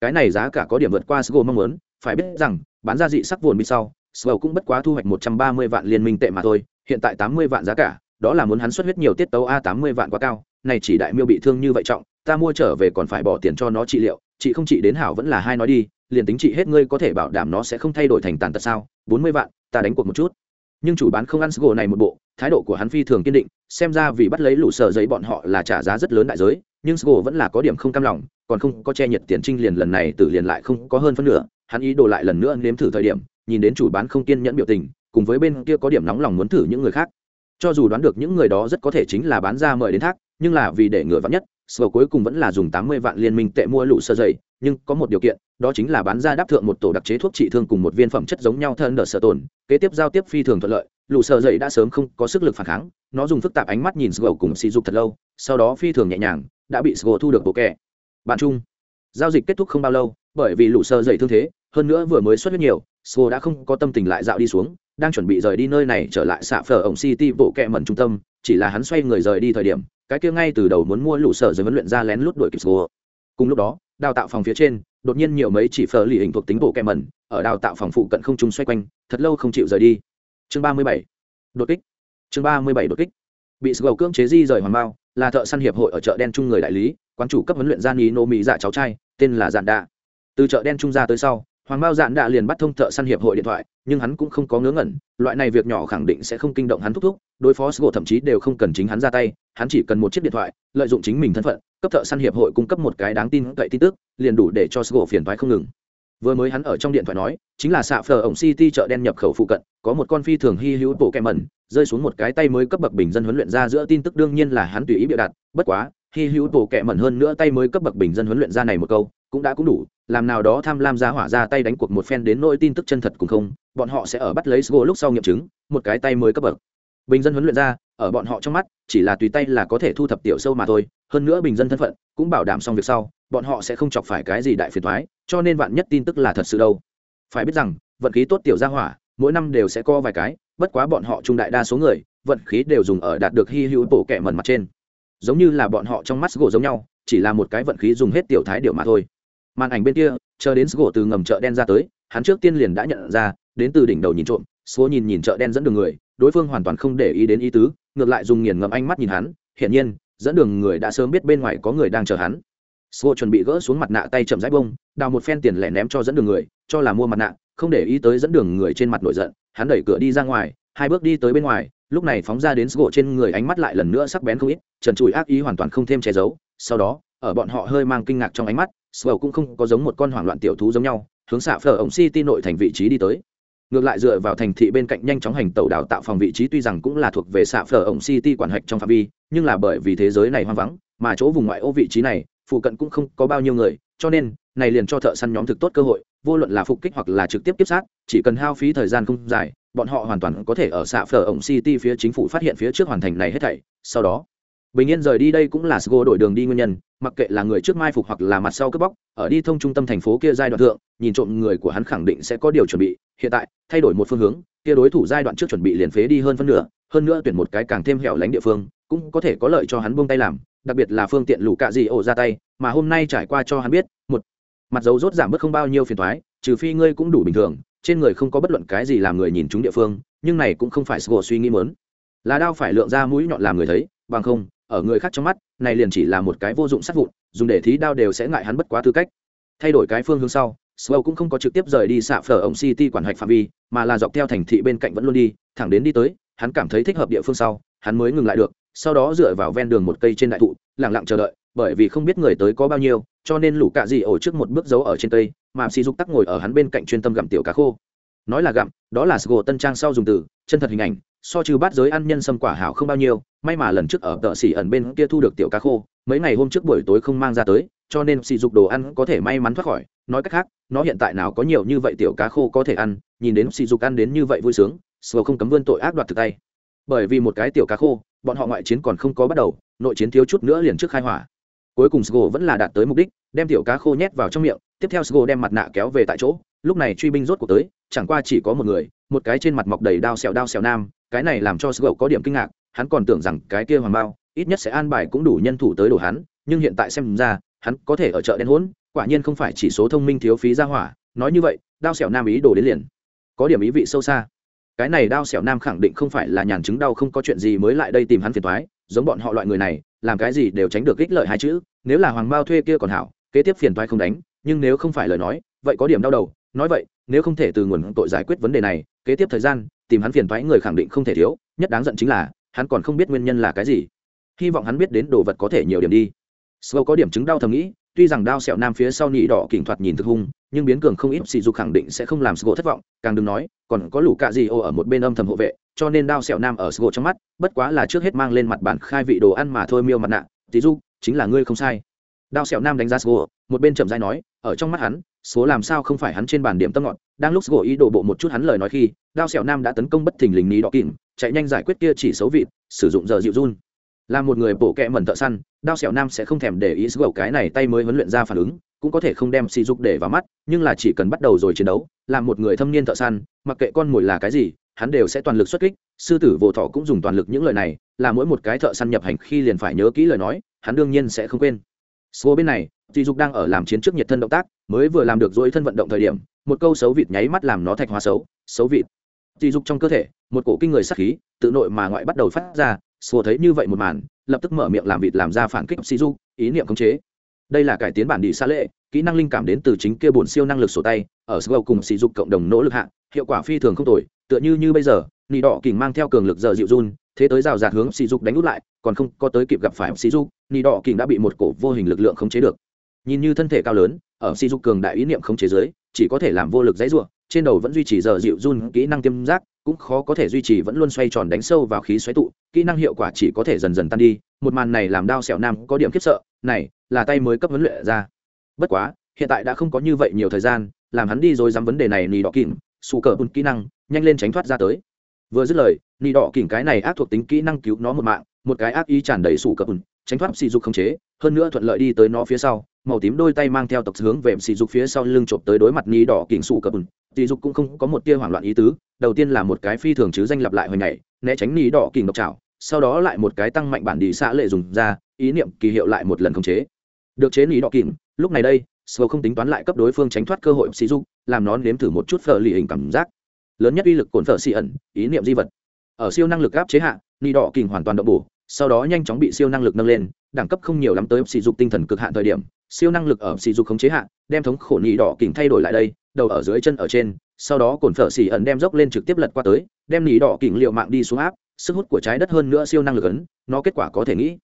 cái này giá cả có điểm vượt qua sgo mong muốn, phải biết rằng, bán ra dị sắc vồn bị sau sgo cũng bất quá thu hoạch một trăm ba mươi vạn liên minh tệ mà thôi, hiện tại tám mươi vạn giá cả, đó là muốn hắn xuất huyết nhiều tiết tấu a tám mươi vạn quá cao, này chỉ đại miêu bị thương như vậy trọng, ta mua trở về còn phải bỏ tiền cho nó trị liệu, chị không trị đến hảo vẫn là hai nói đi, liền tính trị hết ngươi có thể bảo đảm nó sẽ không thay đổi thành tàn tật sao, bốn mươi vạn, ta đánh cuộc một chút. Nhưng chủ bán không ăn sgo này một bộ, thái độ của hắn phi thường kiên định, xem ra vì bắt lấy lũ sợ giấy bọn họ là trả giá rất lớn đại giới, nhưng sgo vẫn là có điểm không cam lòng còn không có che nhiệt tiền trinh liền lần này tử liền lại không có hơn phân nửa hắn ý đồ lại lần nữa nếm thử thời điểm nhìn đến chủ bán không kiên nhẫn biểu tình cùng với bên kia có điểm nóng lòng muốn thử những người khác cho dù đoán được những người đó rất có thể chính là bán ra mời đến thác nhưng là vì để ngừa vắn nhất Sở cuối cùng vẫn là dùng tám mươi vạn liên minh tệ mua lũ sơ dày, nhưng có một điều kiện, đó chính là bán ra đáp thượng một tổ đặc chế thuốc trị thương cùng một viên phẩm chất giống nhau thân đỡ sở tổn, kế tiếp giao tiếp phi thường thuận lợi, lũ sơ dày đã sớm không có sức lực phản kháng, nó dùng phức tạp ánh mắt nhìn Sở cùng sỉ dục thật lâu, sau đó phi thường nhẹ nhàng, đã bị Sở thu được bộ kẻ. Bạn chung, giao dịch kết thúc không bao lâu, bởi vì lũ sơ dày thương thế, hơn nữa vừa mới xuất huyết nhiều, sô đã không có tâm tình lại dạo đi xuống, đang chuẩn bị rời đi nơi này trở lại xạ phở ổng City bộ kẹ mẩn trung tâm, chỉ là hắn xoay người rời đi thời điểm, cái kia ngay từ đầu muốn mua lũ sở giới huấn luyện ra lén lút đuổi kịp sô. Cùng lúc đó đào tạo phòng phía trên đột nhiên nhiều mấy chỉ phở lì hình thuộc tính bộ kẹm mẩn ở đào tạo phòng phụ cận không trung xoay quanh thật lâu không chịu rời đi. Chương ba mươi bảy đột kích. Chương ba mươi bảy đột kích. Bị sô cưỡng chế di rời hoàn bao là thợ săn hiệp hội ở chợ đen trung người đại lý quán chủ cấp huấn luyện gian ý nô mỹ dạ cháu trai, tên là Dạn đạ. Từ chợ đen trung ra tới sau, hoàng bao dạn đạ liền bắt thông thợ săn hiệp hội điện thoại, nhưng hắn cũng không có ngớ ngẩn, loại này việc nhỏ khẳng định sẽ không kinh động hắn thúc thúc, đối phó sgô thậm chí đều không cần chính hắn ra tay, hắn chỉ cần một chiếc điện thoại, lợi dụng chính mình thân phận, cấp thợ săn hiệp hội cung cấp một cái đáng tin cậy tin tức, liền đủ để cho sgô phiền thoái không ngừng. Vừa mới hắn ở trong điện thoại nói, chính là xạ phờ ổng city chợ đen nhập khẩu phụ cận, có một con phi thường hy hữu bộ kẹ mẩn, rơi xuống một cái tay mới cấp bậc bình dân huấn luyện ra giữa tin tức đương nhiên là hắn tùy ý bịa đặt, bất quá hy hữu tổ kẹ mẩn hơn nữa tay mới cấp bậc bình dân huấn luyện ra này một câu, cũng đã cũng đủ, làm nào đó tham lam ra hỏa ra tay đánh cuộc một phen đến nỗi tin tức chân thật cùng không, bọn họ sẽ ở bắt lấy sgo lúc sau nghiệm chứng, một cái tay mới cấp bậc. Bình dân huấn luyện ra, ở bọn họ trong mắt, chỉ là tùy tay là có thể thu thập tiểu sâu mà thôi, hơn nữa bình dân thân phận, cũng bảo đảm xong việc sau, bọn họ sẽ không chọc phải cái gì đại phiền thoái cho nên vạn nhất tin tức là thật sự đâu. Phải biết rằng, vận khí tốt tiểu gia hỏa, mỗi năm đều sẽ co vài cái, bất quá bọn họ trung đại đa số người, vận khí đều dùng ở đạt được hy hữu bổ kẻ mẩn mặt trên giống như là bọn họ trong mắt gỗ giống nhau chỉ là một cái vận khí dùng hết tiểu thái điệu mà thôi. Màn ảnh bên kia chờ đến gỗ từ ngầm chợ đen ra tới hắn trước tiên liền đã nhận ra đến từ đỉnh đầu nhìn trộm số nhìn nhìn chợ đen dẫn đường người đối phương hoàn toàn không để ý đến ý tứ ngược lại dùng nghiền ngầm ánh mắt nhìn hắn hiển nhiên dẫn đường người đã sớm biết bên ngoài có người đang chờ hắn. Sgo chuẩn bị gỡ xuống mặt nạ tay chậm rãi bông, đào một phen tiền lẻ ném cho dẫn đường người, cho là mua mặt nạ, không để ý tới dẫn đường người trên mặt nổi giận, hắn đẩy cửa đi ra ngoài, hai bước đi tới bên ngoài, lúc này phóng ra đến gỗ trên người ánh mắt lại lần nữa sắc bén không ít, trần trụi ác ý hoàn toàn không thêm che giấu. Sau đó, ở bọn họ hơi mang kinh ngạc trong ánh mắt, Sô cũng không có giống một con hoảng loạn tiểu thú giống nhau, hướng xạ phở ổng City nội thành vị trí đi tới ngược lại dựa vào thành thị bên cạnh nhanh chóng hành tàu đào tạo phòng vị trí tuy rằng cũng là thuộc về xạ phở ổng city quản hạch trong phạm vi nhưng là bởi vì thế giới này hoang vắng mà chỗ vùng ngoại ô vị trí này phụ cận cũng không có bao nhiêu người cho nên này liền cho thợ săn nhóm thực tốt cơ hội vô luận là phục kích hoặc là trực tiếp tiếp sát chỉ cần hao phí thời gian không dài bọn họ hoàn toàn có thể ở xạ phở ổng city phía chính phủ phát hiện phía trước hoàn thành này hết thảy. Sau đó, bình yên rời đi đây cũng là sgo đổi đường đi nguyên nhân, mặc kệ là người trước mai phục hoặc là mặt sau cướp bóc, ở đi thông trung tâm thành phố kia giai đoạn thượng, nhìn trộm người của hắn khẳng định sẽ có điều chuẩn bị. Hiện tại, thay đổi một phương hướng, kia đối thủ giai đoạn trước chuẩn bị liền phế đi hơn phân nửa, hơn nữa tuyển một cái càng thêm hẻo lánh địa phương, cũng có thể có lợi cho hắn buông tay làm, đặc biệt là phương tiện lũ cạ gì ổ ra tay, mà hôm nay trải qua cho hắn biết, một, mặt dấu rốt giảm bớt không bao nhiêu phiền thoái trừ phi ngươi cũng đủ bình thường trên người không có bất luận cái gì làm người nhìn chúng địa phương nhưng này cũng không phải sgo suy nghĩ mớn là đao phải lượng ra mũi nhọn làm người thấy bằng không ở người khác trong mắt này liền chỉ là một cái vô dụng sát vụn dùng để thí đao đều sẽ ngại hắn bất quá tư cách. Thay đổi cái phương hướng sau Slow cũng không có trực tiếp rời đi xạ phở ổng City quản hạch phạm vi, mà là dọc theo thành thị bên cạnh vẫn luôn đi, thẳng đến đi tới, hắn cảm thấy thích hợp địa phương sau, hắn mới ngừng lại được, sau đó dựa vào ven đường một cây trên đại thụ, lặng lặng chờ đợi, bởi vì không biết người tới có bao nhiêu, cho nên lũ cạ gì ổ trước một bước giấu ở trên cây, mà sỉ Dục tắc ngồi ở hắn bên cạnh chuyên tâm gặm tiểu cá khô. Nói là gặm, đó là Sgo tân trang sau dùng từ, chân thật hình ảnh, so trừ bát giới ăn nhân sâm quả hảo không bao nhiêu, may mà lần trước ở tợ xỉ ẩn bên kia thu được tiểu cá khô, mấy ngày hôm trước buổi tối không mang ra tới, cho nên sỉ dục đồ ăn có thể may mắn thoát khỏi. Nói cách khác nó hiện tại nào có nhiều như vậy tiểu cá khô có thể ăn nhìn đến sỉ dục ăn đến như vậy vui sướng sgo không cấm vươn tội ác đoạt thực tay. Bởi vì một cái tiểu cá khô bọn họ ngoại chiến còn không có bắt đầu nội chiến thiếu chút nữa liền trước khai hỏa cuối cùng sgo vẫn là đạt tới mục đích, đem tiểu cá khô nhét vào trong miệng, tiếp theo sgo đem mặt nạ kéo về tại chỗ, lúc này truy binh rốt cuộc tới, chẳng qua chỉ có một người, một cái trên mặt mọc đầy đao xẹo đao xẹo nam, cái này làm cho sgo có điểm kinh ngạc, hắn còn tưởng rằng cái kia hoàng bao, ít nhất sẽ an bài cũng đủ nhân thủ tới đổ hắn, nhưng hiện tại xem ra, hắn có thể ở chợ đen hỗn, quả nhiên không phải chỉ số thông minh thiếu phí ra hỏa, nói như vậy, đao xẻo nam ý đồ đến liền. Có điểm ý vị sâu xa. Cái này đao xẻo nam khẳng định không phải là nhàn chứng đau không có chuyện gì mới lại đây tìm hắn phiền thoái giống bọn họ loại người này làm cái gì đều tránh được ích lợi hai chữ nếu là hoàng bao thuê kia còn hảo kế tiếp phiền thoái không đánh nhưng nếu không phải lời nói vậy có điểm đau đầu nói vậy nếu không thể từ nguồn tội giải quyết vấn đề này kế tiếp thời gian tìm hắn phiền thoái người khẳng định không thể thiếu nhất đáng giận chính là hắn còn không biết nguyên nhân là cái gì. Hy vọng hắn biết đến đồ vật có thể nhiều điểm đi. Sâu có điểm chứng đau thầm nghĩ, tuy rằng đao sẹo nam phía sau nhị đỏ kỉnh thoạt nhìn thực hung, nhưng biến cường không ít sỉ dục khẳng định sẽ không làm sgo thất vọng, càng đừng nói, còn có lũ cạ gì ô ở một bên âm thầm hộ vệ, cho nên đao sẹo nam ở sgo trong mắt, bất quá là trước hết mang lên mặt bản khai vị đồ ăn mà thôi miêu mặt nạ, tí du chính là ngươi không sai. Đao sẹo nam đánh giá sgo một bên chậm rãi nói, ở trong mắt hắn số làm sao không phải hắn trên bàn điểm tâm ngọn đang lúc sgo ý đồ bộ một chút hắn lời nói khi, đao sẹo nam đã tấn công bất thình lình ní đỏ kỉnh, chạy nhanh giải quyết kia chỉ xấu vịt, sử dụng giờ dịu run là một người bổ kẹ mẩn thợ săn, đao sẹo nam sẽ không thèm để ý gầu cái này tay mới huấn luyện ra phản ứng, cũng có thể không đem sỉ dục để vào mắt, nhưng là chỉ cần bắt đầu rồi chiến đấu làm một người thâm niên thợ săn, mặc kệ con mồi là cái gì, hắn đều sẽ toàn lực xuất kích. Sư tử vô thọ cũng dùng toàn lực những lời này, là mỗi một cái thợ săn nhập hành khi liền phải nhớ kỹ lời nói, hắn đương nhiên sẽ không quên. Số bên này sỉ dục đang ở làm chiến trước nhiệt thân động tác, mới vừa làm được dối thân vận động thời điểm, một câu xấu vịt nháy mắt làm nó thạch hóa xấu xấu vịt. Sỉ dục trong cơ thể, một cổ kinh người sắc khí, tự nội mà ngoại bắt đầu phát ra sùa thấy như vậy một màn, lập tức mở miệng làm vịt làm ra phản kích si du ý niệm khống chế. Đây là cải tiến bản đi xa lệ, kỹ năng linh cảm đến từ chính kia bổn siêu năng lực sổ tay, ở sgo cùng sỉ dục cộng đồng nỗ lực hạ, hiệu quả phi thường không tồi, tựa như như bây giờ, nị đỏ kình mang theo cường lực giờ dịu run, thế tới rào rạt hướng sỉ dục đánh út lại, còn không có tới kịp gặp phải sỉ dục nị đỏ kình đã bị một cổ vô hình lực lượng khống chế được. Nhìn như thân thể cao lớn, ở sỉ dục cường đại ý niệm khống chế giới chỉ có thể làm vô lực dãy ruộng trên đầu vẫn duy trì giờ dịu run, kỹ năng tiêm giác cũng khó có thể duy trì, vẫn luôn xoay tròn đánh sâu vào khí xoáy tụ, kỹ năng hiệu quả chỉ có thể dần dần tan đi. Một màn này làm đao sẹo nam có điểm khiếp sợ, này, là tay mới cấp huấn luyện ra. Bất quá, hiện tại đã không có như vậy nhiều thời gian, làm hắn đi rồi dám vấn đề này, nì đỏ kìm xù cờ bùn kỹ năng, nhanh lên tránh thoát ra tới. Vừa dứt lời, nì đỏ kìm cái này ác thuộc tính kỹ năng cứu nó một mạng, một cái ác ý tràn đầy xù cờ bùn, tránh thoát sỉ dục không chế, hơn nữa thuận lợi đi tới nó phía sau, màu tím đôi tay mang theo tập hướng về sỉ dục phía sau lưng chộp tới đối mặt nì đỏ kìm xù cờ bùn sỉ dục cũng không có một tia hoảng loạn ý tứ, đầu tiên là một cái phi thường chứ danh lặp lại hồi nhảy, né tránh nì đỏ Kình độc chảo sau đó lại một cái tăng mạnh bản đi xã lệ dùng ra, ý niệm kỳ hiệu lại một lần khống chế. Được chế nỉ đỏ Kình. lúc này đây sầu không tính toán lại cấp đối phương tránh thoát cơ hội xì dục, làm nó nếm thử một chút phở lì hình cảm giác. Lớn nhất uy lực cồn phở xì ẩn, ý niệm di vật. Ở siêu năng lực áp chế hạ nỉ đỏ Kình hoàn toàn động bổ, sau đó nhanh chóng bị siêu năng lực nâng lên, đẳng cấp không nhiều lắm tới sỉ dục tinh thần cực hạn thời điểm. Siêu năng lực ở sỉ dục khống chế hạn đem thống khổ nỉ đỏ Kình thay đổi lại đây đầu ở dưới chân ở trên sau đó cồn phở xì ẩn đem dốc lên trực tiếp lật qua tới đem nỉ đỏ kìm liệu mạng đi xuống áp sức hút của trái đất hơn nữa siêu năng lực ấn nó kết quả có thể nghĩ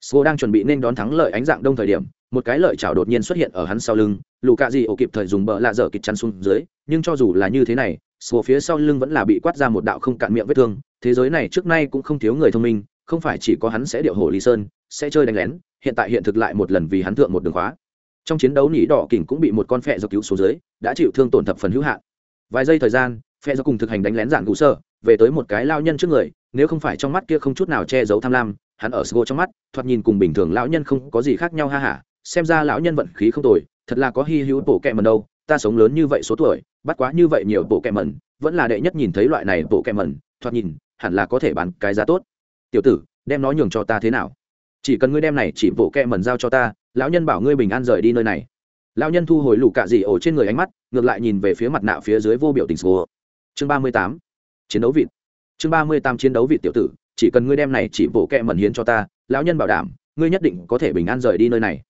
Sô đang chuẩn bị nên đón thắng lợi ánh dạng đông thời điểm, một cái lợi chảo đột nhiên xuất hiện ở hắn sau lưng, lù cạ gì ổ kịp thời dùng bờ lạ dở kịch chắn xuống dưới, nhưng cho dù là như thế này, Sô phía sau lưng vẫn là bị quát ra một đạo không cạn miệng vết thương, thế giới này trước nay cũng không thiếu người thông minh, không phải chỉ có hắn sẽ điệu hổ Lý Sơn, sẽ chơi đánh lén, hiện tại hiện thực lại một lần vì hắn thượng một đường khóa. Trong chiến đấu nỉ đỏ kình cũng bị một con phẹ do cứu xuống dưới, đã chịu thương tổn thập phần hữu hạn. Vài giây thời gian, phệ do cùng thực hành đánh lén dạng cụ sơ, về tới một cái lao nhân trước người, nếu không phải trong mắt kia không chút nào che giấu tham lam, hắn ở Sgo trong mắt, thoạt nhìn cùng bình thường lão nhân không có gì khác nhau ha hả, xem ra lão nhân vận khí không tồi, thật là có hi hữu bộ kẹ mần đâu, ta sống lớn như vậy số tuổi, bắt quá như vậy nhiều bộ kẹ mần, vẫn là đệ nhất nhìn thấy loại này bộ kẹ mần, thoạt nhìn, hẳn là có thể bán cái giá tốt. Tiểu tử, đem nó nhường cho ta thế nào? Chỉ cần ngươi đem này chỉ bộ kẹ mần giao cho ta, lão nhân bảo ngươi bình an rời đi nơi này. Lão nhân thu hồi lũ cạ gì ổ trên người ánh mắt, ngược lại nhìn về phía mặt nạ phía dưới vô biểu tình Sgo. Chương ba mươi tám Chiến đấu vịt. Chương ba mươi tám chiến đấu vịt tiểu tử, chỉ cần ngươi đem này chỉ bổ kẹ mẩn hiến cho ta lão nhân bảo đảm ngươi nhất định có thể bình an rời đi nơi này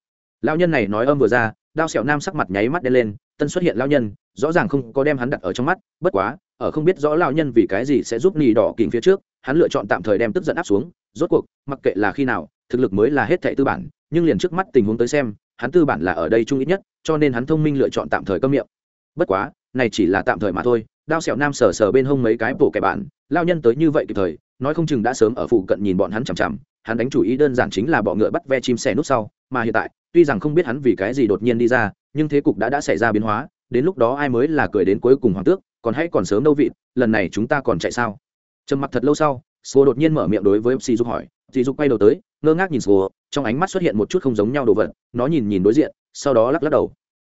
lão nhân này nói âm vừa ra đao sẹo nam sắc mặt nháy mắt đen lên tân xuất hiện lão nhân rõ ràng không có đem hắn đặt ở trong mắt bất quá ở không biết rõ lão nhân vì cái gì sẽ giúp nỉ đỏ kình phía trước hắn lựa chọn tạm thời đem tức giận áp xuống rốt cuộc mặc kệ là khi nào thực lực mới là hết thệ tư bản nhưng liền trước mắt tình huống tới xem, hắn tư bản là ở đây trung ít nhất, cho nên hắn thông minh lựa chọn tạm thời câm miệng. Bất quá, này chỉ là tạm thời mà thôi, đao sẹo nam sờ sờ bên hông mấy cái bộ kẻ bạn, lao nhân tới như vậy kịp thời, nói không chừng đã sớm ở phụ cận nhìn bọn hắn chằm chằm, hắn đánh chủ ý đơn giản chính là bọ ngựa bắt ve chim sẻ nút sau, mà hiện tại, tuy rằng không biết hắn vì cái gì đột nhiên đi ra, nhưng thế cục đã đã xảy ra biến hóa, đến lúc đó ai mới là cười đến cuối cùng hoàng tước, còn hãy còn sớm đâu vị lần này chúng ta còn chạy sao? Trầm mặt thật lâu sau số đột nhiên mở miệng đối với MC dục hỏi sỉ dục quay đầu tới ngơ ngác nhìn số trong ánh mắt xuất hiện một chút không giống nhau đồ vật, nó nhìn nhìn đối diện, sau đó lắc lắc đầu.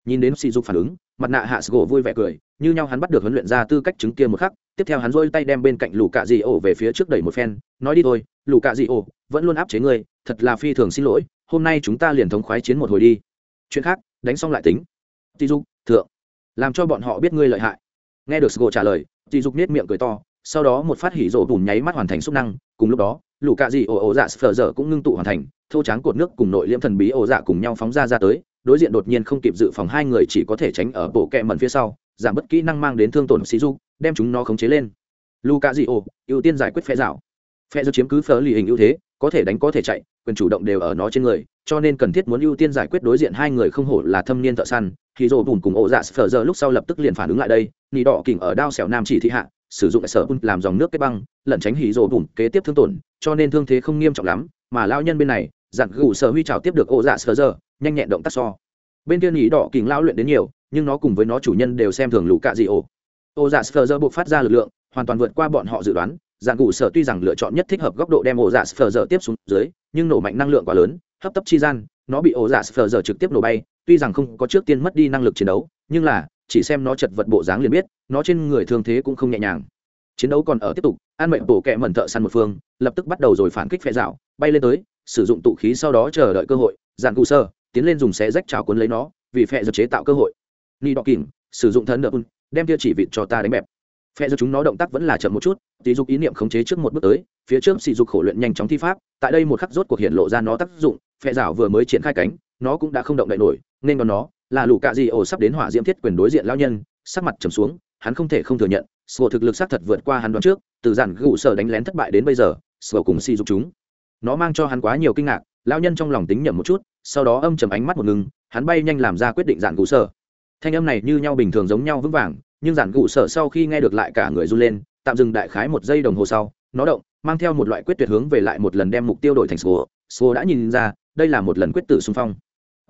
Nhìn đến sỉ dục phản ứng, mặt nạ hạ sgỗ vui vẻ cười, như nhau hắn bắt được huấn luyện ra tư cách chứng kia một khắc, tiếp theo hắn rôi tay đem bên cạnh lù cạ dị ổ về phía trước đẩy một phen, nói đi thôi lù cạ dị ổ vẫn luôn áp chế ngươi, thật là phi thường xin lỗi, hôm nay chúng ta liền thống khoái chiến một hồi đi. Chuyện khác, đánh xong lại tính. Tỷ dục thượng. Làm cho bọn họ biết ngươi lợi hại. Nghe được sgỗ trả lời tỷ dục nết miệng cười to, sau đó một phát hỉ rổ bùn nháy mắt hoàn thành xúc năng, cùng lúc đó lũ cạ dị ổ ổ dạ phở dở cũng ngưng tụ hoàn thành, thô tráng cột nước cùng nội liễm thần bí ổ dạ cùng nhau phóng ra ra tới, đối diện đột nhiên không kịp dự phòng hai người chỉ có thể tránh ở bộ kẹ mần phía sau, giảm bất kỹ năng mang đến thương tổn sĩ du đem chúng nó khống chế lên. Lũ cạ dị ổ ưu tiên giải quyết phe rào phe do chiếm cứ phở lì hình ưu thế, có thể đánh có thể chạy, quyền chủ động đều ở nó trên người, cho nên cần thiết muốn ưu tiên giải quyết đối diện hai người không hổ là thâm niên thợ săn. Khi rồ bùn cùng ổ dạ sờ giờ lúc sau lập tức liền phản ứng lại đây nỉ đỏ kỉnh ở đao xẻo nam chỉ thị hạ sử dụng sở bùn làm dòng nước kết băng, lẩn tránh hỉ rồ bùn kế tiếp thương tổn, cho nên thương thế không nghiêm trọng lắm, mà lao nhân bên này dặn gù sở huy trào tiếp được ổ dạ sờ giờ nhanh nhẹn động tác so. Bên kia nhỉ đỏ kính lao luyện đến nhiều, nhưng nó cùng với nó chủ nhân đều xem thường lũ cạ dị ổ. Ổ dạ sờ giờ buộc phát ra lực lượng, hoàn toàn vượt qua bọn họ dự đoán dạng gù sở tuy rằng lựa chọn nhất thích hợp góc độ đem ổ dạ sờ giờ tiếp xuống dưới, nhưng nổ mạnh năng lượng quá lớn, hấp tấp chi gian, nó bị ổ dạ sờ giờ trực tiếp nổ bay, tuy rằng không có trước tiên mất đi năng lực chiến đấu, nhưng là chỉ xem nó chật vật bộ dáng liền biết, nó trên người thương thế cũng không nhẹ nhàng. Chiến đấu còn ở tiếp tục, an mệnh bổ kẹ mẩn thợ săn một phương, lập tức bắt đầu rồi phản kích phe dạo, bay lên tới, sử dụng tụ khí sau đó chờ đợi cơ hội dàn cụ sơ, tiến lên dùng xé rách trào cuốn lấy nó, vì phe giật chế tạo cơ hội. Ni đọ kìm sử dụng thân đợt đem tia chỉ vịt cho ta đánh bẹp. Phe giật chúng nó động tác vẫn là chậm một chút, tí dục ý niệm khống chế trước một bước tới, phía trước sỉ dục khổ luyện nhanh chóng thi pháp, tại đây một khắc rốt cuộc hiện lộ ra nó tác dụng phe rảo vừa mới triển khai cánh, nó cũng đã không động đậy nổi, nên còn nó là lũ cạ gì ổ sắp đến hỏa diễm thiết quyền đối diện lao nhân, sắc mặt trầm xuống, hắn không thể không thừa nhận, sổ thực lực xác thật vượt qua hắn đoán trước, từ giản gụ sở đánh lén thất bại đến bây giờ, sổ cùng si dục chúng. Nó mang cho hắn quá nhiều kinh ngạc lao nhân trong lòng tính nhầm một chút, sau đó âm trầm ánh mắt một ngừng, hắn bay nhanh làm ra quyết định giản gụ sở. Thanh âm này như nhau bình thường giống nhau vững vàng, nhưng giản gụ sở sau khi nghe được lại cả người run lên, tạm dừng đại khái một giây đồng hồ sau, nó động, mang theo một loại quyết tuyệt hướng về lại một lần đem mục tiêu đổi thành sổ. Sổ đã nhìn ra, đây là một lần quyết tử xung phong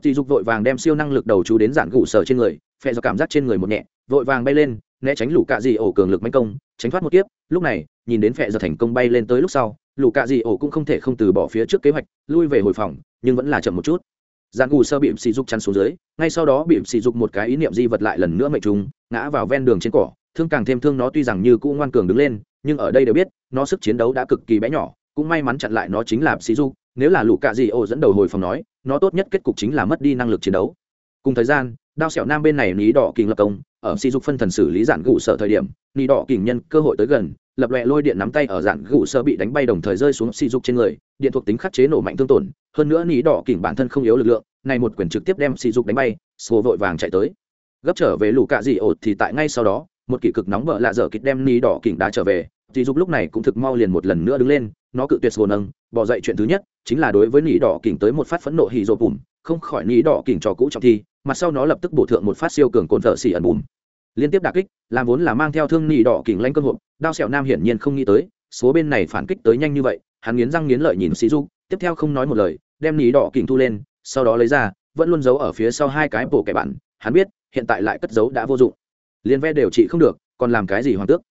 dì dục vội vàng đem siêu năng lực đầu chú đến giản gụ sở trên người, phệ do cảm giác trên người một nhẹ, vội vàng bay lên, né tránh lũ cạ dị ổ cường lực mãnh công, tránh thoát một kiếp. Lúc này, nhìn đến phệ do thành công bay lên tới lúc sau, lũ cạ dị ổ cũng không thể không từ bỏ phía trước kế hoạch, lui về hồi phòng, nhưng vẫn là chậm một chút. Giản gù sơ bị sỉ dục chắn xuống dưới, ngay sau đó bị sỉ dục một cái ý niệm di vật lại lần nữa mệnh trùng, ngã vào ven đường trên cỏ. Thương càng thêm thương nó tuy rằng như cũ ngoan cường đứng lên, nhưng ở đây đều biết, nó sức chiến đấu đã cực kỳ bé nhỏ, cũng may mắn chặn lại nó chính là sỉ dục. Nếu là lũ cạ dị ổ dẫn đầu hồi phòng nói nó tốt nhất kết cục chính là mất đi năng lực chiến đấu. Cùng thời gian, đao sẹo nam bên này lý đỏ kình lập công, ở si dục phân thần xử lý giản gụ sợ thời điểm lý đỏ kình nhân cơ hội tới gần, lập lòe lôi điện nắm tay ở dạng gụ sơ bị đánh bay đồng thời rơi xuống si dục trên người, điện thuộc tính khắc chế nổ mạnh thương tổn, hơn nữa ní đỏ kình bản thân không yếu lực lượng, này một quyền trực tiếp đem si dục đánh bay sô vội vàng chạy tới. Gấp trở về lũ cạ dị ột thì tại ngay sau đó một kỷ cực nóng vợ lạ dở kịch đem ni đỏ kình đã trở về sỉ dục lúc này cũng thực mau liền một lần nữa đứng lên, nó cự tuyệt sô nâng bỏ dậy chuyện thứ nhất, chính là đối với ni đỏ kình tới một phát phẫn nộ hì dột bùm, không khỏi ni đỏ kình cho cũ trọng thi mặt sau nó lập tức bổ thượng một phát siêu cường cồn thợ xỉ ẩn bùm. Liên tiếp đà kích, làm vốn là mang theo thương nỉ đỏ kình lanh cơ hội đao sẹo nam hiển nhiên không nghĩ tới, số bên này phản kích tới nhanh như vậy, hắn nghiến răng nghiến lợi nhìn sĩ du tiếp theo không nói một lời, đem nỉ đỏ kình thu lên, sau đó lấy ra, vẫn luôn giấu ở phía sau hai cái bộ kẻ bạn, hắn biết, hiện tại lại cất giấu đã vô dụng liên ve đều trị không được còn làm cái gì hoàng tước?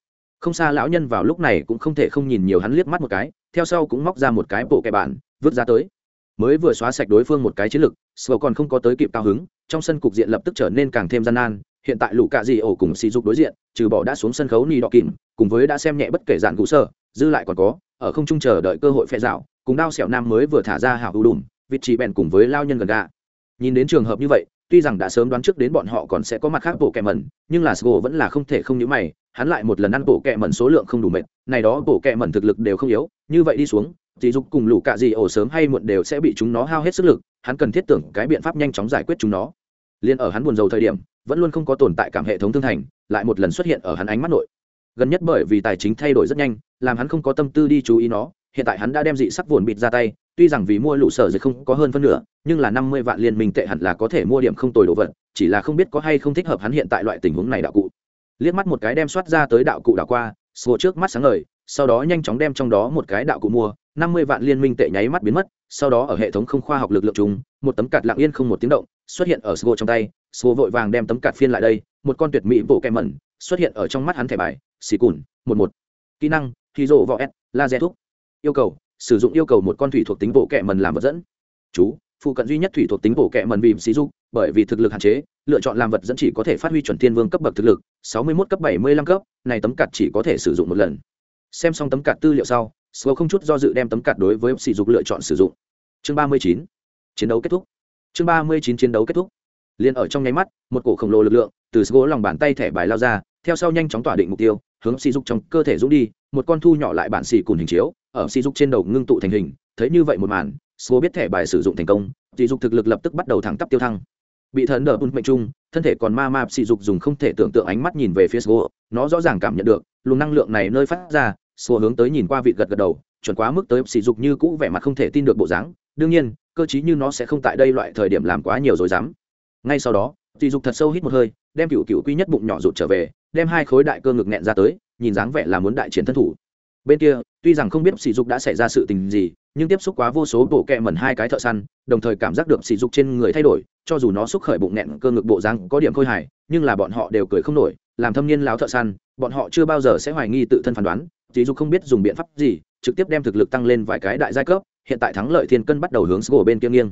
Không xa lão nhân vào lúc này cũng không thể không nhìn nhiều hắn liếc mắt một cái theo sau cũng móc ra một cái bộ kẻ bản, vứt ra tới. Mới vừa xóa sạch đối phương một cái chiến lực sờ còn không có tới kịp cao hứng trong sân cục diện lập tức trở nên càng thêm gian nan hiện tại lũ cạ dị ổ cùng sỉ dục đối diện trừ bỏ đã xuống sân khấu ni đọ kìm cùng với đã xem nhẹ bất kể dạn cụ sở, dư lại còn có ở không trung chờ đợi cơ hội phe dạo cùng đao sẹo nam mới vừa thả ra hào hữu đùm vịt chỉ bèn cùng với lao nhân gần gà nhìn đến trường hợp như vậy tuy rằng đã sớm đoán trước đến bọn họ còn sẽ có mặt khác bộ kẹ mẩn, nhưng là sgo vẫn là không thể không nhớ mày, hắn lại một lần ăn bộ kẹ mẩn số lượng không đủ mệt, này đó bộ kẹ mẩn thực lực đều không yếu, như vậy đi xuống thì dục cùng lũ cạ gì ổ sớm hay muộn đều sẽ bị chúng nó hao hết sức lực, hắn cần thiết tưởng cái biện pháp nhanh chóng giải quyết chúng nó. Liên ở hắn buồn rầu thời điểm, vẫn luôn không có tồn tại cảm hệ thống thương thành, lại một lần xuất hiện ở hắn ánh mắt nội. Gần nhất bởi vì tài chính thay đổi rất nhanh, làm hắn không có tâm tư đi chú ý nó hiện tại hắn đã đem dị sắc vồn bịt ra tay tuy rằng vì mua lũ sở dịch không có hơn phân nửa nhưng là năm mươi vạn liên minh tệ hẳn là có thể mua điểm không tồi đồ vật chỉ là không biết có hay không thích hợp hắn hiện tại loại tình huống này đạo cụ. Liếc mắt một cái đem soát ra tới đạo cụ đảo qua sổ trước mắt sáng ngời sau đó nhanh chóng đem trong đó một cái đạo cụ mua năm mươi vạn liên minh tệ nháy mắt biến mất sau đó ở hệ thống không khoa học lực lượng trùng, một tấm cạt lặng yên không một tiếng động xuất hiện ở sgo trong tay sgo vội vàng đem tấm cạt phiên lại đây một con tuyệt mỹ bộ kẹ mẩn xuất hiện ở trong mắt hắn thẻ bài xì cùn một một. Kỹ năng khi rộ võ s laser thúc yêu cầu sử dụng yêu cầu một con thủy thuộc tính bộ kệ mần làm vật dẫn chú phụ cận duy nhất thủy thuộc tính bộ kệ mần vì xí dục bởi vì thực lực hạn chế lựa chọn làm vật dẫn chỉ có thể phát huy chuẩn thiên vương cấp bậc thực lực sáu mươi 61 cấp bảy mươi lăm cấp này tấm cạt chỉ có thể sử dụng một lần xem xong tấm cạt tư liệu sau SGO không chút do dự đem tấm cạt đối với sỉ dục lựa chọn sử dụng. Chương ba mươi chín Chiến đấu kết thúc. Chương ba mươi chín chiến đấu kết thúc. Liên ở trong nháy mắt, một cổ khổng lồ lực lượng từ SGO lòng bàn tay thẻ bài lao ra, theo sau nhanh chóng tỏa định mục tiêu, hướng sỉ dục trong cơ thể dũng đi, một con thu nhỏ lại bản xỉ cùn hình chiếu, ở sỉ dục trên đầu ngưng tụ thành hình, thấy như vậy một màn, Sô biết thẻ bài sử dụng thành công, sỉ dục thực lực lập tức bắt đầu thẳng tắp tiêu thăng. Bị thần đỡ bùn mệnh trung, thân thể còn ma ma sỉ dục dùng không thể tưởng tượng ánh mắt nhìn về phía Sô, nó rõ ràng cảm nhận được, luồng năng lượng này nơi phát ra, xua hướng tới nhìn qua vị gật gật đầu chuẩn quá mức tới sỉ dục như cũ vẻ mặt không thể tin được bộ dáng. Đương nhiên cơ chí như nó sẽ không tại đây loại thời điểm làm quá nhiều rồi dám. Ngay sau đó sỉ dục thật sâu hít một hơi đem cựu cựu quy nhất bụng nhỏ rụt trở về đem hai khối đại cơ ngực nghẹn ra tới nhìn dáng vẻ là muốn đại chiến thân thủ bên kia, tuy rằng không biết sỉ dục đã xảy ra sự tình gì, nhưng tiếp xúc quá vô số bộ kẹ mẩn hai cái thợ săn, đồng thời cảm giác được sỉ dục trên người thay đổi, cho dù nó xúc khởi bụng nẹn cơ ngực bộ dáng có điểm khôi hài, nhưng là bọn họ đều cười không nổi, làm thâm niên láo thợ săn, bọn họ chưa bao giờ sẽ hoài nghi tự thân phán đoán, sỉ dục không biết dùng biện pháp gì, trực tiếp đem thực lực tăng lên vài cái đại giai cấp, hiện tại thắng lợi thiên cân bắt đầu hướng sgô bên kia nghiêng.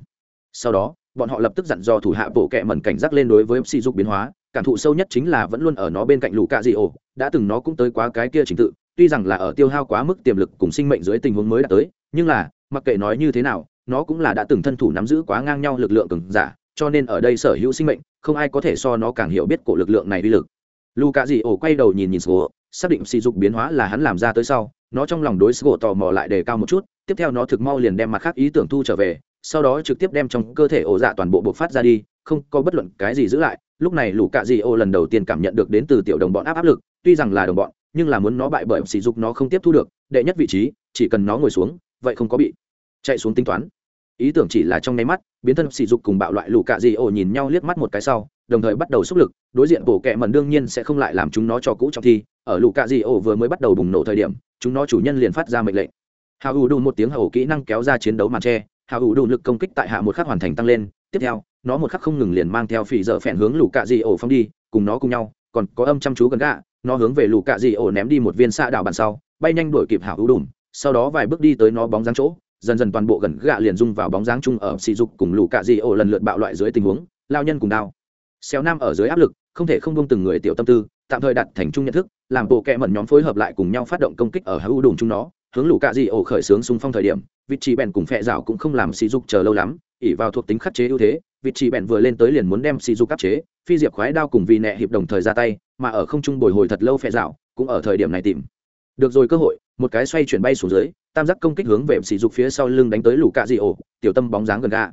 Sau đó, bọn họ lập tức dặn dò thủ hạ bộ kẹ mẩn cảnh giác lên đối với sỉ dục biến hóa, cảm thụ sâu nhất chính là vẫn luôn ở nó bên cạnh lũ cạ dị ổ, đã từng nó cũng tới quá cái kia trình tự tuy rằng là ở tiêu hao quá mức tiềm lực cùng sinh mệnh dưới tình huống mới đã tới, nhưng là, mặc kệ nói như thế nào, nó cũng là đã từng thân thủ nắm giữ quá ngang nhau lực lượng cường giả, cho nên ở đây sở hữu sinh mệnh, không ai có thể so nó càng hiểu biết cổ lực lượng này uy lực. Lù cạ dị ổ quay đầu nhìn nhìn sổ xác định sỉ dục biến hóa là hắn làm ra tới sau, nó trong lòng đối sổ tò mò lại đề cao một chút, tiếp theo nó thực mau liền đem mặt khác ý tưởng thu trở về, sau đó trực tiếp đem trong cơ thể ổ dạ toàn bộ bộc phát ra đi, không có bất luận cái gì giữ lại. Lúc này lũ cạ dị ô lần đầu tiên cảm nhận được đến từ tiểu đồng bọn áp áp lực, tuy rằng là đồng bọn nhưng là muốn nó bại bởi sỉ dục nó không tiếp thu được, đệ nhất vị trí, chỉ cần nó ngồi xuống, vậy không có bị chạy xuống tính toán. Ý tưởng chỉ là trong nháy mắt, biến thân sỉ dục cùng bạo loại lũ cạ dị ổ nhìn nhau liếc mắt một cái sau, đồng thời bắt đầu xúc lực, đối diện bổ kẹ mần đương nhiên sẽ không lại làm chúng nó cho cũ trong thi. Ở lũ cạ dị ổ vừa mới bắt đầu bùng nổ thời điểm, chúng nó chủ nhân liền phát ra mệnh lệnh. Hào ủ đùn một tiếng hầu kỹ năng kéo ra chiến đấu màn tre, hào ủ đùn lực công kích tại hạ một khắc hoàn thành tăng lên, tiếp theo, nó một khắc không ngừng liền mang theo phỉ dở phèn hướng lũ cạ dị ổ phong đi, cùng nó cùng nhau, còn có âm chăm chú gần gạ nó hướng về lũ cạ dị ổ ném đi một viên xạ đảo bàn sau, bay nhanh đuổi kịp hảo ưu đùm, sau đó vài bước đi tới nó bóng dáng chỗ, dần dần toàn bộ gần gạ liền rung vào bóng dáng chung ở sỉ dục cùng lũ cạ dị ổ lần lượt bạo loại dưới tình huống, lao nhân cùng đao. Xéo nam ở dưới áp lực, không thể không buông từng người tiểu tâm tư, tạm thời đặt thành chung nhận thức, làm bộ kẹ mẩn nhóm phối hợp lại cùng nhau phát động công kích ở hữu đùm chung nó, hướng lũ cạ dị ổ khởi xướng xung phong thời điểm, vị trí bèn cùng phẹ rào cũng không làm sỉ dục chờ lâu lắm ỉ vào thuộc tính khắc chế ưu thế, vị trí bèn vừa lên tới liền muốn đem sỉ dục áp chế, phi diệp khoái đao cùng vì nẹ hiệp đồng thời ra tay mà ở không trung bồi hồi thật lâu phe dạo cũng ở thời điểm này tìm. Được rồi cơ hội một cái xoay chuyển bay xuống dưới tam giác công kích hướng về sỉ dục phía sau lưng đánh tới lũ cạ dị ổ tiểu tâm bóng dáng gần gà.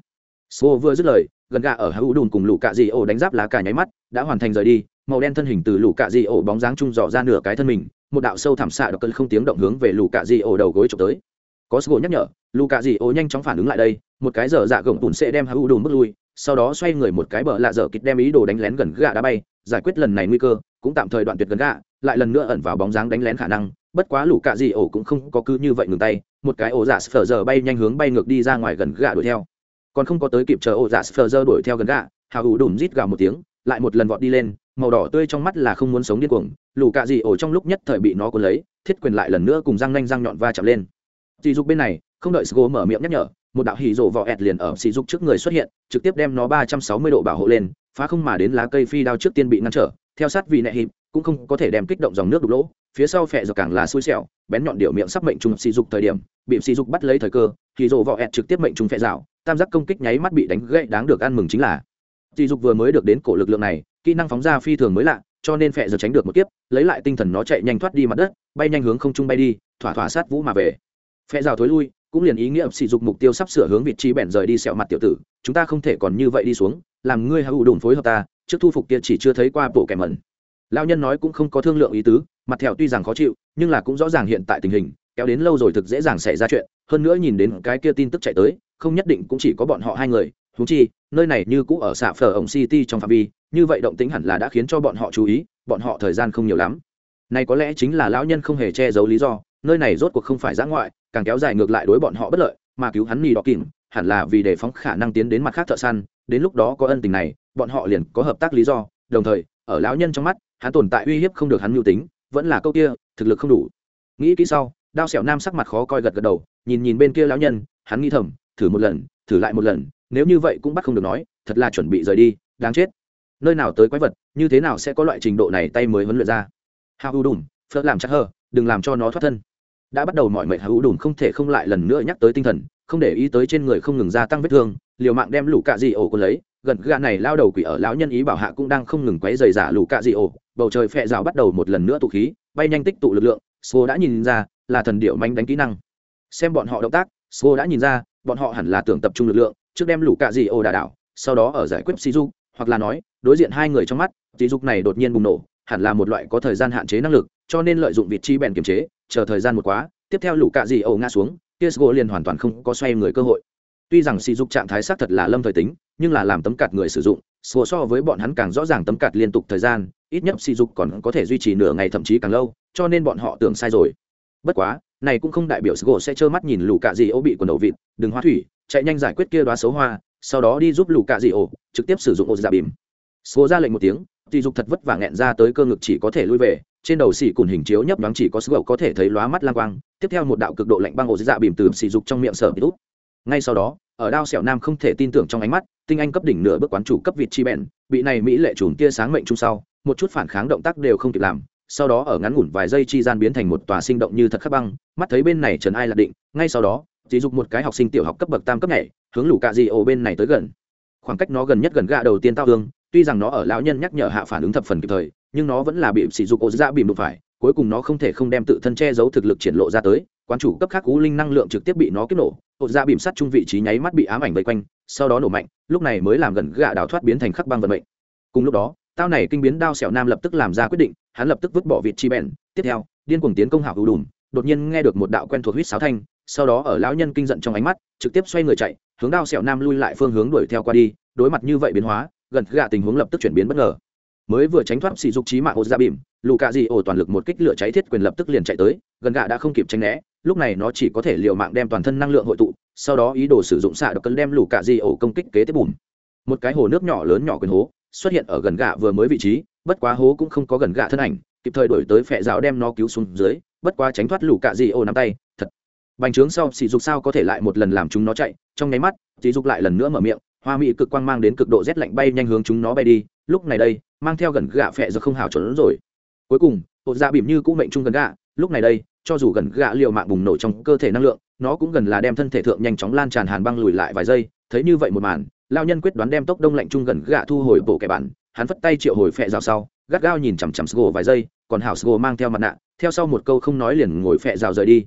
Sô vừa dứt lời, gần gà ở hữu đùn cùng lũ cạ dị ổ đánh giáp lá cả nháy mắt, đã hoàn thành rời đi, màu đen thân hình từ lũ cạ dị ổ bóng dáng trung dò ra nửa cái thân mình, một đạo sâu thảm xạ độc cơn không tiếng động hướng về lũ cạ dị ổ đầu gối chụp tới. Có Sô nhắc nhở, lũ cạ dị ổ nhanh chóng phản ứng lại đây, một cái dở dạ gồng tùn sẽ đem hữu đùn bước lui, sau đó xoay người một cái bờ lạ dở kịch đem ý đồ đánh lén gần gà đá bay, giải quyết lần này nguy cơ, cũng tạm thời đoạn tuyệt gần gạ, lại lần nữa ẩn vào bóng dáng đánh lén khả năng, bất quá lũ cạ dị ổ cũng không có cứ như vậy ngừng tay, một cái ổ giả sờ giờ bay nhanh hướng bay ngược đi ra ngoài gần gạ đuổi theo. Còn không có tới kịp chờ ổ giả sờ giờ đuổi theo gần gạ, hào hủ đùm rít gào một tiếng lại một lần vọt đi lên màu đỏ tươi trong mắt là không muốn sống điên cuồng lũ cạ dị ổ trong lúc nhất thời bị nó cuốn lấy thiết quyền lại lần nữa cùng răng nanh răng nhọn va chạm lên. Dị dục bên này không đợi sgo mở miệng nhắc nhở một đạo hỉ rộ vỏ ẹt liền ở sỉ dục trước người xuất hiện trực tiếp đem nó ba trăm sáu mươi độ bảo hộ lên phá không mà đến lá cây phi đao trước tiên bị ngăn trở theo sát vì nẹ hiệp, cũng không có thể đem kích động dòng nước đục lỗ, phía sau phẹ giờ càng là xui xẻo, bén nhọn điệu miệng sắp mệnh trùng sỉ dục thời điểm, bị sỉ dục bắt lấy thời cơ, thì dồ vọ ẹt trực tiếp mệnh trùng phẹ rào, tam giác công kích nháy mắt bị đánh gãy, đáng được ăn mừng chính là sỉ dục vừa mới được đến cổ lực lượng này, kỹ năng phóng ra phi thường mới lạ, cho nên phệ giờ tránh được một kiếp, lấy lại tinh thần nó chạy nhanh thoát đi mặt đất, bay nhanh hướng không trung bay đi, thỏa thỏa sát vũ mà về. Phệ rào thối lui, cũng liền ý nghĩa sỉ dục mục tiêu sắp sửa hướng vị trí bèn rời đi sẹo mặt tiểu tử, chúng ta không thể còn như vậy đi xuống, làm ngươi hữu đồn phối hợp ta trước thu phục kia chỉ chưa thấy qua bộ kẻ mẩn. Lao nhân nói cũng không có thương lượng ý tứ, mặt thẹo tuy rằng khó chịu, nhưng là cũng rõ ràng hiện tại tình hình, kéo đến lâu rồi thực dễ dàng xảy ra chuyện, hơn nữa nhìn đến cái kia tin tức chạy tới, không nhất định cũng chỉ có bọn họ hai người thú chi, nơi này như cũ ở xạ phở ổng city trong phạm vi, như vậy động tính hẳn là đã khiến cho bọn họ chú ý, bọn họ thời gian không nhiều lắm. Này có lẽ chính là lão nhân không hề che giấu lý do, nơi này rốt cuộc không phải giã ngoại, càng kéo dài ngược lại đối bọn họ bất lợi, mà cứu hắn mì đỏ kìm hẳn là vì đề phóng khả năng tiến đến mặt khác thợ săn, đến lúc đó có ân tình này, bọn họ liền có hợp tác lý do. Đồng thời, ở lão nhân trong mắt, hắn tồn tại uy hiếp không được hắn mưu tính, vẫn là câu kia, thực lực không đủ. Nghĩ kỹ sau, đao xẻo nam sắc mặt khó coi gật gật đầu, nhìn nhìn bên kia lão nhân, hắn nghĩ thầm, thử một lần, thử lại một lần, nếu như vậy cũng bắt không được nói, thật là chuẩn bị rời đi, đáng chết. Nơi nào tới quái vật, như thế nào sẽ có loại trình độ này tay mới huấn luyện ra? Hao u đùm, phớt làm chắc hơ đừng làm cho nó thoát thân. Đã bắt đầu mọi mệnh hào u đùm không thể không lại lần nữa nhắc tới tinh thần không để ý tới trên người không ngừng gia tăng vết thương, liều mạng đem lũ cạ dị ổ của lấy, gần gà này lao đầu quỷ ở lão nhân ý bảo hạ cũng đang không ngừng quấy dày giả lũ cạ dị ổ. Bầu trời phẹ rào bắt đầu một lần nữa tụ khí, bay nhanh tích tụ lực lượng số đã nhìn ra là thần điệu manh đánh kỹ năng. Xem bọn họ động tác số đã nhìn ra bọn họ hẳn là tưởng tập trung lực lượng, trước đem lũ cạ dị ổ đà đảo, sau đó ở giải quyết si dục, hoặc là nói, đối diện hai người trong mắt dị dục này đột nhiên bùng nổ, hẳn là một loại có thời gian hạn chế năng lực, cho nên lợi dụng vị trí bèn kiềm chế, chờ thời gian một quá, tiếp theo lũ cạ dị ổ ngã xuống kia sgo liền hoàn toàn không có xoay người cơ hội. Tuy rằng sử dục trạng thái sát thật là lâm thời tính, nhưng là làm tấm cạt người sử dụng, so so với bọn hắn càng rõ ràng tấm cạt liên tục thời gian, ít nhất sử dục còn có thể duy trì nửa ngày thậm chí càng lâu, cho nên bọn họ tưởng sai rồi. Bất quá, này cũng không đại biểu sgo sẽ trơ mắt nhìn lũ cạ gì ổ bị quần đầu vịt, đừng hoa thủy, chạy nhanh giải quyết kia đóa xấu hoa, sau đó đi giúp lũ cạ gì ổ, trực tiếp sử dụng ô dạ bìm. Sgo ra lệnh một tiếng thì dục thật vất vả nghẹn ra tới cơ ngực chỉ có thể lui về trên đầu xì cùn hình chiếu nhấp nhoáng chỉ có sức có thể thấy lóa mắt lang quang, tiếp theo một đạo cực độ lạnh băng ổ dạ bìm từ xì dục trong miệng sở bị út ngay sau đó, ở đao sẹo nam không thể tin tưởng trong ánh mắt, tinh anh cấp đỉnh nửa bước quán chủ cấp vịt chi bèn bị này mỹ lệ trùn tia sáng mệnh chung sau, một chút phản kháng động tác đều không kịp làm, sau đó ở ngắn ngủn vài giây chi gian biến thành một tòa sinh động như thật khắc băng, mắt thấy bên này trần ai là định, ngay sau đó chỉ dục một cái học sinh tiểu học cấp bậc tam cấp nhảy, hướng lũ cạ di ô bên này tới gần. Khoảng cách nó gần nhất gần gạ đầu tiên tao hương tuy rằng nó ở lão nhân nhắc nhở hạ phản ứng thập phần kịp thời nhưng nó vẫn là bị sỉ dục ổ dạ bìm đụng phải, cuối cùng nó không thể không đem tự thân che giấu thực lực triển lộ ra tới quan chủ cấp khác cú linh năng lượng trực tiếp bị nó kích nổ ổ dạ bìm sắt chung vị trí nháy mắt bị ám ảnh vây quanh, sau đó nổ mạnh, lúc này mới làm gần gạ đào thoát biến thành khắc băng vận mệnh. Cùng lúc đó, tao này kinh biến đao sẹo nam lập tức làm ra quyết định, hắn lập tức vứt bỏ vịt chi bèn. Tiếp theo, điên cuồng tiến công hảo hữu đùm, đột nhiên nghe được một đạo quen thuộc huýt sáo thanh, sau đó ở lão nhân kinh giận trong ánh mắt, trực tiếp xoay người chạy, hướng đao sẹo nam lui lại phương hướng đuổi theo qua đi, đối mặt như vậy biến hóa, gần gạ tình huống lập tức chuyển biến bất ngờ mới vừa tránh thoát sỉ dục trí mạng ô ra bìm, lù cạ dị ổ toàn lực một kích lửa cháy thiết quyền lập tức liền chạy tới, gần gạ đã không kịp tránh né, lúc này nó chỉ có thể liều mạng đem toàn thân năng lượng hội tụ, sau đó ý đồ sử dụng xạ độc cân đem lù cạ dị ổ công kích kế tiếp bùm. Một cái hồ nước nhỏ lớn nhỏ quyền hố xuất hiện ở gần gạ vừa mới vị trí, bất quá hố cũng không có gần gạ thân ảnh, kịp thời đổi tới phẹ rào đem nó cứu xuống dưới, bất quá tránh thoát lù cạ dị ổ nắm tay, thật. Bành trướng sau, sỉ dục sao có thể lại một lần làm chúng nó chạy, trong nháy mắt, sỉ dục lại lần nữa mở miệng, hoa mỹ cực quang mang đến cực độ rét lạnh bay nhanh hướng chúng nó bay đi lúc này đây, mang theo gần gạ phẹ giờ không hào trốn rồi. Cuối cùng hột dạ bìm như cũ mệnh chung gần gạ, lúc này đây, cho dù gần gạ liều mạng bùng nổ trong cơ thể năng lượng, nó cũng gần là đem thân thể thượng nhanh chóng lan tràn hàn băng lùi lại vài giây, thấy như vậy một màn lao nhân quyết đoán đem tốc đông lạnh chung gần gạ thu hồi bộ kẻ bản, hắn phất tay triệu hồi phẹ rào sau, gắt gao nhìn chằm chằm sgô vài giây, còn hảo sgô mang theo mặt nạ, theo sau một câu không nói liền ngồi phẹ rào rời đi.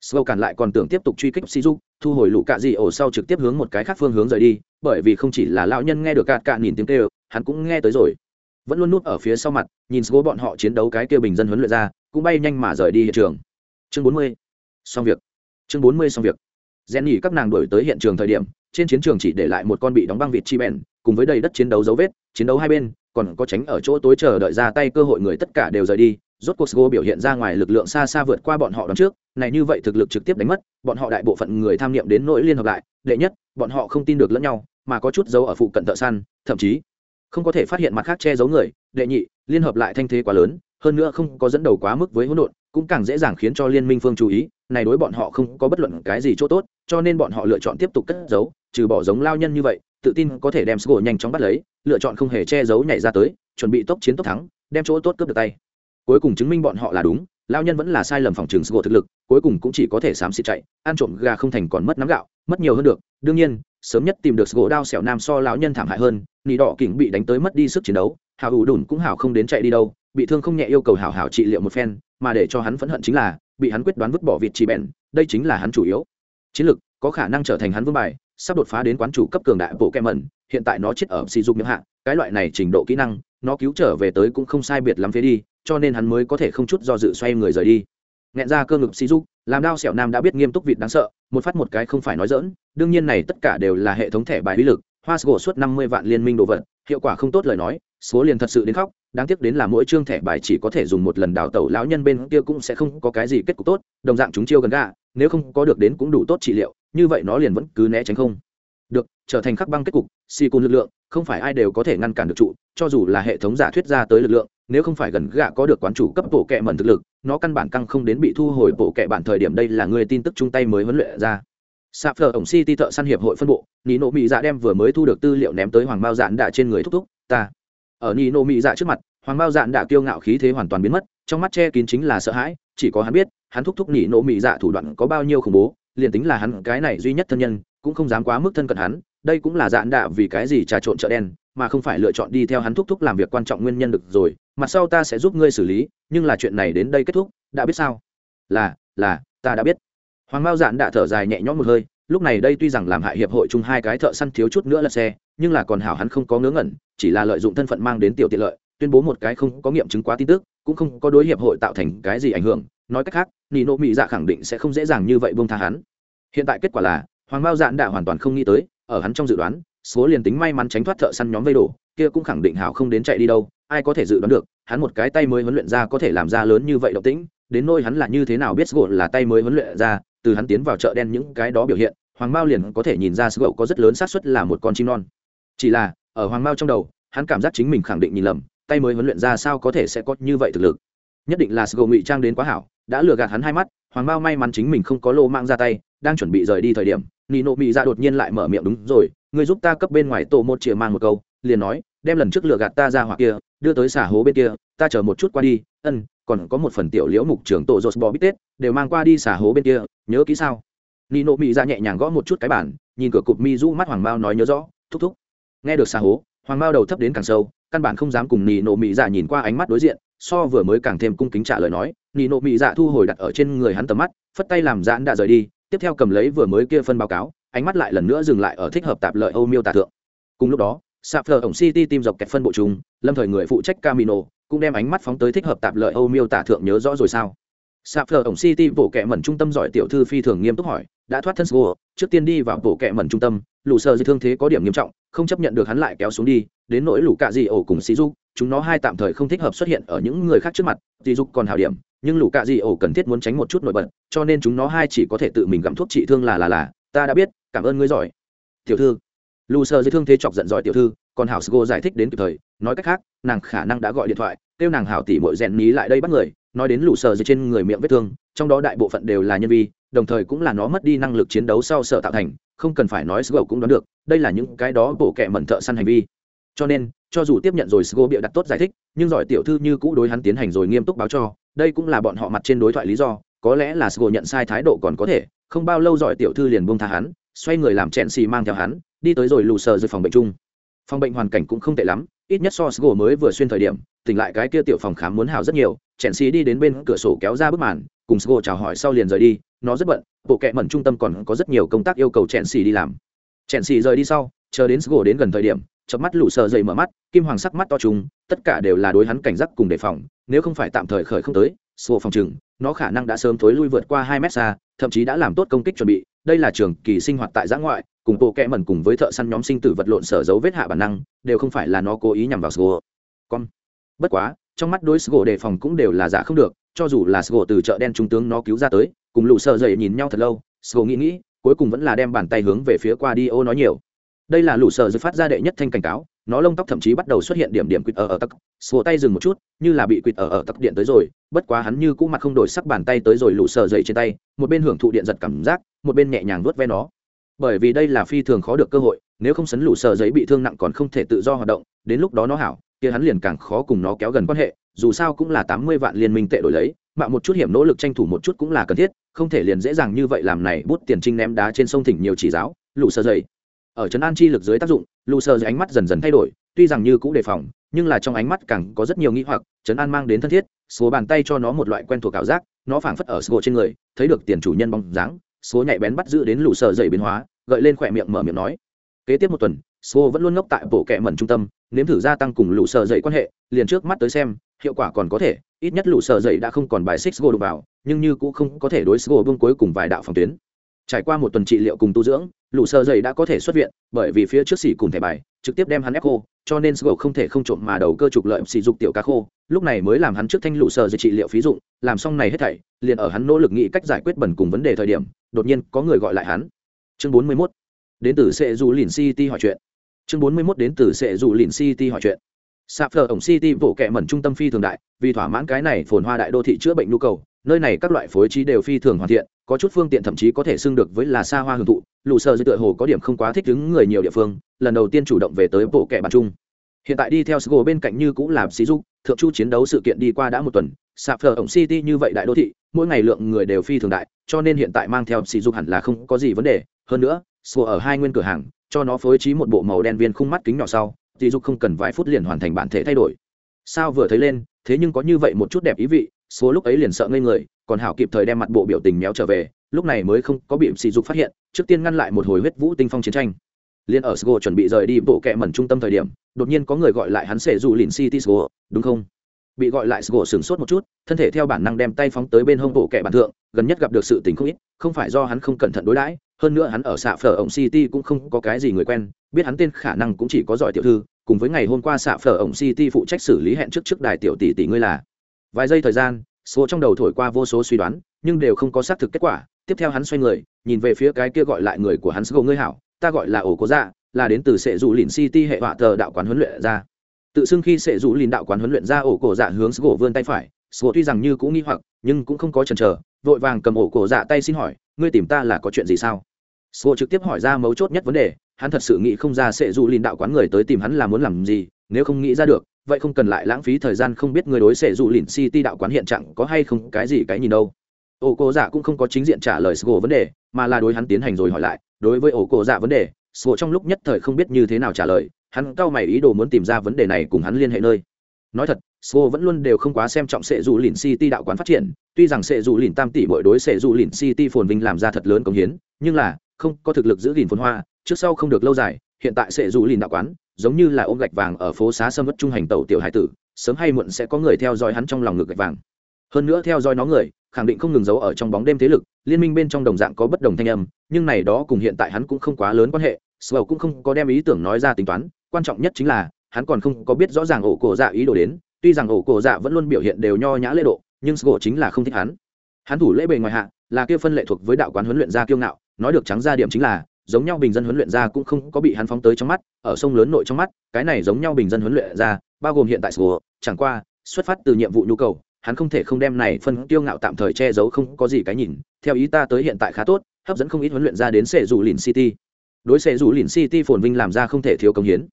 Sâu cản lại còn tưởng tiếp tục truy kích shizu, thu hồi lũ cạ dị ổ sau trực tiếp hướng một cái khác phương hướng rời đi, bởi vì không chỉ là lão nhân nghe được cạn cạn nhìn tiếng kêu, hắn cũng nghe tới rồi. Vẫn luôn núp ở phía sau mặt, nhìn sgô bọn họ chiến đấu cái kia bình dân huấn luyện ra, cũng bay nhanh mà rời đi hiện trường. Chương bốn mươi, xong việc. Chương bốn mươi xong việc. Jenny các nàng đuổi tới hiện trường thời điểm, trên chiến trường chỉ để lại một con bị đóng băng vịt chi bèn, cùng với đầy đất chiến đấu dấu vết, chiến đấu hai bên, còn có tránh ở chỗ tối chờ đợi ra tay cơ hội người tất cả đều rời đi rốt cuộc Sgo biểu hiện ra ngoài lực lượng xa xa vượt qua bọn họ đón trước, này như vậy thực lực trực tiếp đánh mất, bọn họ đại bộ phận người tham niệm đến nỗi liên hợp lại, đệ nhất, bọn họ không tin được lẫn nhau, mà có chút dấu ở phụ cận thợ săn, thậm chí không có thể phát hiện mặt khác che giấu người, đệ nhị, liên hợp lại thanh thế quá lớn, hơn nữa không có dẫn đầu quá mức với hỗn độn, cũng càng dễ dàng khiến cho liên minh phương chú ý, này đối bọn họ không có bất luận cái gì chỗ tốt, cho nên bọn họ lựa chọn tiếp tục cất giấu, trừ bỏ giống lao nhân như vậy, tự tin có thể đem Sgo nhanh chóng bắt lấy, lựa chọn không hề che giấu nhảy ra tới, chuẩn bị tốc chiến tốc thắng, đem chỗ tốt cướp được tay cuối cùng chứng minh bọn họ là đúng lao nhân vẫn là sai lầm phòng trường sgo thực lực, cuối cùng cũng chỉ có thể xám xịt chạy, ăn trộm gà không thành còn mất nắm gạo, mất nhiều hơn được. Đương nhiên, sớm nhất tìm được sgo đao xẻo nam so lão nhân thảm hại hơn nị đỏ kỉnh bị đánh tới mất đi sức chiến đấu, hào ủ đùn cũng hào không đến chạy đi đâu, bị thương không nhẹ yêu cầu hào hào trị liệu một phen, mà để cho hắn phẫn hận chính là, bị hắn quyết đoán vứt bỏ vịt chỉ bèn đây chính là hắn chủ yếu. Chiến lực có khả năng trở thành hắn vương bài, sắp đột phá đến quán chủ cấp cường đại bộ kem mẩn hiện tại nó chết ở sỉ dục miệng hạ, cái loại này trình độ kỹ năng nó cứu trở về tới cũng không sai biệt lắm phía đi, cho nên hắn mới có thể không chút do dự xoay người rời đi. Nghẹn ra cơ ngực xí giúp làm đao sẹo nam đã biết nghiêm túc vịt đáng sợ, một phát một cái không phải nói dỡn đương nhiên này tất cả đều là hệ thống thẻ bài bí lực, hoa sgô suốt năm mươi vạn liên minh đồ vật, hiệu quả không tốt lời nói, số liền thật sự đến khóc, đáng tiếc đến là mỗi chương thẻ bài chỉ có thể dùng một lần đào tẩu lão nhân bên kia cũng sẽ không có cái gì kết cục tốt, đồng dạng chúng chiêu gần gà nếu không có được đến cũng đủ tốt trị liệu, như vậy nó liền vẫn cứ né tránh không được, trở thành khắc băng kết cục si cùn lực lượng, không phải ai đều có thể ngăn cản được trụ, cho dù là hệ thống giả thuyết ra tới lực lượng, nếu không phải gần gạ có được quán chủ cấp bộ kệ mẩn thực lực, nó căn bản căng không đến bị thu hồi bộ kệ bản thời điểm đây là người tin tức chung tay mới huấn luyện ra. Sạp phở ổng city thợ săn hiệp hội phân bộ nị nộ mỹ dạ đem vừa mới thu được tư liệu ném tới hoàng bao dạn đạ trên người thúc thúc, ta. Ở nị nộ mỹ dạ trước mặt, hoàng bao dạn đạ kiêu ngạo khí thế hoàn toàn biến mất, trong mắt che kín chính là sợ hãi, chỉ có hắn biết, hắn thúc thúc nị nộ mỹ dạ thủ đoạn có bao nhiêu khủng bố, liền tính là hắn cái này duy nhất thân nhân cũng không dám quá mức thân cận hắn, đây cũng là dạn đạ vì cái gì trà trộn chợ đen, mà không phải lựa chọn đi theo hắn thúc thúc làm việc quan trọng nguyên nhân được rồi mặt sau ta sẽ giúp ngươi xử lý, nhưng là chuyện này đến đây kết thúc, đã biết sao? Là là, ta đã biết. Hoàng mao dạn đã thở dài nhẹ nhõm một hơi, lúc này đây tuy rằng làm hại hiệp hội chung hai cái thợ săn thiếu chút nữa là xe, nhưng là còn hảo hắn không có ngớ ngẩn, chỉ là lợi dụng thân phận mang đến tiểu tiện lợi, tuyên bố một cái không có nghiệm chứng quá tin tức, cũng không có đối hiệp hội tạo thành cái gì ảnh hưởng. Nói cách khác nị nộ mỹ dạ khẳng định sẽ không dễ dàng như vậy buông tha hắn. Hiện tại kết quả là hoàng bao dạn đã hoàn toàn không nghĩ tới, ở hắn trong dự đoán, số liền tính may mắn tránh thoát thợ săn nhóm vây đổ, kia cũng khẳng định hảo không đến chạy đi đâu, ai có thể dự đoán được, hắn một cái tay mới huấn luyện ra có thể làm ra lớn như vậy động tĩnh, đến nôi hắn là như thế nào biết gỗ là tay mới huấn luyện ra, từ hắn tiến vào chợ đen những cái đó biểu hiện, hoàng mao liền có thể nhìn ra sgậu có rất lớn xác suất là một con chim non. Chỉ là, ở hoàng mao trong đầu, hắn cảm giác chính mình khẳng định nhìn lầm, tay mới huấn luyện ra sao có thể sẽ có như vậy thực lực. Nhất định là sgậu ngụy trang đến quá hảo, đã lừa gạt hắn hai mắt, hoàng mao may mắn chính mình không có lô mang ra tay, đang chuẩn bị rời đi thời điểm nị nộ mỹ ra dạ đột nhiên lại mở miệng, đúng rồi người giúp ta cấp bên ngoài tổ một chìa mang một câu, liền nói, đem lần trước lừa gạt ta ra hoặc kia, đưa tới xả hố bên kia, ta chờ một chút qua đi, ân, còn có một phần tiểu liễu mục trưởng tổ rột bò bít tết, đều mang qua đi xả hố bên kia, nhớ kỹ sao? Nị nộ mỹ ra dạ nhẹ nhàng gõ một chút cái bản, nhìn cửa cụp mi rũ mắt hoàng mao nói nhớ rõ, thúc thúc. Nghe được xả hố, hoàng mao đầu thấp đến càng sâu, căn bản không dám cùng nị nộ mỹ dạ nhìn qua ánh mắt đối diện, so vừa mới càng thêm cung kính trả lời nói, nị nộ mỹ dạ thu hồi đặt ở trên người hắn tầm mắt, phất tay làm giãn đã rời đi tiếp theo cầm lấy vừa mới kia phân báo cáo, ánh mắt lại lần nữa dừng lại ở thích hợp tạp lợi âu miêu tả thượng. Cùng lúc đó sạp thờ ổng city tim dọc kẹt phân bộ chung, lâm thời người phụ trách camino, cũng đem ánh mắt phóng tới thích hợp tạp lợi âu miêu tả thượng nhớ rõ rồi sao? Sạp thờ ổng city bộ kẹ mẩn trung tâm giỏi tiểu thư phi thường nghiêm túc hỏi, đã thoát thân sgô trước tiên đi vào bộ kẹ mẩn trung tâm, lũ sơ dị thương thế có điểm nghiêm trọng, không chấp nhận được hắn lại kéo xuống đi, đến nỗi lũ cạ dị ổ cùng sĩ dục, chúng nó hai tạm thời không thích hợp xuất hiện ở những người khác trước mặt dị dục còn hảo điểm nhưng lũ cạ dị ổ cần thiết muốn tránh một chút nổi bật, cho nên chúng nó hai chỉ có thể tự mình gặm thuốc trị thương là là là, ta đã biết, cảm ơn ngươi giỏi. Tiểu thư lù sơ di thương thế chọc giận giỏi tiểu thư, còn hảo sgo giải thích đến kịp thời, nói cách khác, nàng khả năng đã gọi điện thoại, kêu nàng hảo tỉ mội rèn ní lại đây bắt người, nói đến lũ sờ dưới trên người miệng vết thương, trong đó đại bộ phận đều là nhân vi, đồng thời cũng là nó mất đi năng lực chiến đấu sau sợ tạo thành, không cần phải nói sgo cũng đoán được, đây là những cái đó bộ kệ mẩn thợ săn hành vi. Cho nên, cho dù tiếp nhận rồi sgo bịa đặt tốt giải thích, nhưng giỏi tiểu thư như cũ đối hắn tiến hành rồi nghiêm túc báo cho đây cũng là bọn họ mặt trên đối thoại lý do, có lẽ là sgo nhận sai thái độ còn có thể, không bao lâu giỏi tiểu thư liền buông tha hắn, xoay người làm chẹn xì mang theo hắn, đi tới rồi lù sờ dưới phòng bệnh chung. Phòng bệnh hoàn cảnh cũng không tệ lắm, ít nhất so sgo mới vừa xuyên thời điểm, tỉnh lại cái kia tiểu phòng khám muốn hào rất nhiều chèn xì đi đến bên cửa sổ kéo ra bức màn, cùng sgo chào hỏi sau liền rời đi, nó rất bận, bộ kệ mẩn trung tâm còn có rất nhiều công tác yêu cầu chèn xì đi làm. Chèn xì rời đi sau, chờ đến sgo đến gần thời điểm chớp mắt lũ sờ dậy mở mắt, kim hoàng sắc mắt to trùng, tất cả đều là đối hắn cảnh giác cùng đề phòng, nếu không phải tạm thời khởi không tới, sổ phòng trừng, nó khả năng đã sớm thối lui vượt qua hai mét xa, thậm chí đã làm tốt công kích chuẩn bị, đây là trường kỳ sinh hoạt tại giã ngoại, cùng bộ kẽ mẩn cùng với thợ săn nhóm sinh tử vật lộn sở dấu vết hạ bản năng, đều không phải là nó cố ý nhằm vào sgo con. Bất quá, trong mắt đối sgo đề phòng cũng đều là giả không được, cho dù là sgo từ chợ đen trung tướng nó cứu ra tới, cùng lũ sợ dậy nhìn nhau thật lâu sgo nghĩ nghĩ, cuối cùng vẫn là đem bàn tay hướng về phía qua đi ô nói nhiều đây là lũ sợ dư phát ra đệ nhất thanh cảnh cáo, nó lông tóc thậm chí bắt đầu xuất hiện điểm điểm quỵt ở ở tắc sổ tay dừng một chút, như là bị quỵt ở ở tắc điện tới rồi, bất quá hắn như cũ mặt không đổi sắc bàn tay tới rồi lũ sợ dậy trên tay, một bên hưởng thụ điện giật cảm giác, một bên nhẹ nhàng vuốt ve nó. Bởi vì đây là phi thường khó được cơ hội, nếu không sấn lũ sợ giấy bị thương nặng còn không thể tự do hoạt động, đến lúc đó nó hảo, kia hắn liền càng khó cùng nó kéo gần quan hệ, dù sao cũng là tám mươi vạn liên minh tệ đổi lấy mạo một chút hiểm nỗ lực tranh thủ một chút cũng là cần thiết, không thể liền dễ dàng như vậy làm này bút tiền trinh ném đá trên sông thỉnh nhiều chỉ giáo, lũ sợ giấy ở trấn an chi lực dưới tác dụng lù sơ dày ánh mắt dần dần thay đổi, tuy rằng như cũ đề phòng, nhưng là trong ánh mắt càng có rất nhiều nghĩ hoặc, trấn an mang đến thân thiết, số bàn tay cho nó một loại quen thuộc ảo giác, nó phảng phất ở sgo trên người, thấy được tiền chủ nhân bóng dáng, số nhạy bén bắt giữ đến lù sơ dày biến hóa, gợi lên khỏe miệng mở miệng nói. Kế tiếp một tuần sgo vẫn luôn ngốc tại bộ kệ mẩn trung tâm, nếm thử gia tăng cùng lù sơ dày quan hệ, liền trước mắt tới xem, hiệu quả còn có thể, ít nhất lù sơ dày đã không còn bài xích sgo đụng vào, nhưng như cũng không có thể đối sgo vương cuối cùng vài đạo phòng tuyến trải qua một tuần trị liệu cùng tu dưỡng, lũ sơ dày đã có thể xuất viện, bởi vì phía trước xỉ cùng thẻ bài, trực tiếp đem hắn ép khô, cho nên sgo không thể không trộm mà đầu cơ trục lợi sỉ dục tiểu cá khô. Lúc này mới làm hắn trước thanh lũ sơ dày trị liệu phí dụng, làm xong này hết thảy, liền ở hắn nỗ lực nghĩ cách giải quyết bẩn cùng vấn đề thời điểm, đột nhiên có người gọi lại hắn. Chương bốn mươi 41. đến từ sệ dù lìn city hỏi chuyện. Chương bốn mươi 41 đến từ sệ dù lìn city hỏi chuyện. Sạp phở ổng city bộ kệ mẩn trung tâm phi thường đại, vì thỏa mãn cái này phồn hoa đại đô thị chữa bệnh nhu cầu, nơi này các loại phối trí đều phi thường hoàn thiện có chút phương tiện thậm chí có thể xưng được với là xa hoa hưởng thụ. Lù sợ dưới tựa hồ có điểm không quá thích ứng người nhiều địa phương, lần đầu tiên chủ động về tới bộ kẻ bàn chung. Hiện tại đi theo sgo bên cạnh như cũng là sĩ dục, thượng chu chiến đấu sự kiện đi qua đã một tuần sạp phở ổng city như vậy đại đô thị, mỗi ngày lượng người đều phi thường đại, cho nên hiện tại mang theo sĩ dục hẳn là không có gì vấn đề. Hơn nữa sgo ở hai nguyên cửa hàng, cho nó phối trí một bộ màu đen viên khung mắt kính nhỏ sau sĩ dục không cần vài phút liền hoàn thành bản thể thay đổi. Sao vừa thấy lên, thế nhưng có như vậy một chút đẹp ý vị số lúc ấy liền sợ ngây người còn hảo kịp thời đem mặt bộ biểu tình méo trở về, lúc này mới không có bị sỉ dục phát hiện, trước tiên ngăn lại một hồi huyết vũ tinh phong chiến tranh. Liên ở sgo chuẩn bị rời đi bộ kẹ mẩn trung tâm thời điểm, đột nhiên có người gọi lại hắn sẽ dù lìn city sgo đúng không? Bị gọi lại sgo sửng sốt một chút, thân thể theo bản năng đem tay phóng tới bên hông bộ kẹ bản thượng, gần nhất gặp được sự tình không ít, không phải do hắn không cẩn thận đối đãi, hơn nữa hắn ở xạ phở ổng city cũng không có cái gì người quen, biết hắn tên khả năng cũng chỉ có giỏi tiểu thư, cùng với ngày hôm qua xạ phở ổng city phụ trách xử lý hẹn trước trước đài tiểu tỷ tỷ ngươi là. Vài giây thời gian số trong đầu thổi qua vô số suy đoán, nhưng đều không có xác thực kết quả. Tiếp theo hắn xoay người, nhìn về phía cái kia gọi lại người của hắn sgo ngươi hảo, ta gọi là ổ cố dạ là đến từ sệ dù lìn city hệ họa tờ đạo quán huấn luyện ra. Tự xưng khi sệ dù lìn đạo quán huấn luyện ra, ổ cổ dạ hướng sgo vươn tay phải. Sgo tuy rằng như cũng nghi hoặc, nhưng cũng không có chần chờ, vội vàng cầm ổ cổ dạ tay xin hỏi, ngươi tìm ta là có chuyện gì sao? Sgo trực tiếp hỏi ra mấu chốt nhất vấn đề, hắn thật sự nghĩ không ra sệ dù lìn đạo quán người tới tìm hắn là muốn làm gì, nếu không nghĩ ra được vậy không cần lại lãng phí thời gian không biết người đối xệ dù lìn city đạo quán hiện trạng có hay không, cái gì cái nhìn đâu. Ổ cổ dạ cũng không có chính diện trả lời sgo vấn đề, mà là đối hắn tiến hành rồi hỏi lại, đối với ổ cổ dạ vấn đề sgo trong lúc nhất thời không biết như thế nào trả lời, hắn cau mày ý đồ muốn tìm ra vấn đề này cùng hắn liên hệ nơi. Nói thật sgo vẫn luôn đều không quá xem trọng sệ dù lìn city đạo quán phát triển, tuy rằng sệ dù lìn tam tỷ bội đối sệ dù lìn city phồn vinh làm ra thật lớn công hiến, nhưng là, không có thực lực giữ gìn phồn hoa, trước sau không được lâu dài hiện tại sẽ dù lìn đạo quán, giống như là ôm gạch vàng ở phố xá sâm vất trung hành tàu tiểu hải tử, sớm hay muộn sẽ có người theo dõi hắn trong lòng ngực gạch vàng. Hơn nữa theo dõi nó người, khẳng định không ngừng giấu ở trong bóng đêm thế lực, liên minh bên trong đồng dạng có bất đồng thanh âm, nhưng này đó cùng hiện tại hắn cũng không quá lớn quan hệ sầu cũng không có đem ý tưởng nói ra tính toán, quan trọng nhất chính là, hắn còn không có biết rõ ràng ổ cổ dạ ý đồ đến, tuy rằng ổ cổ dạ vẫn luôn biểu hiện đều nho nhã lễ độ, nhưng sầu chính là không thích hắn. Hắn thủ lễ bề ngoài hạ, là kia phân lệ thuộc với đạo quán huấn luyện gia kiêu ngạo, nói được trắng ra điểm chính là giống nhau bình dân huấn luyện ra cũng không có bị hắn phóng tới trong mắt, ở sông lớn nội trong mắt, cái này giống nhau bình dân huấn luyện ra, bao gồm hiện tại sgo chẳng qua, xuất phát từ nhiệm vụ nhu cầu, hắn không thể không đem này phân tiêu ngạo tạm thời che giấu không có gì cái nhìn, theo ý ta tới hiện tại khá tốt, hấp dẫn không ít huấn luyện ra đến sệ dù lìn city. Đối sệ dù lìn city phồn vinh làm ra không thể thiếu công hiến.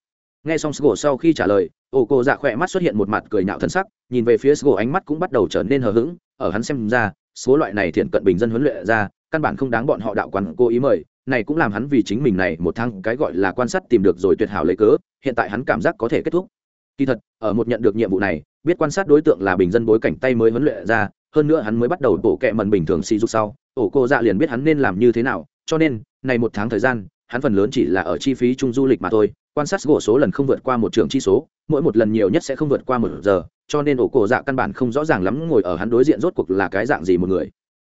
Nghe xong sgo sau khi trả lời ổ cô dạ khỏe mắt xuất hiện một mặt cười nhạo thân sắc, nhìn về phía sgo ánh mắt cũng bắt đầu trở nên hờ hững, ở hắn xem ra số loại này thiện cận bình dân huấn luyện ra, căn bản không đáng bọn họ đạo quán cố ý mời này cũng làm hắn vì chính mình này một tháng cái gọi là quan sát tìm được rồi tuyệt hảo lấy cớ, hiện tại hắn cảm giác có thể kết thúc. Kỳ thật, ở một nhận được nhiệm vụ này, biết quan sát đối tượng là bình dân bối cảnh tay mới huấn luyện ra, hơn nữa hắn mới bắt đầu tổ kẹ mần bình thường xì rút sau, ổ cô dạ liền biết hắn nên làm như thế nào, cho nên, này một tháng thời gian, hắn phần lớn chỉ là ở chi phí chung du lịch mà thôi, quan sát gỗ số lần không vượt qua một trường chi số, mỗi một lần nhiều nhất sẽ không vượt qua một giờ, cho nên ổ cổ dạ căn bản không rõ ràng lắm ngồi ở hắn đối diện rốt cuộc là cái dạng gì một người.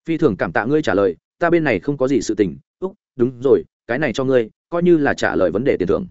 Phi thường cảm tạ ngươi trả lời, ta bên này không có gì sự tình, úc đúng rồi cái này cho ngươi coi như là trả lời vấn đề tiền thưởng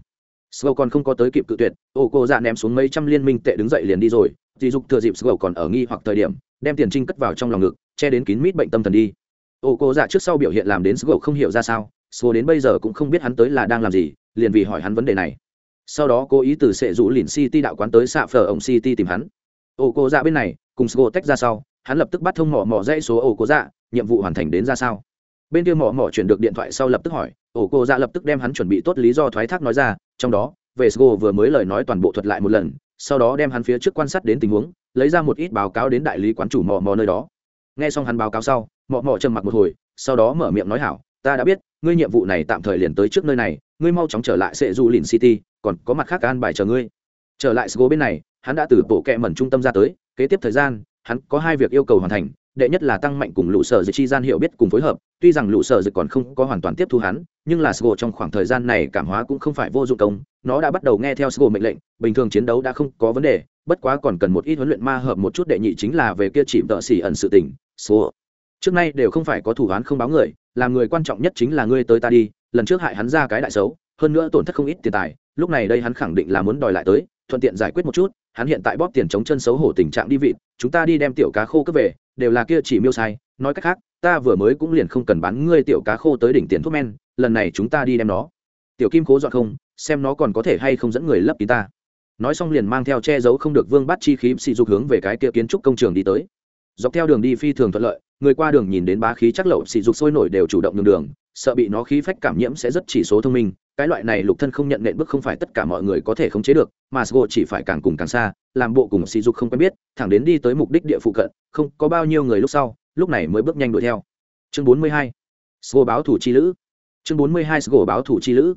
Slow còn không có tới kịp cự tuyệt, ô cô dạ ném xuống mấy trăm liên minh tệ đứng dậy liền đi rồi, dì dục thừa dịp Slow còn ở nghi hoặc thời điểm, đem tiền trinh cất vào trong lòng ngực, che đến kín mít bệnh tâm thần đi. ô cô dạ trước sau biểu hiện làm đến Slow không hiểu ra sao, Slow đến bây giờ cũng không biết hắn tới là đang làm gì, liền vì hỏi hắn vấn đề này. Sau đó cố ý từ sẽ rủ lìn City đạo quán tới xạ phở ổng City tìm hắn. ô cô dạ bên này, cùng sgo tách ra sau, hắn lập tức bắt thông mỏ mỏ dãy số ô cô dạ, nhiệm vụ hoàn thành đến ra sao. Bên kia mỏ mỏ chuyển được điện thoại sau lập tức hỏi, ổ cô ra lập tức đem hắn chuẩn bị tốt lý do thoái thác nói ra trong đó về sgo vừa mới lời nói toàn bộ thuật lại một lần sau đó đem hắn phía trước quan sát đến tình huống lấy ra một ít báo cáo đến đại lý quán chủ mò mò nơi đó. Nghe xong hắn báo cáo sau mò mò trầm mặc một hồi sau đó mở miệng nói hảo ta đã biết ngươi nhiệm vụ này tạm thời liền tới trước nơi này ngươi mau chóng trở lại sệ du lìn city còn có mặt khác an bài chờ ngươi. Trở lại sgo bên này hắn đã từ bộ kẹ mẩn trung tâm ra tới kế tiếp thời gian hắn có hai việc yêu cầu hoàn thành đệ nhất là tăng mạnh cùng lũ sở dịch chi gian hiểu biết cùng phối hợp, tuy rằng lũ sở dịch còn không có hoàn toàn tiếp thu hắn, nhưng là sgo trong khoảng thời gian này cảm hóa cũng không phải vô dụng công, nó đã bắt đầu nghe theo sgo mệnh lệnh, bình thường chiến đấu đã không có vấn đề, bất quá còn cần một ít huấn luyện ma hợp một chút đệ nhị chính là về kia chỉ tợ xỉ ẩn sự tình sgo trước nay đều không phải có thủ án không báo người, làm người quan trọng nhất chính là ngươi tới ta đi, lần trước hại hắn ra cái đại xấu, hơn nữa tổn thất không ít tiền tài, lúc này đây hắn khẳng định là muốn đòi lại tới, thuận tiện giải quyết một chút, hắn hiện tại bóp tiền chống chân xấu hổ tình trạng đi vịt, chúng ta đi đem tiểu cá khô cướp về đều là kia chỉ miêu sai, nói cách khác, ta vừa mới cũng liền không cần bán ngươi tiểu cá khô tới đỉnh tiền thuốc men, lần này chúng ta đi đem nó. Tiểu kim cố dọn không, xem nó còn có thể hay không dẫn người lấp ý ta. Nói xong liền mang theo che giấu không được vương bắt chi khí xị dục hướng về cái kia kiến trúc công trường đi tới. Dọc theo đường đi phi thường thuận lợi, người qua đường nhìn đến bá khí chắc lậu xị dục sôi nổi đều chủ động nhường đường, sợ bị nó khí phách cảm nhiễm sẽ rất chỉ số thông minh cái loại này lục thân không nhận nện bước không phải tất cả mọi người có thể khống chế được, mà sgo chỉ phải càng cùng càng xa, làm bộ cùng sỉ dục không quen biết, thẳng đến đi tới mục đích địa phụ cận, không có bao nhiêu người lúc sau, lúc này mới bước nhanh đuổi theo. Chương 42. sgo báo thủ chi lữ. Chương 42 sgo báo thủ chi lữ.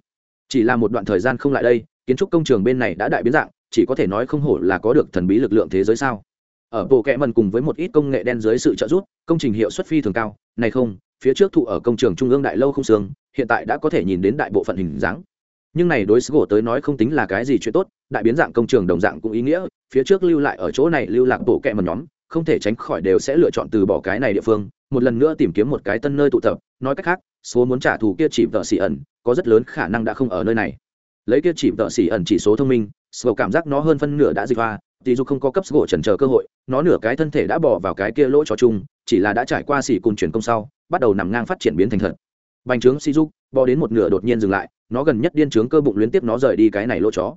Chỉ là một đoạn thời gian không lại đây, kiến trúc công trường bên này đã đại biến dạng, chỉ có thể nói không hổ là có được thần bí lực lượng thế giới sao? Ở bộ kẽ mần cùng với một ít công nghệ đen dưới sự trợ giúp, công trình hiệu suất phi thường cao, này không phía trước thụ ở công trường trung ương đại lâu không sương hiện tại đã có thể nhìn đến đại bộ phận hình dáng. Nhưng này đối gỗ tới nói không tính là cái gì chuyện tốt, đại biến dạng công trường đồng dạng cũng ý nghĩa, phía trước lưu lại ở chỗ này lưu lạc bộ kẹ một nhóm, không thể tránh khỏi đều sẽ lựa chọn từ bỏ cái này địa phương, một lần nữa tìm kiếm một cái tân nơi tụ tập. Nói cách khác, số muốn trả thù kia chỉ vợ xỉ ẩn, có rất lớn khả năng đã không ở nơi này. Lấy kia chỉ vợ xỉ ẩn chỉ số thông minh sgô cảm giác nó hơn phân nửa đã dịch hoa tỷ dù không có cấp sgô trần chờ cơ hội, nó nửa cái thân thể đã bỏ vào cái kia lỗ trò chung, chỉ là đã trải qua xỉ cùng chuyển công sau, bắt đầu nằm ngang phát triển biến thành thật. Bành trướng si dục, bò đến một nửa đột nhiên dừng lại, nó gần nhất điên trướng cơ bụng liên tiếp nó rời đi cái này lỗ chó.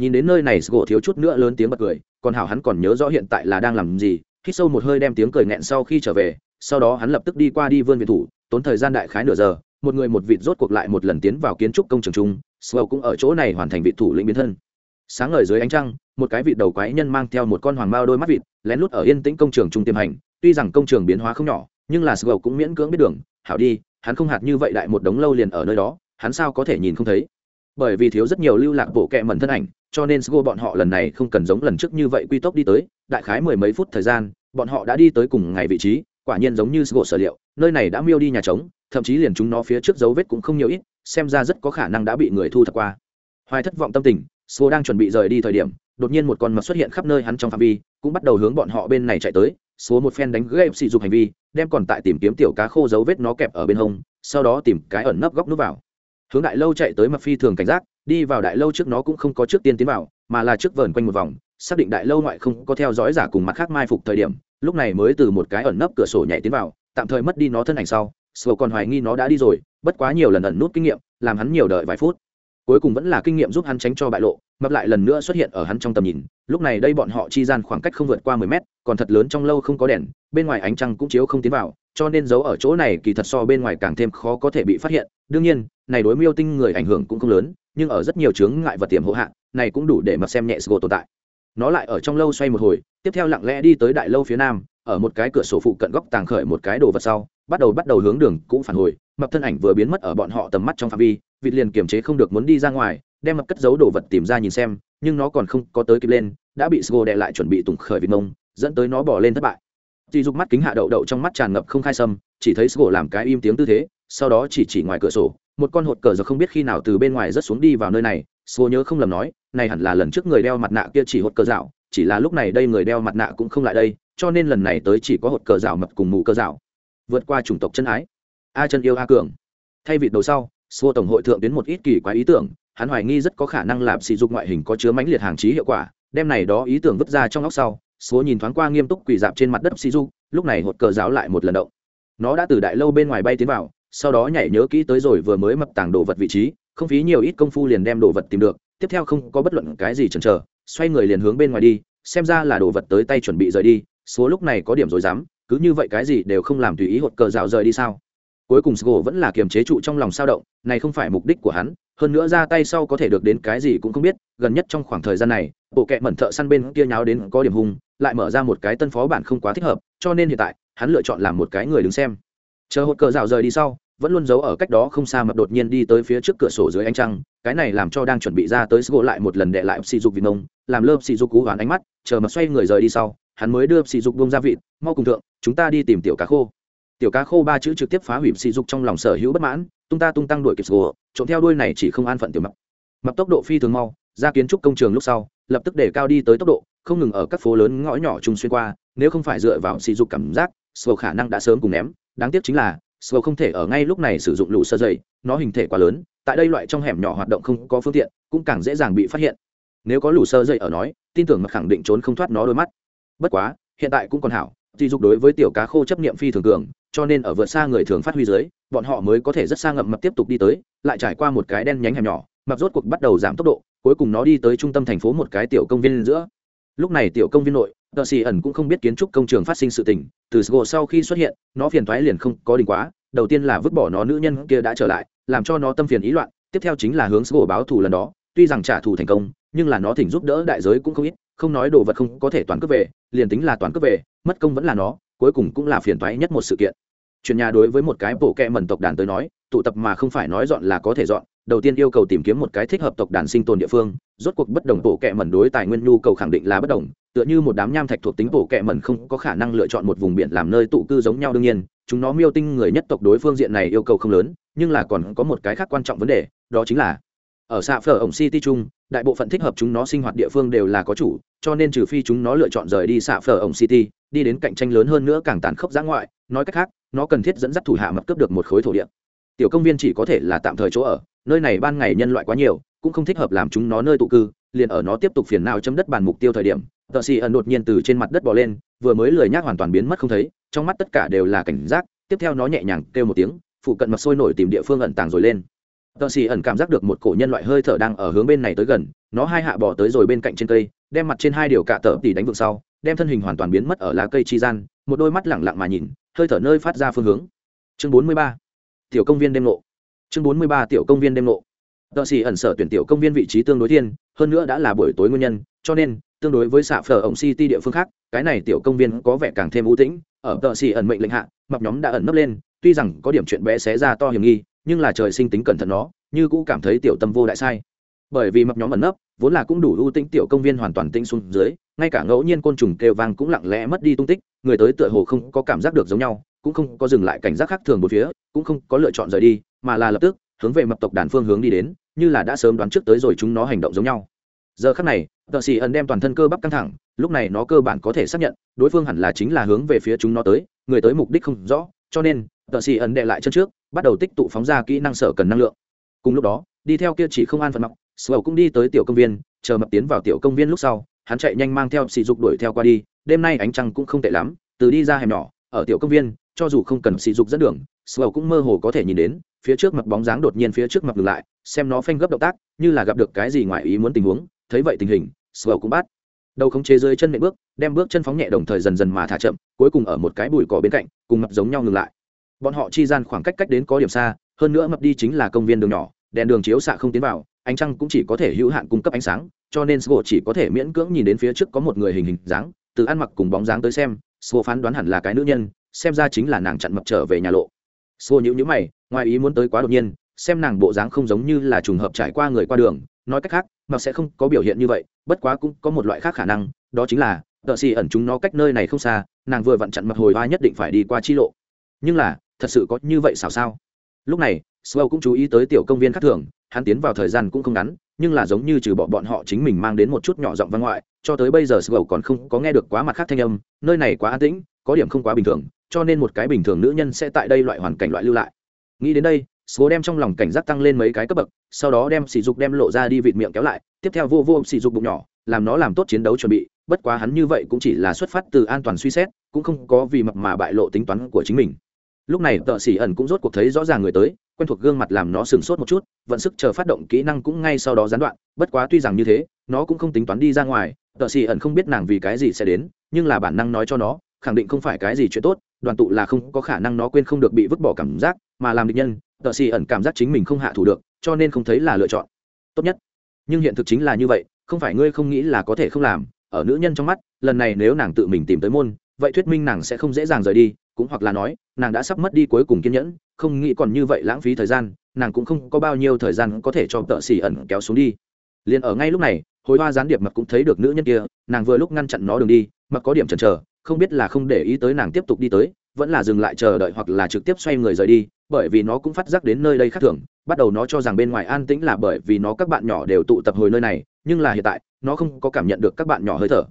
Nhìn đến nơi này sgô thiếu chút nữa lớn tiếng bật cười, còn hảo hắn còn nhớ rõ hiện tại là đang làm gì, hít sâu một hơi đem tiếng cười nghẹn sau khi trở về, sau đó hắn lập tức đi qua đi vươn viện thủ, tốn thời gian đại khái nửa giờ, một người một vịt rốt cuộc lại một lần tiến vào kiến trúc công trường chung swell cũng ở chỗ này hoàn thành vị thủ lĩnh biến thân sáng ngời dưới ánh trăng, một cái vịt đầu quái nhân mang theo một con hoàng bao đôi mắt vịt, lén lút ở yên tĩnh công trường trung tiềm hành. Tuy rằng công trường biến hóa không nhỏ, nhưng là Sgo cũng miễn cưỡng biết đường. Hảo đi, hắn không hạt như vậy đại một đống lâu liền ở nơi đó, hắn sao có thể nhìn không thấy? Bởi vì thiếu rất nhiều lưu lạc bộ kẹ mẩn thân ảnh, cho nên sgo bọn họ lần này không cần giống lần trước như vậy quy tốc đi tới, đại khái mười mấy phút thời gian, bọn họ đã đi tới cùng ngày vị trí, quả nhiên giống như sgo sở liệu, nơi này đã miêu đi nhà trống, thậm chí liền chúng nó phía trước dấu vết cũng không nhiều ít, xem ra rất có khả năng đã bị người thu thập qua. Hoài thất vọng tâm tình Sô đang chuẩn bị rời đi thời điểm, đột nhiên một con mật xuất hiện khắp nơi hắn trong phạm vi, cũng bắt đầu hướng bọn họ bên này chạy tới. Sô một phen đánh gãy sỉ dục hành vi, đem còn tại tìm kiếm tiểu cá khô dấu vết nó kẹp ở bên hông, sau đó tìm cái ẩn nấp góc núp vào. Hướng đại lâu chạy tới mặt phi thường cảnh giác, đi vào đại lâu trước nó cũng không có trước tiên tiến vào, mà là trước vờn quanh một vòng, xác định đại lâu ngoại không có theo dõi giả cùng mặt khác mai phục thời điểm, lúc này mới từ một cái ẩn nấp cửa sổ nhảy tiến vào, tạm thời mất đi nó thân ảnh sau. Sô còn hoài nghi nó đã đi rồi, bất quá nhiều lần ẩn nút kinh nghiệm, làm hắn nhiều đợi vài phút cuối cùng vẫn là kinh nghiệm giúp hắn tránh cho bại lộ mập lại lần nữa xuất hiện ở hắn trong tầm nhìn. Lúc này đây bọn họ chi gian khoảng cách không vượt qua mười mét còn thật lớn trong lâu không có đèn bên ngoài ánh trăng cũng chiếu không tiến vào cho nên giấu ở chỗ này kỳ thật so bên ngoài càng thêm khó có thể bị phát hiện. Đương nhiên này đối miêu tinh người ảnh hưởng cũng không lớn nhưng ở rất nhiều chướng ngại vật tiềm hộ hạn, này cũng đủ để mà xem nhẹ sgô tồn tại. Nó lại ở trong lâu xoay một hồi tiếp theo lặng lẽ đi tới đại lâu phía nam ở một cái cửa sổ phụ cận góc tàng khởi một cái đồ vật sau bắt đầu bắt đầu hướng đường cũng phản hồi mập thân ảnh vừa biến mất ở bọn họ tầm mắt trong phạm vi vịt liền kiềm chế không được muốn đi ra ngoài, đem mập cất giấu đồ vật tìm ra nhìn xem, nhưng nó còn không có tới kịp lên, đã bị sgo đè lại chuẩn bị tùng khởi vịt mông, dẫn tới nó bỏ lên thất bại. Dì dục mắt kính hạ đậu đậu trong mắt tràn ngập không khai sâm, chỉ thấy sgo làm cái im tiếng tư thế, sau đó chỉ chỉ ngoài cửa sổ, một con hột cờ giờ không biết khi nào từ bên ngoài rớt xuống đi vào nơi này sgo nhớ không lầm nói, này hẳn là lần trước người đeo mặt nạ kia chỉ hột cờ dạo chỉ là lúc này đây người đeo mặt nạ cũng không lại đây, cho nên lần này tới chỉ có hột cờ dạo mập cùng mù cờ dạo vượt qua chủng tộc chân ái. A chân yêu a cường. Thay vịt đầu sau Sô tổng hội thượng đến một ít kỳ quái ý tưởng, hắn hoài nghi rất có khả năng làm sử dụng ngoại hình có chứa mãnh liệt hàng chí hiệu quả, đem này đó ý tưởng vứt ra trong óc sau, Sô nhìn thoáng qua nghiêm túc quỳ dạp trên mặt đất sử dụng, lúc này hột cờ giáo lại một lần động. Nó đã từ đại lâu bên ngoài bay tiến vào, sau đó nhảy nhớ kỹ tới rồi vừa mới mập tàng đồ vật vị trí, không phí nhiều ít công phu liền đem đồ vật tìm được, tiếp theo không có bất luận cái gì chần chờ, xoay người liền hướng bên ngoài đi, xem ra là đồ vật tới tay chuẩn bị rời đi, số lúc này có điểm rồi dám, cứ như vậy cái gì đều không làm tùy ý hột cờ rào rời đi sao? Cuối cùng sgo vẫn là kiềm chế trụ trong lòng sao động, này không phải mục đích của hắn, hơn nữa ra tay sau có thể được đến cái gì cũng không biết, gần nhất trong khoảng thời gian này, bộ kệ mẩn thợ săn bên kia nháo đến có điểm hung, lại mở ra một cái tân phó bản không quá thích hợp, cho nên hiện tại, hắn lựa chọn làm một cái người đứng xem. Chờ hột cờ rào rời đi sau, vẫn luôn giấu ở cách đó không xa mập đột nhiên đi tới phía trước cửa sổ dưới ánh trăng, cái này làm cho đang chuẩn bị ra tới sgo lại một lần đệ lại sỉ dục vì nông làm lơ sỉ dục cú hoán ánh mắt, chờ mà xoay người rời đi sau, hắn mới đưa sỉ dục bông ra vịt, mau cùng thượng, chúng ta đi tìm tiểu cá khô tiểu cá khô ba chữ trực tiếp phá hủy sỉ dục trong lòng sở hữu bất mãn, tung ta tung tăng đuổi kịp sgô trộm theo đuôi này chỉ không an phận tiểu mập. Mập tốc độ phi thường mau, ra kiến trúc công trường lúc sau, lập tức để cao đi tới tốc độ, không ngừng ở các phố lớn ngõ nhỏ chung xuyên qua, nếu không phải dựa vào sỉ dục cảm giác sgô khả năng đã sớm cùng ném. Đáng tiếc chính là sgô không thể ở ngay lúc này sử dụng lũ sơ dày nó hình thể quá lớn, tại đây loại trong hẻm nhỏ hoạt động không có phương tiện, cũng càng dễ dàng bị phát hiện. Nếu có lũ sơ dày ở nói, tin tưởng mà khẳng định trốn không thoát nó đôi mắt. Bất quá, hiện tại cũng còn hảo thì dục đối với tiểu cá khô chấp niệm phi thường cường cho nên ở vượt xa người thường phát huy dưới, bọn họ mới có thể rất xa ngậm mập tiếp tục đi tới, lại trải qua một cái đen nhánh hẻm nhỏ mập rốt cuộc bắt đầu giảm tốc độ, cuối cùng nó đi tới trung tâm thành phố một cái tiểu công viên giữa. Lúc này tiểu công viên nội, tờ xì ẩn cũng không biết kiến trúc công trường phát sinh sự tình, từ sgô sau khi xuất hiện, nó phiền thoái liền không có đình quá, đầu tiên là vứt bỏ nó nữ nhân kia đã trở lại, làm cho nó tâm phiền ý loạn, tiếp theo chính là hướng sgô báo thù lần đó, tuy rằng trả thù thành công, nhưng là nó thỉnh giúp đỡ đại giới cũng không ít, không nói đồ vật không có thể toàn cướp về, liền tính là toàn cướp về, mất công vẫn là nó cuối cùng cũng là phiền toái nhất một sự kiện. Chuyển nhà đối với một cái bộ kẹ mẩn tộc đàn tới nói, tụ tập mà không phải nói dọn là có thể dọn, đầu tiên yêu cầu tìm kiếm một cái thích hợp tộc đàn sinh tồn địa phương, rốt cuộc bất đồng bộ kẹ mẩn đối tài nguyên nhu cầu khẳng định là bất đồng, tựa như một đám nham thạch thuộc tính bộ kẹ mẩn không có khả năng lựa chọn một vùng biển làm nơi tụ cư giống nhau đương nhiên, chúng nó miêu tinh người nhất tộc đối phương diện này yêu cầu không lớn, nhưng là còn có một cái khác quan trọng vấn đề, đó chính là, ở xạ phở ổng city chung, đại bộ phận thích hợp chúng nó sinh hoạt địa phương đều là có chủ, cho nên trừ phi chúng nó lựa chọn rời đi xạ phở ổng city đi đến cạnh tranh lớn hơn nữa càng tàn khốc giã ngoại, nói cách khác, nó cần thiết dẫn dắt thủ hạ mập cướp được một khối thổ địa. Tiểu công viên chỉ có thể là tạm thời chỗ ở, nơi này ban ngày nhân loại quá nhiều, cũng không thích hợp làm chúng nó nơi tụ cư, liền ở nó tiếp tục phiền nào chấm đất bàn mục tiêu thời điểm tợ xì ẩn đột nhiên từ trên mặt đất bò lên, vừa mới lười nhác hoàn toàn biến mất không thấy, trong mắt tất cả đều là cảnh giác, tiếp theo nó nhẹ nhàng kêu một tiếng, phụ cận mặt sôi nổi tìm địa phương ẩn tàng rồi lên. Tợ xì ẩn cảm giác được một cổ nhân loại hơi thở đang ở hướng bên này tới gần, nó hai hạ bỏ tới rồi bên cạnh trên cây, đem mặt trên hai điều cạ tợ tỉ đánh vượng sau đem thân hình hoàn toàn biến mất ở lá cây chi gian, một đôi mắt lẳng lặng mà nhìn, hơi thở nơi phát ra phương hướng. Chương bốn mươi ba, tiểu công viên đêm lộ chương bốn mươi ba, tiểu công viên đêm lộ tợ xì ẩn sở tuyển tiểu công viên vị trí tương đối thiên, hơn nữa đã là buổi tối nguyên nhân, cho nên, tương đối với xạ phở ổng city địa phương khác, cái này tiểu công viên có vẻ càng thêm ưu tĩnh. Ở tợ xì ẩn mệnh lệnh hạ mập nhóm đã ẩn nấp lên, tuy rằng có điểm chuyện bé xé ra to hiểm nghi, nhưng là trời sinh tính cẩn thận nó, như cũ cảm thấy tiểu tâm vô đại sai bởi vì mập nhóm ẩn nấp, vốn là cũng đủ ưu tĩnh tiểu công viên hoàn toàn tĩnh xuống dưới, ngay cả ngẫu nhiên côn trùng kêu vang cũng lặng lẽ mất đi tung tích, người tới tựa hồ không có cảm giác được giống nhau, cũng không có dừng lại cảnh giác khác thường một phía, cũng không có lựa chọn rời đi, mà là lập tức hướng về mập tộc đàn phương hướng đi đến, như là đã sớm đoán trước tới rồi chúng nó hành động giống nhau. Giờ khắc này tợ xì ẩn đem toàn thân cơ bắp căng thẳng, lúc này nó cơ bản có thể xác nhận, đối phương hẳn là chính là hướng về phía chúng nó tới, người tới mục đích không rõ, cho nên tợ xì ẩn đệ lại chân trước, bắt đầu tích tụ phóng ra kỹ năng sở cần năng lượng. Cùng lúc đó, đi theo kia chỉ không an phận mọc sầu cũng đi tới tiểu công viên, chờ mập tiến vào tiểu công viên lúc sau, hắn chạy nhanh mang theo sỉ dục đuổi theo qua đi, đêm nay ánh trăng cũng không tệ lắm, từ đi ra hẻm nhỏ, ở tiểu công viên, cho dù không cần sỉ dục dẫn đường sầu cũng mơ hồ có thể nhìn đến, phía trước mập bóng dáng đột nhiên phía trước mập ngừng lại, xem nó phanh gấp động tác, như là gặp được cái gì ngoài ý muốn tình huống, thấy vậy tình hình sầu cũng bắt đầu không chế dưới chân nệm bước, đem bước chân phóng nhẹ đồng thời dần dần mà thả chậm, cuối cùng ở một cái bụi cỏ bên cạnh, cùng mập giống nhau ngừng lại. Bọn họ chi gian khoảng cách cách đến có điểm xa, hơn nữa mập đi chính là công viên đường nhỏ đèn đường chiếu xạ không tiến vào, ánh trăng cũng chỉ có thể hữu hạn cung cấp ánh sáng, cho nên sgo chỉ có thể miễn cưỡng nhìn đến phía trước có một người hình hình dáng, từ ăn mặc cùng bóng dáng tới xem sgo phán đoán hẳn là cái nữ nhân, xem ra chính là nàng chặn mập trở về nhà lộ. Sgo nhữ nhữ mày, ngoài ý muốn tới quá đột nhiên, xem nàng bộ dáng không giống như là trùng hợp trải qua người qua đường, nói cách khác mặc sẽ không có biểu hiện như vậy, bất quá cũng có một loại khác khả năng, đó chính là, tợ xì ẩn chúng nó cách nơi này không xa, nàng vừa vặn chặn mập hồi hoa nhất định phải đi qua chi lộ. Nhưng là, thật sự có như vậy xảo sao? Lúc này Swell cũng chú ý tới tiểu công viên khác thường, hắn tiến vào thời gian cũng không ngắn, nhưng là giống như trừ bỏ bọn họ chính mình mang đến một chút nhỏ giọng văn ngoại, cho tới bây giờ Swell còn không có nghe được quá mặt khác thanh âm, nơi này quá an tĩnh, có điểm không quá bình thường, cho nên một cái bình thường nữ nhân sẽ tại đây loại hoàn cảnh loại lưu lại. Nghĩ đến đây, Swell đem trong lòng cảnh giác tăng lên mấy cái cấp bậc, sau đó đem sỉ dục đem lộ ra đi vịt miệng kéo lại, tiếp theo vô vô sỉ dục bụng nhỏ, làm nó làm tốt chiến đấu chuẩn bị, bất quá hắn như vậy cũng chỉ là xuất phát từ an toàn suy xét, cũng không có vì mập mà bại lộ tính toán của chính mình lúc này tợ xỉ ẩn cũng rốt cuộc thấy rõ ràng người tới quen thuộc gương mặt làm nó sừng sốt một chút, vận sức chờ phát động kỹ năng cũng ngay sau đó gián đoạn, bất quá tuy rằng như thế, nó cũng không tính toán đi ra ngoài, tợ xì ẩn không biết nàng vì cái gì sẽ đến, nhưng là bản năng nói cho nó, khẳng định không phải cái gì chuyện tốt, đoàn tụ là không có khả năng nó quên không được bị vứt bỏ cảm giác, mà làm định nhân, tợ xì ẩn cảm giác chính mình không hạ thủ được, cho nên không thấy là lựa chọn. Tốt nhất. Nhưng hiện thực chính là như vậy, không phải ngươi không nghĩ là có thể không làm, ở nữ nhân trong mắt, lần này nếu nàng tự mình tìm tới môn vậy thuyết minh nàng sẽ không dễ dàng rời đi, cũng hoặc là nói, nàng đã sắp mất đi cuối cùng kiên nhẫn, không nghĩ còn như vậy lãng phí thời gian, nàng cũng không có bao nhiêu thời gian có thể cho tợ xỉ ẩn kéo xuống đi. Liền ở ngay lúc này, hồi hoa gián điệp mặc cũng thấy được nữ nhân kia, nàng vừa lúc ngăn chặn nó đường đi, mặc có điểm chần chờ, không biết là không để ý tới nàng tiếp tục đi tới, vẫn là dừng lại chờ đợi hoặc là trực tiếp xoay người rời đi, bởi vì nó cũng phát giác đến nơi đây khác thường, bắt đầu nó cho rằng bên ngoài an tĩnh là bởi vì nó các bạn nhỏ đều tụ tập hồi nơi này, nhưng là hiện tại, nó không có cảm nhận được các bạn nhỏ hơi thở.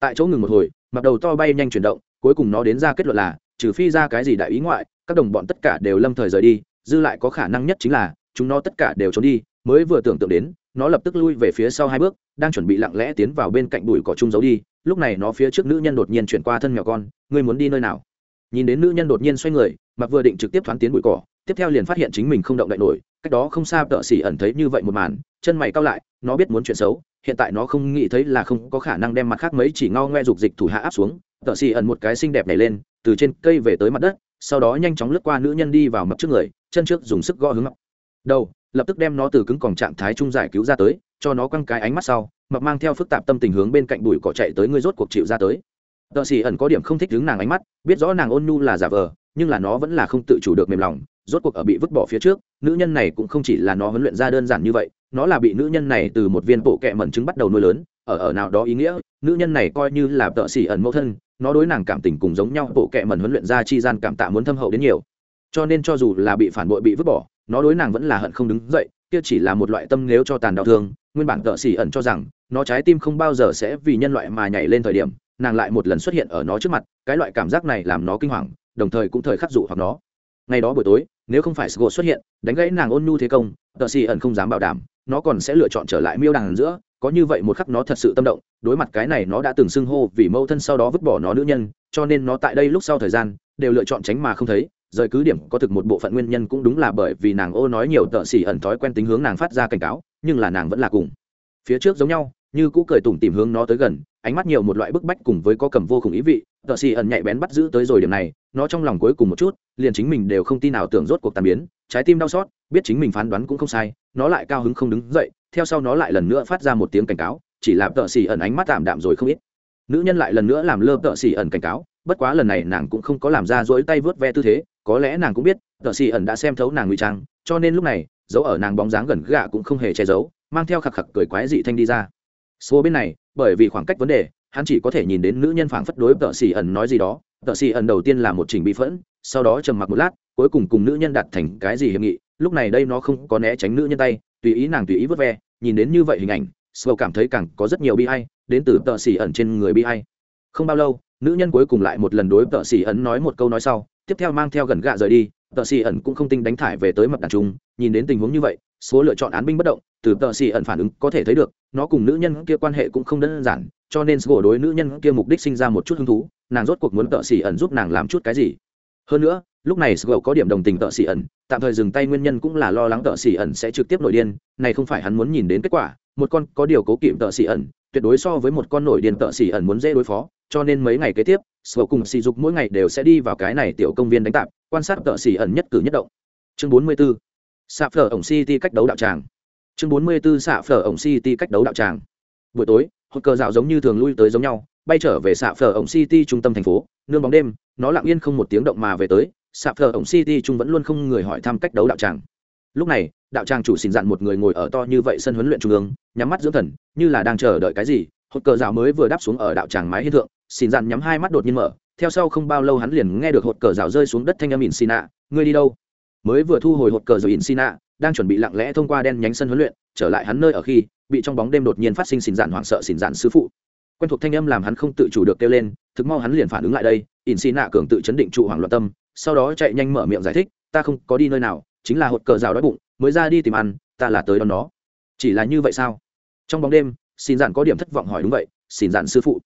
Tại chỗ ngừng một hồi mặc đầu to bay nhanh chuyển động, cuối cùng nó đến ra kết luận là, trừ phi ra cái gì đại ý ngoại, các đồng bọn tất cả đều lâm thời rời đi, dư lại có khả năng nhất chính là, chúng nó tất cả đều trốn đi, mới vừa tưởng tượng đến, nó lập tức lui về phía sau hai bước, đang chuẩn bị lặng lẽ tiến vào bên cạnh bụi cỏ chung giấu đi, lúc này nó phía trước nữ nhân đột nhiên chuyển qua thân mèo con, ngươi muốn đi nơi nào? Nhìn đến nữ nhân đột nhiên xoay người, mặc vừa định trực tiếp thoáng tiến bụi cỏ, tiếp theo liền phát hiện chính mình không động đậy nổi, cách đó không xa tợ xỉ ẩn thấy như vậy một màn chân mày cao lại, nó biết muốn chuyện xấu, hiện tại nó không nghĩ thấy là không có khả năng đem mặt khác mấy chỉ ngao ngoe dục dịch thủ hạ áp xuống. Tợ xì ẩn một cái xinh đẹp này lên, từ trên cây về tới mặt đất, sau đó nhanh chóng lướt qua nữ nhân đi vào mập trước người, chân trước dùng sức gõ hướng mập. Đầu, lập tức đem nó từ cứng còn trạng thái trung giải cứu ra tới, cho nó quăng cái ánh mắt sau, mập mang theo phức tạp tâm tình hướng bên cạnh bụi cỏ chạy tới, ngươi rốt cuộc chịu ra tới. Tợ xì ẩn có điểm không thích đứng nàng ánh mắt, biết rõ nàng ôn nhu là giả vờ, nhưng là nó vẫn là không tự chủ được mềm lòng, rốt cuộc ở bị vứt bỏ phía trước, nữ nhân này cũng không chỉ là nó huấn luyện ra đơn giản như vậy nó là bị nữ nhân này từ một viên bộ kẹ mẩn trứng bắt đầu nuôi lớn, ở ở nào đó ý nghĩa, nữ nhân này coi như là tợ xỉ ẩn mẫu thân, nó đối nàng cảm tình cùng giống nhau, bộ kệ mẩn huấn luyện ra chi gian cảm tạ muốn thâm hậu đến nhiều. Cho nên cho dù là bị phản bội bị vứt bỏ, nó đối nàng vẫn là hận không đứng dậy, kia chỉ là một loại tâm nếu cho tàn đau thương, nguyên bản tợ xỉ ẩn cho rằng, nó trái tim không bao giờ sẽ vì nhân loại mà nhảy lên thời điểm, nàng lại một lần xuất hiện ở nó trước mặt, cái loại cảm giác này làm nó kinh hoàng, đồng thời cũng thời khắc dụ hoặc nó. Ngày đó buổi tối, nếu không phải sgô xuất hiện, đánh gãy nàng ôn nhu thế công, tợ xỉ ẩn không dám bảo đảm nó còn sẽ lựa chọn trở lại miêu đằng giữa, có như vậy một khắc nó thật sự tâm động, đối mặt cái này nó đã từng xưng hô vì mâu thân sau đó vứt bỏ nó nữ nhân, cho nên nó tại đây lúc sau thời gian, đều lựa chọn tránh mà không thấy, rời cứ điểm có thực một bộ phận nguyên nhân cũng đúng là bởi vì nàng ô nói nhiều tợ xỉ ẩn thói quen tính hướng nàng phát ra cảnh cáo, nhưng là nàng vẫn là cùng. Phía trước giống nhau, như cũ cười tủm tìm hướng nó tới gần, ánh mắt nhiều một loại bức bách cùng với có cầm vô cùng ý vị, tợ xỉ ẩn nhạy bén bắt giữ tới rồi điểm này nó trong lòng cuối cùng một chút, liền chính mình đều không tin nào tưởng rốt cuộc tàn biến, trái tim đau xót, biết chính mình phán đoán cũng không sai, nó lại cao hứng không đứng dậy, theo sau nó lại lần nữa phát ra một tiếng cảnh cáo, chỉ làm tợ xỉ ẩn ánh mắt tạm đạm rồi không ít. Nữ nhân lại lần nữa làm lơ tợ xỉ ẩn cảnh cáo, bất quá lần này nàng cũng không có làm ra rỗi tay vớt ve tư thế, có lẽ nàng cũng biết, tợ xỉ ẩn đã xem thấu nàng ngụy trang, cho nên lúc này, dấu ở nàng bóng dáng gần gạ cũng không hề che giấu, mang theo khạc khạc cười quái dị thanh đi ra. Số bên này, bởi vì khoảng cách vấn đề hắn chỉ có thể nhìn đến nữ nhân phảng phất đối tợ xì ẩn nói gì đó. Tợ xì ẩn đầu tiên là một trình bị phẫn, sau đó trầm mặc một lát, cuối cùng cùng nữ nhân đặt thành cái gì hiệp nghị. Lúc này đây nó không có né tránh nữ nhân tay, tùy ý nàng tùy ý vớt ve, nhìn đến như vậy hình ảnh sâu cảm thấy càng có rất nhiều bi hay đến từ tợ xì ẩn trên người bi hay không bao lâu, nữ nhân cuối cùng lại một lần đối tợ xì ẩn nói một câu nói sau, tiếp theo mang theo gần gạ rời đi tờ xì ẩn cũng không tinh đánh thải về tới mập đàn trung. Nhìn đến tình huống như vậy, số lựa chọn án binh bất động, từ tờ xì ẩn phản ứng có thể thấy được, nó cùng nữ nhân kia quan hệ cũng không đơn giản, cho nên sgô đối nữ nhân kia mục đích sinh ra một chút hứng thú, nàng rốt cuộc muốn tợ xì ẩn giúp nàng làm chút cái gì. Hơn nữa, lúc này sgô có điểm đồng tình tợ xì ẩn, tạm thời dừng tay nguyên nhân cũng là lo lắng tợ xì ẩn sẽ trực tiếp nổi điên, này không phải hắn muốn nhìn đến kết quả, một con có điều cố kỵ tợ xì ẩn, tuyệt đối so với một con nổi điên tợ xỉ ẩn muốn dễ đối phó, cho nên mấy ngày kế tiếp sgổ cùng sỉ dục mỗi ngày đều sẽ đi vào cái này tiểu công viên đánh tạp, quan sát tợ xỉ ẩn nhất cử nhất động. Chương 44. xạ phở ổng city cách đấu đạo tràng. Chương 44 xạ phở ổng city cách đấu đạo tràng. Buổi tối, hột cờ dạo giống như thường lui tới giống nhau, bay trở về xạ phở ổng city trung tâm thành phố, nương bóng đêm, nó lặng yên không một tiếng động mà về tới xạ phở ổng city trung vẫn luôn không người hỏi thăm cách đấu đạo tràng. Lúc này, đạo tràng chủ xin dặn một người ngồi ở to như vậy sân huấn luyện trung ương, nhắm mắt dưỡng thần, như là đang chờ đợi cái gì hột cờ rào mới vừa đáp xuống ở đạo tràng mái hiên thượng, xin dặn nhắm hai mắt đột nhiên mở, theo sau không bao lâu hắn liền nghe được hột cờ rào rơi xuống đất thanh âm ỉn xin ạ ngươi đi đâu? Mới vừa thu hồi hột cờ rồi ỉn xin ạ đang chuẩn bị lặng lẽ thông qua đen nhánh sân huấn luyện, trở lại hắn nơi ở khi, bị trong bóng đêm đột nhiên phát sinh xin dạn hoảng sợ xin dạn sư phụ. Quen thuộc thanh âm làm hắn không tự chủ được kêu lên, thực mau hắn liền phản ứng lại đây ỉn xì nạ cường tự chấn định trụ hoảng loạn tâm, sau đó chạy nhanh mở miệng giải thích, ta không có đi nơi nào, chính là hột cờ rào đói bụng, mới ra đi tìm ăn, ta là tới đón nó. Chỉ là như vậy sao? Trong bóng đêm xin dạn có điểm thất vọng hỏi đúng vậy, xin dạn sư phụ.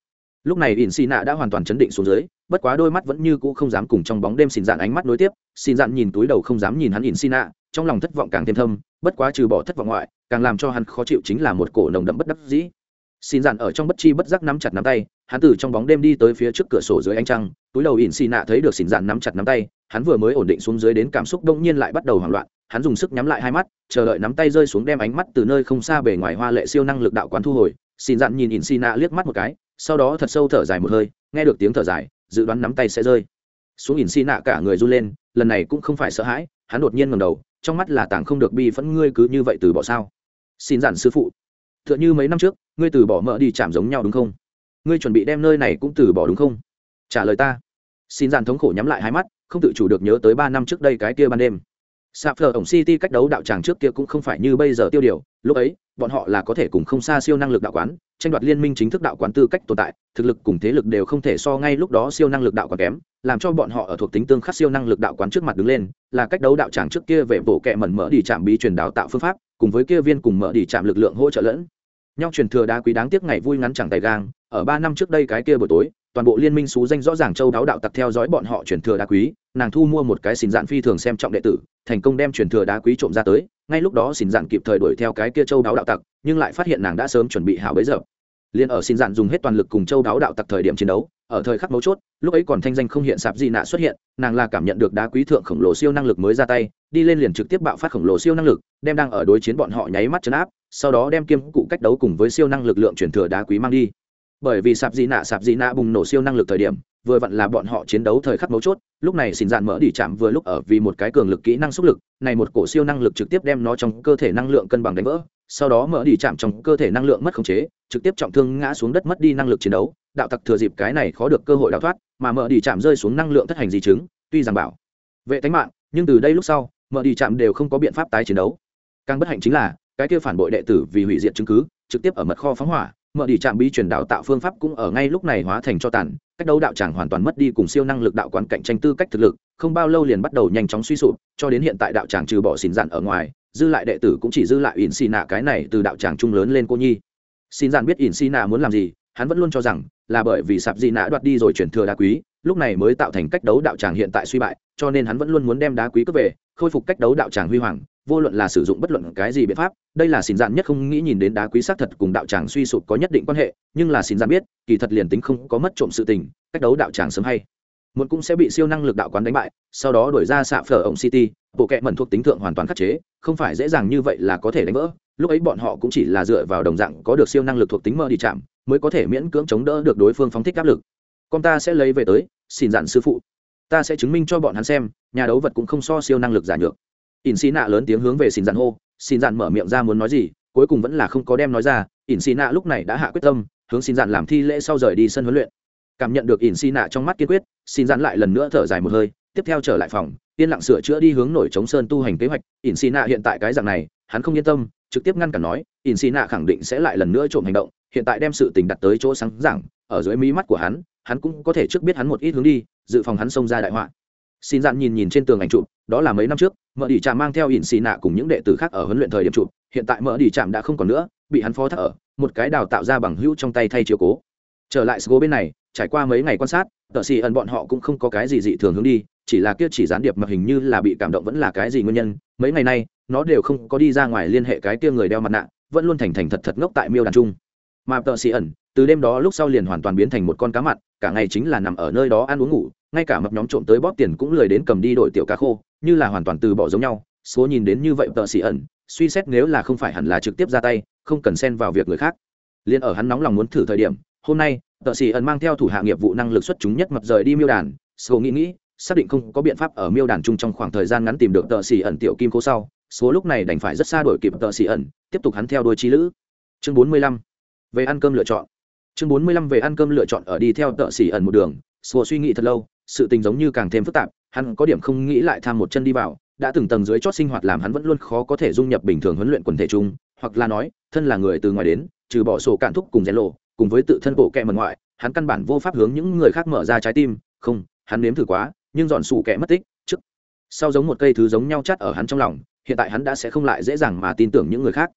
Lúc này ỉn xì nạ đã hoàn toàn chấn định xuống dưới, bất quá đôi mắt vẫn như cũ không dám cùng trong bóng đêm xin dạn ánh mắt nối tiếp, xin dạn nhìn túi đầu không dám nhìn hắn ỉn xì nạ trong lòng thất vọng càng thêm thâm, bất quá trừ bỏ thất vọng ngoại, càng làm cho hắn khó chịu chính là một cổ nồng đậm bất đắc dĩ. Xin dạn ở trong bất chi bất giác nắm chặt nắm tay, hắn từ trong bóng đêm đi tới phía trước cửa sổ dưới ánh trăng, túi đầu ỉn xì nạ thấy được xin dạn nắm chặt nắm tay, hắn vừa mới ổn định xuống dưới đến cảm xúc đông nhiên lại bắt đầu hoảng loạn hắn dùng sức nhắm lại hai mắt, chờ đợi nắm tay rơi xuống đem ánh mắt từ nơi không xa bề ngoài hoa lệ siêu năng lực đạo quán thu hồi, xin dặn nhìn ỉn xì nạ liếc mắt một cái, sau đó thật sâu thở dài một hơi, nghe được tiếng thở dài, dự đoán nắm tay sẽ rơi. Xuống ỉn xì nạ cả người run lên, lần này cũng không phải sợ hãi, hắn đột nhiên ngầm đầu, trong mắt là tảng không được bi phẫn ngươi cứ như vậy từ bỏ sao? Xin dặn sư phụ t h ư ợ n h ư mấy năm trước, ngươi từ bỏ mỡ đi chạm giống nhau đúng không? Ngươi chuẩn bị đem nơi này cũng từ bỏ đúng không? Trả lời ta. Xin dặn thống khổ nhắm lại hai mắt, không tự chủ được nhớ tới ba năm trước đây cái kia ban đêm sạp phờ ổng city cách đấu đạo tràng trước kia cũng không phải như bây giờ tiêu điều. Lúc ấy, bọn họ là có thể cùng không xa siêu năng lực đạo quán, tranh đoạt liên minh chính thức đạo quán tư cách tồn tại, thực lực cùng thế lực đều không thể so ngay lúc đó siêu năng lực đạo quán kém, làm cho bọn họ ở thuộc tính tương khắc siêu năng lực đạo quán trước mặt đứng lên, là cách đấu đạo tràng trước kia về bộ kệ mẩn mở đi chạm bí truyền đào tạo phương pháp, cùng với kia viên cùng mở đi chạm lực lượng hỗ trợ lẫn. Nhau truyền thừa đá quý đáng tiếc ngày vui ngắn chẳng tay gang, ở ba năm trước đây cái kia buổi tối toàn bộ liên minh xú danh rõ ràng châu đáo đạo tặc theo dõi bọn họ chuyển thừa đá quý, nàng thu mua một cái xìn dạn phi thường xem trọng đệ tử, thành công đem chuyển thừa đá quý trộm ra tới, ngay lúc đó xìn dạn kịp thời đuổi theo cái kia châu đáo đạo tặc, nhưng lại phát hiện nàng đã sớm chuẩn bị hảo bấy giờ. Liền ở xin dạn dùng hết toàn lực cùng châu đáo đạo tặc thời điểm chiến đấu, ở thời khắc mấu chốt, lúc ấy còn thanh danh không hiện sạp gì nạ xuất hiện, nàng là cảm nhận được đá quý thượng khổng lồ siêu năng lực mới ra tay, đi lên liền trực tiếp bạo phát khổng lồ siêu năng lực, đem đang ở đối chiến bọn họ nháy mắt chấn áp, sau đó đem kiêm cụ cách đấu cùng với siêu năng lực lượng chuyển thừa đá quý mang đi bởi vì sạp dị nạ, sạp dị nạ bùng nổ siêu năng lực thời điểm, vừa vặn là bọn họ chiến đấu thời khắc mấu chốt, lúc này xin dạn mở đi chạm vừa lúc ở vì một cái cường lực kỹ năng xúc lực, này một cổ siêu năng lực trực tiếp đem nó trong cơ thể năng lượng cân bằng đánh vỡ, sau đó mở đi chạm trong cơ thể năng lượng mất khống chế, trực tiếp trọng thương ngã xuống đất mất đi năng lực chiến đấu, đạo tặc thừa dịp cái này khó được cơ hội đào thoát, mà mở đi chạm rơi xuống năng lượng thất hành di chứng, tuy rằng bảo vệ tính mạng, nhưng từ đây lúc sau, mở đi chạm đều không có biện pháp tái chiến đấu. Càng bất hạnh chính là, cái kia phản bội đệ tử vì hủy diệt chứng cứ, trực tiếp ở mật kho phóng hỏa mở đi trạm bí truyền đạo tạo phương pháp cũng ở ngay lúc này hóa thành cho tàn, cách đấu đạo tràng hoàn toàn mất đi cùng siêu năng lực đạo quán cạnh tranh tư cách thực lực, không bao lâu liền bắt đầu nhanh chóng suy sụp, cho đến hiện tại đạo tràng trừ bỏ xin dặn ở ngoài, dư lại đệ tử cũng chỉ dư lại ỉn xì nạ cái này từ đạo tràng trung lớn lên cô nhi. Xin dặn biết ỉn xì nạ muốn làm gì, hắn vẫn luôn cho rằng là bởi vì sạp dị nạ đoạt đi rồi chuyển thừa đá quý, lúc này mới tạo thành cách đấu đạo tràng hiện tại suy bại, cho nên hắn vẫn luôn muốn đem đá quý cướp về, khôi phục cách đấu đạo tràng huy hoàng vô luận là sử dụng bất luận cái gì biện pháp, đây là xin dạn nhất không nghĩ nhìn đến đá quý xác thật cùng đạo tràng suy sụp có nhất định quan hệ, nhưng là xin dạn biết, kỳ thật liền tính không có mất trộm sự tình, cách đấu đạo tràng sớm hay muốn cũng sẽ bị siêu năng lực đạo quán đánh bại, sau đó đổi ra xạ phở ổng city, bộ kệ mẩn thuộc tính thượng hoàn toàn khắc chế, không phải dễ dàng như vậy là có thể đánh vỡ, lúc ấy bọn họ cũng chỉ là dựa vào đồng dạng có được siêu năng lực thuộc tính mơ đi chạm, mới có thể miễn cưỡng chống đỡ được đối phương phóng thích áp lực. Con ta sẽ lấy về tới xin dặn sư phụ, ta sẽ chứng minh cho bọn hắn xem, nhà đấu vật cũng không so siêu năng lực giả nhược ỉn xì nạ lớn tiếng hướng về xin dặn hô xin dặn mở miệng ra muốn nói gì, cuối cùng vẫn là không có đem nói ra, ỉn xì nạ lúc này đã hạ quyết tâm, hướng xin dặn làm thi lễ sau rời đi sân huấn luyện. Cảm nhận được ỉn xì nạ trong mắt kiên quyết xin dặn lại lần nữa thở dài một hơi, tiếp theo trở lại phòng, yên lặng sửa chữa đi hướng nổi chống sơn tu hành kế hoạch. Ỉn xì nạ hiện tại cái dạng này, hắn không yên tâm, trực tiếp ngăn cản nói, ỉn xì nạ khẳng định sẽ lại lần nữa trộm hành động, hiện tại đem sự tình đặt tới chỗ sáng giảng ở dưới mí mắt của hắn hắn cũng có thể trước biết hắn một ít hướng đi, dự phòng hắn xông ra đại họa xin dạn nhìn nhìn trên tường ảnh chụp, đó là mấy năm trước mở đi trạm mang theo ỉn xì nạ cùng những đệ tử khác ở huấn luyện thời điểm chụp, hiện tại mở đi trạm đã không còn nữa, bị hắn phó thác ở, một cái đào tạo ra bằng hữu trong tay thay chiếu cố. Trở lại sgo bên này, trải qua mấy ngày quan sát tờ xì ẩn bọn họ cũng không có cái gì dị thường hướng đi, chỉ là kia chỉ gián điệp mà hình như là bị cảm động vẫn là cái gì nguyên nhân. Mấy ngày nay, nó đều không có đi ra ngoài liên hệ cái kia người đeo mặt nạ, vẫn luôn thành thành thật thật ngốc tại miêu đàn trung mà tờ xì ẩn, từ đêm đó lúc sau liền hoàn toàn biến thành một con cá mặn, cả ngày chính là nằm ở nơi đó ăn uống ngủ ngay cả mập nhóm trộm tới bóp tiền cũng lười đến cầm đi đổi tiểu cá khô, như là hoàn toàn từ bỏ giống nhau. Số nhìn đến như vậy tợ xì ẩn, suy xét nếu là không phải hẳn là trực tiếp ra tay, không cần xen vào việc người khác. Liền ở hắn nóng lòng muốn thử thời điểm, hôm nay, tợ xì ẩn mang theo thủ hạ nghiệp vụ năng lực xuất chúng nhất mập rời đi miêu đàn. Số nghĩ nghĩ, xác định không có biện pháp ở miêu đàn chung trong khoảng thời gian ngắn tìm được tợ xì ẩn tiểu kim cố sau, số lúc này đành phải rất xa đổi kịp tợ xì ẩn, tiếp tục hắn theo đôi chi lữ. Chương bốn mươi lăm, về ăn cơm lựa chọn. Chương bốn mươi lăm về ăn cơm lựa chọn ở đi theo tợ xì ẩn một đường, số suy nghĩ thật lâu sự tình giống như càng thêm phức tạp, hắn có điểm không nghĩ lại tham một chân đi vào, đã từng tầng dưới chót sinh hoạt làm hắn vẫn luôn khó có thể dung nhập bình thường huấn luyện quần thể chung, hoặc là nói, thân là người từ ngoài đến, trừ bỏ sổ cạn thúc cùng rèn lộ, cùng với tự thân bộ kẹ mật ngoại, hắn căn bản vô pháp hướng những người khác mở ra trái tim, không, hắn nếm thử quá, nhưng dọn sủ kẹ mất tích, trước, sau giống một cây thứ giống nhau chắt ở hắn trong lòng, hiện tại hắn đã sẽ không lại dễ dàng mà tin tưởng những người khác.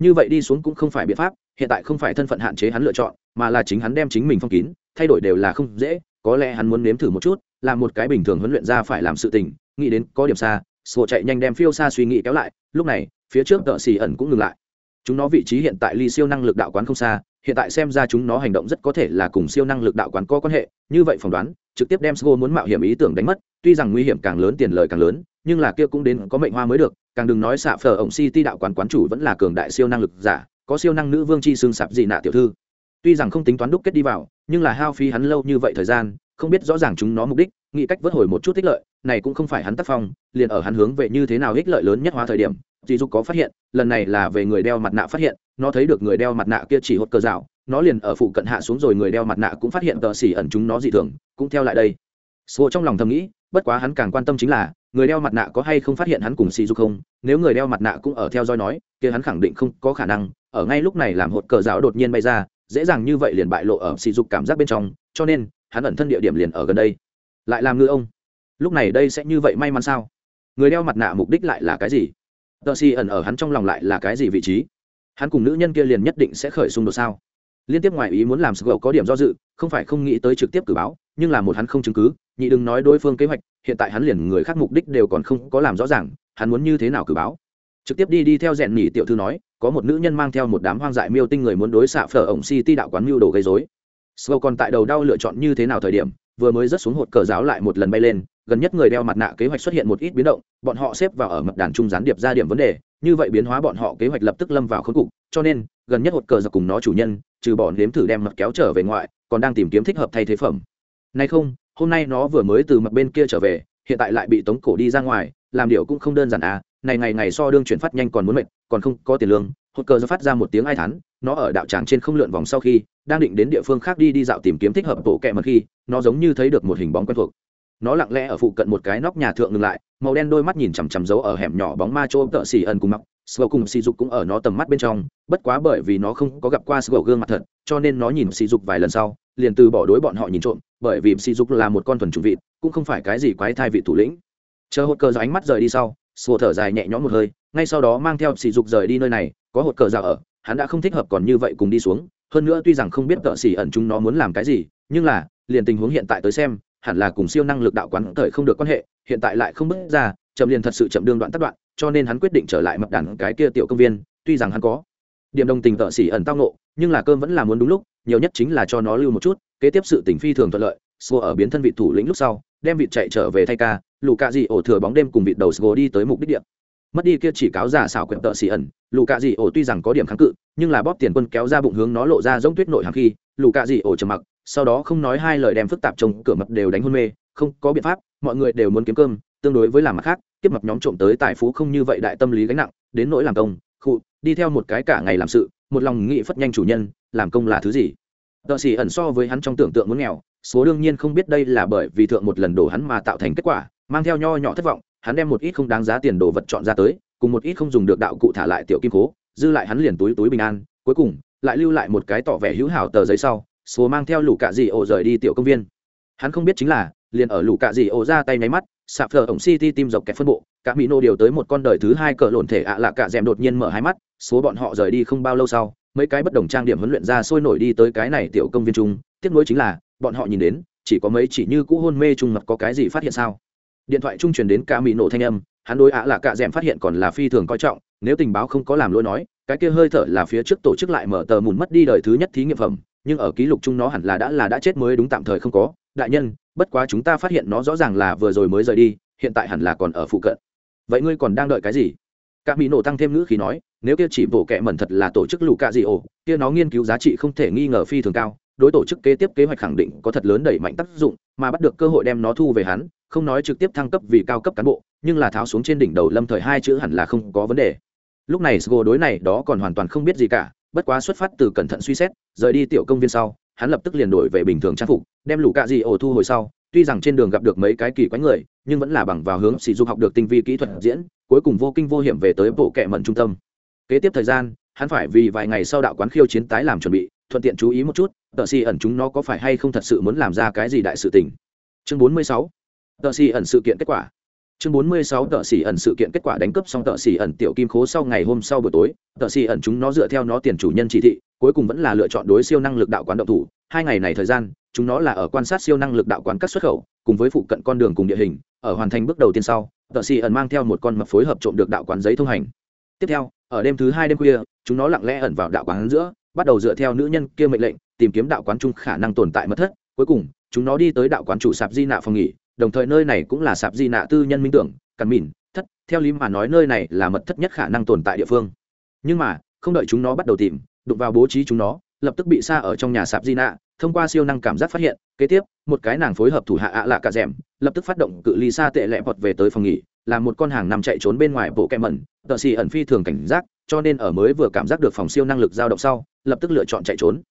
Như vậy đi xuống cũng không phải biện pháp, hiện tại không phải thân phận hạn chế hắn lựa chọn, mà là chính hắn đem chính mình phong kín, thay đổi đều là không dễ có lẽ hắn muốn nếm thử một chút, là một cái bình thường huấn luyện ra phải làm sự tình, nghĩ đến có điểm xa sổ chạy nhanh đem phiêu xa suy nghĩ kéo lại, lúc này, phía trước tợ xì ẩn cũng ngừng lại. Chúng nó vị trí hiện tại ly siêu năng lực đạo quán không xa, hiện tại xem ra chúng nó hành động rất có thể là cùng siêu năng lực đạo quán có quan hệ, như vậy phỏng đoán, trực tiếp đem sgo muốn mạo hiểm ý tưởng đánh mất, tuy rằng nguy hiểm càng lớn, tiền lời càng lớn, nhưng là kia cũng đến có mệnh hoa mới được, càng đừng nói xạ phở ổng city đạo quán quán chủ vẫn là cường đại siêu năng lực giả, có siêu năng nữ vương chi xương sạp gì nạ tiểu thư tuy rằng không tính toán đúc kết đi vào, nhưng là hao phí hắn lâu như vậy thời gian, không biết rõ ràng chúng nó mục đích, nghĩ cách vớt hồi một chút ích lợi, này cũng không phải hắn tác phong, liền ở hắn hướng về như thế nào ích lợi lớn nhất hóa thời điểm dì dục có phát hiện, lần này là về người đeo mặt nạ phát hiện, nó thấy được người đeo mặt nạ kia chỉ hốt cờ rào, nó liền ở phụ cận hạ xuống rồi người đeo mặt nạ cũng phát hiện tờ xỉ ẩn chúng nó dị thường, cũng theo lại đây. Sô trong lòng thầm nghĩ, bất quá hắn càng quan tâm chính là, người đeo mặt nạ có hay không phát hiện hắn cùng xì dục không, nếu người đeo mặt nạ cũng ở theo dõi nói, kia hắn khẳng định không có khả năng, ở ngay lúc này làm hột cờ rào đột nhiên bay ra dễ dàng như vậy liền bại lộ ở sỉ dục cảm giác bên trong, cho nên, hắn ẩn thân địa điểm liền ở gần đây. Lại làm ngư ông. Lúc này đây sẽ như vậy may mắn sao? Người đeo mặt nạ mục đích lại là cái gì? Tờ xì ẩn ở hắn trong lòng lại là cái gì vị trí? Hắn cùng nữ nhân kia liền nhất định sẽ khởi xung đột sao? Liên tiếp ngoài ý muốn làm sgầu có điểm do dự, không phải không nghĩ tới trực tiếp cử báo, nhưng là một hắn không chứng cứ, nhị đừng nói đối phương kế hoạch, hiện tại hắn liền người khác mục đích đều còn không có làm rõ ràng, hắn muốn như thế nào cử báo? Trực tiếp đi đi theo rèn nhỉ tiểu thư nói, có một nữ nhân mang theo một đám hoang dại miêu tinh người muốn đối xạ phở ổng si ti đạo quán mưu đồ gây dối sâu còn tại đầu đau lựa chọn như thế nào thời điểm, vừa mới rớt xuống hột cờ giáo lại một lần bay lên, gần nhất người đeo mặt nạ kế hoạch xuất hiện một ít biến động, bọn họ xếp vào ở mật đàn trung gián điệp ra điểm vấn đề, như vậy biến hóa bọn họ kế hoạch lập tức lâm vào khốn cục, cho nên, gần nhất hột cờ giặc cùng nó chủ nhân, trừ bỏ nếm thử đem mật kéo trở về ngoại, còn đang tìm kiếm thích hợp thay thế phẩm. Nay không, hôm nay nó vừa mới từ mặt bên kia trở về, hiện tại lại bị tống cổ đi ra ngoài, làm điều cũng không đơn giản à này ngày ngày so đương chuyển phát nhanh còn muốn mệt, còn không có tiền lương hột cờ phát ra một tiếng ai thán, nó ở đạo tràng trên không lượn vòng sau khi, đang định đến địa phương khác đi đi dạo tìm kiếm thích hợp bộ kẹ mật khi, nó giống như thấy được một hình bóng quen thuộc. Nó lặng lẽ ở phụ cận một cái nóc nhà thượng ngừng lại, màu đen đôi mắt nhìn chằm chằm giấu ở hẻm nhỏ bóng ma chỗ tợ xỉ ẩn cùng mặc sgo cùng sỉ dục cũng ở nó tầm mắt bên trong, bất quá bởi vì nó không có gặp qua sgo gương mặt thật, cho nên nó nhìn sỉ dục vài lần sau, liền từ bỏ đối bọn họ nhìn trộm, bởi vì sỉ dục là một con thuần chủng vịt, cũng không phải cái gì quái thai vị thủ lĩnh. Chờ hột cờ do ánh mắt rời đi sau sùa thở dài nhẹ nhõm một hơi, ngay sau đó mang theo sỉ dục rời đi nơi này, có hột cờ ra ở, hắn đã không thích hợp còn như vậy cùng đi xuống. Hơn nữa tuy rằng không biết tợ xỉ ẩn chúng nó muốn làm cái gì, nhưng là, liền tình huống hiện tại tới xem, hẳn là cùng siêu năng lực đạo quán thời không được quan hệ, hiện tại lại không bước ra, chậm liền thật sự chậm đương đoạn tắt đoạn, cho nên hắn quyết định trở lại mập đàn cái kia tiểu công viên, tuy rằng hắn có điểm đồng tình tợ xỉ ẩn tao nộ nhưng là cơm vẫn là muốn đúng lúc, nhiều nhất chính là cho nó lưu một chút, kế tiếp sự tình phi thường thuận lợi. Xua ở biến thân vị thủ lĩnh lúc sau đem vịt chạy trở về thay ca lù cạ dị ổ thừa bóng đêm cùng vịt đầu sgô đi tới mục đích địa. Mất đi kia chỉ cáo giả xảo quyệt tợ xì ẩn lù cạ dị ổ tuy rằng có điểm kháng cự, nhưng là bóp tiền quân kéo ra bụng hướng nó lộ ra giống tuyết nội hàng khi lù cạ dị ổ trầm mặc, sau đó không nói hai lời đem phức tạp trông cửa mập đều đánh hôn mê, không có biện pháp, mọi người đều muốn kiếm cơm, tương đối với làm mặt khác tiếp mập nhóm trộm tới tài phú không như vậy đại tâm lý gánh nặng, đến nỗi làm công, khụ, đi theo một cái cả ngày làm sự, một lòng nghị phất nhanh chủ nhân, làm công là thứ gì? Tợ xì ẩn so với hắn trong tưởng tượng muốn nghèo số đương nhiên không biết đây là bởi vì thượng một lần đổ hắn mà tạo thành kết quả, mang theo nho nhỏ thất vọng, hắn đem một ít không đáng giá tiền đồ vật chọn ra tới, cùng một ít không dùng được đạo cụ thả lại tiểu kim cố, dư lại hắn liền túi túi bình an. Cuối cùng, lại lưu lại một cái tỏ vẻ hữu hảo tờ giấy sau, số mang theo lũ cạ dị ổ rời đi tiểu công viên. Hắn không biết chính là, liền ở lũ cạ dị ổ ra tay nháy mắt sạp phờ ổng city tim dọc kẹt phân bộ, cả mỹ nô điều tới một con đời thứ hai cỡ lộn thể ạ à lạ cả dèm đột nhiên mở hai mắt, số bọn họ rời đi không bao lâu sau, mấy cái bất đồng trang điểm huấn luyện ra sôi nổi đi tới cái này tiểu công viên chung. Tiếp nối chính là bọn họ nhìn đến, chỉ có mấy chỉ như cũ hôn mê trung mật có cái gì phát hiện sao? Điện thoại trung truyền đến cả mỹ nổ thanh âm, hắn đối ạ là cả dẻm phát hiện còn là phi thường coi trọng, nếu tình báo không có làm lỗi nói, cái kia hơi thở là phía trước tổ chức lại mở tờ mùn mất đi đời thứ nhất thí nghiệm phẩm, nhưng ở ký lục chung nó hẳn là đã là đã chết mới đúng tạm thời không có. Đại nhân, bất quá chúng ta phát hiện nó rõ ràng là vừa rồi mới rời đi, hiện tại hẳn là còn ở phụ cận. Vậy ngươi còn đang đợi cái gì? Cả mỹ nổ tăng thêm ngữ khí nói, nếu kia chỉ bổ kẹ mẩn thật là tổ chức lù cạ gì ổ, kia nó nghiên cứu giá trị không thể nghi ngờ phi thường cao đối tổ chức kế tiếp kế hoạch khẳng định có thật lớn đẩy mạnh tác dụng, mà bắt được cơ hội đem nó thu về hắn, không nói trực tiếp thăng cấp vì cao cấp cán bộ, nhưng là tháo xuống trên đỉnh đầu lâm thời hai chữ hẳn là không có vấn đề. Lúc này sgo đối này đó còn hoàn toàn không biết gì cả, bất quá xuất phát từ cẩn thận suy xét, rời đi tiểu công viên sau, hắn lập tức liền đổi về bình thường trang phục, đem lũ cạ dị ổ thu hồi sau, tuy rằng trên đường gặp được mấy cái kỳ quái người, nhưng vẫn là bằng vào hướng sỉ dục học được tinh vi kỹ thuật diễn, cuối cùng vô kinh vô hiểm về tới bộ kệ mận trung tâm. Kế tiếp thời gian, hắn phải vì vài ngày sau đạo quán khiêu chiến tái làm chuẩn bị thuận tiện chú ý một chút, tờ xì ẩn chúng nó có phải hay không thật sự muốn làm ra cái gì đại sự tình. Chương 46. tờ xì ẩn sự kiện kết quả. Chương 46 tờ xì ẩn sự kiện kết quả đánh cướp xong tờ xì ẩn tiểu kim khố sau ngày hôm sau buổi tối, tờ xì ẩn chúng nó dựa theo nó tiền chủ nhân chỉ thị, cuối cùng vẫn là lựa chọn đối siêu năng lực đạo quán động thủ. Hai ngày này thời gian, chúng nó là ở quan sát siêu năng lực đạo quán các xuất khẩu, cùng với phụ cận con đường cùng địa hình, ở hoàn thành bước đầu tiên sau, tờ xì ẩn mang theo một con mập phối hợp trộm được đạo quán giấy thông hành. Tiếp theo, ở đêm thứ hai đêm khuya, chúng nó lặng lẽ ẩn vào đạo quán giữa bắt đầu dựa theo nữ nhân kia mệnh lệnh, tìm kiếm đạo quán chung khả năng tồn tại mất thất. Cuối cùng, chúng nó đi tới đạo quán chủ sạp di nạ phòng nghỉ, đồng thời nơi này cũng là sạp di nạ tư nhân minh tưởng cằn mìn, thất. Theo lý mà nói nơi này là mật thất nhất khả năng tồn tại địa phương. Nhưng mà, không đợi chúng nó bắt đầu tìm, đụng vào bố trí chúng nó, lập tức bị xa ở trong nhà sạp di nạ, thông qua siêu năng cảm giác phát hiện, kế tiếp, một cái nàng phối hợp thủ hạ ạ lạ cả rèm, lập tức phát động cự ly xa tệ lẹ vọt về tới phòng nghỉ, là một con hàng nằm chạy trốn bên ngoài bộ kem mẩn, tợ xì ẩn phi thường cảnh giác cho nên ở mới vừa cảm giác được phòng siêu năng lực dao động sau lập tức lựa chọn chạy trốn.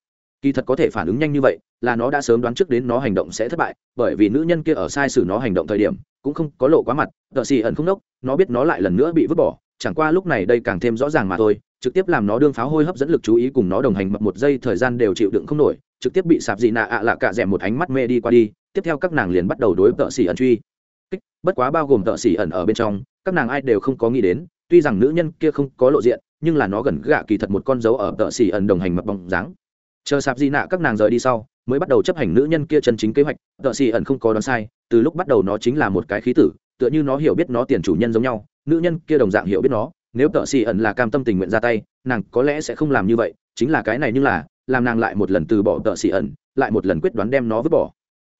Kỳ thật có thể phản ứng nhanh như vậy là nó đã sớm đoán trước đến nó hành động sẽ thất bại bởi vì nữ nhân kia ở sai sử nó hành động thời điểm cũng không có lộ quá mặt tợ xì ẩn không đốc nó biết nó lại lần nữa bị vứt bỏ chẳng qua lúc này đây càng thêm rõ ràng mà thôi trực tiếp làm nó đương pháo hôi hấp dẫn lực chú ý cùng nó đồng hành mập một giây thời gian đều chịu đựng không nổi trực tiếp bị sạp dị nạ ạ lạ cả rẻ một ánh mắt mê đi qua đi tiếp theo các nàng liền bắt đầu đối tợ xỉ ẩn truy. Kích, bất quá bao gồm tợ xỉ ẩn ở bên trong các nàng ai đều không có nghĩ đến tuy rằng nữ nhân kia không có lộ diện nhưng là nó gần gạ kỳ thật một con dấu ở tợ xỉ ẩn đồng hành mập bóng dáng. Chờ sạp di nạ các nàng rời đi sau, mới bắt đầu chấp hành nữ nhân kia chân chính kế hoạch, tợ xỉ ẩn không có đoán sai, từ lúc bắt đầu nó chính là một cái khí tử, tựa như nó hiểu biết nó tiền chủ nhân giống nhau, nữ nhân kia đồng dạng hiểu biết nó, nếu tợ xỉ ẩn là cam tâm tình nguyện ra tay, nàng có lẽ sẽ không làm như vậy, chính là cái này như là, làm nàng lại một lần từ bỏ tợ xỉ ẩn, lại một lần quyết đoán đem nó vứt bỏ.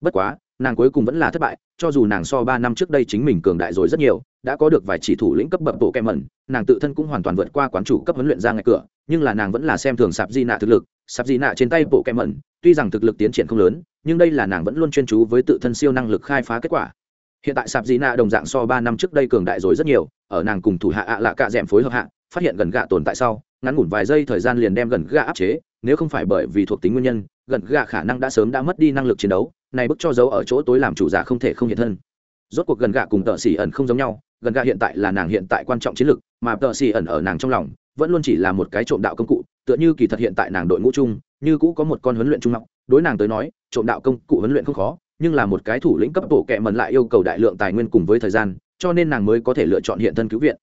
Bất quá, nàng cuối cùng vẫn là thất bại, cho dù nàng so ba năm trước đây chính mình cường đại rồi rất nhiều đã có được vài chỉ thủ lĩnh cấp bậc bộ kem mẩn, nàng tự thân cũng hoàn toàn vượt qua quán chủ cấp huấn luyện ra ngay cửa, nhưng là nàng vẫn là xem thường sạp di nạ thực lực. Sạp di nạ trên tay bộ kem mẩn, tuy rằng thực lực tiến triển không lớn, nhưng đây là nàng vẫn luôn chuyên chú với tự thân siêu năng lực khai phá kết quả. Hiện tại sạp di nạ đồng dạng so ba năm trước đây cường đại rồi rất nhiều, ở nàng cùng thủ hạ ạ lạ cạ d phối hợp hạ, phát hiện gần gạ tồn tại sau, ngắn ngủn vài giây thời gian liền đem gần gạ áp chế, nếu không phải bởi vì thuộc tính nguyên nhân, gần gạ khả năng đã sớm đã mất đi năng lực chiến đấu, này bức cho dấu ở chỗ tối làm chủ giả không thể không hiện thân. Rốt cuộc gần gạ cùng tợ xỉ ẩn không giống nhau gần gà hiện tại là nàng hiện tại quan trọng chiến lược, mà tờ xì ẩn ở nàng trong lòng vẫn luôn chỉ là một cái trộm đạo công cụ tựa như kỳ thật hiện tại nàng đội ngũ chung như cũ có một con huấn luyện trung học. Đối nàng tới nói trộm đạo công cụ huấn luyện không khó nhưng là một cái thủ lĩnh cấp tổ kệ mần lại yêu cầu đại lượng tài nguyên cùng với thời gian cho nên nàng mới có thể lựa chọn hiện thân cứu viện.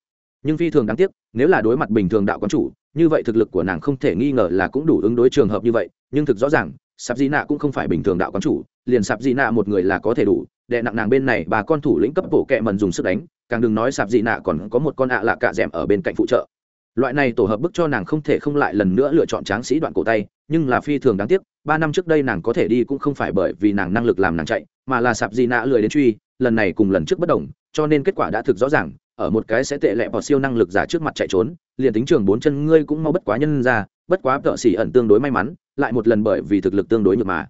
Nhưng phi thường đáng tiếc nếu là đối mặt bình thường đạo quán chủ như vậy thực lực của nàng không thể nghi ngờ là cũng đủ ứng đối trường hợp như vậy nhưng thực rõ ràng sạp di nạ cũng không phải bình thường đạo quán chủ liền sạp di nạ một người là có thể đủ đệ nặng nàng bên này, bà con thủ lĩnh cấp bộ kệ mần dùng sức đánh, càng đừng nói sạp dị nạ, còn có một con ạ lạ cạ d ở bên cạnh phụ trợ. Loại này tổ hợp bức cho nàng không thể không lại lần nữa lựa chọn tráng sĩ đoạn cổ tay, nhưng là phi thường đáng tiếc, ba năm trước đây nàng có thể đi cũng không phải bởi vì nàng năng lực làm nàng chạy, mà là sạp dị nạ lười đến truy, lần này cùng lần trước bất đồng, cho nên kết quả đã thực rõ ràng, ở một cái sẽ tệ lẹ vào siêu năng lực giả trước mặt chạy trốn, liền tính trường bốn chân ngươi cũng mau bất quá nhân ra, bất quá tợ xỉ ẩn tương đối may mắn, lại một lần bởi vì thực lực tương đối nhược mà.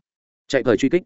Chạy thời truy kích.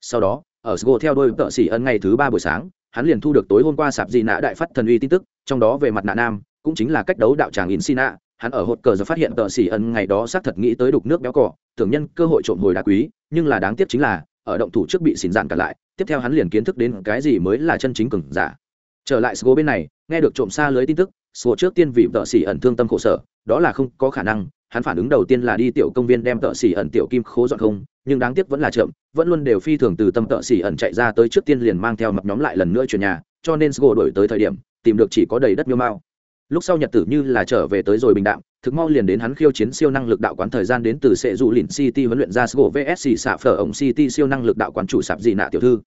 Sau đó ở sgo theo đôi tợ xỉ ân ngày thứ ba buổi sáng, hắn liền thu được tối hôm qua sạp di nạ đại phát thần uy tin tức, trong đó về mặt nạ nam, cũng chính là cách đấu đạo tràng in sina hắn ở hột cờ giờ phát hiện tợ xỉ ân ngày đó xác thật nghĩ tới đục nước béo cỏ, tưởng nhân cơ hội trộm hồi đá quý, nhưng là đáng tiếc chính là, ở động thủ trước bị xỉn dạn cả lại, tiếp theo hắn liền kiến thức đến cái gì mới là chân chính cường giả trở lại sgo bên này, nghe được trộm xa lưới tin tức sgo trước tiên vì tợ xỉ ẩn thương tâm khổ sở, đó là không có khả năng, hắn phản ứng đầu tiên là đi tiểu công viên đem tợ xỉ ẩn tiểu kim khố dọn không, nhưng đáng tiếc vẫn là chậm, vẫn luôn đều phi thường từ tâm tợ xỉ ẩn chạy ra tới trước tiên liền mang theo mập nhóm lại lần nữa chuyển nhà, cho nên sgo đổi tới thời điểm, tìm được chỉ có đầy đất miêu mao. Lúc sau nhật tử như là trở về tới rồi bình đạm, thực mau liền đến hắn khiêu chiến siêu năng lực đạo quán thời gian đến từ sệ dụ lìn city huấn luyện ra sgo vsc xạ phở ổng city siêu năng lực đạo quán chủ sạp dị nạ tiểu thư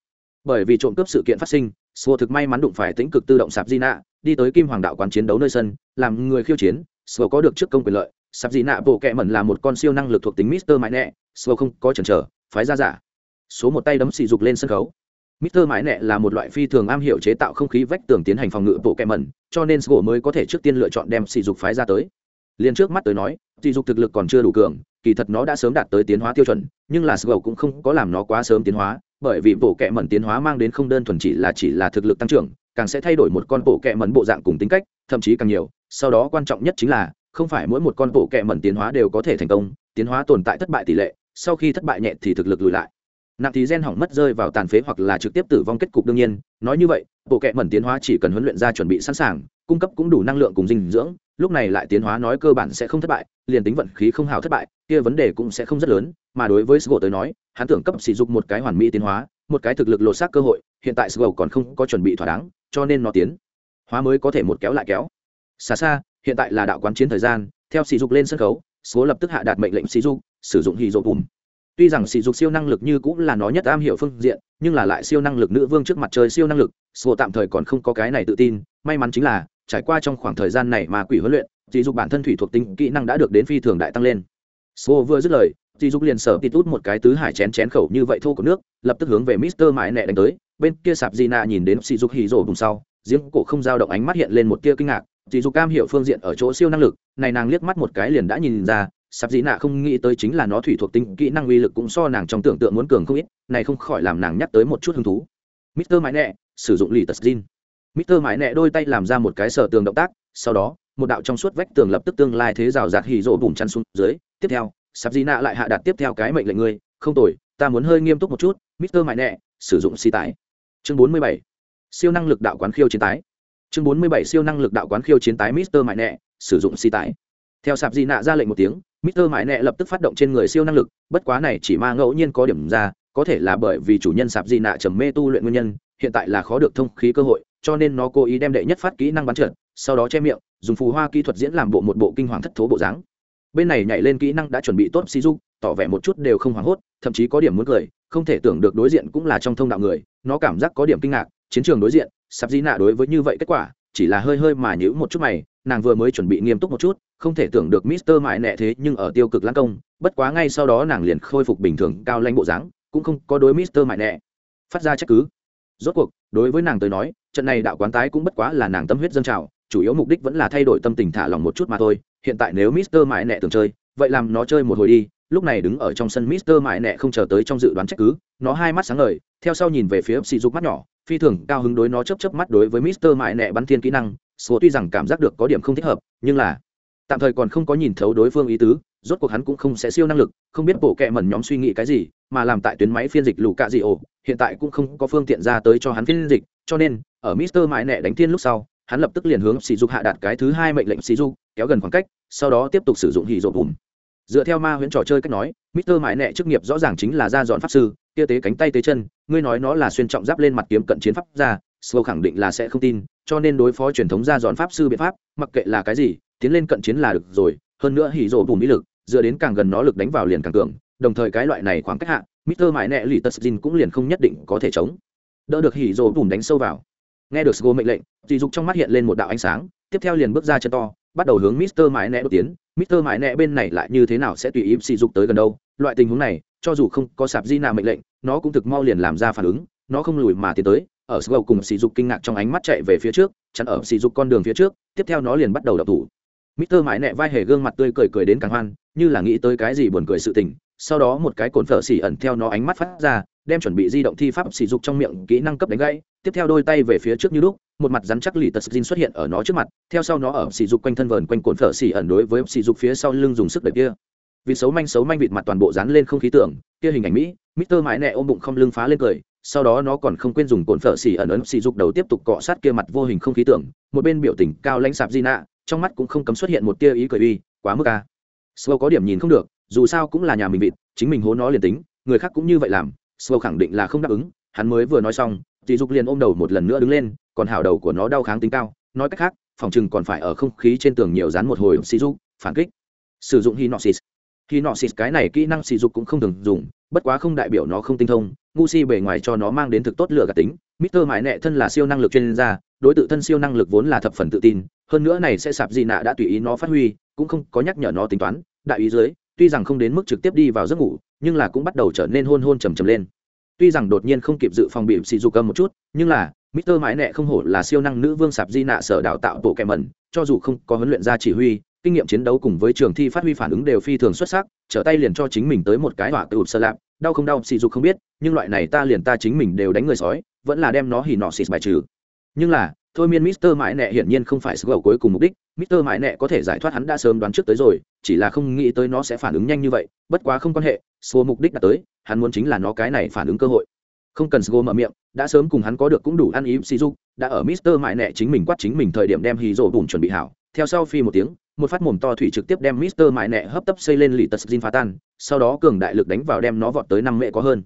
bởi vì trộm cướp sự kiện phát sinh sgo thực may mắn đụng phải tính cực tự động sạp di nạ đi tới kim hoàng đạo quán chiến đấu nơi sân làm người khiêu chiến. Sgo có được trước công quyền lợi. Sạp di nạ bộ kẹ mẩn là một con siêu năng lực thuộc tính mister mãi nẹ. Sgo không có chần chờ phái ra giả. Số một tay đấm xì dục lên sân khấu. Mr. Mãi Nẹ là một loại phi thường am hiểu chế tạo không khí vách tường tiến hành phòng ngự bộ kẹm mẩn, cho nên Sgo mới có thể trước tiên lựa chọn đem sỉ dục phái ra tới. Liên trước mắt tới nói, sỉ dục thực lực còn chưa đủ cường, kỳ thật nó đã sớm đạt tới tiến hóa tiêu chuẩn, nhưng là Sgo cũng không có làm nó quá sớm tiến hóa, bởi vì bộ kệ mẩn tiến hóa mang đến không đơn thuần chỉ là chỉ là thực lực tăng trưởng, càng sẽ thay đổi một con bộ kệ mẩn bộ dạng cùng tính cách, thậm chí càng nhiều. Sau đó quan trọng nhất chính là, không phải mỗi một con bộ kệ mẩn tiến hóa đều có thể thành công, tiến hóa tồn tại thất bại tỷ lệ, sau khi thất bại nhẹ thì thực lực lùi lại nặng thì gen hỏng mất rơi vào tàn phế hoặc là trực tiếp tử vong kết cục đương nhiên nói như vậy bộ kệ mẩn tiến hóa chỉ cần huấn luyện ra chuẩn bị sẵn sàng cung cấp cũng đủ năng lượng cùng dinh dưỡng, lúc này lại tiến hóa nói cơ bản sẽ không thất bại, liền tính vận khí không hào thất bại, kia vấn đề cũng sẽ không rất lớn, mà đối với sgo tới nói, hắn tưởng cấp sử dụng một cái hoàn mỹ tiến hóa, một cái thực lực lột xác cơ hội, hiện tại sgo còn không có chuẩn bị thỏa đáng, cho nên nó tiến hóa mới có thể một kéo lại kéo. Xa xa, hiện tại là đạo quán chiến thời gian, theo sử dụng lên sân khấu số lập tức hạ đạt mệnh lệnh sử dụng sử dụng hì dỗ bùm. Tuy rằng sỉ dục siêu năng lực như cũng là nó nhất am hiểu phương diện, nhưng là lại siêu năng lực nữ vương trước mặt trời siêu năng lực sgo tạm thời còn không có cái này tự tin, may mắn chính là trải qua trong khoảng thời gian này mà quỷ huấn luyện sỉ dục bản thân thủy thuộc tính kỹ năng đã được đến phi thường đại tăng lên. Sô vừa dứt lời sỉ dục liền sở tít út một cái tứ hải chén chén khẩu như vậy thô của nước, lập tức hướng về mister mãi nẹ đánh tới. Bên kia sạp di nạ nhìn đến sỉ dục hì rổ vùng sau, giếng cổ không dao động ánh mắt hiện lên một tia kinh ngạc. Sỉ dục cam hiểu phương diện ở chỗ siêu năng lực, này nàng liếc mắt một cái liền đã nhìn ra, sạp dĩ nạ không nghĩ tới chính là nó thủy thuộc tính kỹ năng uy lực cũng so nàng trong tưởng tượng muốn cường không ít, này không khỏi làm nàng nhắc tới một chút hứng thú. mister mãi nẹ, sử dụng lì tật zin Mr. mãi nẹ đôi tay làm ra một cái sờ tường động tác sau đó một đạo trong suốt vách tường lập tức tương lai thế rào rạt hỉ rộ bùm chăn xuống dưới tiếp theo sạp Di nạ lại hạ đặt tiếp theo cái mệnh lệnh ngươi không tồi ta muốn hơi nghiêm túc một chút Mr. mãi nẹ sử dụng si tái chương bốn mươi bảy siêu năng lực đạo quán khiêu chiến tái chương bốn mươi bảy siêu năng lực đạo quán khiêu chiến tái Mr. mãi nẹ sử dụng si tái theo sạp di nạ ra lệnh một tiếng Mr. Mại nẹ lập tức phát động trên người siêu năng lực, bất quá này chỉ ma ngẫu nhiên có điểm ra, có thể là bởi vì chủ nhân sạp di nạ trầm mê tu luyện nguyên nhân, hiện tại là khó được thông khí cơ hội, cho nên nó cố ý đem đệ nhất phát kỹ năng bắn trượt, sau đó che miệng, dùng phù hoa kỹ thuật diễn làm bộ một bộ kinh hoàng thất thố bộ dáng. Bên này nhảy lên kỹ năng đã chuẩn bị tốt Shizu, tỏ vẻ một chút đều không hoảng hốt, thậm chí có điểm muốn cười, không thể tưởng được đối diện cũng là trong thông đạo người, nó cảm giác có điểm kinh ngạc, chiến trường đối diện, sắp di nạ đối với như vậy kết quả, chỉ là hơi hơi mà nhữ một chút mày, nàng vừa mới chuẩn bị nghiêm túc một chút không thể tưởng được mister mại nẹ thế nhưng ở tiêu cực lãng công bất quá ngay sau đó nàng liền khôi phục bình thường cao lãnh bộ dáng cũng không có đối mister mại nẹ phát ra trách cứ rốt cuộc đối với nàng tới nói trận này đạo quán tái cũng bất quá là nàng tâm huyết dân trào, chủ yếu mục đích vẫn là thay đổi tâm tình thả lòng một chút mà thôi. Hiện tại nếu mister mãi nẹ tưởng chơi, vậy làm nó chơi một hồi đi. Lúc này đứng ở trong sân mister mãi nẹ không chờ tới trong dự đoán trách cứ, nó hai mắt sáng ngời, theo sau nhìn về phía sỉ dục mắt nhỏ, phi thường cao hứng đối nó chấp chấp mắt đối với mister mãi nẹ bắn thiên kỹ năng. Số tuy rằng cảm giác được có điểm không thích hợp, nhưng là tạm thời còn không có nhìn thấu đối phương ý tứ, rốt cuộc hắn cũng không sẽ siêu năng lực, không biết bộ kệ mẩn nhóm suy nghĩ cái gì, mà làm tại tuyến máy phiên dịch lù cạ gì ổ, hiện tại cũng không có phương tiện ra tới cho hắn phiên dịch cho nên, ở mister mại nẹ đánh tiên lúc sau, hắn lập tức liền hướng sỉ dục hạ đạt cái thứ hai mệnh lệnh sỉ dục, kéo gần khoảng cách, sau đó tiếp tục sử dụng hỉ rộp bùm dựa theo ma huyễn trò chơi cách nói, mister mại nẹ chức nghiệp rõ ràng chính là ra dọn pháp sư, kia tế cánh tay tế chân, ngươi nói nó là xuyên trọng giáp lên mặt kiếm cận chiến pháp ra slow khẳng định là sẽ không tin, cho nên đối phó truyền thống ra dọn pháp sư biện pháp, mặc kệ là cái gì, tiến lên cận chiến là được rồi, hơn nữa hỉ rộp bùm ý lực, dựa đến càng gần nó lực đánh vào liền càng cường, đồng thời cái loại này khoảng cách hạ, mister mại nẹ lì tật xin cũng liền không nhất định có thể chống đỡ được hỉ rồ bùn đánh sâu vào. Nghe được sgo mệnh lệnh dì dục trong mắt hiện lên một đạo ánh sáng tiếp theo liền bước ra chân to bắt đầu hướng mister mãi nẹ đột tiến. Mister mãi nẹ bên này lại như thế nào sẽ tùy ý sỉ dục tới gần đâu? Loại tình huống này cho dù không có sạp di nào mệnh lệnh nó cũng thực mau liền làm ra phản ứng nó không lùi mà tiến tới. Ở sgo cùng sỉ dục kinh ngạc trong ánh mắt chạy về phía trước chặn ở sỉ dục con đường phía trước tiếp theo nó liền bắt đầu đập thủ. Mister mãi nẹ vai hề gương mặt tươi cười cười đến càng hoan, như là nghĩ tới cái gì buồn cười sự tình, sau đó một cái cồn phở xỉ ẩn theo nó ánh mắt phát ra, đem chuẩn bị di động thi pháp sỉ dục trong miệng kỹ năng cấp đánh gãy, tiếp theo đôi tay về phía trước như lúc, một mặt rắn chắc lì tật xin xuất hiện ở nó trước mặt, theo sau nó ở sỉ dục quanh thân vờn quanh cồn phở xỉ ẩn đối với sỉ dục phía sau lưng dùng sức đẩy kia. Vì xấu manh xấu manh vịt mặt toàn bộ dán lên không khí tưởng, kia hình ảnh mỹ, Mister mãi nẹ ôm bụng không lưng phá lên cười, sau đó nó còn không quên dùng cồn phở xỉ ẩn ấn sử dục đầu tiếp tục cọ sát kia mặt vô hình không khí tưởng, một bên biểu tình cao lãnh sạp Gina, trong mắt cũng không cấm xuất hiện một tia ý cười uy quá mức a slow có điểm nhìn không được dù sao cũng là nhà mình vịt chính mình hố nó liền tính người khác cũng như vậy làm slow khẳng định là không đáp ứng hắn mới vừa nói xong dì dục liền ôm đầu một lần nữa đứng lên còn hảo đầu của nó đau kháng tính cao nói cách khác phòng chừng còn phải ở không khí trên tường nhiều dán một hồi xì dục phản kích. Sử dụng hinoxis. Hinoxis cái này kỹ năng xì dục cũng không thường dùng bất quá không đại biểu nó không tinh thông ngu si bề ngoài cho nó mang đến thực tốt lựa gạt tính. Mister Mại Nệ thân là siêu năng lực chuyên gia, đối tự thân siêu năng lực vốn là thập phần tự tin, hơn nữa này sẽ sạp gì nạ đã tùy ý nó phát huy cũng không có nhắc nhở nó tính toán đại ý dưới tuy rằng không đến mức trực tiếp đi vào giấc ngủ nhưng là cũng bắt đầu trở nên hôn hôn trầm trầm lên tuy rằng đột nhiên không kịp dự phòng bị xì dục âm một chút nhưng là Mister Mãi Nẹ không hổ là siêu năng nữ vương sạp di nạ sở đào tạo bộ kẹm mẩn, cho dù không có huấn luyện ra chỉ huy, kinh nghiệm chiến đấu cùng với trường thi phát huy phản ứng đều phi thường xuất sắc, trở tay liền cho chính mình tới một cái hỏa tự sơ lạp, đau không đau xì dục không biết, nhưng loại này ta liền ta chính mình đều đánh người sói, vẫn là đem nó hỉ nọ xịt bài trừ. Nhưng là, thôi miên Mister Mãi Nệ hiển nhiên không phải sự cuối cùng mục đích, Mister Mãi Nệ có thể giải thoát hắn đã sớm đoán trước tới rồi, chỉ là không nghĩ tới nó sẽ phản ứng nhanh như vậy, bất quá không quan hệ, sô mục đích đã tới, hắn muốn chính là nó cái này phản ứng cơ hội. Không cần Sgo mở miệng, đã sớm cùng hắn có được cũng đủ ăn ý Shizu, đã ở Mister Mãi Nệ chính mình quát chính mình thời điểm đem hí rổ bùn chuẩn bị hảo, theo sau phi một tiếng, một phát mồm to thủy trực tiếp đem Mister Mãi Nệ hấp tấp xây lên lì tật xin phá tan, sau đó cường đại lực đánh vào đem nó vọt tới năm mẹ có hơn.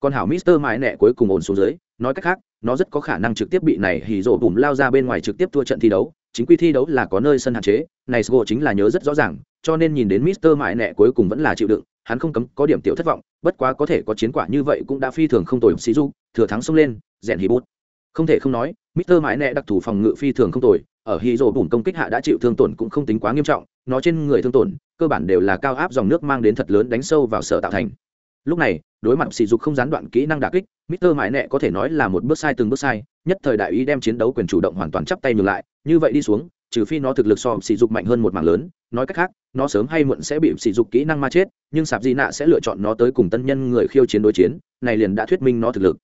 Còn hảo Mister Mãi Nệ cuối cùng ổn xuống dưới, nói cách khác, nó rất có khả năng trực tiếp bị này hỉ rổ bùm lao ra bên ngoài trực tiếp thua trận thi đấu, chính quy thi đấu là có nơi sân hạn chế, này sgo chính là nhớ rất rõ ràng, cho nên nhìn đến mister mãi nẹ cuối cùng vẫn là chịu đựng, hắn không cấm có điểm tiểu thất vọng, bất quá có thể có chiến quả như vậy cũng đã phi thường không tồi sĩ du thừa thắng xông lên, rèn hì bút. Không thể không nói, mister mãi nẹ đặc thù phòng ngự phi thường không tồi, ở hì rổ bùn công kích hạ đã chịu thương tổn cũng không tính quá nghiêm trọng, nó trên người thương tổn, cơ bản đều là cao áp dòng nước mang đến thật lớn đánh sâu vào sở tạo thành. Lúc này đối mặt sỉ dục không gián đoạn kỹ năng đả kích Mister Mại Nệ có thể nói là một bước sai từng bước sai, nhất thời đại ý đem chiến đấu quyền chủ động hoàn toàn chắp tay nhường lại, như vậy đi xuống, trừ phi nó thực lực so sỉ dục mạnh hơn một mảng lớn, nói cách khác, nó sớm hay muộn sẽ bị sỉ dục kỹ năng ma chết, nhưng Sạp Di Nạ sẽ lựa chọn nó tới cùng tân nhân người khiêu chiến đối chiến, này liền đã thuyết minh nó thực lực.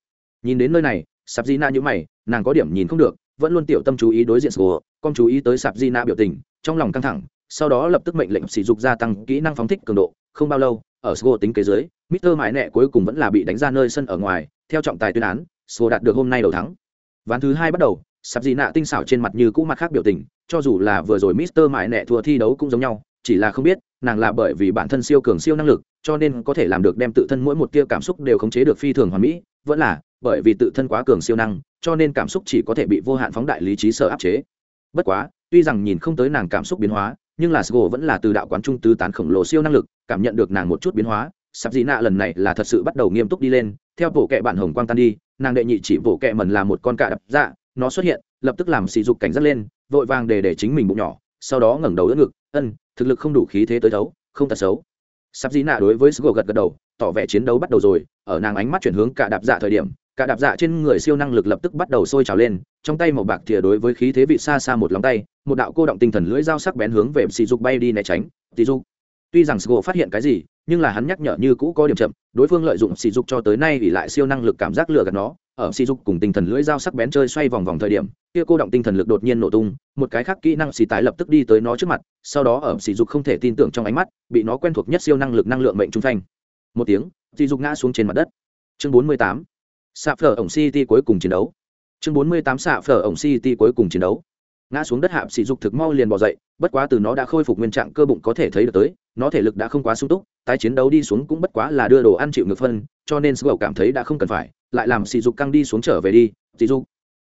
Nhìn đến nơi này, Sạp Di Nạ như mày, nàng có điểm nhìn không được, vẫn luôn tiểu tâm chú ý đối diện của, con chú ý tới Sạp Di Nạ biểu tình, trong lòng căng thẳng, sau đó lập tức mệnh lệnh sỉ dục gia tăng kỹ năng phóng thích cường độ, không bao lâu, ở Sgo tính kế dưới, Mister Mại Nẹ cuối cùng vẫn là bị đánh ra nơi sân ở ngoài, theo trọng tài tuyên án sô đạt được hôm nay đầu thắng. Ván thứ hai bắt đầu sắp gì nạ tinh xảo trên mặt như cũ mặt khác biểu tình cho dù là vừa rồi mister Mại nẹ thua thi đấu cũng giống nhau chỉ là không biết nàng là bởi vì bản thân siêu cường siêu năng lực cho nên có thể làm được đem tự thân mỗi một tia cảm xúc đều khống chế được phi thường hoàn mỹ vẫn là bởi vì tự thân quá cường siêu năng cho nên cảm xúc chỉ có thể bị vô hạn phóng đại lý trí sở áp chế. Bất quá tuy rằng nhìn không tới nàng cảm xúc biến hóa nhưng là sgo vẫn là từ đạo quán trung tứ tán khổng lồ siêu năng lực cảm nhận được nàng một chút biến hóa sạp dị nạ lần này là thật sự bắt đầu nghiêm túc đi lên, theo bộ kệ bản hồng quang tan đi, nàng đệ nhị chỉ bộ kệ mần là một con cạ đập dạ nó xuất hiện, lập tức làm sỉ dục cảnh giác lên, vội vàng để để chính mình bụng nhỏ, sau đó ngẩng đầu đỡ ngực, ân, thực lực không đủ khí thế tới đấu không tật xấu. Sắp dĩ nạ đối với sgo gật gật đầu, tỏ vẻ chiến đấu bắt đầu rồi, ở nàng ánh mắt chuyển hướng cả đạp dạ thời điểm cả đạp dạ trên người siêu năng lực lập tức bắt đầu sôi trào lên, trong tay màu bạc thìa đối với khí thế vị xa xa một lòng tay, một đạo cô động tinh thần lưỡi dao sắc bén hướng về sỉ dục bay đi né tránh, sỉ dục. Tuy rằng sgo phát hiện cái gì nhưng là hắn nhắc nhở như cũ có điểm chậm, đối phương lợi dụng sỉ dục cho tới nay ỉ lại siêu năng lực cảm giác lừa gạt nó, ở sỉ dục cùng tinh thần lưỡi dao sắc bén chơi xoay vòng vòng thời điểm, kia cô động tinh thần lực đột nhiên nổ tung, một cái khác kỹ năng xì tái lập tức đi tới nó trước mặt, sau đó ở sỉ dục không thể tin tưởng trong ánh mắt, bị nó quen thuộc nhất siêu năng lực năng lượng mệnh trung thanh một tiếng, sỉ dục ngã xuống trên mặt đất. Chương 48. xạ phở ổng city cuối cùng chiến đấu. Chương 48 xạ phở ổng city cuối cùng chiến đấu ngã xuống đất hạp sỉ dục thực mau liền bỏ dậy, bất quá từ nó đã khôi phục nguyên trạng cơ bụng có thể thấy được tới, nó thể lực đã không quá sung túc, tái chiến đấu đi xuống cũng bất quá là đưa đồ ăn chịu ngược phân, cho nên sgô cảm thấy đã không cần phải, lại làm sỉ dục căng đi xuống trở về đi sỉ dục.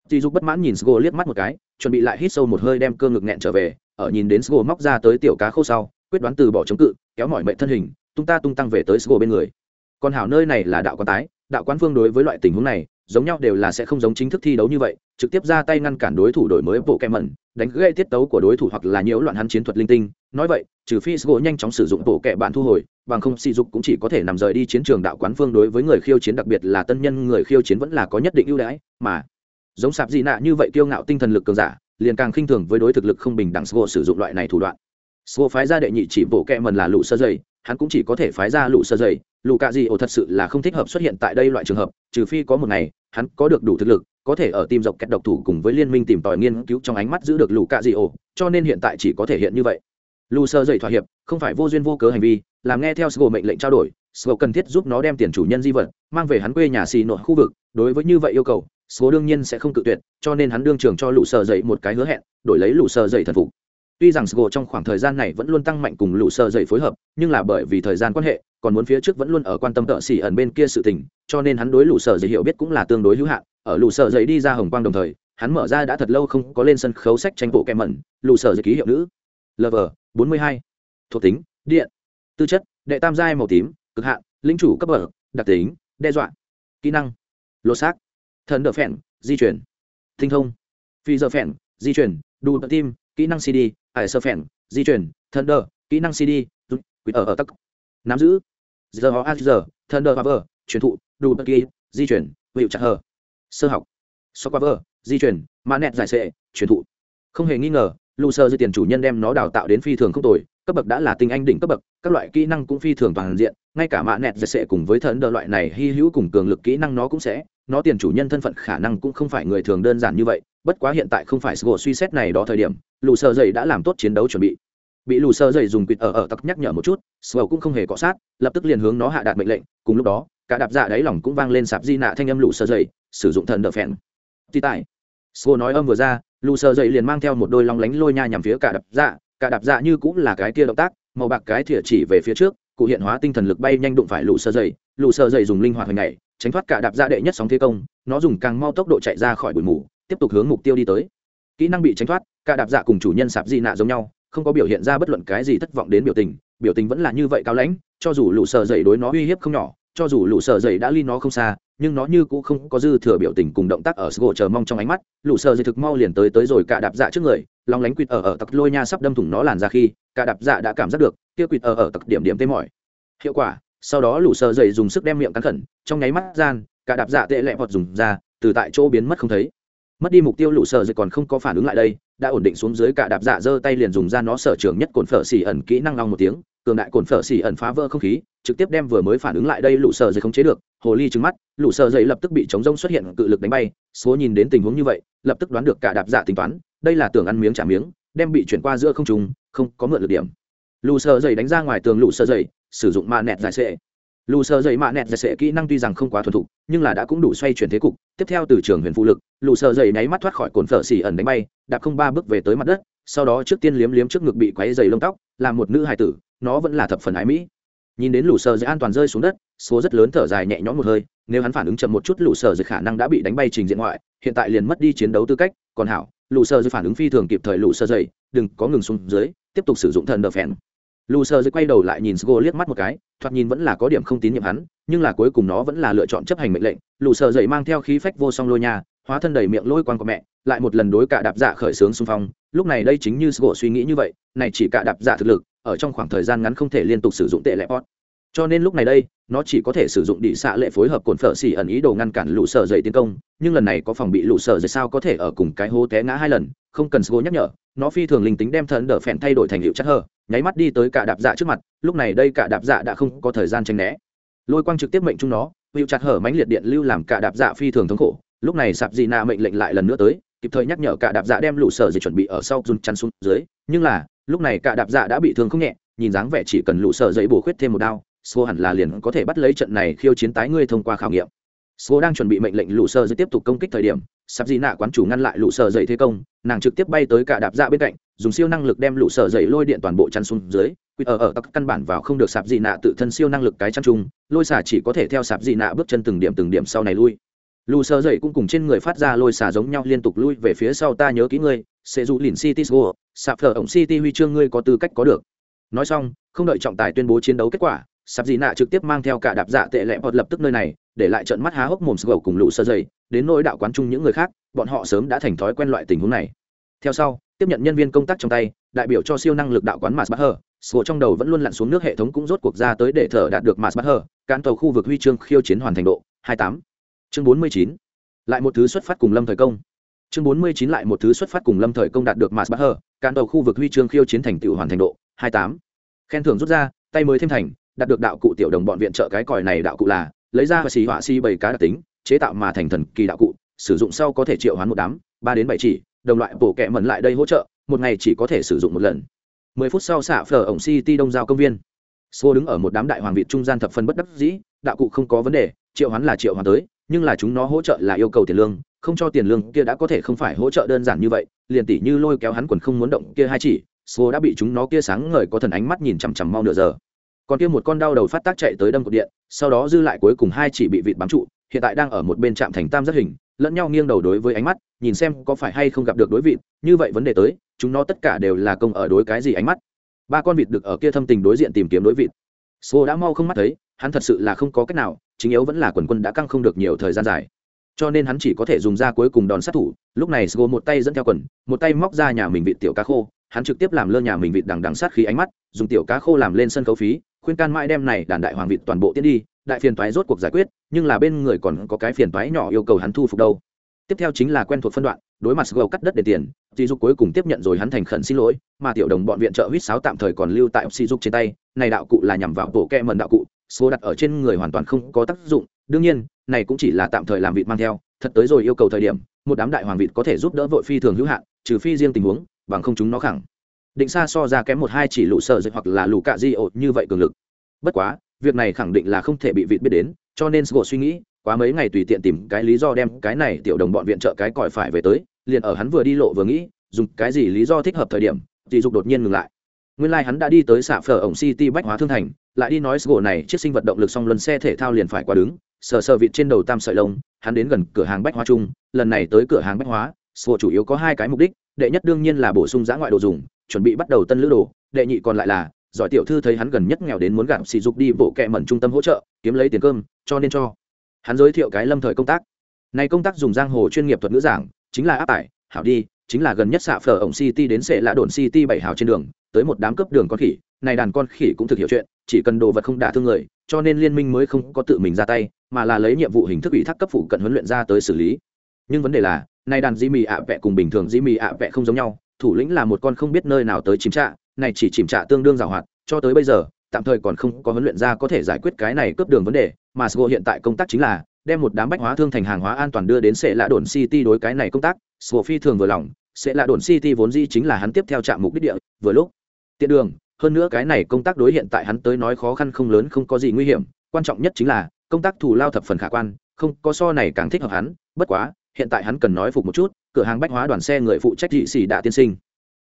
Sỉ dục bất mãn nhìn sgô liếc mắt một cái, chuẩn bị lại hít sâu một hơi đem cơ ngực nghẹn trở về, ở nhìn đến sgô móc ra tới tiểu cá khô sau, quyết đoán từ bỏ chống cự, kéo mọi mệnh thân hình, tung ta tung tăng về tới sgô bên người. Còn hảo nơi này là đạo quán tái, đạo quán phương đối với loại tình huống này giống nhau đều là sẽ không giống chính thức thi đấu như vậy, trực tiếp ra tay ngăn cản đối thủ đổi mới bộ kẹ mẩn đánh gây tiết tấu của đối thủ hoặc là nhiễu loạn hắn chiến thuật linh tinh. Nói vậy, trừ phi sgô nhanh chóng sử dụng bộ kẹ bạn thu hồi, bằng không sỉ dục cũng chỉ có thể nằm rời đi chiến trường đạo quán phương đối với người khiêu chiến, đặc biệt là tân nhân người khiêu chiến vẫn là có nhất định ưu đãi, mà giống sạp dị nạ như vậy kiêu ngạo tinh thần lực cường giả, liền càng khinh thường với đối thực lực không bình đẳng sgô sử dụng loại này thủ đoạn. Sgô phái ra đệ nhị chỉ bộ kẹ mần là lũ sơ dày, hắn cũng chỉ có thể phái ra lũ sơ dày lù cạ dị ổ thật sự là không thích hợp xuất hiện tại đây loại trường hợp, trừ phi có một ngày, hắn có được đủ thực lực, có thể ở tim dọc kẹt độc thủ cùng với liên minh tìm tòi nghiên cứu trong ánh mắt giữ được lù cạ dị ổ, cho nên hiện tại chỉ có thể hiện như vậy. Lù sơ Dậy thỏa hiệp, không phải vô duyên vô cớ hành vi, làm nghe theo sgô mệnh lệnh trao đổi, sgô cần thiết giúp nó đem tiền chủ nhân di vật, mang về hắn quê nhà xì nội khu vực, đối với như vậy yêu cầu, Sgô đương nhiên sẽ không cự tuyệt, cho nên hắn đương trường cho lù sơ dậy một cái hứa hẹn, đổi lấy lù sơ dậy thần phục. Tuy rằng sgo trong khoảng thời gian này vẫn luôn tăng mạnh cùng lù sơ dậy phối hợp, nhưng là bởi vì thời gian quan hệ còn muốn phía trước vẫn luôn ở quan tâm tợ xỉ ẩn bên kia sự tình, cho nên hắn đối lũ sở dây hiểu biết cũng là tương đối hữu hạn. Ở lũ sở dây đi ra hồng quang đồng thời, hắn mở ra đã thật lâu không có lên sân khấu sách tranh bộ kèm mẩn, lũ sở dây ký hiệu nữ. Lv bốn mươi hai. Thuộc tính, điện. Tư chất, đệ tam giai màu tím, cực hạn, linh chủ cấp bậc, đặc tính, đe dọa. Kỹ năng lô xác. Thần đỡ phèn, di chuyển. Tinh thông. Phi giờ phèn, di chuyển. Đủ tận tim, kỹ năng cd ải sơ phèn, di chuyển. Thần đỡ, kỹ năng cd quỷ ở ở tắc. Nắm giữ giờ họ a giờ thần đỡ vờ truyền thụ, đủ bất kỳ, di chuyển hiệu chặt hờ. Sơ học. So qua vờ di chuyển mã nẹt giải sệ, truyền thụ. Không hề nghi ngờ lù sơ dư tiền chủ nhân đem nó đào tạo đến phi thường không tồi, cấp bậc đã là tinh anh đỉnh cấp bậc, các loại kỹ năng cũng phi thường toàn diện, ngay cả mã nẹt giải sệ cùng với thần đờ loại này hy hữu cùng cường lực kỹ năng nó cũng sẽ, nó tiền chủ nhân thân phận khả năng cũng không phải người thường đơn giản như vậy, bất quá hiện tại không phải sgo suy xét này đó thời điểm lù sơ dậy đã làm tốt chiến đấu chuẩn bị bị lù sơ dày dùng quịt ở ở tặc nhắc nhở một chút sầu cũng không hề cọ sát, lập tức liền hướng nó hạ đạt mệnh lệnh, cùng lúc đó, cả đạp dạ đáy lòng cũng vang lên sạp di nạ thanh âm lù sơ dày, sử dụng thần đỡ phèn. Ti tại sầu nói âm vừa ra, lù sơ dày liền mang theo một đôi long lánh lôi nha nhằm phía cả đạp dạ cả đạp dạ như cũng là cái kia động tác, màu bạc cái thìa chỉ về phía trước, cụ hiện hóa tinh thần lực bay nhanh đụng phải lù sơ dày, lù sơ dày dùng linh hoạt hồi này, tránh thoát cả đạp dạ đệ nhất sóng thế công, nó dùng càng mau tốc độ chạy ra khỏi bụi mù, tiếp tục hướng mục tiêu đi tới. Kỹ năng bị tránh thoát, cả đạp dạ cùng chủ nhân sạp di nạ giống nhau không có biểu hiện ra bất luận cái gì thất vọng đến biểu tình biểu tình vẫn là như vậy cao lãnh, cho dù lũ sờ dậy đối nó uy hiếp không nhỏ, cho dù lũ sờ dậy đã ly nó không xa, nhưng nó như cũng không có dư thừa biểu tình cùng động tác ở sgô chờ mong trong ánh mắt, lũ sờ dậy thực mau liền tới tới rồi cả đạp dạ trước người, lòng lánh quỵt ở ở tặc lôi nha sắp đâm thủng nó làn ra khi, cả đạp dạ đã cảm giác được, kia quỵt ở ở tặc điểm điểm tê mỏi. Hiệu quả, sau đó lũ sờ dậy dùng sức đem miệng cắn khẩn, trong nháy mắt gian, cả đạp dạ tệ lẹ vọt dùng ra, từ tại chỗ biến mất không thấy. Mất đi mục tiêu lũ sờ dậy còn không có phản ứng lại đây đã ổn định xuống dưới cả đạp dạ giơ tay liền dùng ra nó sở trường nhất cồn phở xỉ ẩn kỹ năng long một tiếng, cường đại cồn phở xỉ ẩn phá vỡ không khí, trực tiếp đem vừa mới phản ứng lại đây lũ sợ dậy không chế được, hồ ly trứng mắt, lũ sợ dậy lập tức bị chống rông xuất hiện cự lực đánh bay, số nhìn đến tình huống như vậy, lập tức đoán được cả đạp dạ tính toán, đây là tưởng ăn miếng trả miếng, đem bị chuyển qua giữa không trùng không có mượn lực điểm. Lũ sợ dậy đánh ra ngoài tường lũ sợ dậy, sử dụng ma nẹt giải sệ lù sợ dậy mạ nẹt dạy sệ kỹ năng tuy rằng không quá thuần thục, nhưng là đã cũng đủ xoay chuyển thế cục. Tiếp theo từ trường huyền phụ lực, lù sợ dậy nháy mắt thoát khỏi cồn phở xỉ ẩn đánh bay, đạp không ba bước về tới mặt đất, sau đó trước tiên liếm liếm trước ngực bị quáy dày lông tóc làm một nữ hài tử, nó vẫn là thập phần ái mỹ. Nhìn đến lù sợ dậy an toàn rơi xuống đất, số rất lớn thở dài nhẹ nhõm một hơi, nếu hắn phản ứng chậm một chút lù sợ dậy khả năng đã bị đánh bay trình diện ngoại, hiện tại liền mất đi chiến đấu tư cách. Còn hảo, lù sợ dậy phản ứng phi thường kịp thời lù sợ dậy, đừng có ngừng xuống dưới, tiếp tục sử dụng thần đờ phèn lù sơ dậy quay đầu lại nhìn sgo liếc mắt một cái, thoạt nhìn vẫn là có điểm không tín nhiệm hắn, nhưng là cuối cùng nó vẫn là lựa chọn chấp hành mệnh lệnh. Lù sơ dậy mang theo khí phách vô song lôi nhà hóa thân đầy miệng lôi quan của mẹ, lại một lần đối cả đạp dạ khởi xướng xung phong. Lúc này đây chính như sgo suy nghĩ như vậy, này chỉ cả đạp dạ thực lực, ở trong khoảng thời gian ngắn không thể liên tục sử dụng tệ lệ pot. Cho nên lúc này đây, nó chỉ có thể sử dụng đĩ xạ lệ phối hợp cồn phở xỉ ẩn ý đồ ngăn cản lũ sở dậy tiến công, nhưng lần này có phòng bị lũ sở dậy sao có thể ở cùng cái hố té ngã hai lần không cần sgo nhắc nhở, nó phi thường linh tính đem thần đỡ phèn thay đổi thành hiệu chất hờ, nháy mắt đi tới cả đạp dạ trước mặt, lúc này đây cả đạp dạ đã không có thời gian tranh né. Lôi quang trực tiếp mệnh chung nó, hiệu chặt hở mánh liệt điện lưu làm cả đạp dạ phi thường thống khổ, lúc này sạp dị nạ mệnh lệnh lại lần nữa tới, kịp thời nhắc nhở cả đạp dạ đem lũ sở dị chuẩn bị ở sau run chăn xuống dưới, nhưng là, lúc này cả đạp dạ đã bị thương không nhẹ, nhìn dáng vẻ chỉ cần lũ sở dậy bổ khuyết thêm một đao sô hẳn là liền có thể bắt lấy trận này khiêu chiến tái ngươi thông qua khảo nghiệm số đang chuẩn bị mệnh lệnh lũ sơ dậy tiếp tục công kích thời điểm sắp gì nạ quán chủ ngăn lại lũ sơ dậy thế công, nàng trực tiếp bay tới cả đạp dạ bên cạnh, dùng siêu năng lực đem lũ sơ dậy lôi điện toàn bộ chăn xuống dưới. Quy ở ở các căn bản vào không được sạp gì nạ tự thân siêu năng lực cái chăn chung, lôi xả chỉ có thể theo sạp gì nạ bước chân từng điểm từng điểm sau này lui. Lũ sơ dậy cũng cùng trên người phát ra lôi xả giống nhau liên tục lui về phía sau, ta nhớ kỹ ngươi, sẽ dụ lìn city go sạp phở ổng city huy chương ngươi có tư cách có được. Nói xong, không đợi trọng tài tuyên bố chiến đấu kết quả, sạp gì nạ trực tiếp mang theo cả đạp dạ tệ lẹ bọt lập tức nơi này để lại trận mắt há hốc mồm sgầu cùng lũ sơ dày đến nỗi đạo quán chung những người khác, bọn họ sớm đã thành thói quen loại tình huống này theo sau, tiếp nhận nhân viên công tác trong tay, đại biểu cho siêu năng lực đạo quán mars bắt hờ sgầu trong đầu vẫn luôn lặn xuống nước hệ thống cũng rốt cuộc ra tới để thở đạt được mars bắt hờ cán tàu khu vực huy chương khiêu chiến hoàn thành độ 28. chương 49. lại một thứ xuất phát cùng lâm thời công chương 49 lại một thứ xuất phát cùng lâm thời công đạt được mars bắt hờ cán tàu khu vực huy chương khiêu chiến thành tựu hoàn thành độ 28. khen thưởng rút ra, tay mới thêm thành, đạt được đạo cụ tiểu đồng bọn viện trợ cái còi này đạo cụ là lấy ra và xì họa xi bảy cá đặc tính, chế tạo mà thành thần kỳ đạo cụ, sử dụng sau có thể triệu hoán một đám, ba đến bảy chỉ, đồng loại bổ kẹ mẩn lại đây hỗ trợ, một ngày chỉ có thể sử dụng một lần. Mười phút sau xạ phở ổng city đông giao công viên. Xô đứng ở một đám đại hoàng việt trung gian thập phân bất đắc dĩ, đạo cụ không có vấn đề, triệu hoán là triệu hoán tới, nhưng là chúng nó hỗ trợ là yêu cầu tiền lương, không cho tiền lương kia đã có thể không phải hỗ trợ đơn giản như vậy, liền tỷ như lôi kéo hắn quần không muốn động kia hai chỉ xô đã bị chúng nó kia sáng ngời có thần ánh mắt nhìn chằm chằm mau nửa giờ còn kia một con đau đầu phát tác chạy tới đâm cột điện, sau đó dư lại cuối cùng hai chỉ bị vịt bám trụ, hiện tại đang ở một bên trạm thành tam giác hình, lẫn nhau nghiêng đầu đối với ánh mắt, nhìn xem có phải hay không gặp được đối vịt, như vậy vấn đề tới, chúng nó tất cả đều là công ở đối cái gì ánh mắt. Ba con vịt được ở kia thâm tình đối diện tìm kiếm đối vịt. Số đã mau không mắt thấy, hắn thật sự là không có cách nào, chính yếu vẫn là quần quân đã căng không được nhiều thời gian dài. Cho nên hắn chỉ có thể dùng ra cuối cùng đòn sát thủ, lúc này sgo một tay dẫn theo quần, một tay móc ra nhà mình vịt tiểu cá khô, hắn trực tiếp làm lơ nhà mình vịt đằng đằng sát khí ánh mắt, dùng tiểu cá khô làm lên sân khấu phí khuyên can mãi đem này đàn đại hoàng vịt toàn bộ tiến đi, đại phiền toái rốt cuộc giải quyết, nhưng là bên người còn có cái phiền toái nhỏ yêu cầu hắn thu phục đâu. Tiếp theo chính là quen thuộc phân đoạn, đối mặt gầu cắt đất để tiền dì dục cuối cùng tiếp nhận rồi hắn thành khẩn xin lỗi, mà tiểu đồng bọn viện trợ huýt sáo tạm thời còn lưu tại sỉ dục trên tay, này đạo cụ là nhằm vào tổ kẹ mần đạo cụ, số đặt ở trên người hoàn toàn không có tác dụng, đương nhiên, này cũng chỉ là tạm thời làm vịt mang theo, thật tới rồi yêu cầu thời điểm, một đám đại hoàng vịt có thể giúp đỡ vội phi thường hữu hạn, trừ phi riêng tình huống, bằng không chúng nó khẳng định xa so ra kém một hai chỉ lũ sợ dịch hoặc là lũ cạ di ột như vậy cường lực. Bất quá, việc này khẳng định là không thể bị vịt biết đến, cho nên sgô suy nghĩ, quá mấy ngày tùy tiện tìm cái lý do đem cái này tiểu đồng bọn viện trợ cái còi phải về tới, liền ở hắn vừa đi lộ vừa nghĩ, dùng cái gì lý do thích hợp thời điểm, thì dục đột nhiên ngừng lại. Nguyên lai、like、hắn đã đi tới xạ phở ổng city bách hóa thương thành, lại đi nói sgô này chiếc sinh vật động lực song luân xe thể thao liền phải qua đứng, sờ sờ vịt trên đầu tam sợi lông, hắn đến gần cửa hàng bách hóa chung, lần này tới cửa hàng bách hóa, sgô chủ yếu có hai cái mục đích, đệ nhất đương nhiên là bổ sung giã ngoại đồ dùng chuẩn bị bắt đầu tân lữ đồ, đệ nhị còn lại là, giỏi tiểu thư thấy hắn gần nhất nghèo đến muốn gặp sỉ dục đi bộ kẹ mẩn trung tâm hỗ trợ, kiếm lấy tiền cơm, cho nên cho. Hắn giới thiệu cái lâm thời công tác. Này công tác dùng giang hồ chuyên nghiệp thuật ngữ giảng, chính là áp tải, hảo đi, chính là gần nhất xạ phở ổng city đến sẽ lạ đồn city bảy hào trên đường, tới một đám cấp đường con khỉ, này đàn con khỉ cũng thực hiểu chuyện, chỉ cần đồ vật không đả thương người, cho nên liên minh mới không có tự mình ra tay, mà là lấy nhiệm vụ hình thức ủy thác cấp phụ cận huấn luyện ra tới xử lý. Nhưng vấn đề là, này đàn dĩ mì ạ vẹ cùng bình thường dĩ mì ạ vẹ không giống nhau thủ lĩnh là một con không biết nơi nào tới chìm trạ, này chỉ chìm trạ tương đương giàu hoạt, cho tới bây giờ, tạm thời còn không có huấn luyện ra có thể giải quyết cái này cướp đường vấn đề, mà sgo hiện tại công tác chính là đem một đám bách hóa thương thành hàng hóa an toàn đưa đến sẽ lạ đồn city đối cái này công tác, sgo phi thường vừa lòng sẽ lạ đồn city vốn di chính là hắn tiếp theo trạm mục đích địa, vừa lúc, tiện đường, hơn nữa cái này công tác đối hiện tại hắn tới nói khó khăn không lớn không có gì nguy hiểm, quan trọng nhất chính là, công tác thù lao thập phần khả quan, không có so này càng thích hợp hắn, bất quá hiện tại hắn cần nói phục một chút, cửa hàng bách hóa đoàn xe người phụ trách dị xì đã tiên sinh.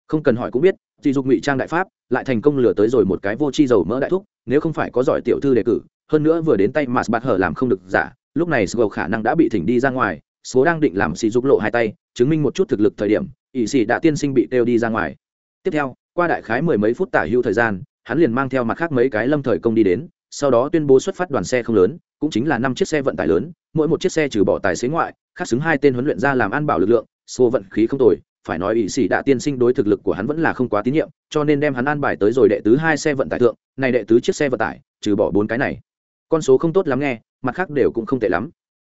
Không cần hỏi cũng biết, dị dục ngụy trang đại pháp, lại thành công lừa tới rồi một cái vô chi dầu mỡ đại thúc, nếu không phải có giỏi tiểu thư đề cử, hơn nữa vừa đến tay mà bạt hở làm không được giả, lúc này sgầu khả năng đã bị thỉnh đi ra ngoài, số đang định làm xì dục lộ hai tay, chứng minh một chút thực lực thời điểm ỵ xì đã tiên sinh bị kêu đi ra ngoài. Tiếp theo, qua đại khái mười mấy phút tả hưu thời gian, hắn liền mang theo mặt khác mấy cái lâm thời công đi đến, sau đó tuyên bố xuất phát đoàn xe không lớn, cũng chính là năm chiếc xe vận tải lớn, mỗi một chiếc xe trừ bỏ tài xế ngoại khác xứng hai tên huấn luyện ra làm an bảo lực lượng xô vận khí không tồi, phải nói ỵ sĩ đã tiên sinh đối thực lực của hắn vẫn là không quá tín nhiệm, cho nên đem hắn an bài tới rồi đệ tứ hai xe vận tải thượng, này đệ tứ chiếc xe vận tải, trừ bỏ bốn cái này. Con số không tốt lắm nghe, mặt khác đều cũng không tệ lắm.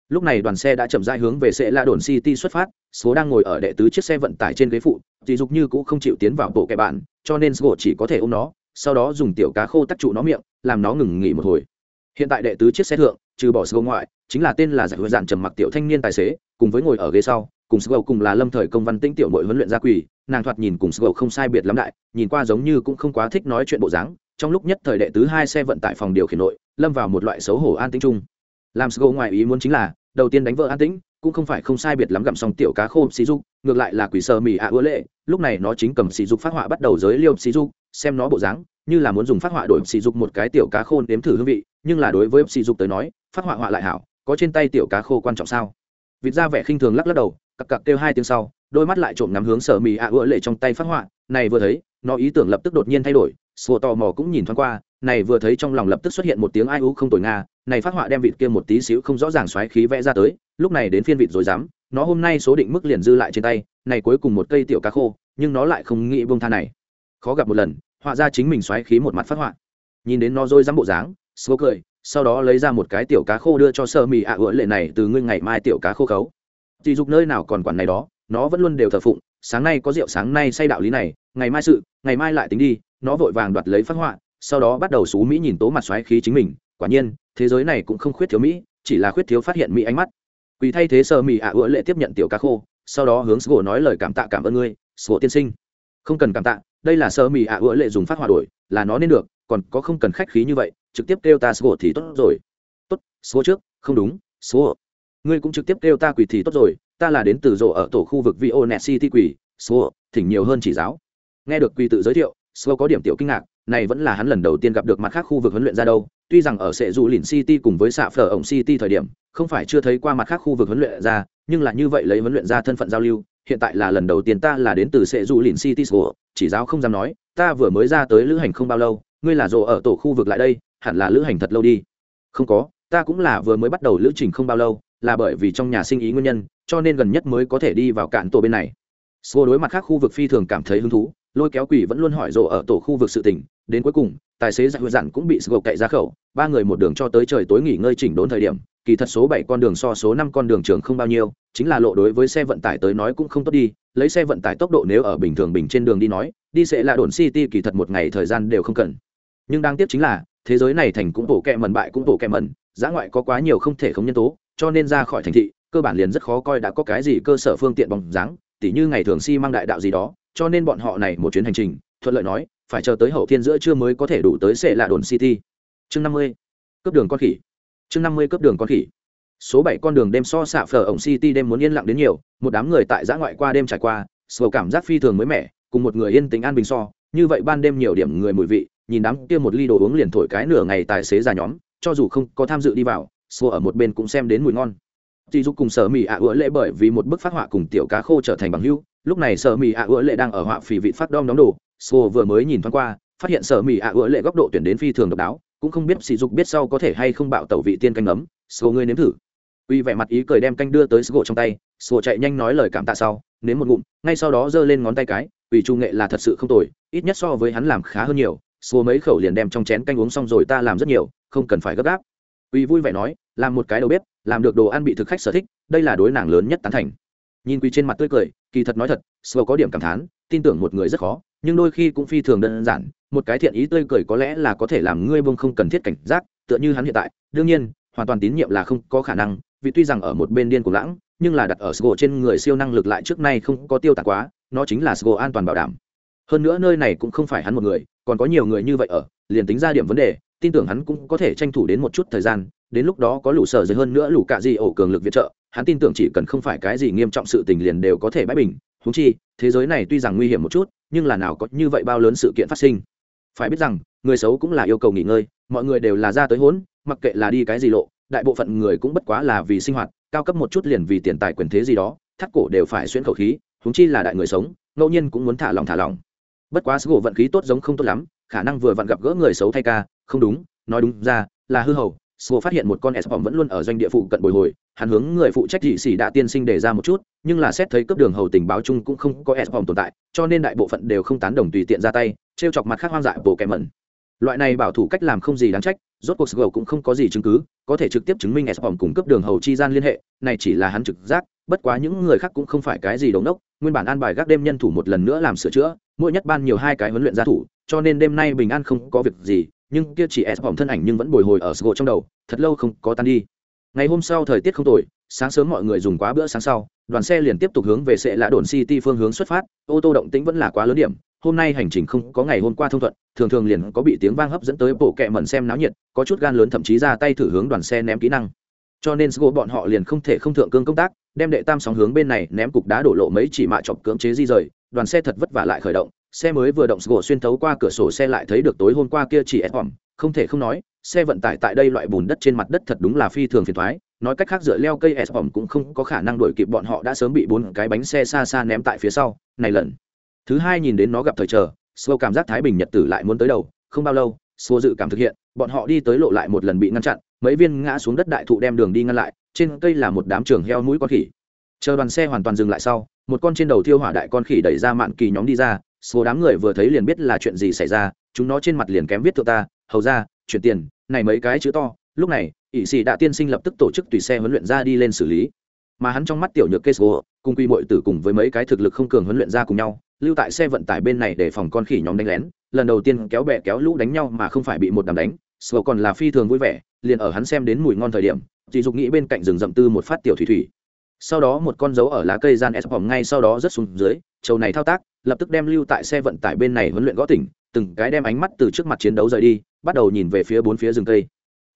Lúc này đoàn xe đã chậm rãi hướng về sẽ la đồn city xuất phát, số đang ngồi ở đệ tứ chiếc xe vận tải trên ghế phụ dì dục như cũng không chịu tiến vào bộ kẻ bạn, cho nên sgô chỉ có thể ôm nó, sau đó dùng tiểu cá khô tắc trụ nó miệng, làm nó ngừng nghỉ một hồi. Hiện tại đệ tứ chiếc xe thượng trừ bỏ sgo ngoại, chính là tên là giải huệ dạn trầm mặc tiểu thanh niên tài xế, cùng với ngồi ở ghế sau, cùng sgo cùng là lâm thời công văn tĩnh tiểu nội huấn luyện gia quỷ nàng thoạt nhìn cùng sgo không sai biệt lắm đại, nhìn qua giống như cũng không quá thích nói chuyện bộ dáng, trong lúc nhất thời đệ tứ hai xe vận tải phòng điều khiển nội, lâm vào một loại xấu hổ an tĩnh chung. Làm sgo ngoài ý muốn chính là, đầu tiên đánh vỡ an tĩnh, cũng không phải không sai biệt lắm gặm xong tiểu cá khô xì dục, ngược lại là quỷ sơ mì ạ ứa lệ, lúc này nó chính cầm xì dục phát họa bắt đầu giới liêu xì dục xem nó bộ dáng, như là muốn dùng phát họa đổi sỉ dục một cái tiểu cá khô nếm thử hương vị, nhưng là đối với sỉ dục tới nói, phát họa họa lại hảo, có trên tay tiểu cá khô quan trọng sao? Vịt ra vẻ khinh thường lắc lắc đầu, cặc cặc kêu hai tiếng sau, đôi mắt lại trộm ngắm hướng sở mì ạ ựa lệ trong tay phát họa, này vừa thấy, nó ý tưởng lập tức đột nhiên thay đổi sùa tò mò cũng nhìn thoáng qua, này vừa thấy trong lòng lập tức xuất hiện một tiếng ai u không tồi nga, này phát họa đem vịt kia một tí xíu không rõ ràng xoáy khí vẽ ra tới, lúc này đến phiên vịt rồi dám, nó hôm nay số định mức liền dư lại trên tay, này cuối cùng một cây tiểu cá khô, nhưng nó lại không nghĩ bông tha này khó gặp một lần, họa ra chính mình xoáy khí một mặt phát họa. Nhìn đến nó rồi dám bộ dáng sô cười, sau đó lấy ra một cái tiểu cá khô đưa cho sơ mì ạ à lệ này từ ngươi ngày mai tiểu cá khô khấu. Dì dục nơi nào còn quản này đó, nó vẫn luôn đều thờ phụng, sáng nay có rượu, sáng nay say đạo lý này, ngày mai sự, ngày mai lại tính đi. Nó vội vàng đoạt lấy phát họa, sau đó bắt đầu xú mỹ nhìn tố mặt xoáy khí chính mình. Quả nhiên, thế giới này cũng không khuyết thiếu mỹ, chỉ là khuyết thiếu phát hiện mỹ ánh mắt. Quỳ thay thế sơ mì ạ à lệ tiếp nhận tiểu cá khô. Sau đó hướng sgô nói lời cảm tạ cảm ơn ngươi sgô tiên sinh. Không cần cảm tạ đây là sơ mì ạ à lệ dùng phát hỏa đổi là nó nên được còn có không cần khách khí như vậy trực tiếp kêu ta sgô thì tốt rồi tốt sgô trước không đúng sgô ngươi cũng trực tiếp kêu ta quỳ thì tốt rồi ta là đến từ rộ ở tổ khu vực Vionet City quỳ, số thỉnh nhiều hơn chỉ giáo. Nghe được quỳ tự giới thiệu, số có điểm tiểu kinh ngạc, này vẫn là hắn lần đầu tiên gặp được mặt khác khu vực huấn luyện ra đâu, tuy rằng ở sẽ dù lìn City cùng với xạ phở ổng City thời điểm, không phải chưa thấy qua mặt khác khu vực huấn luyện ra, nhưng là như vậy lấy huấn luyện ra thân phận giao lưu, hiện tại là lần đầu tiên ta là đến từ sệ dù lìn City Swo, chỉ giáo không dám nói, ta vừa mới ra tới lữ hành không bao lâu, ngươi là rộ ở tổ khu vực lại đây, hẳn là lữ hành thật lâu đi. Không có, ta cũng là vừa mới bắt đầu lữ trình không bao lâu, là bởi vì trong nhà sinh ý nguyên nhân cho nên gần nhất mới có thể đi vào cạn tổ bên này Sô đối mặt khác khu vực phi thường cảm thấy hứng thú, lôi kéo quỷ vẫn luôn hỏi rộ ở tổ khu vực sự tình, đến cuối cùng, tài xế dạ giặc dặn cũng bị sgô cậy ra khẩu, ba người một đường cho tới trời tối nghỉ ngơi chỉnh đốn thời điểm, kỳ thật số bảy con đường so số năm con đường trường không bao nhiêu, chính là lộ đối với xe vận tải tới nói cũng không tốt đi, lấy xe vận tải tốc độ nếu ở bình thường bình trên đường đi nói, đi sẽ là đồn city kỳ thật một ngày thời gian đều không cần. Nhưng đáng tiếc chính là, thế giới này thành cũng tổ kẹ mần bại cũng tổ kẹ mần giá ngoại có quá nhiều không thể không nhân tố, cho nên ra khỏi thành thị cơ bản liền rất khó coi đã có cái gì cơ sở phương tiện bóng dáng tỉ như ngày thường si mang đại đạo gì đó cho nên bọn họ này một chuyến hành trình thuận lợi nói, phải chờ tới hậu thiên giữa trưa mới có thể đủ tới sẽ là đồn city. Chương năm mươi cấp đường con khỉ. Chương năm mươi cấp đường con khỉ. Số bảy con đường đêm so xạ phở ổng city đêm muốn yên lặng đến nhiều, một đám người tại giã ngoại qua đêm trải qua, sầu cảm giác phi thường mới mẻ, cùng một người yên tĩnh an bình so, như vậy ban đêm nhiều điểm người mùi vị, nhìn đám kia một ly đồ uống liền thổi cái nửa ngày tài xế già nhóm, cho dù không có tham dự đi vào, sầu ở một bên cũng xem đến mùi ngon. Chị giúp cùng sở mì ạ ứa lệ bởi vì một bức phát họa cùng tiểu cá khô trở thành bằng hưu lúc này sở mì ạ ứa lệ đang ở họa phỉ vị phát đom đóng đồ Sô vừa mới nhìn thoáng qua phát hiện sở mì ạ ứa lệ góc độ tuyển đến phi thường độc đáo cũng không biết sỉ dục biết sau có thể hay không bạo tẩu vị tiên canh nấm. Sô ngươi nếm thử. Uy vẻ mặt ý cười đem canh đưa tới sgộ trong tay. Sô chạy nhanh nói lời cảm tạ sau nếm một ngụm ngay sau đó giơ lên ngón tay cái vì trung nghệ là thật sự không tồi ít nhất so với hắn làm khá hơn nhiều. Sô mấy khẩu liền đem trong chén canh uống xong rồi ta làm rất nhiều không cần phải gấp gáp. Uy vui vẻ nói, làm một cái đầu bếp, làm được đồ ăn bị thực khách sở thích, đây là đối nàng lớn nhất tán thành. Nhìn Quy trên mặt tươi cười, kỳ thật nói thật, sô có điểm cảm thán, tin tưởng một người rất khó, nhưng đôi khi cũng phi thường đơn giản, một cái thiện ý tươi cười có lẽ là có thể làm ngươi bông không cần thiết cảnh giác, tựa như hắn hiện tại, đương nhiên, hoàn toàn tín nhiệm là không có khả năng, vì tuy rằng ở một bên điên của lãng, nhưng là đặt ở sgo trên người siêu năng lực lại trước nay không có tiêu tạc quá, nó chính là sgo an toàn bảo đảm. Hơn nữa nơi này cũng không phải hắn một người, còn có nhiều người như vậy ở, liền tính ra điểm vấn đề, tin tưởng hắn cũng có thể tranh thủ đến một chút thời gian đến lúc đó có lũ sở dưới hơn nữa lũ cạ gì ổ cường lực viện trợ hắn tin tưởng chỉ cần không phải cái gì nghiêm trọng sự tình liền đều có thể bãi bình. Húng chi, thế giới này tuy rằng nguy hiểm một chút, nhưng là nào có như vậy bao lớn sự kiện phát sinh. Phải biết rằng, người xấu cũng là yêu cầu nghỉ ngơi, mọi người đều là ra tới hốn, mặc kệ là đi cái gì lộ, đại bộ phận người cũng bất quá là vì sinh hoạt, cao cấp một chút liền vì tiền tài quyền thế gì đó, thắt cổ đều phải xuyên khẩu khí húng chi là đại người sống, ngẫu nhiên cũng muốn thả lòng thả lòng bất quá sgô vận khí tốt giống không tốt lắm, khả năng vừa vặn gặp gỡ người xấu thay ca, không đúng, nói đúng ra, là hư hầu Sô phát hiện một con s vẫn luôn ở doanh địa phụ cận bồi hồi, hắn hướng người phụ trách dị sĩ đã tiên sinh đề ra một chút, nhưng là xét thấy cấp đường hầu tình báo chung cũng không có s tồn tại, cho nên đại bộ phận đều không tán đồng tùy tiện ra tay, trêu chọc mặt khác hoang dại bộ kẻ mẩn. Loại này bảo thủ cách làm không gì đáng trách, rốt cuộc Sgo cũng không có gì chứng cứ, có thể trực tiếp chứng minh s cùng cấp đường hầu chi gian liên hệ, này chỉ là hắn trực giác, bất quá những người khác cũng không phải cái gì đồng đốc, nguyên bản an bài gác đêm nhân thủ một lần nữa làm sửa chữa, mỗi nhất ban nhiều hai cái huấn luyện gia thủ, cho nên đêm nay bình an không có việc gì nhưng kia chỉ s bỏng thân ảnh nhưng vẫn bồi hồi ở sgo trong đầu, thật lâu không có tan đi. Ngày hôm sau thời tiết không tồi, sáng sớm mọi người dùng quá bữa sáng sau, đoàn xe liền tiếp tục hướng về sệ lã đồn city phương hướng xuất phát, ô tô động tĩnh vẫn là quá lớn điểm, hôm nay hành trình không có ngày hôm qua thông thuận, thường thường liền có bị tiếng vang hấp dẫn tới bộ kẹ mẩn xem náo nhiệt, có chút gan lớn thậm chí ra tay thử hướng đoàn xe ném kỹ năng. Cho nên sgo bọn họ liền không thể không thượng cương công tác, đem đệ tam sóng hướng bên này ném cục đá đổ lộ mấy chỉ mạ chọc cưỡng chế di rời, đoàn xe thật vất vả lại khởi động xe mới vừa động gỗ xuyên thấu qua cửa sổ xe lại thấy được tối hôm qua kia chỉ ép ỏm không thể không nói, xe vận tải tại đây loại bùn đất trên mặt đất thật đúng là phi thường phiền thoái nói cách khác dựa leo cây ép ỏm cũng không có khả năng đuổi kịp bọn họ đã sớm bị bốn cái bánh xe xa xa ném tại phía sau. Này lần. Thứ hai nhìn đến nó gặp thời chờ, sô cảm giác thái bình nhật tử lại muốn tới đầu. Không bao lâu, sô dự cảm thực hiện, bọn họ đi tới lộ lại một lần bị ngăn chặn. Mấy viên ngã xuống đất đại thụ đem đường đi ngăn lại, trên cây là một đám trường heo mũi con khỉ. Chờ đoàn xe hoàn toàn dừng lại sau, một con trên đầu thiêu hỏa đại con khỉ đẩy ra mạn kỳ nhóm đi ra số đám người vừa thấy liền biết là chuyện gì xảy ra, chúng nó trên mặt liền kém viết thượng ta, hầu ra, chuyển tiền, này mấy cái chữ to, lúc này, ỷ sĩ đã tiên sinh lập tức tổ chức tùy xe huấn luyện ra đi lên xử lý. Mà hắn trong mắt tiểu nhược kê số cùng quy mội tử cùng với mấy cái thực lực không cường huấn luyện ra cùng nhau, lưu tại xe vận tải bên này để phòng con khỉ nhóm đánh lén, lần đầu tiên kéo bè kéo lũ đánh nhau mà không phải bị một đám đánh sầu còn là phi thường vui vẻ, liền ở hắn xem đến mùi ngon thời điểm Chỉ dục nghĩ bên cạnh rừng rậm tư một phát tiểu thủy thủy. Sau đó một con dấu ở lá cây gian s phòng ngay sau đó rất xuống dưới trầu này thao tác lập tức đem lưu tại xe vận tải bên này huấn luyện gõ tỉnh, từng cái đem ánh mắt từ trước mặt chiến đấu rời đi, bắt đầu nhìn về phía bốn phía rừng cây.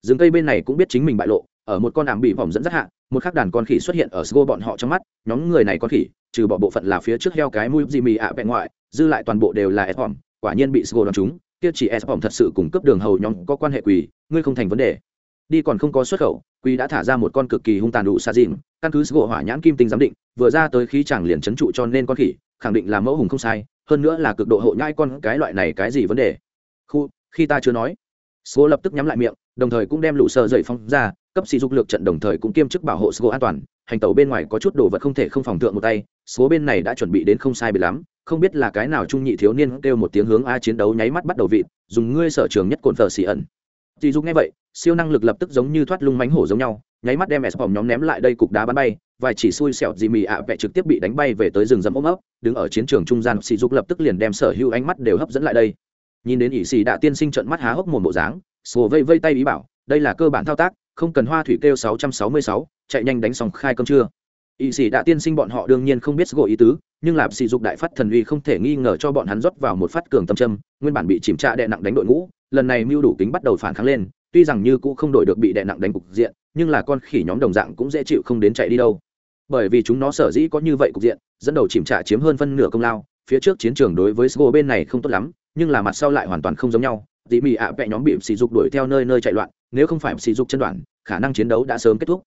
Rừng cây bên này cũng biết chính mình bại lộ, ở một con ảm bị vòng dẫn dắt hạ, một khắc đàn con khỉ xuất hiện ở sgo bọn họ trong mắt, nhóm người này con khỉ, trừ bỏ bộ phận là phía trước heo cái mũi gì mì ạ à ngoại, dư lại toàn bộ đều là s phòng quả nhiên bị sgo đón chúng, kia chỉ s phòng thật sự cùng cấp đường hầu nhóm có quan hệ quỳ, ngươi không thành vấn đề. Đi còn không có xuất khẩu quy đã thả ra một con cực kỳ hung tàn đủ xa dìm căn cứ Sgo hỏa nhãn kim tinh giám định, vừa ra tới khí chẳng liền chấn trụ cho nên con khỉ khẳng định là mẫu hùng không sai, hơn nữa là cực độ hộ nhai con cái loại này cái gì vấn đề? Khu, khi ta chưa nói. Số lập tức nhắm lại miệng, đồng thời cũng đem lũ sơ dậy phong ra, cấp sĩ dục lược trận đồng thời cũng kiêm chức bảo hộ số an toàn, hành tàu bên ngoài có chút đồ vật không thể không phòng thượng một tay số bên này đã chuẩn bị đến không sai bị lắm, không biết là cái nào trung nhị thiếu niên kêu một tiếng hướng a chiến đấu nháy mắt bắt đầu vịt, dùng ngươi sở trường nhất cồn phở xì ẩn. Dì dục nghe vậy, siêu năng lực lập tức giống như thoát lung mánh hổ giống nhau, nháy mắt đem s phòng nhóm ném lại đây cục đá bắn bay vài chỉ xui xẻo dì mì ạ à vẹ trực tiếp bị đánh bay về tới rừng rậm ôm ấp đứng ở chiến trường trung gian sỉ dục lập tức liền đem sở hữu ánh mắt đều hấp dẫn lại đây. Nhìn đến ỷ xì đã tiên sinh trận mắt há hốc mồm bộ dáng sồ vây vây tay ý bảo đây là cơ bản thao tác không cần hoa thủy kêu 666, chạy nhanh đánh xong khai cơm trưa. Ỷ sĩ đã tiên sinh bọn họ đương nhiên không biết gội ý tứ nhưng lạp sỉ dục đại phát thần uy không thể nghi ngờ cho bọn hắn rót vào một phát cường tâm châm nguyên bản bị chìm trạ đệ nặng đánh đội ngũ lần này mưu đủ kính bắt đầu phản kháng lên tuy rằng như cũ không đổi được bị đệ nặng đánh cục diện nhưng là con khỉ nhóm đồng dạng cũng dễ chịu không đến chạy đi đâu bởi vì chúng nó sở dĩ có như vậy cục diện, dẫn đầu chìm trả chiếm hơn phân nửa công lao, phía trước chiến trường đối với sgo bên này không tốt lắm, nhưng là mặt sau lại hoàn toàn không giống nhau. Dị mị ạ, vẽ nhóm bị sỉ dục đuổi theo nơi nơi chạy loạn, nếu không phải sỉ dục chân đoạn, khả năng chiến đấu đã sớm kết thúc.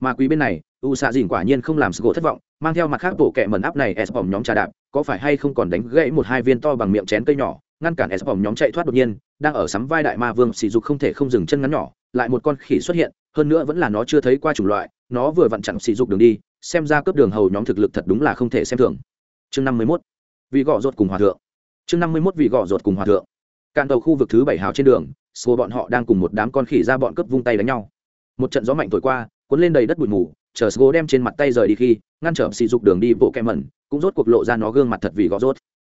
Mà quý bên này, u xạ dìn quả nhiên không làm sgo thất vọng, mang theo mặt khác bộ kẹ mẩn áp này s nhóm trà đạp, có phải hay không còn đánh gãy một hai viên to bằng miệng chén cây nhỏ, ngăn cản s nhóm chạy thoát đột nhiên, đang ở sắm vai đại ma vương sỉ dục không thể không dừng chân ngắn nhỏ, lại một con khỉ xuất hiện, hơn nữa vẫn là nó chưa thấy qua chủng loại nó vừa vặn chặn sỉ dục đường đi, xem ra cướp đường hầu nhóm thực lực thật đúng là không thể xem thường. Chương năm mươi 51 vị gõ rốt cùng hòa thượng. Chương năm mươi 51 vị gõ rốt cùng hòa thượng. Cạn tàu khu vực thứ bảy hào trên đường, xô bọn họ đang cùng một đám con khỉ ra bọn cướp vung tay đánh nhau. Một trận gió mạnh thổi qua, cuốn lên đầy đất bụi mù, chờ sgo đem trên mặt tay rời đi khi, ngăn trở sỉ dục đường đi bộ kẹ mẩn, cũng rốt cuộc lộ ra nó gương mặt thật vì gõ rốt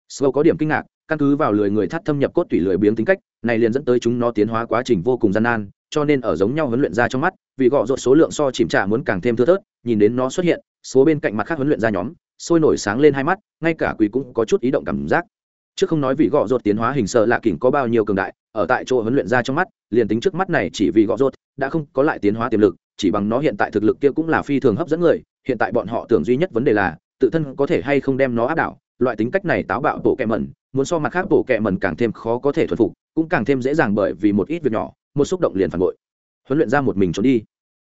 Sâu có điểm kinh ngạc, căn cứ vào lười người thắt thâm nhập cốt tủy lười biếng tính cách, này liền dẫn tới chúng nó tiến hóa quá trình vô cùng gian nan, cho nên ở giống nhau huấn luyện ra trong mắt, vì gọ rột số lượng so chìm trả muốn càng thêm thưa thớt, nhìn đến nó xuất hiện, số bên cạnh mặt khác huấn luyện ra nhóm, sôi nổi sáng lên hai mắt, ngay cả quỷ cũng có chút ý động cảm giác. Trước không nói vì gọ rột tiến hóa hình sợ lạ kỉnh có bao nhiêu cường đại, ở tại chỗ huấn luyện ra trong mắt, liền tính trước mắt này chỉ vì gọ rột, đã không có lại tiến hóa tiềm lực, chỉ bằng nó hiện tại thực lực kia cũng là phi thường hấp dẫn người, hiện tại bọn họ tưởng duy nhất vấn đề là, tự thân có thể hay không đem nó áp đảo loại tính cách này táo bạo bộ kẹ mẩn, muốn so mặt khác bộ kẹ mẩn càng thêm khó có thể thuần phục, cũng càng thêm dễ dàng bởi vì một ít việc nhỏ, một xúc động liền phản bội. Huấn luyện ra một mình trốn đi.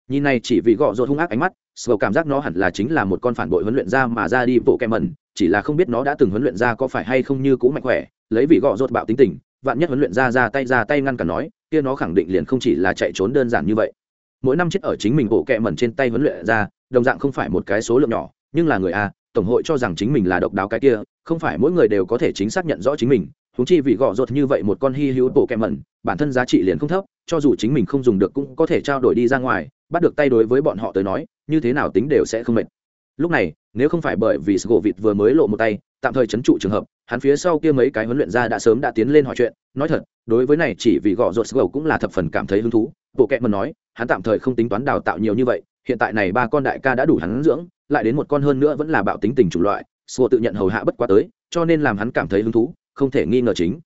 Nhìn này chỉ vì gõ rột hung ác ánh mắt sầu cảm giác nó hẳn là chính là một con phản bội huấn luyện ra mà ra đi bộ kẹ mẩn, chỉ là không biết nó đã từng huấn luyện ra có phải hay không như cũ mạnh khỏe, lấy vị gõ rột bạo tính tình, vạn nhất huấn luyện ra ra tay ra tay ngăn cả nói, kia nó khẳng định liền không chỉ là chạy trốn đơn giản như vậy. Mỗi năm chết ở chính mình bộ kẹ mẩn trên tay huấn luyện ra, đồng dạng không phải một cái số lượng nhỏ, nhưng là người a tổng hội cho rằng chính mình là độc đáo cái kia, không phải mỗi người đều có thể chính xác nhận rõ chính mình. Húng chi vì gõ rột như vậy một con hy hữu bộ kẹm mẩn, bản thân giá trị liền không thấp, cho dù chính mình không dùng được cũng có thể trao đổi đi ra ngoài, bắt được tay đối với bọn họ tới nói, như thế nào tính đều sẽ không mệt. Lúc này, nếu không phải bởi vì Sgô vịt vừa mới lộ một tay, tạm thời chấn trụ trường hợp hắn phía sau kia mấy cái huấn luyện ra đã sớm đã tiến lên hỏi chuyện. Nói thật, đối với này chỉ vì gõ rột gầu cũng là thập phần cảm thấy hứng thú. Bộ kệ mần nói, hắn tạm thời không tính toán đào tạo nhiều như vậy, hiện tại này ba con đại ca đã đủ hắn dưỡng, lại đến một con hơn nữa vẫn là bạo tính tình chủng loại sùa tự nhận hầu hạ bất quá tới, cho nên làm hắn cảm thấy hứng thú, không thể nghi ngờ chính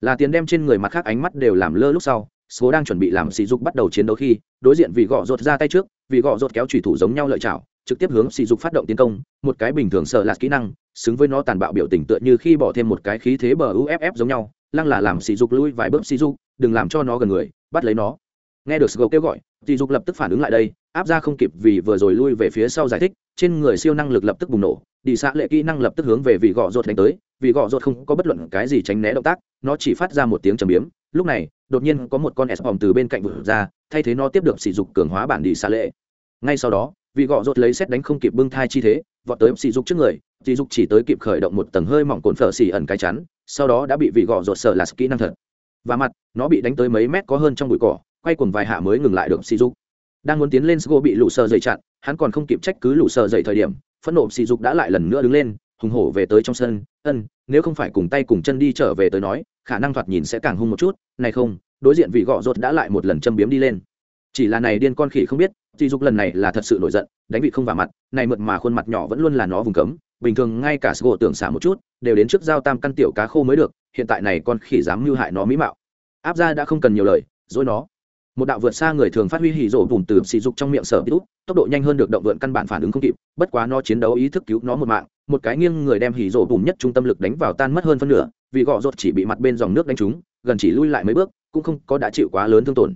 là tiền đem trên người mặt khác ánh mắt đều làm lơ lúc sau số đang chuẩn bị làm sỉ dục bắt đầu chiến đấu khi, đối diện vì gõ rột ra tay trước vì gọ rột kéo chủy thủ giống nhau lợi chảo, trực tiếp hướng sỉ dục phát động tiến công, một cái bình thường sợ là kỹ năng, xứng với nó tàn bạo biểu tình tựa như khi bỏ thêm một cái khí thế bờ uff giống nhau, lăng là làm sỉ dục lui vài bước sỉ dục, đừng làm cho nó gần người, bắt lấy nó. Nghe được sgo kêu gọi, sỉ dục lập tức phản ứng lại đây, áp ra không kịp vì vừa rồi lui về phía sau giải thích, trên người siêu năng lực lập tức bùng nổ, đi xạ lệ kỹ năng lập tức hướng về vị gọ rột đánh tới, vì gọ rột không có bất luận cái gì tránh né động tác, nó chỉ phát ra một tiếng trầm biếm, lúc này, đột nhiên có một con s vòng từ bên cạnh vượt ra thay thế nó tiếp được sỉ dục cường hóa bản đi xa lệ. Ngay sau đó, vị gọ rột lấy xét đánh không kịp bưng thai chi thế, vọt tới sỉ dục trước người, sỉ dục chỉ tới kịp khởi động một tầng hơi mỏng cồn phở xỉ ẩn cái chắn, sau đó đã bị vị gọ rột sợ là kỹ năng thật. Và mặt, nó bị đánh tới mấy mét có hơn trong bụi cỏ, quay cuồng vài hạ mới ngừng lại được sỉ dục. Đang muốn tiến lên, sgo bị lũ sờ dày chặn, hắn còn không kịp trách cứ lũ sờ dày thời điểm, phẫn nộ sỉ dục đã lại lần nữa đứng lên, hùng hổ về tới trong sân, ân, nếu không phải cùng tay cùng chân đi trở về tới nói, khả năng thoạt nhìn sẽ càng hung một chút, này không đối diện vị gọ rột đã lại một lần châm biếm đi lên. Chỉ là này điên con khỉ không biết sỉ dục lần này là thật sự nổi giận, đánh vị không vào mặt, này mượt mà khuôn mặt nhỏ vẫn luôn là nó vùng cấm, bình thường ngay cả sgo tưởng xả một chút, đều đến trước giao tam căn tiểu cá khô mới được, hiện tại này con khỉ dám mưu hại nó mỹ mạo. Áp ra đã không cần nhiều lời, dối nó. Một đạo vượt xa người thường phát huy hỉ rổ bùn từ sỉ dục trong miệng sở út tốc độ nhanh hơn được động vượn căn bản phản ứng không kịp, bất quá nó chiến đấu ý thức cứu nó một mạng, một cái nghiêng người đem hỉ rổ bùn nhất trung tâm lực đánh vào tan mất hơn phân nửa vì gọ rột chỉ bị mặt bên dòng nước đánh trúng, gần chỉ lui lại mấy bước cũng không có đã chịu quá lớn thương tổn.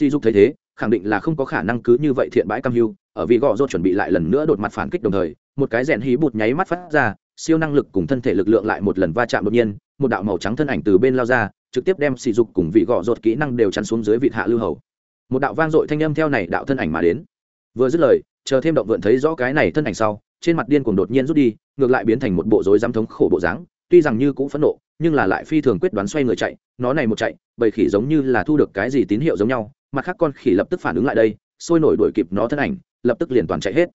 Sỉ dục thấy thế, khẳng định là không có khả năng cứ như vậy thiện bãi cam hưu, ở vì gọ rột chuẩn bị lại lần nữa đột mặt phản kích đồng thời, một cái rèn hí bụt nháy mắt phát ra, siêu năng lực cùng thân thể lực lượng lại một lần va chạm đột nhiên, một đạo màu trắng thân ảnh từ bên lao ra, trực tiếp đem sỉ dục cùng vị gọ rột kỹ năng đều chắn xuống dưới vị hạ lưu hầu. Một đạo vang dội thanh âm theo này đạo thân ảnh mà đến. Vừa dứt lời, chờ thêm động vượn thấy rõ cái này thân ảnh sau, trên mặt điên cuồng đột nhiên rút đi, ngược lại biến thành một bộ rối giám thống khổ bộ dáng tuy rằng như cũng phẫn nộ, nhưng là lại phi thường quyết đoán xoay người chạy, nó này một chạy, bầy khỉ giống như là thu được cái gì tín hiệu giống nhau, mặt khác con khỉ lập tức phản ứng lại đây, sôi nổi đuổi kịp nó thân ảnh, lập tức liền toàn chạy hết.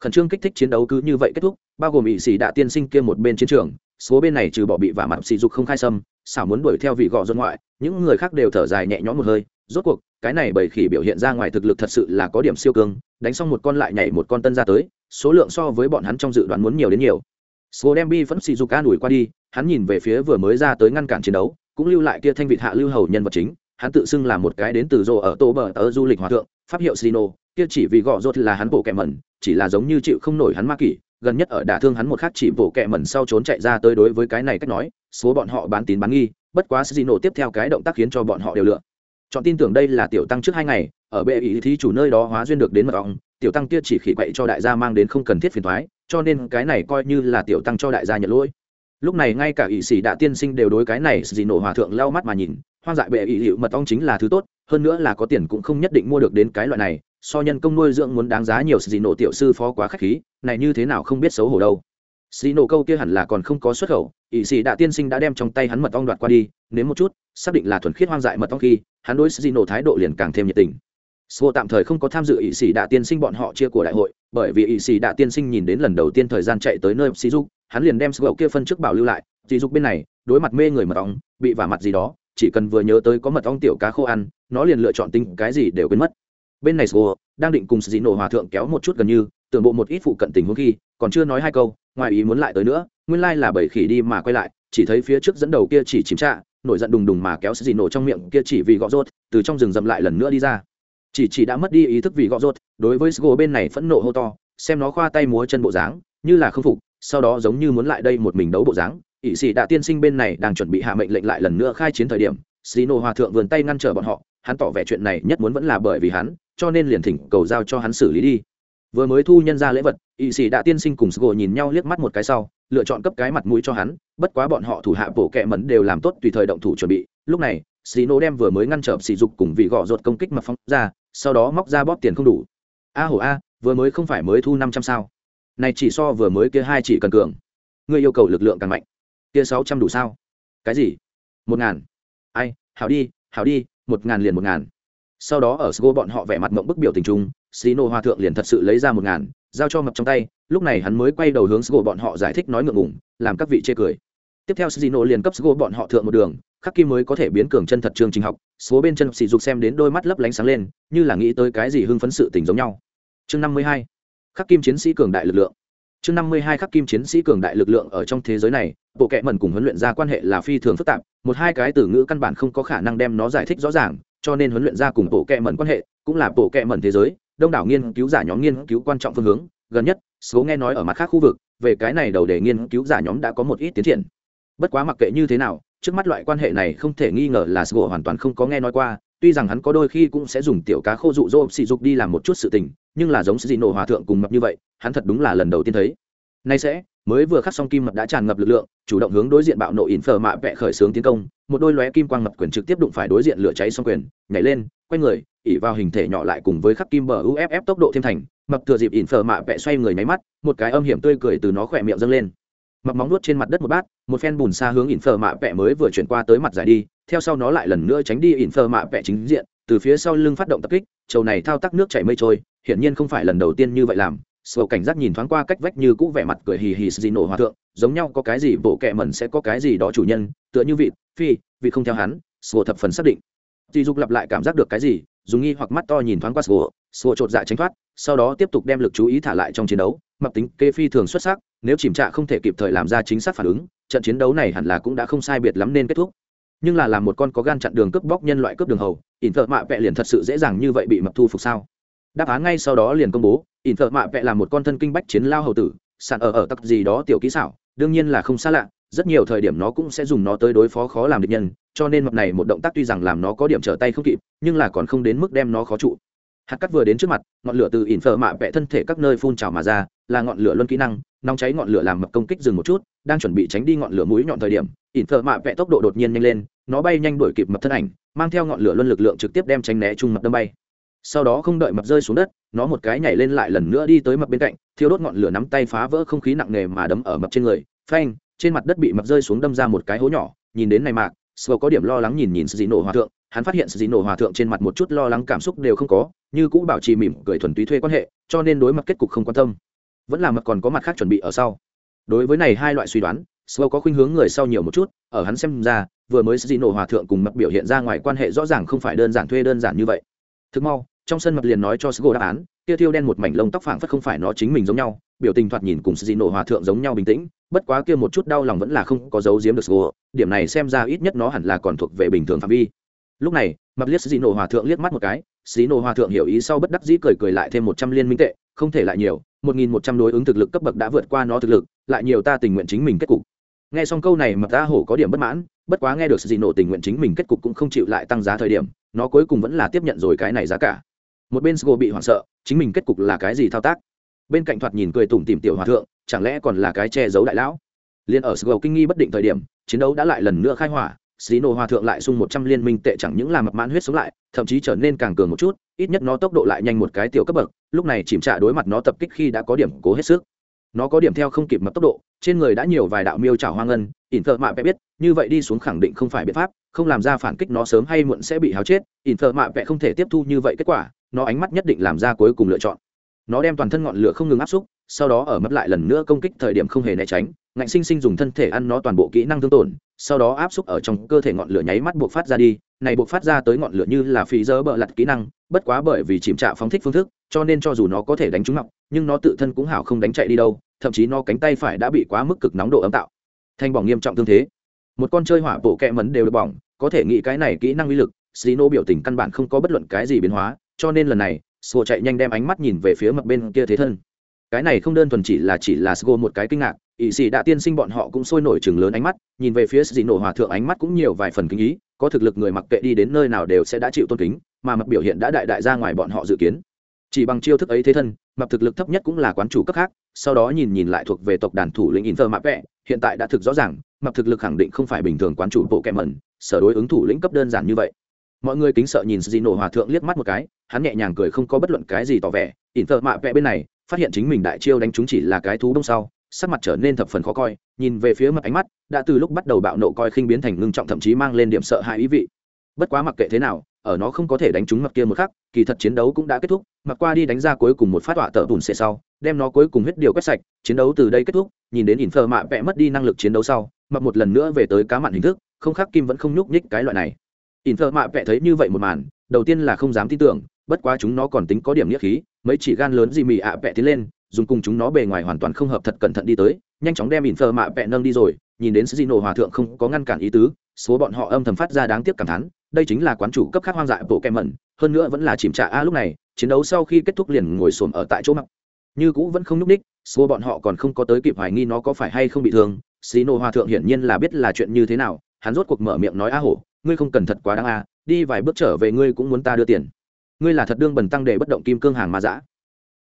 Khẩn trương kích thích chiến đấu cứ như vậy kết thúc, bao gồm ỵ sĩ đạ tiên sinh kia một bên chiến trường, số bên này trừ bỏ bị vả mặt sỉ dục không khai sâm xảo muốn đuổi theo vị gọ dân ngoại, những người khác đều thở dài nhẹ nhõm một hơi, rốt cuộc, cái này bầy khỉ biểu hiện ra ngoài thực lực thật sự là có điểm siêu cương, đánh xong một con lại nhảy một con tân ra tới, số lượng so với bọn hắn trong dự đoán muốn nhiều đến nhiều số đem bi vẫn xì dục ca đuổi qua đi, hắn nhìn về phía vừa mới ra tới ngăn cản chiến đấu, cũng lưu lại kia thanh vị hạ lưu hầu nhân vật chính, hắn tự xưng là một cái đến từ rô ở tô bờ ở du lịch hòa thượng, pháp hiệu sino kia chỉ vì gọ rốt là hắn bộ kẻ mẩn, chỉ là giống như chịu không nổi hắn ma kỷ, gần nhất ở đả thương hắn một khắc chỉ bộ kẻ mẩn sau trốn chạy ra tới đối với cái này cách nói, số bọn họ bán tín bán nghi, bất quá sino tiếp theo cái động tác khiến cho bọn họ đều lựa chọn tin tưởng đây là tiểu tăng trước hai ngày, ở bệ ý thí chủ nơi đó hóa duyên được đến mật ong, tiểu tăng kia chỉ khỉ quậy cho đại gia mang đến không cần thiết phiền toái cho nên cái này coi như là tiểu tăng cho đại gia nhận lỗi. Lúc này ngay cả ỷ sĩ đạ tiên sinh đều đối cái này gì nổ hòa thượng lau mắt mà nhìn, hoang dại bệ ỷ hiệu mật ong chính là thứ tốt, hơn nữa là có tiền cũng không nhất định mua được đến cái loại này, so nhân công nuôi dưỡng muốn đáng giá nhiều gì nổ tiểu sư phó quá khách khí, này như thế nào không biết xấu hổ đâu. Xì nổ câu kia hẳn là còn không có xuất khẩu ỵ sĩ đạ tiên sinh đã đem trong tay hắn mật ong đoạt qua đi nếu một chút, xác định là thuần khiết hoang dại mật ong khi, hắn đối xì nổ thái độ liền càng thêm nhiệt tình. Sô tạm thời không có tham dự ỵ sĩ đạ tiên sinh bọn họ chia của đại hội, bởi vì ỵ sĩ đạ tiên sinh nhìn đến lần đầu tiên thời gian chạy tới nơi Sĩ Dục, hắn liền đem Sô kia phân trước bảo lưu lại, Sĩ Dục bên này, đối mặt mê người mật ong, bị vả mặt gì đó, chỉ cần vừa nhớ tới có mật ong tiểu cá khô ăn, nó liền lựa chọn tính cái gì đều quên mất. Bên này Sô đang định cùng Sĩ nổ hòa thượng kéo một chút gần như, tưởng bộ một ít phụ cận tình huống khi, còn chưa nói hai câu, ngoài ý muốn lại tới nữa, nguyên lai là bảy khỉ đi mà quay lại, chỉ thấy phía trước dẫn đầu kia chỉ chìm trạ, nổi giận đùng đùng mà kéo Sĩ nổ trong miệng kia chỉ vì gõ rốt, từ trong rừng rậm lại lần nữa đi ra chỉ chỉ đã mất đi ý thức vì gõ rốt, đối với sgo bên này phẫn nộ hô to, xem nó khoa tay múa chân bộ dáng, như là không phục, sau đó giống như muốn lại đây một mình đấu bộ dáng. Ỵ sĩ đã tiên sinh bên này đang chuẩn bị hạ mệnh lệnh lại lần nữa khai chiến thời điểm Sino hòa thượng vườn tay ngăn trở bọn họ, hắn tỏ vẻ chuyện này nhất muốn vẫn là bởi vì hắn, cho nên liền thỉnh cầu giao cho hắn xử lý đi. Vừa mới thu nhân ra lễ vật ỵ sĩ đã tiên sinh cùng sgo nhìn nhau liếc mắt một cái sau, lựa chọn cấp cái mặt mũi cho hắn, bất quá bọn họ thủ hạ bổ kẹ mẫn đều làm tốt tùy thời động thủ chuẩn bị. Lúc này Sino đem vừa mới ngăn trở sỉ dục cùng vị gọ ruột công kích mà phóng ra sau đó móc ra bóp tiền không đủ. A hổ a vừa mới không phải mới thu năm trăm sao. Này chỉ so vừa mới kia hai chỉ cần cường. Ngươi yêu cầu lực lượng càng mạnh. Kia sáu trăm đủ sao? Cái gì? Một ngàn. Ai hảo đi hảo đi một ngàn liền một ngàn. Sau đó ở sgo bọn họ vẻ mặt mộng bức biểu tình trung Sino Hoa thượng liền thật sự lấy ra một ngàn, giao cho mập trong tay, lúc này hắn mới quay đầu hướng Sgo bọn họ giải thích nói ngượng ngùng, làm các vị chê cười. Tiếp theo Sino liền cấp Sgo bọn họ thượng một đường, khắc kim mới có thể biến cường chân thật chương trình học, số bên chân sỉ dục xem đến đôi mắt lấp lánh sáng lên, như là nghĩ tới cái gì hưng phấn sự tình giống nhau. Chương năm mươi hai, khắc kim chiến sĩ cường đại lực lượng. Chương năm mươi hai, khắc kim chiến sĩ cường đại lực lượng ở trong thế giới này, bộ kệ mẩn cùng huấn luyện ra quan hệ là phi thường phức tạp, một hai cái từ ngữ căn bản không có khả năng đem nó giải thích rõ ràng, cho nên huấn luyện ra cùng bộ kệ mẩn quan hệ, cũng là bộ kệ mẩn thế giới, đông đảo nghiên cứu giả nhóm nghiên cứu quan trọng phương hướng. Gần nhất, số nghe nói ở mặt khác khu vực, về cái này đầu để nghiên cứu giả nhóm đã có một ít tiến triển. Bất quá mặc kệ như thế nào trước mắt loại quan hệ này không thể nghi ngờ là sgo hoàn toàn không có nghe nói qua, tuy rằng hắn có đôi khi cũng sẽ dùng tiểu cá khô dụ dỗ sỉ dục đi làm một chút sự tình, nhưng là giống dị nổ hòa thượng cùng mập như vậy, hắn thật đúng là lần đầu tiên thấy. Nay sẽ, mới vừa khắc xong kim mập đã tràn ngập lực lượng, chủ động hướng đối diện bạo nộ ỉn phở mạ vẽ khởi xướng tiến công, một đôi lóe kim quang mập quyền trực tiếp đụng phải đối diện lửa cháy xong quyền, nhảy lên, quay người, ỉ vào hình thể nhỏ lại cùng với khắc kim bờ uff tốc độ thêm thành, mập thừa dịp ỉn phở mạ vẽ xoay người nháy mắt, một cái âm hiểm tươi cười từ nó khỏe miệng dâng lên mập móng nuốt trên mặt đất một bát, một phen bùn xa hướng ỉn phờ mạ vẽ mới vừa chuyển qua tới mặt giải đi, theo sau nó lại lần nữa tránh đi ỉn phờ mạ vẽ chính diện, từ phía sau lưng phát động tập kích, trầu này thao tác nước chảy mây trôi, hiển nhiên không phải lần đầu tiên như vậy làm. Sầu cảnh giác nhìn thoáng qua cách vách như cũ vẻ mặt cười hì hì gì nổ hòa thượng, giống nhau có cái gì bộ kẹ mẩn sẽ có cái gì đó chủ nhân, tựa như vị, phi, vị không theo hắn sầu thập phần xác định. Dì dục lặp lại cảm giác được cái gì, dùng nghi hoặc mắt to nhìn thoáng qua sầu sầu chột dạ tránh thoát, sau đó tiếp tục đem lực chú ý thả lại trong chiến đấu mập tính kê phi thường xuất sắc, nếu chìm trạ không thể kịp thời làm ra chính xác phản ứng, trận chiến đấu này hẳn là cũng đã không sai biệt lắm nên kết thúc. Nhưng là làm một con có gan chặn đường cướp bóc nhân loại cướp đường hầu, ỉn thợ mạ vẹ liền thật sự dễ dàng như vậy bị mập thu phục sao? Đáp án ngay sau đó liền công bố, ỉn thợ mạ vẹ là một con thân kinh bách chiến lao hầu tử sạn ở ở tắc gì đó tiểu kỹ xảo, đương nhiên là không xa lạ, rất nhiều thời điểm nó cũng sẽ dùng nó tới đối phó khó làm địch nhân, cho nên mập này một động tác tuy rằng làm nó có điểm trở tay không kịp, nhưng là còn không đến mức đem nó khó trụ hạt cắt vừa đến trước mặt, ngọn lửa từ ỉn phở mạ vẽ thân thể các nơi phun trào mà ra, là ngọn lửa luân kỹ năng, nóng cháy ngọn lửa làm mập công kích dừng một chút, đang chuẩn bị tránh đi ngọn lửa mũi nhọn thời điểm, ỉn phở mạ vẽ tốc độ đột nhiên nhanh lên, nó bay nhanh đuổi kịp mập thân ảnh, mang theo ngọn lửa luân lực lượng trực tiếp đem tránh né chung mập đâm bay. Sau đó không đợi mập rơi xuống đất, nó một cái nhảy lên lại lần nữa đi tới mập bên cạnh, thiêu đốt ngọn lửa nắm tay phá vỡ không khí nặng nề mà đấm ở mập trên người, phanh, trên mặt đất bị mập rơi xuống đâm ra một cái hố nhỏ, nhìn đến này mạc sờ có điểm lo lắng nhìn nhìn sự dị nổ hòa thượng hắn phát hiện sự dị nổ hòa thượng trên mặt một chút lo lắng cảm xúc đều không có như cũ bảo trì mỉm cười thuần túy thuê quan hệ cho nên đối mặt kết cục không quan tâm vẫn là mặt còn có mặt khác chuẩn bị ở sau đối với này hai loại suy đoán Slow có khuynh hướng người sau nhiều một chút, ở hắn xem ra, vừa mới dị nổ hòa thượng cùng mặt biểu hiện ra ngoài quan hệ rõ ràng không phải đơn giản thuê đơn giản như vậy. Thức mau, trong sân mặt liền nói cho sgo đáp án, kia thiêu đen một mảnh lông tóc phảng phất không phải nó chính mình giống nhau, biểu tình thoạt nhìn cùng dị nổ hòa thượng giống nhau bình tĩnh, bất quá kia một chút đau lòng vẫn là không có giấu giếm được sgo điểm này xem ra ít nhất nó hẳn là còn thuộc về bình thường phạm vi. Lúc này, mập liếc dị nổ hòa thượng liếc mắt một cái, dị nổ hòa thượng hiểu ý sau bất đắc dĩ cười cười lại thêm một trăm liên minh tệ, không thể lại nhiều, một nghìn một trăm đối ứng thực lực cấp bậc đã vượt qua nó thực lực, lại nhiều ta tình nguyện chính mình kết cục. Nghe xong câu này mập ta hổ có điểm bất mãn bất quá nghe được sự nổ tình nguyện chính mình kết cục cũng không chịu lại tăng giá thời điểm nó cuối cùng vẫn là tiếp nhận rồi cái này giá cả. Một bên sgo bị hoảng sợ chính mình kết cục là cái gì thao tác? Bên cạnh thoạt nhìn cười tủm tìm tiểu hòa thượng chẳng lẽ còn là cái che giấu đại lão? Liền ở sgo kinh nghi bất định thời điểm chiến đấu đã lại lần nữa khai hỏa xí nổ hòa thượng lại sung một trăm liên minh tệ chẳng những làm mập mãn huyết sống lại, thậm chí trở nên càng cường một chút, ít nhất nó tốc độ lại nhanh một cái tiểu cấp bậc, lúc này chìm trả đối mặt nó tập kích khi đã có điểm cố hết sức. Nó có điểm theo không kịp mập tốc độ, trên người đã nhiều vài đạo miêu trào hoang ngân, ỉn thợ mạ vẽ biết, như vậy đi xuống khẳng định không phải biện pháp, không làm ra phản kích nó sớm hay muộn sẽ bị háo chết, ỉn thợ mạ vẽ không thể tiếp thu như vậy kết quả, nó ánh mắt nhất định làm ra cuối cùng lựa chọn. Nó đem toàn thân ngọn lửa không ngừng áp xúc sau đó ở mất lại lần nữa công kích thời điểm không hề né tránh, ngạnh sinh sinh dùng thân thể ăn nó toàn bộ kỹ năng thương tổn, sau đó áp xúc ở trong cơ thể ngọn lửa nháy mắt buộc phát ra đi, này buộc phát ra tới ngọn lửa như là phí dơ bợ lặt kỹ năng, bất quá bởi vì chìm trạ phóng thích phương thức, cho nên cho dù nó có thể đánh trúng ngọc, nhưng nó tự thân cũng hảo không đánh chạy đi đâu, thậm chí nó cánh tay phải đã bị quá mức cực nóng độ ấm tạo. Thanh bỏng nghiêm trọng tương thế. Một con chơi hỏa bộ kẹ mấn đều được bỏng, có thể nghĩ cái này kỹ năng uy lực, xí nô biểu tình căn bản không có bất luận cái gì biến hóa, cho nên lần này sùa chạy nhanh đem ánh mắt nhìn về phía mặt bên kia thế thân cái này không đơn thuần chỉ là chỉ là sgo một cái kinh ngạc ỵ sĩ đã tiên sinh bọn họ cũng sôi nổi chừng lớn ánh mắt, nhìn về phía dị nổ hòa thượng ánh mắt cũng nhiều vài phần kinh ý, có thực lực người mặc kệ đi đến nơi nào đều sẽ đã chịu tôn kính, mà mặc biểu hiện đã đại đại ra ngoài bọn họ dự kiến. Chỉ bằng chiêu thức ấy thế thân mập thực lực thấp nhất cũng là quán chủ cấp khác, sau đó nhìn nhìn lại thuộc về tộc đàn thủ lĩnh in thơ mạ vẽ hiện tại đã thực rõ ràng mập thực lực khẳng định không phải bình thường quán chủ bộ kẹ mẩn, sở đối ứng thủ lĩnh cấp đơn giản như vậy. Mọi người kính sợ nhìn dị nổ hòa thượng liếc mắt một cái, hắn nhẹ nhàng cười không có bất luận cái gì tỏ vẻ in thơ mạ vẽ bên này phát hiện chính mình đại chiêu đánh chúng chỉ là cái thú đông sau, sắc mặt trở nên thập phần khó coi, nhìn về phía mặt ánh mắt, đã từ lúc bắt đầu bạo nộ coi khinh biến thành ngưng trọng thậm chí mang lên điểm sợ hãi ý vị. Bất quá mặc kệ thế nào, ở nó không có thể đánh trúng mặt kia một khắc, kỳ thật chiến đấu cũng đã kết thúc, mặc qua đi đánh ra cuối cùng một phát tọa tờ bùn xệ sau, đem nó cuối cùng hết điều quét sạch, chiến đấu từ đây kết thúc, nhìn đến ỉn phơ mạ vẽ mất đi năng lực chiến đấu sau, mặc một lần nữa về tới cá mặn hình thức, không khác kim vẫn không nhúc nhích cái loại này. Ỉn phơ mạ vẽ thấy như vậy một màn, đầu tiên là không dám tin tưởng, bất quá chúng nó còn tính có điểm nghĩa khí mấy chỉ gan lớn gì mị ạ à tiến lên, dùng cùng chúng nó bề ngoài hoàn toàn không hợp thật cẩn thận đi tới, nhanh chóng đem ỉn phơ mạ bẹ nâng đi rồi, nhìn đến sĩ nổ hòa thượng không có ngăn cản ý tứ, số bọn họ âm thầm phát ra đáng tiếc cảm thán, đây chính là quán chủ cấp khác hoang dại bộ kem mẩn, hơn nữa vẫn là chìm trạ a lúc này, chiến đấu sau khi kết thúc liền ngồi xổm ở tại chỗ mặc. Như cũ vẫn không nhúc ních số bọn họ còn không có tới kịp hoài nghi nó có phải hay không bị thương xí nổ hòa thượng hiển nhiên là biết là chuyện như thế nào, hắn rốt cuộc mở miệng nói a hổ, ngươi không cần thật quá đáng a, đi vài bước trở về ngươi cũng muốn ta đưa tiền ngươi là thật đương bần tăng để bất động kim cương hàng ma dã.